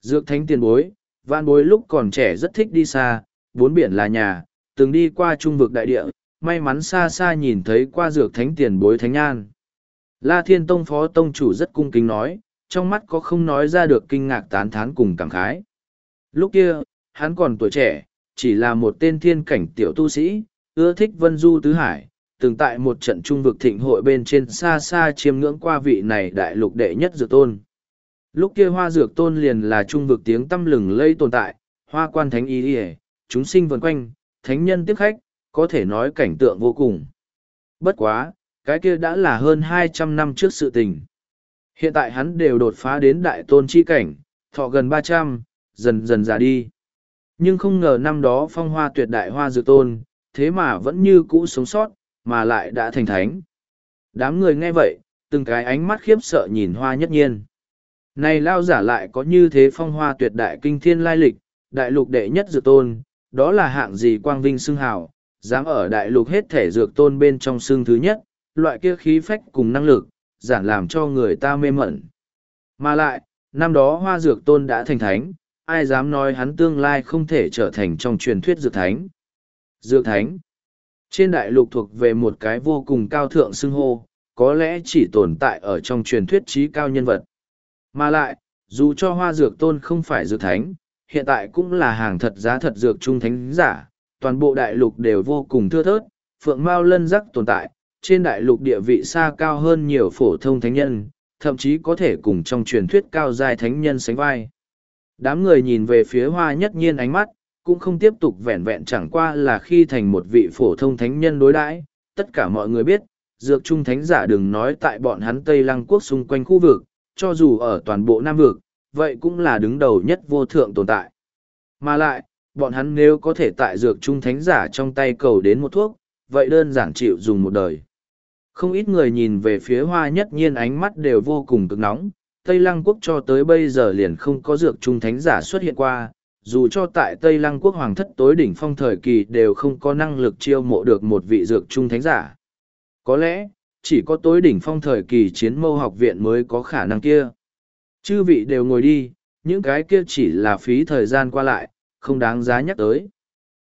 Dược thánh tiền bối, vạn bối lúc còn trẻ rất thích đi xa, bốn biển là nhà, từng đi qua trung vực đại địa, may mắn xa xa nhìn thấy qua dược thánh tiền bối thánh an. La Thiên Tông phó tông chủ rất cung kính nói, trong mắt có không nói ra được kinh ngạc tán thán cùng cảm khái. Lúc kia, hắn còn tuổi trẻ, chỉ là một tên thiên cảnh tiểu tu sĩ, ưa thích vân du tứ hải, từng tại một trận trung vực thịnh hội bên trên xa xa chiêm ngưỡng qua vị này đại lục đệ nhất dược tôn. Lúc kia hoa dược tôn liền là trung vực tiếng tâm lừng lây tồn tại, hoa quan thánh y chúng sinh vần quanh, thánh nhân tiếp khách, có thể nói cảnh tượng vô cùng. Bất quá, cái kia đã là hơn hai trăm năm trước sự tình. Hiện tại hắn đều đột phá đến đại tôn chi cảnh, thọ gần ba trăm, dần dần già đi. Nhưng không ngờ năm đó phong hoa tuyệt đại hoa dự tôn, thế mà vẫn như cũ sống sót, mà lại đã thành thánh. Đám người nghe vậy, từng cái ánh mắt khiếp sợ nhìn hoa nhất nhiên. Này lao giả lại có như thế phong hoa tuyệt đại kinh thiên lai lịch, đại lục đệ nhất dự tôn, đó là hạng gì quang vinh xưng hào, dám ở đại lục hết thể dược tôn bên trong xương thứ nhất, loại kia khí phách cùng năng lực, giản làm cho người ta mê mẩn. Mà lại, năm đó hoa dược tôn đã thành thánh, ai dám nói hắn tương lai không thể trở thành trong truyền thuyết dược thánh. Dược thánh, trên đại lục thuộc về một cái vô cùng cao thượng xưng hô, có lẽ chỉ tồn tại ở trong truyền thuyết trí cao nhân vật. Mà lại, dù cho hoa dược tôn không phải dược thánh, hiện tại cũng là hàng thật giá thật dược trung thánh giả, toàn bộ đại lục đều vô cùng thưa thớt, phượng mao lân rắc tồn tại, trên đại lục địa vị xa cao hơn nhiều phổ thông thánh nhân, thậm chí có thể cùng trong truyền thuyết cao giai thánh nhân sánh vai. Đám người nhìn về phía hoa nhất nhiên ánh mắt, cũng không tiếp tục vẹn vẹn chẳng qua là khi thành một vị phổ thông thánh nhân đối đãi tất cả mọi người biết dược trung thánh giả đừng nói tại bọn hắn tây lăng quốc xung quanh khu vực cho dù ở toàn bộ nam vực vậy cũng là đứng đầu nhất vô thượng tồn tại mà lại bọn hắn nếu có thể tại dược trung thánh giả trong tay cầu đến một thuốc vậy đơn giản chịu dùng một đời không ít người nhìn về phía hoa nhất nhiên ánh mắt đều vô cùng cực nóng tây lăng quốc cho tới bây giờ liền không có dược trung thánh giả xuất hiện qua dù cho tại Tây Lăng quốc hoàng thất tối đỉnh phong thời kỳ đều không có năng lực chiêu mộ được một vị dược trung thánh giả. Có lẽ, chỉ có tối đỉnh phong thời kỳ chiến mâu học viện mới có khả năng kia. Chư vị đều ngồi đi, những cái kia chỉ là phí thời gian qua lại, không đáng giá nhắc tới.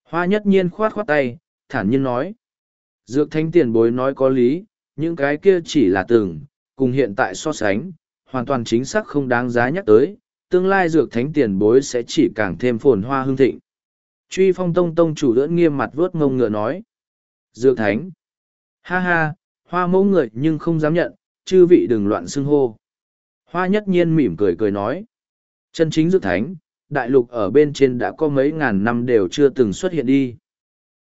Hoa nhất nhiên khoát khoát tay, thản nhiên nói. Dược thánh tiền bối nói có lý, những cái kia chỉ là từng, cùng hiện tại so sánh, hoàn toàn chính xác không đáng giá nhắc tới, tương lai dược thánh tiền bối sẽ chỉ càng thêm phồn hoa hương thịnh. Truy phong tông tông chủ đỡ nghiêm mặt vuốt ngông ngựa nói. Dược thánh. Ha ha, hoa mẫu người nhưng không dám nhận, chư vị đừng loạn xưng hô. Hoa nhất nhiên mỉm cười cười nói. Chân chính dược thánh, đại lục ở bên trên đã có mấy ngàn năm đều chưa từng xuất hiện đi.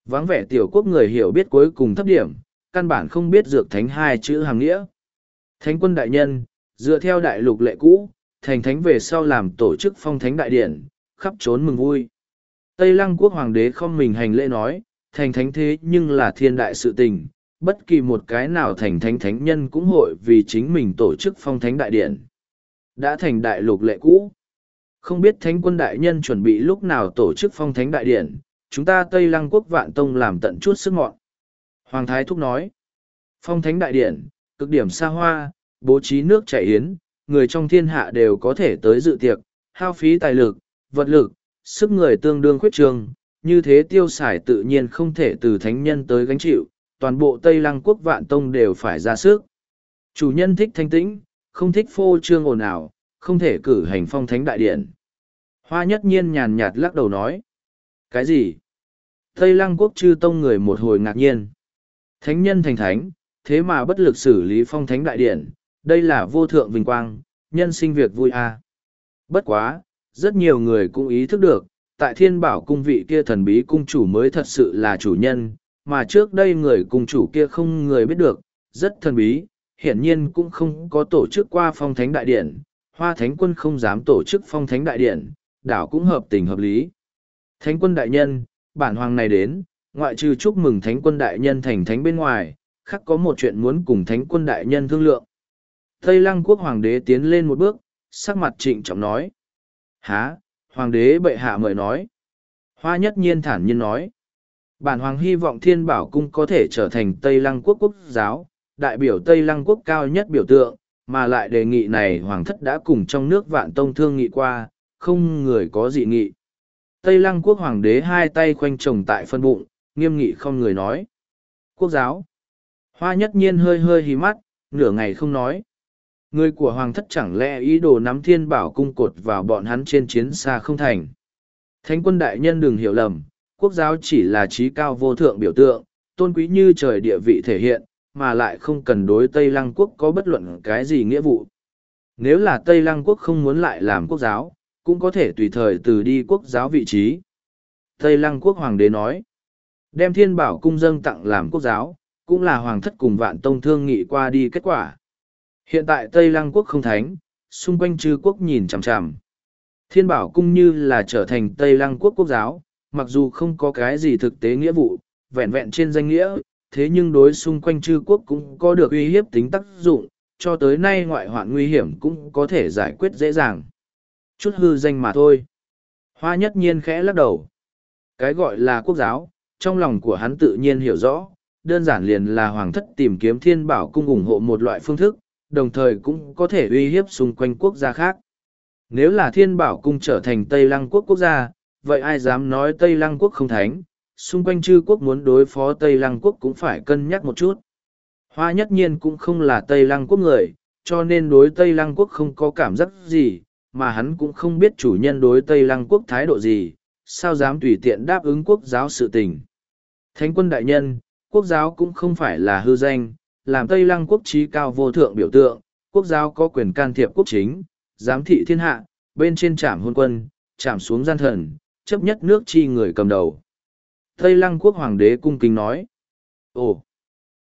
Vắng vẻ tiểu quốc người hiểu biết cuối cùng thấp điểm, căn bản không biết dược thánh hai chữ hàng nghĩa. Thánh quân đại nhân, dựa theo đại lục lệ cũ, thành thánh về sau làm tổ chức phong thánh đại điển, khắp trốn mừng vui. Tây lăng quốc hoàng đế không mình hành lễ nói, thành thánh thế nhưng là thiên đại sự tình, bất kỳ một cái nào thành thánh thánh nhân cũng hội vì chính mình tổ chức phong thánh đại điển. Đã thành đại lục lệ cũ. Không biết thánh quân đại nhân chuẩn bị lúc nào tổ chức phong thánh đại điển, chúng ta Tây Lăng quốc vạn tông làm tận chút sức mọn. Hoàng Thái Thúc nói, phong thánh đại điển, cực điểm xa hoa, bố trí nước chảy yến, người trong thiên hạ đều có thể tới dự tiệc, hao phí tài lực, vật lực, sức người tương đương khuyết trường, như thế tiêu xài tự nhiên không thể từ thánh nhân tới gánh chịu, toàn bộ Tây Lăng quốc vạn tông đều phải ra sức. Chủ nhân thích thanh tĩnh, không thích phô trương ồn ào, không thể cử hành phong thánh đại điện. Hoa nhất nhiên nhàn nhạt lắc đầu nói. Cái gì? Tây Lăng quốc chư tông người một hồi ngạc nhiên. Thánh nhân thành thánh, thế mà bất lực xử lý phong thánh đại điện, đây là vô thượng vinh quang, nhân sinh việc vui à. Bất quá, rất nhiều người cũng ý thức được, tại thiên bảo cung vị kia thần bí cung chủ mới thật sự là chủ nhân, mà trước đây người cung chủ kia không người biết được, rất thần bí, hiển nhiên cũng không có tổ chức qua phong thánh đại điện, hoa thánh quân không dám tổ chức phong thánh đại điện, đảo cũng hợp tình hợp lý. Thánh quân đại nhân, bản hoàng này đến, ngoại trừ chúc mừng thánh quân đại nhân thành thánh bên ngoài, khắc có một chuyện muốn cùng thánh quân đại nhân thương lượng. Tây lăng quốc hoàng đế tiến lên một bước, sắc mặt trịnh trọng nói. Há, hoàng đế bệ hạ mời nói. Hoa nhất nhiên thản nhiên nói. Bản hoàng hy vọng thiên bảo cung có thể trở thành Tây lăng quốc quốc giáo, đại biểu Tây lăng quốc cao nhất biểu tượng, mà lại đề nghị này hoàng thất đã cùng trong nước vạn tông thương nghị qua, không người có dị nghị. Tây lăng quốc hoàng đế hai tay khoanh chồng tại phân bụng, nghiêm nghị không người nói. Quốc giáo. Hoa nhất nhiên hơi hơi hí mắt, nửa ngày không nói. Người của hoàng thất chẳng lẽ ý đồ nắm thiên bảo cung cột vào bọn hắn trên chiến xa không thành. Thánh quân đại nhân đừng hiểu lầm, quốc giáo chỉ là trí cao vô thượng biểu tượng, tôn quý như trời địa vị thể hiện, mà lại không cần đối Tây Lăng quốc có bất luận cái gì nghĩa vụ. Nếu là Tây Lăng quốc không muốn lại làm quốc giáo, cũng có thể tùy thời từ đi quốc giáo vị trí. Tây Lăng quốc hoàng đế nói, đem thiên bảo cung dâng tặng làm quốc giáo, cũng là hoàng thất cùng vạn tông thương nghị qua đi kết quả. Hiện tại Tây Lăng quốc không thánh, xung quanh chư quốc nhìn chằm chằm. Thiên bảo cung như là trở thành Tây Lăng quốc quốc giáo, mặc dù không có cái gì thực tế nghĩa vụ, vẹn vẹn trên danh nghĩa, thế nhưng đối xung quanh chư quốc cũng có được uy hiếp tính tác dụng, cho tới nay ngoại hoạn nguy hiểm cũng có thể giải quyết dễ dàng. Chút hư danh mà thôi. Hoa nhất nhiên khẽ lắc đầu. Cái gọi là quốc giáo, trong lòng của hắn tự nhiên hiểu rõ, đơn giản liền là hoàng thất tìm kiếm thiên bảo cung ủng hộ một loại phương thức, đồng thời cũng có thể uy hiếp xung quanh quốc gia khác. Nếu là thiên bảo cung trở thành Tây Lăng quốc quốc gia, vậy ai dám nói Tây Lăng quốc không thánh, xung quanh chư quốc muốn đối phó Tây Lăng quốc cũng phải cân nhắc một chút. Hoa nhất nhiên cũng không là Tây Lăng quốc người, cho nên đối Tây Lăng quốc không có cảm giác gì, mà hắn cũng không biết chủ nhân đối Tây Lăng quốc thái độ gì, sao dám tùy tiện đáp ứng quốc giáo sự tình. Thánh quân đại nhân, quốc giáo cũng không phải là hư danh, làm Tây Lăng quốc trí cao vô thượng biểu tượng, quốc giáo có quyền can thiệp quốc chính, giám thị thiên hạ, bên trên trảm hôn quân, trảm xuống gian thần, chấp nhất nước chi người cầm đầu. Tây Lăng quốc hoàng đế cung kính nói. Ồ!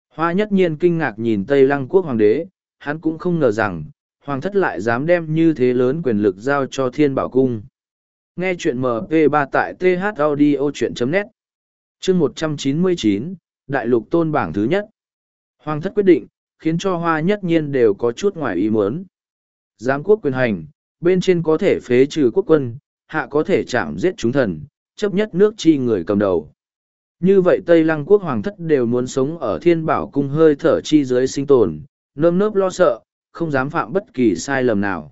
Hoa nhất nhiên kinh ngạc nhìn Tây Lăng quốc hoàng đế, hắn cũng không ngờ rằng, hoàng thất lại dám đem như thế lớn quyền lực giao cho thiên bảo cung. Nghe chuyện MP3 tại thaudio.net Chương 199, Đại lục tôn bảng thứ nhất. Hoàng thất quyết định, khiến cho hoa nhất nhiên đều có chút ngoài ý muốn. Giám quốc quyền hành, bên trên có thể phế trừ quốc quân, hạ có thể chạm giết chúng thần, chấp nhất nước chi người cầm đầu. Như vậy Tây Lăng quốc hoàng thất đều muốn sống ở thiên bảo cung hơi thở chi dưới sinh tồn, nơm nớp lo sợ, không dám phạm bất kỳ sai lầm nào.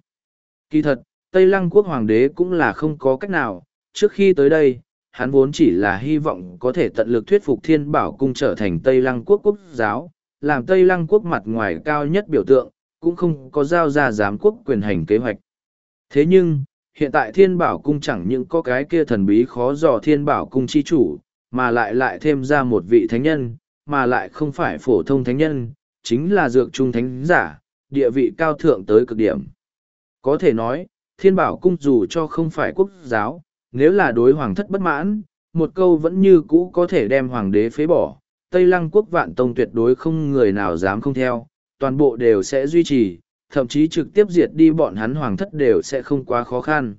Kỳ thật, Tây Lăng quốc hoàng đế cũng là không có cách nào, trước khi tới đây, hắn vốn chỉ là hy vọng có thể tận lực thuyết phục thiên bảo cung trở thành Tây Lăng quốc quốc giáo, làm Tây Lăng quốc mặt ngoài cao nhất biểu tượng, cũng không có giao ra giám quốc quyền hành kế hoạch. Thế nhưng, hiện tại thiên bảo cung chẳng những có cái kia thần bí khó dò thiên bảo cung chi chủ, mà lại lại thêm ra một vị thánh nhân, mà lại không phải phổ thông thánh nhân, chính là dược trung thánh giả, địa vị cao thượng tới cực điểm. Có thể nói, thiên bảo cung dù cho không phải quốc giáo, nếu là đối hoàng thất bất mãn, một câu vẫn như cũ có thể đem hoàng đế phế bỏ. Tây lăng quốc vạn tông tuyệt đối không người nào dám không theo, toàn bộ đều sẽ duy trì, thậm chí trực tiếp diệt đi bọn hắn hoàng thất đều sẽ không quá khó khăn.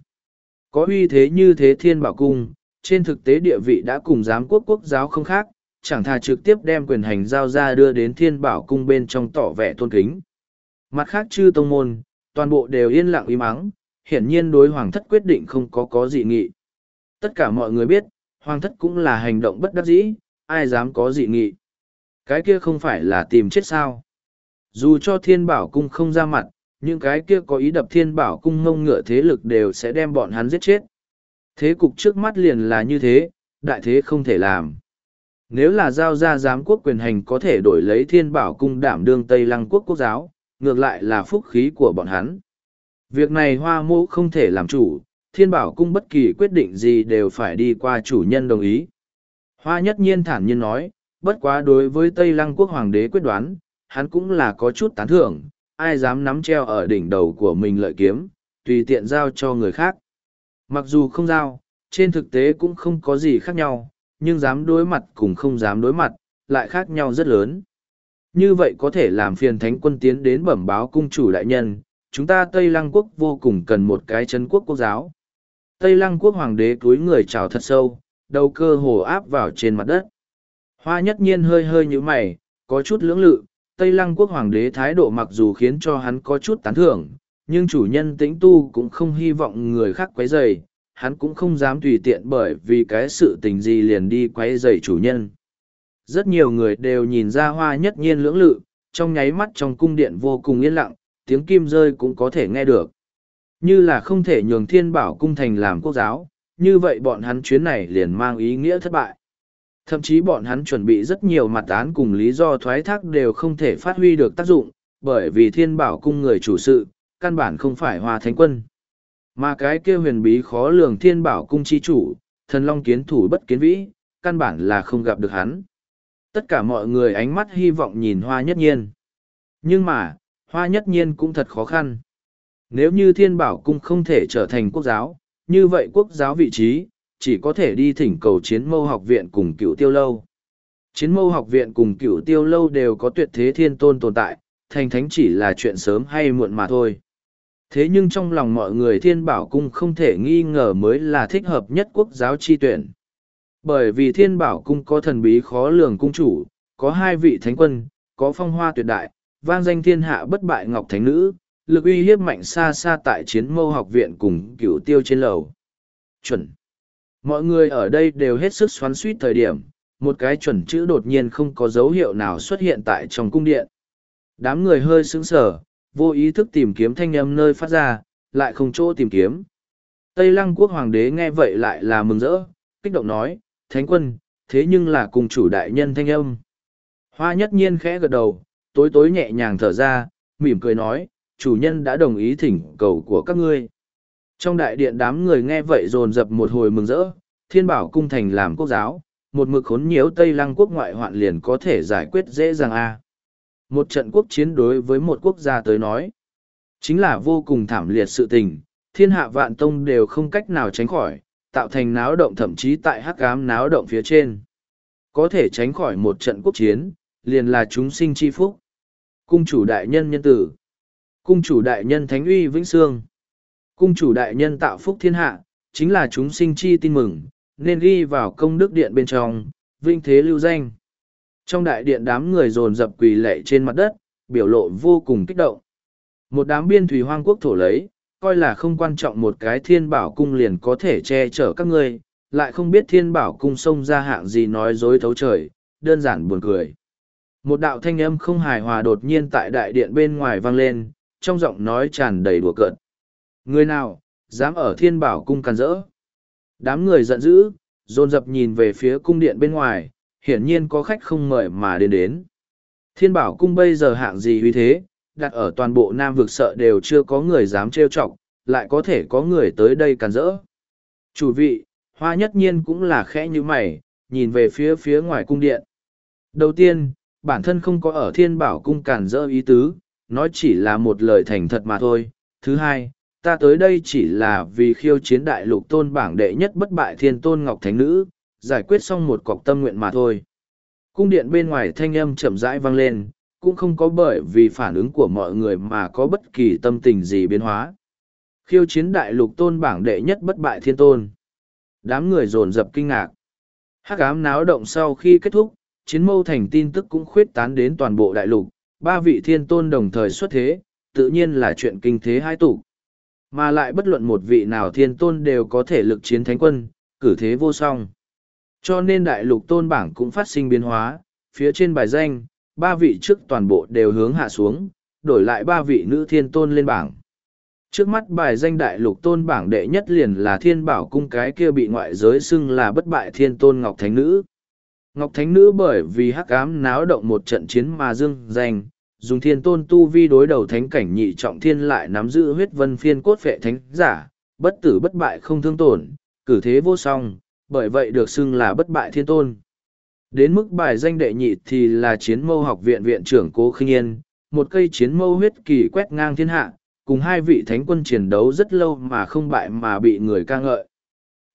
Có uy thế như thế thiên bảo cung, trên thực tế địa vị đã cùng giám quốc quốc giáo không khác, chẳng thà trực tiếp đem quyền hành giao ra đưa đến thiên bảo cung bên trong tỏ vẻ tôn kính. Mặt khác chư tông môn, toàn bộ đều yên lặng im ắng, hiển nhiên đối hoàng thất quyết định không có có dị nghị. Tất cả mọi người biết, hoàng thất cũng là hành động bất đắc dĩ, ai dám có dị nghị. Cái kia không phải là tìm chết sao. Dù cho thiên bảo cung không ra mặt, những cái kia có ý đập thiên bảo cung ngông ngựa thế lực đều sẽ đem bọn hắn giết chết. Thế cục trước mắt liền là như thế, đại thế không thể làm. Nếu là giao ra giám quốc quyền hành có thể đổi lấy thiên bảo cung đảm đương Tây Lăng quốc quốc giáo, ngược lại là phúc khí của bọn hắn. Việc này hoa mô không thể làm chủ, thiên bảo cung bất kỳ quyết định gì đều phải đi qua chủ nhân đồng ý. Hoa nhất nhiên thản nhiên nói, bất quá đối với Tây Lăng quốc hoàng đế quyết đoán, hắn cũng là có chút tán thưởng, ai dám nắm treo ở đỉnh đầu của mình lợi kiếm, tùy tiện giao cho người khác. Mặc dù không giao, trên thực tế cũng không có gì khác nhau, nhưng dám đối mặt cùng không dám đối mặt, lại khác nhau rất lớn. Như vậy có thể làm phiền thánh quân tiến đến bẩm báo cung chủ đại nhân, chúng ta Tây Lăng quốc vô cùng cần một cái chân quốc quốc giáo. Tây Lăng quốc hoàng đế túi người chào thật sâu, đầu cơ hồ áp vào trên mặt đất. Hoa nhất nhiên hơi hơi như mày, có chút lưỡng lự, Tây Lăng quốc hoàng đế thái độ mặc dù khiến cho hắn có chút tán thưởng, nhưng chủ nhân tĩnh tu cũng không hy vọng người khác quấy rầy, hắn cũng không dám tùy tiện bởi vì cái sự tình gì liền đi quấy rầy chủ nhân. Rất nhiều người đều nhìn ra hoa nhất nhiên lưỡng lự, trong nháy mắt trong cung điện vô cùng yên lặng, tiếng kim rơi cũng có thể nghe được. Như là không thể nhường thiên bảo cung thành làm quốc giáo, như vậy bọn hắn chuyến này liền mang ý nghĩa thất bại. Thậm chí bọn hắn chuẩn bị rất nhiều mặt án cùng lý do thoái thác đều không thể phát huy được tác dụng, bởi vì thiên bảo cung người chủ sự, căn bản không phải hoa thánh quân. Mà cái kia huyền bí khó lường thiên bảo cung chi chủ, thần long kiến thủ bất kiến vĩ, căn bản là không gặp được hắn. Tất cả mọi người ánh mắt hy vọng nhìn hoa nhất nhiên. Nhưng mà, hoa nhất nhiên cũng thật khó khăn. Nếu như thiên bảo cung không thể trở thành quốc giáo, như vậy quốc giáo vị trí, chỉ có thể đi thỉnh cầu chiến mâu học viện cùng cựu tiêu lâu. Chiến mâu học viện cùng cựu tiêu lâu đều có tuyệt thế thiên tôn tồn tại, thành thánh chỉ là chuyện sớm hay muộn mà thôi. Thế nhưng trong lòng mọi người thiên bảo cung không thể nghi ngờ mới là thích hợp nhất quốc giáo chi tuyển. Bởi vì thiên bảo cung có thần bí khó lường cung chủ, có hai vị thánh quân, có phong hoa tuyệt đại, vang danh thiên hạ bất bại ngọc thánh nữ, lực uy hiếp mạnh xa xa tại chiến mâu học viện cùng cửu tiêu trên lầu. Chuẩn. Mọi người ở đây đều hết sức xoắn suýt thời điểm, một cái chuẩn chữ đột nhiên không có dấu hiệu nào xuất hiện tại trong cung điện. Đám người hơi sững sờ, vô ý thức tìm kiếm thanh âm nơi phát ra, lại không chỗ tìm kiếm. Tây Lăng quốc hoàng đế nghe vậy lại là mừng rỡ, kích động nói, Thánh quân, thế nhưng là cùng chủ đại nhân thanh âm. Hoa nhất nhiên khẽ gật đầu, tối tối nhẹ nhàng thở ra, mỉm cười nói, chủ nhân đã đồng ý thỉnh cầu của các ngươi. Trong đại điện đám người nghe vậy dồn dập một hồi mừng rỡ, thiên bảo cung thành làm quốc giáo, một mực khốn nhiễu Tây Lăng quốc ngoại hoạn liền có thể giải quyết dễ dàng a. Một trận quốc chiến đối với một quốc gia tới nói, chính là vô cùng thảm liệt sự tình, thiên hạ vạn tông đều không cách nào tránh khỏi, tạo thành náo động thậm chí tại hắc ám náo động phía trên. Có thể tránh khỏi một trận quốc chiến, liền là chúng sinh chi phúc. Cung chủ đại nhân nhân tử. Cung chủ đại nhân thánh uy vĩnh sương. Cung chủ đại nhân tạo phúc thiên hạ, chính là chúng sinh chi tin mừng, nên ghi vào công đức điện bên trong, vinh thế lưu danh. Trong đại điện đám người dồn dập quỳ lệ trên mặt đất, biểu lộ vô cùng kích động. Một đám biên thủy hoang quốc thổ lấy, coi là không quan trọng một cái thiên bảo cung liền có thể che chở các ngươi, lại không biết thiên bảo cung xông ra hạng gì nói dối thấu trời, đơn giản buồn cười. Một đạo thanh âm không hài hòa đột nhiên tại đại điện bên ngoài vang lên, trong giọng nói tràn đầy đùa cợt. Người nào, dám ở thiên bảo cung càn rỡ? Đám người giận dữ, dồn dập nhìn về phía cung điện bên ngoài, hiển nhiên có khách không mời mà đến đến. Thiên bảo cung bây giờ hạng gì uy thế, đặt ở toàn bộ Nam vực sợ đều chưa có người dám trêu chọc, lại có thể có người tới đây càn rỡ. Chủ vị, hoa nhất nhiên cũng là khẽ như mày, nhìn về phía phía ngoài cung điện. Đầu tiên, bản thân không có ở thiên bảo cung càn rỡ ý tứ, nói chỉ là một lời thành thật mà thôi. Thứ hai, ta tới đây chỉ là vì khiêu chiến đại lục tôn bảng đệ nhất bất bại thiên tôn ngọc thánh nữ, giải quyết xong một cọc tâm nguyện mà thôi. Cung điện bên ngoài thanh âm chậm rãi vang lên, cũng không có bởi vì phản ứng của mọi người mà có bất kỳ tâm tình gì biến hóa. Khiêu chiến đại lục tôn bảng đệ nhất bất bại thiên tôn. Đám người dồn dập kinh ngạc. Hắc ám náo động sau khi kết thúc, chiến mâu thành tin tức cũng khuyết tán đến toàn bộ đại lục, ba vị thiên tôn đồng thời xuất thế, tự nhiên là chuyện kinh thế hai tụ. Mà lại bất luận một vị nào thiên tôn đều có thể lực chiến thánh quân, cử thế vô song. Cho nên đại lục tôn bảng cũng phát sinh biến hóa, phía trên bài danh, ba vị trước toàn bộ đều hướng hạ xuống, đổi lại ba vị nữ thiên tôn lên bảng. Trước mắt bài danh đại lục tôn bảng đệ nhất liền là thiên bảo cung cái kia bị ngoại giới xưng là bất bại thiên tôn Ngọc Thánh Nữ. Ngọc Thánh Nữ bởi vì hắc ám náo động một trận chiến mà dương danh, dùng thiên tôn tu vi đối đầu thánh cảnh nhị trọng thiên lại nắm giữ huyết vân phiên cốt vệ thánh giả, bất tử bất bại không thương tổn, cử thế vô song, bởi vậy được xưng là bất bại thiên tôn. Đến mức bài danh đệ nhị thì là chiến mâu học viện viện trưởng Cố Khinh Yên, một cây chiến mâu huyết kỳ quét ngang thiên hạ, cùng hai vị thánh quân chiến đấu rất lâu mà không bại mà bị người ca ngợi.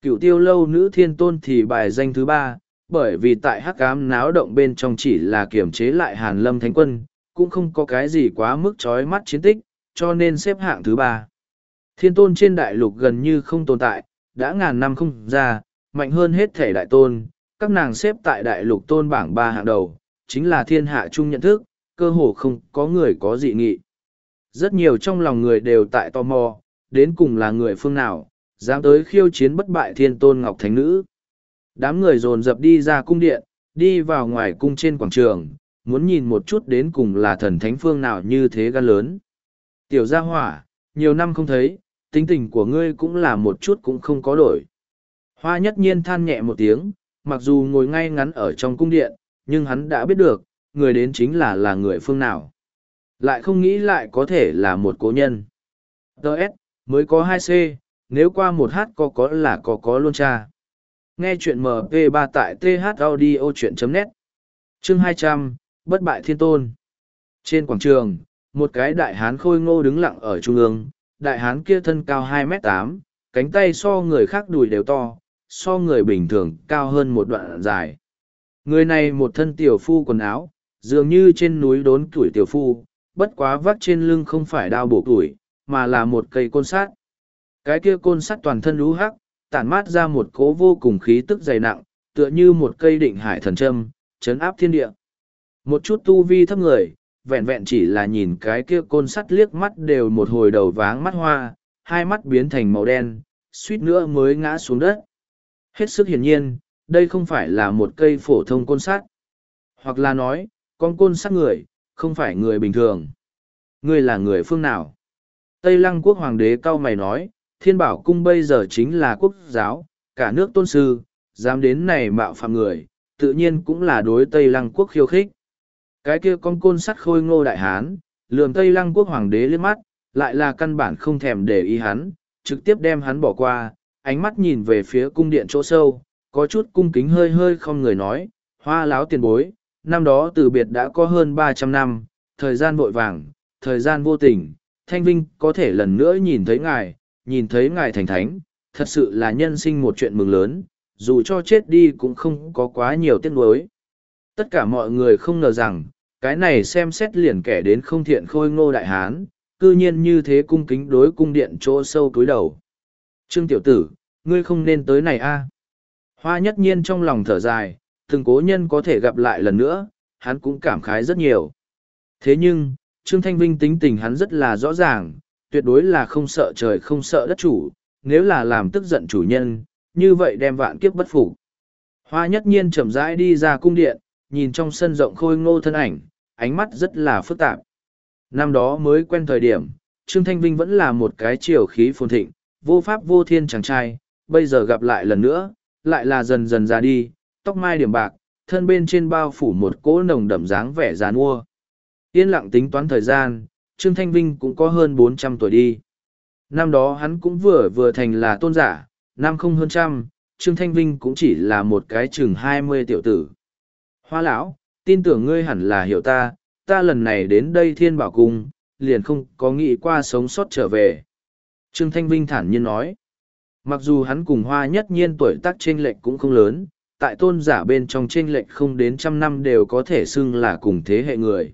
Cựu tiêu lâu nữ thiên tôn thì bài danh thứ ba, bởi vì tại hắc ám náo động bên trong chỉ là kiểm chế lại hàn lâm thánh quân, cũng không có cái gì quá mức trói mắt chiến tích, cho nên xếp hạng thứ ba. Thiên tôn trên đại lục gần như không tồn tại, đã ngàn năm không ra, mạnh hơn hết thể đại tôn, các nàng xếp tại đại lục tôn bảng ba hạng đầu, chính là thiên hạ chung nhận thức, cơ hồ không có người có dị nghị. Rất nhiều trong lòng người đều tại tò mò, đến cùng là người phương nào, dám tới khiêu chiến bất bại thiên tôn ngọc thánh nữ. Đám người dồn dập đi ra cung điện, đi vào ngoài cung trên quảng trường, muốn nhìn một chút đến cùng là thần thánh phương nào như thế gan lớn. Tiểu gia hỏa, nhiều năm không thấy, tính tình của ngươi cũng là một chút cũng không có đổi. Hoa nhất nhiên than nhẹ một tiếng, mặc dù ngồi ngay ngắn ở trong cung điện, nhưng hắn đã biết được, người đến chính là là người phương nào. Lại không nghĩ lại có thể là một cố nhân. Đợt, mới có hai c nếu qua một h có có là có có luôn cha. Nghe chuyện MP3 tại thaudio.net Chương hai trăm Bất bại thiên tôn Trên quảng trường, một cái đại hán khôi ngô đứng lặng ở trung ương, đại hán kia thân cao hai m tám cánh tay so người khác đùi đều to, so người bình thường cao hơn một đoạn dài. Người này một thân tiểu phu quần áo, dường như trên núi đốn tuổi tiểu phu, bất quá vắt trên lưng không phải đao bổ tuổi, mà là một cây côn sắt. Cái kia côn sắt toàn thân lú hắc, tản mát ra một cố vô cùng khí tức dày nặng, tựa như một cây định hải thần châm, chấn áp thiên địa. Một chút tu vi thấp người, vẹn vẹn chỉ là nhìn cái kia côn sắt liếc mắt đều một hồi đầu váng mắt hoa, hai mắt biến thành màu đen, suýt nữa mới ngã xuống đất. Hết sức hiển nhiên, đây không phải là một cây phổ thông côn sắt. Hoặc là nói, con côn sắt người, không phải người bình thường. Ngươi là người phương nào? Tây Lăng quốc hoàng đế cao mày nói, thiên bảo cung bây giờ chính là quốc giáo, cả nước tôn sư, dám đến này mạo phạm người, tự nhiên cũng là đối Tây Lăng quốc khiêu khích. Cái kia con côn sắt khôi ngô đại hán, lườm Tây Lăng quốc hoàng đế liếc mắt, lại là căn bản không thèm để ý hắn, trực tiếp đem hắn bỏ qua, ánh mắt nhìn về phía cung điện chỗ sâu, có chút cung kính hơi hơi không người nói, hoa láo tiền bối, năm đó từ biệt đã có hơn ba trăm năm, thời gian vội vàng, thời gian vô tình, thanh vinh có thể lần nữa nhìn thấy ngài, nhìn thấy ngài thành thánh, thật sự là nhân sinh một chuyện mừng lớn, dù cho chết đi cũng không có quá nhiều tiếc nuối. Tất cả mọi người không ngờ rằng, cái này xem xét liền kẻ đến không thiện khôi ngô đại hán, cư nhiên như thế cung kính đối cung điện chỗ sâu túi đầu. Trương tiểu tử, ngươi không nên tới này a. Hoa nhất nhiên trong lòng thở dài, từng cố nhân có thể gặp lại lần nữa, hắn cũng cảm khái rất nhiều. Thế nhưng, Trương Thanh Vinh tính tình hắn rất là rõ ràng, tuyệt đối là không sợ trời không sợ đất chủ, nếu là làm tức giận chủ nhân, như vậy đem vạn kiếp bất phục. Hoa nhất nhiên chậm rãi đi ra cung điện, nhìn trong sân rộng khôi ngô thân ảnh, ánh mắt rất là phức tạp. Năm đó mới quen thời điểm, Trương Thanh Vinh vẫn là một cái triều khí phồn thịnh, vô pháp vô thiên chàng trai, bây giờ gặp lại lần nữa, lại là dần dần ra đi, tóc mai điểm bạc, thân bên trên bao phủ một cỗ nồng đậm dáng vẻ già nua. Yên lặng tính toán thời gian, Trương Thanh Vinh cũng có hơn bốn trăm tuổi đi. Năm đó hắn cũng vừa vừa thành là tôn giả, năm không hơn trăm, Trương Thanh Vinh cũng chỉ là một cái chừng hai mươi tiểu tử. Hoa lão, tin tưởng ngươi hẳn là hiểu ta, ta lần này đến đây thiên bảo cung, liền không có nghĩ qua sống sót trở về. Trương Thanh Vinh thản nhiên nói, mặc dù hắn cùng hoa nhất nhiên tuổi tác chênh lệch cũng không lớn, tại tôn giả bên trong chênh lệch không đến trăm năm đều có thể xưng là cùng thế hệ người.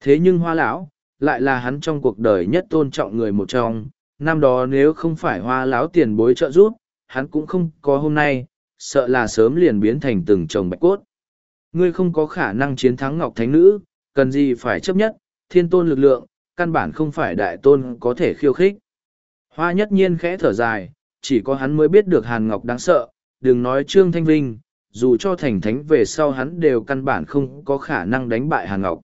Thế nhưng hoa lão, lại là hắn trong cuộc đời nhất tôn trọng người một trong, năm đó nếu không phải hoa lão tiền bối trợ giúp, hắn cũng không có hôm nay, sợ là sớm liền biến thành từng chồng bạch cốt. Ngươi không có khả năng chiến thắng Ngọc Thánh Nữ, cần gì phải chấp nhất, thiên tôn lực lượng, căn bản không phải đại tôn có thể khiêu khích. Hoa nhất nhiên khẽ thở dài, chỉ có hắn mới biết được Hàn Ngọc đáng sợ, đừng nói Trương Thanh Vinh, dù cho thành thánh về sau hắn đều căn bản không có khả năng đánh bại Hàn Ngọc.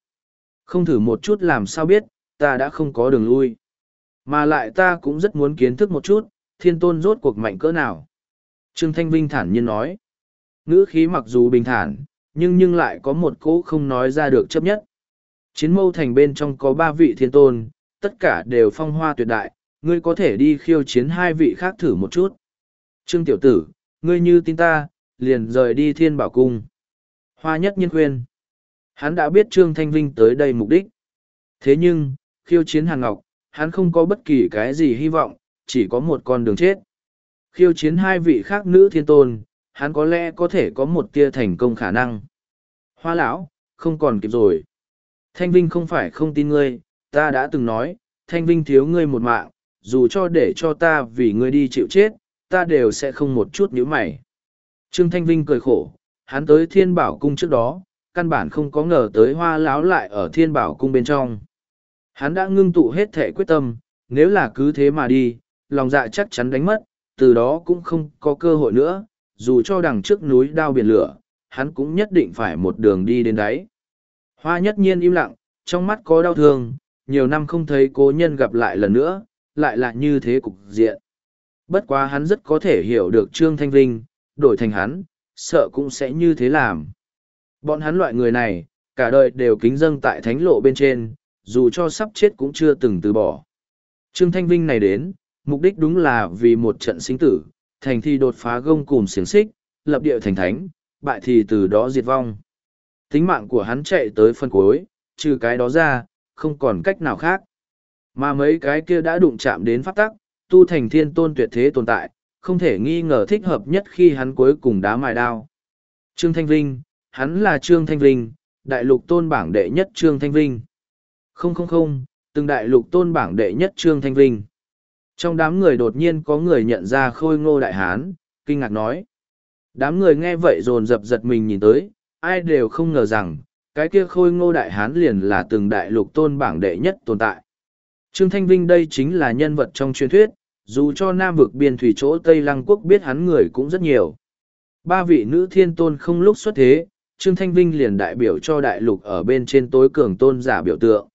Không thử một chút làm sao biết, ta đã không có đường lui. Mà lại ta cũng rất muốn kiến thức một chút, thiên tôn rốt cuộc mạnh cỡ nào. Trương Thanh Vinh thản nhiên nói. Ngữ khí mặc dù bình thản, nhưng nhưng lại có một cỗ không nói ra được chấp nhất. Chiến mâu thành bên trong có ba vị thiên tôn, tất cả đều phong hoa tuyệt đại, ngươi có thể đi khiêu chiến hai vị khác thử một chút. Trương Tiểu Tử, ngươi như tin ta, liền rời đi thiên bảo cung. Hoa nhất nhiên khuyên. Hắn đã biết Trương Thanh Vinh tới đây mục đích. Thế nhưng, khiêu chiến Hàn Ngọc, hắn không có bất kỳ cái gì hy vọng, chỉ có một con đường chết. Khiêu chiến hai vị khác nữ thiên tôn, hắn có lẽ có thể có một tia thành công khả năng. Hoa lão, không còn kịp rồi. Thanh Vinh không phải không tin ngươi, ta đã từng nói, Thanh Vinh thiếu ngươi một mạng, dù cho để cho ta vì ngươi đi chịu chết, ta đều sẽ không một chút nhíu mày. Trương Thanh Vinh cười khổ, hắn tới thiên bảo cung trước đó, căn bản không có ngờ tới hoa láo lại ở thiên bảo cung bên trong. Hắn đã ngưng tụ hết thể quyết tâm, nếu là cứ thế mà đi, lòng dạ chắc chắn đánh mất, từ đó cũng không có cơ hội nữa, dù cho đằng trước núi đao biển lửa, hắn cũng nhất định phải một đường đi đến đáy. Hoa nhất nhiên im lặng, trong mắt có đau thương, nhiều năm không thấy cố nhân gặp lại lần nữa, lại là như thế cục diện. Bất quá hắn rất có thể hiểu được Trương Thanh Vinh, đổi thành hắn, sợ cũng sẽ như thế làm. Bọn hắn loại người này, cả đời đều kính dâng tại thánh lộ bên trên, dù cho sắp chết cũng chưa từng từ bỏ. Trương Thanh Vinh này đến, mục đích đúng là vì một trận sinh tử, thành thì đột phá gông cùng xiềng xích, lập địa thành thánh, bại thì từ đó diệt vong. Tính mạng của hắn chạy tới phân cuối, trừ cái đó ra, không còn cách nào khác. Mà mấy cái kia đã đụng chạm đến pháp tắc, tu thành thiên tôn tuyệt thế tồn tại, không thể nghi ngờ thích hợp nhất khi hắn cuối cùng đá mài đao. Trương Thanh Vinh, hắn là Trương Thanh Vinh, đại lục tôn bảng đệ nhất Trương Thanh Vinh. Không không không, từng đại lục tôn bảng đệ nhất Trương Thanh Vinh. Trong đám người đột nhiên có người nhận ra khôi ngô đại hán, kinh ngạc nói. Đám người nghe vậy dồn dập giật mình nhìn tới, ai đều không ngờ rằng, cái kia khôi ngô đại hán liền là từng đại lục tôn bảng đệ nhất tồn tại. Trương Thanh Vinh đây chính là nhân vật trong truyền thuyết, dù cho nam vực biên thủy chỗ Tây Lăng Quốc biết hắn người cũng rất nhiều. Ba vị nữ thiên tôn không lúc xuất thế, Trương Thanh Vinh liền đại biểu cho đại lục ở bên trên tối cường tôn giả biểu tượng.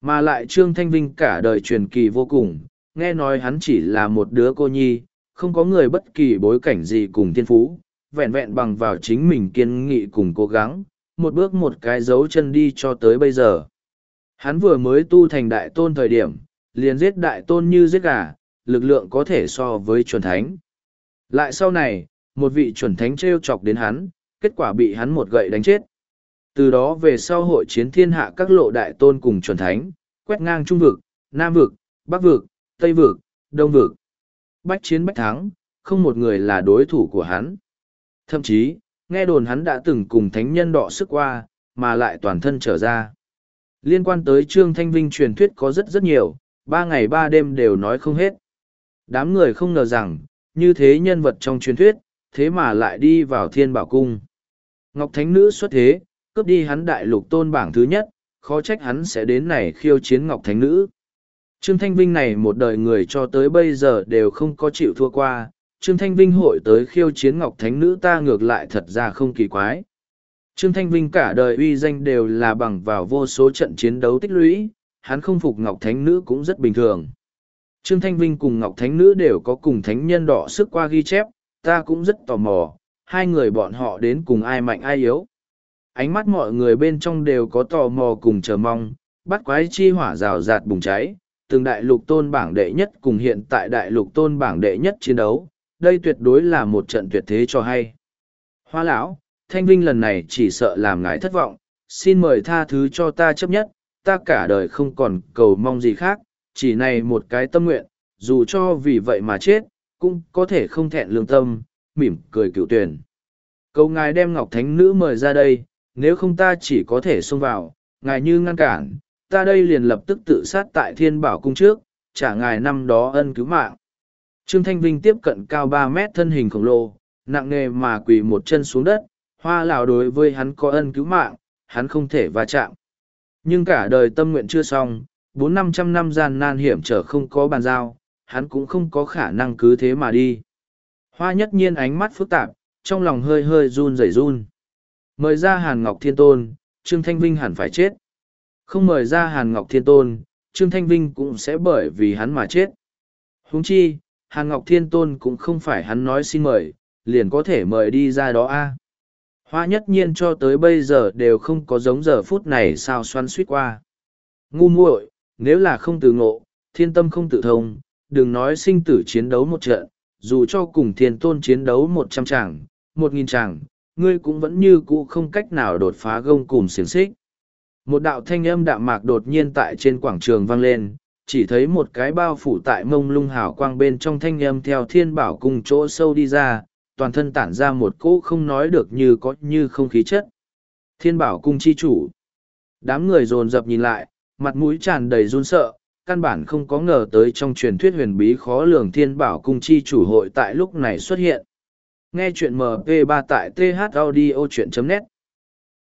Mà lại Trương Thanh Vinh cả đời truyền kỳ vô cùng, nghe nói hắn chỉ là một đứa cô nhi, không có người bất kỳ bối cảnh gì cùng thiên phú, vẹn vẹn bằng vào chính mình kiên nghị cùng cố gắng, một bước một cái dấu chân đi cho tới bây giờ. Hắn vừa mới tu thành đại tôn thời điểm, liền giết đại tôn như giết gà, lực lượng có thể so với chuẩn thánh. Lại sau này, một vị chuẩn thánh treo chọc đến hắn, kết quả bị hắn một gậy đánh chết. Từ đó về sau hội chiến thiên hạ các lộ đại tôn cùng chuẩn thánh, quét ngang trung vực, nam vực, bắc vực, tây vực, đông vực. Bách chiến bách thắng, không một người là đối thủ của hắn. Thậm chí, nghe đồn hắn đã từng cùng thánh nhân đọ sức qua, mà lại toàn thân trở ra. Liên quan tới Trương Thanh Vinh truyền thuyết có rất rất nhiều, ba ngày ba đêm đều nói không hết. Đám người không ngờ rằng, như thế nhân vật trong truyền thuyết, thế mà lại đi vào thiên bảo cung. Ngọc Thánh Nữ xuất thế, cướp đi hắn đại lục tôn bảng thứ nhất, khó trách hắn sẽ đến này khiêu chiến Ngọc Thánh Nữ. Trương Thanh Vinh này một đời người cho tới bây giờ đều không có chịu thua qua, Trương Thanh Vinh hội tới khiêu chiến Ngọc Thánh Nữ ta ngược lại thật ra không kỳ quái. Trương Thanh Vinh cả đời uy danh đều là bằng vào vô số trận chiến đấu tích lũy, hắn không phục Ngọc Thánh Nữ cũng rất bình thường. Trương Thanh Vinh cùng Ngọc Thánh Nữ đều có cùng Thánh Nhân đỏ sức qua ghi chép, ta cũng rất tò mò, hai người bọn họ đến cùng ai mạnh ai yếu. Ánh mắt mọi người bên trong đều có tò mò cùng chờ mong, bắt quái chi hỏa rào rạt bùng cháy, từng đại lục tôn bảng đệ nhất cùng hiện tại đại lục tôn bảng đệ nhất chiến đấu, đây tuyệt đối là một trận tuyệt thế cho hay. Hoa lão, Thanh Vinh lần này chỉ sợ làm ngài thất vọng, xin mời tha thứ cho ta chấp nhất, ta cả đời không còn cầu mong gì khác, chỉ này một cái tâm nguyện, dù cho vì vậy mà chết, cũng có thể không thẹn lương tâm, mỉm cười cựu tuyển. Cầu ngài đem Ngọc Thánh Nữ mời ra đây, nếu không ta chỉ có thể xông vào, ngài như ngăn cản, ta đây liền lập tức tự sát tại thiên bảo cung trước, trả ngài năm đó ân cứu mạng. Trương Thanh Vinh tiếp cận cao ba mét thân hình khổng lồ, nặng nề mà quỳ một chân xuống đất, hoa lào đối với hắn có ân cứu mạng, hắn không thể va chạm. Nhưng cả đời tâm nguyện chưa xong, bốn năm trăm năm gian nan hiểm trở không có bàn giao, hắn cũng không có khả năng cứ thế mà đi. Hoa nhất nhiên ánh mắt phức tạp, trong lòng hơi hơi run rẩy run. Mời ra Hàn Ngọc Thiên Tôn, Trương Thanh Vinh hẳn phải chết. Không mời ra Hàn Ngọc Thiên Tôn, Trương Thanh Vinh cũng sẽ bởi vì hắn mà chết. Huống chi, Hàn Ngọc Thiên Tôn cũng không phải hắn nói xin mời, liền có thể mời đi ra đó a. Hoa nhất nhiên cho tới bây giờ đều không có giống giờ phút này sao xoắn suýt qua. Ngu muội, nếu là không từ ngộ, thiên tâm không tự thông, đừng nói sinh tử chiến đấu một trận, dù cho cùng thiên tôn chiến đấu một trăm tràng, một nghìn tràng, ngươi cũng vẫn như cũ không cách nào đột phá gông cùng xiềng xích. Một đạo thanh âm đạm mạc đột nhiên tại trên quảng trường vang lên, chỉ thấy một cái bao phủ tại mông lung hào quang bên trong thanh âm theo thiên bảo cùng chỗ sâu đi ra, toàn thân tản ra một cỗ không nói được như có như không khí chất. Thiên bảo cung chi chủ. Đám người dồn dập nhìn lại, mặt mũi tràn đầy run sợ, căn bản không có ngờ tới trong truyền thuyết huyền bí khó lường thiên bảo cung chi chủ hội tại lúc này xuất hiện. Nghe chuyện MP3 tại thaudio.net